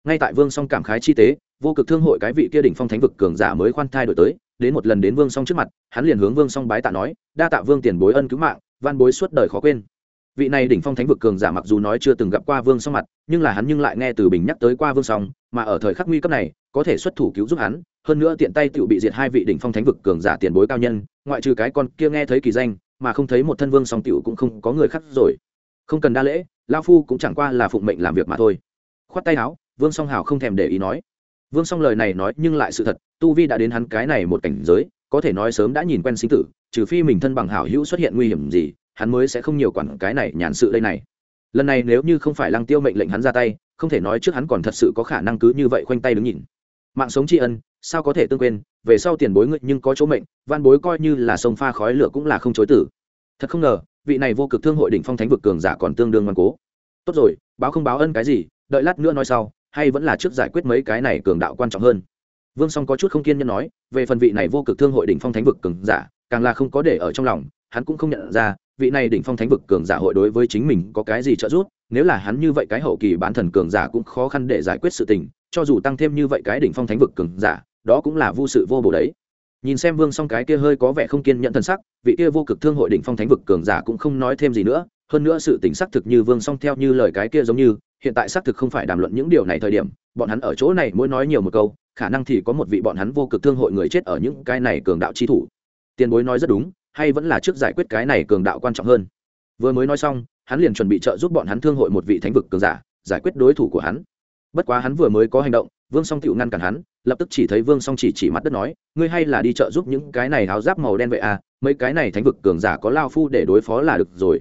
Ngay tại vương song cảm khái chi tế, vô cực thương hội cái vị kia đỉnh phong thánh vực cường giả mới khoan thai đổi tới, đến một lần đến vương song trước mặt, hắn liền hướng vương song bái tạ nói, đa tạ vương tiền bối ân cứu mạng, van bối suốt đời khó quên vị này đỉnh phong thánh vực cường giả mặc dù nói chưa từng gặp qua vương song mặt, nhưng là hắn nhưng lại nghe từ bình nhắc tới qua vương song, mà ở thời khắc nguy cấp này, có thể xuất thủ cứu giúp hắn, hơn nữa tiện tay tự bị diệt hai vị đỉnh phong thánh vực cường giả tiền bối cao nhân, ngoại trừ cái con kia nghe thấy kỳ danh, mà không thấy một thân vương song tiểu cũng không có người khác rồi. Không cần đa lễ lao phu cũng chẳng qua là phụng mệnh làm việc mà thôi. Khoát tay áo, vương song hào không thèm để ý nói. Vương song lời này nói nhưng lại sự thật, tu vi đã đến hắn cái này một cảnh giới, có thể nói sớm đã nhìn quen sinh tử, trừ phi mình thân bằng hảo hữu xuất hiện nguy hiểm gì hắn mới sẽ không nhiều quản cái này nhàn sự đây này. Lần này nếu như không phải lăng tiêu mệnh lệnh hắn ra tay, không thể nói trước hắn còn thật sự có khả năng cứ như vậy khoanh tay đứng nhìn. Mạng sống tri ân, sao có thể tương quên, về sau tiền bối ngự nhưng có chỗ mệnh van bối coi như là sông pha khói lửa cũng là không chối tử. Thật không ngờ, vị này vô cực thương hội đỉnh phong thánh vực cường giả còn tương đương ngoan cố. Tốt rồi, báo không báo ân cái gì, đợi lát nữa nói sau, hay vẫn là trước giải quyết mấy cái này cường đạo quan trọng hơn. Vương song có chút không kiên nhẫn nói, về phần vị này vô cực thương hội đỉnh phong thánh vực cường giả, càng là không có để ở trong lòng, hắn cũng không nhận ra vị này đỉnh phong thánh vực cường giả hội đối với chính mình có cái gì trợ giúp? Nếu là hắn như vậy cái hậu kỳ bán thần cường giả cũng khó khăn để giải quyết sự tình, cho dù tăng thêm như vậy cái đỉnh phong thánh vực cường giả, đó cũng là vô sự vô bổ đấy. Nhìn xem vương song cái kia hơi có vẻ không kiên nhẫn thân sắc, vị kia vô cực thương hội đỉnh phong thánh vực cường giả cũng không nói thêm gì nữa. Hơn nữa sự tình xác thực như vương song theo như lời cái kia giống như, hiện tại xác thực không phải đàm luận những điều này thời điểm, bọn hắn ở chỗ này mỗi nói nhiều một câu, khả năng thì có một vị bọn hắn vô cực thương hội người chết ở những cái này cường đạo chi thủ. Tiền bối nói rất đúng hay vẫn là trước giải quyết cái này cường đạo quan trọng hơn? Vừa mới nói xong, hắn liền chuẩn bị trợ giúp bọn hắn thương hội một vị thánh vực cường giả, giải quyết đối thủ của hắn. Bất quá hắn vừa mới có hành động, vương song tựu ngăn cản hắn, lập tức chỉ thấy vương song chỉ chỉ mắt đất nói, ngươi hay là đi trợ giúp những cái này áo giáp màu đen vậy à mấy cái này thánh vực cường giả có lao phu để đối phó là được rồi.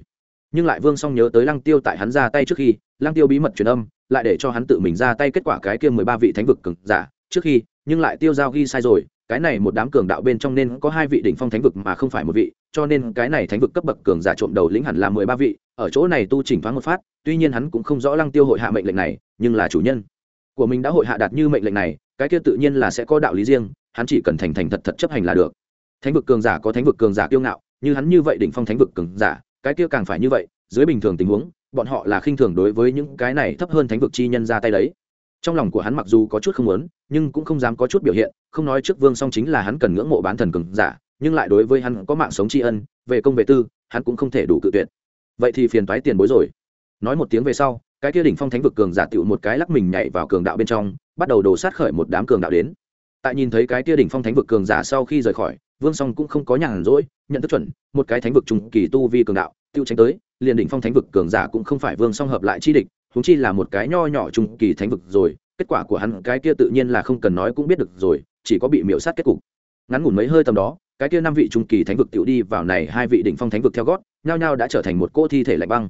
Nhưng lại vương song nhớ tới lăng tiêu tại hắn ra tay trước khi, lăng tiêu bí mật truyền âm, lại để cho hắn tự mình ra tay kết quả cái kia mười ba vị thánh vực cường giả trước khi, nhưng lại tiêu giao ghi sai rồi cái này một đám cường đạo bên trong nên có hai vị đỉnh phong thánh vực mà không phải một vị, cho nên cái này thánh vực cấp bậc cường giả trộm đầu lĩnh hẳn là mười ba vị, ở chỗ này tu chỉnh thoáng một phát, tuy nhiên hắn cũng không rõ lăng tiêu hội hạ mệnh lệnh này, nhưng là chủ nhân của mình đã hội hạ đạt như mệnh lệnh này, cái kia tự nhiên là sẽ có đạo lý riêng, hắn chỉ cần thành thành thật thật chấp hành là được. Thánh vực cường giả có thánh vực cường giả kiêu ngạo, như hắn như vậy đỉnh phong thánh vực cường giả, cái kia càng phải như vậy, dưới bình thường tình huống, bọn họ là khinh thường đối với những cái này thấp hơn thánh vực chi nhân ra tay đấy trong lòng của hắn mặc dù có chút không muốn, nhưng cũng không dám có chút biểu hiện, không nói trước vương song chính là hắn cần ngưỡng mộ bán thần cường giả, nhưng lại đối với hắn có mạng sống tri ân, về công về tư, hắn cũng không thể đủ cự tuyệt. Vậy thì phiền toái tiền bối rồi. Nói một tiếng về sau, cái kia đỉnh phong thánh vực cường giả tựu một cái lắc mình nhảy vào cường đạo bên trong, bắt đầu đổ sát khởi một đám cường đạo đến. Tại nhìn thấy cái kia đỉnh phong thánh vực cường giả sau khi rời khỏi, vương song cũng không có nhàn rỗi, nhận thức chuẩn, một cái thánh vực trùng kỳ tu vi cường đạo, tựu tránh tới, liền đỉnh phong thánh vực cường giả cũng không phải vương song hợp lại chi địch huống chi là một cái nho nhỏ trung kỳ thánh vực rồi, kết quả của hắn cái kia tự nhiên là không cần nói cũng biết được rồi, chỉ có bị miễu sát kết cục. Ngắn ngủn mấy hơi tầm đó, cái kia năm vị trung kỳ thánh vực tiểu đi vào này hai vị đỉnh phong thánh vực theo gót, nhao nhao đã trở thành một cô thi thể lạnh băng.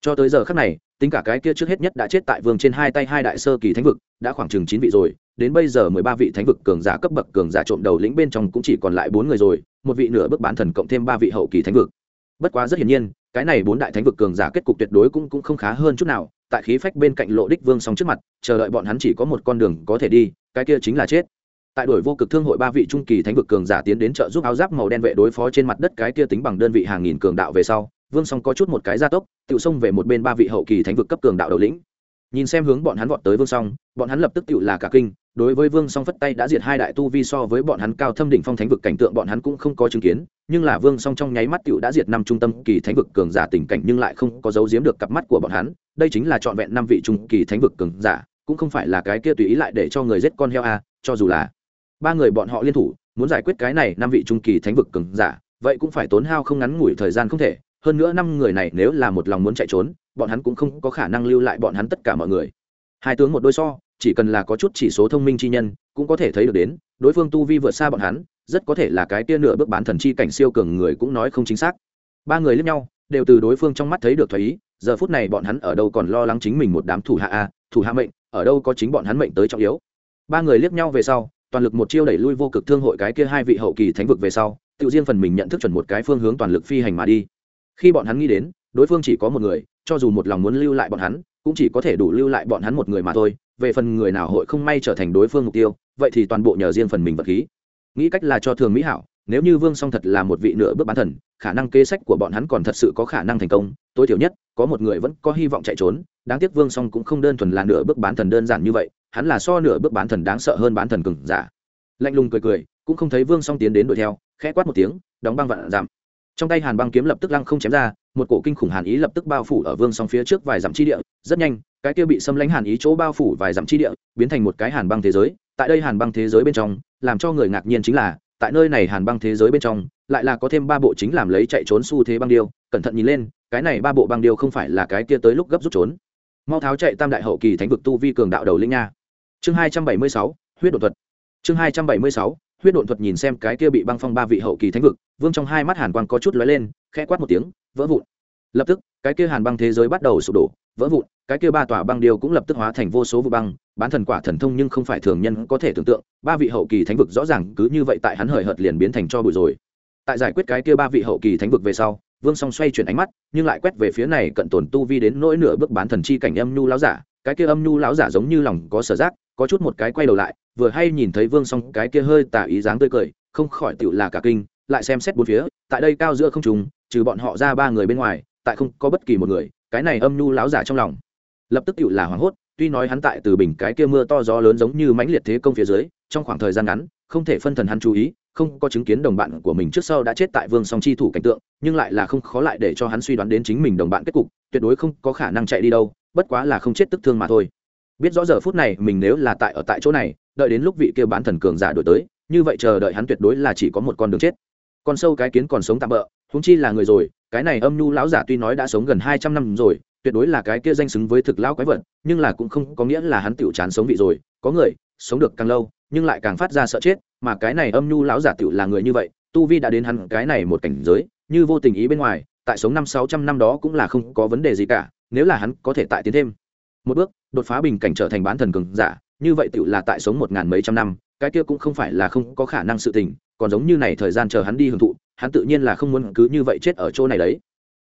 Cho tới giờ khắc này, tính cả cái kia trước hết nhất đã chết tại vương trên hai tay hai đại sơ kỳ thánh vực, đã khoảng chừng chín vị rồi, đến bây giờ mười ba vị thánh vực cường giả cấp bậc cường giả trộm đầu lĩnh bên trong cũng chỉ còn lại bốn người rồi, một vị nửa bước bán thần cộng thêm ba vị hậu kỳ thánh vực. Bất quá rất hiển nhiên, cái này bốn đại thánh vực cường giả kết cục tuyệt đối cũng cũng không khá hơn chút nào tại khí phách bên cạnh lộ đích vương song trước mặt, chờ đợi bọn hắn chỉ có một con đường có thể đi, cái kia chính là chết. Tại đổi vô cực thương hội ba vị trung kỳ thánh vực cường giả tiến đến trợ giúp áo giáp màu đen vệ đối phó trên mặt đất cái kia tính bằng đơn vị hàng nghìn cường đạo về sau, vương song có chút một cái gia tốc, tự xông về một bên ba vị hậu kỳ thánh vực cấp cường đạo đầu lĩnh. Nhìn xem hướng bọn hắn vọt tới vương song, bọn hắn lập tức tự là cả kinh đối với vương song phất tay đã diệt hai đại tu vi so với bọn hắn cao thâm đỉnh phong thánh vực cảnh tượng bọn hắn cũng không có chứng kiến, nhưng là vương song trong nháy mắt tự đã diệt năm trung tâm kỳ thánh vực cường giả tình cảnh nhưng lại không có giấu giếm được cặp mắt của bọn hắn, đây chính là trọn vẹn năm vị trung kỳ thánh vực cường giả, cũng không phải là cái kia tùy ý lại để cho người giết con heo a, cho dù là ba người bọn họ liên thủ, muốn giải quyết cái này năm vị trung kỳ thánh vực cường giả, vậy cũng phải tốn hao không ngắn ngủi thời gian không thể, hơn nữa năm người này nếu là một lòng muốn chạy trốn, bọn hắn cũng không có khả năng lưu lại bọn hắn tất cả mọi người. Hai tướng một đôi so chỉ cần là có chút chỉ số thông minh chi nhân, cũng có thể thấy được đến, đối phương tu vi vượt xa bọn hắn, rất có thể là cái tia nửa bước bán thần chi cảnh siêu cường người cũng nói không chính xác. Ba người liếc nhau, đều từ đối phương trong mắt thấy được thoái ý, giờ phút này bọn hắn ở đâu còn lo lắng chính mình một đám thủ hạ a, thủ hạ mệnh, ở đâu có chính bọn hắn mệnh tới trọng yếu. Ba người liếc nhau về sau, toàn lực một chiêu đẩy lui vô cực thương hội cái kia hai vị hậu kỳ thánh vực về sau, tự riêng phần mình nhận thức chuẩn một cái phương hướng toàn lực phi hành mà đi. Khi bọn hắn nghĩ đến, đối phương chỉ có một người, cho dù một lòng muốn lưu lại bọn hắn cũng chỉ có thể đủ lưu lại bọn hắn một người mà thôi, về phần người nào hội không may trở thành đối phương mục tiêu, vậy thì toàn bộ nhờ riêng phần mình vật khí. Nghĩ cách là cho thường mỹ hảo, nếu như vương song thật là một vị nửa bước bán thần, khả năng kế sách của bọn hắn còn thật sự có khả năng thành công, tối thiểu nhất, có một người vẫn có hy vọng chạy trốn, đáng tiếc vương song cũng không đơn thuần là nửa bước bán thần đơn giản như vậy, hắn là so nửa bước bán thần đáng sợ hơn bán thần cừng giả. Lạnh lùng cười cười, cũng không thấy vương song tiến đến đuổi theo, khẽ quát một tiếng, đóng băng vạn giảm trong tay hàn băng kiếm lập tức lăng không chém ra, một cổ kinh khủng hàn ý lập tức bao phủ ở vương song phía trước vài dặm chi địa, rất nhanh, cái kia bị xâm lãnh hàn ý chỗ bao phủ vài dặm chi địa, biến thành một cái hàn băng thế giới. Tại đây hàn băng thế giới bên trong, làm cho người ngạc nhiên chính là, tại nơi này hàn băng thế giới bên trong, lại là có thêm ba bộ chính làm lấy chạy trốn xu thế băng điêu. Cẩn thận nhìn lên, cái này ba bộ băng điêu không phải là cái kia tới lúc gấp rút trốn. Mau tháo chạy tam đại hậu kỳ thánh vực tu vi cường đạo đầu linh nha. Chương hai trăm bảy mươi sáu, huyết đột thuật. Chương hai trăm bảy mươi sáu huyết độn thuật nhìn xem cái kia bị băng phong ba vị hậu kỳ thánh vực, vương trong hai mắt hàn quang có chút lóe lên, khẽ quát một tiếng, vỡ vụn. Lập tức, cái kia hàn băng thế giới bắt đầu sụp đổ, vỡ vụn, cái kia ba tòa băng điều cũng lập tức hóa thành vô số vụ băng, bán thần quả thần thông nhưng không phải thường nhân có thể tưởng tượng, ba vị hậu kỳ thánh vực rõ ràng cứ như vậy tại hắn hời hợt liền biến thành cho bụi rồi. Tại giải quyết cái kia ba vị hậu kỳ thánh vực về sau, vương song xoay chuyển ánh mắt, nhưng lại quét về phía này cận tổn tu vi đến nỗi nửa bước bán thần chi cảnh âm nhu láo giả, cái kia âm nhu láo giả giống như lòng có sở giác, có chút một cái quay đầu lại vừa hay nhìn thấy vương song cái kia hơi tả ý dáng tươi cười, không khỏi tựu là cả kinh, lại xem xét bốn phía, tại đây cao giữa không trùng trừ bọn họ ra ba người bên ngoài, tại không có bất kỳ một người, cái này âm nhu láo giả trong lòng. Lập tức tựu là hoảng hốt, tuy nói hắn tại từ bình cái kia mưa to gió lớn giống như mãnh liệt thế công phía dưới, trong khoảng thời gian ngắn, không thể phân thần hắn chú ý, không có chứng kiến đồng bạn của mình trước sau đã chết tại vương song chi thủ cảnh tượng, nhưng lại là không khó lại để cho hắn suy đoán đến chính mình đồng bạn kết cục, tuyệt đối không có khả năng chạy đi đâu, bất quá là không chết tức thương mà thôi biết rõ giờ phút này mình nếu là tại ở tại chỗ này, đợi đến lúc vị kia bán thần cường giả đổi tới, như vậy chờ đợi hắn tuyệt đối là chỉ có một con đường chết. Con sâu cái kiến còn sống tạm bỡ húng chi là người rồi, cái này âm nhu lão giả tuy nói đã sống gần hai trăm năm rồi, tuyệt đối là cái kia danh xứng với thực lão quái vật, nhưng là cũng không có nghĩa là hắn tựu chán sống vị rồi, có người sống được càng lâu, nhưng lại càng phát ra sợ chết, mà cái này âm nhu lão giả tựu là người như vậy, tu vi đã đến hắn cái này một cảnh giới, như vô tình ý bên ngoài, tại sống năm sáu trăm năm đó cũng là không có vấn đề gì cả, nếu là hắn có thể tại tiến thêm một bước, đột phá bình cảnh trở thành bán thần cường giả, như vậy tựu là tại sống một ngàn mấy trăm năm, cái kia cũng không phải là không có khả năng sự tình, còn giống như này thời gian chờ hắn đi hưởng thụ, hắn tự nhiên là không muốn cứ như vậy chết ở chỗ này đấy.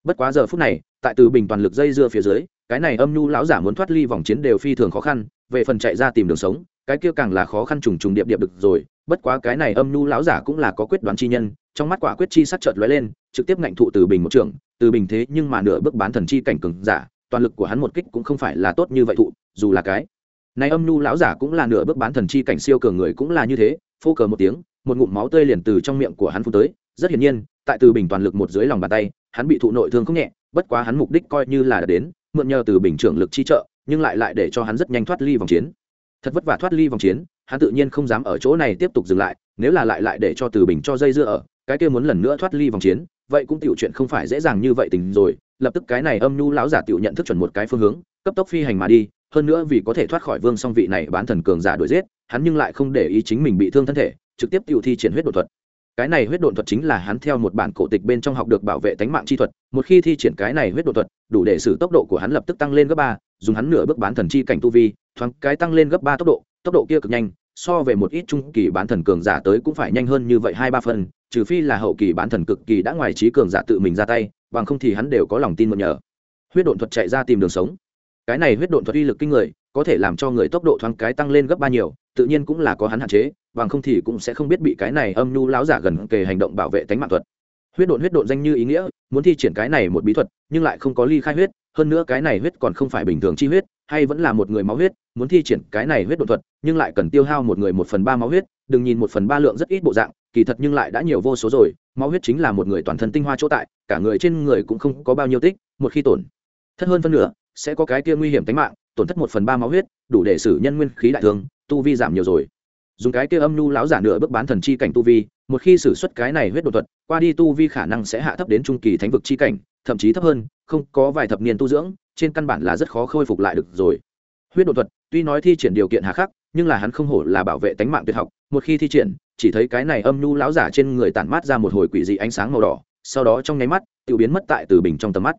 Bất quá giờ phút này, tại từ bình toàn lực dây dưa phía dưới, cái này âm nhu lão giả muốn thoát ly vòng chiến đều phi thường khó khăn, về phần chạy ra tìm đường sống, cái kia càng là khó khăn trùng trùng điệp điệp được rồi, bất quá cái này âm nhu lão giả cũng là có quyết đoán chi nhân, trong mắt quả quyết chi sắc chợt lóe lên, trực tiếp ngạnh thụ từ bình một trường từ bình thế nhưng mà nửa bước bán thần chi cảnh cường giả toàn lực của hắn một kích cũng không phải là tốt như vậy thụ, dù là cái. Này âm nhu lão giả cũng là nửa bước bán thần chi cảnh siêu cường người cũng là như thế, phô cờ một tiếng, một ngụm máu tươi liền từ trong miệng của hắn phun tới. Rất hiển nhiên, tại từ bình toàn lực một dưới lòng bàn tay, hắn bị thụ nội thương không nhẹ, bất quá hắn mục đích coi như là đã đến, mượn nhờ từ bình trưởng lực chi trợ, nhưng lại lại để cho hắn rất nhanh thoát ly vòng chiến. Thật vất vả thoát ly vòng chiến, hắn tự nhiên không dám ở chỗ này tiếp tục dừng lại, nếu là lại lại để cho từ bình cho dây dưa ở, cái kia muốn lần nữa thoát ly vòng chiến, vậy cũng tiểu chuyện không phải dễ dàng như vậy tình rồi lập tức cái này âm nhu lão giả tiểu nhận thức chuẩn một cái phương hướng, cấp tốc phi hành mà đi, hơn nữa vì có thể thoát khỏi vương song vị này bán thần cường giả đuổi giết, hắn nhưng lại không để ý chính mình bị thương thân thể, trực tiếp tiểu thi triển huyết đột thuật. Cái này huyết độn thuật chính là hắn theo một bản cổ tịch bên trong học được bảo vệ tánh mạng chi thuật, một khi thi triển cái này huyết độn thuật, đủ để xử tốc độ của hắn lập tức tăng lên gấp ba, dùng hắn nửa bước bán thần chi cảnh tu vi, thoáng cái tăng lên gấp ba tốc độ tốc độ kia cực nhanh so về một ít trung kỳ bán thần cường giả tới cũng phải nhanh hơn như vậy hai ba phần, trừ phi là hậu kỳ bán thần cực kỳ đã ngoài trí cường giả tự mình ra tay, bằng không thì hắn đều có lòng tin mượn nhờ. Huyết độn thuật chạy ra tìm đường sống. Cái này huyết độn thuật uy lực kinh người, có thể làm cho người tốc độ thoáng cái tăng lên gấp ba nhiều, tự nhiên cũng là có hắn hạn chế, bằng không thì cũng sẽ không biết bị cái này âm nhu láo giả gần kề hành động bảo vệ tánh mạng thuật. Huyết độn huyết độn danh như ý nghĩa, muốn thi triển cái này một bí thuật, nhưng lại không có ly khai huyết, hơn nữa cái này huyết còn không phải bình thường chi huyết hay vẫn là một người máu huyết, muốn thi triển cái này huyết độ thuật, nhưng lại cần tiêu hao một người một phần ba máu huyết, đừng nhìn một phần ba lượng rất ít bộ dạng, kỳ thật nhưng lại đã nhiều vô số rồi, máu huyết chính là một người toàn thân tinh hoa chỗ tại, cả người trên người cũng không có bao nhiêu tích, một khi tổn thất hơn phân nửa, sẽ có cái kia nguy hiểm tính mạng, tổn thất một phần ba máu huyết, đủ để xử nhân nguyên khí đại thương, tu vi giảm nhiều rồi. Dùng cái kia âm nhu láo giả nửa bước bán thần chi cảnh tu vi, một khi xử suất cái này huyết đột thuật, qua đi tu vi khả năng sẽ hạ thấp đến trung kỳ thánh vực chi cảnh, thậm chí thấp hơn, không có vài thập niên tu dưỡng trên căn bản là rất khó khôi phục lại được rồi. Huyết đột thuật, tuy nói thi triển điều kiện hà khắc, nhưng là hắn không hổ là bảo vệ tánh mạng tuyệt học, một khi thi triển, chỉ thấy cái này âm nhu láo giả trên người tản mát ra một hồi quỷ dị ánh sáng màu đỏ, sau đó trong nháy mắt tự biến mất tại từ bình trong tầm mắt.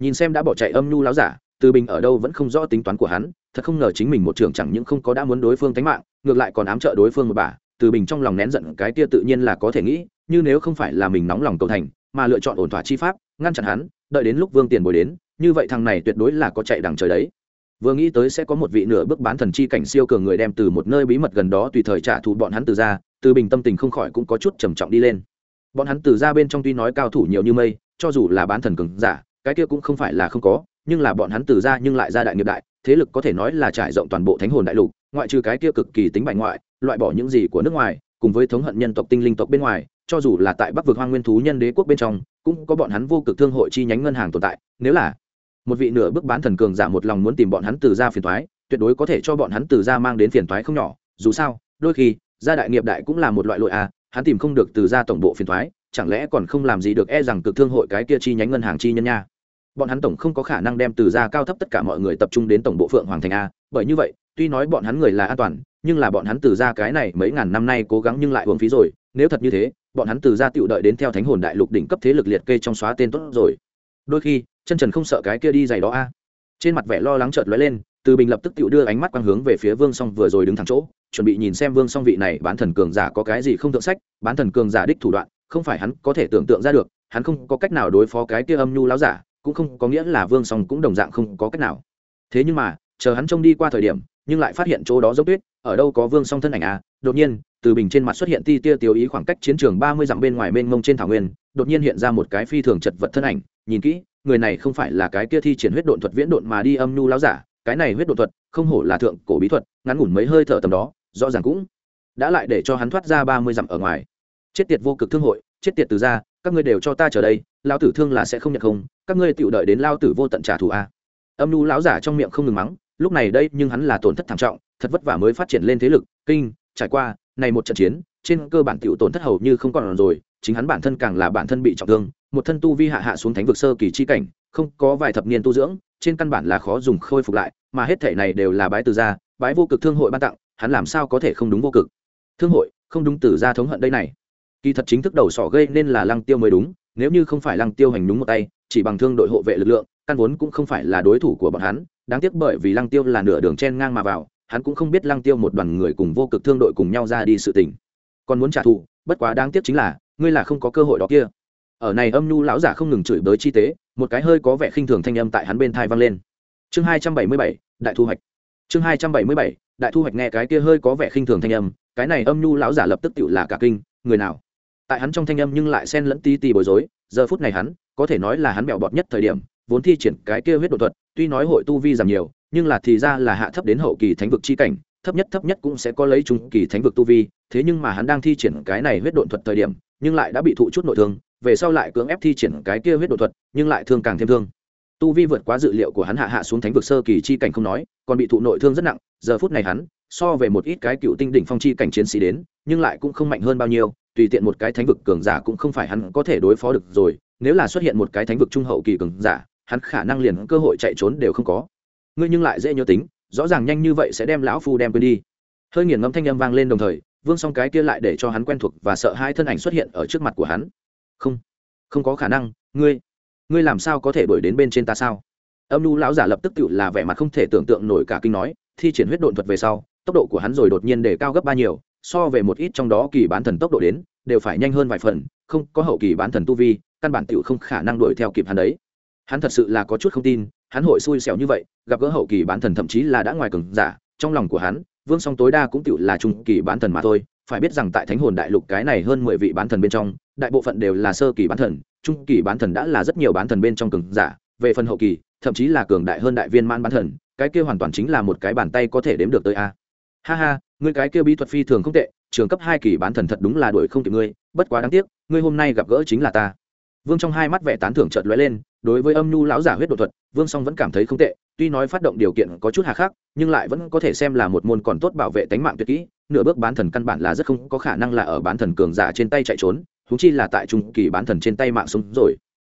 Nhìn xem đã bỏ chạy âm nhu láo giả, từ bình ở đâu vẫn không rõ tính toán của hắn, thật không ngờ chính mình một trường chẳng những không có đã muốn đối phương tánh mạng, ngược lại còn ám trợ đối phương một bà. Từ bình trong lòng nén giận, cái kia tự nhiên là có thể nghĩ, như nếu không phải là mình nóng lòng cầu thành, mà lựa chọn ổn thỏa chi pháp, ngăn chặn hắn, đợi đến lúc vương tiền bồi đến như vậy thằng này tuyệt đối là có chạy đằng trời đấy. Vừa nghĩ tới sẽ có một vị nửa bước bán thần chi cảnh siêu cường người đem từ một nơi bí mật gần đó tùy thời trả thù bọn hắn từ ra, từ bình tâm tình không khỏi cũng có chút trầm trọng đi lên. Bọn hắn từ ra bên trong tuy nói cao thủ nhiều như mây, cho dù là bán thần cường giả, cái kia cũng không phải là không có, nhưng là bọn hắn từ ra nhưng lại ra đại nghiệp đại, thế lực có thể nói là trải rộng toàn bộ thánh hồn đại lục, ngoại trừ cái kia cực kỳ tính bại ngoại, loại bỏ những gì của nước ngoài, cùng với thống hận nhân tộc tinh linh tộc bên ngoài, cho dù là tại bắc vực hoang nguyên thú nhân đế quốc bên trong, cũng có bọn hắn vô cực thương hội chi nhánh ngân hàng tồn tại, nếu là một vị nửa bước bán thần cường giả một lòng muốn tìm bọn hắn từ ra phiền toái, tuyệt đối có thể cho bọn hắn từ ra mang đến phiền toái không nhỏ. Dù sao đôi khi gia đại nghiệp đại cũng là một loại lội à hắn tìm không được từ ra tổng bộ phiền toái, chẳng lẽ còn không làm gì được e rằng cực thương hội cái kia chi nhánh ngân hàng chi nhân nha. Bọn hắn tổng không có khả năng đem từ ra cao thấp tất cả mọi người tập trung đến tổng bộ phượng hoàng thành a bởi như vậy tuy nói bọn hắn người là an toàn nhưng là bọn hắn từ ra cái này mấy ngàn năm nay cố gắng nhưng lại uổng phí rồi nếu thật như thế bọn hắn từ ra tựu đợi đến theo thánh hồn đại lục đỉnh cấp thế lực liệt kê trong xóa tên tốt rồi. Đôi khi chân trần không sợ cái kia đi giày đó a. Trên mặt vẻ lo lắng chợt lóe lên, từ bình lập tức tự đưa ánh mắt quang hướng về phía vương song vừa rồi đứng thẳng chỗ, chuẩn bị nhìn xem vương song vị này bán thần cường giả có cái gì không thượng sách, bán thần cường giả đích thủ đoạn, không phải hắn có thể tưởng tượng ra được, hắn không có cách nào đối phó cái kia âm nhu láo giả, cũng không có nghĩa là vương song cũng đồng dạng không có cách nào. Thế nhưng mà, chờ hắn trông đi qua thời điểm, nhưng lại phát hiện chỗ đó dốc tuyết, ở đâu có vương song thân ảnh à? Đột nhiên, từ bình trên mặt xuất hiện ti tia tiêu ý khoảng cách chiến trường ba mươi dặm bên ngoài mênh mông trên thảo nguyên, đột nhiên hiện ra một cái phi thường chật vật thân ảnh nhìn kỹ, người này không phải là cái kia thi triển huyết độn thuật viễn độn mà đi âm nhu láo giả, cái này huyết độn thuật, không hổ là thượng cổ bí thuật, ngắn ngủn mấy hơi thở tầm đó, rõ ràng cũng đã lại để cho hắn thoát ra ba mươi dặm ở ngoài. Chết tiệt vô cực thương hội, chết tiệt từ ra các ngươi đều cho ta chờ đây lao tử thương là sẽ không nhận không, các ngươi tự đợi đến lao tử vô tận trả thù a. Âm nhu lão giả trong miệng không ngừng mắng, lúc này đây nhưng hắn là tổn thất thảm trọng, thật vất vả mới phát triển lên thế lực, kinh, trải qua, này một trận chiến, trên cơ bản tiểu tổn thất hầu như không còn rồi, chính hắn bản thân càng là bản thân bị trọng thương một thân tu vi hạ hạ xuống thánh vực sơ kỳ chi cảnh, không có vài thập niên tu dưỡng, trên căn bản là khó dùng khôi phục lại, mà hết thể này đều là bái từ gia, bái vô cực thương hội ban tặng, hắn làm sao có thể không đúng vô cực? Thương hội, không đúng từ gia thống hận đây này. Kỳ thật chính thức đầu sỏ gây nên là lăng tiêu mới đúng, nếu như không phải lăng tiêu hành đúng một tay, chỉ bằng thương đội hộ vệ lực lượng, căn vốn cũng không phải là đối thủ của bọn hắn, đáng tiếc bởi vì lăng tiêu là nửa đường chen ngang mà vào, hắn cũng không biết lăng tiêu một đoàn người cùng vô cực thương đội cùng nhau ra đi sự tình. Còn muốn trả thù, bất quá đáng tiếc chính là, ngươi là không có cơ hội đó kia ở này âm nhu lão giả không ngừng chửi bới chi tế, một cái hơi có vẻ khinh thường thanh âm tại hắn bên thai vang lên. Chương hai trăm bảy mươi bảy, đại thu hoạch. Chương hai trăm bảy mươi bảy, đại thu hoạch nghe cái kia hơi có vẻ khinh thường thanh âm, cái này âm nhu lão giả lập tức tự là cả kinh, người nào? Tại hắn trong thanh âm nhưng lại xen lẫn ti ti bối rối, giờ phút này hắn, có thể nói là hắn bẹo bọt nhất thời điểm, vốn thi triển cái kia huyết độ thuật, tuy nói hội tu vi giảm nhiều, nhưng là thì ra là hạ thấp đến hậu kỳ thánh vực chi cảnh, thấp nhất thấp nhất cũng sẽ có lấy trung kỳ thánh vực tu vi, thế nhưng mà hắn đang thi triển cái này huyết độn thuật thời điểm, nhưng lại đã bị thụ chút nội thương về sau lại cưỡng ép thi triển cái kia huyết đột thuật, nhưng lại thương càng thêm thương. Tu vi vượt quá dự liệu của hắn hạ hạ xuống thánh vực sơ kỳ chi cảnh không nói, còn bị thụ nội thương rất nặng, giờ phút này hắn, so về một ít cái cựu tinh đỉnh phong chi cảnh chiến sĩ đến, nhưng lại cũng không mạnh hơn bao nhiêu, tùy tiện một cái thánh vực cường giả cũng không phải hắn có thể đối phó được rồi, nếu là xuất hiện một cái thánh vực trung hậu kỳ cường giả, hắn khả năng liền cơ hội chạy trốn đều không có. Ngươi nhưng lại dễ nhớ tính, rõ ràng nhanh như vậy sẽ đem lão phu đem quên đi. Hơi nghiền ngẫm thanh âm vang lên đồng thời, vương song cái kia lại để cho hắn quen thuộc và sợ hai thân ảnh xuất hiện ở trước mặt của hắn không. Không có khả năng, ngươi. Ngươi làm sao có thể đổi đến bên trên ta sao? Âm nu lão giả lập tức tự là vẻ mặt không thể tưởng tượng nổi cả kinh nói, thi triển huyết độn thuật về sau, tốc độ của hắn rồi đột nhiên để cao gấp ba nhiều, so về một ít trong đó kỳ bán thần tốc độ đến, đều phải nhanh hơn vài phần, không, có hậu kỳ bán thần tu vi, căn bản tựu không khả năng đuổi theo kịp hắn đấy. Hắn thật sự là có chút không tin, hắn hội xui xẻo như vậy, gặp gỡ hậu kỳ bán thần thậm chí là đã ngoài cường giả, trong lòng của hắn, vương song tối đa cũng tựu là trung kỳ bán thần mà thôi, phải biết rằng tại thánh hồn đại lục cái này hơn mười vị bán thần bên trong đại bộ phận đều là sơ kỳ bán thần, trung kỳ bán thần đã là rất nhiều bán thần bên trong cường giả, về phần hậu kỳ, thậm chí là cường đại hơn đại viên man bán thần, cái kia hoàn toàn chính là một cái bàn tay có thể đếm được tới a. Ha ha, ngươi cái kia bí thuật phi thường không tệ, trường cấp hai kỳ bán thần thật đúng là đuổi không kịp ngươi, bất quá đáng tiếc, ngươi hôm nay gặp gỡ chính là ta. Vương trong hai mắt vẻ tán thưởng chợt lóe lên, đối với âm nhu lão giả huyết độ thuật, vương song vẫn cảm thấy không tệ, tuy nói phát động điều kiện có chút hà khắc, nhưng lại vẫn có thể xem là một môn còn tốt bảo vệ tánh mạng tuyệt kỹ, nửa bước bán thần căn bản là rất không có khả năng là ở bán thần cường giả trên tay chạy trốn thú chi là tại trung kỳ bán thần trên tay mạng sống rồi.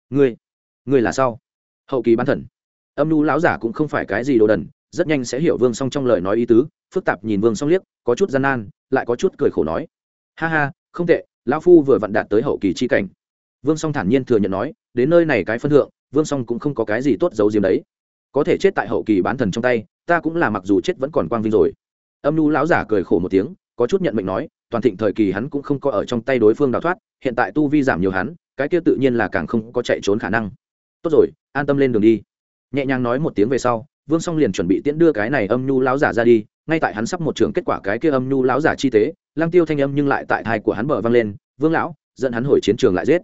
Ngươi ngươi là sao? Hậu kỳ bán thần. Âm nhu lão giả cũng không phải cái gì đồ đần, rất nhanh sẽ hiểu vương song trong lời nói ý tứ, phức tạp nhìn vương song liếc, có chút gian nan, lại có chút cười khổ nói. Ha ha, không tệ, lão phu vừa vặn đạt tới hậu kỳ chi cảnh. Vương song thản nhiên thừa nhận nói, đến nơi này cái phân thượng, vương song cũng không có cái gì tốt giấu diếm đấy. Có thể chết tại hậu kỳ bán thần trong tay, ta cũng là mặc dù chết vẫn còn quang vinh rồi. Âm nhu lão giả cười khổ một tiếng, có chút nhận mệnh nói, toàn thịnh thời kỳ hắn cũng không có ở trong tay đối phương đào thoát hiện tại tu vi giảm nhiều hắn, cái kia tự nhiên là càng không có chạy trốn khả năng. Tốt rồi, an tâm lên đường đi. Nhẹ nhàng nói một tiếng về sau, vương song liền chuẩn bị tiễn đưa cái này âm nhu láo giả ra đi, ngay tại hắn sắp một trường kết quả cái kia âm nhu láo giả chi tế lang tiêu thanh âm nhưng lại tại thai của hắn bờ vang lên, vương lão, dẫn hắn hồi chiến trường lại giết.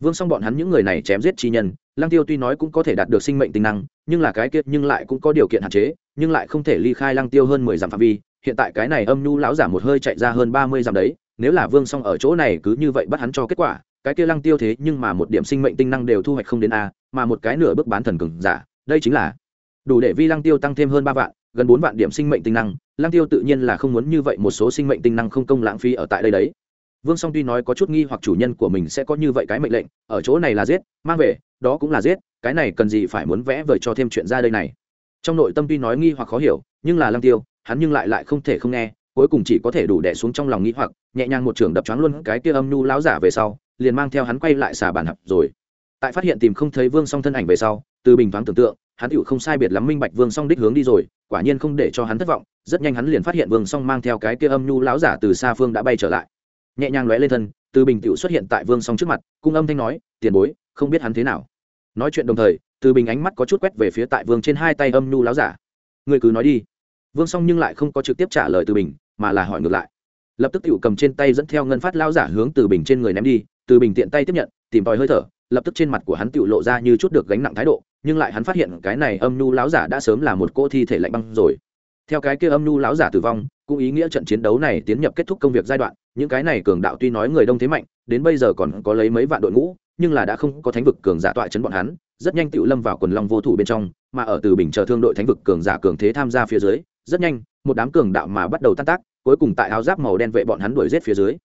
Vương song bọn hắn những người này chém giết chi nhân lang tiêu tuy nói cũng có thể đạt được sinh mệnh tinh năng, nhưng là cái kia nhưng lại cũng có điều kiện hạn chế, nhưng lại không thể ly khai lang tiêu hơn mười dặm phạm vi. Hiện tại cái này âm nhu lão giả một hơi chạy ra hơn ba mươi dặm đấy nếu là vương song ở chỗ này cứ như vậy bắt hắn cho kết quả, cái kia lăng tiêu thế nhưng mà một điểm sinh mệnh tinh năng đều thu hoạch không đến a, mà một cái nửa bước bán thần cường giả, đây chính là đủ để vi lăng tiêu tăng thêm hơn ba vạn, gần bốn vạn điểm sinh mệnh tinh năng, lăng tiêu tự nhiên là không muốn như vậy một số sinh mệnh tinh năng không công lãng phí ở tại đây đấy. Vương song tuy nói có chút nghi hoặc chủ nhân của mình sẽ có như vậy cái mệnh lệnh, ở chỗ này là giết, mang về, đó cũng là giết, cái này cần gì phải muốn vẽ vời cho thêm chuyện ra đây này. Trong nội tâm tuy nói nghi hoặc khó hiểu, nhưng là lăng tiêu, hắn nhưng lại lại không thể không nghe cuối cùng chỉ có thể đủ đẻ xuống trong lòng nghĩ hoặc, nhẹ nhàng một trường đập choáng luôn cái kia âm nhu láo giả về sau, liền mang theo hắn quay lại xà bàn hập rồi. Tại phát hiện tìm không thấy vương song thân ảnh về sau, từ bình thoáng tưởng tượng, hắn tựu không sai biệt lắm minh bạch vương song đích hướng đi rồi, quả nhiên không để cho hắn thất vọng, rất nhanh hắn liền phát hiện vương song mang theo cái kia âm nhu láo giả từ xa phương đã bay trở lại. Nhẹ nhàng lóe lên thân, từ bình tựu xuất hiện tại vương song trước mặt, cung âm thanh nói, tiền bối, không biết hắn thế nào. Nói chuyện đồng thời, từ bình ánh mắt có chút quét về phía tại vương trên hai tay âm nhu láo giả. Người cứ nói đi. Vương song nhưng lại không có trực tiếp trả lời từ bình mà là hỏi ngược lại. Lập tức tựu cầm trên tay dẫn theo ngân phát lao giả hướng từ bình trên người ném đi, từ bình tiện tay tiếp nhận, tìm tòi hơi thở, lập tức trên mặt của hắn tựu lộ ra như chút được gánh nặng thái độ, nhưng lại hắn phát hiện cái này âm Nu láo giả đã sớm là một cô thi thể lạnh băng rồi. Theo cái kia âm Nu láo giả tử vong, cũng ý nghĩa trận chiến đấu này tiến nhập kết thúc công việc giai đoạn, những cái này cường đạo tuy nói người đông thế mạnh, đến bây giờ còn có lấy mấy vạn đội ngũ, nhưng là đã không có thánh vực cường giả tọa chấn bọn hắn, rất nhanh tựu lâm vào quần long vô thủ bên trong, mà ở từ bình chờ thương đội thánh vực cường giả cường thế tham gia phía dưới rất nhanh, một đám cường đạo mà bắt đầu tan tác, cuối cùng tại áo giáp màu đen vệ bọn hắn đuổi giết phía dưới.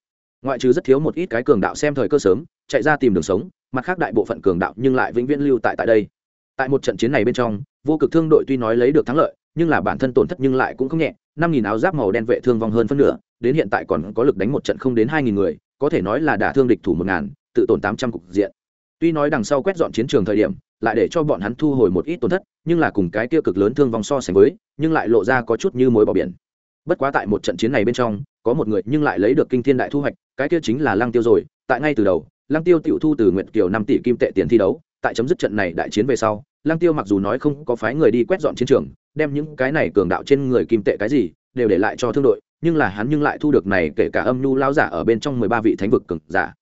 Ngoại trừ rất thiếu một ít cái cường đạo xem thời cơ sớm, chạy ra tìm đường sống, mặt khác đại bộ phận cường đạo nhưng lại vĩnh viễn lưu tại tại đây. Tại một trận chiến này bên trong, vô cực thương đội tuy nói lấy được thắng lợi, nhưng là bản thân tổn thất nhưng lại cũng không nhẹ, năm nghìn áo giáp màu đen vệ thương vong hơn phân nửa, đến hiện tại còn có lực đánh một trận không đến hai nghìn người, có thể nói là đả thương địch thủ một ngàn, tự tổn tám trăm cục diện. Tuy nói đằng sau quét dọn chiến trường thời điểm lại để cho bọn hắn thu hồi một ít tổn thất, nhưng là cùng cái tiêu cực lớn thương vong so sánh với, nhưng lại lộ ra có chút như mối bỏ biển. Bất quá tại một trận chiến này bên trong, có một người nhưng lại lấy được kinh thiên đại thu hoạch, cái kia chính là lăng tiêu rồi. Tại ngay từ đầu, lăng tiêu tiểu thu từ nguyện kiều năm tỷ kim tệ tiền thi đấu, tại chấm dứt trận này đại chiến về sau, lăng tiêu mặc dù nói không có phái người đi quét dọn chiến trường, đem những cái này cường đạo trên người kim tệ cái gì, đều để lại cho thương đội, nhưng là hắn nhưng lại thu được này kể cả âm nhu lao giả ở bên trong mười ba vị thánh vực cường giả.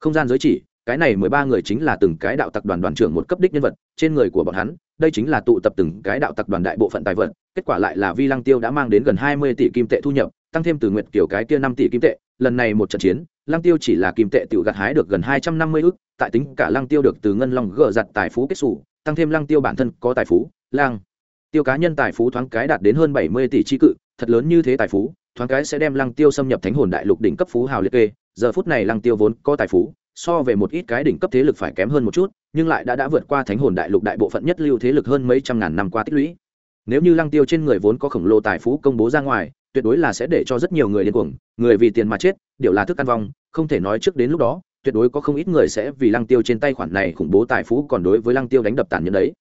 Không gian giới chỉ cái này mười ba người chính là từng cái đạo tập đoàn đoàn trưởng một cấp đích nhân vật, trên người của bọn hắn, đây chính là tụ tập từng cái đạo tập đoàn đại bộ phận tài vật, kết quả lại là vi lăng tiêu đã mang đến gần hai mươi tỷ kim tệ thu nhập, tăng thêm từ nguyện kiểu cái kia năm tỷ kim tệ, lần này một trận chiến, lăng tiêu chỉ là kim tệ tiểu gặt hái được gần hai trăm năm mươi ước tại tính cả lăng tiêu được từ ngân long gỡ giặt tài phú kết xù, tăng thêm lăng tiêu bản thân có tài phú, lăng tiêu cá nhân tài phú thoáng cái đạt đến hơn bảy mươi tỷ chi cự, thật lớn như thế tài phú, thoáng cái sẽ đem lăng tiêu xâm nhập thánh hồn đại lục đỉnh cấp phú hào liệt kê, giờ phút này lăng tiêu vốn có tài phú so về một ít cái đỉnh cấp thế lực phải kém hơn một chút, nhưng lại đã đã vượt qua thánh hồn đại lục đại bộ phận nhất lưu thế lực hơn mấy trăm ngàn năm qua tích lũy. Nếu như lăng tiêu trên người vốn có khổng lồ tài phú công bố ra ngoài, tuyệt đối là sẽ để cho rất nhiều người điên cuồng, người vì tiền mà chết, điều là thức ăn vong, không thể nói trước đến lúc đó, tuyệt đối có không ít người sẽ vì lăng tiêu trên tay khoản này khủng bố tài phú còn đối với lăng tiêu đánh đập tàn nhẫn đấy.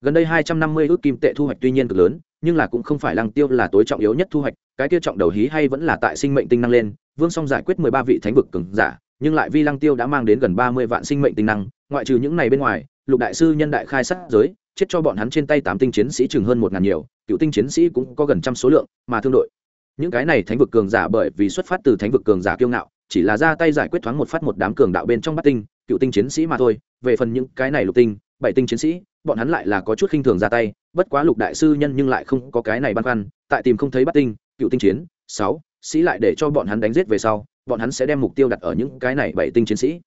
Gần đây hai trăm năm mươi ước kim tệ thu hoạch tuy nhiên cực lớn, nhưng là cũng không phải lăng tiêu là tối trọng yếu nhất thu hoạch, cái kia trọng đầu hí hay vẫn là tại sinh mệnh tinh năng lên, vương song giải quyết mười ba vị thánh vực cường giả nhưng lại vi lăng tiêu đã mang đến gần ba mươi vạn sinh mệnh tinh năng, ngoại trừ những này bên ngoài, lục đại sư nhân đại khai sát giới, chết cho bọn hắn trên tay tám tinh chiến sĩ chừng hơn một ngàn nhiều, cựu tinh chiến sĩ cũng có gần trăm số lượng mà thương đội. Những cái này thánh vực cường giả bởi vì xuất phát từ thánh vực cường giả kiêu ngạo, chỉ là ra tay giải quyết thoáng một phát một đám cường đạo bên trong bát tinh, cựu tinh chiến sĩ mà thôi. Về phần những cái này lục tinh, bảy tinh chiến sĩ, bọn hắn lại là có chút khinh thường ra tay, bất quá lục đại sư nhân nhưng lại không có cái này băn khoăn, tại tìm không thấy bát tinh, cựu tinh chiến, sáu, sĩ lại để cho bọn hắn đánh giết về sau bọn hắn sẽ đem mục tiêu đặt ở những cái này bảy tinh chiến sĩ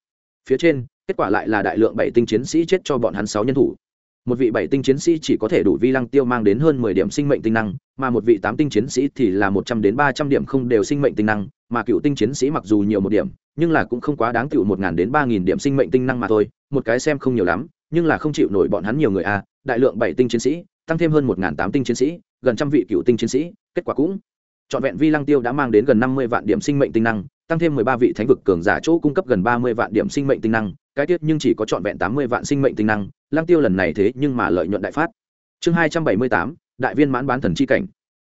phía trên, kết quả lại là đại lượng bảy tinh chiến sĩ chết cho bọn hắn sáu nhân thủ một vị bảy tinh chiến sĩ chỉ có thể đủ vi lăng tiêu mang đến hơn mười điểm sinh mệnh tinh năng, mà một vị tám tinh chiến sĩ thì là một trăm đến ba trăm điểm không đều sinh mệnh tinh năng, mà cựu tinh chiến sĩ mặc dù nhiều một điểm, nhưng là cũng không quá đáng cựu một ngàn đến ba nghìn điểm sinh mệnh tinh năng mà thôi, một cái xem không nhiều lắm, nhưng là không chịu nổi bọn hắn nhiều người a à. đại lượng bảy tinh chiến sĩ, tăng thêm hơn một ngàn tám tinh chiến sĩ, gần trăm vị cựu tinh chiến sĩ, kết quả cũng trọn vẹn vi lăng tiêu đã mang đến gần năm mươi vạn điểm sinh mệnh tinh năng tăng thêm mười ba vị thánh vực cường giả chỗ cung cấp gần ba mươi vạn điểm sinh mệnh tinh năng, cái tiết nhưng chỉ có trọn vẹn tám mươi vạn sinh mệnh tinh năng, lăng tiêu lần này thế nhưng mà lợi nhuận đại phát. Chương hai trăm bảy mươi tám, đại viên mãn bán thần chi cảnh.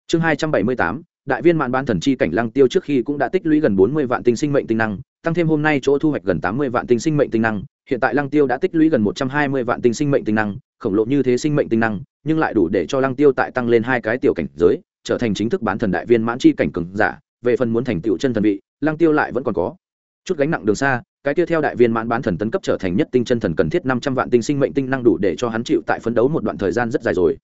Chương hai trăm bảy mươi tám, đại viên mãn bán thần chi cảnh lăng tiêu trước khi cũng đã tích lũy gần bốn mươi vạn tinh sinh mệnh tinh năng, tăng thêm hôm nay chỗ thu hoạch gần tám mươi vạn tinh sinh mệnh tinh năng, hiện tại lăng tiêu đã tích lũy gần một trăm hai mươi vạn tinh sinh mệnh tinh năng, khổng lồ như thế sinh mệnh tinh năng, nhưng lại đủ để cho lăng tiêu tại tăng lên hai cái tiểu cảnh giới, trở thành chính thức bán thần đại viên mãn chi cảnh cường giả về phần muốn thành tựu chân thần vị, lăng tiêu lại vẫn còn có. Chút gánh nặng đường xa, cái tiếp theo đại viên mãn bán thần tấn cấp trở thành nhất tinh chân thần cần thiết năm trăm vạn tinh sinh mệnh tinh năng đủ để cho hắn chịu tại phấn đấu một đoạn thời gian rất dài rồi.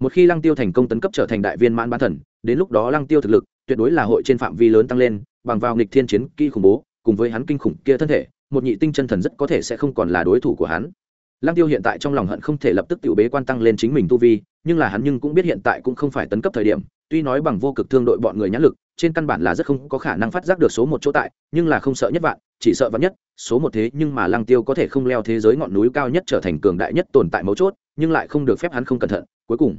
Một khi lăng tiêu thành công tấn cấp trở thành đại viên mãn bán thần, đến lúc đó lăng tiêu thực lực tuyệt đối là hội trên phạm vi lớn tăng lên, bằng vào nghịch thiên chiến kỹ khủng bố, cùng với hắn kinh khủng kia thân thể, một nhị tinh chân thần rất có thể sẽ không còn là đối thủ của hắn lăng tiêu hiện tại trong lòng hận không thể lập tức tiểu bế quan tăng lên chính mình tu vi, nhưng là hắn nhưng cũng biết hiện tại cũng không phải tấn cấp thời điểm, tuy nói bằng vô cực thương đội bọn người nhãn lực, trên căn bản là rất không có khả năng phát giác được số một chỗ tại, nhưng là không sợ nhất vạn, chỉ sợ vạn nhất, số một thế nhưng mà lăng tiêu có thể không leo thế giới ngọn núi cao nhất trở thành cường đại nhất tồn tại mấu chốt, nhưng lại không được phép hắn không cẩn thận, cuối cùng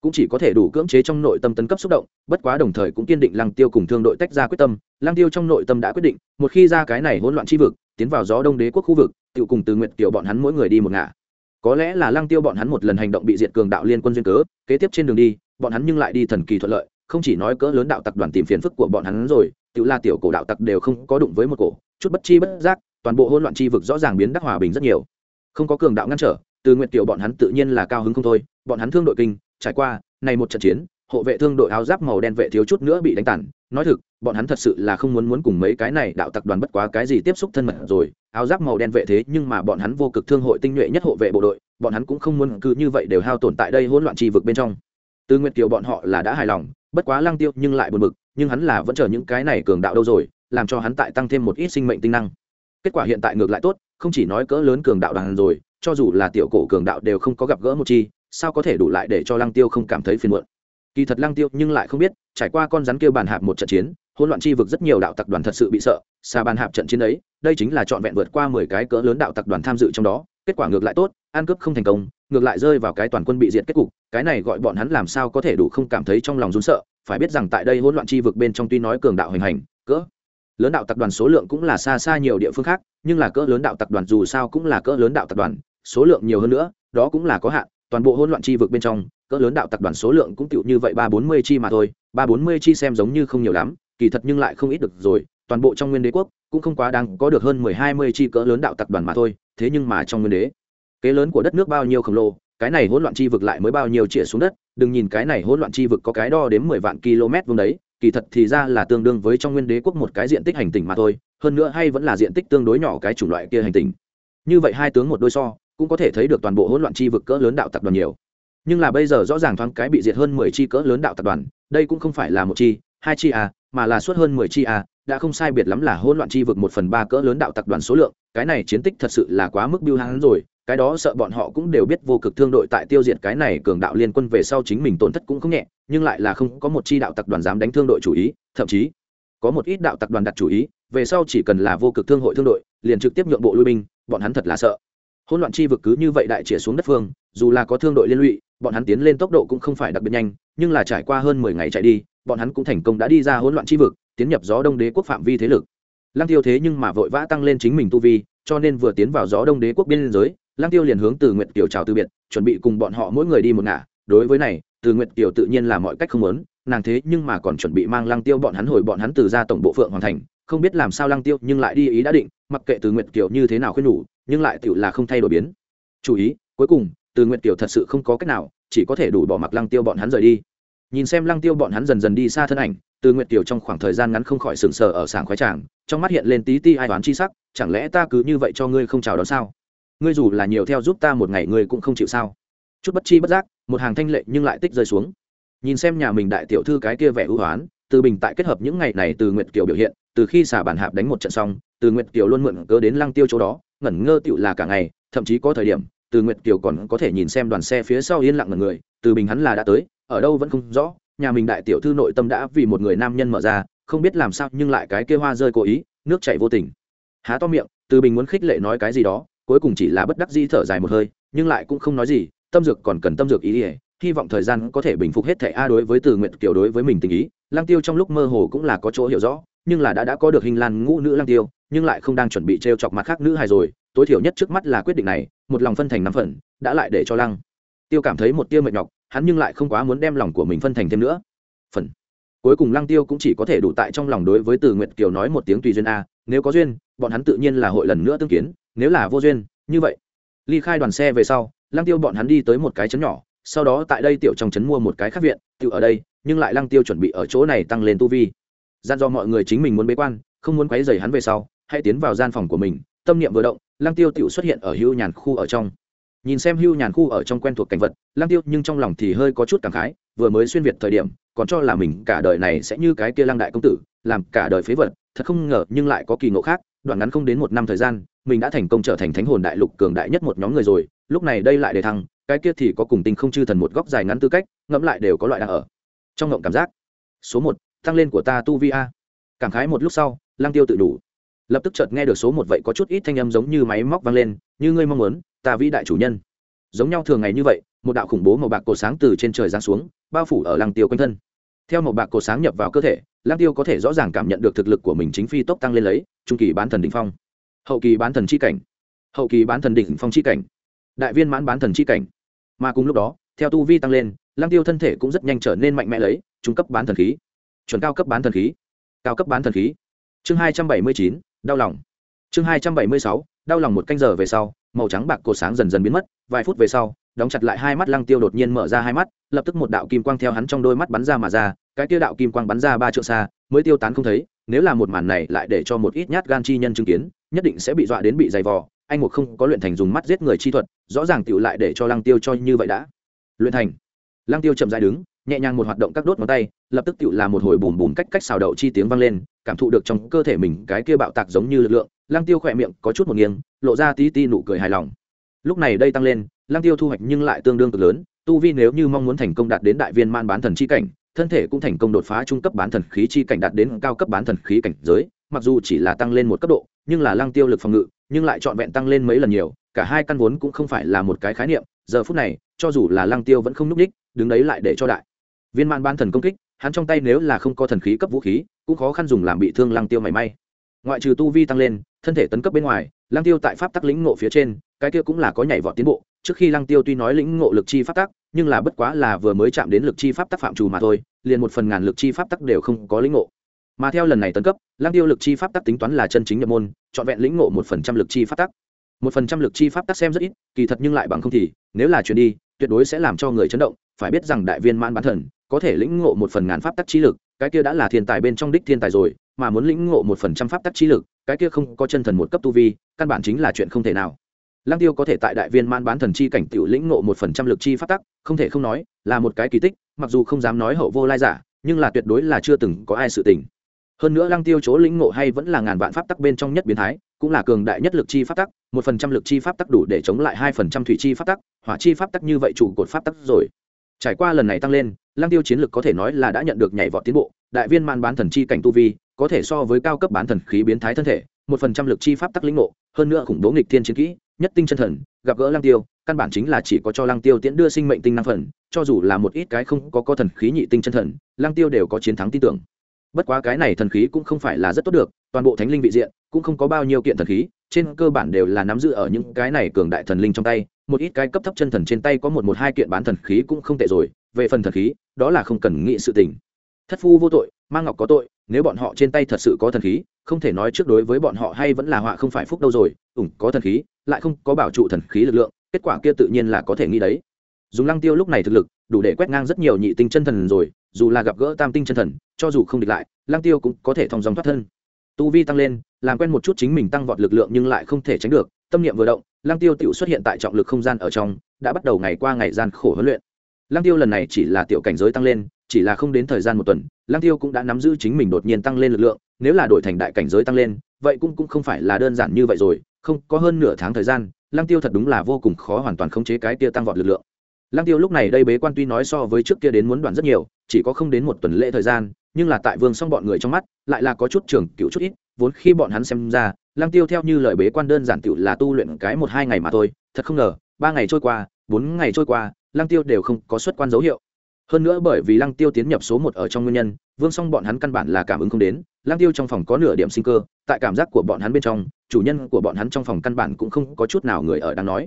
cũng chỉ có thể đủ cưỡng chế trong nội tâm tấn cấp xúc động, bất quá đồng thời cũng kiên định lăng tiêu cùng thương đội tách ra quyết tâm, lăng tiêu trong nội tâm đã quyết định, một khi ra cái này hỗn loạn chi vực tiến vào gió đông đế quốc khu vực tự cùng từ nguyện tiểu bọn hắn mỗi người đi một ngả. Có lẽ là lăng tiêu bọn hắn một lần hành động bị diệt cường đạo liên quân duyên cớ, kế tiếp trên đường đi, bọn hắn nhưng lại đi thần kỳ thuận lợi, không chỉ nói cỡ lớn đạo tặc đoàn tìm phiền phức của bọn hắn rồi tự la tiểu cổ đạo tặc đều không có đụng với một cổ, chút bất chi bất giác, toàn bộ hỗn loạn chi vực rõ ràng biến đắc hòa bình rất nhiều. Không có cường đạo ngăn trở, từ nguyện tiểu bọn hắn tự nhiên là cao hứng không thôi, bọn hắn thương đội kinh, trải qua, này một trận chiến hộ vệ thương đội áo giáp màu đen vệ thiếu chút nữa bị đánh tàn. Nói thực, bọn hắn thật sự là không muốn muốn cùng mấy cái này đạo tặc đoàn bất quá cái gì tiếp xúc thân mật rồi. Áo giáp màu đen vệ thế nhưng mà bọn hắn vô cực thương hội tinh nhuệ nhất hộ vệ bộ đội, bọn hắn cũng không muốn cứ như vậy đều hao tổn tại đây hỗn loạn trì vực bên trong. Từ nguyệt kiều bọn họ là đã hài lòng, bất quá Lang tiêu nhưng lại buồn bực, nhưng hắn là vẫn chờ những cái này cường đạo đâu rồi, làm cho hắn tại tăng thêm một ít sinh mệnh tinh năng. Kết quả hiện tại ngược lại tốt, không chỉ nói cỡ lớn cường đạo đoàn rồi, cho dù là tiểu cổ cường đạo đều không có gặp gỡ một chi, sao có thể đủ lại để cho lăng tiêu không cảm thấy phiền muộn? Kỳ thật lăng tiêu nhưng lại không biết, trải qua con rắn kêu bàn hạp một trận chiến, hỗn loạn chi vực rất nhiều đạo tặc đoàn thật sự bị sợ, xa bàn hạp trận chiến ấy, đây chính là trọn vẹn vượt qua mười cái cỡ lớn đạo tặc đoàn tham dự trong đó, kết quả ngược lại tốt, ăn cướp không thành công, ngược lại rơi vào cái toàn quân bị diệt kết cục, cái này gọi bọn hắn làm sao có thể đủ không cảm thấy trong lòng run sợ, phải biết rằng tại đây hỗn loạn chi vực bên trong tuy nói cường đạo hành hành, cỡ lớn đạo tập đoàn số lượng cũng là xa xa nhiều địa phương khác, nhưng là cỡ lớn đạo tập đoàn dù sao cũng là cỡ lớn đạo tập đoàn, số lượng nhiều hơn nữa, đó cũng là có hạn toàn bộ hỗn loạn chi vực bên trong, cỡ lớn đạo tặc đoàn số lượng cũng tựu như vậy ba bốn mươi chi mà thôi, ba bốn mươi chi xem giống như không nhiều lắm, kỳ thật nhưng lại không ít được rồi, toàn bộ trong nguyên đế quốc cũng không quá đáng có được hơn mười hai mươi chi cỡ lớn đạo tặc đoàn mà thôi, thế nhưng mà trong nguyên đế, kế lớn của đất nước bao nhiêu khổng lồ, cái này hỗn loạn chi vực lại mới bao nhiêu chĩa xuống đất, đừng nhìn cái này hỗn loạn chi vực có cái đo đến mười vạn km vuông đấy, kỳ thật thì ra là tương đương với trong nguyên đế quốc một cái diện tích hành tinh mà thôi, hơn nữa hay vẫn là diện tích tương đối nhỏ cái chủng loại kia hành tinh. Như vậy hai tướng một đôi so cũng có thể thấy được toàn bộ hỗn loạn chi vực cỡ lớn đạo tập đoàn nhiều. Nhưng là bây giờ rõ ràng thoáng cái bị diệt hơn mười chi cỡ lớn đạo tập đoàn, đây cũng không phải là một chi, hai chi à mà là suốt hơn mười chi à đã không sai biệt lắm là hỗn loạn chi vực một phần ba cỡ lớn đạo tập đoàn số lượng, cái này chiến tích thật sự là quá mức biêu hắn rồi, cái đó sợ bọn họ cũng đều biết vô cực thương đội tại tiêu diệt cái này cường đạo liên quân về sau chính mình tổn thất cũng không nhẹ, nhưng lại là không có một chi đạo tập đoàn dám đánh thương đội chủ ý, thậm chí có một ít đạo tập đoàn đặt chủ ý, về sau chỉ cần là vô cực thương hội thương đội, liền trực tiếp nhượng bộ lui binh, bọn hắn thật là sợ hỗn loạn chi vực cứ như vậy đại chĩa xuống đất phương, dù là có thương đội liên lụy, bọn hắn tiến lên tốc độ cũng không phải đặc biệt nhanh, nhưng là trải qua hơn mười ngày chạy đi, bọn hắn cũng thành công đã đi ra hỗn loạn chi vực, tiến nhập gió đông đế quốc phạm vi thế lực. Lăng tiêu thế nhưng mà vội vã tăng lên chính mình tu vi, cho nên vừa tiến vào gió đông đế quốc biên giới, lăng tiêu liền hướng từ nguyệt kiều chào từ biệt, chuẩn bị cùng bọn họ mỗi người đi một ngả. Đối với này, từ nguyệt kiều tự nhiên là mọi cách không muốn, nàng thế nhưng mà còn chuẩn bị mang lăng tiêu bọn hắn hồi bọn hắn từ ra tổng bộ phượng hoàn thành không biết làm sao lăng tiêu nhưng lại đi ý đã định, mặc kệ từ nguyệt kiều như thế nào khuyên nhủ, nhưng lại tựu là không thay đổi biến. Chủ ý, cuối cùng, từ nguyệt kiều thật sự không có cách nào, chỉ có thể đủ bỏ mặc lăng tiêu bọn hắn rời đi. Nhìn xem lăng tiêu bọn hắn dần dần đi xa thân ảnh, từ nguyệt kiều trong khoảng thời gian ngắn không khỏi sừng sờ ở sảng khoái tràng, trong mắt hiện lên tí ti ai đoán chi sắc, chẳng lẽ ta cứ như vậy cho ngươi không chào đón sao? Ngươi dù là nhiều theo giúp ta một ngày ngươi cũng không chịu sao? Chút bất chi bất giác, một hàng thanh lệ nhưng lại tích rơi xuống. Nhìn xem nhà mình đại tiểu thư cái kia vẻ ưu hoán từ bình tại kết hợp những ngày này từ nguyệt kiều biểu hiện từ khi xả bản hạp đánh một trận xong, từ nguyệt kiều luôn mượn cớ đến lăng tiêu chỗ đó, ngẩn ngơ tựu là cả ngày, thậm chí có thời điểm, từ nguyệt kiều còn có thể nhìn xem đoàn xe phía sau yên lặng ngần người, từ bình hắn là đã tới, ở đâu vẫn không rõ, nhà mình đại tiểu thư nội tâm đã vì một người nam nhân mở ra, không biết làm sao nhưng lại cái kia hoa rơi cố ý, nước chảy vô tình. Há to miệng, từ bình muốn khích lệ nói cái gì đó, cuối cùng chỉ là bất đắc di thở dài một hơi, nhưng lại cũng không nói gì, tâm dược còn cần tâm dược ý ỉa hy vọng thời gian có thể bình phục hết thẻ a đối với từ nguyện kiểu đối với mình tình ý lang tiêu trong lúc mơ hồ cũng là có chỗ hiểu rõ nhưng là đã đã có được hình lan ngũ nữ lang tiêu, nhưng lại không đang chuẩn bị t r e o chọc mặt khác nữ hài rồi, tối thiểu nhất trước mắt là quyết định này, một lòng phân thành năm phần, đã lại để cho lăng tiêu cảm thấy một tiêu mệt nhọc, hắn nhưng lại không quá muốn đem lòng của mình phân thành thêm nữa. Phần. Cuối cùng lăng tiêu cũng chỉ có thể đủ tại trong lòng đối với từ nguyệt kiều nói một tiếng tùy duyên a, nếu có duyên, bọn hắn tự nhiên là hội lần nữa tương kiến, nếu là vô duyên, như vậy. Ly khai đoàn xe về sau, lăng tiêu bọn hắn đi tới một cái chấn nhỏ, sau đó tại đây tiểu trong trấn mua một cái khác viện tự ở đây, nhưng lại lăng tiêu chuẩn bị ở chỗ này tăng lên tu vi gian do mọi người chính mình muốn bế quan, không muốn quấy rầy hắn về sau, hãy tiến vào gian phòng của mình, tâm niệm vừa động, lăng tiêu tiểu xuất hiện ở hưu nhàn khu ở trong. Nhìn xem hưu nhàn khu ở trong quen thuộc cảnh vật, lăng tiêu nhưng trong lòng thì hơi có chút cảm khái, vừa mới xuyên việt thời điểm, còn cho là mình cả đời này sẽ như cái kia lăng đại công tử, làm cả đời phế vật, thật không ngờ nhưng lại có kỳ ngộ khác, đoạn ngắn không đến một năm thời gian, mình đã thành công trở thành thánh hồn đại lục cường đại nhất một nhóm người rồi, lúc này đây lại để thăng, cái kia thì có cùng tinh không chư thần một góc dài ngắn tư cách, ngẫm lại đều có loại đang ở. Trong ngộng cảm giác, số một tăng lên của ta tu vi a. Cảm khái một lúc sau lang tiêu tự đủ. Lập tức chợt nghe được số một vậy có chút ít thanh âm giống như máy móc vang lên, như ngươi mong muốn, ta vĩ đại chủ nhân. Giống nhau thường ngày như vậy, một đạo khủng bố màu bạc cổ sáng từ trên trời giáng xuống, bao phủ ở lăng tiêu quanh thân. Theo màu bạc cổ sáng nhập vào cơ thể, lăng tiêu có thể rõ ràng cảm nhận được thực lực của mình chính phi tốc tăng lên lấy, trung kỳ bán thần đỉnh phong. Hậu kỳ bán thần chi cảnh. Hậu kỳ bán thần đỉnh phong chi cảnh. Đại viên mãn bán thần chi cảnh. Mà cùng lúc đó, theo tu vi tăng lên, lăng tiêu thân thể cũng rất nhanh trở nên mạnh mẽ lấy, trung cấp bán thần khí chuẩn cao cấp bán thần khí. Cao cấp bán thần khí. Chương hai trăm bảy mươi chín, đau lòng. Chương hai trăm bảy mươi sáu, đau lòng một canh giờ về sau, màu trắng bạc cổ sáng dần dần biến mất. Vài phút về sau, đóng chặt lại hai mắt lăng tiêu đột nhiên mở ra hai mắt, lập tức một đạo kim quang theo hắn trong đôi mắt bắn ra mà ra. Cái tiêu đạo kim quang bắn ra ba trượng xa, mới tiêu tán không thấy. Nếu là một màn này lại để cho một ít nhát gan chi nhân chứng kiến, nhất định sẽ bị dọa đến bị dày vò. Anh một không có luyện thành dùng mắt giết người chi thuật, rõ ràng tựu lại để cho lăng tiêu cho như vậy đã. Luyện thành. Lăng tiêu chậm dài đứng nhẹ nhàng một hoạt động các đốt ngón tay, lập tức tự là một hồi bùm bùm cách cách xào đậu chi tiếng vang lên, cảm thụ được trong cơ thể mình cái kia bạo tạc giống như lực lượng Lang tiêu khỏe miệng có chút một nghiêng, lộ ra tí ti nụ cười hài lòng. Lúc này đây tăng lên Lang tiêu thu hoạch nhưng lại tương đương cực lớn, tu vi nếu như mong muốn thành công đạt đến đại viên man bán thần chi cảnh, thân thể cũng thành công đột phá trung cấp bán thần khí chi cảnh đạt đến cao cấp bán thần khí cảnh giới, mặc dù chỉ là tăng lên một cấp độ, nhưng là lăng tiêu lực phòng ngự, nhưng lại trọn vẹn tăng lên mấy lần nhiều, cả hai căn vốn cũng không phải là một cái khái niệm, giờ phút này, cho dù là lăng tiêu vẫn không núp đích, đứng đấy lại để cho đại viên Mạn ban thần công kích, hắn trong tay nếu là không có thần khí cấp vũ khí, cũng khó khăn dùng làm bị thương lăng tiêu mảy may. Ngoại trừ tu vi tăng lên, thân thể tấn cấp bên ngoài, lăng tiêu tại pháp tắc lĩnh ngộ phía trên, cái kia cũng là có nhảy vọt tiến bộ. Trước khi lăng tiêu tuy nói lĩnh ngộ lực chi pháp tắc, nhưng là bất quá là vừa mới chạm đến lực chi pháp tắc phạm trù mà thôi, liền một phần ngàn lực chi pháp tắc đều không có lĩnh ngộ. Mà theo lần này tấn cấp, lăng tiêu lực chi pháp tắc tính toán là chân chính nhập môn, trọn vẹn lĩnh ngộ một phần trăm lực chi pháp tắc. Một phần trăm lực chi pháp tắc xem rất ít, kỳ thật nhưng lại bằng không thì, nếu là chuyển đi, tuyệt đối sẽ làm cho người chấn động, phải biết rằng đại viên man bán thần có thể lĩnh ngộ một phần ngàn pháp tắc chi lực, cái kia đã là thiên tài bên trong đích thiên tài rồi, mà muốn lĩnh ngộ một phần trăm pháp tắc chi lực, cái kia không có chân thần một cấp tu vi, căn bản chính là chuyện không thể nào. Lăng tiêu có thể tại đại viên man bán thần chi cảnh tiểu lĩnh ngộ một phần trăm lực chi pháp tắc, không thể không nói, là một cái kỳ tích, mặc dù không dám nói hậu vô lai giả, nhưng là tuyệt đối là chưa từng có ai sự tình. Hơn nữa lăng tiêu chỗ lĩnh ngộ hay vẫn là ngàn vạn pháp tắc bên trong nhất biến thái, cũng là cường đại nhất lực chi pháp tắc, một phần trăm lực chi pháp tắc đủ để chống lại hai phần trăm thủy chi pháp tắc, hỏa chi pháp tắc như vậy chủ cột pháp tắc rồi trải qua lần này tăng lên, lăng tiêu chiến lực có thể nói là đã nhận được nhảy vọt tiến bộ, đại viên man bán thần chi cảnh tu vi, có thể so với cao cấp bán thần khí biến thái thân thể, một phần trăm lực chi pháp tắc lĩnh ngộ, hơn nữa khủng bố nghịch thiên chiến kỹ, nhất tinh chân thần, gặp gỡ lăng tiêu, căn bản chính là chỉ có cho lăng tiêu tiễn đưa sinh mệnh tinh năng phần, cho dù là một ít cái không có có thần khí nhị tinh chân thần, lăng tiêu đều có chiến thắng tin tưởng. Bất quá cái này thần khí cũng không phải là rất tốt được, toàn bộ thánh linh vị diện, cũng không có bao nhiêu kiện thần khí trên cơ bản đều là nắm giữ ở những cái này cường đại thần linh trong tay, một ít cái cấp thấp chân thần trên tay có một một hai kiện bán thần khí cũng không tệ rồi, về phần thần khí, đó là không cần nghị sự tình. Thất phu vô tội mang ngọc có tội, nếu bọn họ trên tay thật sự có thần khí, không thể nói trước đối với bọn họ hay vẫn là họa không phải phúc đâu rồi, ủng có thần khí, lại không có bảo trụ thần khí lực lượng, kết quả kia tự nhiên là có thể nghĩ đấy. Dùng lăng tiêu lúc này thực lực, đủ để quét ngang rất nhiều nhị tinh chân thần rồi, dù là gặp gỡ tam tinh chân thần, cho dù không địch lại, lăng tiêu cũng có thể thong dòng thoát thân tu vi tăng lên, làm quen một chút chính mình tăng vọt lực lượng nhưng lại không thể tránh được, tâm niệm vừa động, lăng tiêu tự xuất hiện tại trọng lực không gian ở trong, đã bắt đầu ngày qua ngày gian khổ huấn luyện. Lăng tiêu lần này chỉ là tiểu cảnh giới tăng lên, chỉ là không đến thời gian một tuần, lăng tiêu cũng đã nắm giữ chính mình đột nhiên tăng lên lực lượng, nếu là đổi thành đại cảnh giới tăng lên, vậy cũng cũng không phải là đơn giản như vậy rồi, không, có hơn nửa tháng thời gian, lăng tiêu thật đúng là vô cùng khó hoàn toàn khống chế cái tia tăng vọt lực lượng. Lăng tiêu lúc này đây bế quan tuy nói so với trước kia đến muốn đoạn rất nhiều, chỉ có không đến một tuần lễ thời gian nhưng là tại vương Song bọn người trong mắt, lại là có chút trường cựu chút ít, vốn khi bọn hắn xem ra, lăng tiêu theo như lời bế quan đơn giản tiểu là tu luyện cái một hai ngày mà thôi, thật không ngờ, ba ngày trôi qua, bốn ngày trôi qua, lăng tiêu đều không có xuất quan dấu hiệu. Hơn nữa bởi vì lăng tiêu tiến nhập số một ở trong nguyên nhân, vương song bọn hắn căn bản là cảm ứng không đến, lăng tiêu trong phòng có nửa điểm sinh cơ, tại cảm giác của bọn hắn bên trong, chủ nhân của bọn hắn trong phòng căn bản cũng không có chút nào người ở đang nói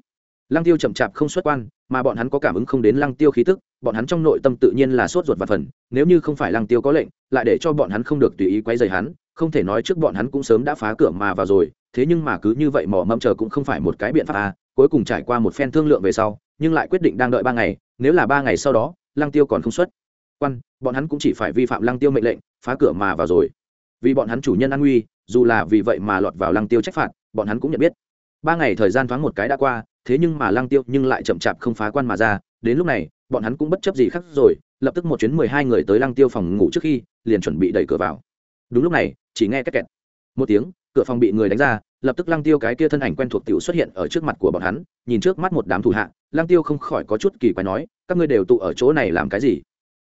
lăng tiêu chậm chạp không xuất quan, mà bọn hắn có cảm ứng không đến lăng tiêu khí tức, bọn hắn trong nội tâm tự nhiên là sốt ruột và phần nếu như không phải lăng tiêu có lệnh, lại để cho bọn hắn không được tùy ý quấy rầy hắn, không thể nói trước bọn hắn cũng sớm đã phá cửa mà vào rồi, thế nhưng mà cứ như vậy mỏ mẫm chờ cũng không phải một cái biện pháp à cuối cùng trải qua một phen thương lượng về sau, nhưng lại quyết định đang đợi ba ngày, nếu là ba ngày sau đó, lăng tiêu còn không xuất quan, bọn hắn cũng chỉ phải vi phạm lăng tiêu mệnh lệnh, phá cửa mà vào rồi. Vì bọn hắn chủ nhân an nguy, dù là vì vậy mà lọt vào lăng tiêu trách phạt, bọn hắn cũng nhận biết. Ba ngày thời gian thoáng một cái đã qua thế nhưng mà lăng tiêu nhưng lại chậm chạp không phá quan mà ra, đến lúc này, bọn hắn cũng bất chấp gì khác rồi, lập tức một chuyến mười hai người tới lăng tiêu phòng ngủ trước khi, liền chuẩn bị đẩy cửa vào. Đúng lúc này, chỉ nghe cái kẹt một tiếng, cửa phòng bị người đánh ra, lập tức lăng tiêu cái kia thân ảnh quen thuộc tiểu xuất hiện ở trước mặt của bọn hắn, nhìn trước mắt một đám thủ hạ, lăng tiêu không khỏi có chút kỳ quái nói, các ngươi đều tụ ở chỗ này làm cái gì?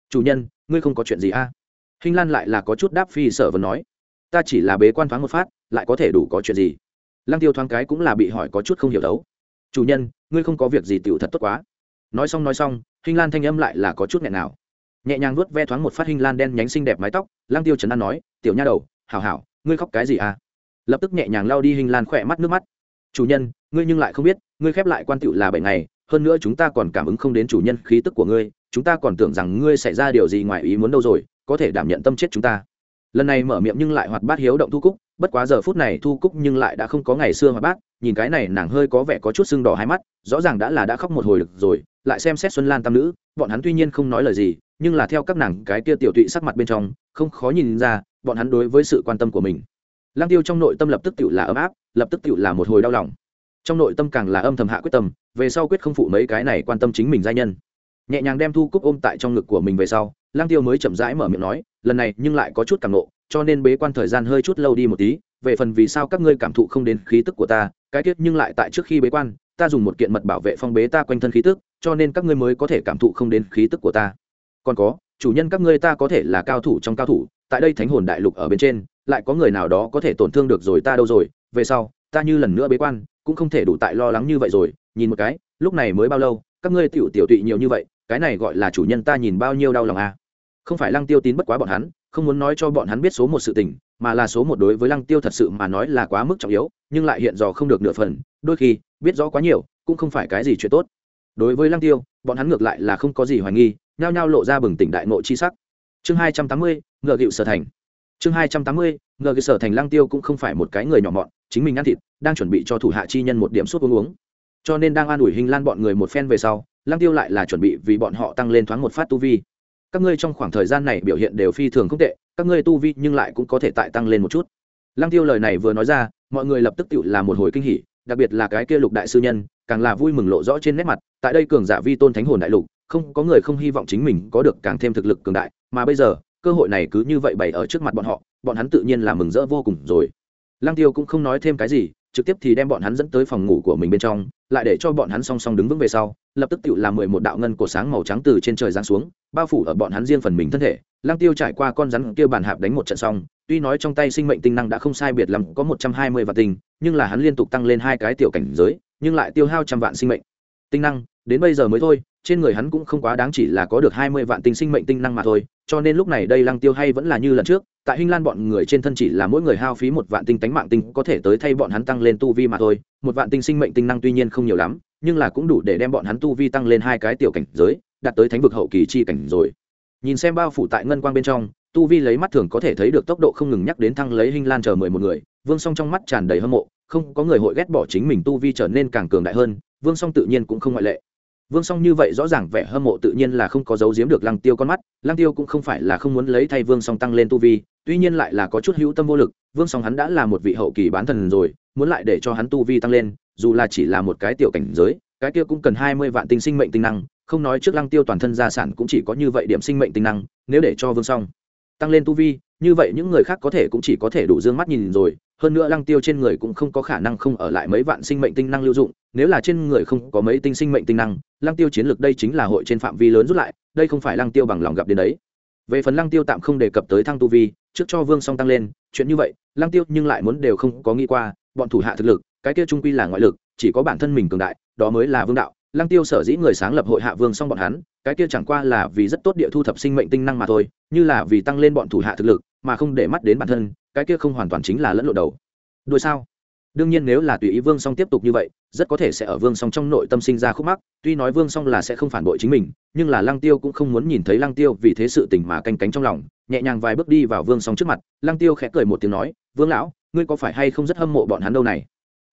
Chủ nhân, ngươi không có chuyện gì a à? Hình lan lại là có chút đáp phi sở vấn nói, ta chỉ là bế quan thoáng một phát, lại có thể đủ có chuyện gì? Lăng tiêu thoáng cái cũng là bị hỏi có chút không hiểu đấu chủ nhân, ngươi không có việc gì tiểu thật tốt quá. Nói xong nói xong hình lan thanh âm lại là có chút nghẹn nào. Nhẹ nhàng vuốt ve thoáng một phát hình lan đen nhánh xinh đẹp mái tóc lang tiêu trấn an nói, tiểu nha đầu, hảo hảo, ngươi khóc cái gì à? Lập tức nhẹ nhàng lao đi hình lan khỏe mắt nước mắt. Chủ nhân, ngươi nhưng lại không biết, ngươi khép lại quan tựu là bảy ngày, hơn nữa chúng ta còn cảm ứng không đến chủ nhân khí tức của ngươi, chúng ta còn tưởng rằng ngươi xảy ra điều gì ngoài ý muốn đâu rồi, có thể đảm nhận tâm chết chúng ta. Lần này mở miệng nhưng lại hoạt bát hiếu động thu cúc, bất quá giờ phút này thu cúc nhưng lại đã không có ngày xưa hoạt bát nhìn cái này nàng hơi có vẻ có chút sưng đỏ hai mắt rõ ràng đã là đã khóc một hồi được rồi lại xem xét xuân lan tam nữ bọn hắn tuy nhiên không nói lời gì nhưng là theo các nàng cái kia tiểu tụy sắc mặt bên trong không khó nhìn ra bọn hắn đối với sự quan tâm của mình Lang Tiêu trong nội tâm lập tức tự là ấm áp, lập tức tự là một hồi đau lòng. Trong nội tâm càng là âm thầm hạ quyết tâm, về sau quyết không phụ mấy cái này quan tâm chính mình gia nhân. Nhẹ nhàng đem Thu Cúc ôm tại trong ngực của mình về sau, Lang Tiêu mới chậm rãi mở miệng nói, lần này nhưng lại có chút càng nộ, cho nên bế quan thời gian hơi chút lâu đi một tí, về phần vì sao các ngươi cảm thụ không đến khí tức của ta, cái tiết nhưng lại tại trước khi bế quan, ta dùng một kiện mật bảo vệ phong bế ta quanh thân khí tức, cho nên các ngươi mới có thể cảm thụ không đến khí tức của ta. Còn có, chủ nhân các ngươi ta có thể là cao thủ trong cao thủ, tại đây Thánh hồn đại lục ở bên trên, lại có người nào đó có thể tổn thương được rồi ta đâu rồi về sau ta như lần nữa bế quan cũng không thể đủ tại lo lắng như vậy rồi nhìn một cái lúc này mới bao lâu các ngươi tiểu tiểu tụy nhiều như vậy cái này gọi là chủ nhân ta nhìn bao nhiêu đau lòng à không phải lăng tiêu tín bất quá bọn hắn không muốn nói cho bọn hắn biết số một sự tình, mà là số một đối với lăng tiêu thật sự mà nói là quá mức trọng yếu, nhưng lại hiện dò không được nửa phần, đôi khi, biết rõ quá nhiều, cũng không phải cái gì chuyện tốt. Đối với lăng tiêu, bọn hắn ngược lại là không có gì hoài nghi, nhao nhao lộ ra bừng tỉnh đại ngộ chi sắc. Chương hai trăm tám mươi, ngựa gịu sở thành. Chương hai trăm tám mươi, ngựa cơ sở thành lang tiêu cũng không phải một cái người nhỏ mọn, chính mình ăn thịt, đang chuẩn bị cho thủ hạ chi nhân một điểm suốt uống uống. Cho nên đang an ủi hình lan bọn người một phen về sau lang tiêu lại là chuẩn bị vì bọn họ tăng lên thoáng một phát tu vi các ngươi trong khoảng thời gian này biểu hiện đều phi thường không tệ, các ngươi tu vi nhưng lại cũng có thể tại tăng lên một chút. Lang tiêu lời này vừa nói ra, mọi người lập tức tự là một hồi kinh hỉ, đặc biệt là cái kia lục đại sư nhân, càng là vui mừng lộ rõ trên nét mặt, tại đây cường giả vi tôn thánh hồn đại lục, không, có người không hy vọng chính mình có được càng thêm thực lực cường đại, mà bây giờ, cơ hội này cứ như vậy bày ở trước mặt bọn họ, bọn hắn tự nhiên là mừng rỡ vô cùng rồi. Lăng tiêu cũng không nói thêm cái gì, trực tiếp thì đem bọn hắn dẫn tới phòng ngủ của mình bên trong lại để cho bọn hắn song song đứng vững về sau, lập tức tự làm mười một đạo ngân cổ sáng màu trắng từ trên trời giáng xuống, bao phủ ở bọn hắn riêng phần mình thân thể. Lang tiêu trải qua con rắn kia bàn hạp đánh một trận xong, tuy nói trong tay sinh mệnh tinh năng đã không sai biệt lắm, có một trăm hai mươi vạn tinh, nhưng là hắn liên tục tăng lên hai cái tiểu cảnh giới, nhưng lại tiêu hao trăm vạn sinh mệnh. Tinh năng, đến bây giờ mới thôi trên người hắn cũng không quá đáng chỉ là có được hai mươi vạn tinh sinh mệnh tinh năng mà thôi, cho nên lúc này đây lăng tiêu hay vẫn là như lần trước, tại hinh lan bọn người trên thân chỉ là mỗi người hao phí một vạn tinh tánh mạng tinh có thể tới thay bọn hắn tăng lên tu vi mà thôi, một vạn tinh sinh mệnh tinh năng tuy nhiên không nhiều lắm, nhưng là cũng đủ để đem bọn hắn tu vi tăng lên hai cái tiểu cảnh giới, đạt tới thánh vực hậu kỳ chi cảnh rồi. Nhìn xem bao phủ tại ngân quang bên trong, tu vi lấy mắt thường có thể thấy được tốc độ không ngừng nhắc đến thăng lấy hinh lan chờ mười một người, vương song trong mắt tràn đầy hâm mộ, không có người hội ghét bỏ chính mình tu vi trở nên càng cường đại hơn, vương song tự nhiên cũng không ngoại lệ vương song như vậy rõ ràng vẻ hâm mộ tự nhiên là không có dấu giếm được lăng tiêu con mắt, lăng tiêu cũng không phải là không muốn lấy thay vương song tăng lên tu vi, tuy nhiên lại là có chút hữu tâm vô lực, vương song hắn đã là một vị hậu kỳ bán thần rồi, muốn lại để cho hắn tu vi tăng lên, dù là chỉ là một cái tiểu cảnh giới, cái kia cũng cần hai mươi vạn tinh sinh mệnh tinh năng, không nói trước lăng tiêu toàn thân gia sản cũng chỉ có như vậy điểm sinh mệnh tinh năng, nếu để cho vương song tăng lên tu vi, như vậy những người khác có thể cũng chỉ có thể đủ dương mắt nhìn rồi hơn nữa lăng tiêu trên người cũng không có khả năng không ở lại mấy vạn sinh mệnh tinh năng lưu dụng, nếu là trên người không có mấy tinh sinh mệnh tinh năng, lăng tiêu chiến lược đây chính là hội trên phạm vi lớn rút lại, đây không phải lăng tiêu bằng lòng gặp đến đấy. Về phần lăng tiêu tạm không đề cập tới thăng tu vi, trước cho vương song tăng lên, chuyện như vậy, lăng tiêu nhưng lại muốn đều không có nghĩ qua, bọn thủ hạ thực lực, cái kia trung quy là ngoại lực, chỉ có bản thân mình cường đại, đó mới là vương đạo. Lăng tiêu sở dĩ người sáng lập hội hạ vương song bọn hắn cái kia chẳng qua là vì rất tốt địa thu thập sinh mệnh tinh năng mà thôi, như là vì tăng lên bọn thủ hạ thực lực, mà không để mắt đến bản thân, cái kia không hoàn toàn chính là lẫn lộn đầu. Đôi sao? Đương nhiên nếu là tùy ý vương song tiếp tục như vậy, rất có thể sẽ ở vương song trong nội tâm sinh ra khúc mắc, tuy nói vương song là sẽ không phản bội chính mình, nhưng là lăng tiêu cũng không muốn nhìn thấy lăng tiêu vì thế sự tình mà canh cánh trong lòng, nhẹ nhàng vài bước đi vào vương song trước mặt, lăng tiêu khẽ cười một tiếng nói, vương lão, ngươi có phải hay không rất hâm mộ bọn hắn đâu này?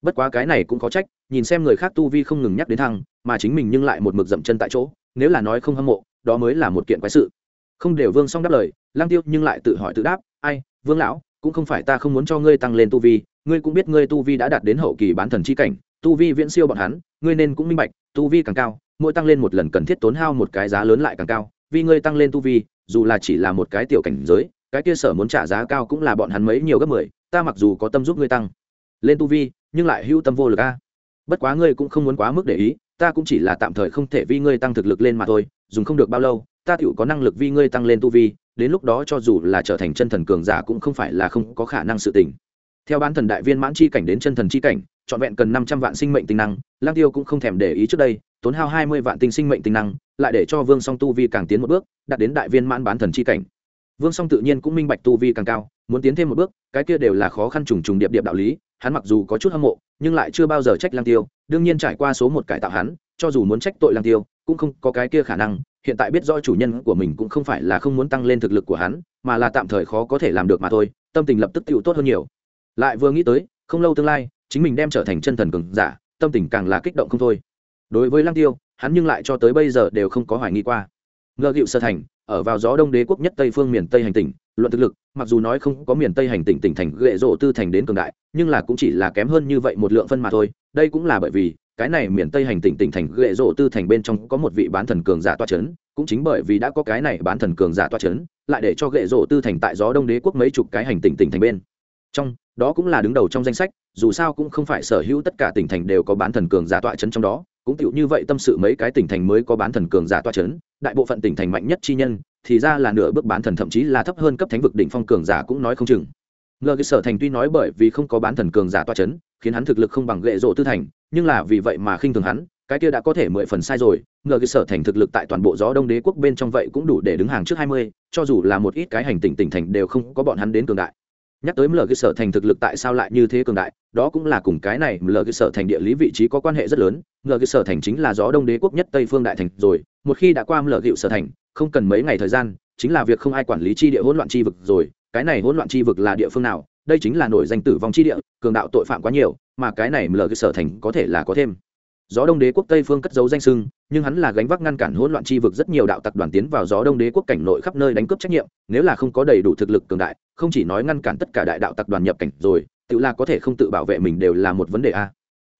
Bất quá cái này cũng có trách, nhìn xem người khác tu vi không ngừng nhắc đến thăng mà chính mình nhưng lại một mực dậm chân tại chỗ nếu là nói không hâm mộ, đó mới là một kiện quái sự. Không đều vương xong đáp lời lang tiêu nhưng lại tự hỏi tự đáp, ai, vương lão, cũng không phải ta không muốn cho ngươi tăng lên tu vi, ngươi cũng biết ngươi tu vi đã đạt đến hậu kỳ bán thần chi cảnh, tu vi viễn siêu bọn hắn, ngươi nên cũng minh bạch, tu vi càng cao, mỗi tăng lên một lần cần thiết tốn hao một cái giá lớn lại càng cao, vì ngươi tăng lên tu vi, dù là chỉ là một cái tiểu cảnh giới, cái kia sở muốn trả giá cao cũng là bọn hắn mấy nhiều gấp mười, ta mặc dù có tâm giúp ngươi tăng lên tu vi, nhưng lại hữu tâm vô lực a. Bất quá ngươi cũng không muốn quá mức để ý ta cũng chỉ là tạm thời không thể vi ngươi tăng thực lực lên mà thôi, dùng không được bao lâu, ta tựu có năng lực vi ngươi tăng lên tu vi, đến lúc đó cho dù là trở thành chân thần cường giả cũng không phải là không có khả năng sự tình. Theo bán thần đại viên mãn chi cảnh đến chân thần chi cảnh, trọn vẹn cần năm trăm vạn sinh mệnh tinh năng lang tiêu cũng không thèm để ý trước đây, tốn hao hai mươi vạn tinh sinh mệnh tinh năng, lại để cho vương song tu vi càng tiến một bước, đạt đến đại viên mãn bán thần chi cảnh vương song tự nhiên cũng minh bạch tu vi càng cao, muốn tiến thêm một bước, cái kia đều là khó khăn trùng trùng điệp điệp đạo lý, hắn mặc dù có chút hâm mộ, nhưng lại chưa bao giờ trách lang tiêu, đương nhiên trải qua số một cải tạo hắn, cho dù muốn trách tội lang tiêu, cũng không có cái kia khả năng, hiện tại biết rõ chủ nhân của mình cũng không phải là không muốn tăng lên thực lực của hắn, mà là tạm thời khó có thể làm được mà thôi, tâm tình lập tức tựu tốt hơn nhiều. Lại vừa nghĩ tới, không lâu tương lai, chính mình đem trở thành chân thần cường giả, tâm tình càng là kích động không thôi. Đối với lăng tiêu, hắn nhưng lại cho tới bây giờ đều không có hoài nghi qua. Ngờ gịu sơ thành ở vào gió đông đế quốc nhất tây phương miền tây hành tỉnh, luận thực lực, mặc dù nói không có miền tây hành tỉnh tỉnh thành ghệ rộ tư thành đến cường đại, nhưng là cũng chỉ là kém hơn như vậy một lượng phân mà thôi. Đây cũng là bởi vì, cái này miền tây hành tỉnh tỉnh thành ghệ rộ tư thành bên trong có một vị bán thần cường giả toa c h ấ n cũng chính bởi vì đã có cái này bán thần cường giả toa c h ấ n lại để cho ghệ rộ tư thành tại gió đông đế quốc mấy chục cái hành tỉnh tỉnh thành bên. Trong, đó cũng là đứng đầu trong danh sách, dù sao cũng không phải sở hữu tất cả tỉnh thành đều có bán thần cường giả toa c h ấ n trong đó cũng tựu như vậy tâm sự mấy cái tỉnh thành mới có bán thần cường giả toa chấn, đại bộ phận tỉnh thành mạnh nhất chi nhân thì ra là nửa bước bán thần thậm chí là thấp hơn cấp thánh vực đỉnh phong cường giả cũng nói không chừng. Ngờ cái sở thành tuy nói bởi vì không có bán thần cường giả toa chấn, khiến hắn thực lực không bằng lệ rộ tư thành nhưng là vì vậy mà khinh thường hắn cái kia đã có thể mười phần sai rồi ngờ cái sở thành thực lực tại toàn bộ gió đông đế quốc bên trong vậy cũng đủ để đứng hàng trước hai mươi cho dù là một ít cái hành tỉnh tỉnh thành đều không có bọn hắn đến cường đại nhắc tới mlg sở thành thực lực tại sao lại như thế cường đại, đó cũng là cùng cái này mlg sở thành địa lý vị trí có quan hệ rất lớn. Mlg sở thành chính là gió đông đế quốc nhất tây phương đại thành rồi. Một khi đã qua mlg sở thành, không cần mấy ngày thời gian, chính là việc không ai quản lý chi địa hỗn loạn chi vực rồi. Cái này hỗn loạn chi vực là địa phương nào? Đây chính là nổi danh tử vong chi địa, cường đạo tội phạm quá nhiều, mà cái này mlg sở thành có thể là có thêm gió đông đế quốc tây phương cất dấu danh sưng, nhưng hắn là gánh vác ngăn cản hỗn loạn chi vực rất nhiều đạo tặc đoàn tiến vào gió đông đế quốc cảnh nội khắp nơi đánh cướp trách nhiệm, nếu là không có đầy đủ thực lực cường đại, không chỉ nói ngăn cản tất cả đại đạo tặc đoàn nhập cảnh rồi, tự là có thể không tự bảo vệ mình đều là một vấn đề a.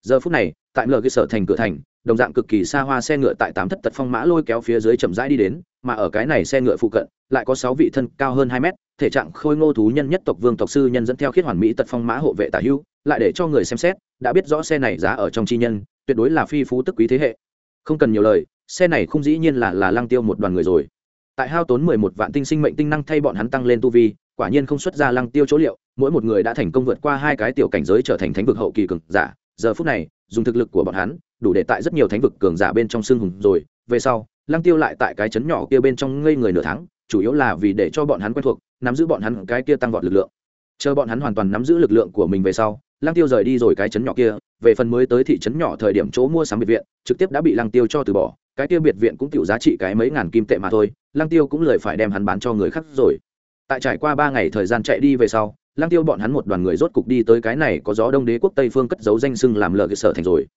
Giờ phút này, tại lờ cơ sở thành cửa thành, đồng dạng cực kỳ xa hoa xe ngựa tại tám thất tật phong mã lôi kéo phía dưới chậm rãi đi đến, mà ở cái này xe ngựa phụ cận, lại có sáu vị thân cao hơn hai mét, thể trạng khôi ngô thú nhân nhất tộc vương tộc sư nhân dẫn theo khiết hoàn mỹ tật phong mã hộ vệ tả hưu, lại để cho người xem xét, đã biết rõ xe này giá ở trong chi nhân tuyệt đối là phi phú tức quý thế hệ. Không cần nhiều lời, xe này không dĩ nhiên là là lăng tiêu một đoàn người rồi. Tại hao tốn mười một vạn tinh sinh mệnh tinh năng thay bọn hắn tăng lên tu vi, quả nhiên không xuất ra lăng tiêu chỗ liệu, mỗi một người đã thành công vượt qua hai cái tiểu cảnh giới trở thành thánh vực hậu kỳ cường giả. Giờ phút này, dùng thực lực của bọn hắn, đủ để tại rất nhiều thánh vực cường giả bên trong xương hùng rồi. Về sau, lăng tiêu lại tại cái chấn nhỏ kia bên trong ngây người nửa tháng, chủ yếu là vì để cho bọn hắn quen thuộc, nắm giữ bọn hắn cái kia tăng vọt lực lượng chờ bọn hắn hoàn toàn nắm giữ lực lượng của mình về sau, lăng tiêu rời đi rồi cái chấn nhỏ kia, về phần mới tới thị trấn nhỏ thời điểm chỗ mua sắm biệt viện, trực tiếp đã bị lăng tiêu cho từ bỏ, cái kia biệt viện cũng tiểu giá trị cái mấy ngàn kim tệ mà thôi, lăng tiêu cũng lời phải đem hắn bán cho người khác rồi. Tại trải qua ba ngày thời gian chạy đi về sau, lăng tiêu bọn hắn một đoàn người rốt cục đi tới cái này có gió đông đế quốc tây phương cất giấu danh sưng làm lờ cái sở thành rồi.